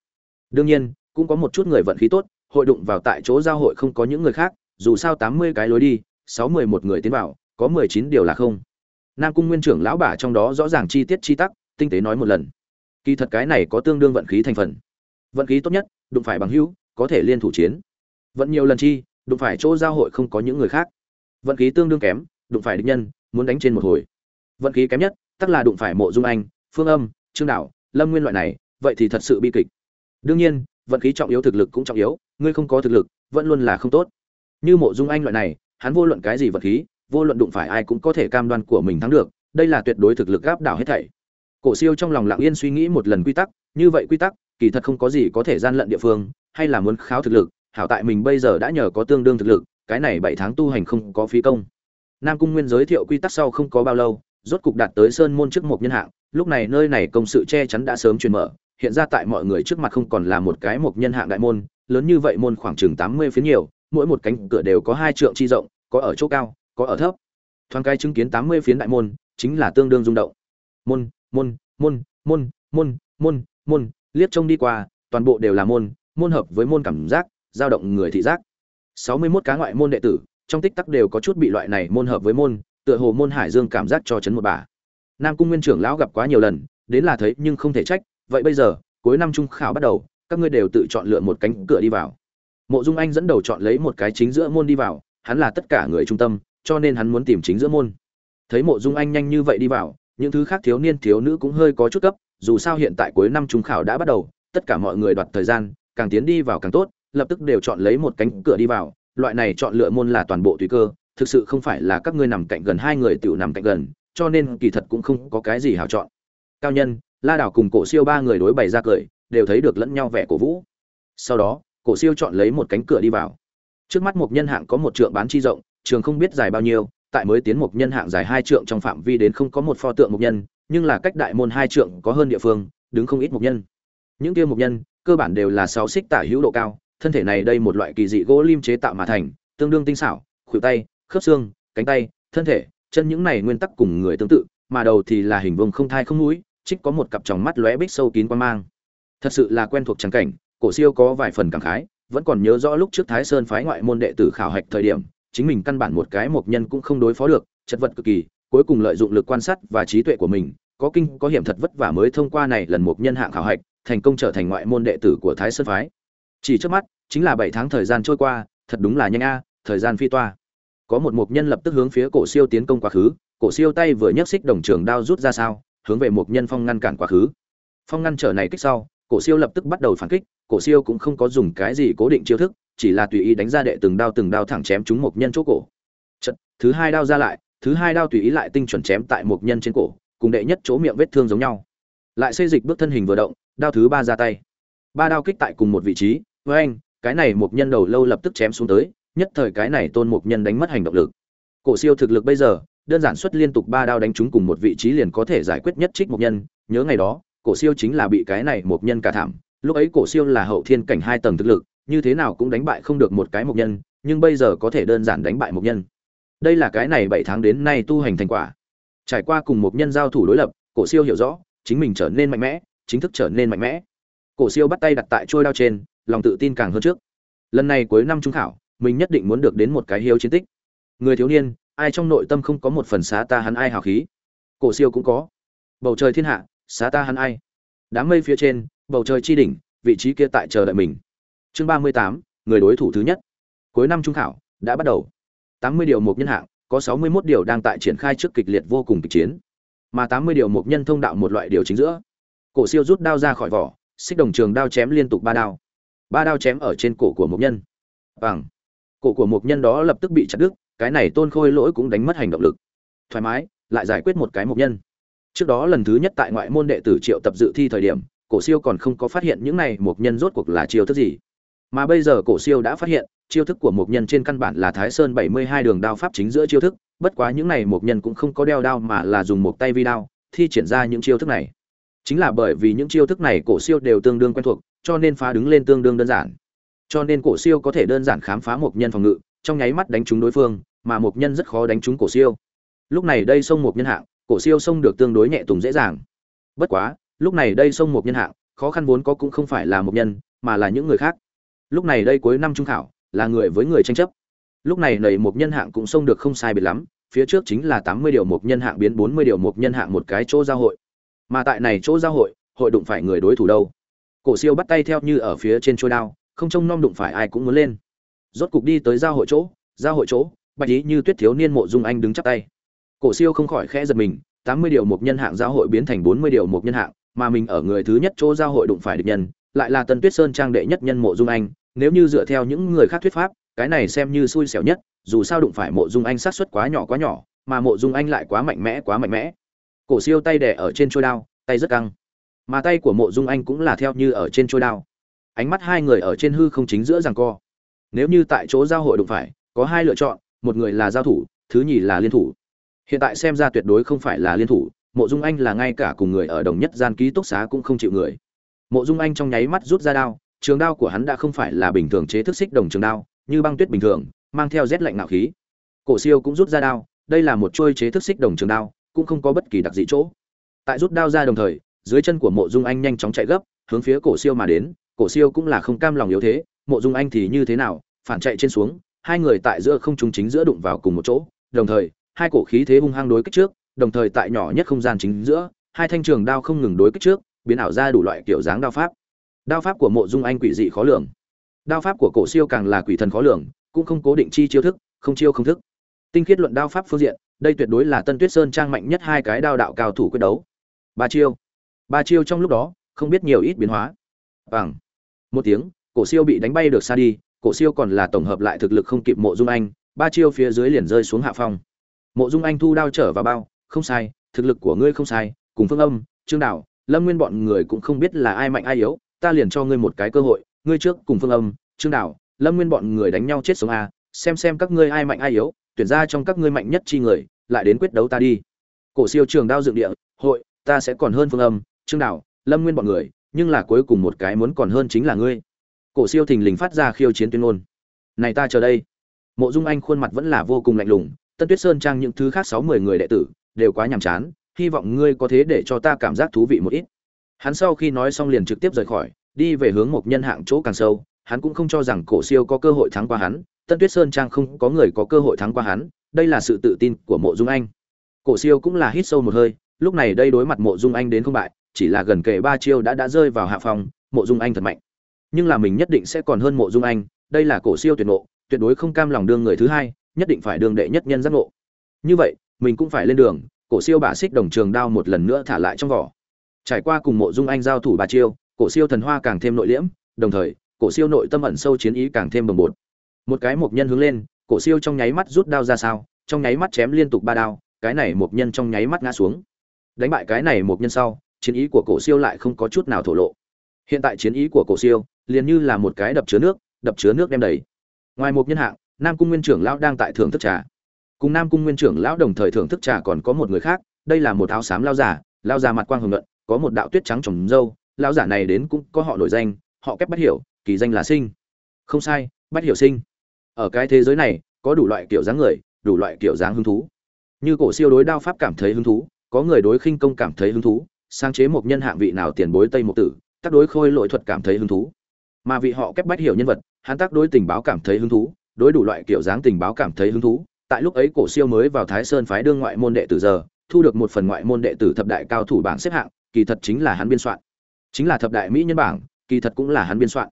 Đương nhiên, cũng có một chút người vận khí tốt, hội đụng vào tại chỗ giao hội không có những người khác, dù sao tám mươi cái lối đi, sáu mười một người tiến vào, có mười chín điều là không. Nam cung nguyên trưởng lão bà trong đó rõ ràng chi tiết chi tắc, tinh tế nói một lần. Kỳ thật cái này có tương đương vận khí thành phần. Vận khí tốt nhất, đụng phải bằng hữu, có thể liên thủ chiến. Vận nhiều lần chi, đụng phải chỗ giao hội không có những người khác. Vận khí tương đương kém, đụng phải địch nhân, muốn đánh trên một hồi. Vận khí kém nhất tức là đụng phải mộ dung anh phương âm, trương đạo, lâm nguyên loại này, vậy thì thật sự bi kịch. Đương nhiên, vận khí trọng yếu thực lực cũng trọng yếu, ngươi không có thực lực, vẫn luôn là không tốt. Như mộ dung anh loại này, hắn vô luận cái gì vận khí, vô luận đụng phải ai cũng có thể cam đoan của mình thắng được, đây là tuyệt đối thực lực gáp đảo hết thảy. Cổ siêu trong lòng lặng yên suy nghĩ một lần quy tắc, như vậy quy tắc, kỳ thật không có gì có thể gian lận địa phương, hay là muốn kháo thực lực, hảo tại mình bây giờ đã nhờ có tương đương thực lực, cái này bảy tháng tu hành không có phí công. Nam cung nguyên giới thiệu quy tắc sau không có bao lâu rốt cục đạt tới sơn môn trước một nhân hạng, lúc này nơi này công sự che chắn đã sớm truyền mở, hiện ra tại mọi người trước mặt không còn là một cái một nhân hạng đại môn, lớn như vậy môn khoảng chừng tám mươi phiến nhiều, mỗi một cánh cửa đều có hai trượng chi rộng, có ở chỗ cao, có ở thấp. Thoáng cái chứng kiến tám mươi phiến đại môn, chính là tương đương rung động. Môn môn môn môn môn môn môn, liếc trông đi qua, toàn bộ đều là môn môn hợp với môn cảm giác dao động người thị giác. Sáu mươi 61 cá ngoại môn đệ tử, trong tích tắc đều có chút bị loại này môn hợp với môn tựa hồ môn hải dương cảm giác cho chấn một bà. Nam cung nguyên trưởng lão gặp quá nhiều lần, đến là thấy nhưng không thể trách, vậy bây giờ, cuối năm trung khảo bắt đầu, các ngươi đều tự chọn lựa một cánh cửa đi vào. Mộ dung anh dẫn đầu chọn lấy một cái chính giữa môn đi vào, hắn là tất cả người trung tâm, cho nên hắn muốn tìm chính giữa môn. Thấy mộ dung anh nhanh như vậy đi vào, những thứ khác thiếu niên thiếu nữ cũng hơi có chút cấp dù sao hiện tại cuối năm trung khảo đã bắt đầu, tất cả mọi người đoạt thời gian, càng tiến đi vào càng tốt, lập tức đều chọn lấy một cánh cửa đi vào, loại này chọn lựa môn là toàn bộ tùy cơ thực sự không phải là các ngươi nằm cạnh gần hai người tiểu nằm cạnh gần, cho nên kỳ thật cũng không có cái gì hào chọn. Cao nhân, la đảo cùng cổ siêu ba người đối bày ra cười, đều thấy được lẫn nhau vẻ cổ vũ. Sau đó, cổ siêu chọn lấy một cánh cửa đi vào. Trước mắt một nhân hạng có một trượng bán chi rộng, trường không biết dài bao nhiêu, tại mới tiến một nhân hạng dài hai trượng trong phạm vi đến không có một pho tượng một nhân, nhưng là cách đại môn hai trượng có hơn địa phương, đứng không ít mục nhân. Những kia mục nhân, cơ bản đều là sáu xích tả hữu độ cao, thân thể này đây một loại kỳ dị gỗ lim chế tạo mà thành, tương đương tinh xảo, khuỷu tay khớp xương, cánh tay, thân thể, chân những này nguyên tắc cùng người tương tự, mà đầu thì là hình vuông không thai không mũi, trích có một cặp tròng mắt lóe bích sâu kín quan mang. Thật sự là quen thuộc trắng cảnh, cổ siêu có vài phần cảm khái, vẫn còn nhớ rõ lúc trước thái sơn phái ngoại môn đệ tử khảo hạch thời điểm, chính mình căn bản một cái mộc nhân cũng không đối phó được chất vật cực kỳ, cuối cùng lợi dụng lực quan sát và trí tuệ của mình, có kinh, có hiểm thật vất vả mới thông qua này lần một nhân hạng khảo hạch, thành công trở thành ngoại môn đệ tử của thái sơn phái. Chỉ trước mắt, chính là bảy tháng thời gian trôi qua, thật đúng là nhanh a, thời gian phi toa có một mục nhân lập tức hướng phía cổ siêu tiến công quá khứ cổ siêu tay vừa nhấc xích đồng trường đao rút ra sao hướng về mục nhân phong ngăn cản quá khứ. Phong ngăn trở này kích sau cổ siêu lập tức bắt đầu phản kích cổ siêu cũng không có dùng cái gì cố định chiêu thức chỉ là tùy ý đánh ra đệ từng đao từng đao thẳng chém trúng mục nhân chỗ cổ. Chật, thứ hai đao ra lại thứ hai đao tùy ý lại tinh chuẩn chém tại mục nhân trên cổ cùng đệ nhất chỗ miệng vết thương giống nhau. Lại xây dịch bước thân hình vừa động đao thứ ba ra tay. Ba đao kích tại cùng một vị trí với anh cái này mục nhân đầu lâu lập tức chém xuống tới nhất thời cái này tôn mục nhân đánh mất hành động lực. Cổ siêu thực lực bây giờ, đơn giản xuất liên tục ba đao đánh trúng cùng một vị trí liền có thể giải quyết nhất trích mục nhân. Nhớ ngày đó, cổ siêu chính là bị cái này mục nhân cả thảm. Lúc ấy cổ siêu là hậu thiên cảnh hai tầng thực lực, như thế nào cũng đánh bại không được một cái mục nhân, nhưng bây giờ có thể đơn giản đánh bại mục nhân. Đây là cái này bảy tháng đến nay tu hành thành quả. Trải qua cùng một nhân giao thủ đối lập, cổ siêu hiểu rõ, chính mình trở nên mạnh mẽ, chính thức trở nên mạnh mẽ. Cổ siêu bắt tay đặt tại trôi đao trên, lòng tự tin càng hơn trước. Lần này cuối năm trung khảo mình nhất định muốn được đến một cái hiếu chiến tích. Người thiếu niên, ai trong nội tâm không có một phần xá ta hắn ai hào khí? Cổ siêu cũng có. Bầu trời thiên hạ, xá ta hắn ai? Đám mây phía trên, bầu trời chi đỉnh, vị trí kia tại chờ đợi mình. Chương ba mươi tám, người đối thủ thứ nhất. Cuối năm trung khảo, đã bắt đầu. Tám mươi điều một nhân hạng, có sáu mươi 61 điều đang tại triển khai trước kịch liệt vô cùng kịch chiến. Mà tám mươi điều một nhân thông đạo một loại điều chính giữa. Cổ siêu rút đao ra khỏi vỏ, xích đồng trường đao chém liên tục ba đao. Ba đao chém ở trên cổ của một nhân. Bằng cổ của một nhân đó lập tức bị chặt đứt, cái này tôn khôi lỗi cũng đánh mất hành động lực. Thoải mái, lại giải quyết một cái một nhân. Trước đó lần thứ nhất tại ngoại môn đệ tử triệu tập dự thi thời điểm, cổ siêu còn không có phát hiện những này một nhân rốt cuộc là chiêu thức gì. Mà bây giờ cổ siêu đã phát hiện, chiêu thức của một nhân trên căn bản là thái sơn bảy mươi hai đường đao pháp chính giữa chiêu thức, bất quá những này một nhân cũng không có đeo đao mà là dùng một tay vi đao, thi triển ra những chiêu thức này. Chính là bởi vì những chiêu thức này cổ siêu đều tương đương quen thuộc, cho nên phá đứng lên tương đương đơn giản cho nên cổ siêu có thể đơn giản khám phá một nhân phòng ngự, trong nháy mắt đánh trúng đối phương, mà một nhân rất khó đánh trúng cổ siêu. Lúc này đây xông một nhân hạng, cổ siêu xông được tương đối nhẹ tùng dễ dàng. Bất quá, lúc này đây xông một nhân hạng, khó khăn vốn có cũng không phải là một nhân, mà là những người khác. Lúc này đây cuối năm trung khảo, là người với người tranh chấp. Lúc này nầy một nhân hạng cũng xông được không sai biệt lắm, phía trước chính là tám mươi điều một nhân hạng biến bốn mươi điều một nhân hạng một cái chỗ giao hội. Mà tại này chỗ giao hội hội đụng phải người đối thủ đâu? Cổ siêu bắt tay theo như ở phía trên trôi đao không trông nom đụng phải ai cũng muốn lên. Rốt cục đi tới giao hội chỗ, giao hội chỗ, bạch ý như tuyết thiếu niên mộ dung anh đứng chắp tay. Cổ siêu không khỏi khẽ giật mình, tám mươi điều một nhân hạng giao hội biến thành bốn mươi điều một nhân hạng, mà mình ở người thứ nhất chỗ giao hội đụng phải địch nhân, lại là tân tuyết sơn trang đệ nhất nhân mộ dung anh. Nếu như dựa theo những người khác thuyết pháp, cái này xem như xui xẻo nhất, dù sao đụng phải mộ dung anh sát suất quá nhỏ quá nhỏ, mà mộ dung anh lại quá mạnh mẽ, quá mạnh mẽ. Cổ siêu tay đẻ ở trên trôi đao, tay rất căng. Mà tay của mộ dung anh cũng là theo như ở trên trôi đao ánh mắt hai người ở trên hư không chính giữa rằng co. Nếu như tại chỗ giao hội đụng phải, có hai lựa chọn, một người là giao thủ, thứ nhì là liên thủ. Hiện tại xem ra tuyệt đối không phải là liên thủ, mộ dung anh là ngay cả cùng người ở đồng nhất gian ký túc xá cũng không chịu người. Mộ dung anh trong nháy mắt rút ra đao, trường đao của hắn đã không phải là bình thường chế thức xích đồng trường đao, như băng tuyết bình thường, mang theo rét lạnh nạo khí. Cổ siêu cũng rút ra đao, đây là một chuôi chế thức xích đồng trường đao, cũng không có bất kỳ đặc dị chỗ. Tại rút đao ra đồng thời, dưới chân của mộ dung anh nhanh chóng chạy gấp, hướng phía cổ siêu mà đến cổ siêu cũng là không cam lòng yếu thế, mộ dung anh thì như thế nào, phản chạy trên xuống, hai người tại giữa không trung chính giữa đụng vào cùng một chỗ, đồng thời, hai cổ khí thế hung hăng đối kích trước, đồng thời tại nhỏ nhất không gian chính giữa, hai thanh trường đao không ngừng đối kích trước, biến ảo ra đủ loại kiểu dáng đao pháp. Đao pháp của mộ dung anh quỷ dị khó lường. Đao pháp của cổ siêu càng là quỷ thần khó lường, cũng không cố định chi chiêu thức, không chiêu không thức. Tinh khiết luận đao pháp phương diện, đây tuyệt đối là tân tuyết sơn trang mạnh nhất hai cái đao đạo cao thủ quyết đấu. Ba chiêu. Ba chiêu trong lúc đó, không biết nhiều ít biến hóa. Bằng một tiếng, cổ siêu bị đánh bay được xa đi, cổ siêu còn là tổng hợp lại thực lực không kịp mộ dung anh, ba chiêu phía dưới liền rơi xuống hạ phong. Mộ dung anh thu đao trở vào bao, không sai, thực lực của ngươi không sai, cùng phương âm, trương đạo, lâm nguyên bọn người cũng không biết là ai mạnh ai yếu, ta liền cho ngươi một cái cơ hội, ngươi trước cùng phương âm, trương đạo, lâm nguyên bọn người đánh nhau chết sống a xem xem các ngươi ai mạnh ai yếu, tuyển ra trong các ngươi mạnh nhất chi người, lại đến quyết đấu ta đi. Cổ siêu trường đao dựng địa, hội, ta sẽ còn hơn phương âm, trương đạo, lâm nguyên bọn người nhưng là cuối cùng một cái muốn còn hơn chính là ngươi. Cổ siêu thình lình phát ra khiêu chiến tuyên ngôn. Này ta chờ đây. Mộ dung anh khuôn mặt vẫn là vô cùng lạnh lùng, tân tuyết sơn trang những thứ khác sáu mười người đệ tử đều quá nhàm chán, hy vọng ngươi có thế để cho ta cảm giác thú vị một ít. Hắn sau khi nói xong liền trực tiếp rời khỏi, đi về hướng một nhân hạng chỗ càng sâu, hắn cũng không cho rằng cổ siêu có cơ hội thắng qua hắn, tân tuyết sơn trang không có người có cơ hội thắng qua hắn, đây là sự tự tin của mộ dung anh. Cổ siêu cũng là hít sâu một hơi, lúc này đây đối mặt mộ dung anh đến không bại chỉ là gần kề ba chiêu đã đã rơi vào hạ phòng mộ dung anh thật mạnh. Nhưng là mình nhất định sẽ còn hơn mộ dung anh, đây là cổ siêu tuyệt nộ tuyệt đối không cam lòng đương người thứ hai, nhất định phải đương đệ nhất nhân giác ngộ. Như vậy, mình cũng phải lên đường, cổ siêu bả xích đồng trường đao một lần nữa thả lại trong vỏ. Trải qua cùng mộ dung anh giao thủ ba chiêu, cổ siêu thần hoa càng thêm nội liễm, đồng thời, cổ siêu nội tâm ẩn sâu chiến ý càng thêm bồng bột. Một cái mộc nhân hướng lên, cổ siêu trong nháy mắt rút đao ra sao, trong nháy mắt chém liên tục ba đao, cái này mộc nhân trong nháy mắt ngã xuống. Đánh bại cái này mộc nhân sau chiến ý của cổ siêu lại không có chút nào thổ lộ. Hiện tại chiến ý của cổ siêu liền như là một cái đập chứa nước, đập chứa nước đem đầy. Ngoài một nhân hạng, nam cung nguyên trưởng lão đang tại thưởng thức trà. Cùng nam cung nguyên trưởng lão đồng thời thưởng thức trà còn có một người khác, đây là một áo xám lão giả lão giả mặt quang hồng nhuận, có một đạo tuyết trắng trồng râu lão giả này đến cũng có họ nổi danh, họ kép bắt hiểu, kỳ danh là sinh. Không sai bắt hiểu sinh. Ở cái thế giới này, có đủ loại kiểu dáng người, đủ loại kiểu dáng hứng thú. Như cổ siêu đối đao pháp cảm thấy hứng thú, có người đối khinh công cảm thấy hứng thú sáng chế một nhân hạng vị nào tiền bối tây một tử, tác đối khôi lỗi thuật cảm thấy hứng thú. Mà vị họ kép bách hiểu nhân vật, hắn tác đối tình báo cảm thấy hứng thú, đối đủ loại kiểu dáng tình báo cảm thấy hứng thú. Tại lúc ấy cổ siêu mới vào thái sơn phái đương ngoại môn đệ tử giờ, thu được một phần ngoại môn đệ tử thập đại cao thủ bảng xếp hạng, kỳ thật chính là hắn biên soạn. Chính là thập đại mỹ nhân bảng, kỳ thật cũng là hắn biên soạn.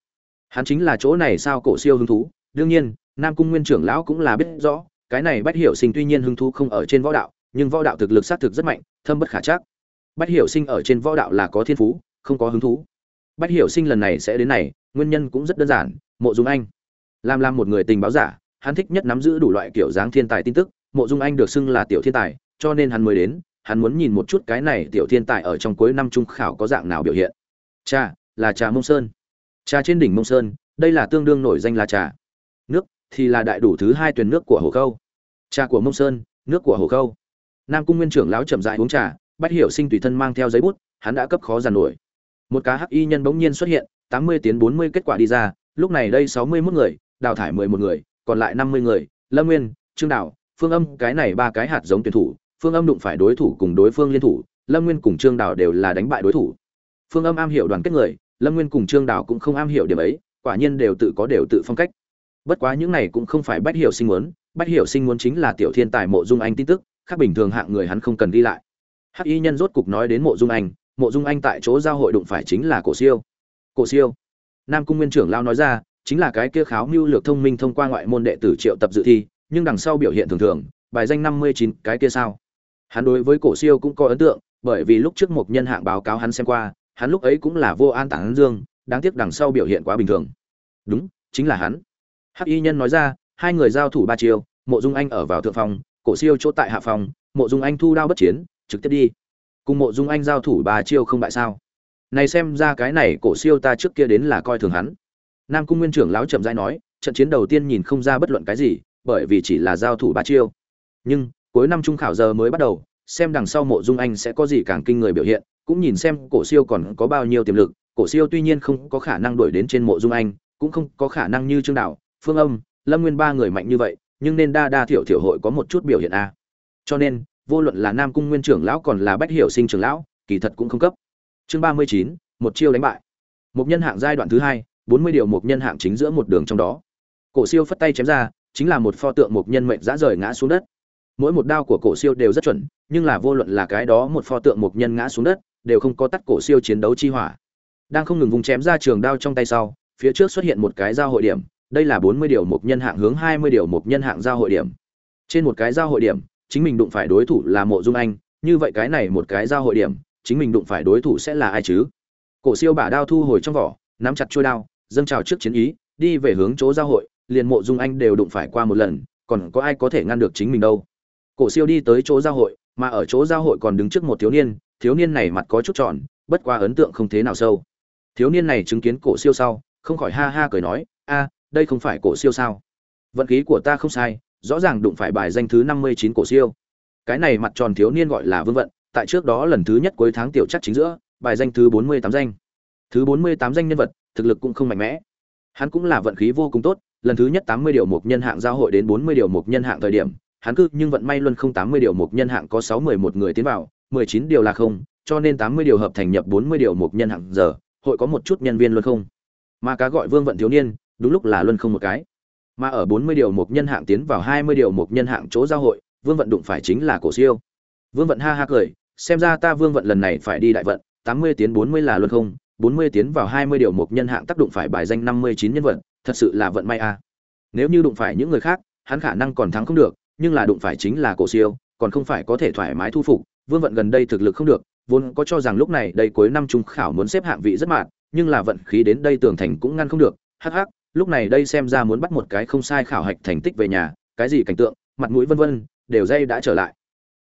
Hắn chính là chỗ này sao cổ siêu hứng thú. Đương nhiên, nam cung nguyên trưởng lão cũng là biết rõ, cái này bách hiểu sinh tuy nhiên hứng thú không ở trên võ đạo, nhưng võ đạo thực lực xác thực rất mạnh, thâm bất khả chắc bách hiểu sinh ở trên võ đạo là có thiên phú không có hứng thú. Bách hiểu sinh lần này sẽ đến này nguyên nhân cũng rất đơn giản mộ dung anh. Làm làm một người tình báo giả hắn thích nhất nắm giữ đủ loại kiểu dáng thiên tài tin tức mộ dung anh được xưng là tiểu thiên tài cho nên hắn mới đến hắn muốn nhìn một chút cái này tiểu thiên tài ở trong cuối năm trung khảo có dạng nào biểu hiện. Trà, là trà mông sơn. Trà trên đỉnh mông sơn đây là tương đương nổi danh là trà. Nước thì là đại đủ thứ hai tuyển nước của hồ khâu. Trà của mông sơn nước của hồ khâu. Nam cung nguyên trưởng lão chậm dại uống trà bách hiểu sinh tùy thân mang theo giấy bút, hắn đã cấp khó giàn nổi. Một cá hắc y nhân bỗng nhiên xuất hiện, tám mươi tiến bốn mươi kết quả đi ra, lúc này đây sáu mươi 61 người, đào thải mười một người, còn lại năm mươi người, lâm nguyên, trương đào, phương âm, cái này ba cái hạt giống tuyển thủ, phương âm đụng phải đối thủ cùng đối phương liên thủ, lâm nguyên cùng trương đào đều là đánh bại đối thủ. Phương âm am hiểu đoàn kết người, lâm nguyên cùng trương đào cũng không am hiểu điểm ấy, quả nhiên đều tự có đều tự phong cách. Bất quá những này cũng không phải bách hiểu sinh muốn, bách hiểu sinh muốn chính là tiểu thiên tài mộ dung anh tin tức, khác bình thường hạng người hắn không cần đi lại hắc y nhân rốt cục nói đến mộ dung anh, mộ dung anh tại chỗ giao hội đụng phải chính là cổ siêu. Cổ siêu. Nam cung nguyên trưởng lao nói ra, chính là cái kia kháo mưu lược thông minh thông qua ngoại môn đệ tử triệu tập dự thi, nhưng đằng sau biểu hiện thường thường, bài danh năm mươi chín, cái kia sao? Hắn đối với cổ siêu cũng có ấn tượng, bởi vì lúc trước một nhân hạng báo cáo hắn xem qua, hắn lúc ấy cũng là vô an tản dương, đáng tiếc đằng sau biểu hiện quá bình thường. Đúng, chính là hắn. Hắc y nhân nói ra, hai người giao thủ ba chiêu, mộ dung anh ở vào thượng phòng, cổ siêu chỗ tại hạ phòng, mộ dung anh thu đao bất chiến trực tiếp đi. Cùng mộ dung anh giao thủ ba chiêu không bại sao. Này xem ra cái này cổ siêu ta trước kia đến là coi thường hắn. Nam cung nguyên trưởng lão chậm rãi nói, trận chiến đầu tiên nhìn không ra bất luận cái gì, bởi vì chỉ là giao thủ ba chiêu. Nhưng, cuối năm trung khảo giờ mới bắt đầu, xem đằng sau mộ dung anh sẽ có gì càng kinh người biểu hiện, cũng nhìn xem cổ siêu còn có bao nhiêu tiềm lực. Cổ siêu tuy nhiên không có khả năng đuổi đến trên mộ dung anh, cũng không có khả năng như trương đạo, phương âm, lâm nguyên ba người mạnh như vậy, nhưng nên đa đa thiểu thiểu hội có một chút biểu hiện a. Cho nên vô luận là nam cung nguyên trưởng lão còn là bách hiểu sinh trưởng lão, kỳ thật cũng không cấp. Chương ba mươi chín, một chiêu đánh bại. Một nhân hạng giai đoạn thứ hai, bốn mươi điều một nhân hạng chính giữa một đường trong đó. Cổ siêu phất tay chém ra, chính là một pho tượng một nhân mệnh dã rời ngã xuống đất. Mỗi một đao của cổ siêu đều rất chuẩn, nhưng là vô luận là cái đó một pho tượng một nhân ngã xuống đất, đều không có tắt cổ siêu chiến đấu chi hỏa. Đang không ngừng vùng chém ra trường đao trong tay sau, phía trước xuất hiện một cái giao hội điểm, đây là bốn mươi điều một nhân hạng hướng hai mươi điều một nhân hạng giao hội điểm. Trên một cái giao hội điểm chính mình đụng phải đối thủ là mộ dung anh, như vậy cái này một cái giao hội điểm, chính mình đụng phải đối thủ sẽ là ai chứ? Cổ siêu bả đao thu hồi trong vỏ, nắm chặt chuôi đao, dâng trào trước chiến ý, đi về hướng chỗ giao hội, liền mộ dung anh đều đụng phải qua một lần, còn có ai có thể ngăn được chính mình đâu? Cổ siêu đi tới chỗ giao hội, mà ở chỗ giao hội còn đứng trước một thiếu niên thiếu niên này mặt có chút tròn, bất qua ấn tượng không thế nào sâu. Thiếu niên này chứng kiến cổ siêu sau, không khỏi ha ha cười nói, a, đây không phải cổ siêu sao? Vận khí của ta không sai rõ ràng đụng phải bài danh thứ năm mươi chín cổ siêu. Cái này mặt tròn thiếu niên gọi là vương vận, tại trước đó lần thứ nhất cuối tháng tiểu chắc chính giữa, bài danh thứ bốn mươi tám danh. Thứ bốn mươi tám danh nhân vật, thực lực cũng không mạnh mẽ. Hắn cũng là vận khí vô cùng tốt, lần thứ nhất tám mươi điều một nhân hạng giao hội đến bốn mươi điều một nhân hạng thời điểm, hắn cứ nhưng vận may luân không tám mươi điều một nhân hạng có sáu mười một người tiến vào, mười chín điều là không, cho nên tám mươi điều hợp thành nhập bốn mươi điều một nhân hạng giờ, hội có một chút nhân viên luân không. Mà cá gọi vương vận thiếu niên, đúng lúc là luân không một cái mà ở bốn mươi điều một nhân hạng tiến vào hai mươi điều một nhân hạng chỗ giao hội, vương vận đụng phải chính là cổ siêu. Vương vận ha ha cười, xem ra ta vương vận lần này phải đi đại vận, tám mươi tiến bốn mươi là luân không, bốn mươi tiến vào hai mươi điều một nhân hạng tác đụng phải bài danh năm mươi chín nhân vật, thật sự là vận may a. Nếu như đụng phải những người khác, hắn khả năng còn thắng không được, nhưng là đụng phải chính là cổ siêu, còn không phải có thể thoải mái thu phục, vương vận gần đây thực lực không được, vốn có cho rằng lúc này đây cuối năm trung khảo muốn xếp hạng vị rất mạn nhưng là vận khí đến đây tưởng thành cũng ngăn không được, hắc hắc lúc này đây xem ra muốn bắt một cái không sai khảo hạch thành tích về nhà, cái gì cảnh tượng, mặt mũi vân vân, đều dây đã trở lại.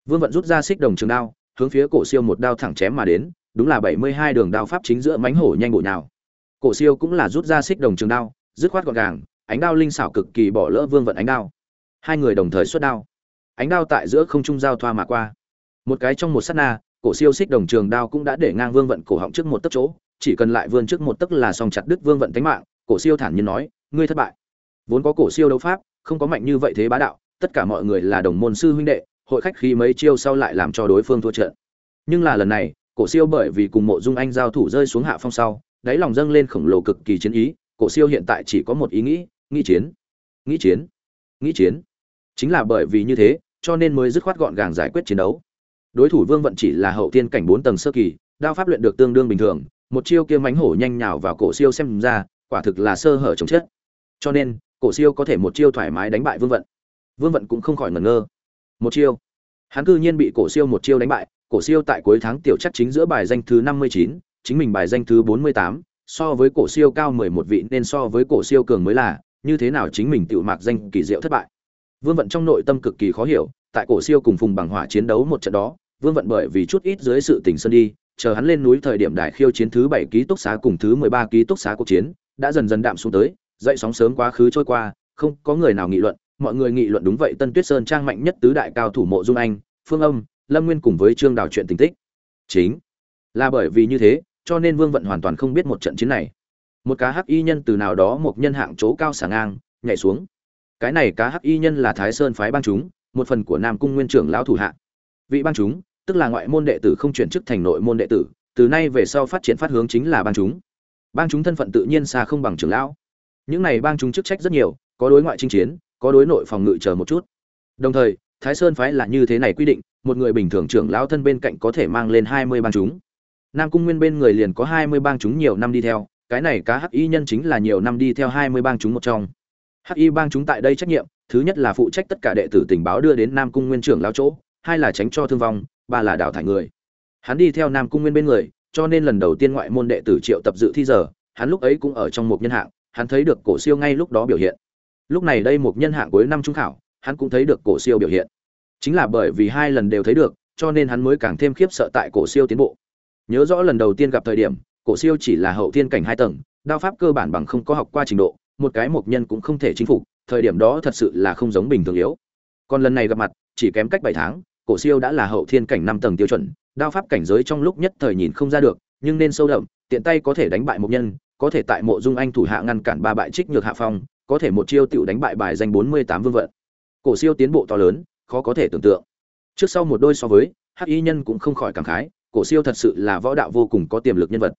Vương vận rút ra xích đồng trường đao, hướng phía cổ siêu một đao thẳng chém mà đến, đúng là bảy mươi hai đường đao pháp chính giữa mánh hổ nhanh bộ nhào cổ siêu cũng là rút ra xích đồng trường đao, dứt khoát gọn gàng, ánh đao linh xảo cực kỳ bỏ lỡ vương vận ánh đao. Hai người đồng thời xuất đao. Ánh đao tại giữa không trung giao thoa mà qua. Một cái trong một sát na, cổ siêu xích đồng trường đao cũng đã để ngang vương vận cổ họng trước một tấc chỗ, chỉ cần lại vươn trước một tấc là xong chặt đứt vương vận tính mạng cổ siêu thản nhiên nói, ngươi thất bại. Vốn có cổ siêu đấu pháp, không có mạnh như vậy thế bá đạo, tất cả mọi người là đồng môn sư huynh đệ, hội khách khí mấy chiêu sau lại làm cho đối phương thua trận. Nhưng là lần này, cổ siêu bởi vì cùng mộ dung anh giao thủ rơi xuống hạ phong sau, đáy lòng dâng lên khổng lồ cực kỳ chiến ý, cổ siêu hiện tại chỉ có một ý nghĩ nghĩ chiến. Nghĩ chiến. Nghĩ chiến. Chính là bởi vì như thế, cho nên mới dứt khoát gọn gàng giải quyết chiến đấu. Đối thủ vương vận chỉ là hậu tiên cảnh bốn tầng sơ kỳ, đao pháp luyện được tương đương bình thường, một chiêu kia mánh hổ nhanh nhào vào cổ siêu xem ra quả thực là sơ hở chống chết. Cho nên, cổ siêu có thể một chiêu thoải mái đánh bại vương vận. Vương vận cũng không khỏi ngẩn ngơ. Một chiêu. Hắn cư nhiên bị cổ siêu một chiêu đánh bại. Cổ siêu tại cuối tháng tiểu chắc chính giữa bài danh thứ năm mươi chín, chính mình bài danh thứ bốn mươi tám, so với cổ siêu cao mười một vị nên so với cổ siêu cường mới là, như thế nào chính mình tự mạc danh kỳ diệu thất bại. Vương vận trong nội tâm cực kỳ khó hiểu, tại cổ siêu cùng phùng bằng hỏa chiến đấu một trận đó, vương vận bởi vì chút ít dưới sự tình sân đi, chờ hắn lên núi thời điểm đại khiêu chiến thứ bảy ký túc xá cùng thứ mười ba ký túc xá cuộc chiến đã dần dần đạm xuống tới, dậy sóng sớm quá khứ trôi qua, không có người nào nghị luận, mọi người nghị luận đúng vậy tân tuyết sơn trang mạnh nhất tứ đại cao thủ mộ dung anh, phương âm, lâm nguyên cùng với trương đào chuyện tình tích. Chính là bởi vì như thế, cho nên vương vận hoàn toàn không biết một trận chiến này. Một cá hắc y nhân từ nào đó một nhân hạng chỗ cao xả ngang, nhảy xuống. Cái này cá hắc y nhân là thái sơn phái bang chúng, một phần của nam cung nguyên trưởng lão thủ hạ. Vị bang chúng, tức là ngoại môn đệ tử không chuyển chức thành nội môn đệ tử, từ nay về sau phát triển phát hướng chính là bang chúng bang chúng thân phận tự nhiên xa không bằng trưởng lão. Những này bang chúng chức trách rất nhiều, có đối ngoại chinh chiến, có đối nội phòng ngự chờ một chút. Đồng thời, thái sơn phái là như thế này quy định, một người bình thường trưởng lão thân bên cạnh có thể mang lên hai mươi bang chúng. Nam cung nguyên bên người liền có hai mươi bang chúng nhiều năm đi theo, cái này cá hắc y nhân chính là nhiều năm đi theo hai mươi bang chúng một trong. Hắc y bang chúng tại đây trách nhiệm, thứ nhất là phụ trách tất cả đệ tử tình báo đưa đến nam cung nguyên trưởng lão chỗ, hai là tránh cho thương vong, ba là đào thải người. Hắn đi theo nam cung nguyên bên người cho nên lần đầu tiên ngoại môn đệ tử triệu tập dự thi giờ, hắn lúc ấy cũng ở trong một nhân hạng, hắn thấy được cổ siêu ngay lúc đó biểu hiện. Lúc này đây một nhân hạng cuối năm trung khảo, hắn cũng thấy được cổ siêu biểu hiện. Chính là bởi vì hai lần đều thấy được, cho nên hắn mới càng thêm khiếp sợ tại cổ siêu tiến bộ. Nhớ rõ lần đầu tiên gặp thời điểm, cổ siêu chỉ là hậu thiên cảnh hai tầng, đao pháp cơ bản bằng không có học qua trình độ, một cái mục nhân cũng không thể chinh phục, thời điểm đó thật sự là không giống bình thường yếu. Còn lần này gặp mặt, chỉ kém cách bảy tháng, cổ siêu đã là hậu thiên cảnh năm tầng tiêu chuẩn đao pháp cảnh giới trong lúc nhất thời nhìn không ra được, nhưng nên sâu đậm, tiện tay có thể đánh bại một nhân, có thể tại mộ dung anh thủ hạ ngăn cản ba bại trích nhược hạ phong, có thể một chiêu tiểu đánh bại bài danh bốn mươi tám vương vận. Cổ siêu tiến bộ to lớn, khó có thể tưởng tượng. Trước sau một đôi so với, hắc y nhân cũng không khỏi cảm khái, cổ siêu thật sự là võ đạo vô cùng có tiềm lực nhân vật.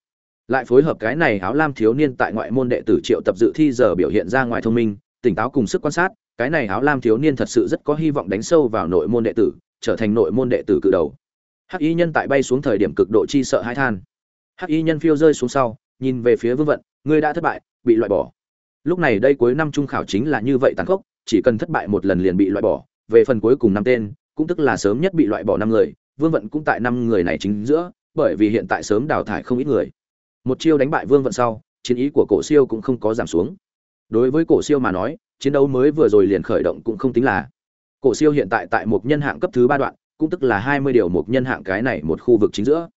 Lại phối hợp cái này áo lam thiếu niên tại ngoại môn đệ tử triệu tập dự thi giờ biểu hiện ra ngoài thông minh, tỉnh táo cùng sức quan sát, cái này áo lam thiếu niên thật sự rất có hy vọng đánh sâu vào nội môn đệ tử, trở thành nội môn đệ tử cự đầu hắc y nhân tại bay xuống thời điểm cực độ chi sợ hãi than. Hắc y nhân phiêu rơi xuống sau, nhìn về phía vương vận, ngươi đã thất bại, bị loại bỏ. Lúc này đây cuối năm trung khảo chính là như vậy tàn khốc, chỉ cần thất bại một lần liền bị loại bỏ. Về phần cuối cùng năm tên, cũng tức là sớm nhất bị loại bỏ năm người, vương vận cũng tại năm người này chính giữa, bởi vì hiện tại sớm đào thải không ít người. Một chiêu đánh bại vương vận sau, chiến ý của cổ siêu cũng không có giảm xuống. Đối với cổ siêu mà nói, chiến đấu mới vừa rồi liền khởi động cũng không tính là. Cổ siêu hiện tại tại một nhân hạng cấp thứ ba đoạn cũng tức là hai mươi điều một nhân hạng cái này một khu vực chính giữa.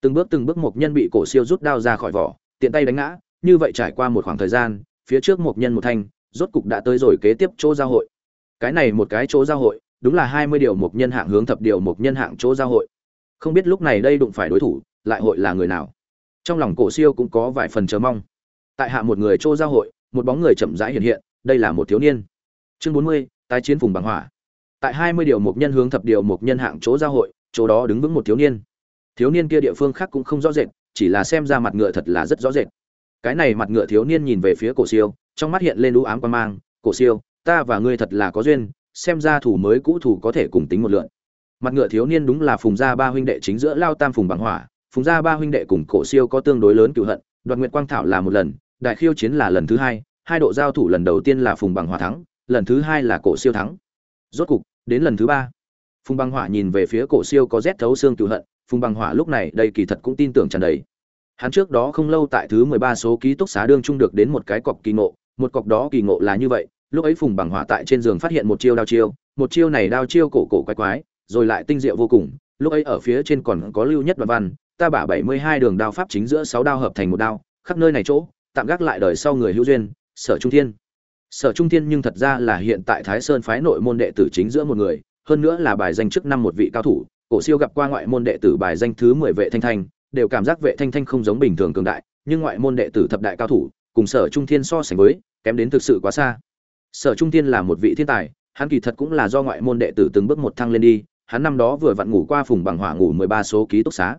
Từng bước từng bước một nhân bị cổ siêu rút đao ra khỏi vỏ, tiện tay đánh ngã, như vậy trải qua một khoảng thời gian, phía trước một nhân một thanh, rốt cục đã tới rồi kế tiếp chỗ giao hội. Cái này một cái chỗ giao hội, đúng là hai mươi điều một nhân hạng hướng thập điều một nhân hạng chỗ giao hội. Không biết lúc này đây đụng phải đối thủ, lại hội là người nào? Trong lòng cổ siêu cũng có vài phần chờ mong. Tại hạ một người chỗ giao hội, một bóng người chậm rãi hiện hiện, đây là một thiếu niên. Chương bốn mươi, tái chiến vùng bằng hỏa tại hai mươi điều một nhân hướng thập điều một nhân hạng chỗ giao hội, chỗ đó đứng vững một thiếu niên. Thiếu niên kia địa phương khác cũng không rõ rệt, chỉ là xem ra mặt ngựa thật là rất rõ rệt. Cái này mặt ngựa thiếu niên nhìn về phía cổ siêu, trong mắt hiện lên đũ ám quan mang, cổ siêu, ta và ngươi thật là có duyên, xem ra thủ mới cũ thủ có thể cùng tính một lượn. Mặt ngựa thiếu niên đúng là phùng gia ba huynh đệ chính giữa lao tam phùng bằng hỏa, phùng gia ba huynh đệ cùng cổ siêu có tương đối lớn cựu hận, đoạt nguyện quang thảo là một lần, đại khiêu chiến là lần thứ hai hai độ giao thủ lần đầu tiên là phùng bằng hỏa thắng, lần thứ hai là cổ siêu thắng rốt cục, đến lần thứ ba. Phùng băng hỏa nhìn về phía cổ siêu có rét thấu xương cựu hận, phùng băng hỏa lúc này đây kỳ thật cũng tin tưởng tràn đầy. Hắn trước đó không lâu tại thứ mười ba số ký túc xá đương trung được đến một cái cọc kỳ ngộ, một cọc đó kỳ ngộ là như vậy, lúc ấy phùng băng hỏa tại trên giường phát hiện một chiêu đao chiêu, một chiêu này đao chiêu cổ cổ quái quái, rồi lại tinh diệu vô cùng, lúc ấy ở phía trên còn có lưu nhất đoạn văn, ta bả bảy mươi hai đường đao pháp chính giữa sáu đao hợp thành một đao, khắp nơi này chỗ, tạm gác lại đời sau người hữu duyên, sở trung thiên sở trung thiên nhưng thật ra là hiện tại thái sơn phái nội môn đệ tử chính giữa một người, hơn nữa là bài danh trước năm một vị cao thủ. Cổ siêu gặp qua ngoại môn đệ tử bài danh thứ mười vệ thanh thanh, đều cảm giác vệ thanh thanh không giống bình thường cường đại, nhưng ngoại môn đệ tử thập đại cao thủ, cùng sở trung thiên so sánh với, kém đến thực sự quá xa. Sở trung thiên là một vị thiên tài, hắn kỳ thật cũng là do ngoại môn đệ tử từng bước một thăng lên đi, hắn năm đó vừa vặn ngủ qua phùng bằng hỏa ngủ mười ba số ký túc xá.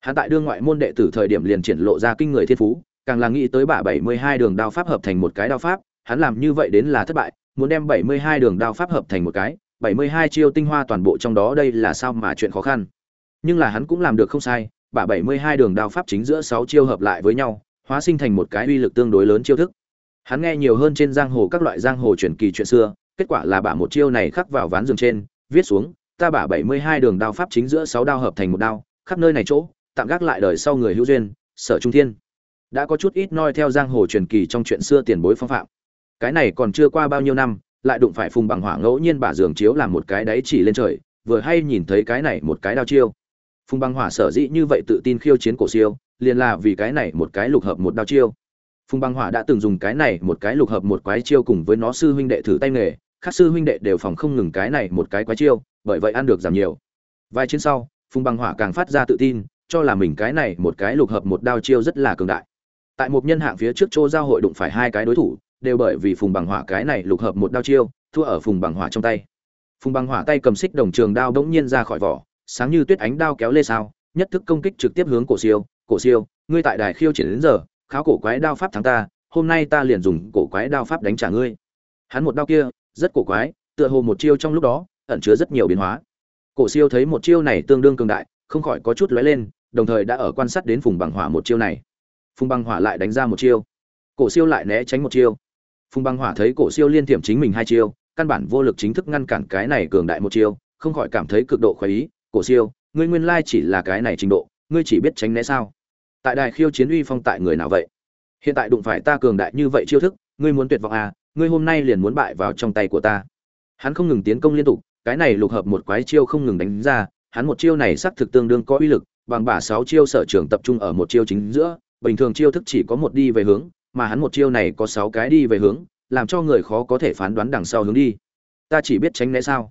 Hắn tại đương ngoại môn đệ tử thời điểm liền triển lộ ra kinh người thiên phú, càng là nghĩ tới bả bảy mươi hai đường đao pháp hợp thành một cái đao pháp hắn làm như vậy đến là thất bại, muốn đem bảy mươi hai đường đao pháp hợp thành một cái, bảy mươi hai chiêu tinh hoa toàn bộ trong đó đây là sao mà chuyện khó khăn. Nhưng là hắn cũng làm được không sai, bả bảy mươi hai đường đao pháp chính giữa sáu chiêu hợp lại với nhau, hóa sinh thành một cái uy lực tương đối lớn chiêu thức. Hắn nghe nhiều hơn trên giang hồ các loại giang hồ truyền kỳ chuyện xưa, kết quả là bả một chiêu này khắc vào ván giường trên, viết xuống, ta bả bảy mươi hai đường đao pháp chính giữa sáu đao hợp thành một đao, khắp nơi này chỗ, tạm gác lại đời sau người hữu duyên, sở trung thiên. Đã có chút ít noi theo giang hồ truyền kỳ trong chuyện xưa tiền bối phong phạm cái này còn chưa qua bao nhiêu năm, lại đụng phải phùng bằng hỏa ngẫu nhiên bả giường chiếu làm một cái đáy chỉ lên trời, vừa hay nhìn thấy cái này một cái đao chiêu. Phùng bằng hỏa sở dĩ như vậy tự tin khiêu chiến cổ siêu, liền là vì cái này một cái lục hợp một đao chiêu. Phùng bằng hỏa đã từng dùng cái này một cái lục hợp một quái chiêu cùng với nó sư huynh đệ thử tay nghề các sư huynh đệ đều phòng không ngừng cái này một cái quái chiêu, bởi vậy ăn được giảm nhiều. Vài chiến sau, phùng bằng hỏa càng phát ra tự tin, cho là mình cái này một cái lục hợp một đao chiêu rất là cường đại. Tại một nhân hạng phía trước chỗ giao hội đụng phải hai cái đối thủ đều bởi vì phùng bằng hỏa cái này lục hợp một đao chiêu, thua ở phùng bằng hỏa trong tay. Phùng bằng hỏa tay cầm xích đồng trường đao bỗng nhiên ra khỏi vỏ, sáng như tuyết ánh đao kéo lê sao, nhất thức công kích trực tiếp hướng cổ siêu cổ siêu, ngươi tại đài khiêu triển đến giờ, kháo cổ quái đao pháp thắng ta, hôm nay ta liền dùng cổ quái đao pháp đánh trả ngươi. Hắn một đao kia, rất cổ quái, tựa hồ một chiêu trong lúc đó, ẩn chứa rất nhiều biến hóa. Cổ siêu thấy một chiêu này tương đương cường đại, không khỏi có chút lóe lên, đồng thời đã ở quan sát đến phùng bằng hỏa một chiêu này. Phùng bằng hỏa lại đánh ra một chiêu. Cổ siêu lại né tránh một chiêu phùng băng hỏa thấy cổ siêu liên tiệm chính mình hai chiêu, căn bản vô lực chính thức ngăn cản cái này cường đại một chiêu, không khỏi cảm thấy cực độ khoái ý. Cổ siêu, ngươi nguyên lai chỉ là cái này trình độ, ngươi chỉ biết tránh né sao? Tại đài khiêu chiến uy phong tại người nào vậy? Hiện tại đụng phải ta cường đại như vậy chiêu thức, ngươi muốn tuyệt vọng à ngươi hôm nay liền muốn bại vào trong tay của ta. Hắn không ngừng tiến công liên tục, cái này lục hợp một quái chiêu không ngừng đánh ra, hắn một chiêu này xác thực tương đương có uy lực, bằng bả sáu chiêu sở trường tập trung ở một chiêu chính giữa, bình thường chiêu thức chỉ có một đi về hướng mà hắn một chiêu này có sáu cái đi về hướng, làm cho người khó có thể phán đoán đằng sau hướng đi. Ta chỉ biết tránh né sao?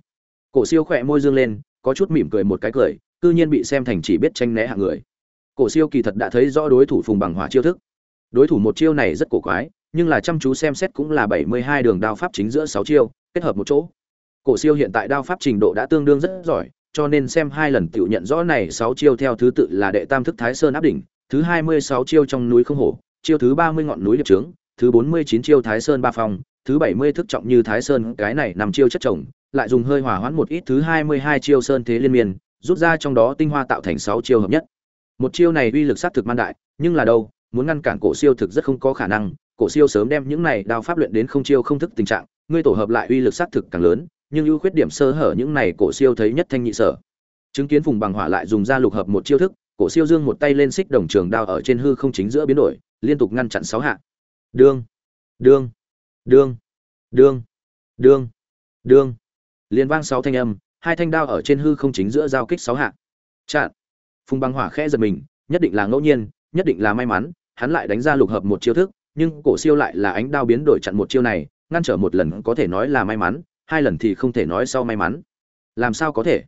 Cổ siêu khỏe môi dương lên, có chút mỉm cười một cái cười, cư nhiên bị xem thành chỉ biết tránh né hạng người. Cổ siêu kỳ thật đã thấy rõ đối thủ phùng bằng hỏa chiêu thức. Đối thủ một chiêu này rất cổ quái, nhưng là chăm chú xem xét cũng là bảy mươi hai đường đao pháp chính giữa sáu chiêu, kết hợp một chỗ. Cổ siêu hiện tại đao pháp trình độ đã tương đương rất giỏi, cho nên xem hai lần tự nhận rõ này sáu chiêu theo thứ tự là đệ tam thức thái sơn áp đỉnh, thứ hai mươi sáu chiêu trong núi không hổ chiêu thứ ba mươi ngọn núi liệp trướng, thứ bốn mươi chín chiêu thái sơn ba phong, thứ bảy mươi thức trọng như thái sơn, cái này nằm chiêu chất chồng, lại dùng hơi hòa hoãn một ít thứ hai mươi hai chiêu sơn thế liên miên, rút ra trong đó tinh hoa tạo thành sáu chiêu hợp nhất. Một chiêu này uy lực sát thực man đại, nhưng là đâu, muốn ngăn cản cổ siêu thực rất không có khả năng, cổ siêu sớm đem những này đao pháp luyện đến không chiêu không thức tình trạng, ngươi tổ hợp lại uy lực sát thực càng lớn, nhưng ưu khuyết điểm sơ hở những này cổ siêu thấy nhất thanh nhị sở. Chứng kiến phùng bằng hỏa lại dùng ra lục hợp một chiêu thức, cổ siêu dương một tay lên xích đồng trường đao ở trên hư không chính giữa biến đổi liên tục ngăn chặn sáu hạ. Đương đương đương đương đương đương. Liên vang sáu thanh âm, hai thanh đao ở trên hư không chính giữa giao kích sáu hạ. Chặn. Phùng băng hỏa khẽ giật mình, nhất định là ngẫu nhiên, nhất định là may mắn, hắn lại đánh ra lục hợp một chiêu thức, nhưng cổ siêu lại là ánh đao biến đổi chặn một chiêu này, ngăn trở một lần có thể nói là may mắn, hai lần thì không thể nói sau may mắn. Làm sao có thể?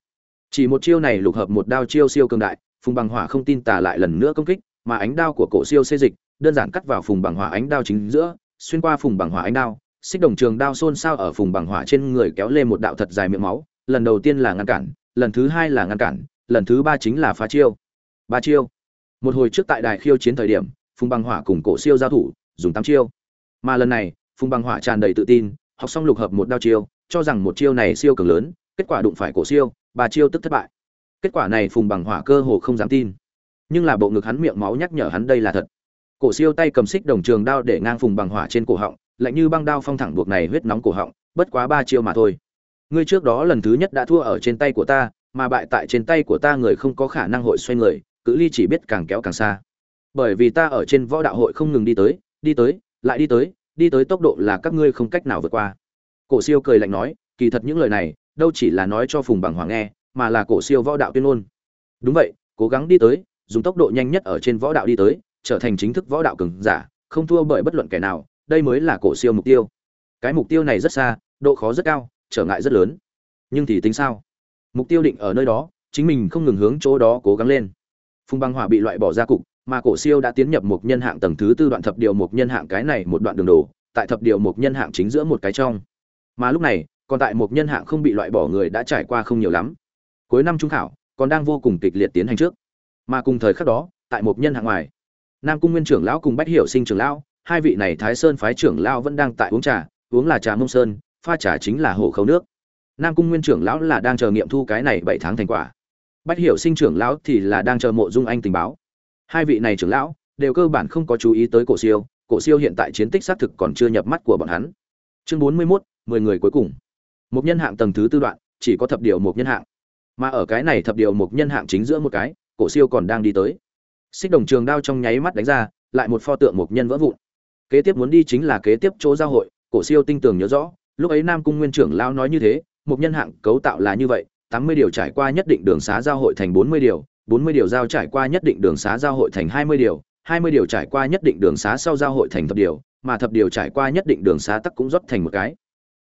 Chỉ một chiêu này lục hợp một đao chiêu siêu cường đại, phùng bằng hỏa không tin tà lại lần nữa công kích, mà ánh đao của cổ siêu xê dịch đơn giản cắt vào phùng bằng hỏa ánh đao chính giữa, xuyên qua phùng bằng hỏa ánh đao, xích đồng trường đao xôn xao ở phùng bằng hỏa trên người kéo lên một đạo thật dài miệng máu, lần đầu tiên là ngăn cản, lần thứ hai là ngăn cản, lần thứ ba chính là phá chiêu. Ba chiêu. Một hồi trước tại đài khiêu chiến thời điểm, phùng bằng hỏa cùng cổ siêu giao thủ, dùng tám chiêu. Mà lần này, phùng bằng hỏa tràn đầy tự tin, học xong lục hợp một đao chiêu, cho rằng một chiêu này siêu cường lớn, kết quả đụng phải cổ siêu, ba chiêu tức thất bại. Kết quả này phùng bằng hỏa cơ hồ không dám tin. Nhưng là bộ ngực hắn miệng máu nhắc nhở hắn đây là thật cổ siêu tay cầm xích đồng trường đao để ngang phùng bằng hỏa trên cổ họng, lạnh như băng đao phong thẳng buộc này huyết nóng cổ họng, bất quá ba chiêu mà thôi. Ngươi trước đó lần thứ nhất đã thua ở trên tay của ta, mà bại tại trên tay của ta người không có khả năng hội xoay người, cự ly chỉ biết càng kéo càng xa. Bởi vì ta ở trên võ đạo hội không ngừng đi tới đi tới, lại đi tới đi tới tốc độ là các ngươi không cách nào vượt qua. Cổ siêu cười lạnh nói, kỳ thật những lời này, đâu chỉ là nói cho phùng bằng hoàng nghe, mà là cổ siêu võ đạo tuyên ngôn. Đúng vậy, cố gắng đi tới, dùng tốc độ nhanh nhất ở trên võ đạo đi tới trở thành chính thức võ đạo cường giả, không thua bởi bất luận kẻ nào, đây mới là cổ siêu mục tiêu. Cái mục tiêu này rất xa, độ khó rất cao, trở ngại rất lớn. Nhưng thì tính sao? Mục tiêu định ở nơi đó, chính mình không ngừng hướng chỗ đó cố gắng lên. Phùng băng hỏa bị loại bỏ ra cục, mà cổ siêu đã tiến nhập một nhân hạng tầng thứ tư đoạn thập điều một nhân hạng cái này một đoạn đường đồ tại thập điều một nhân hạng chính giữa một cái trong. Mà lúc này, còn tại một nhân hạng không bị loại bỏ người đã trải qua không nhiều lắm. Cuối năm trung khảo, còn đang vô cùng kịch liệt tiến hành trước. Mà cùng thời khắc đó, tại một nhân hạng ngoài nam cung nguyên trưởng lão cùng bách hiểu sinh trưởng lão hai vị này thái sơn phái trưởng lão vẫn đang tại uống trà uống là trà mông sơn pha trà chính là hồ khấu nước. Nam cung nguyên trưởng lão là đang chờ nghiệm thu cái này bảy tháng thành quả. Bách hiểu sinh trưởng lão thì là đang chờ mộ dung anh tình báo. Hai vị này trưởng lão đều cơ bản không có chú ý tới cổ siêu cổ siêu hiện tại chiến tích xác thực còn chưa nhập mắt của bọn hắn. Chương bốn mươi 41, mười người cuối cùng. Một nhân hạng tầng thứ tư đoạn chỉ có thập điều một nhân hạng. Mà ở cái này thập điều một nhân hạng chính giữa một cái cổ siêu còn đang đi tới xích đồng trường đao trong nháy mắt đánh ra, lại một pho tượng một nhân vỡ vụn. Kế tiếp muốn đi chính là kế tiếp chỗ giao hội, cổ siêu tinh tường nhớ rõ, lúc ấy nam cung nguyên trưởng lão nói như thế một nhân hạng cấu tạo là như vậy, tám mươi điều trải qua nhất định đường xá giao hội thành bốn mươi điều, bốn mươi điều giao trải qua nhất định đường xá giao hội thành hai mươi điều, hai mươi điều trải qua nhất định đường xá sau giao hội thành thập điều, mà thập điều trải qua nhất định đường xá tắc cũng rót thành một cái.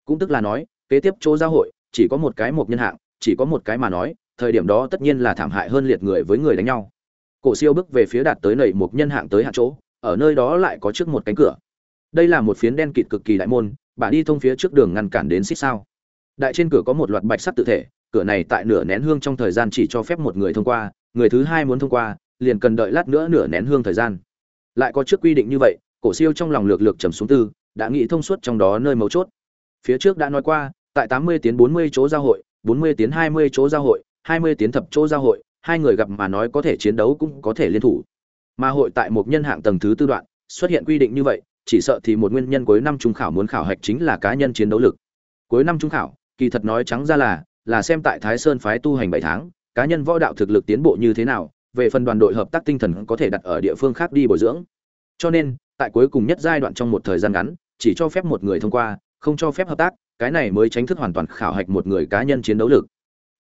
Cũng tức là nói, kế tiếp chỗ giao hội, chỉ có một cái một nhân hạng, chỉ có một cái mà nói, thời điểm đó tất nhiên là thảm hại hơn liệt người với người đánh nhau cổ siêu bước về phía đạt tới nảy một nhân hạng tới hạ chỗ, ở nơi đó lại có trước một cánh cửa. Đây là một phiến đen kịt cực kỳ đại môn, bà đi thông phía trước đường ngăn cản đến xích sao. Đại trên cửa có một loạt bạch sắt tự thể, cửa này tại nửa nén hương trong thời gian chỉ cho phép một người thông qua, người thứ hai muốn thông qua, liền cần đợi lát nữa nửa nén hương thời gian. Lại có trước quy định như vậy, cổ siêu trong lòng lược lược trầm xuống tư, đã nghĩ thông suốt trong đó nơi mấu chốt. Phía trước đã nói qua, tại tám mươi tiến bốn mươi chỗ giao hội, bốn mươi tiến hai mươi chỗ giao hội, hai mươi tiến thập chỗ giao hội hai người gặp mà nói có thể chiến đấu cũng có thể liên thủ. Mà hội tại một nhân hạng tầng thứ tư đoạn, xuất hiện quy định như vậy, chỉ sợ thì một nguyên nhân cuối năm trung khảo muốn khảo hạch chính là cá nhân chiến đấu lực. Cuối năm trung khảo, kỳ thật nói trắng ra là là xem tại thái sơn phái tu hành bảy tháng, cá nhân võ đạo thực lực tiến bộ như thế nào, về phần đoàn đội hợp tác tinh thần có thể đặt ở địa phương khác đi bồi dưỡng. Cho nên, tại cuối cùng nhất giai đoạn trong một thời gian ngắn, chỉ cho phép một người thông qua, không cho phép hợp tác, cái này mới tránh thức hoàn toàn khảo hạch một người cá nhân chiến đấu lực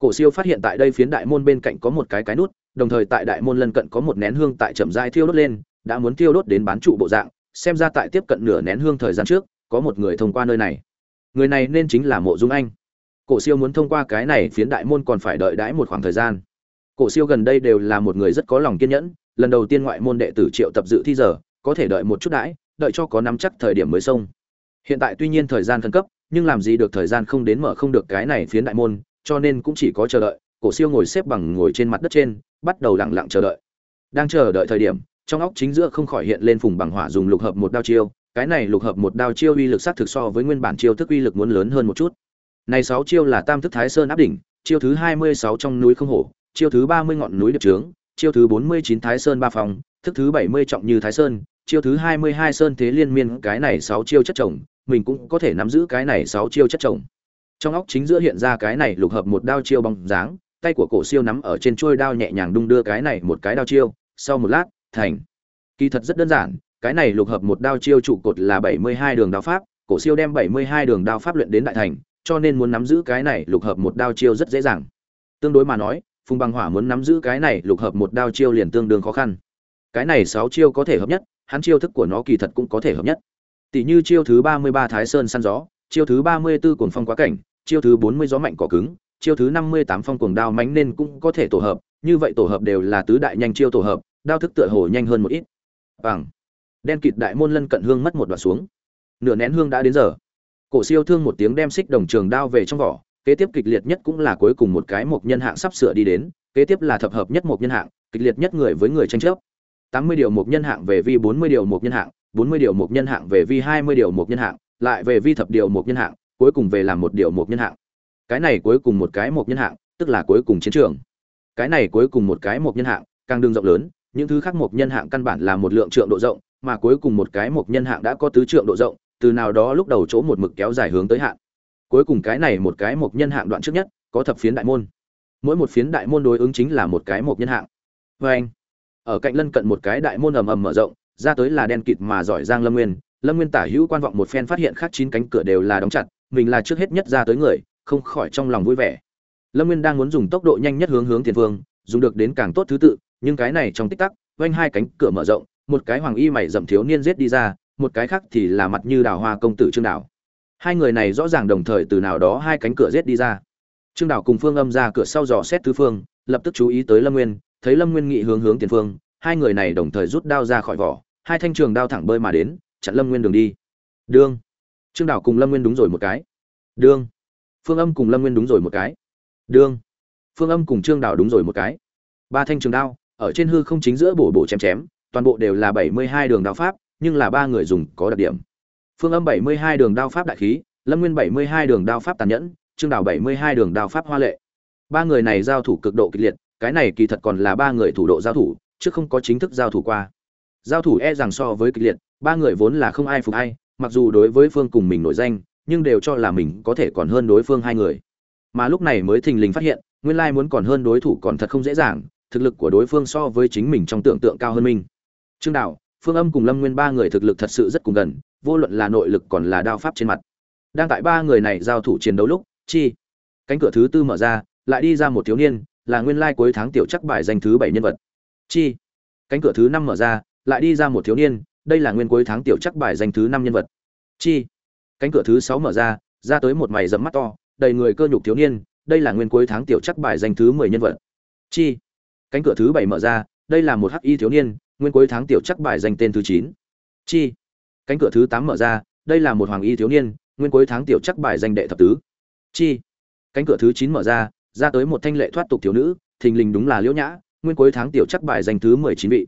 cổ siêu phát hiện tại đây phiến đại môn bên cạnh có một cái cái nút, đồng thời tại đại môn lân cận có một nén hương tại chậm rãi thiêu đốt lên, đã muốn thiêu đốt đến bán trụ bộ dạng, xem ra tại tiếp cận nửa nén hương thời gian trước, có một người thông qua nơi này. Người này nên chính là mộ dung anh. Cổ siêu muốn thông qua cái này phiến đại môn còn phải đợi đãi một khoảng thời gian. Cổ siêu gần đây đều là một người rất có lòng kiên nhẫn, lần đầu tiên ngoại môn đệ tử triệu tập dự thi giờ, có thể đợi một chút đãi, đợi cho có nắm chắc thời điểm mới xông hiện tại tuy nhiên thời gian khẩn cấp, nhưng làm gì được thời gian không đến mở không được cái này phiến đại môn cho nên cũng chỉ có chờ đợi, cổ siêu ngồi xếp bằng ngồi trên mặt đất trên, bắt đầu lặng lặng chờ đợi. Đang chờ đợi thời điểm, trong óc chính giữa không khỏi hiện lên phùng bằng hỏa dùng lục hợp một đao chiêu, cái này lục hợp một đao chiêu uy lực sát thực so với nguyên bản chiêu thức uy lực muốn lớn hơn một chút. Này sáu chiêu là tam thức thái sơn áp đỉnh, chiêu thứ hai mươi sáu trong núi không hổ, chiêu thứ ba mươi ngọn núi điệp trướng, chiêu thứ bốn mươi chín thái sơn ba phòng, thức thứ bảy mươi trọng như thái sơn, chiêu thứ hai mươi hai sơn thế liên miên, cái này sáu chiêu chất chồng, mình cũng có thể nắm giữ cái này sáu chiêu chất chồng trong óc chính giữa hiện ra cái này lục hợp một đao chiêu bóng dáng, tay của cổ siêu nắm ở trên chuôi đao nhẹ nhàng đung đưa cái này một cái đao chiêu. Sau một lát, thành. Kỳ thật rất đơn giản, cái này lục hợp một đao chiêu trụ cột là bảy mươi hai đường đao pháp, cổ siêu đem bảy mươi hai đường đao pháp luyện đến đại thành, cho nên muốn nắm giữ cái này lục hợp một đao chiêu rất dễ dàng. Tương đối mà nói, phùng băng hỏa muốn nắm giữ cái này lục hợp một đao chiêu liền tương đương khó khăn. Cái này sáu chiêu có thể hợp nhất, hắn chiêu thức của nó kỳ thật cũng có thể hợp nhất. Tỷ như chiêu thứ ba mươi ba thái sơn săn gió, chiêu thứ ba mươi 34 cuồng phong quá cảnh chiêu thứ bốn mươi gió mạnh cỏ cứng, chiêu thứ năm mươi tám phong cuồng đao mánh nên cũng có thể tổ hợp, như vậy tổ hợp đều là tứ đại nhanh chiêu tổ hợp, đao thức tựa hồ nhanh hơn một ít. Bằng đen kịt đại môn lân cận hương mất một đoạn xuống. Nửa nén hương đã đến giờ. Cổ siêu thương một tiếng đem xích đồng trường đao về trong vỏ, kế tiếp kịch liệt nhất cũng là cuối cùng một cái một nhân hạng sắp sửa đi đến, kế tiếp là thập hợp nhất một nhân hạng, kịch liệt nhất người với người tranh chấp. tám mươi điều một nhân hạng về vi, bốn mươi điều một nhân hạng, bốn mươi điều một nhân hạng về vi, hai mươi điều một nhân hạng, lại về vi thập điều một nhân hạng cuối cùng về làm một điều một nhân hạng. Cái này cuối cùng một cái một nhân hạng, tức là cuối cùng chiến trường. Cái này cuối cùng một cái một nhân hạng, càng đường rộng lớn, những thứ khác một nhân hạng căn bản là một lượng trượng độ rộng, mà cuối cùng một cái một nhân hạng đã có tứ trượng độ rộng, từ nào đó lúc đầu chỗ một mực kéo dài hướng tới hạn. Cuối cùng cái này một cái một nhân hạng đoạn trước nhất, có thập phiến đại môn. Mỗi một phiến đại môn đối ứng chính là một cái một nhân hạng. Vê anh, ở cạnh lân cận một cái đại môn ầm ầm mở rộng, ra tới là đen kịt mà giỏi giang lâm nguyên. Lâm nguyên tả hữu quan vọng một phen phát hiện khác chín cánh cửa đều là đóng chặt mình là trước hết nhất ra tới người, không khỏi trong lòng vui vẻ. Lâm nguyên đang muốn dùng tốc độ nhanh nhất hướng hướng tiền phương dùng được đến càng tốt thứ tự, nhưng cái này trong tích tắc oanh hai cánh cửa mở rộng, một cái hoàng y mày dậm thiếu niên giết đi ra, một cái khác thì là mặt như đào hoa công tử trương đào. Hai người này rõ ràng đồng thời từ nào đó hai cánh cửa giết đi ra. Trương đào cùng phương âm ra cửa sau dò xét tứ phương, lập tức chú ý tới lâm nguyên, thấy lâm nguyên nghị hướng hướng tiền phương hai người này đồng thời rút đao ra khỏi vỏ, hai thanh trường đao thẳng bơi mà đến, chặn lâm nguyên đường đi. Đương trương Đảo cùng lâm nguyên đúng rồi một cái. Đương. Phương âm cùng lâm nguyên đúng rồi một cái. Đương. Phương âm cùng trương Đảo đúng rồi một cái. Ba thanh trường đao, ở trên hư không chính giữa bổ bổ chém chém, toàn bộ đều là bảy mươi hai đường đao pháp, nhưng là ba người dùng có đặc điểm. Phương âm bảy mươi hai đường đao pháp đại khí, lâm nguyên bảy mươi hai đường đao pháp tàn nhẫn, trương Đảo bảy mươi hai đường đao pháp hoa lệ. Ba người này giao thủ cực độ kịch liệt, cái này kỳ thật còn là ba người thủ độ giao thủ, chứ không có chính thức giao thủ qua. Giao thủ e rằng so với kịch liệt, ba người vốn là không ai phục ai mặc dù đối với phương cùng mình nổi danh, nhưng đều cho là mình có thể còn hơn đối phương hai người. Mà lúc này mới thình lình phát hiện, nguyên lai muốn còn hơn đối thủ còn thật không dễ dàng, thực lực của đối phương so với chính mình trong tưởng tượng cao hơn mình. Trương đạo, phương âm cùng lâm nguyên ba người thực lực thật sự rất cùng gần, vô luận là nội lực còn là đao pháp trên mặt. Đang tại ba người này giao thủ chiến đấu lúc, chi, cánh cửa thứ tư mở ra, lại đi ra một thiếu niên, là nguyên lai cuối tháng tiểu chắc bài danh thứ bảy nhân vật. Chi, cánh cửa thứ năm mở ra, lại đi ra một thiếu niên đây là nguyên cuối tháng tiểu chắc bài danh thứ năm nhân vật. Chi? Cánh cửa thứ sáu mở ra ra tới một mày dẫm mắt to, đầy người cơ nhục thiếu niên, đây là nguyên cuối tháng tiểu chắc bài danh thứ mười nhân vật. Chi? Cánh cửa thứ bảy mở ra, đây là một hắc y thiếu niên, nguyên cuối tháng tiểu chắc bài danh tên thứ chín. Chi? Cánh cửa thứ tám mở ra, đây là một hoàng y thiếu niên, nguyên cuối tháng tiểu chắc bài danh đệ thập tứ. Chi? Cánh cửa thứ chín mở ra ra tới một thanh lệ thoát tục thiếu nữ, thình lình đúng là liễu nhã, nguyên cuối tháng tiểu chắc bài danh thứ mười chín vị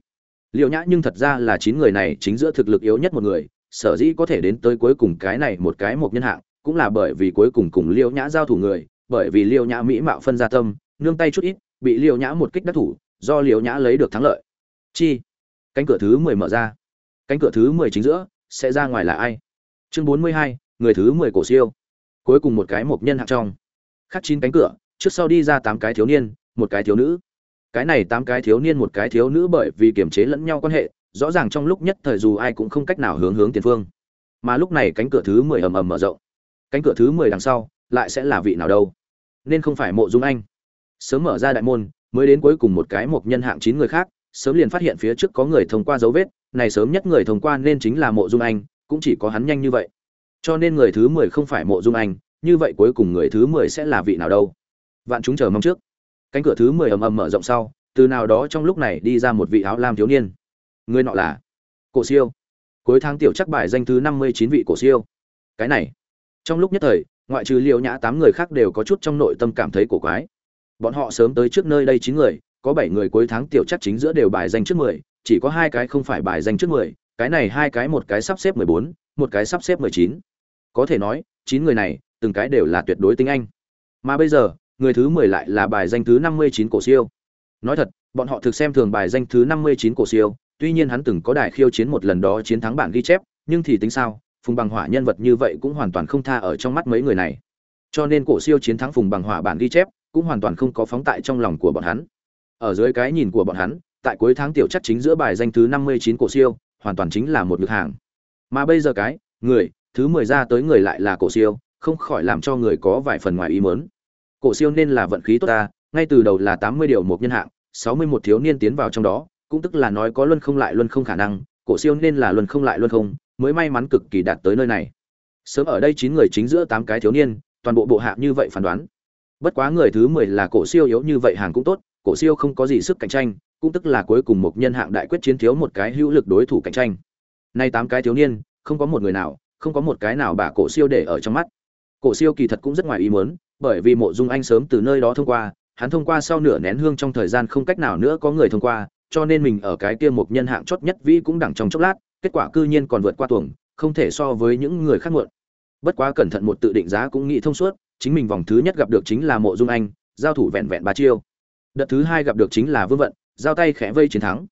liệu nhã nhưng thật ra là chín người này chính giữa thực lực yếu nhất một người, sở dĩ có thể đến tới cuối cùng cái này một cái một nhân hạng, cũng là bởi vì cuối cùng cùng Liêu nhã giao thủ người, bởi vì Liêu nhã mỹ mạo phân gia tâm, nương tay chút ít, bị Liêu nhã một kích đắc thủ, do Liêu nhã lấy được thắng lợi. Chi? Cánh cửa thứ mười mở ra. Cánh cửa thứ mười chính giữa, sẽ ra ngoài là ai? Chương bốn mươi hai, người thứ mười cổ siêu. Cuối cùng một cái một nhân hạng trong. Khắc chín cánh cửa, trước sau đi ra tám cái thiếu niên, một cái thiếu nữ cái này tám cái thiếu niên một cái thiếu nữ bởi vì kiềm chế lẫn nhau quan hệ, rõ ràng trong lúc nhất thời dù ai cũng không cách nào hướng hướng tiền phương. Mà lúc này cánh cửa thứ mười ầm ầm mở rộng. Cánh cửa thứ mười đằng sau, lại sẽ là vị nào đâu? Nên không phải mộ dung anh. Sớm mở ra đại môn, mới đến cuối cùng một cái một nhân hạng chín người khác, sớm liền phát hiện phía trước có người thông qua dấu vết, này sớm nhất người thông qua nên chính là mộ dung anh, cũng chỉ có hắn nhanh như vậy. Cho nên người thứ mười không phải mộ dung anh, như vậy cuối cùng người thứ mười sẽ là vị nào đâu? Vạn chúng chờ mong trước cánh cửa thứ mười ầm ầm mở rộng sau, từ nào đó trong lúc này đi ra một vị áo lam thiếu niên. Người nọ là cổ siêu. Cuối tháng tiểu chắc bài danh thứ năm mươi chín vị cổ siêu. Cái này, trong lúc nhất thời, ngoại trừ liều nhã tám người khác đều có chút trong nội tâm cảm thấy cổ quái. Bọn họ sớm tới trước nơi đây chín người, có bảy người cuối tháng tiểu chắc chính giữa đều bài danh trước mười, chỉ có hai cái không phải bài danh trước mười, cái này hai cái một cái sắp xếp mười bốn, một cái sắp xếp mười chín. Có thể nói, chín người này, từng cái đều là tuyệt đối tinh anh. Mà bây giờ người thứ mười lại là bài danh thứ năm mươi chín cổ siêu. Nói thật, bọn họ thực xem thường bài danh thứ năm mươi chín cổ siêu, tuy nhiên hắn từng có đại khiêu chiến một lần đó chiến thắng bản ghi chép, nhưng thì tính sao, phùng bằng hỏa nhân vật như vậy cũng hoàn toàn không tha ở trong mắt mấy người này. Cho nên cổ siêu chiến thắng phùng bằng hỏa bản ghi chép cũng hoàn toàn không có phóng tại trong lòng của bọn hắn. Ở dưới cái nhìn của bọn hắn, tại cuối tháng tiểu chắc chính giữa bài danh thứ năm mươi chín cổ siêu, hoàn toàn chính là một lực hàng. Mà bây giờ cái, người, thứ mười ra tới người lại là cổ siêu, không khỏi làm cho người có vài phần ngoài ý muốn cổ siêu nên là vận khí tốt ta, ngay từ đầu là tám mươi điều một nhân hạng, sáu mươi một thiếu niên tiến vào trong đó, cũng tức là nói có luân không lại luân không khả năng, cổ siêu nên là luân không lại luân không, mới may mắn cực kỳ đạt tới nơi này. Sớm ở đây chín người chính giữa tám cái thiếu niên, toàn bộ bộ hạ như vậy phán đoán. Bất quá người thứ mười là cổ siêu yếu như vậy hàng cũng tốt, cổ siêu không có gì sức cạnh tranh, cũng tức là cuối cùng một nhân hạng đại quyết chiến thiếu một cái hữu lực đối thủ cạnh tranh. Nay tám cái thiếu niên, không có một người nào, không có một cái nào bà cổ siêu để ở trong mắt. Cổ siêu kỳ thật cũng rất ngoài ý muốn bởi vì mộ dung anh sớm từ nơi đó thông qua, hắn thông qua sau nửa nén hương trong thời gian không cách nào nữa có người thông qua, cho nên mình ở cái kia một nhân hạng chót nhất vĩ cũng đẳng trong chốc lát, kết quả cư nhiên còn vượt qua tuồng, không thể so với những người khác muộn. Bất quá cẩn thận một tự định giá cũng nghĩ thông suốt, chính mình vòng thứ nhất gặp được chính là mộ dung anh, giao thủ vẹn vẹn ba chiêu. Đợt thứ hai gặp được chính là vương vận, giao tay khẽ vây chiến thắng.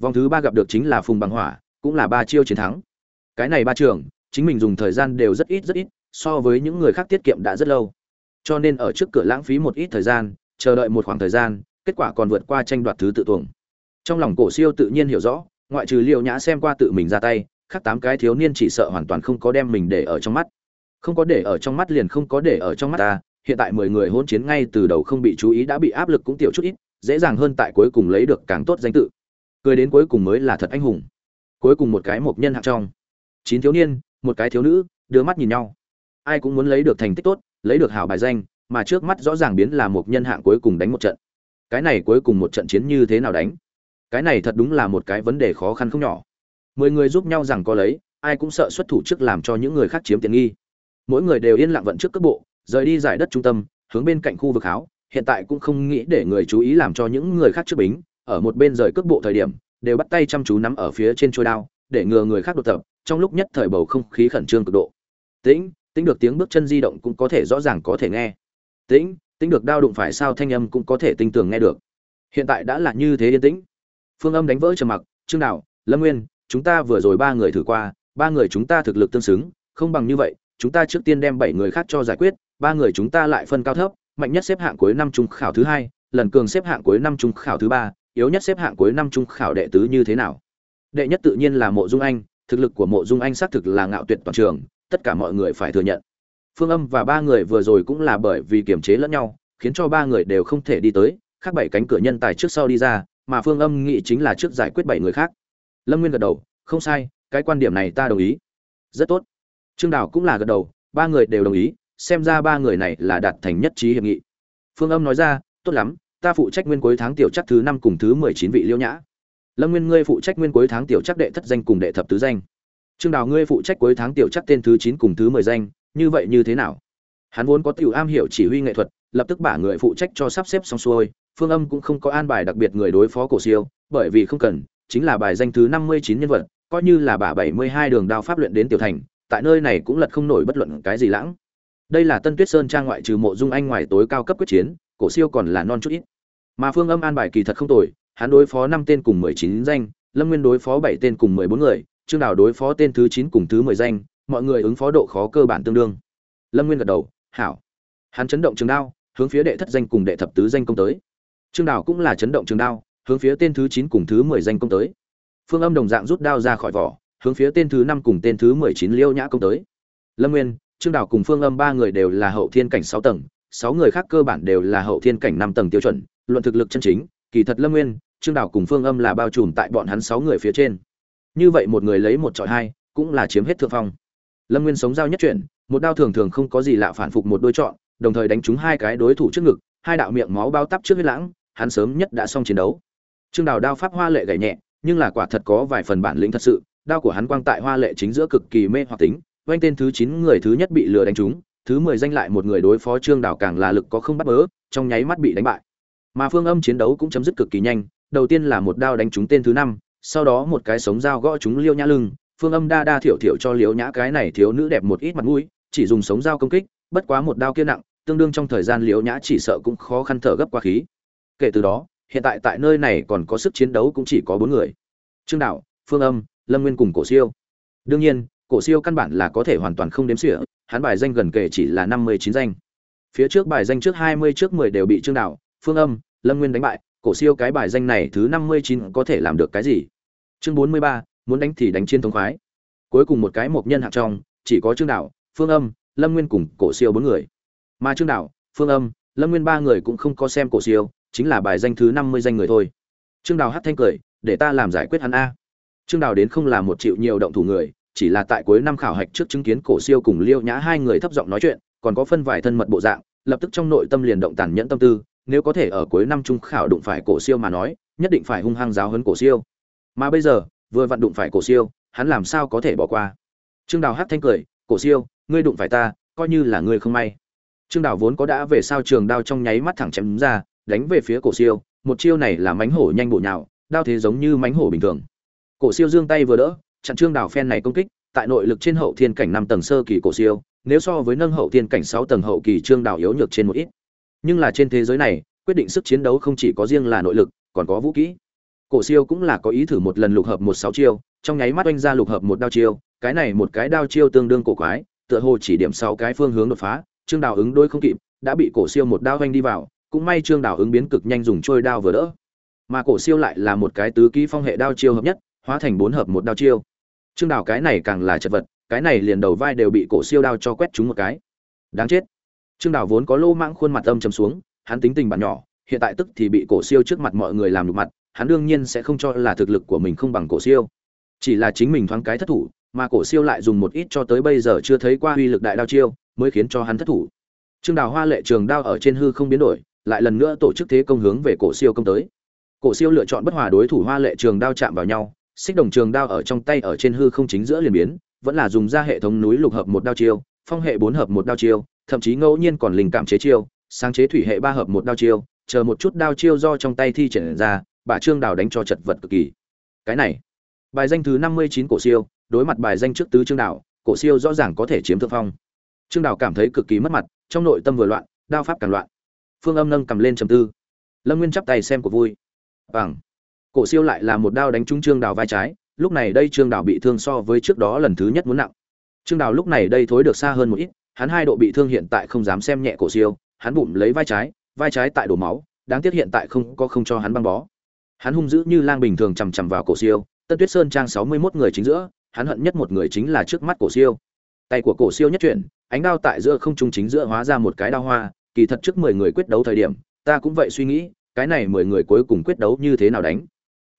Vòng thứ ba gặp được chính là phùng bằng hỏa, cũng là ba chiêu chiến thắng. Cái này ba trường, chính mình dùng thời gian đều rất ít rất ít, so với những người khác tiết kiệm đã rất lâu cho nên ở trước cửa lãng phí một ít thời gian, chờ đợi một khoảng thời gian, kết quả còn vượt qua tranh đoạt thứ tự tuồng. Trong lòng cổ siêu tự nhiên hiểu rõ, ngoại trừ liệu nhã xem qua tự mình ra tay, khác tám cái thiếu niên chỉ sợ hoàn toàn không có đem mình để ở trong mắt. Không có để ở trong mắt liền không có để ở trong mắt ta, hiện tại mười người hôn chiến ngay từ đầu không bị chú ý đã bị áp lực cũng tiểu chút ít, dễ dàng hơn tại cuối cùng lấy được càng tốt danh tự. Cười đến cuối cùng mới là thật anh hùng. Cuối cùng một cái mộc nhân hạng trong. Chín thiếu niên, một cái thiếu nữ, đưa mắt nhìn nhau. Ai cũng muốn lấy được thành tích tốt lấy được hảo bài danh, mà trước mắt rõ ràng biến là một nhân hạng cuối cùng đánh một trận. Cái này cuối cùng một trận chiến như thế nào đánh? Cái này thật đúng là một cái vấn đề khó khăn không nhỏ. Mười người giúp nhau rằng có lấy, ai cũng sợ xuất thủ trước làm cho những người khác chiếm tiện nghi. Mỗi người đều yên lặng vận trước cước bộ, rời đi giải đất trung tâm, hướng bên cạnh khu vực háo. Hiện tại cũng không nghĩ để người chú ý làm cho những người khác trước bính. Ở một bên rời cước bộ thời điểm, đều bắt tay chăm chú nắm ở phía trên chuôi đao, để ngừa người khác đột tập, trong lúc nhất thời bầu không khí khẩn trương cực độ. Tĩnh tính được tiếng bước chân di động cũng có thể rõ ràng có thể nghe. Tĩnh tính được đao đụng phải sao thanh âm cũng có thể tinh tường nghe được. Hiện tại đã là như thế yên tĩnh. Phương âm đánh vỡ trầm mặc, trương đạo lâm nguyên, chúng ta vừa rồi ba người thử qua, ba người chúng ta thực lực tương xứng, không bằng như vậy, chúng ta trước tiên đem bảy người khác cho giải quyết, ba người chúng ta lại phân cao thấp, mạnh nhất xếp hạng cuối năm trung khảo thứ hai, lần cường xếp hạng cuối năm trung khảo thứ ba, yếu nhất xếp hạng cuối năm trung khảo đệ tứ như thế nào? Đệ nhất tự nhiên là mộ dung anh, thực lực của mộ dung anh xác thực là ngạo tuyệt toàn trường tất cả mọi người phải thừa nhận. Phương âm và ba người vừa rồi cũng là bởi vì kiềm chế lẫn nhau, khiến cho ba người đều không thể đi tới, khác bảy cánh cửa nhân tài trước sau đi ra, mà phương âm nghĩ chính là trước giải quyết bảy người khác. Lâm nguyên gật đầu, không sai, cái quan điểm này ta đồng ý. Rất tốt. Trương đào cũng là gật đầu, ba người đều đồng ý, xem ra ba người này là đạt thành nhất trí hiệp nghị. Phương âm nói ra, tốt lắm, ta phụ trách nguyên cuối tháng tiểu chắc thứ năm cùng thứ mười chín vị liễu nhã. Lâm nguyên ngươi phụ trách nguyên cuối tháng tiểu chắc đệ thất danh cùng đệ thập tứ danh trương đào ngươi phụ trách cuối tháng tiểu chắc tên thứ chín cùng thứ mười danh, như vậy như thế nào? Hắn vốn có tiểu am hiểu chỉ huy nghệ thuật, lập tức bả người phụ trách cho sắp xếp xong xuôi, phương âm cũng không có an bài đặc biệt người đối phó cổ siêu, bởi vì không cần, chính là bài danh thứ năm mươi chín nhân vật, coi như là bả bảy mươi hai đường đao pháp luyện đến tiểu thành, tại nơi này cũng lật không nổi bất luận cái gì lãng. Đây là tân tuyết sơn trang ngoại trừ mộ dung anh ngoài tối cao cấp quyết chiến, cổ siêu còn là non chút ít. Mà phương âm an bài kỳ thật không tồi, hắn đối phó năm tên cùng mười chín danh, lâm nguyên đối phó bảy tên cùng mười bốn người trương đào đối phó tên thứ chín cùng thứ mười danh, mọi người ứng phó độ khó cơ bản tương đương. Lâm nguyên gật đầu, hảo. Hắn chấn động trường đao, hướng phía đệ thất danh cùng đệ thập tứ danh công tới. Trương đào cũng là chấn động trường đao, hướng phía tên thứ chín cùng thứ mười danh công tới. Phương âm đồng dạng rút đao ra khỏi vỏ, hướng phía tên thứ năm cùng tên thứ mười chín liêu nhã công tới. Lâm nguyên, trương đào cùng phương âm ba người đều là hậu thiên cảnh sáu tầng, sáu người khác cơ bản đều là hậu thiên cảnh năm tầng tiêu chuẩn, luận thực lực chân chính, kỳ thật lâm nguyên, trương đào cùng phương âm là bao trùm tại bọn hắn sáu người phía trên như vậy một người lấy một trọi hai, cũng là chiếm hết thượng phong. Lâm nguyên sống giao nhất chuyển, một đao thường thường không có gì lạ phản phục một đôi chọn đồng thời đánh trúng hai cái đối thủ trước ngực, hai đạo miệng máu bao tắp trước huyết lãng, hắn sớm nhất đã xong chiến đấu. Trương đào đao pháp hoa lệ gảy nhẹ, nhưng là quả thật có vài phần bản lĩnh thật sự, đao của hắn quang tại hoa lệ chính giữa cực kỳ mê hoặc tính oanh tên thứ chín người thứ nhất bị lừa đánh trúng, thứ mười danh lại một người đối phó trương đào càng là lực có không bắt bớ, trong nháy mắt bị đánh bại. Mà phương âm chiến đấu cũng chấm dứt cực kỳ nhanh, đầu tiên là một đao đánh trúng tên thứ năm sau đó một cái sống dao gõ chúng liêu nhã lưng, phương âm đa đa thiểu thiểu cho liêu nhã cái này thiếu nữ đẹp một ít mặt mũi, chỉ dùng sống dao công kích, bất quá một đao kia nặng, tương đương trong thời gian liêu nhã chỉ sợ cũng khó khăn thở gấp qua khí. Kể từ đó, hiện tại tại nơi này còn có sức chiến đấu cũng chỉ có bốn người. Trương đạo, phương âm, lâm nguyên cùng cổ siêu. Đương nhiên, cổ siêu căn bản là có thể hoàn toàn không đếm xỉa, hắn bài danh gần kể chỉ là năm mươi chín danh. Phía trước bài danh trước hai mươi, trước mười đều bị trương đạo, phương âm, lâm nguyên đánh bại, cổ siêu cái bài danh này thứ năm mươi chín có thể làm được cái gì? Chương bốn mươi ba, muốn đánh thì đánh chiến thống khoái. Cuối cùng một cái một nhân hạng trong, chỉ có trương đạo phương âm, lâm nguyên cùng cổ siêu bốn người. Mà trương đạo phương âm, lâm nguyên ba người cũng không có xem cổ siêu, chính là bài danh thứ năm mươi danh người thôi. Trương đạo hát thanh cười, để ta làm giải quyết hắn a. Trương đạo đến không là một triệu nhiều động thủ người, chỉ là tại cuối năm khảo hạch trước chứng kiến cổ siêu cùng liêu nhã hai người thấp giọng nói chuyện, còn có phân vài thân mật bộ dạng, lập tức trong nội tâm liền động tàn nhẫn tâm tư, nếu có thể ở cuối năm trung khảo đụng phải cổ siêu mà nói, nhất định phải hung hăng giáo hấn cổ siêu mà bây giờ, vừa vặn đụng phải cổ siêu, hắn làm sao có thể bỏ qua? Trương đào hát thanh cười, cổ siêu, ngươi đụng phải ta, coi như là ngươi không may. Trương đào vốn có đã về sao trường đao trong nháy mắt thẳng chém ra, đánh về phía cổ siêu, một chiêu này là mánh hổ nhanh bộ nhào, đao thế giống như mánh hổ bình thường. Cổ siêu giương tay vừa đỡ, chặn trương đào phen này công kích, tại nội lực trên hậu thiên cảnh năm tầng sơ kỳ cổ siêu, nếu so với nâng hậu thiên cảnh sáu tầng hậu kỳ trương đào yếu nhược trên một ít. Nhưng là trên thế giới này, quyết định sức chiến đấu không chỉ có riêng là nội lực, còn có vũ kỹ cổ siêu cũng là có ý thử một lần lục hợp một sáu chiêu, trong nháy mắt oanh ra lục hợp một đao chiêu, cái này một cái đao chiêu tương đương cổ quái, tựa hồ chỉ điểm sáu cái phương hướng đột phá, trương đào ứng đôi không kịp, đã bị cổ siêu một đao oanh đi vào, cũng may trương đào ứng biến cực nhanh dùng trôi đao vừa đỡ. Mà cổ siêu lại là một cái tứ kỹ phong hệ đao chiêu hợp nhất, hóa thành bốn hợp một đao chiêu. Trương đào cái này càng là chật vật, cái này liền đầu vai đều bị cổ siêu đao cho quét trúng một cái. Đáng chết. Trương đào vốn có lô mãng khuôn mặt âm trầm xuống, hắn tính tình bản nhỏ, hiện tại tức thì bị cổ siêu trước mặt mọi người làm nhục mặt hắn đương nhiên sẽ không cho là thực lực của mình không bằng cổ siêu. Chỉ là chính mình thoáng cái thất thủ, mà cổ siêu lại dùng một ít cho tới bây giờ chưa thấy qua uy lực đại đao chiêu, mới khiến cho hắn thất thủ. Trương đào hoa lệ trường đao ở trên hư không biến đổi, lại lần nữa tổ chức thế công hướng về cổ siêu công tới. Cổ siêu lựa chọn bất hòa đối thủ hoa lệ trường đao chạm vào nhau, xích đồng trường đao ở trong tay ở trên hư không chính giữa liền biến, vẫn là dùng ra hệ thống núi lục hợp một đao chiêu, phong hệ bốn hợp một đao chiêu, thậm chí ngẫu nhiên còn linh cảm chế chiêu, sáng chế thủy hệ ba hợp một đao chiêu, chờ một chút đao chiêu do trong tay thi triển ra bà trương đào đánh cho chật vật cực kỳ. Cái này, bài danh thứ năm mươi chín cổ siêu, đối mặt bài danh trước tứ trương đào, cổ siêu rõ ràng có thể chiếm thượng phong. Trương đào cảm thấy cực kỳ mất mặt, trong nội tâm vừa loạn, đao pháp càng loạn. Phương âm nâng cầm lên trầm tư. Lâm nguyên chắp tay xem của vui. Bằng cổ siêu lại là một đao đánh trúng trương đào vai trái, lúc này đây trương đào bị thương so với trước đó lần thứ nhất muốn nặng. Trương đào lúc này đây thối được xa hơn một ít, hắn hai độ bị thương hiện tại không dám xem nhẹ cổ siêu, hắn bụng lấy vai trái vai trái tại đổ máu, đáng tiếc hiện tại không có không cho hắn băng bó hắn hung dữ như lang bình thường chằm chằm vào cổ siêu. Tân tuyết sơn trang sáu mươi 61 người chính giữa, hắn hận nhất một người chính là trước mắt cổ siêu. Tay của cổ siêu nhất chuyển, ánh đao tại giữa không trung chính giữa hóa ra một cái đao hoa, kỳ thật trước mười người quyết đấu thời điểm, ta cũng vậy suy nghĩ, cái này mười người cuối cùng quyết đấu như thế nào đánh?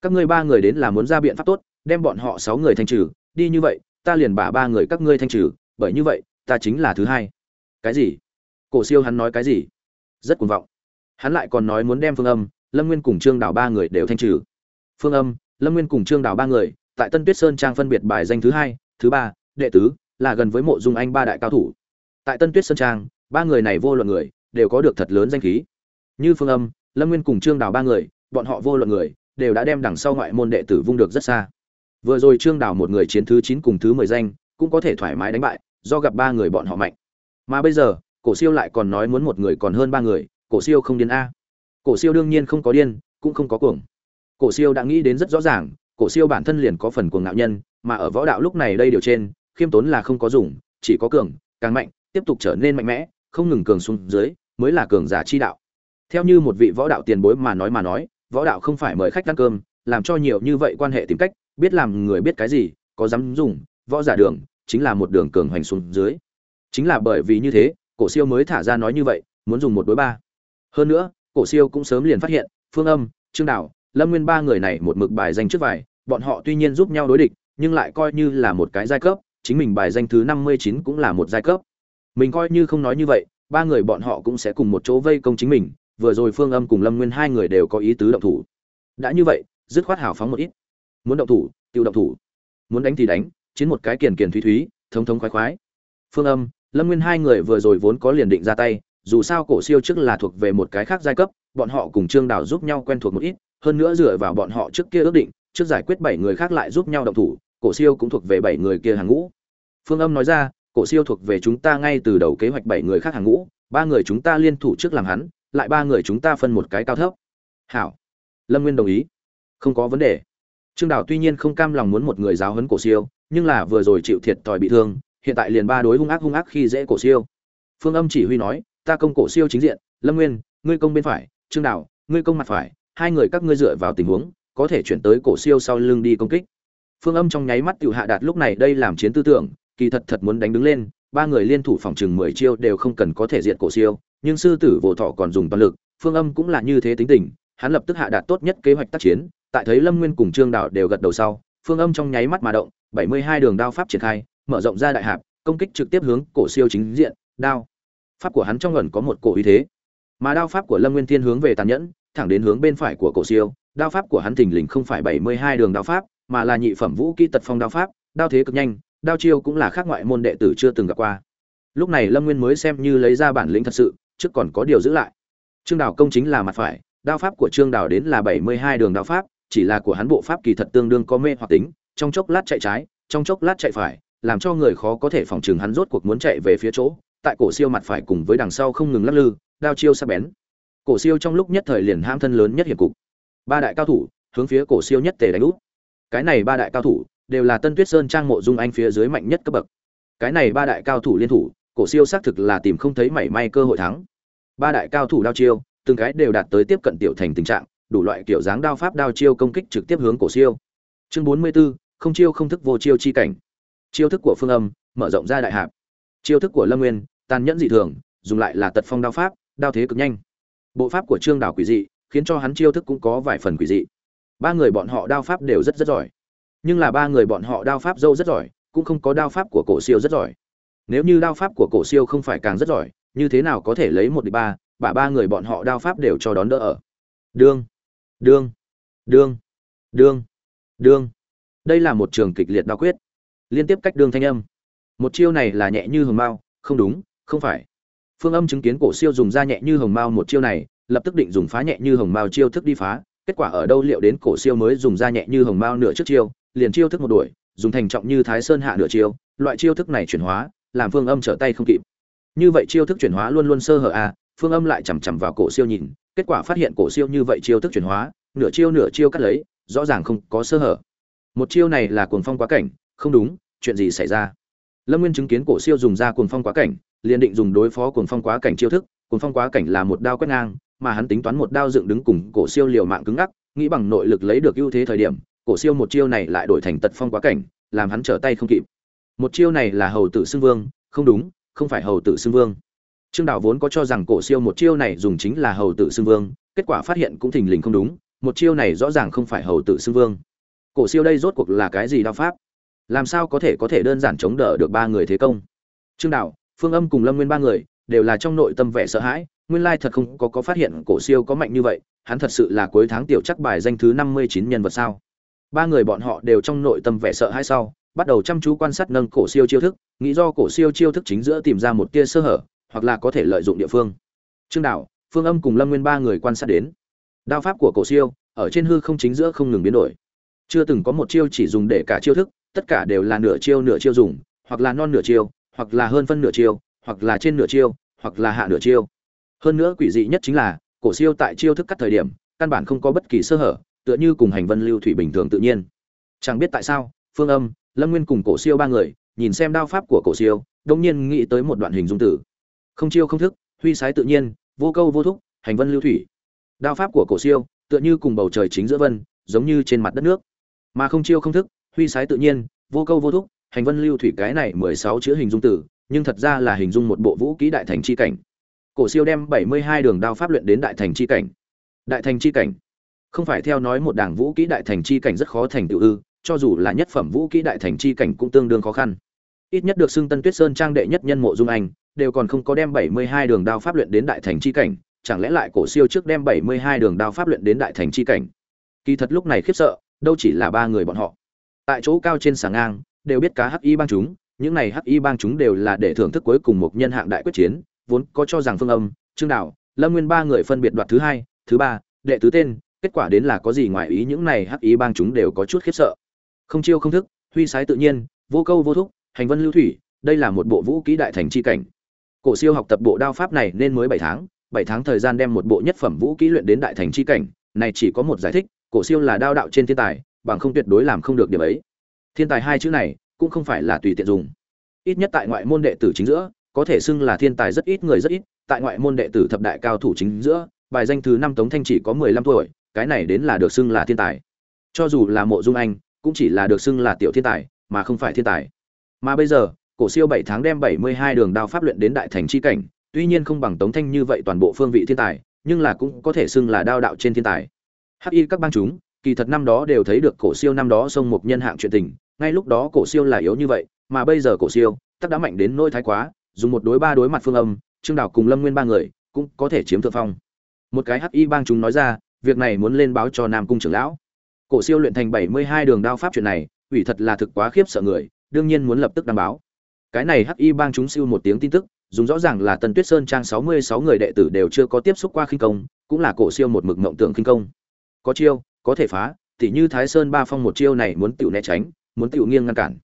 Các ngươi ba người đến là muốn ra biện pháp tốt, đem bọn họ sáu người thanh trừ, đi như vậy, ta liền bả ba người các ngươi thanh trừ, bởi như vậy, ta chính là thứ hai. Cái gì? Cổ siêu hắn nói cái gì? Rất cuồng vọng. Hắn lại còn nói muốn đem phương âm lâm nguyên cùng trương đào ba người đều thanh trừ. Phương âm, lâm nguyên cùng trương đào ba người, tại tân tuyết sơn trang phân biệt bài danh thứ hai, thứ ba, đệ tứ, là gần với mộ dung anh ba đại cao thủ. Tại tân tuyết sơn trang, ba người này vô luận người, đều có được thật lớn danh khí. Như phương âm, lâm nguyên cùng trương đào ba người, bọn họ vô luận người, đều đã đem đằng sau ngoại môn đệ tử vung được rất xa. Vừa rồi trương đào một người chiến thứ chín cùng thứ mười danh, cũng có thể thoải mái đánh bại, do gặp ba người bọn họ mạnh. Mà bây giờ, cổ siêu lại còn nói muốn một người còn hơn ba người, cổ siêu không điên a cổ siêu đương nhiên không có điên, cũng không có cuồng. Cổ siêu đã nghĩ đến rất rõ ràng, cổ siêu bản thân liền có phần cuồng ngạo nhân, mà ở võ đạo lúc này đây điều trên, khiêm tốn là không có dùng, chỉ có cường, càng mạnh, tiếp tục trở nên mạnh mẽ, không ngừng cường xuống dưới, mới là cường giả chi đạo. Theo như một vị võ đạo tiền bối mà nói mà nói, võ đạo không phải mời khách ăn cơm, làm cho nhiều như vậy quan hệ tìm cách, biết làm người biết cái gì, có dám dùng, võ giả đường, chính là một đường cường hoành xuống dưới. Chính là bởi vì như thế, cổ siêu mới thả ra nói như vậy, muốn dùng một đối ba. Hơn nữa cổ siêu cũng sớm liền phát hiện phương âm trương Đào, lâm nguyên ba người này một mực bài danh trước vài bọn họ tuy nhiên giúp nhau đối địch nhưng lại coi như là một cái giai cấp chính mình bài danh thứ năm mươi chín cũng là một giai cấp. Mình coi như không nói như vậy ba người bọn họ cũng sẽ cùng một chỗ vây công chính mình vừa rồi phương âm cùng lâm nguyên hai người đều có ý tứ động thủ. Đã như vậy dứt khoát hào phóng một ít. Muốn động thủ tiêu động thủ. Muốn đánh thì đánh chiến một cái kiền kiền thúy thúy thống thống khoái khoái. Phương âm lâm nguyên hai người vừa rồi vốn có liền định ra tay dù sao cổ siêu trước là thuộc về một cái khác giai cấp, bọn họ cùng trương đào giúp nhau quen thuộc một ít, hơn nữa dựa vào bọn họ trước kia ước định, trước giải quyết bảy người khác lại giúp nhau động thủ, cổ siêu cũng thuộc về bảy người kia hàng ngũ. Phương âm nói ra, cổ siêu thuộc về chúng ta ngay từ đầu kế hoạch bảy người khác hàng ngũ, ba người chúng ta liên thủ trước làm hắn, lại ba người chúng ta phân một cái cao thấp. Hảo. Lâm nguyên đồng ý. Không có vấn đề. Trương đào tuy nhiên không cam lòng muốn một người giáo huấn cổ siêu, nhưng là vừa rồi chịu thiệt tỏi bị thương, hiện tại liền ba đối hung ác hung ác khi dễ cổ siêu. Phương âm chỉ huy nói ta công cổ siêu chính diện, lâm nguyên, ngươi công bên phải, trương đào, ngươi công mặt phải, hai người các ngươi dựa vào tình huống, có thể chuyển tới cổ siêu sau lưng đi công kích. Phương âm trong nháy mắt tự hạ đạt lúc này đây làm chiến tư tưởng, kỳ thật thật muốn đánh đứng lên, ba người liên thủ phòng chừng mười chiêu đều không cần có thể diệt cổ siêu, nhưng sư tử vô thọ còn dùng toàn lực, phương âm cũng là như thế tính tình, hắn lập tức hạ đạt tốt nhất kế hoạch tác chiến, tại thấy lâm nguyên cùng trương đạo đều gật đầu sau, phương âm trong nháy mắt mà động, bảy mươi hai đường đao pháp triển khai, mở rộng ra đại hạp, công kích trực tiếp hướng cổ siêu chính diện, đao pháp của hắn trong ẩn có một cổ uy thế. Mà đao pháp của lâm nguyên thiên hướng về tàn nhẫn, thẳng đến hướng bên phải của cổ siêu. Đao pháp của hắn thình lình không phải bảy mươi hai đường đao pháp, mà là nhị phẩm vũ kỹ tật phong đao pháp, đao thế cực nhanh, đao chiêu cũng là khác ngoại môn đệ tử chưa từng gặp qua. Lúc này lâm nguyên mới xem như lấy ra bản lĩnh thật sự, trước còn có điều giữ lại. Trương đào công chính là mặt phải, đao pháp của trương đào đến là bảy mươi hai đường đao pháp, chỉ là của hắn bộ pháp kỳ thật tương đương có mê hoặc tính, trong chốc lát chạy trái, trong chốc lát chạy phải, làm cho người khó có thể phòng chừng hắn rốt cuộc muốn chạy về phía chỗ tại cổ siêu mặt phải cùng với đằng sau không ngừng lắc lư đao chiêu sắc bén. Cổ siêu trong lúc nhất thời liền ham thân lớn nhất hiệp cục. Ba đại cao thủ hướng phía cổ siêu nhất tề đánh úp. Cái này ba đại cao thủ đều là tân tuyết sơn trang mộ dung anh phía dưới mạnh nhất cấp bậc. Cái này ba đại cao thủ liên thủ cổ siêu xác thực là tìm không thấy mảy may cơ hội thắng. Ba đại cao thủ đao chiêu từng cái đều đạt tới tiếp cận tiểu thành tình trạng đủ loại kiểu dáng đao pháp đao chiêu công kích trực tiếp hướng cổ siêu. Chương bốn mươi 44, không chiêu không thức vô chiêu chi cảnh. Chiêu thức của phương âm mở rộng ra đại hạp. Chiêu thức của lâm nguyên tàn nhẫn dị thường, dùng lại là tật phong đao pháp, đao thế cực nhanh. Bộ pháp của trương đảo quỷ dị, khiến cho hắn chiêu thức cũng có vài phần quỷ dị. Ba người bọn họ đao pháp đều rất rất giỏi. Nhưng là ba người bọn họ đao pháp dâu rất giỏi, cũng không có đao pháp của cổ siêu rất giỏi. Nếu như đao pháp của cổ siêu không phải càng rất giỏi, như thế nào có thể lấy một đi ba, bả ba người bọn họ đao pháp đều cho đón đỡ ở. Đương đương đương đương đương. Đây là một trường kịch liệt đao quyết. Liên tiếp cách đương thanh âm. Một chiêu này là nhẹ như hồng mao, không đúng không phải. Phương âm chứng kiến cổ siêu dùng ra nhẹ như hồng mao một chiêu này lập tức định dùng phá nhẹ như hồng mao chiêu thức đi phá kết quả ở đâu liệu đến cổ siêu mới dùng ra nhẹ như hồng mao nửa trước chiêu liền chiêu thức một đuổi dùng thành trọng như thái sơn hạ nửa chiêu loại chiêu thức này chuyển hóa làm phương âm trở tay không kịp. Như vậy chiêu thức chuyển hóa luôn luôn sơ hở à, phương âm lại chằm chằm vào cổ siêu nhìn kết quả phát hiện cổ siêu như vậy chiêu thức chuyển hóa nửa chiêu nửa chiêu cắt lấy rõ ràng không có sơ hở. Một chiêu này là cuồng phong quá cảnh không đúng chuyện gì xảy ra? Lâm nguyên chứng kiến cổ siêu dùng ra cuồng phong quá cảnh liền định dùng đối phó cuồng phong quá cảnh chiêu thức, cuồng phong quá cảnh là một đao quét ngang, mà hắn tính toán một đao dựng đứng cùng cổ siêu liều mạng cứng ngắc, nghĩ bằng nội lực lấy được ưu thế thời điểm, cổ siêu một chiêu này lại đổi thành tật phong quá cảnh, làm hắn trở tay không kịp. Một chiêu này là hầu tử xưng vương, không đúng, không phải hầu tử xưng vương. Trương đạo vốn có cho rằng cổ siêu một chiêu này dùng chính là hầu tử xưng vương, kết quả phát hiện cũng thình lình không đúng, một chiêu này rõ ràng không phải hầu tử xưng vương. Cổ siêu đây rốt cuộc là cái gì đao pháp? Làm sao có thể có thể đơn giản chống đỡ được ba người thế công? Trương đạo phương âm cùng lâm nguyên ba người đều là trong nội tâm vẻ sợ hãi, nguyên lai thật không có có phát hiện cổ siêu có mạnh như vậy, hắn thật sự là cuối tháng tiểu chắc bài danh thứ năm mươi chín nhân vật sao. Ba người bọn họ đều trong nội tâm vẻ sợ hãi sau, bắt đầu chăm chú quan sát nâng cổ siêu chiêu thức, nghĩ do cổ siêu chiêu thức chính giữa tìm ra một tia sơ hở, hoặc là có thể lợi dụng địa phương. Trương đạo, phương âm cùng lâm nguyên ba người quan sát đến. Đao pháp của cổ siêu, ở trên hư không chính giữa không ngừng biến đổi. Chưa từng có một chiêu chỉ dùng để cả chiêu thức, tất cả đều là nửa chiêu nửa chiêu dùng, hoặc là non nửa chiêu hoặc là hơn phân nửa chiêu, hoặc là trên nửa chiêu, hoặc là hạ nửa chiêu. Hơn nữa quỷ dị nhất chính là, cổ siêu tại chiêu thức cắt thời điểm, căn bản không có bất kỳ sơ hở, tựa như cùng hành vân lưu thủy bình thường tự nhiên. Chẳng biết tại sao, phương âm, lâm nguyên cùng cổ siêu ba người, nhìn xem đao pháp của cổ siêu đột nhiên nghĩ tới một đoạn hình dung tử. Không chiêu không thức, huy sái tự nhiên, vô câu vô thúc, hành vân lưu thủy. Đao pháp của cổ siêu, tựa như cùng bầu trời chính giữa vân, giống như trên mặt đất nước. Mà không chiêu không thức, huy sái tự nhiên, vô câu vô thúc hành vân lưu thủy cái này mười sáu chữ hình dung tử nhưng thật ra là hình dung một bộ vũ kỹ đại thành chi cảnh. Cổ siêu đem bảy mươi hai đường đao pháp luyện đến đại thành chi cảnh. Đại thành chi cảnh? Không phải theo nói một đảng vũ kỹ đại thành chi cảnh rất khó thành tựu ư, cho dù là nhất phẩm vũ kỹ đại thành chi cảnh cũng tương đương khó khăn. Ít nhất được xưng tân tuyết sơn trang đệ nhất nhân mộ dung anh, đều còn không có đem bảy mươi hai đường đao pháp luyện đến đại thành chi cảnh, chẳng lẽ lại cổ siêu trước đem bảy mươi hai đường đao pháp luyện đến đại thành chi cảnh? Kỳ thật lúc này khiếp sợ, đâu chỉ là ba người bọn họ. Tại chỗ cao trên sàng ngang đều biết cá hắc y bang chúng, những này hắc y bang chúng đều là để thưởng thức cuối cùng một nhân hạng đại quyết chiến, vốn có cho rằng phương âm, trương đạo, lâm nguyên ba người phân biệt đoạt thứ hai, thứ ba, đệ tứ tên, kết quả đến là có gì ngoài ý những này hắc y bang chúng đều có chút khiếp sợ. Không chiêu không thức, huy sái tự nhiên, vô câu vô thúc, hành vân lưu thủy, đây là một bộ vũ kỹ đại thành chi cảnh. Cổ siêu học tập bộ đao pháp này nên mới bảy tháng bảy tháng thời gian đem một bộ nhất phẩm vũ kỹ luyện đến đại thành chi cảnh, này chỉ có một giải thích, cổ siêu là đao đạo trên thiên tài, bằng không tuyệt đối làm không được điểm ấy thiên tài hai chữ này cũng không phải là tùy tiện dùng. Ít nhất tại ngoại môn đệ tử chính giữa, có thể xưng là thiên tài rất ít, người rất ít, tại ngoại môn đệ tử thập đại cao thủ chính giữa, bài danh thứ năm tống thanh chỉ có mười lăm tuổi, cái này đến là được xưng là thiên tài. Cho dù là mộ dung anh, cũng chỉ là được xưng là tiểu thiên tài, mà không phải thiên tài. Mà bây giờ, cổ siêu bảy tháng đem bảy mươi hai đường đao pháp luyện đến đại thành chi cảnh, tuy nhiên không bằng tống thanh như vậy toàn bộ phương vị thiên tài, nhưng là cũng có thể xưng là đao đạo trên thiên tài. Hắc y các bang chúng, kỳ thật năm đó đều thấy được cổ siêu năm đó sông một nhân hạng chuyện tình ngay lúc đó cổ siêu là yếu như vậy, mà bây giờ cổ siêu tất đã mạnh đến nỗi thái quá, dùng một đối ba đối mặt phương âm, trương đào cùng lâm nguyên ba người, cũng có thể chiếm thượng phong. Một cái hắc y bang chúng nói ra, việc này muốn lên báo cho nam cung trưởng lão. Cổ siêu luyện thành bảy mươi hai đường đao pháp chuyện này, ủy thật là thực quá khiếp sợ người, đương nhiên muốn lập tức đăng báo. Cái này hắc y bang chúng siêu một tiếng tin tức, dùng rõ ràng là tần tuyết sơn trang sáu mươi sáu người đệ tử đều chưa có tiếp xúc qua khinh công, cũng là cổ siêu một mực ngậm tượng khinh công. Có chiêu, có thể phá, tỉ như thái sơn ba phong một chiêu này muốn tiểu né tránh muốn tiểu nghiêng ngăn cản.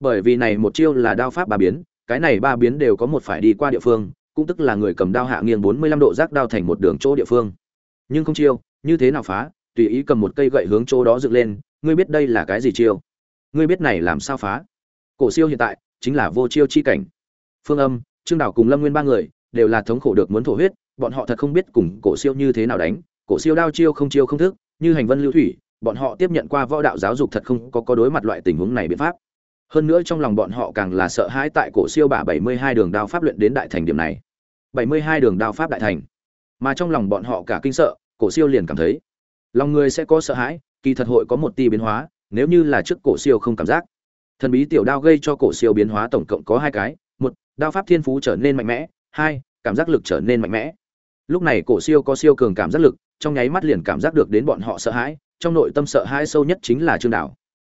Bởi vì này một chiêu là đao pháp ba biến, cái này ba biến đều có một phải đi qua địa phương, cũng tức là người cầm đao hạ nghiêng bốn mươi lăm độ rác đao thành một đường chỗ địa phương. Nhưng không chiêu, như thế nào phá, tùy ý cầm một cây gậy hướng chỗ đó dựng lên, ngươi biết đây là cái gì chiêu? Ngươi biết này làm sao phá? Cổ siêu hiện tại, chính là vô chiêu chi cảnh. Phương âm, trương đảo cùng lâm nguyên ba người, đều là thống khổ được muốn thổ huyết, bọn họ thật không biết cùng cổ siêu như thế nào đánh, cổ siêu đao chiêu không chiêu không thức, như hành vân lưu thủy bọn họ tiếp nhận qua võ đạo giáo dục thật không có có đối mặt loại tình huống này biện pháp. Hơn nữa trong lòng bọn họ càng là sợ hãi tại cổ siêu bả 72 đường đao pháp luyện đến đại thành điểm này. 72 đường đao pháp đại thành. Mà trong lòng bọn họ cả kinh sợ, cổ siêu liền cảm thấy, lòng người sẽ có sợ hãi, kỳ thật hội có một tia biến hóa, nếu như là trước cổ siêu không cảm giác. Thần bí tiểu đao gây cho cổ siêu biến hóa tổng cộng có hai cái, một, đao pháp thiên phú trở nên mạnh mẽ, hai, cảm giác lực trở nên mạnh mẽ. Lúc này cổ siêu có siêu cường cảm giác lực, trong nháy mắt liền cảm giác được đến bọn họ sợ hãi trong nội tâm sợ hãi sâu nhất chính là trương đào.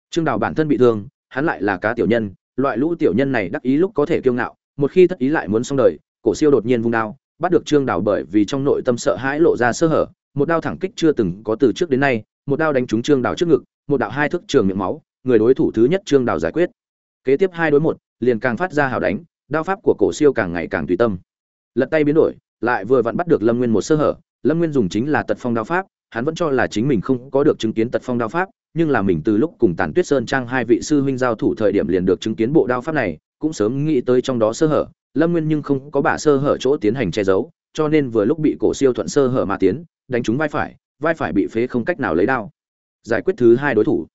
Trương đào bản thân bị thương, hắn lại là cá tiểu nhân, loại lũ tiểu nhân này đắc ý lúc có thể kiêu ngạo, một khi thất ý lại muốn xong đời, cổ siêu đột nhiên vung đao, bắt được trương đào bởi vì trong nội tâm sợ hãi lộ ra sơ hở, một đao thẳng kích chưa từng có từ trước đến nay, một đao đánh trúng trương đào trước ngực, một đạo hai thước trường miệng máu, người đối thủ thứ nhất trương đào giải quyết. Kế tiếp hai đối một, liền càng phát ra hào đánh, đao pháp của cổ siêu càng ngày càng tùy tâm. Lật tay biến đổi, lại vừa vặn bắt được lâm nguyên một sơ hở, lâm nguyên dùng chính là tật phong đao pháp hắn vẫn cho là chính mình không có được chứng kiến tật phong đao pháp, nhưng là mình từ lúc cùng tàn tuyết sơn trang hai vị sư huynh giao thủ thời điểm liền được chứng kiến bộ đao pháp này, cũng sớm nghĩ tới trong đó sơ hở. Lâm nguyên nhưng không có bả sơ hở chỗ tiến hành che giấu, cho nên vừa lúc bị cổ siêu thuận sơ hở mà tiến, đánh trúng vai phải vai phải bị phế không cách nào lấy đao. Giải quyết thứ hai đối thủ.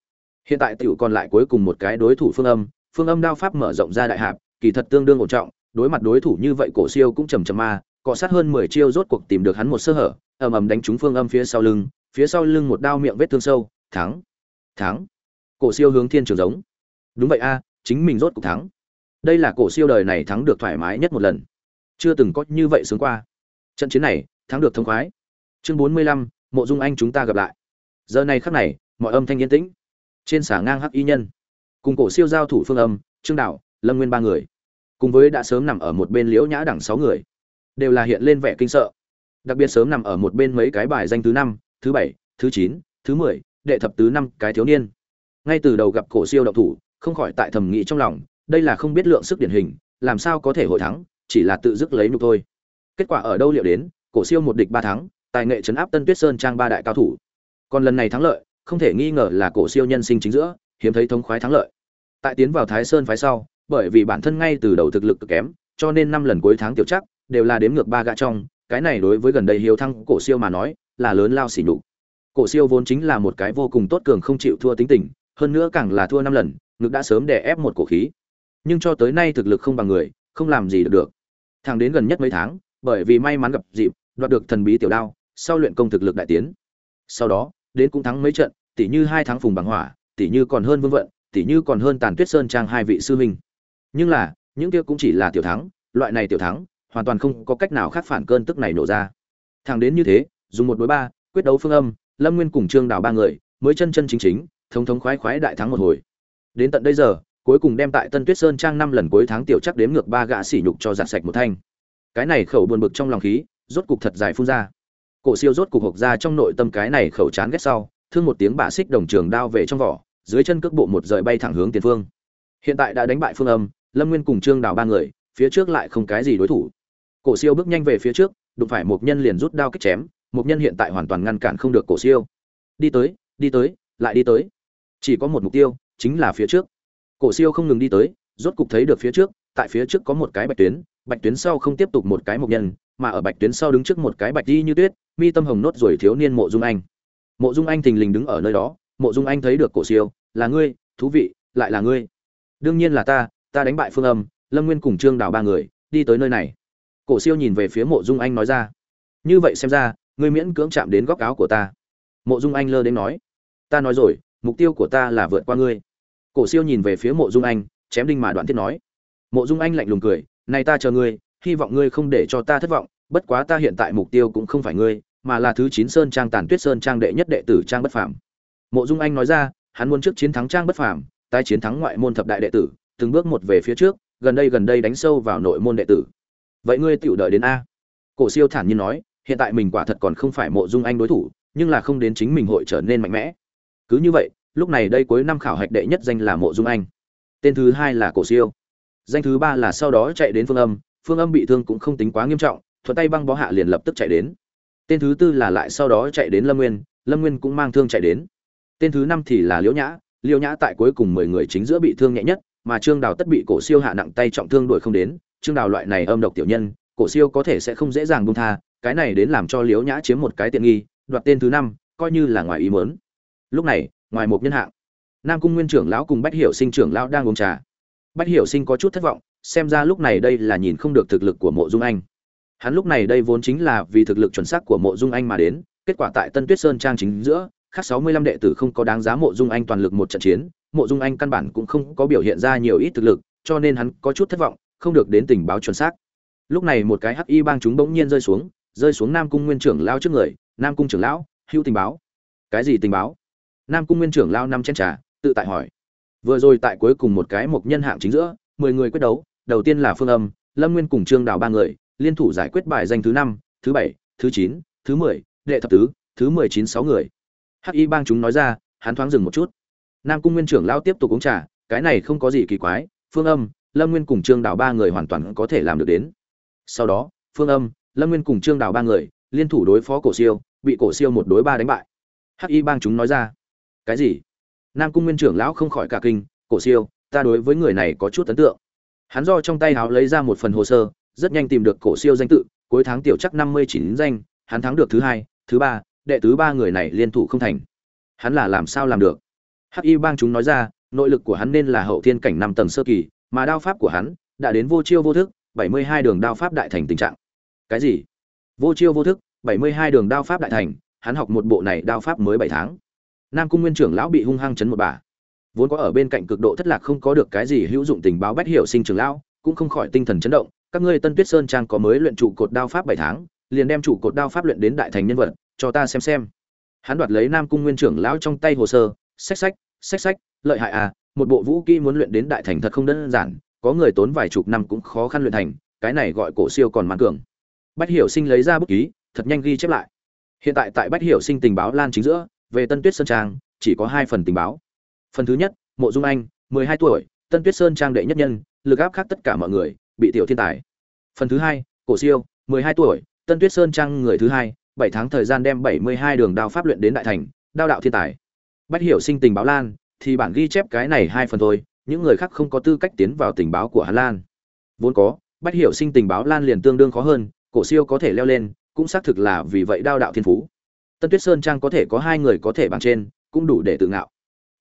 Hiện tại tiểu còn lại cuối cùng một cái đối thủ phương âm phương âm đao pháp mở rộng ra đại hạp, kỳ thật tương đương ổn trọng, đối mặt đối thủ như vậy cổ siêu cũng trầm trầm ma cọ sát hơn mười chiêu rốt cuộc tìm được hắn một sơ hở ầm ầm đánh trúng phương âm phía sau lưng, phía sau lưng một đao miệng vết thương sâu, thắng thắng. Cổ siêu hướng thiên trường giống. Đúng vậy a, chính mình rốt cuộc thắng. Đây là cổ siêu đời này thắng được thoải mái nhất một lần. Chưa từng có như vậy sướng qua. Trận chiến này, thắng được thông khoái. Chương bốn mươi lăm, mộ dung anh chúng ta gặp lại. Giờ này khắc này, mọi âm thanh yên tĩnh. Trên xả ngang hắc y nhân. Cùng cổ siêu giao thủ phương âm, trương đạo, lâm nguyên ba người. Cùng với đã sớm nằm ở một bên liễu nhã đẳng sáu người. Đều là hiện lên vẻ kinh sợ đặc biệt sớm nằm ở một bên mấy cái bài danh thứ năm, thứ bảy, thứ chín, thứ mười, đệ thập tứ năm cái thiếu niên. Ngay từ đầu gặp cổ siêu độc thủ, không khỏi tại thầm nghĩ trong lòng, đây là không biết lượng sức điển hình, làm sao có thể hội thắng, chỉ là tự dứt lấy nhục thôi. Kết quả ở đâu liệu đến, cổ siêu một địch ba thắng, tài nghệ chấn áp tân tuyết sơn trang ba đại cao thủ. Còn lần này thắng lợi, không thể nghi ngờ là cổ siêu nhân sinh chính giữa, hiếm thấy thống khoái thắng lợi. Tại tiến vào thái sơn phái sau, bởi vì bản thân ngay từ đầu thực lực cực kém, cho nên năm lần cuối tháng tiểu chắc, đều là đếm ngược ba gã trong cái này đối với gần đây hiếu thăng cổ siêu mà nói, là lớn lao xỉ nhục. Cổ siêu vốn chính là một cái vô cùng tốt cường không chịu thua tính tình, hơn nữa càng là thua năm lần, ngực đã sớm đè ép một cổ khí. Nhưng cho tới nay thực lực không bằng người, không làm gì được được. Thằng đến gần nhất mấy tháng, bởi vì may mắn gặp dịp, đoạt được thần bí tiểu đao, sau luyện công thực lực đại tiến. Sau đó, đến cũng thắng mấy trận tỷ như hai tháng phùng bằng hỏa tỷ như còn hơn vương vận tỷ như còn hơn tàn tuyết sơn trang hai vị sư huynh. Nhưng là, những kia cũng chỉ là tiểu thắng, loại này tiểu thắng hoàn toàn không có cách nào khác phản cơn tức này nổ ra. Thẳng đến như thế, dùng một đối ba, quyết đấu phương âm, lâm nguyên cùng trương đào ba người mới chân chân chính chính, thống thống khoái khoái đại thắng một hồi. Đến tận đây giờ, cuối cùng đem tại tân tuyết sơn trang năm lần cuối tháng tiểu chắc đếm ngược ba gã sỉ nhục cho giặt sạch một thanh. Cái này khẩu buồn bực trong lòng khí, rốt cục thật dài phun ra. Cổ siêu rốt cục hộc ra trong nội tâm cái này khẩu chán ghét sau, thương một tiếng bả xích đồng trường đao về trong vỏ, dưới chân cước bộ một rời bay thẳng hướng tiền phương. Hiện tại đã đánh bại phương âm, lâm nguyên cùng trương đào ba người, phía trước lại không cái gì đối thủ cổ siêu bước nhanh về phía trước, đụng phải một nhân liền rút đao kích chém, một nhân hiện tại hoàn toàn ngăn cản không được cổ siêu. Đi tới đi tới, lại đi tới. Chỉ có một mục tiêu, chính là phía trước. Cổ siêu không ngừng đi tới, rốt cục thấy được phía trước, tại phía trước có một cái bạch tuyến bạch tuyến sau không tiếp tục một cái mục nhân, mà ở bạch tuyến sau đứng trước một cái bạch đi như tuyết, mi tâm hồng nốt rồi thiếu niên mộ dung anh. Mộ dung anh thình lình đứng ở nơi đó, mộ dung anh thấy được cổ siêu, là ngươi, thú vị, lại là ngươi. Đương nhiên là ta ta đánh bại phương âm, lâm nguyên cùng trương đào ba người, đi tới nơi này cổ siêu nhìn về phía mộ dung anh nói ra. Như vậy xem ra, ngươi miễn cưỡng chạm đến góc áo của ta. Mộ dung anh lơ đến nói. Ta nói rồi, mục tiêu của ta là vượt qua ngươi. Cổ siêu nhìn về phía mộ dung anh, chém đinh mà đoạn thiết nói. Mộ dung anh lạnh lùng cười. Này ta chờ ngươi, hy vọng ngươi không để cho ta thất vọng, bất quá ta hiện tại mục tiêu cũng không phải ngươi, mà là thứ chín sơn trang tàn tuyết sơn trang đệ nhất đệ tử trang bất phàm. Mộ dung anh nói ra, hắn muốn trước chiến thắng trang bất phàm, tái chiến thắng ngoại môn thập đại đệ tử, từng bước một về phía trước, gần đây gần đây đánh sâu vào nội môn đệ tử vậy ngươi tiểu đợi đến a. Cổ siêu thản nhiên nói, hiện tại mình quả thật còn không phải mộ dung anh đối thủ, nhưng là không đến chính mình hội trở nên mạnh mẽ. Cứ như vậy, lúc này đây cuối năm khảo hạch đệ nhất danh là mộ dung anh. Tên thứ hai là cổ siêu. Danh thứ ba là sau đó chạy đến phương âm phương âm bị thương cũng không tính quá nghiêm trọng, thuận tay băng bó hạ liền lập tức chạy đến. Tên thứ tư là lại sau đó chạy đến lâm nguyên lâm nguyên cũng mang thương chạy đến. Tên thứ năm thì là liễu nhã liễu nhã tại cuối cùng mười người chính giữa bị thương nhẹ nhất, mà trương đào tất bị cổ siêu hạ nặng tay trọng thương đuổi không đến trương đào loại này âm độc tiểu nhân, cổ siêu có thể sẽ không dễ dàng buông tha, cái này đến làm cho liễu nhã chiếm một cái tiện nghi, đoạt tên thứ năm, coi như là ngoài ý mớn lúc này, ngoài một nhân hạng, nam cung nguyên trưởng lão cùng bách hiểu sinh trưởng lão đang uống trà. Bách hiểu sinh có chút thất vọng, xem ra lúc này đây là nhìn không được thực lực của mộ dung anh. Hắn lúc này đây vốn chính là vì thực lực chuẩn xác của mộ dung anh mà đến, kết quả tại tân tuyết sơn trang chính giữa khác sáu mươi lăm đệ tử không có đáng giá mộ dung anh toàn lực một trận chiến, mộ dung anh căn bản cũng không có biểu hiện ra nhiều ít thực lực, cho nên hắn có chút thất vọng không được đến tình báo chuẩn xác. Lúc này một cái hắc y bang chúng bỗng nhiên rơi xuống rơi xuống nam cung nguyên trưởng lao trước người, nam cung trưởng lão, hữu tình báo. Cái gì tình báo? Nam cung nguyên trưởng lao năm chén trà, tự tại hỏi. Vừa rồi tại cuối cùng một cái mục nhân hạng chính giữa, mười người quyết đấu, đầu tiên là phương âm, lâm nguyên cùng trương đào ba người, liên thủ giải quyết bài danh thứ năm, thứ bảy, thứ chín, thứ mười, đệ thập tứ, thứ mười chín sáu người. Hắc y bang chúng nói ra, hắn thoáng dừng một chút. Nam cung nguyên trưởng lao tiếp tục uống trà, cái này không có gì kỳ quái, phương âm lâm nguyên cùng trương đào ba người hoàn toàn có thể làm được đến. Sau đó, phương âm, lâm nguyên cùng trương đào ba người liên thủ đối phó cổ siêu, bị cổ siêu một đối ba đánh bại. Hắc y bang chúng nói ra, cái gì? Nam cung nguyên trưởng lão không khỏi cả kinh, cổ siêu, ta đối với người này có chút ấn tượng. Hắn do trong tay háo lấy ra một phần hồ sơ, rất nhanh tìm được cổ siêu danh tự, cuối tháng tiểu chắc năm mươi chín danh, hắn thắng được thứ hai, thứ ba, đệ tứ ba người này liên thủ không thành. Hắn là làm sao làm được? Hắc y bang chúng nói ra, nội lực của hắn nên là hậu thiên cảnh năm tầng sơ kỳ mà đao pháp của hắn đã đến vô chiêu vô thức, bảy mươi hai đường đao pháp đại thành tình trạng. Cái gì? Vô chiêu vô thức, bảy mươi hai đường đao pháp đại thành, hắn học một bộ này đao pháp mới bảy tháng. Nam cung nguyên trưởng lão bị hung hăng chấn một bà. Vốn có ở bên cạnh cực độ thất lạc không có được cái gì hữu dụng tình báo bách hiểu sinh trưởng lão, cũng không khỏi tinh thần chấn động, các ngươi tân tuyết sơn trang có mới luyện trụ cột đao pháp bảy tháng, liền đem trụ cột đao pháp luyện đến đại thành nhân vật, cho ta xem xem. Hắn đoạt lấy nam cung nguyên trưởng lão trong tay hồ sơ sách sách sách sách lợi hại à một bộ vũ kỹ muốn luyện đến đại thành thật không đơn giản, có người tốn vài chục năm cũng khó khăn luyện thành, cái này gọi cổ siêu còn mãn cường. Bách hiểu sinh lấy ra bút ký, thật nhanh ghi chép lại. Hiện tại tại bách hiểu sinh tình báo lan chính giữa, về tân tuyết sơn trang, chỉ có hai phần tình báo. Phần thứ nhất, mộ dung anh, mười hai tuổi, tân tuyết sơn trang đệ nhất nhân, lực áp khác tất cả mọi người, bị tiểu thiên tài. Phần thứ hai, cổ siêu, mười hai tuổi, tân tuyết sơn trang người thứ hai, bảy tháng thời gian đem bảy mươi hai đường đao pháp luyện đến đại thành, đao đạo thiên tài. Bách hiểu sinh tình báo lan thì bản ghi chép cái này hai phần thôi những người khác không có tư cách tiến vào tình báo của Hà Lan. Vốn có, Bách Hiểu Sinh tình báo Lan liền tương đương khó hơn, Cổ Siêu có thể leo lên, cũng xác thực là vì vậy đao đạo thiên phú. Tân Tuyết Sơn trang có thể có hai người có thể bằng trên, cũng đủ để tự ngạo.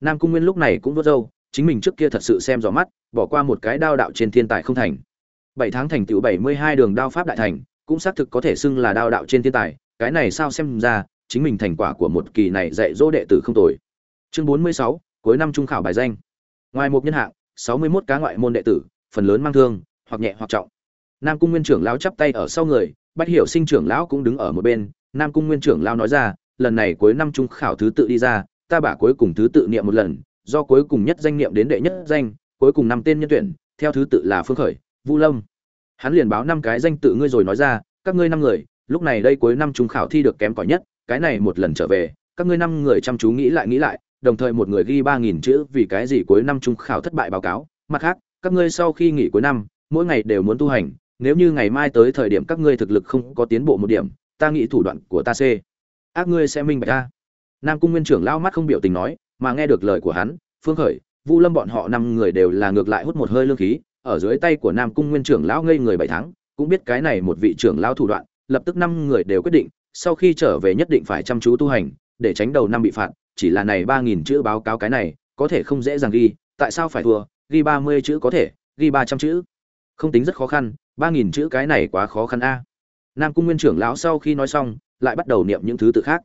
Nam Cung Nguyên lúc này cũng vớt râu, chính mình trước kia thật sự xem rõ mắt, bỏ qua một cái đao đạo trên thiên tài không thành. Bảy tháng thành tựu hai đường đao pháp đại thành, cũng xác thực có thể xưng là đao đạo trên thiên tài, cái này sao xem ra, chính mình thành quả của một kỳ này dạy dỗ đệ tử không tồi. Chương bốn mươi sáu cuối năm trung khảo bài danh. Ngoài một nhân hạng, sáu mươi 61 cá ngoại môn đệ tử, phần lớn mang thương, hoặc nhẹ hoặc trọng. Nam cung nguyên trưởng lão chắp tay ở sau người, bách hiểu sinh trưởng lão cũng đứng ở một bên. Nam cung nguyên trưởng lão nói ra, lần này cuối năm trung khảo thứ tự đi ra, ta bả cuối cùng thứ tự niệm một lần, do cuối cùng nhất danh niệm đến đệ nhất danh, cuối cùng năm tên nhân tuyển, theo thứ tự là phương khởi, vu lâm. Hắn liền báo năm cái danh tự ngươi rồi nói ra, các ngươi năm người, lúc này đây cuối năm trung khảo thi được kém cỏi nhất, cái này một lần trở về, các ngươi năm người chăm chú nghĩ lại nghĩ lại đồng thời một người ghi ba nghìn chữ vì cái gì cuối năm trung khảo thất bại báo cáo. Mặt khác, các ngươi sau khi nghỉ cuối năm, mỗi ngày đều muốn tu hành. Nếu như ngày mai tới thời điểm các ngươi thực lực không có tiến bộ một điểm, ta nghĩ thủ đoạn của ta c. Ác ngươi sẽ minh bạch ta nam cung nguyên trưởng lao mắt không biểu tình nói, mà nghe được lời của hắn, phương khởi, vu lâm bọn họ năm người đều là ngược lại hút một hơi lương khí, ở dưới tay của nam cung nguyên trưởng lão ngây người bảy tháng, cũng biết cái này một vị trưởng lão thủ đoạn, lập tức năm người đều quyết định, sau khi trở về nhất định phải chăm chú tu hành, để tránh đầu năm bị phạt chỉ là này ba nghìn chữ báo cáo cái này, có thể không dễ dàng ghi, tại sao phải thua? Ghi ba mươi chữ có thể, ghi ba trăm chữ. Không tính rất khó khăn, ba nghìn chữ cái này quá khó khăn a. Nam cung nguyên trưởng lão sau khi nói xong, lại bắt đầu niệm những thứ tự khác.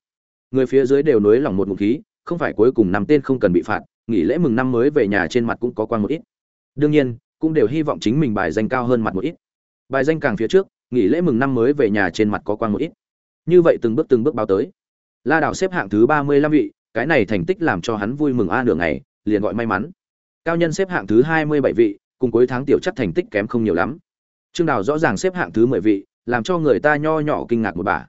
Người phía dưới đều nối lòng một ngụm khí, không phải cuối cùng năm tên không cần bị phạt, nghỉ lễ mừng năm mới về nhà trên mặt cũng có quan một ít. Đương nhiên, cũng đều hy vọng chính mình bài danh cao hơn mặt một ít. Bài danh càng phía trước, nghỉ lễ mừng năm mới về nhà trên mặt có quang một ít. Như vậy từng bước từng bước báo tới. La đảo xếp hạng thứ ba mươi lăm vị cái này thành tích làm cho hắn vui mừng a nửa ngày, liền gọi may mắn. Cao nhân xếp hạng thứ hai mươi bảy vị, cùng cuối tháng tiểu chất thành tích kém không nhiều lắm. Trương đào rõ ràng xếp hạng thứ mười vị, làm cho người ta nho nhỏ kinh ngạc một bà.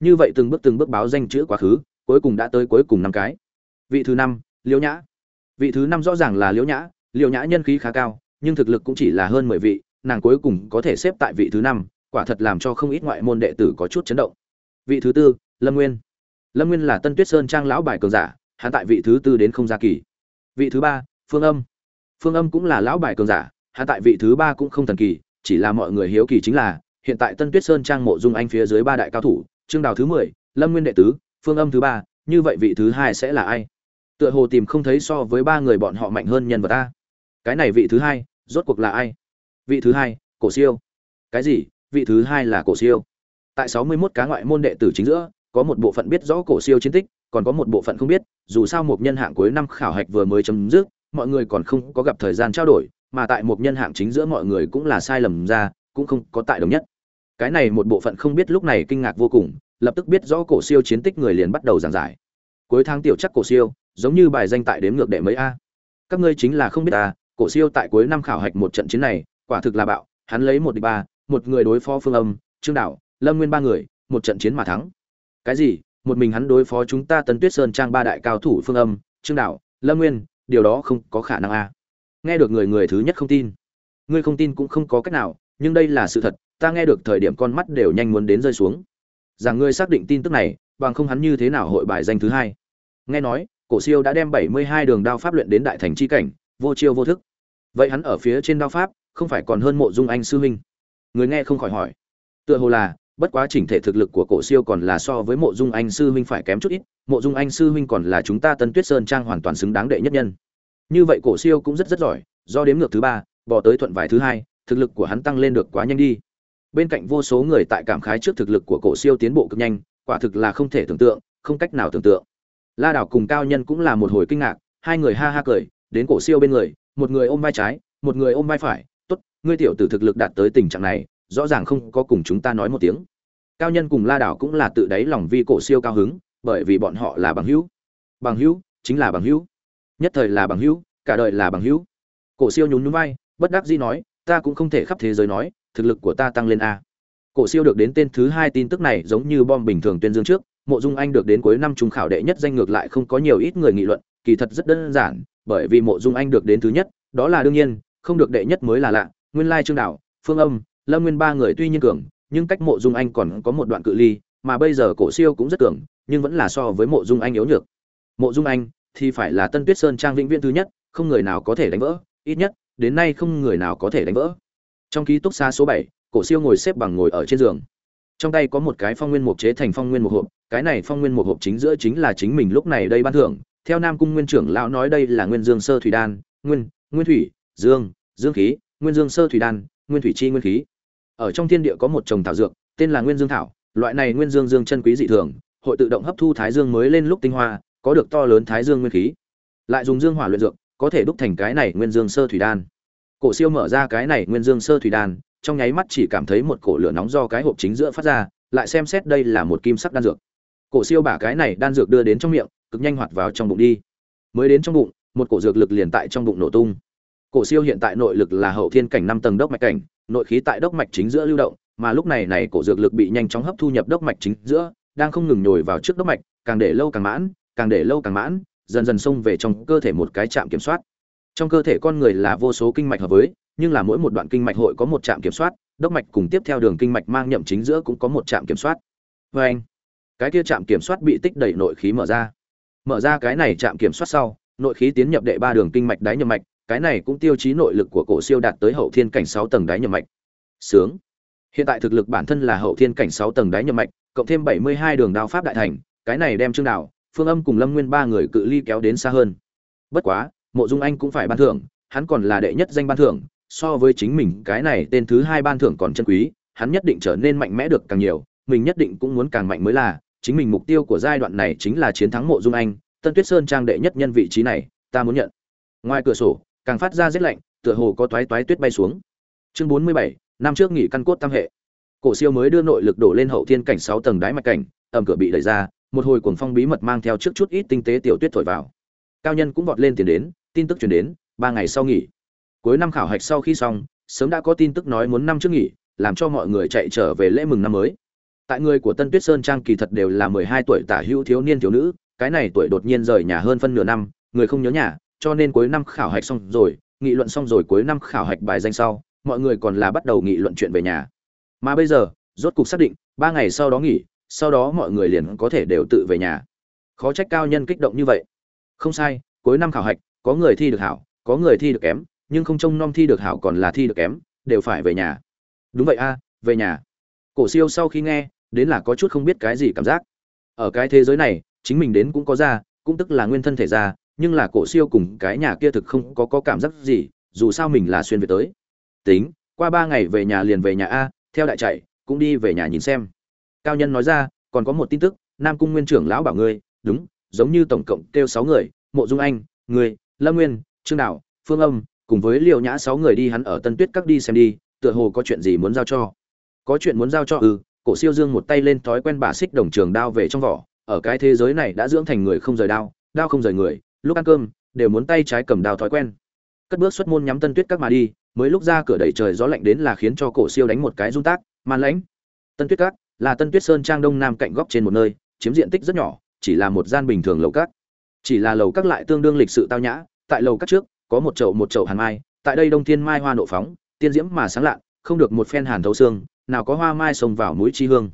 Như vậy từng bước từng bước báo danh chữ quá khứ, cuối cùng đã tới cuối cùng năm cái. Vị thứ năm, liễu nhã. Vị thứ năm rõ ràng là liễu nhã liễu nhã nhân khí khá cao, nhưng thực lực cũng chỉ là hơn mười vị, nàng cuối cùng có thể xếp tại vị thứ năm, quả thật làm cho không ít ngoại môn đệ tử có chút chấn động. Vị thứ tư, lâm nguyên lâm nguyên là tân tuyết sơn trang lão bài cường giả, hắn tại vị thứ tư đến không gia kỳ. Vị thứ ba, phương âm. Phương âm cũng là lão bài cường giả, hắn tại vị thứ ba cũng không thần kỳ, chỉ là mọi người hiếu kỳ chính là, hiện tại tân tuyết sơn trang mộ dung anh phía dưới ba đại cao thủ, trương đào thứ mười, lâm nguyên đệ tứ, phương âm thứ ba, như vậy vị thứ hai sẽ là ai? Tựa hồ tìm không thấy so với ba người bọn họ mạnh hơn nhân vật ta. Cái này vị thứ hai, rốt cuộc là ai? Vị thứ hai, cổ siêu. Cái gì? Vị thứ hai là cổ siêu. Tại sáu mươi mốt cá ngoại môn đệ tử chính giữa có một bộ phận biết rõ cổ siêu chiến tích, còn có một bộ phận không biết, dù sao một nhân hạng cuối năm khảo hạch vừa mới chấm dứt, mọi người còn không có gặp thời gian trao đổi, mà tại một nhân hạng chính giữa mọi người cũng là sai lầm ra, cũng không có tại đồng nhất. Cái này một bộ phận không biết lúc này kinh ngạc vô cùng, lập tức biết rõ cổ siêu chiến tích người liền bắt đầu giảng giải. Cuối tháng tiểu chắc cổ siêu, giống như bài danh tại đếm ngược đệ mấy a. Các ngươi chính là không biết a, cổ siêu tại cuối năm khảo hạch một trận chiến này, quả thực là bạo, hắn lấy một địch ba, một người đối phó phương âm, trương đạo, lâm nguyên ba người, một trận chiến mà thắng cái gì? Một mình hắn đối phó chúng ta tân tuyết sơn trang ba đại cao thủ phương âm, trương đạo, lâm nguyên, điều đó không có khả năng a nghe được người người thứ nhất không tin. Ngươi không tin cũng không có cách nào, nhưng đây là sự thật, ta nghe được thời điểm con mắt đều nhanh muốn đến rơi xuống. Rằng ngươi xác định tin tức này, bằng không hắn như thế nào hội bài danh thứ hai. Nghe nói, cổ siêu đã đem bảy mươi hai đường đao pháp luyện đến đại thành chi cảnh, vô chiêu vô thức. Vậy hắn ở phía trên đao pháp, không phải còn hơn mộ dung anh sư huynh? Người nghe không khỏi hỏi. Tựa hồ là bất quá chỉnh thể thực lực của cổ siêu còn là so với mộ dung anh sư huynh phải kém chút ít, mộ dung anh sư huynh còn là chúng ta tân tuyết sơn trang hoàn toàn xứng đáng đệ nhất nhân. Như vậy cổ siêu cũng rất rất giỏi, do đếm ngược thứ ba, bỏ tới thuận vải thứ hai, thực lực của hắn tăng lên được quá nhanh đi. Bên cạnh vô số người tại cảm khái trước thực lực của cổ siêu tiến bộ cực nhanh, quả thực là không thể tưởng tượng, không cách nào tưởng tượng. La đảo cùng cao nhân cũng là một hồi kinh ngạc, hai người ha ha cười, đến cổ siêu bên người, một người ôm vai trái, một người ôm vai phải, tốt, ngươi tiểu tử thực lực đạt tới tình trạng này rõ ràng không có cùng chúng ta nói một tiếng. Cao nhân cùng la đảo cũng là tự đáy lòng vi cổ siêu cao hứng, bởi vì bọn họ là bằng hữu. Bằng hữu, chính là bằng hữu. Nhất thời là bằng hữu, cả đời là bằng hữu. Cổ siêu nhún nhún vai, bất đắc dĩ nói, ta cũng không thể khắp thế giới nói, thực lực của ta tăng lên a. Cổ siêu được đến tên thứ hai tin tức này giống như bom bình thường tuyên dương trước, mộ dung anh được đến cuối năm trung khảo đệ nhất danh ngược lại không có nhiều ít người nghị luận, kỳ thật rất đơn giản, bởi vì mộ dung anh được đến thứ nhất, đó là đương nhiên, không được đệ nhất mới là lạ, nguyên lai trương đạo, phương âm lâm nguyên ba người tuy nhiên cường, nhưng cách mộ dung anh còn có một đoạn cự ly, mà bây giờ cổ siêu cũng rất cường, nhưng vẫn là so với mộ dung anh yếu nhược. Mộ dung anh thì phải là tân tuyết sơn trang vĩnh viễn thứ nhất, không người nào có thể đánh vỡ, ít nhất, đến nay không người nào có thể đánh vỡ. Trong ký túc xa số bảy, cổ siêu ngồi xếp bằng ngồi ở trên giường. Trong tay có một cái phong nguyên mục chế thành phong nguyên mục hộp, cái này phong nguyên mục hộp chính giữa chính là chính mình lúc này đây ban thưởng. Theo nam cung nguyên trưởng lão nói đây là nguyên dương sơ thủy đan, nguyên nguyên thủy, dương dương khí, nguyên dương sơ thủy đan, nguyên thủy chi nguyên khí ở trong thiên địa có một trồng thảo dược, tên là nguyên dương thảo, loại này nguyên dương dương chân quý dị thường, hội tự động hấp thu thái dương mới lên lúc tinh hoa, có được to lớn thái dương nguyên khí. Lại dùng dương hỏa luyện dược, có thể đúc thành cái này nguyên dương sơ thủy đan. Cổ siêu mở ra cái này nguyên dương sơ thủy đan, trong nháy mắt chỉ cảm thấy một cổ lửa nóng do cái hộp chính giữa phát ra, lại xem xét đây là một kim sắc đan dược. Cổ siêu bả cái này đan dược đưa đến trong miệng, cực nhanh hoạt vào trong bụng đi. Mới đến trong bụng, một cổ dược lực liền tại trong bụng nổ tung. Cổ siêu hiện tại nội lực là hậu thiên cảnh năm tầng đốc mạch cảnh nội khí tại đốc mạch chính giữa lưu động, mà lúc này này cổ dược lực bị nhanh chóng hấp thu nhập đốc mạch chính giữa, đang không ngừng nhồi vào trước đốc mạch, càng để lâu càng mãn, càng để lâu càng mãn, dần dần xông về trong cơ thể một cái trạm kiểm soát. Trong cơ thể con người là vô số kinh mạch hợp với, nhưng là mỗi một đoạn kinh mạch hội có một trạm kiểm soát, đốc mạch cùng tiếp theo đường kinh mạch mang nhậm chính giữa cũng có một trạm kiểm soát. Và anh, cái kia trạm kiểm soát bị tích đầy nội khí mở ra. Mở ra cái này trạm kiểm soát sau, nội khí tiến nhập đệ ba đường kinh mạch đáy nhậm mạch cái này cũng tiêu chí nội lực của cổ siêu đạt tới hậu thiên cảnh sáu tầng đáy nhập mạch. Sướng. Hiện tại thực lực bản thân là hậu thiên cảnh sáu tầng đáy nhập mạch, cộng thêm bảy mươi hai đường đao pháp đại thành, cái này đem chương nào phương âm cùng lâm nguyên ba người cự ly kéo đến xa hơn. Bất quá, mộ dung anh cũng phải ban thưởng, hắn còn là đệ nhất danh ban thưởng, so với chính mình, cái này tên thứ hai ban thưởng còn chân quý, hắn nhất định trở nên mạnh mẽ được càng nhiều, mình nhất định cũng muốn càng mạnh mới là, chính mình mục tiêu của giai đoạn này chính là chiến thắng mộ dung anh, tân tuyết sơn trang đệ nhất nhân vị trí này, ta muốn nhận. Ngoài cửa sổ càng phát ra rét lạnh, tựa hồ có toái toái tuyết bay xuống. Chương bốn mươi bảy, năm trước nghỉ căn cốt tam hệ. Cổ siêu mới đưa nội lực đổ lên hậu thiên cảnh sáu tầng đáy mạch cảnh, ẩm cửa bị đẩy ra, một hồi cuồng phong bí mật mang theo trước chút ít tinh tế tiểu tuyết thổi vào. Cao nhân cũng vọt lên tiền đến, tin tức truyền đến, ba ngày sau nghỉ. Cuối năm khảo hạch sau khi xong, sớm đã có tin tức nói muốn năm trước nghỉ, làm cho mọi người chạy trở về lễ mừng năm mới. Tại người của tân tuyết sơn trang kỳ thật đều là mười hai tuổi tả hữu thiếu niên thiếu nữ, cái này tuổi đột nhiên rời nhà hơn phân nửa năm, người không nhớ nhà cho nên cuối năm khảo hạch xong rồi, nghị luận xong rồi cuối năm khảo hạch bài danh sau, mọi người còn là bắt đầu nghị luận chuyện về nhà. Mà bây giờ, rốt cục xác định, ba ngày sau đó nghỉ, sau đó mọi người liền có thể đều tự về nhà. Khó trách cao nhân kích động như vậy. Không sai, cuối năm khảo hạch, có người thi được hảo, có người thi được kém, nhưng không trông nom thi được hảo còn là thi được kém, đều phải về nhà. Đúng vậy a, về nhà. Cổ siêu sau khi nghe, đến là có chút không biết cái gì cảm giác. Ở cái thế giới này, chính mình đến cũng có ra, cũng tức là nguyên thân thể ra nhưng là cổ siêu cùng cái nhà kia thực không có có cảm giác gì, dù sao mình là xuyên về tới. Tính, qua ba ngày về nhà liền về nhà a, theo đại chạy, cũng đi về nhà nhìn xem. Cao nhân nói ra, còn có một tin tức, nam cung nguyên trưởng lão bảo ngươi, đúng, giống như tổng cộng kêu sáu người, mộ dung anh, ngươi, lâm nguyên, trương đạo, phương âm, cùng với liệu nhã sáu người đi hắn ở tân tuyết các đi xem đi, tựa hồ có chuyện gì muốn giao cho. Có chuyện muốn giao cho ừ cổ siêu dương một tay lên thói quen bả xích đồng trường đao về trong vỏ, ở cái thế giới này đã dưỡng thành người không rời đao đao không rời người lúc ăn cơm, đều muốn tay trái cầm đào thói quen. Cất bước xuất môn nhắm tân tuyết các mà đi, mới lúc ra cửa đẩy trời gió lạnh đến là khiến cho cổ siêu đánh một cái rung tác man lãnh. Tân tuyết các, là tân tuyết sơn trang đông nam cạnh góc trên một nơi, chiếm diện tích rất nhỏ, chỉ là một gian bình thường lầu các. Chỉ là lầu các lại tương đương lịch sự tao nhã, tại lầu các trước, có một chậu một chậu hàn mai, tại đây đông thiên mai hoa nộ phóng, tiên diễm mà sáng lạ không được một phen hàn thấu xương, nào có hoa mai xông vào mũi chi hương.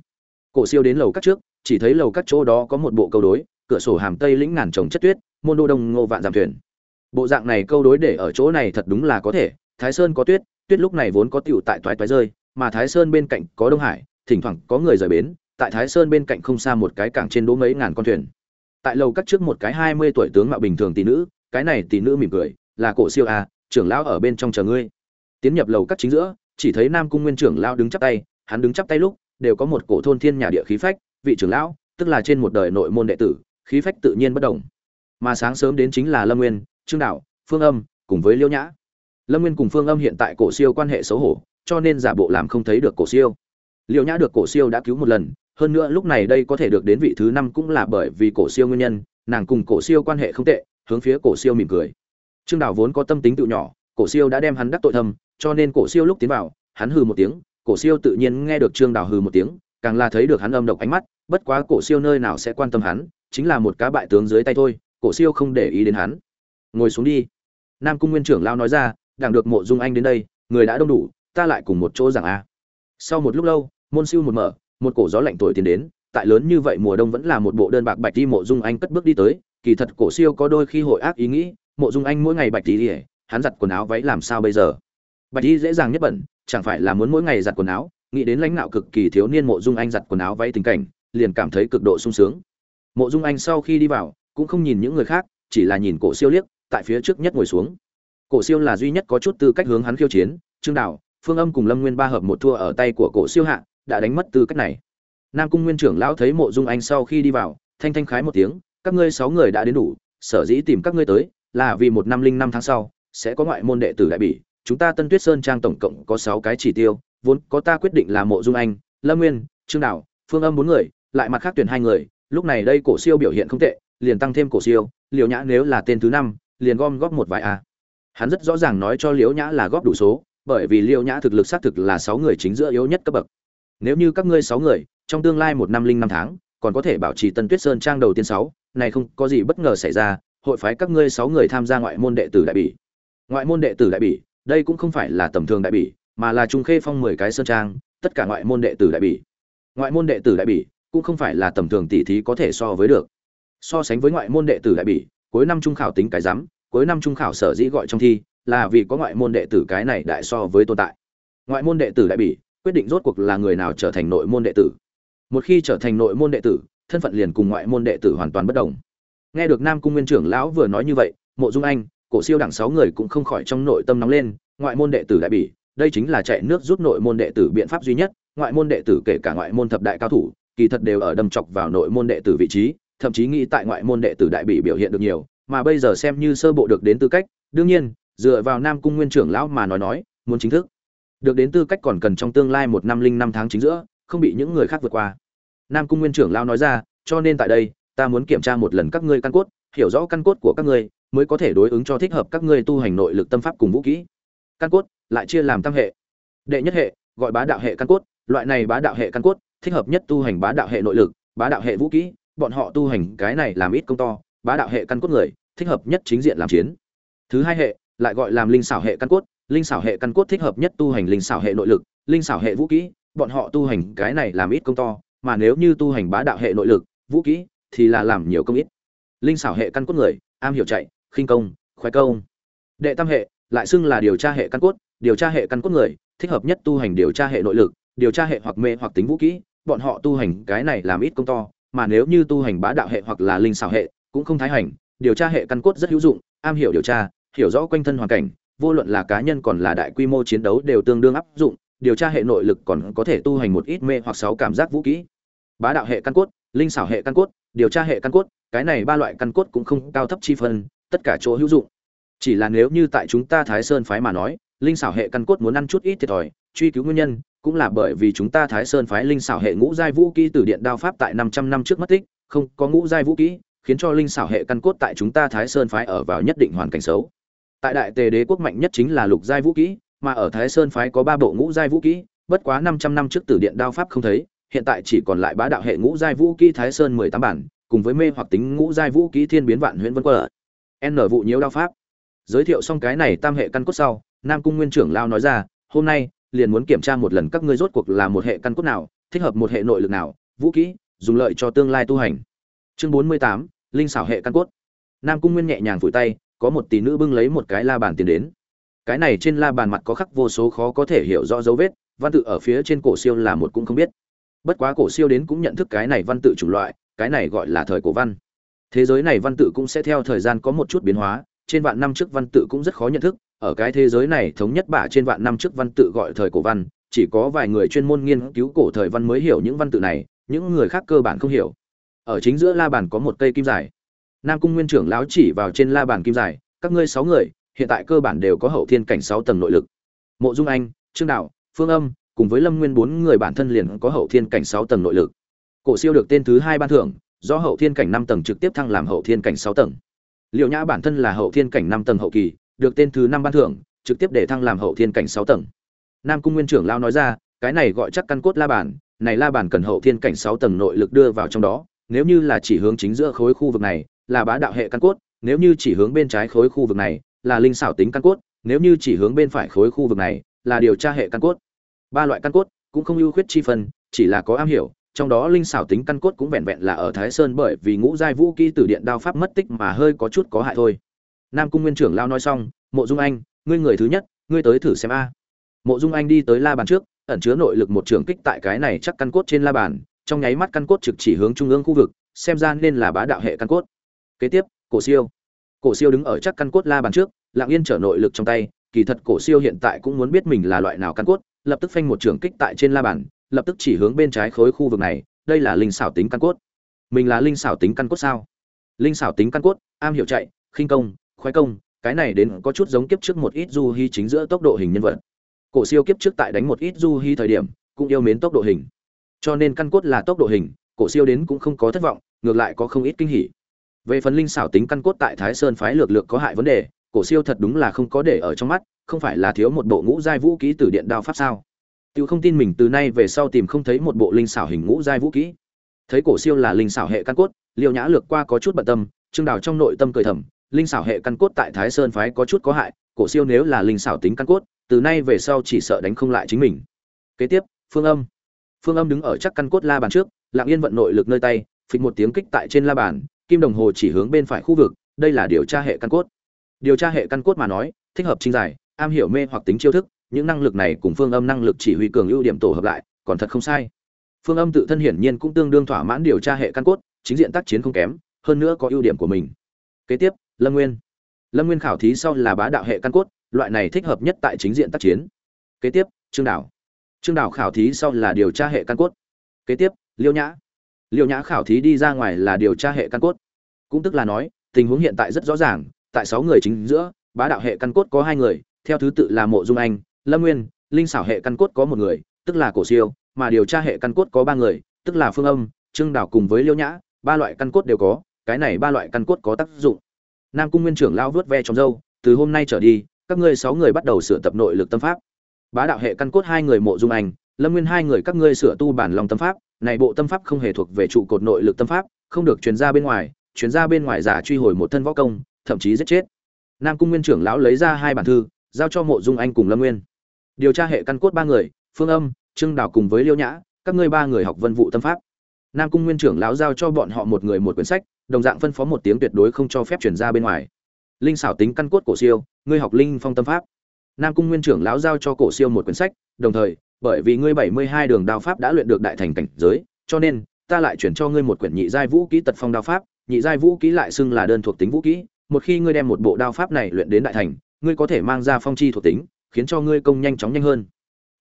Cổ siêu đến lầu các trước, chỉ thấy lầu các chỗ đó có một bộ câu đối, cửa sổ hàm tây lĩnh ngàn trồng chất tuyết môn đô đông ngô vạn giảm thuyền. Bộ dạng này câu đối để ở chỗ này thật đúng là có thể, thái sơn có tuyết tuyết lúc này vốn có tựu tại toái toái rơi, mà thái sơn bên cạnh có đông hải, thỉnh thoảng có người rời bến, tại thái sơn bên cạnh không xa một cái cảng trên đỗ mấy ngàn con thuyền. Tại lầu cắt trước một cái hai mươi tuổi tướng mạo bình thường tỷ nữ, cái này tỷ nữ mỉm cười, là cổ siêu a trưởng lão ở bên trong chờ ngươi. Tiến nhập lầu cắt chính giữa, chỉ thấy nam cung nguyên trưởng lão đứng chắp tay, hắn đứng chắp tay lúc, đều có một cổ thôn thiên nhà địa khí phách, vị trưởng lão, tức là trên một đời nội môn đệ tử, khí phách tự nhiên bất động mà sáng sớm đến chính là lâm nguyên trương đạo phương âm cùng với liêu nhã. Lâm nguyên cùng phương âm hiện tại cổ siêu quan hệ xấu hổ cho nên giả bộ làm không thấy được cổ siêu. Liêu nhã được cổ siêu đã cứu một lần hơn nữa lúc này đây có thể được đến vị thứ năm cũng là bởi vì cổ siêu nguyên nhân nàng cùng cổ siêu quan hệ không tệ hướng phía cổ siêu mỉm cười. Trương Đạo vốn có tâm tính tự nhỏ cổ siêu đã đem hắn đắc tội thầm, cho nên cổ siêu lúc tiến vào hắn hừ một tiếng cổ siêu tự nhiên nghe được trương Đạo hừ một tiếng càng là thấy được hắn âm độc ánh mắt bất quá cổ siêu nơi nào sẽ quan tâm hắn chính là một cá bại tướng dưới tay thôi cổ siêu không để ý đến hắn. Ngồi xuống đi. Nam cung nguyên trưởng lao nói ra, đảng được mộ dung anh đến đây, người đã đông đủ, ta lại cùng một chỗ rằng a. Sau một lúc lâu, môn siêu một mở, một cổ gió lạnh thổi tiến đến, tại lớn như vậy mùa đông vẫn là một bộ đơn bạc bạch đi mộ dung anh cất bước đi tới, kỳ thật cổ siêu có đôi khi hội ác ý nghĩ, mộ dung anh mỗi ngày bạch y ỉa hắn giặt quần áo váy làm sao bây giờ? Bạch y dễ dàng nhất bẩn, chẳng phải là muốn mỗi ngày giặt quần áo, nghĩ đến lãnh đạo cực kỳ thiếu niên mộ dung anh giặt quần áo váy tình cảnh, liền cảm thấy cực độ sung sướng. Mộ dung anh sau khi đi vào cũng không nhìn những người khác, chỉ là nhìn cổ siêu liếc, tại phía trước nhất ngồi xuống. Cổ siêu là duy nhất có chút tư cách hướng hắn khiêu chiến, trương đạo phương âm cùng lâm nguyên ba hợp một thua ở tay của cổ siêu hạ, đã đánh mất tư cách này. Nam cung nguyên trưởng lão thấy mộ dung anh sau khi đi vào, thanh thanh khái một tiếng, các ngươi sáu người đã đến đủ, sở dĩ tìm các ngươi tới, là vì một năm linh năm tháng sau, sẽ có ngoại môn đệ tử đại bỉ, chúng ta tân tuyết sơn trang tổng cộng có sáu cái chỉ tiêu, vốn có ta quyết định là mộ dung anh, lâm nguyên, trương đạo phương âm bốn người, lại mặt khác tuyển hai người, lúc này đây cổ siêu biểu hiện không tệ liền tăng thêm cổ siêu, Liễu nhã nếu là tên thứ năm, liền gom góp một vài a. Hắn rất rõ ràng nói cho liễu nhã là góp đủ số, bởi vì liễu nhã thực lực xác thực là sáu người chính giữa yếu nhất cấp bậc. Nếu như các ngươi sáu người, trong tương lai một năm linh năm tháng, còn có thể bảo trì tân tuyết sơn trang đầu tiên sáu, này không có gì bất ngờ xảy ra, hội phái các ngươi sáu người tham gia ngoại môn đệ tử đại bỉ. Ngoại môn đệ tử đại bỉ, đây cũng không phải là tầm thường đại bỉ, mà là trung khê phong mười cái sơn trang, tất cả ngoại môn đệ tử đại bỉ. Ngoại môn đệ tử đại bỉ cũng không phải là tầm thường tỷ thí có thể so với được so sánh với ngoại môn đệ tử đại bỉ cuối năm trung khảo tính cái rắm cuối năm trung khảo sở dĩ gọi trong thi là vì có ngoại môn đệ tử cái này đại so với tồn tại ngoại môn đệ tử đại bỉ quyết định rốt cuộc là người nào trở thành nội môn đệ tử một khi trở thành nội môn đệ tử thân phận liền cùng ngoại môn đệ tử hoàn toàn bất đồng nghe được nam cung nguyên trưởng lão vừa nói như vậy mộ dung anh cổ siêu đẳng sáu người cũng không khỏi trong nội tâm nóng lên ngoại môn đệ tử đại bỉ đây chính là chạy nước rút nội môn đệ tử biện pháp duy nhất ngoại môn đệ tử kể cả ngoại môn thập đại cao thủ kỳ thật đều ở đâm chọc vào nội môn đệ tử vị trí thậm chí nghĩ tại ngoại môn đệ tử đại bị biểu hiện được nhiều, mà bây giờ xem như sơ bộ được đến tư cách, đương nhiên, dựa vào nam cung nguyên trưởng lão mà nói nói, muốn chính thức được đến tư cách còn cần trong tương lai một năm linh năm tháng chính giữa, không bị những người khác vượt qua. Nam cung nguyên trưởng lão nói ra, cho nên tại đây, ta muốn kiểm tra một lần các ngươi căn cốt, hiểu rõ căn cốt của các ngươi, mới có thể đối ứng cho thích hợp các ngươi tu hành nội lực tâm pháp cùng vũ kỹ. Căn cốt, lại chia làm tam hệ. Đệ nhất hệ, gọi bá đạo hệ căn cốt, loại này bá đạo hệ căn cốt, thích hợp nhất tu hành bá đạo hệ nội lực, bá đạo hệ vũ kỹ bọn họ tu hành cái này làm ít công to, bá đạo hệ căn cốt người, thích hợp nhất chính diện làm chiến. Thứ hai hệ, lại gọi làm linh xảo hệ căn cốt, linh xảo hệ căn cốt thích hợp nhất tu hành linh xảo hệ nội lực, linh xảo hệ vũ kỹ, bọn họ tu hành cái này làm ít công to, mà nếu như tu hành bá đạo hệ nội lực, vũ kỹ thì là làm nhiều công ít. Linh xảo hệ căn cốt người, am hiểu chạy, khinh công, khoái công. Đệ tam hệ, lại xưng là điều tra hệ căn cốt, điều tra hệ căn cốt người, thích hợp nhất tu hành điều tra hệ nội lực, điều tra hệ hoặc mê hoặc tính vũ kỹ, bọn họ tu hành cái này làm ít công to mà nếu như tu hành bá đạo hệ hoặc là linh xảo hệ cũng không thái hành điều tra hệ căn cốt rất hữu dụng am hiểu điều tra hiểu rõ quanh thân hoàn cảnh vô luận là cá nhân còn là đại quy mô chiến đấu đều tương đương áp dụng điều tra hệ nội lực còn có thể tu hành một ít mê hoặc sáu cảm giác vũ khí, bá đạo hệ căn cốt linh xảo hệ căn cốt điều tra hệ căn cốt cái này ba loại căn cốt cũng không cao thấp chi phân tất cả chỗ hữu dụng. Chỉ là nếu như tại chúng ta thái sơn phái mà nói linh xảo hệ căn cốt muốn ăn chút ít thiệt thòi truy cứu nguyên nhân cũng là bởi vì chúng ta thái sơn phái linh xảo hệ ngũ giai vũ kỹ từ điện đao pháp tại năm trăm năm trước mất tích, không có ngũ giai vũ kỹ, khiến cho linh xảo hệ căn cốt tại chúng ta thái sơn phái ở vào nhất định hoàn cảnh xấu. Tại đại tề đế quốc mạnh nhất chính là lục giai vũ kỹ, mà ở thái sơn phái có ba bộ ngũ giai vũ kỹ, bất quá năm trăm năm trước từ điện đao pháp không thấy, hiện tại chỉ còn lại bá đạo hệ ngũ giai vũ kỹ thái sơn mười tám bản, cùng với mê hoặc tính ngũ giai vũ kỹ thiên biến vạn huyễn vân quơ n vụ nhiễu đao pháp. Giới thiệu xong cái này tam hệ căn cốt sau, nam cung nguyên trưởng lao nói ra, hôm nay liền muốn kiểm tra một lần các ngươi rốt cuộc là một hệ căn cốt nào, thích hợp một hệ nội lực nào, vũ kỹ dùng lợi cho tương lai tu hành. Chương bốn mươi tám, linh xảo hệ căn cốt. Nam cung nguyên nhẹ nhàng phủi tay, có một tỷ nữ bưng lấy một cái la bàn tiền đến. Cái này trên la bàn mặt có khắc vô số khó có thể hiểu rõ dấu vết, văn tự ở phía trên cổ siêu là một cũng không biết. Bất quá cổ siêu đến cũng nhận thức cái này văn tự chủng loại, cái này gọi là thời cổ văn. Thế giới này văn tự cũng sẽ theo thời gian có một chút biến hóa, trên vạn năm trước văn tự cũng rất khó nhận thức ở cái thế giới này thống nhất bả trên vạn năm trước văn tự gọi thời cổ văn, chỉ có vài người chuyên môn nghiên cứu cổ thời văn mới hiểu những văn tự này, những người khác cơ bản không hiểu. Ở chính giữa la bàn có một cây kim dài. Nam cung nguyên trưởng lão chỉ vào trên la bàn kim dài, các ngươi sáu người, hiện tại cơ bản đều có hậu thiên cảnh sáu tầng nội lực. Mộ dung anh, trương đạo, phương âm, cùng với lâm nguyên bốn người bản thân liền có hậu thiên cảnh sáu tầng nội lực. Cổ siêu được tên thứ hai ban thưởng, do hậu thiên cảnh năm tầng trực tiếp thăng làm hậu thiên cảnh sáu tầng. Liệu nhã bản thân là hậu thiên cảnh năm tầng hậu kỳ được tên thứ năm ban thưởng, trực tiếp để thăng làm hậu thiên cảnh sáu tầng. Nam cung nguyên trưởng lao nói ra, cái này gọi chắc căn cốt la bản này la bản cần hậu thiên cảnh sáu tầng nội lực đưa vào trong đó, nếu như là chỉ hướng chính giữa khối khu vực này, là bá đạo hệ căn cốt, nếu như chỉ hướng bên trái khối khu vực này, là linh xảo tính căn cốt, nếu như chỉ hướng bên phải khối khu vực này, là điều tra hệ căn cốt. Ba loại căn cốt, cũng không ưu khuyết chi phân, chỉ là có am hiểu, trong đó linh xảo tính căn cốt cũng vẹn vẹn là ở thái sơn bởi vì ngũ giai vũ kỹ từ điện đao pháp mất tích mà hơi có chút có hại thôi nam cung nguyên trưởng lao nói xong, mộ dung anh, ngươi người thứ nhất, ngươi tới thử xem a. Mộ dung anh đi tới la bàn trước, ẩn chứa nội lực một trường kích tại cái này chắc căn cốt trên la bàn, trong nháy mắt căn cốt trực chỉ hướng trung ương khu vực, xem ra nên là bá đạo hệ căn cốt. Kế tiếp, cổ siêu. Cổ siêu đứng ở chắc căn cốt la bàn trước, lặng yên trở nội lực trong tay, kỳ thật cổ siêu hiện tại cũng muốn biết mình là loại nào căn cốt, lập tức phanh một trường kích tại trên la bàn, lập tức chỉ hướng bên trái khối khu vực này, đây là linh xảo tính căn cốt. Mình là linh xảo tính căn cốt sao? Linh xảo tính căn cốt, am hiểu chạy, khinh công khoái công cái này đến có chút giống kiếp trước một ít du hy chính giữa tốc độ hình nhân vật. Cổ siêu kiếp trước tại đánh một ít du hy thời điểm cũng yêu mến tốc độ hình. Cho nên căn cốt là tốc độ hình cổ siêu đến cũng không có thất vọng ngược lại có không ít kinh hỉ. Về phần linh xảo tính căn cốt tại thái sơn phái lược lược có hại vấn đề cổ siêu thật đúng là không có để ở trong mắt không phải là thiếu một bộ ngũ giai vũ kỹ từ điện đao pháp sao? Tiêu không tin mình từ nay về sau tìm không thấy một bộ linh xảo hình ngũ giai vũ kỹ. Thấy cổ siêu là linh xảo hệ căn cốt, Liêu Nhã lược qua có chút bận tâm, Trương Đào trong nội tâm cười thầm, linh xảo hệ căn cốt tại Thái Sơn phái có chút có hại, cổ siêu nếu là linh xảo tính căn cốt, từ nay về sau chỉ sợ đánh không lại chính mình. Kế tiếp, Phương Âm. Phương Âm đứng ở chắc căn cốt la bàn trước, lặng yên vận nội lực nơi tay, phịch một tiếng kích tại trên la bàn, kim đồng hồ chỉ hướng bên phải khu vực, đây là điều tra hệ căn cốt. Điều tra hệ căn cốt mà nói, thích hợp trinh giải, am hiểu mê hoặc tính chiêu thức, những năng lực này cùng phương âm năng lực chỉ huy cường ưu điểm tổ hợp lại còn thật không sai phương âm tự thân hiển nhiên cũng tương đương thỏa mãn điều tra hệ căn cốt chính diện tác chiến không kém hơn nữa có ưu điểm của mình kế tiếp lâm nguyên. Lâm nguyên khảo thí sau là bá đạo hệ căn cốt, loại này thích hợp nhất tại chính diện tác chiến. Kế tiếp, trương đảo. Trương đảo khảo thí sau là điều tra hệ căn cốt. Kế tiếp, liêu nhã. Liêu nhã khảo thí đi ra ngoài là điều tra hệ căn cốt. Cũng tức là nói, tình huống hiện tại rất rõ ràng, tại sáu người chính giữa, bá đạo hệ căn cốt có hai người, theo thứ tự là mộ dung anh, lâm nguyên, linh xảo hệ căn cốt có một người, tức là cổ siêu, mà điều tra hệ căn cốt có ba người, tức là phương âm, trương Đảo cùng với liêu nhã, ba loại căn cốt đều có, cái này ba loại căn cốt có tác dụng nam cung nguyên trưởng lao vớt ve trong dâu từ hôm nay trở đi, các ngươi sáu người bắt đầu sửa tập nội lực tâm pháp. Bá đạo hệ căn cốt hai người mộ dung anh lâm nguyên hai người các ngươi sửa tu bản lòng tâm pháp, này bộ tâm pháp không hề thuộc về trụ cột nội lực tâm pháp, không được truyền ra bên ngoài, truyền ra bên ngoài giả truy hồi một thân võ công, thậm chí giết chết. Nam cung nguyên trưởng lão lấy ra hai bản thư, giao cho mộ dung anh cùng lâm nguyên. Điều tra hệ căn cốt ba người, phương âm, trương đào cùng với liêu nhã, các ngươi ba người học vân vụ tâm pháp. Nam cung nguyên trưởng lão giao cho bọn họ một người một quyển sách đồng dạng phân phó một tiếng tuyệt đối không cho phép chuyển ra bên ngoài. Linh xảo tính căn cốt cổ siêu, ngươi học linh phong tâm pháp. Nam cung nguyên trưởng lão giao cho cổ siêu một quyển sách, đồng thời, bởi vì ngươi bảy mươi hai đường đao pháp đã luyện được đại thành cảnh giới, cho nên, ta lại chuyển cho ngươi một quyển nhị giai vũ kỹ tật phong đao pháp. Nhị giai vũ kỹ lại xưng là đơn thuộc tính vũ kỹ. Một khi ngươi đem một bộ đao pháp này luyện đến đại thành, ngươi có thể mang ra phong chi thuộc tính, khiến cho ngươi công nhanh chóng nhanh hơn.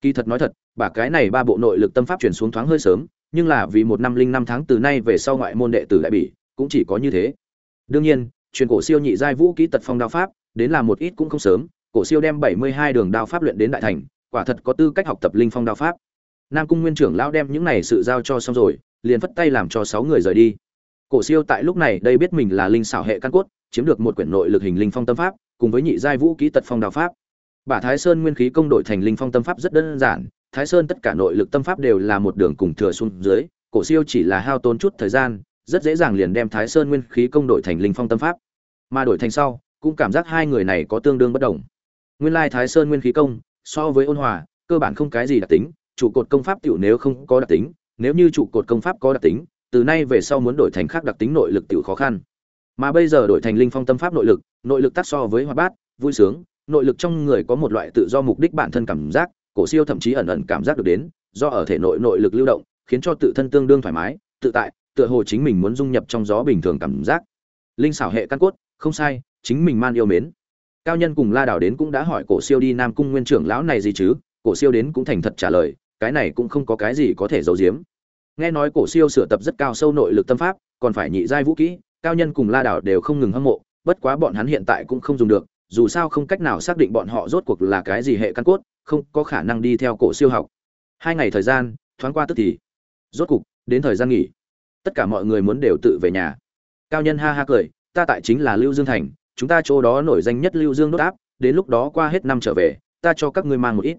Kỳ thật nói thật bà cái này ba bộ nội lực tâm pháp chuyển xuống thoáng hơi sớm, nhưng là vì một năm linh năm tháng từ nay về sau ngoại môn đệ tử đại bỉ cũng chỉ có như thế. Đương nhiên, truyền cổ siêu nhị giai vũ kỹ tật phong đao pháp, đến là một ít cũng không sớm, cổ siêu đem bảy mươi hai đường đao pháp luyện đến đại thành, quả thật có tư cách học tập linh phong đao pháp. Nam cung nguyên trưởng lão đem những này sự giao cho xong rồi, liền phất tay làm cho sáu người rời đi. Cổ siêu tại lúc này đây biết mình là linh xảo hệ căn cốt, chiếm được một quyển nội lực hình linh phong tâm pháp, cùng với nhị giai vũ kỹ tật phong đao pháp. Bả thái sơn nguyên khí công đổi thành linh phong tâm pháp rất đơn giản, thái sơn tất cả nội lực tâm pháp đều là một đường cùng thừa xuống dưới, cổ siêu chỉ là hao tốn chút thời gian rất dễ dàng liền đem thái sơn nguyên khí công đổi thành linh phong tâm pháp. Mà đổi thành sau, cũng cảm giác hai người này có tương đương bất đồng. Nguyên lai thái sơn nguyên khí công, so với ôn hòa, cơ bản không cái gì đặc tính, trụ cột công pháp tiểu nếu không có đặc tính, nếu như trụ cột công pháp có đặc tính, từ nay về sau muốn đổi thành khác đặc tính nội lực tiểu khó khăn. Mà bây giờ đổi thành linh phong tâm pháp nội lực nội lực tác so với hoạt bát, vui sướng, nội lực trong người có một loại tự do mục đích bản thân cảm giác, cổ siêu thậm chí ẩn ẩn cảm giác được đến, do ở thể nội nội lực lưu động, khiến cho tự thân tương đương thoải mái, tự tại tựa hồ chính mình muốn dung nhập trong gió bình thường cảm giác. Linh xảo hệ căn cốt, không sai, chính mình man yêu mến. Cao nhân cùng la đảo đến cũng đã hỏi cổ siêu đi nam cung nguyên trưởng lão này gì chứ, cổ siêu đến cũng thành thật trả lời, cái này cũng không có cái gì có thể giấu giếm. Nghe nói cổ siêu sửa tập rất cao sâu nội lực tâm pháp, còn phải nhị giai vũ kỹ, cao nhân cùng la đảo đều không ngừng hâm mộ, bất quá bọn hắn hiện tại cũng không dùng được, dù sao không cách nào xác định bọn họ rốt cuộc là cái gì hệ căn cốt, không có khả năng đi theo cổ siêu học. Hai ngày thời gian, thoáng qua tức thì. Rốt cục, đến thời gian nghỉ tất cả mọi người muốn đều tự về nhà. Cao nhân ha ha cười, ta tại chính là lưu dương thành, chúng ta chỗ đó nổi danh nhất lưu dương đốt áp, đến lúc đó qua hết năm trở về, ta cho các ngươi mang một ít.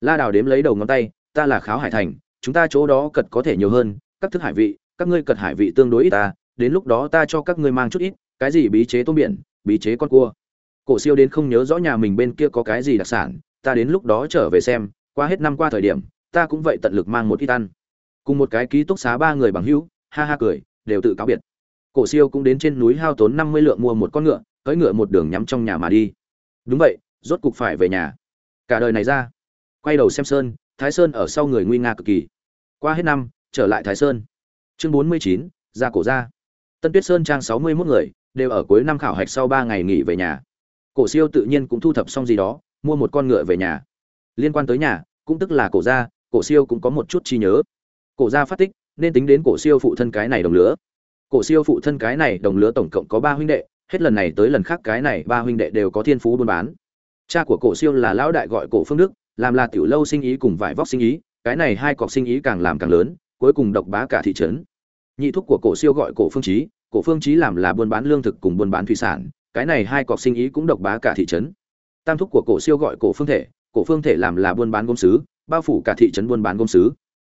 La đào đếm lấy đầu ngón tay, ta là kháo hải thành, chúng ta chỗ đó cật có thể nhiều hơn, các thức hải vị, các ngươi cật hải vị tương đối ít ta, đến lúc đó ta cho các ngươi mang chút ít, cái gì bí chế tôm biển, bí chế con cua. Cổ siêu đến không nhớ rõ nhà mình bên kia có cái gì đặc sản, ta đến lúc đó trở về xem, qua hết năm qua thời điểm, ta cũng vậy tận lực mang một ít ăn. Cùng một cái ký túc xá ba người bằng hữu ha ha cười, đều tự cáo biệt. Cổ siêu cũng đến trên núi hao tốn năm mươi lượng mua một con ngựa, cưỡi ngựa một đường nhắm trong nhà mà đi. Đúng vậy, rốt cục phải về nhà. Cả đời này ra, quay đầu xem sơn, thái sơn ở sau người nguy nga cực kỳ. Qua hết năm, trở lại thái sơn. Chương bốn mươi chín, ra cổ ra. Tân tuyết sơn trang sáu mươi mốt người, đều ở cuối năm khảo hạch sau ba ngày nghỉ về nhà. Cổ siêu tự nhiên cũng thu thập xong gì đó, mua một con ngựa về nhà. Liên quan tới nhà, cũng tức là cổ gia cổ siêu cũng có một chút chi nhớ. Cổ gia phát tích nên tính đến cổ siêu phụ thân cái này đồng lứa. Cổ siêu phụ thân cái này đồng lứa tổng cộng có ba huynh đệ, hết lần này tới lần khác cái này ba huynh đệ đều có thiên phú buôn bán. Cha của cổ siêu là lão đại gọi cổ phương đức, làm là tiểu lâu sinh ý cùng vải vóc sinh ý, cái này hai cọc sinh ý càng làm càng lớn, cuối cùng độc bá cả thị trấn. Nhị thúc của cổ siêu gọi cổ phương trí, cổ phương trí làm là buôn bán lương thực cùng buôn bán thủy sản, cái này hai cọc sinh ý cũng độc bá cả thị trấn. Tam thúc của cổ siêu gọi cổ phương thể, cổ phương thể làm là buôn bán gốm sứ, bao phủ cả thị trấn buôn bán gốm sứ.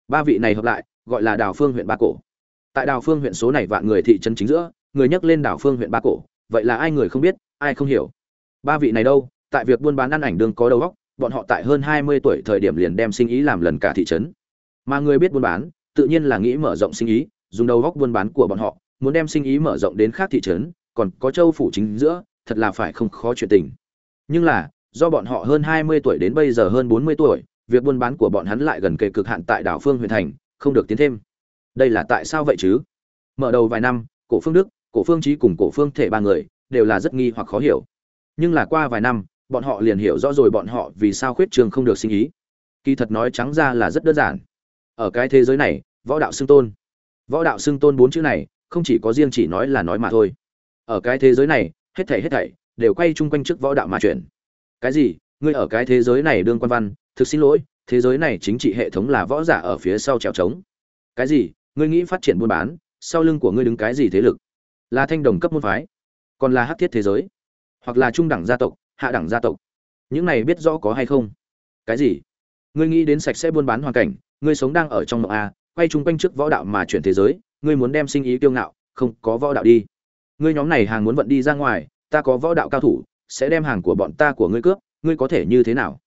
Ba vị này hợp lại gọi là đào phương huyện ba cổ. Tại đào phương huyện số này vạn người thị trấn chính giữa, người nhắc lên đào phương huyện ba cổ, vậy là ai người không biết, ai không hiểu. Ba vị này đâu, tại việc buôn bán ăn ảnh đương có đầu óc, bọn họ tại hơn hai mươi tuổi thời điểm liền đem sinh ý làm lần cả thị trấn. Mà người biết buôn bán, tự nhiên là nghĩ mở rộng sinh ý, dùng đầu óc buôn bán của bọn họ, muốn đem sinh ý mở rộng đến khác thị trấn, còn có châu phủ chính giữa, thật là phải không khó chuyện tình. Nhưng là, do bọn họ hơn hai mươi tuổi đến bây giờ hơn bốn mươi tuổi, việc buôn bán của bọn hắn lại gần kề cực hạn tại đảo phương huyện thành không được tiến thêm. Đây là tại sao vậy chứ? Mở đầu vài năm, cổ phương đức, cổ phương trí cùng cổ phương thể ba người đều là rất nghi hoặc khó hiểu. Nhưng là qua vài năm, bọn họ liền hiểu rõ rồi bọn họ vì sao khuyết trường không được sinh ý. Kỳ thật nói trắng ra là rất đơn giản. Ở cái thế giới này, võ đạo xưng tôn. Võ đạo xưng tôn bốn chữ này, không chỉ có riêng chỉ nói là nói mà thôi. Ở cái thế giới này, hết thảy hết thảy đều quay chung quanh trước võ đạo mà chuyển. Cái gì? Ngươi ở cái thế giới này đương quan văn, thực xin lỗi thế giới này chính trị hệ thống là võ giả ở phía sau trèo trống. Cái gì? Ngươi nghĩ phát triển buôn bán, sau lưng của ngươi đứng cái gì thế lực? Là thanh đồng cấp môn phái, còn là hắc thiết thế giới, hoặc là trung đẳng gia tộc, hạ đẳng gia tộc. Những này biết rõ có hay không? Cái gì? Ngươi nghĩ đến sạch sẽ buôn bán hoàn cảnh, ngươi sống đang ở trong mộng a quay chung quanh trước võ đạo mà chuyển thế giới, ngươi muốn đem sinh ý kiêu ngạo, không có võ đạo đi. Ngươi nhóm này hàng muốn vận đi ra ngoài, ta có võ đạo cao thủ, sẽ đem hàng của bọn ta của ngươi cướp, ngươi có thể như thế nào?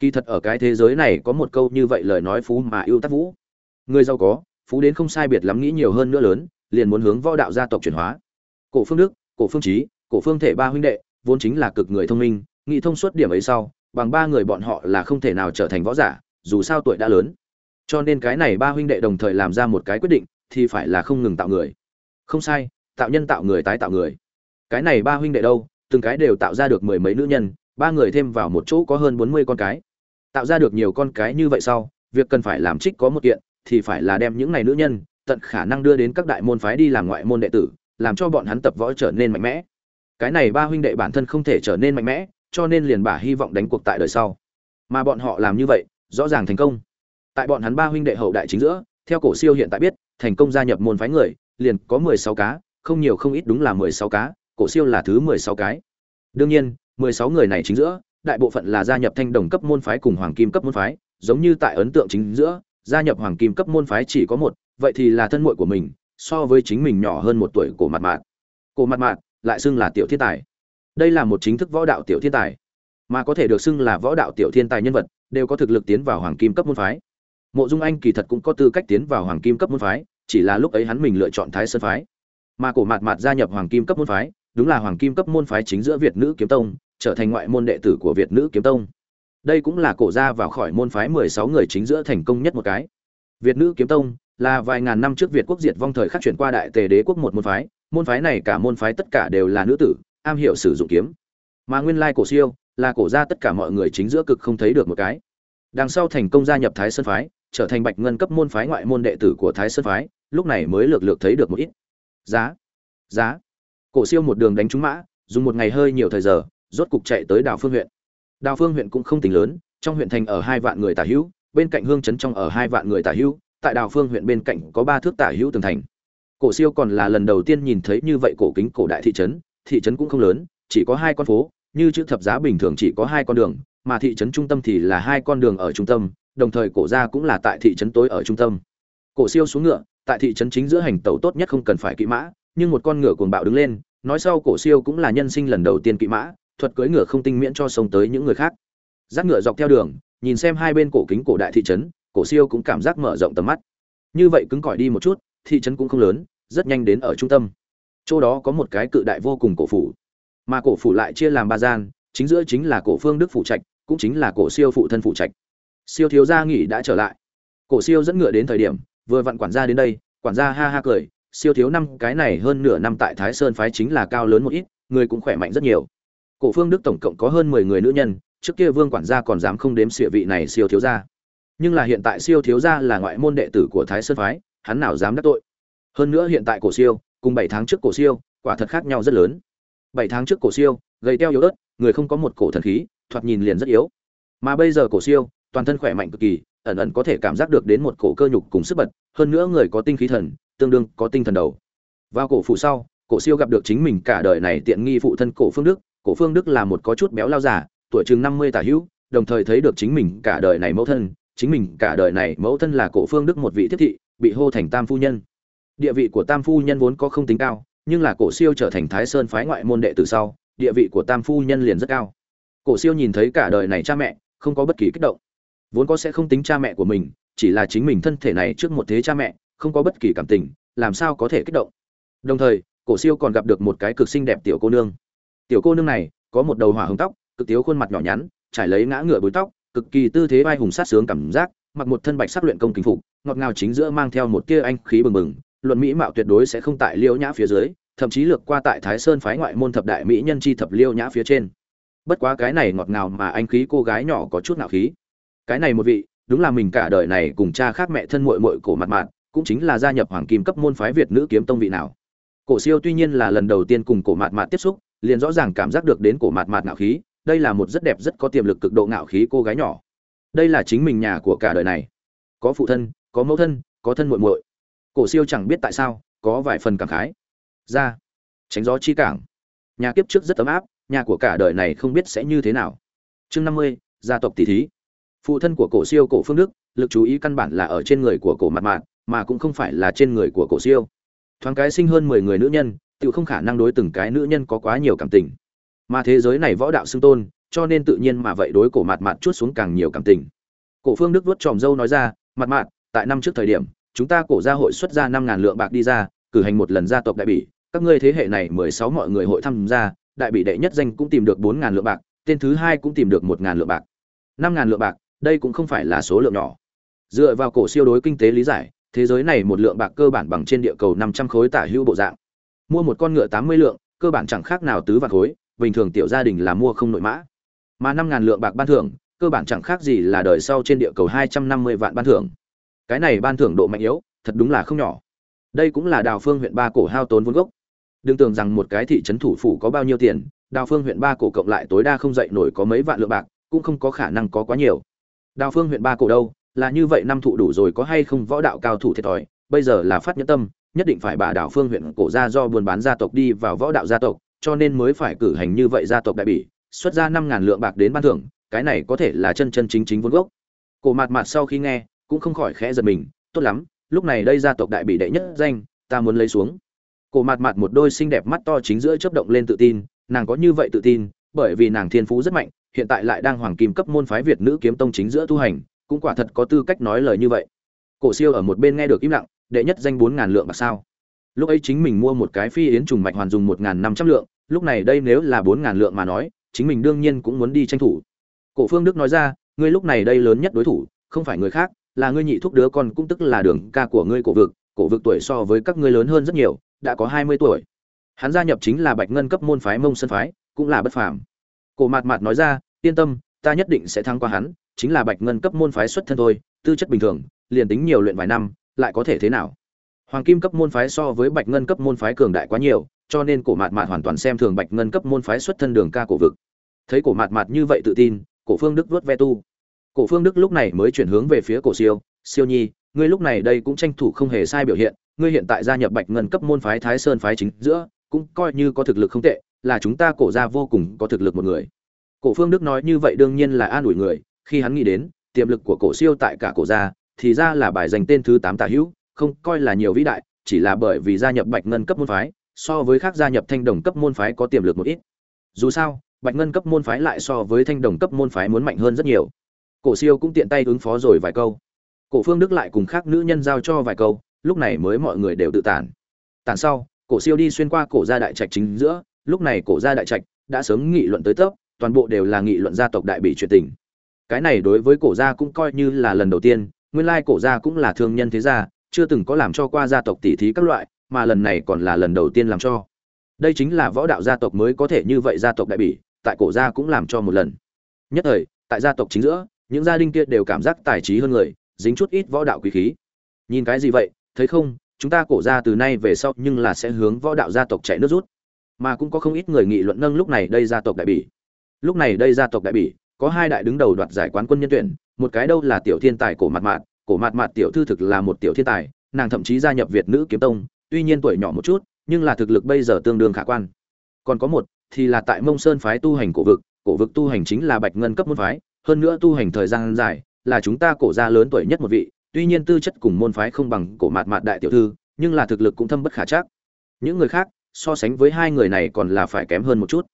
Kỳ thật ở cái thế giới này có một câu như vậy lời nói phú mà yêu tác vũ. Người giàu có, phú đến không sai biệt lắm nghĩ nhiều hơn nữa lớn, liền muốn hướng võ đạo gia tộc chuyển hóa. Cổ phương đức, cổ phương trí cổ phương thể ba huynh đệ, vốn chính là cực người thông minh, nghĩ thông suốt điểm ấy sau, bằng ba người bọn họ là không thể nào trở thành võ giả, dù sao tuổi đã lớn. Cho nên cái này ba huynh đệ đồng thời làm ra một cái quyết định, thì phải là không ngừng tạo người. Không sai, tạo nhân tạo người tái tạo người. Cái này ba huynh đệ đâu, từng cái đều tạo ra được mười mấy nữ nhân, ba người thêm vào một chỗ có hơn bốn mươi con cái tạo ra được nhiều con cái như vậy sau, việc cần phải làm trích có một kiện, thì phải là đem những này nữ nhân, tận khả năng đưa đến các đại môn phái đi làm ngoại môn đệ tử, làm cho bọn hắn tập võ trở nên mạnh mẽ. Cái này ba huynh đệ bản thân không thể trở nên mạnh mẽ, cho nên liền bả hy vọng đánh cuộc tại đời sau. Mà bọn họ làm như vậy, rõ ràng thành công. Tại bọn hắn ba huynh đệ hậu đại chính giữa, theo cổ siêu hiện tại biết, thành công gia nhập môn phái người, liền có mười sáu cá, không nhiều không ít đúng là mười sáu cá, cổ siêu là thứ mười sáu cái. Đương nhiên, mười sáu người này chính giữa đại bộ phận là gia nhập thanh đồng cấp môn phái cùng hoàng kim cấp môn phái, giống như tại ấn tượng chính giữa, gia nhập hoàng kim cấp môn phái chỉ có một, vậy thì là thân muội của mình, so với chính mình nhỏ hơn một tuổi cổ mặt mạn cổ mặt mạn lại xưng là tiểu thiên tài. Đây là một chính thức võ đạo tiểu thiên tài, mà có thể được xưng là võ đạo tiểu thiên tài nhân vật, đều có thực lực tiến vào hoàng kim cấp môn phái. Mộ dung anh kỳ thật cũng có tư cách tiến vào hoàng kim cấp môn phái, chỉ là lúc ấy hắn mình lựa chọn thái sơn phái. Mà cổ mặt mạt gia nhập hoàng kim cấp môn phái, đúng là hoàng kim cấp môn phái chính giữa việt nữ kiếm tông trở thành ngoại môn đệ tử của việt nữ kiếm tông. Đây cũng là cổ gia vào khỏi môn phái mười sáu người chính giữa thành công nhất một cái. Việt nữ kiếm tông là vài ngàn năm trước việt quốc diệt vong thời khắc chuyển qua đại tề đế quốc một môn phái môn phái này cả môn phái tất cả đều là nữ tử, am hiểu sử dụng kiếm. Mà nguyên lai cổ siêu là cổ gia tất cả mọi người chính giữa cực không thấy được một cái. Đằng sau thành công gia nhập thái sơn phái, trở thành bạch ngân cấp môn phái ngoại môn đệ tử của thái sơn phái, lúc này mới lược lược thấy được một ít. Giá giá. Cổ siêu một đường đánh trúng mã, dùng một ngày hơi nhiều thời giờ rốt cục chạy tới đào phương huyện. Đào phương huyện cũng không tính lớn, trong huyện thành ở hai vạn người tả hữu, bên cạnh hương trấn trong ở hai vạn người tả hữu, tại đào phương huyện bên cạnh có ba thước tả hữu tường thành. Cổ siêu còn là lần đầu tiên nhìn thấy như vậy cổ kính cổ đại thị trấn thị trấn cũng không lớn, chỉ có hai con phố, như chữ thập giá bình thường chỉ có hai con đường, mà thị trấn trung tâm thì là hai con đường ở trung tâm, đồng thời cổ gia cũng là tại thị trấn tối ở trung tâm. Cổ siêu xuống ngựa, tại thị trấn chính giữa hành tẩu tốt nhất không cần phải kỵ mã, nhưng một con ngựa cuồng bạo đứng lên, nói sau cổ siêu cũng là nhân sinh lần đầu tiên kỵ mã thuật cưỡi ngựa không tinh miễn cho sống tới những người khác. Dắt ngựa dọc theo đường, nhìn xem hai bên cổ kính cổ đại thị trấn, cổ siêu cũng cảm giác mở rộng tầm mắt. Như vậy cứng cỏi đi một chút, thị trấn cũng không lớn, rất nhanh đến ở trung tâm. Chỗ đó có một cái cự đại vô cùng cổ phủ. Mà cổ phủ lại chia làm ba gian, chính giữa chính là cổ phương đức phủ trạch, cũng chính là cổ siêu phụ thân phủ trạch. Siêu thiếu gia nghỉ đã trở lại. Cổ siêu dẫn ngựa đến thời điểm, vừa vặn quản gia đến đây, quản gia ha ha cười, siêu thiếu năm, cái này hơn nửa năm tại thái sơn phái chính là cao lớn một ít, người cũng khỏe mạnh rất nhiều cổ phương đức tổng cộng có hơn mười người nữ nhân, trước kia vương quản gia còn dám không đếm xịa vị này siêu thiếu gia. Nhưng là hiện tại siêu thiếu gia là ngoại môn đệ tử của thái sơn phái, hắn nào dám đắc tội? Hơn nữa hiện tại cổ siêu, cùng bảy tháng trước cổ siêu, quả thật khác nhau rất lớn. Bảy tháng trước cổ siêu, gầy teo yếu ớt, người không có một cổ thần khí, thoạt nhìn liền rất yếu. Mà bây giờ cổ siêu, toàn thân khỏe mạnh cực kỳ, ẩn ẩn có thể cảm giác được đến một cổ cơ nhục cùng sức bật, hơn nữa người có tinh khí thần, tương đương có tinh thần đầu. Vào cổ phủ sau, cổ siêu gặp được chính mình cả đời này tiện nghi phụ thân cổ phương đức cổ phương đức là một có chút béo lao giả tuổi chừng năm mươi tả hữu, đồng thời thấy được chính mình cả đời này mẫu thân, chính mình cả đời này mẫu thân là cổ phương đức một vị thiết thị, bị hô thành tam phu nhân. Địa vị của tam phu nhân vốn có không tính cao, nhưng là cổ siêu trở thành thái sơn phái ngoại môn đệ từ sau, địa vị của tam phu nhân liền rất cao. Cổ siêu nhìn thấy cả đời này cha mẹ, không có bất kỳ kích động. Vốn có sẽ không tính cha mẹ của mình, chỉ là chính mình thân thể này trước một thế cha mẹ, không có bất kỳ cảm tình, làm sao có thể kích động. Đồng thời, cổ siêu còn gặp được một cái cực xinh đẹp tiểu cô nương tiểu cô nương này, có một đầu hỏa hồng tóc, cực tiếu khuôn mặt nhỏ nhắn, trải lấy ngã ngựa bối tóc, cực kỳ tư thế vai hùng sát sướng cảm giác, mặc một thân bạch sắc luyện công kính phục, ngọt ngào chính giữa mang theo một tia anh khí bừng bừng, luận mỹ mạo tuyệt đối sẽ không tại liễu nhã phía dưới, thậm chí lược qua tại thái sơn phái ngoại môn thập đại mỹ nhân chi thập liêu nhã phía trên. Bất quá cái này ngọt ngào mà anh khí cô gái nhỏ có chút ngạo khí. Cái này một vị, đúng là mình cả đời này cùng cha khác mẹ thân muội muội cổ mặt mạn, cũng chính là gia nhập hoàng kim cấp môn phái việt nữ kiếm tông vị nào. Cổ siêu tuy nhiên là lần đầu tiên cùng cổ mặt mạn tiếp xúc liền rõ ràng cảm giác được đến cổ mạt mạt ngạo khí, đây là một rất đẹp rất có tiềm lực cực độ ngạo khí cô gái nhỏ. Đây là chính mình nhà của cả đời này. Có phụ thân, có mẫu thân, có thân muội muội. Cổ siêu chẳng biết tại sao, có vài phần cảm khái. Ra, tránh gió chi cảng. Nhà kiếp trước rất ấm áp, nhà của cả đời này không biết sẽ như thế nào. Chương năm mươi, gia tộc tỷ thí. Phụ thân của cổ siêu cổ phương đức, lực chú ý căn bản là ở trên người của cổ mặt mạn mà cũng không phải là trên người của cổ siêu. Thoáng cái sinh hơn mười người nữ nhân tự không khả năng đối từng cái nữ nhân có quá nhiều cảm tình. Mà thế giới này võ đạo xưng tôn, cho nên tự nhiên mà vậy đối cổ mặt mạt chút xuống càng nhiều cảm tình. Cổ phương đức vuốt tròm dâu nói ra mặt mạt, tại năm trước thời điểm, chúng ta cổ gia hội xuất ra năm ngàn lượng bạc đi ra, cử hành một lần gia tộc đại bỉ. Các ngươi thế hệ này mười sáu mọi người hội tham gia, đại bỉ đệ nhất danh cũng tìm được bốn ngàn lượng bạc, tên thứ hai cũng tìm được một ngàn lượng bạc. Năm ngàn lượng bạc, đây cũng không phải là số lượng nhỏ. Dựa vào cổ siêu đối kinh tế lý giải, thế giới này một lượng bạc cơ bản bằng trên địa cầu năm trăm khối tả hữu bộ dạng mua một con ngựa tám mươi lượng, cơ bản chẳng khác nào tứ vạn khối, bình thường tiểu gia đình là mua không nội mã. Mà năm ngàn lượng bạc ban thưởng, cơ bản chẳng khác gì là đời sau trên địa cầu hai trăm năm mươi vạn ban thưởng. Cái này ban thưởng độ mạnh yếu, thật đúng là không nhỏ. Đây cũng là đào phương huyện ba cổ hao tốn vốn gốc. Đừng tưởng rằng một cái thị trấn thủ phủ có bao nhiêu tiền, đào phương huyện ba cổ cộng lại tối đa không dậy nổi có mấy vạn lượng bạc, cũng không có khả năng có quá nhiều. Đào phương huyện ba cổ đâu, là như vậy năm thụ đủ rồi có hay không võ đạo cao thủ thiệt thòi, bây giờ là phát nhẫn tâm nhất định phải bà đảo phương huyện cổ ra do buôn bán gia tộc đi vào võ đạo gia tộc, cho nên mới phải cử hành như vậy gia tộc đại bỉ, xuất ra năm ngàn lượng bạc đến ban thưởng, cái này có thể là chân chân chính chính vốn gốc. Cổ mạt mạt sau khi nghe, cũng không khỏi khẽ giật mình, tốt lắm, lúc này đây gia tộc đại bỉ đệ nhất danh, ta muốn lấy xuống. Cổ mạt mạt một đôi xinh đẹp mắt to chính giữa chớp động lên tự tin, nàng có như vậy tự tin, bởi vì nàng thiên phú rất mạnh, hiện tại lại đang hoàng kim cấp môn phái việt nữ kiếm tông chính giữa tu hành, cũng quả thật có tư cách nói lời như vậy. Cổ siêu ở một bên nghe được im lặng đệ nhất danh bốn ngàn lượng bạc sao? Lúc ấy chính mình mua một cái phi yến trùng mạch hoàn dùng một ngàn năm trăm lượng, lúc này đây nếu là bốn ngàn lượng mà nói, chính mình đương nhiên cũng muốn đi tranh thủ. Cổ phương đức nói ra, ngươi lúc này đây lớn nhất đối thủ, không phải người khác, là ngươi nhị thúc đứa con, cũng tức là đường ca của ngươi cổ vực cổ vực tuổi so với các ngươi lớn hơn rất nhiều, đã có hai mươi tuổi. Hắn gia nhập chính là bạch ngân cấp môn phái mông sân phái, cũng là bất phàm. Cổ mạt mạt nói ra, yên tâm, ta nhất định sẽ thắng qua hắn, chính là bạch ngân cấp môn phái xuất thân thôi, tư chất bình thường, liền tính nhiều luyện vài năm lại có thể thế nào? Hoàng kim cấp môn phái so với bạch ngân cấp môn phái cường đại quá nhiều, cho nên cổ mạt mạt hoàn toàn xem thường bạch ngân cấp môn phái xuất thân đường ca cổ vực. Thấy cổ mạt mạt như vậy tự tin, cổ phương đức vớt ve tu. Cổ phương đức lúc này mới chuyển hướng về phía cổ siêu. Siêu nhi, ngươi lúc này đây cũng tranh thủ không hề sai biểu hiện, ngươi hiện tại gia nhập bạch ngân cấp môn phái thái sơn phái chính giữa, cũng coi như có thực lực không tệ, là chúng ta cổ ra vô cùng có thực lực một người. Cổ phương đức nói như vậy đương nhiên là an ủi người, khi hắn nghĩ đến, tiềm lực của cổ siêu tại cả cổ gia thì ra là bài dành tên thứ tám tả hữu, không coi là nhiều vĩ đại, chỉ là bởi vì gia nhập bạch ngân cấp môn phái, so với khác gia nhập thanh đồng cấp môn phái có tiềm lực một ít. Dù sao, bạch ngân cấp môn phái lại so với thanh đồng cấp môn phái muốn mạnh hơn rất nhiều. Cổ siêu cũng tiện tay ứng phó rồi vài câu. Cổ phương đức lại cùng khác nữ nhân giao cho vài câu, lúc này mới mọi người đều tự tản. Tản sau, cổ siêu đi xuyên qua cổ gia đại trạch chính giữa, lúc này cổ gia đại trạch đã sớm nghị luận tới tấp, toàn bộ đều là nghị luận gia tộc đại bị chuyện tình. Cái này đối với cổ gia cũng coi như là lần đầu tiên nguyên lai cổ gia cũng là thương nhân thế gia, chưa từng có làm cho qua gia tộc tỷ thí các loại, mà lần này còn là lần đầu tiên làm cho. Đây chính là võ đạo gia tộc mới có thể như vậy gia tộc đại bỉ, tại cổ gia cũng làm cho một lần. Nhất thời, tại gia tộc chính giữa, những gia đình kia đều cảm giác tài trí hơn người, dính chút ít võ đạo quý khí. Nhìn cái gì vậy, thấy không, chúng ta cổ gia từ nay về sau nhưng là sẽ hướng võ đạo gia tộc chạy nước rút. Mà cũng có không ít người nghị luận nâng lúc này đây gia tộc đại bỉ. Lúc này đây gia tộc đại bỉ có hai đại đứng đầu đoạt giải quán quân nhân tuyển, một cái đâu là tiểu thiên tài cổ mặt mạt, cổ mặt mạt tiểu thư thực là một tiểu thiên tài, nàng thậm chí gia nhập việt nữ kiếm tông, tuy nhiên tuổi nhỏ một chút, nhưng là thực lực bây giờ tương đương khả quan còn có một, thì là tại mông sơn phái tu hành cổ vực cổ vực tu hành chính là bạch ngân cấp môn phái, hơn nữa tu hành thời gian dài, là chúng ta cổ gia lớn tuổi nhất một vị, tuy nhiên tư chất cùng môn phái không bằng cổ mạt mạt đại tiểu thư, nhưng là thực lực cũng thâm bất khả trắc. những người khác, so sánh với hai người này còn là phải kém hơn một chút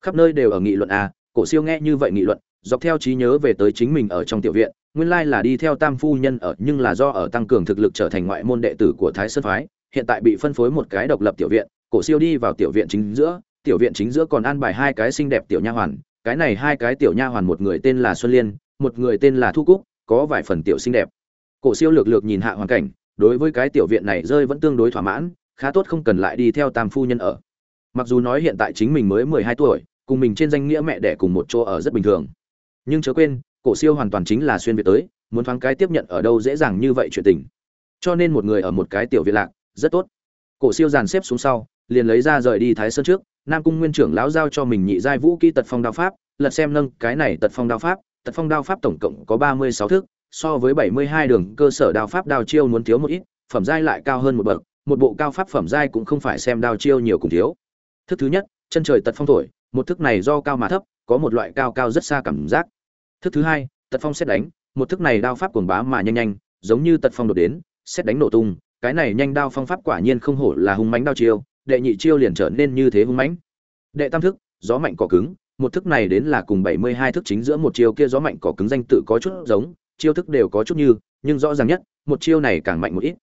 khắp nơi đều ở nghị luận a cổ siêu nghe như vậy nghị luận dọc theo trí nhớ về tới chính mình ở trong tiểu viện, nguyên lai là đi theo tam phu nhân ở, nhưng là do ở tăng cường thực lực trở thành ngoại môn đệ tử của thái sơn phái, hiện tại bị phân phối một cái độc lập tiểu viện, cổ siêu đi vào tiểu viện chính giữa, tiểu viện chính giữa còn an bài hai cái xinh đẹp tiểu nha hoàn, cái này hai cái tiểu nha hoàn một người tên là xuân liên, một người tên là thu cúc, có vài phần tiểu xinh đẹp. Cổ siêu lược lược nhìn hạ hoàn cảnh, đối với cái tiểu viện này rơi vẫn tương đối thỏa mãn, khá tốt không cần lại đi theo tam phu nhân ở. Mặc dù nói hiện tại chính mình mới mười hai tuổi, cùng mình trên danh nghĩa mẹ đẻ cùng một chỗ ở rất bình thường nhưng chớ quên cổ siêu hoàn toàn chính là xuyên việt tới muốn thoáng cái tiếp nhận ở đâu dễ dàng như vậy chuyện tình. Cho nên một người ở một cái tiểu viện lạc rất tốt. Cổ siêu dàn xếp xuống sau liền lấy ra rời đi thái sơn trước nam cung nguyên trưởng lão giao cho mình nhị giai vũ kỹ tật phong đao pháp lật xem nâng cái này tật phong đao pháp tật phong đao pháp tổng cộng có ba mươi sáu thước, so với bảy mươi hai đường cơ sở đao pháp đao chiêu muốn thiếu một ít phẩm giai lại cao hơn một bậc một bộ cao pháp phẩm giai cũng không phải xem đao chiêu nhiều cùng thiếu. Thức thứ nhất chân trời tật phong thổi một thức này do cao mà thấp có một loại cao cao rất xa cảm giác thức thứ hai, tật phong xét đánh, một thức này đao pháp cuồng bá mà nhanh nhanh, giống như tật phong đột đến, xét đánh nổ tung, cái này nhanh đao phong pháp quả nhiên không hổ là hung mãnh đao chiêu, đệ nhị chiêu liền trở nên như thế hung mãnh. Đệ tam thức, gió mạnh cỏ cứng, một thức này đến là cùng bảy mươi hai thức chính giữa một chiêu kia gió mạnh cỏ cứng danh tự có chút giống, chiêu thức đều có chút như, nhưng rõ ràng nhất, một chiêu này càng mạnh một ít.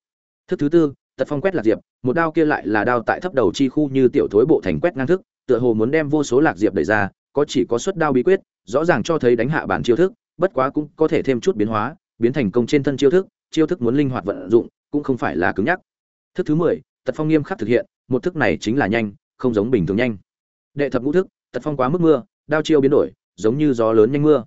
Thức thứ tư, tật phong quét lạc diệp, một đao kia lại là đao tại thấp đầu chi khu như tiểu thối bộ thành quét ngang thức, tựa hồ muốn đem vô số lạc diệp đẩy ra có chỉ có suất đao bí quyết, rõ ràng cho thấy đánh hạ bản chiêu thức, bất quá cũng có thể thêm chút biến hóa, biến thành công trên thân chiêu thức chiêu thức muốn linh hoạt vận dụng, cũng không phải là cứng nhắc. Thức thứ mười, tật phong nghiêm khắc thực hiện, một thức này chính là nhanh, không giống bình thường nhanh. Đệ thập ngũ thức, tật phong quá mức mưa, đao chiêu biến đổi, giống như gió lớn nhanh mưa.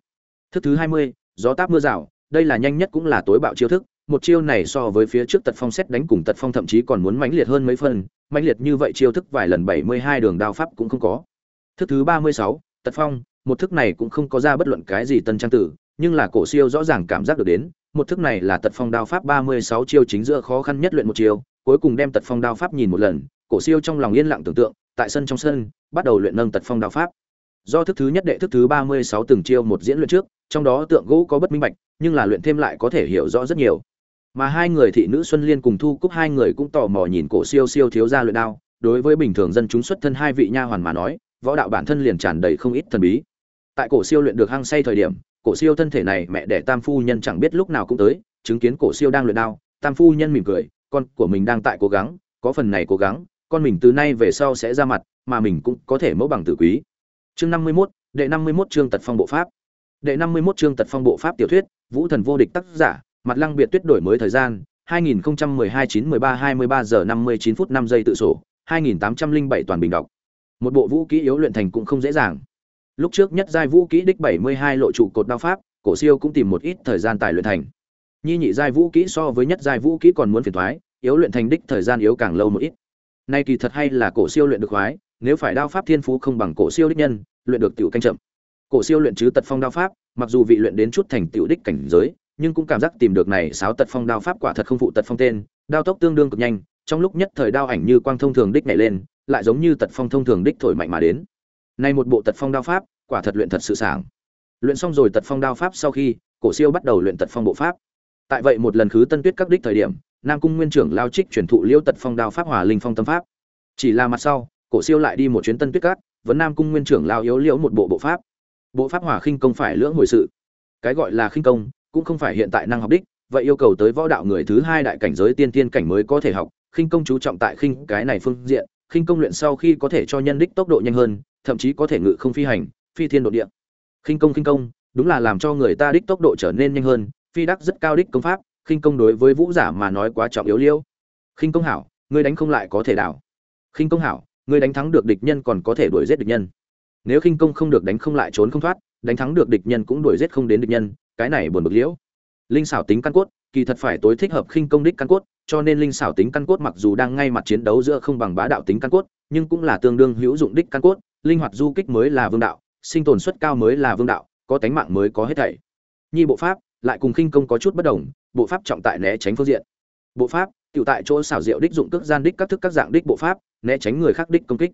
Thức thứ hai mươi, gió táp mưa rào, đây là nhanh nhất cũng là tối bạo chiêu thức, một chiêu này so với phía trước tật phong xét đánh cùng tật phong thậm chí còn muốn mãnh liệt hơn mấy phần, mãnh liệt như vậy chiêu thức vài lần bảy mươi hai đường đao pháp cũng không có. Thức thứ ba mươi sáu tật phong, một thức này cũng không có ra bất luận cái gì tân trang tử, nhưng là cổ siêu rõ ràng cảm giác được đến, một thức này là tật phong đao pháp ba mươi sáu chiêu chính giữa khó khăn nhất luyện một chiêu, cuối cùng đem tật phong đao pháp nhìn một lần, cổ siêu trong lòng yên lặng tưởng tượng, tại sân trong sân, bắt đầu luyện nâng tật phong đao pháp. Do thức thứ nhất đệ thức thứ ba mươi sáu từng chiêu một diễn luyện trước, trong đó tượng gỗ có bất minh bạch, nhưng là luyện thêm lại có thể hiểu rõ rất nhiều. Mà hai người thị nữ xuân liên cùng thu cúc hai người cũng tò mò nhìn cổ siêu siêu thiếu gia luyện đao, đối với bình thường dân chúng xuất thân hai vị nha hoàn mà nói võ đạo bản thân liền tràn đầy không ít thần bí. Tại cổ siêu luyện được hăng say thời điểm cổ siêu thân thể này mẹ đẻ tam phu nhân chẳng biết lúc nào cũng tới chứng kiến cổ siêu đang luyện đao tam phu nhân mỉm cười con của mình đang tại cố gắng có phần này cố gắng con mình từ nay về sau sẽ ra mặt mà mình cũng có thể mẫu bằng tử quý. Chương năm mươi 51, đệ năm mươi 51 chương tật phong bộ pháp. Đệ năm mươi 51 chương tật phong bộ pháp tiểu thuyết vũ thần vô địch tác giả mặt lăng biệt tuyết đổi mới thời gian 2012 9 13 23 giờ 59 phút 5 giây tự sổ 2807 toàn bình đọc một bộ vũ kỹ yếu luyện thành cũng không dễ dàng. Lúc trước nhất giai vũ kỹ đích 72 lộ trụ cột đao pháp, cổ siêu cũng tìm một ít thời gian tài luyện thành. Nhi nhị giai vũ kỹ so với nhất giai vũ kỹ còn muốn phiền thoái yếu luyện thành đích thời gian yếu càng lâu một ít. Nay kỳ thật hay là cổ siêu luyện được khoái, nếu phải đao pháp thiên phú không bằng cổ siêu đích nhân, luyện được tiểu canh chậm. Cổ siêu luyện chứ tật phong đao pháp, mặc dù vị luyện đến chút thành tiểu đích cảnh giới, nhưng cũng cảm giác tìm được này sáo tật phong đao pháp quả thật không phụ tật phong tên, đao tốc tương đương cực nhanh, trong lúc nhất thời đao ảnh như quang thông thường đích nhảy lên lại giống như tật phong thông thường đích thổi mạnh mà đến. Nay một bộ tật phong đao pháp, quả thật luyện thật sự sảng. Luyện xong rồi tật phong đao pháp sau khi, cổ siêu bắt đầu luyện tật phong bộ pháp. Tại vậy một lần khứ tân tuyết các đích thời điểm, nam cung nguyên trưởng lao trích truyền thụ liêu tật phong đao pháp hòa linh phong tâm pháp. Chỉ là mặt sau, cổ siêu lại đi một chuyến tân tuyết các, vấn nam cung nguyên trưởng lao yếu liễu một bộ bộ pháp. Bộ pháp hòa khinh công phải lưỡng hồi sự. Cái gọi là khinh công, cũng không phải hiện tại năng học đích, vậy yêu cầu tới võ đạo người thứ hai đại cảnh giới tiên tiên cảnh mới có thể học, khinh công chú trọng tại khinh cái này phương diện khinh công luyện sau khi có thể cho nhân đích tốc độ nhanh hơn, thậm chí có thể ngự không phi hành, phi thiên độ địa. Khinh công khinh công, đúng là làm cho người ta đích tốc độ trở nên nhanh hơn, phi đắc rất cao đích công pháp, khinh công đối với vũ giả mà nói quá trọng yếu liêu. Khinh công hảo ngươi đánh không lại có thể đảo. Khinh công hảo ngươi đánh thắng được địch nhân còn có thể đuổi giết địch nhân. Nếu khinh công không được đánh không lại trốn không thoát, đánh thắng được địch nhân cũng đuổi giết không đến địch nhân, cái này buồn bực liễu. Linh xảo tính căn cốt kỳ thật phải tối thích hợp khinh công đích căn cốt, cho nên linh xảo tính căn cốt mặc dù đang ngay mặt chiến đấu giữa không bằng bá đạo tính căn cốt, nhưng cũng là tương đương hữu dụng đích căn cốt, linh hoạt du kích mới là vương đạo, sinh tồn suất cao mới là vương đạo, có tánh mạng mới có hết thảy. Nhi bộ pháp, lại cùng khinh công có chút bất đồng, bộ pháp trọng tại né tránh phương diện. Bộ pháp, tiểu tại chỗ xảo diệu đích dụng cước gian đích các thức các dạng đích bộ pháp, né tránh người khác đích công kích.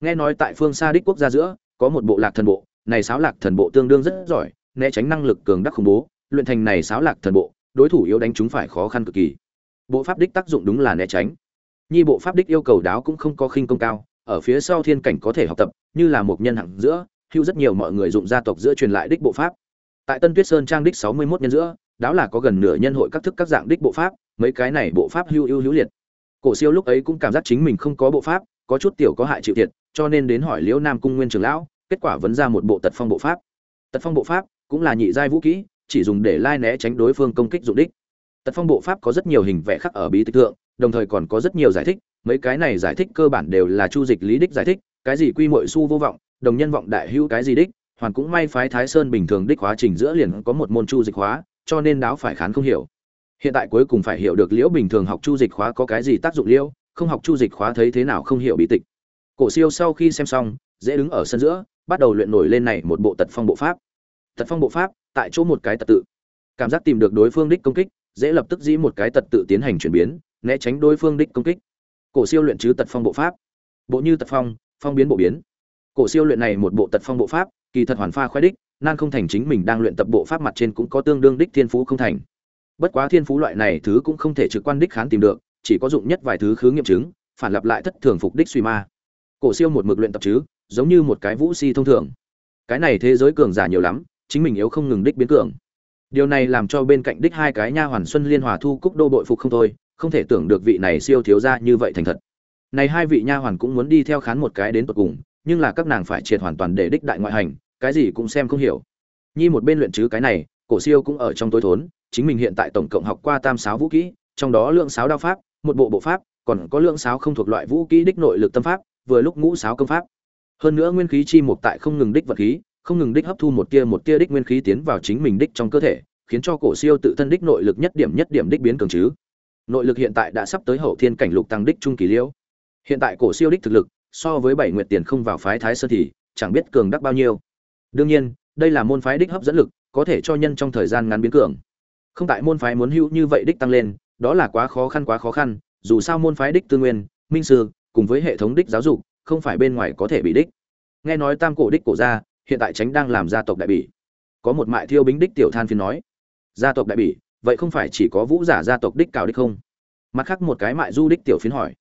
Nghe nói tại phương xa đích quốc gia giữa, có một bộ lạc thần bộ, này sáo lạc thần bộ tương đương rất giỏi, né tránh năng lực cường đắc khủng bố, luyện thành này sáo lạc thần bộ đối thủ yếu đánh chúng phải khó khăn cực kỳ. Bộ pháp đích tác dụng đúng là né tránh. Nhi bộ pháp đích yêu cầu đáo cũng không có khinh công cao, ở phía sau thiên cảnh có thể học tập, như là một nhân hạng giữa, hữu rất nhiều mọi người dụng gia tộc giữa truyền lại đích bộ pháp. Tại tân tuyết sơn trang đích sáu mươi 61 nhân giữa, đáo là có gần nửa nhân hội các thức các dạng đích bộ pháp, mấy cái này bộ pháp hưu ưu hữu liệt. Cổ siêu lúc ấy cũng cảm giác chính mình không có bộ pháp, có chút tiểu có hại chịu thiệt, cho nên đến hỏi liễu nam cung nguyên trưởng lão, kết quả vấn ra một bộ tật phong bộ pháp. Tật phong bộ pháp cũng là nhị giai vũ kỹ chỉ dùng để lai né tránh đối phương công kích dụng đích. Tật phong bộ pháp có rất nhiều hình vẽ khắc ở bí tịch thượng, đồng thời còn có rất nhiều giải thích, mấy cái này giải thích cơ bản đều là chu dịch lý đích giải thích, cái gì quy mội su vô vọng, đồng nhân vọng đại hữu cái gì đích, hoàn cũng may phái thái sơn bình thường đích hóa trình giữa liền có một môn chu dịch hóa, cho nên đáo phải khán không hiểu. Hiện tại cuối cùng phải hiểu được liễu bình thường học chu dịch khóa có cái gì tác dụng liễu, không học chu dịch khóa thấy thế nào không hiểu bí tịch. Cổ siêu sau khi xem xong, dễ đứng ở sân giữa, bắt đầu luyện nổi lên này một bộ tật phong bộ pháp tật phong bộ pháp, tại chỗ một cái tật tự. Cảm giác tìm được đối phương đích công kích, dễ lập tức dĩ một cái tật tự tiến hành chuyển biến, né tránh đối phương đích công kích. Cổ siêu luyện chứ tật phong bộ pháp. Bộ như tật phong phong biến bộ biến. Cổ siêu luyện này một bộ tật phong bộ pháp, kỳ thật hoàn pha khoe đích, nan không thành chính mình đang luyện tập bộ pháp mặt trên cũng có tương đương đích thiên phú không thành. Bất quá thiên phú loại này thứ cũng không thể trực quan đích khán tìm được, chỉ có dụng nhất vài thứ khứ nghiệm chứng, phản lập lại thất thường phục đích suy ma. Cổ siêu một mực luyện tập chứ, giống như một cái vũ si thông thường. Cái này thế giới cường giả nhiều lắm chính mình yếu không ngừng đích biến cường. Điều này làm cho bên cạnh đích hai cái nha hoàn xuân liên hòa thu cúc đô bội phục không thôi, không thể tưởng được vị này siêu thiếu ra như vậy thành thật. Này hai vị nha hoàn cũng muốn đi theo khán một cái đến tận cùng, nhưng là các nàng phải triệt hoàn toàn để đích đại ngoại hành, cái gì cũng xem không hiểu. Nhi một bên luyện chứ cái này, cổ siêu cũng ở trong tối thốn, chính mình hiện tại tổng cộng học qua tam sáo vũ kỹ, trong đó lượng sáo đao pháp, một bộ bộ pháp, còn có lượng sáo không thuộc loại vũ kỹ đích nội lực tâm pháp, vừa lúc ngũ sáo công pháp. Hơn nữa nguyên khí chi mục tại không ngừng đích vật khí không ngừng đích hấp thu một tia một tia đích nguyên khí tiến vào chính mình đích trong cơ thể, khiến cho cổ siêu tự thân đích nội lực nhất điểm nhất điểm đích biến cường chứ. Nội lực hiện tại đã sắp tới hậu thiên cảnh lục tăng đích trung kỳ liễu hiện tại cổ siêu đích thực lực, so với bảy nguyệt tiền không vào phái thái sơ thì, chẳng biết cường đắc bao nhiêu. Đương nhiên, đây là môn phái đích hấp dẫn lực, có thể cho nhân trong thời gian ngắn biến cường. Không tại môn phái muốn hữu như vậy đích tăng lên, đó là quá khó khăn quá khó khăn, dù sao môn phái đích tư nguyên, minh sư, cùng với hệ thống đích giáo dục, không phải bên ngoài có thể bị đích. Nghe nói tam cổ đích cổ gia hiện tại tránh đang làm gia tộc đại bỉ. Có một mại thiêu bính đích tiểu than phiên nói, gia tộc đại bỉ, vậy không phải chỉ có vũ giả gia tộc đích cào đích không? Mặt khác một cái mại du đích tiểu phiến hỏi,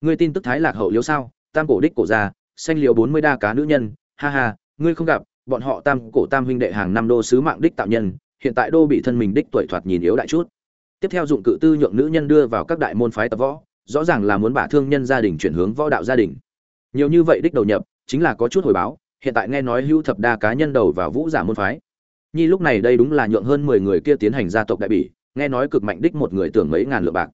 ngươi tin tức thái lạc hậu liếu sao? Tam cổ đích cổ gia, xanh liều bốn mươi đa cá nữ nhân, ha ha, ngươi không gặp, bọn họ tam cổ tam huynh đệ hàng năm đô sứ mạng đích tạo nhân, hiện tại đô bị thân mình đích tuổi thoạt nhìn yếu đại chút. Tiếp theo dụng cự tư nhượng nữ nhân đưa vào các đại môn phái tập võ, rõ ràng là muốn bả thương nhân gia đình chuyển hướng võ đạo gia đình. Nhiều như vậy đích đầu nhập, chính là có chút hồi báo hiện tại nghe nói hưu thập đa cá nhân đầu vào vũ giả môn phái. Nhi lúc này đây đúng là nhượng hơn mười người kia tiến hành gia tộc đại bỉ, nghe nói cực mạnh đích một người tưởng mấy ngàn lượng bạc.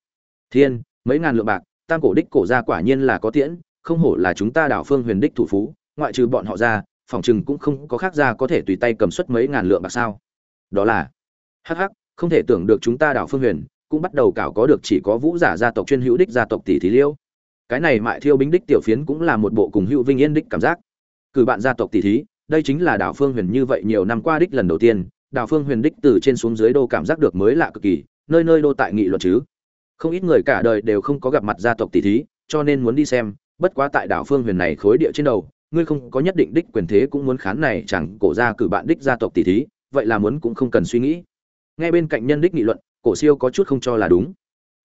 Thiên, mấy ngàn lượng bạc, tam cổ đích cổ gia quả nhiên là có tiễn, không hổ là chúng ta đảo phương huyền đích thủ phú, ngoại trừ bọn họ ra, phòng chừng cũng không có khác ra có thể tùy tay cầm suất mấy ngàn lượng bạc sao. Đó là, hắc hắc, không thể tưởng được chúng ta đảo phương huyền, cũng bắt đầu cảo có được chỉ có vũ giả gia tộc chuyên hữu đích gia tộc tỷ thí liêu. Cái này mại thiêu binh đích tiểu phiến cũng là một bộ cùng hữu vinh yên đích cảm giác cử bạn gia tộc tỷ thí, đây chính là đảo phương huyền như vậy nhiều năm qua đích lần đầu tiên, đảo phương huyền đích từ trên xuống dưới đô cảm giác được mới lạ cực kỳ, nơi nơi đô tại nghị luận chứ. Không ít người cả đời đều không có gặp mặt gia tộc tỷ thí, cho nên muốn đi xem, bất quá tại đảo phương huyền này khối địa trên đầu, ngươi không có nhất định đích quyền thế cũng muốn khán này chẳng cổ ra cử bạn đích gia tộc tỷ thí, vậy là muốn cũng không cần suy nghĩ. Ngay bên cạnh nhân đích nghị luận, cổ siêu có chút không cho là đúng.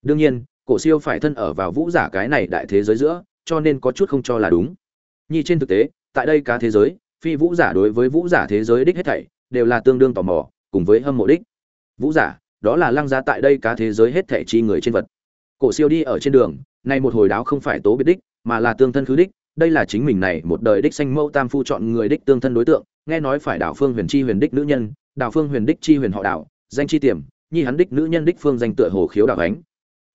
Đương nhiên, cổ siêu phải thân ở vào vũ giả cái này đại thế giới giữa, cho nên có chút không cho là đúng. Nhi trên thực tế tại đây cá thế giới, phi vũ giả đối với vũ giả thế giới đích hết thảy, đều là tương đương tò mò, cùng với hâm mộ đích. Vũ giả, đó là lăng giá tại đây cá thế giới hết thảy chi người trên vật. Cổ siêu đi ở trên đường, nay một hồi đáo không phải tố biệt đích, mà là tương thân khứ đích, đây là chính mình này một đời đích sanh mẫu tam phu chọn người đích tương thân đối tượng, nghe nói phải đảo phương huyền chi huyền đích nữ nhân, đảo phương huyền đích chi huyền họ đảo, danh chi tiềm, nhi hắn đích nữ nhân đích phương danh tựa hồ khiếu đảo ánh.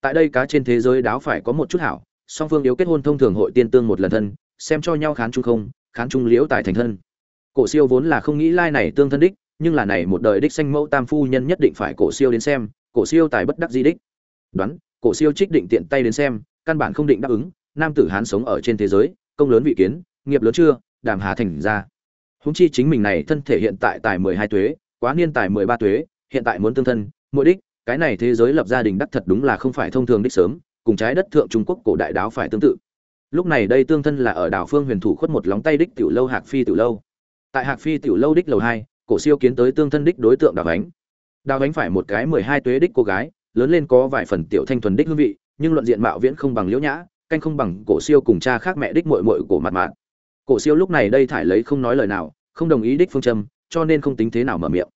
Tại đây cá trên thế giới đáo phải có một chút hảo, song phương yếu kết hôn thông thường hội tiên tương một lần thân, xem cho nhau khán chung không khán trung liễu tài thành thân. Cổ siêu vốn là không nghĩ lai này tương thân đích, nhưng là này một đời đích sanh mẫu tam phu nhân nhất định phải cổ siêu đến xem, cổ siêu tài bất đắc di đích. Đoán, cổ siêu trích định tiện tay đến xem, căn bản không định đáp ứng, nam tử hán sống ở trên thế giới, công lớn vị kiến, nghiệp lớn chưa, đàm hà thành ra. Húng chi chính mình này thân thể hiện tại tài mười hai tuế, quá niên tài mười ba tuế, hiện tại muốn tương thân mỗi đích, cái này thế giới lập gia đình đắc thật đúng là không phải thông thường đích sớm, cùng trái đất thượng trung quốc cổ đại đáo phải tương tự lúc này đây tương thân là ở đảo phương huyền thủ khuất một lóng tay đích tiểu lâu hạc phi tiểu lâu. Tại hạc phi tiểu lâu đích lầu hai, cổ siêu kiến tới tương thân đích đối tượng đào ánh. Đào ánh phải một cái mười hai tuế đích cô gái, lớn lên có vài phần tiểu thanh thuần đích hương vị, nhưng luận diện mạo viễn không bằng liễu nhã, canh không bằng cổ siêu cùng cha khác mẹ đích muội muội cổ mặt mạn cổ siêu lúc này đây thải lấy không nói lời nào, không đồng ý đích phương châm, cho nên không tính thế nào mở miệng.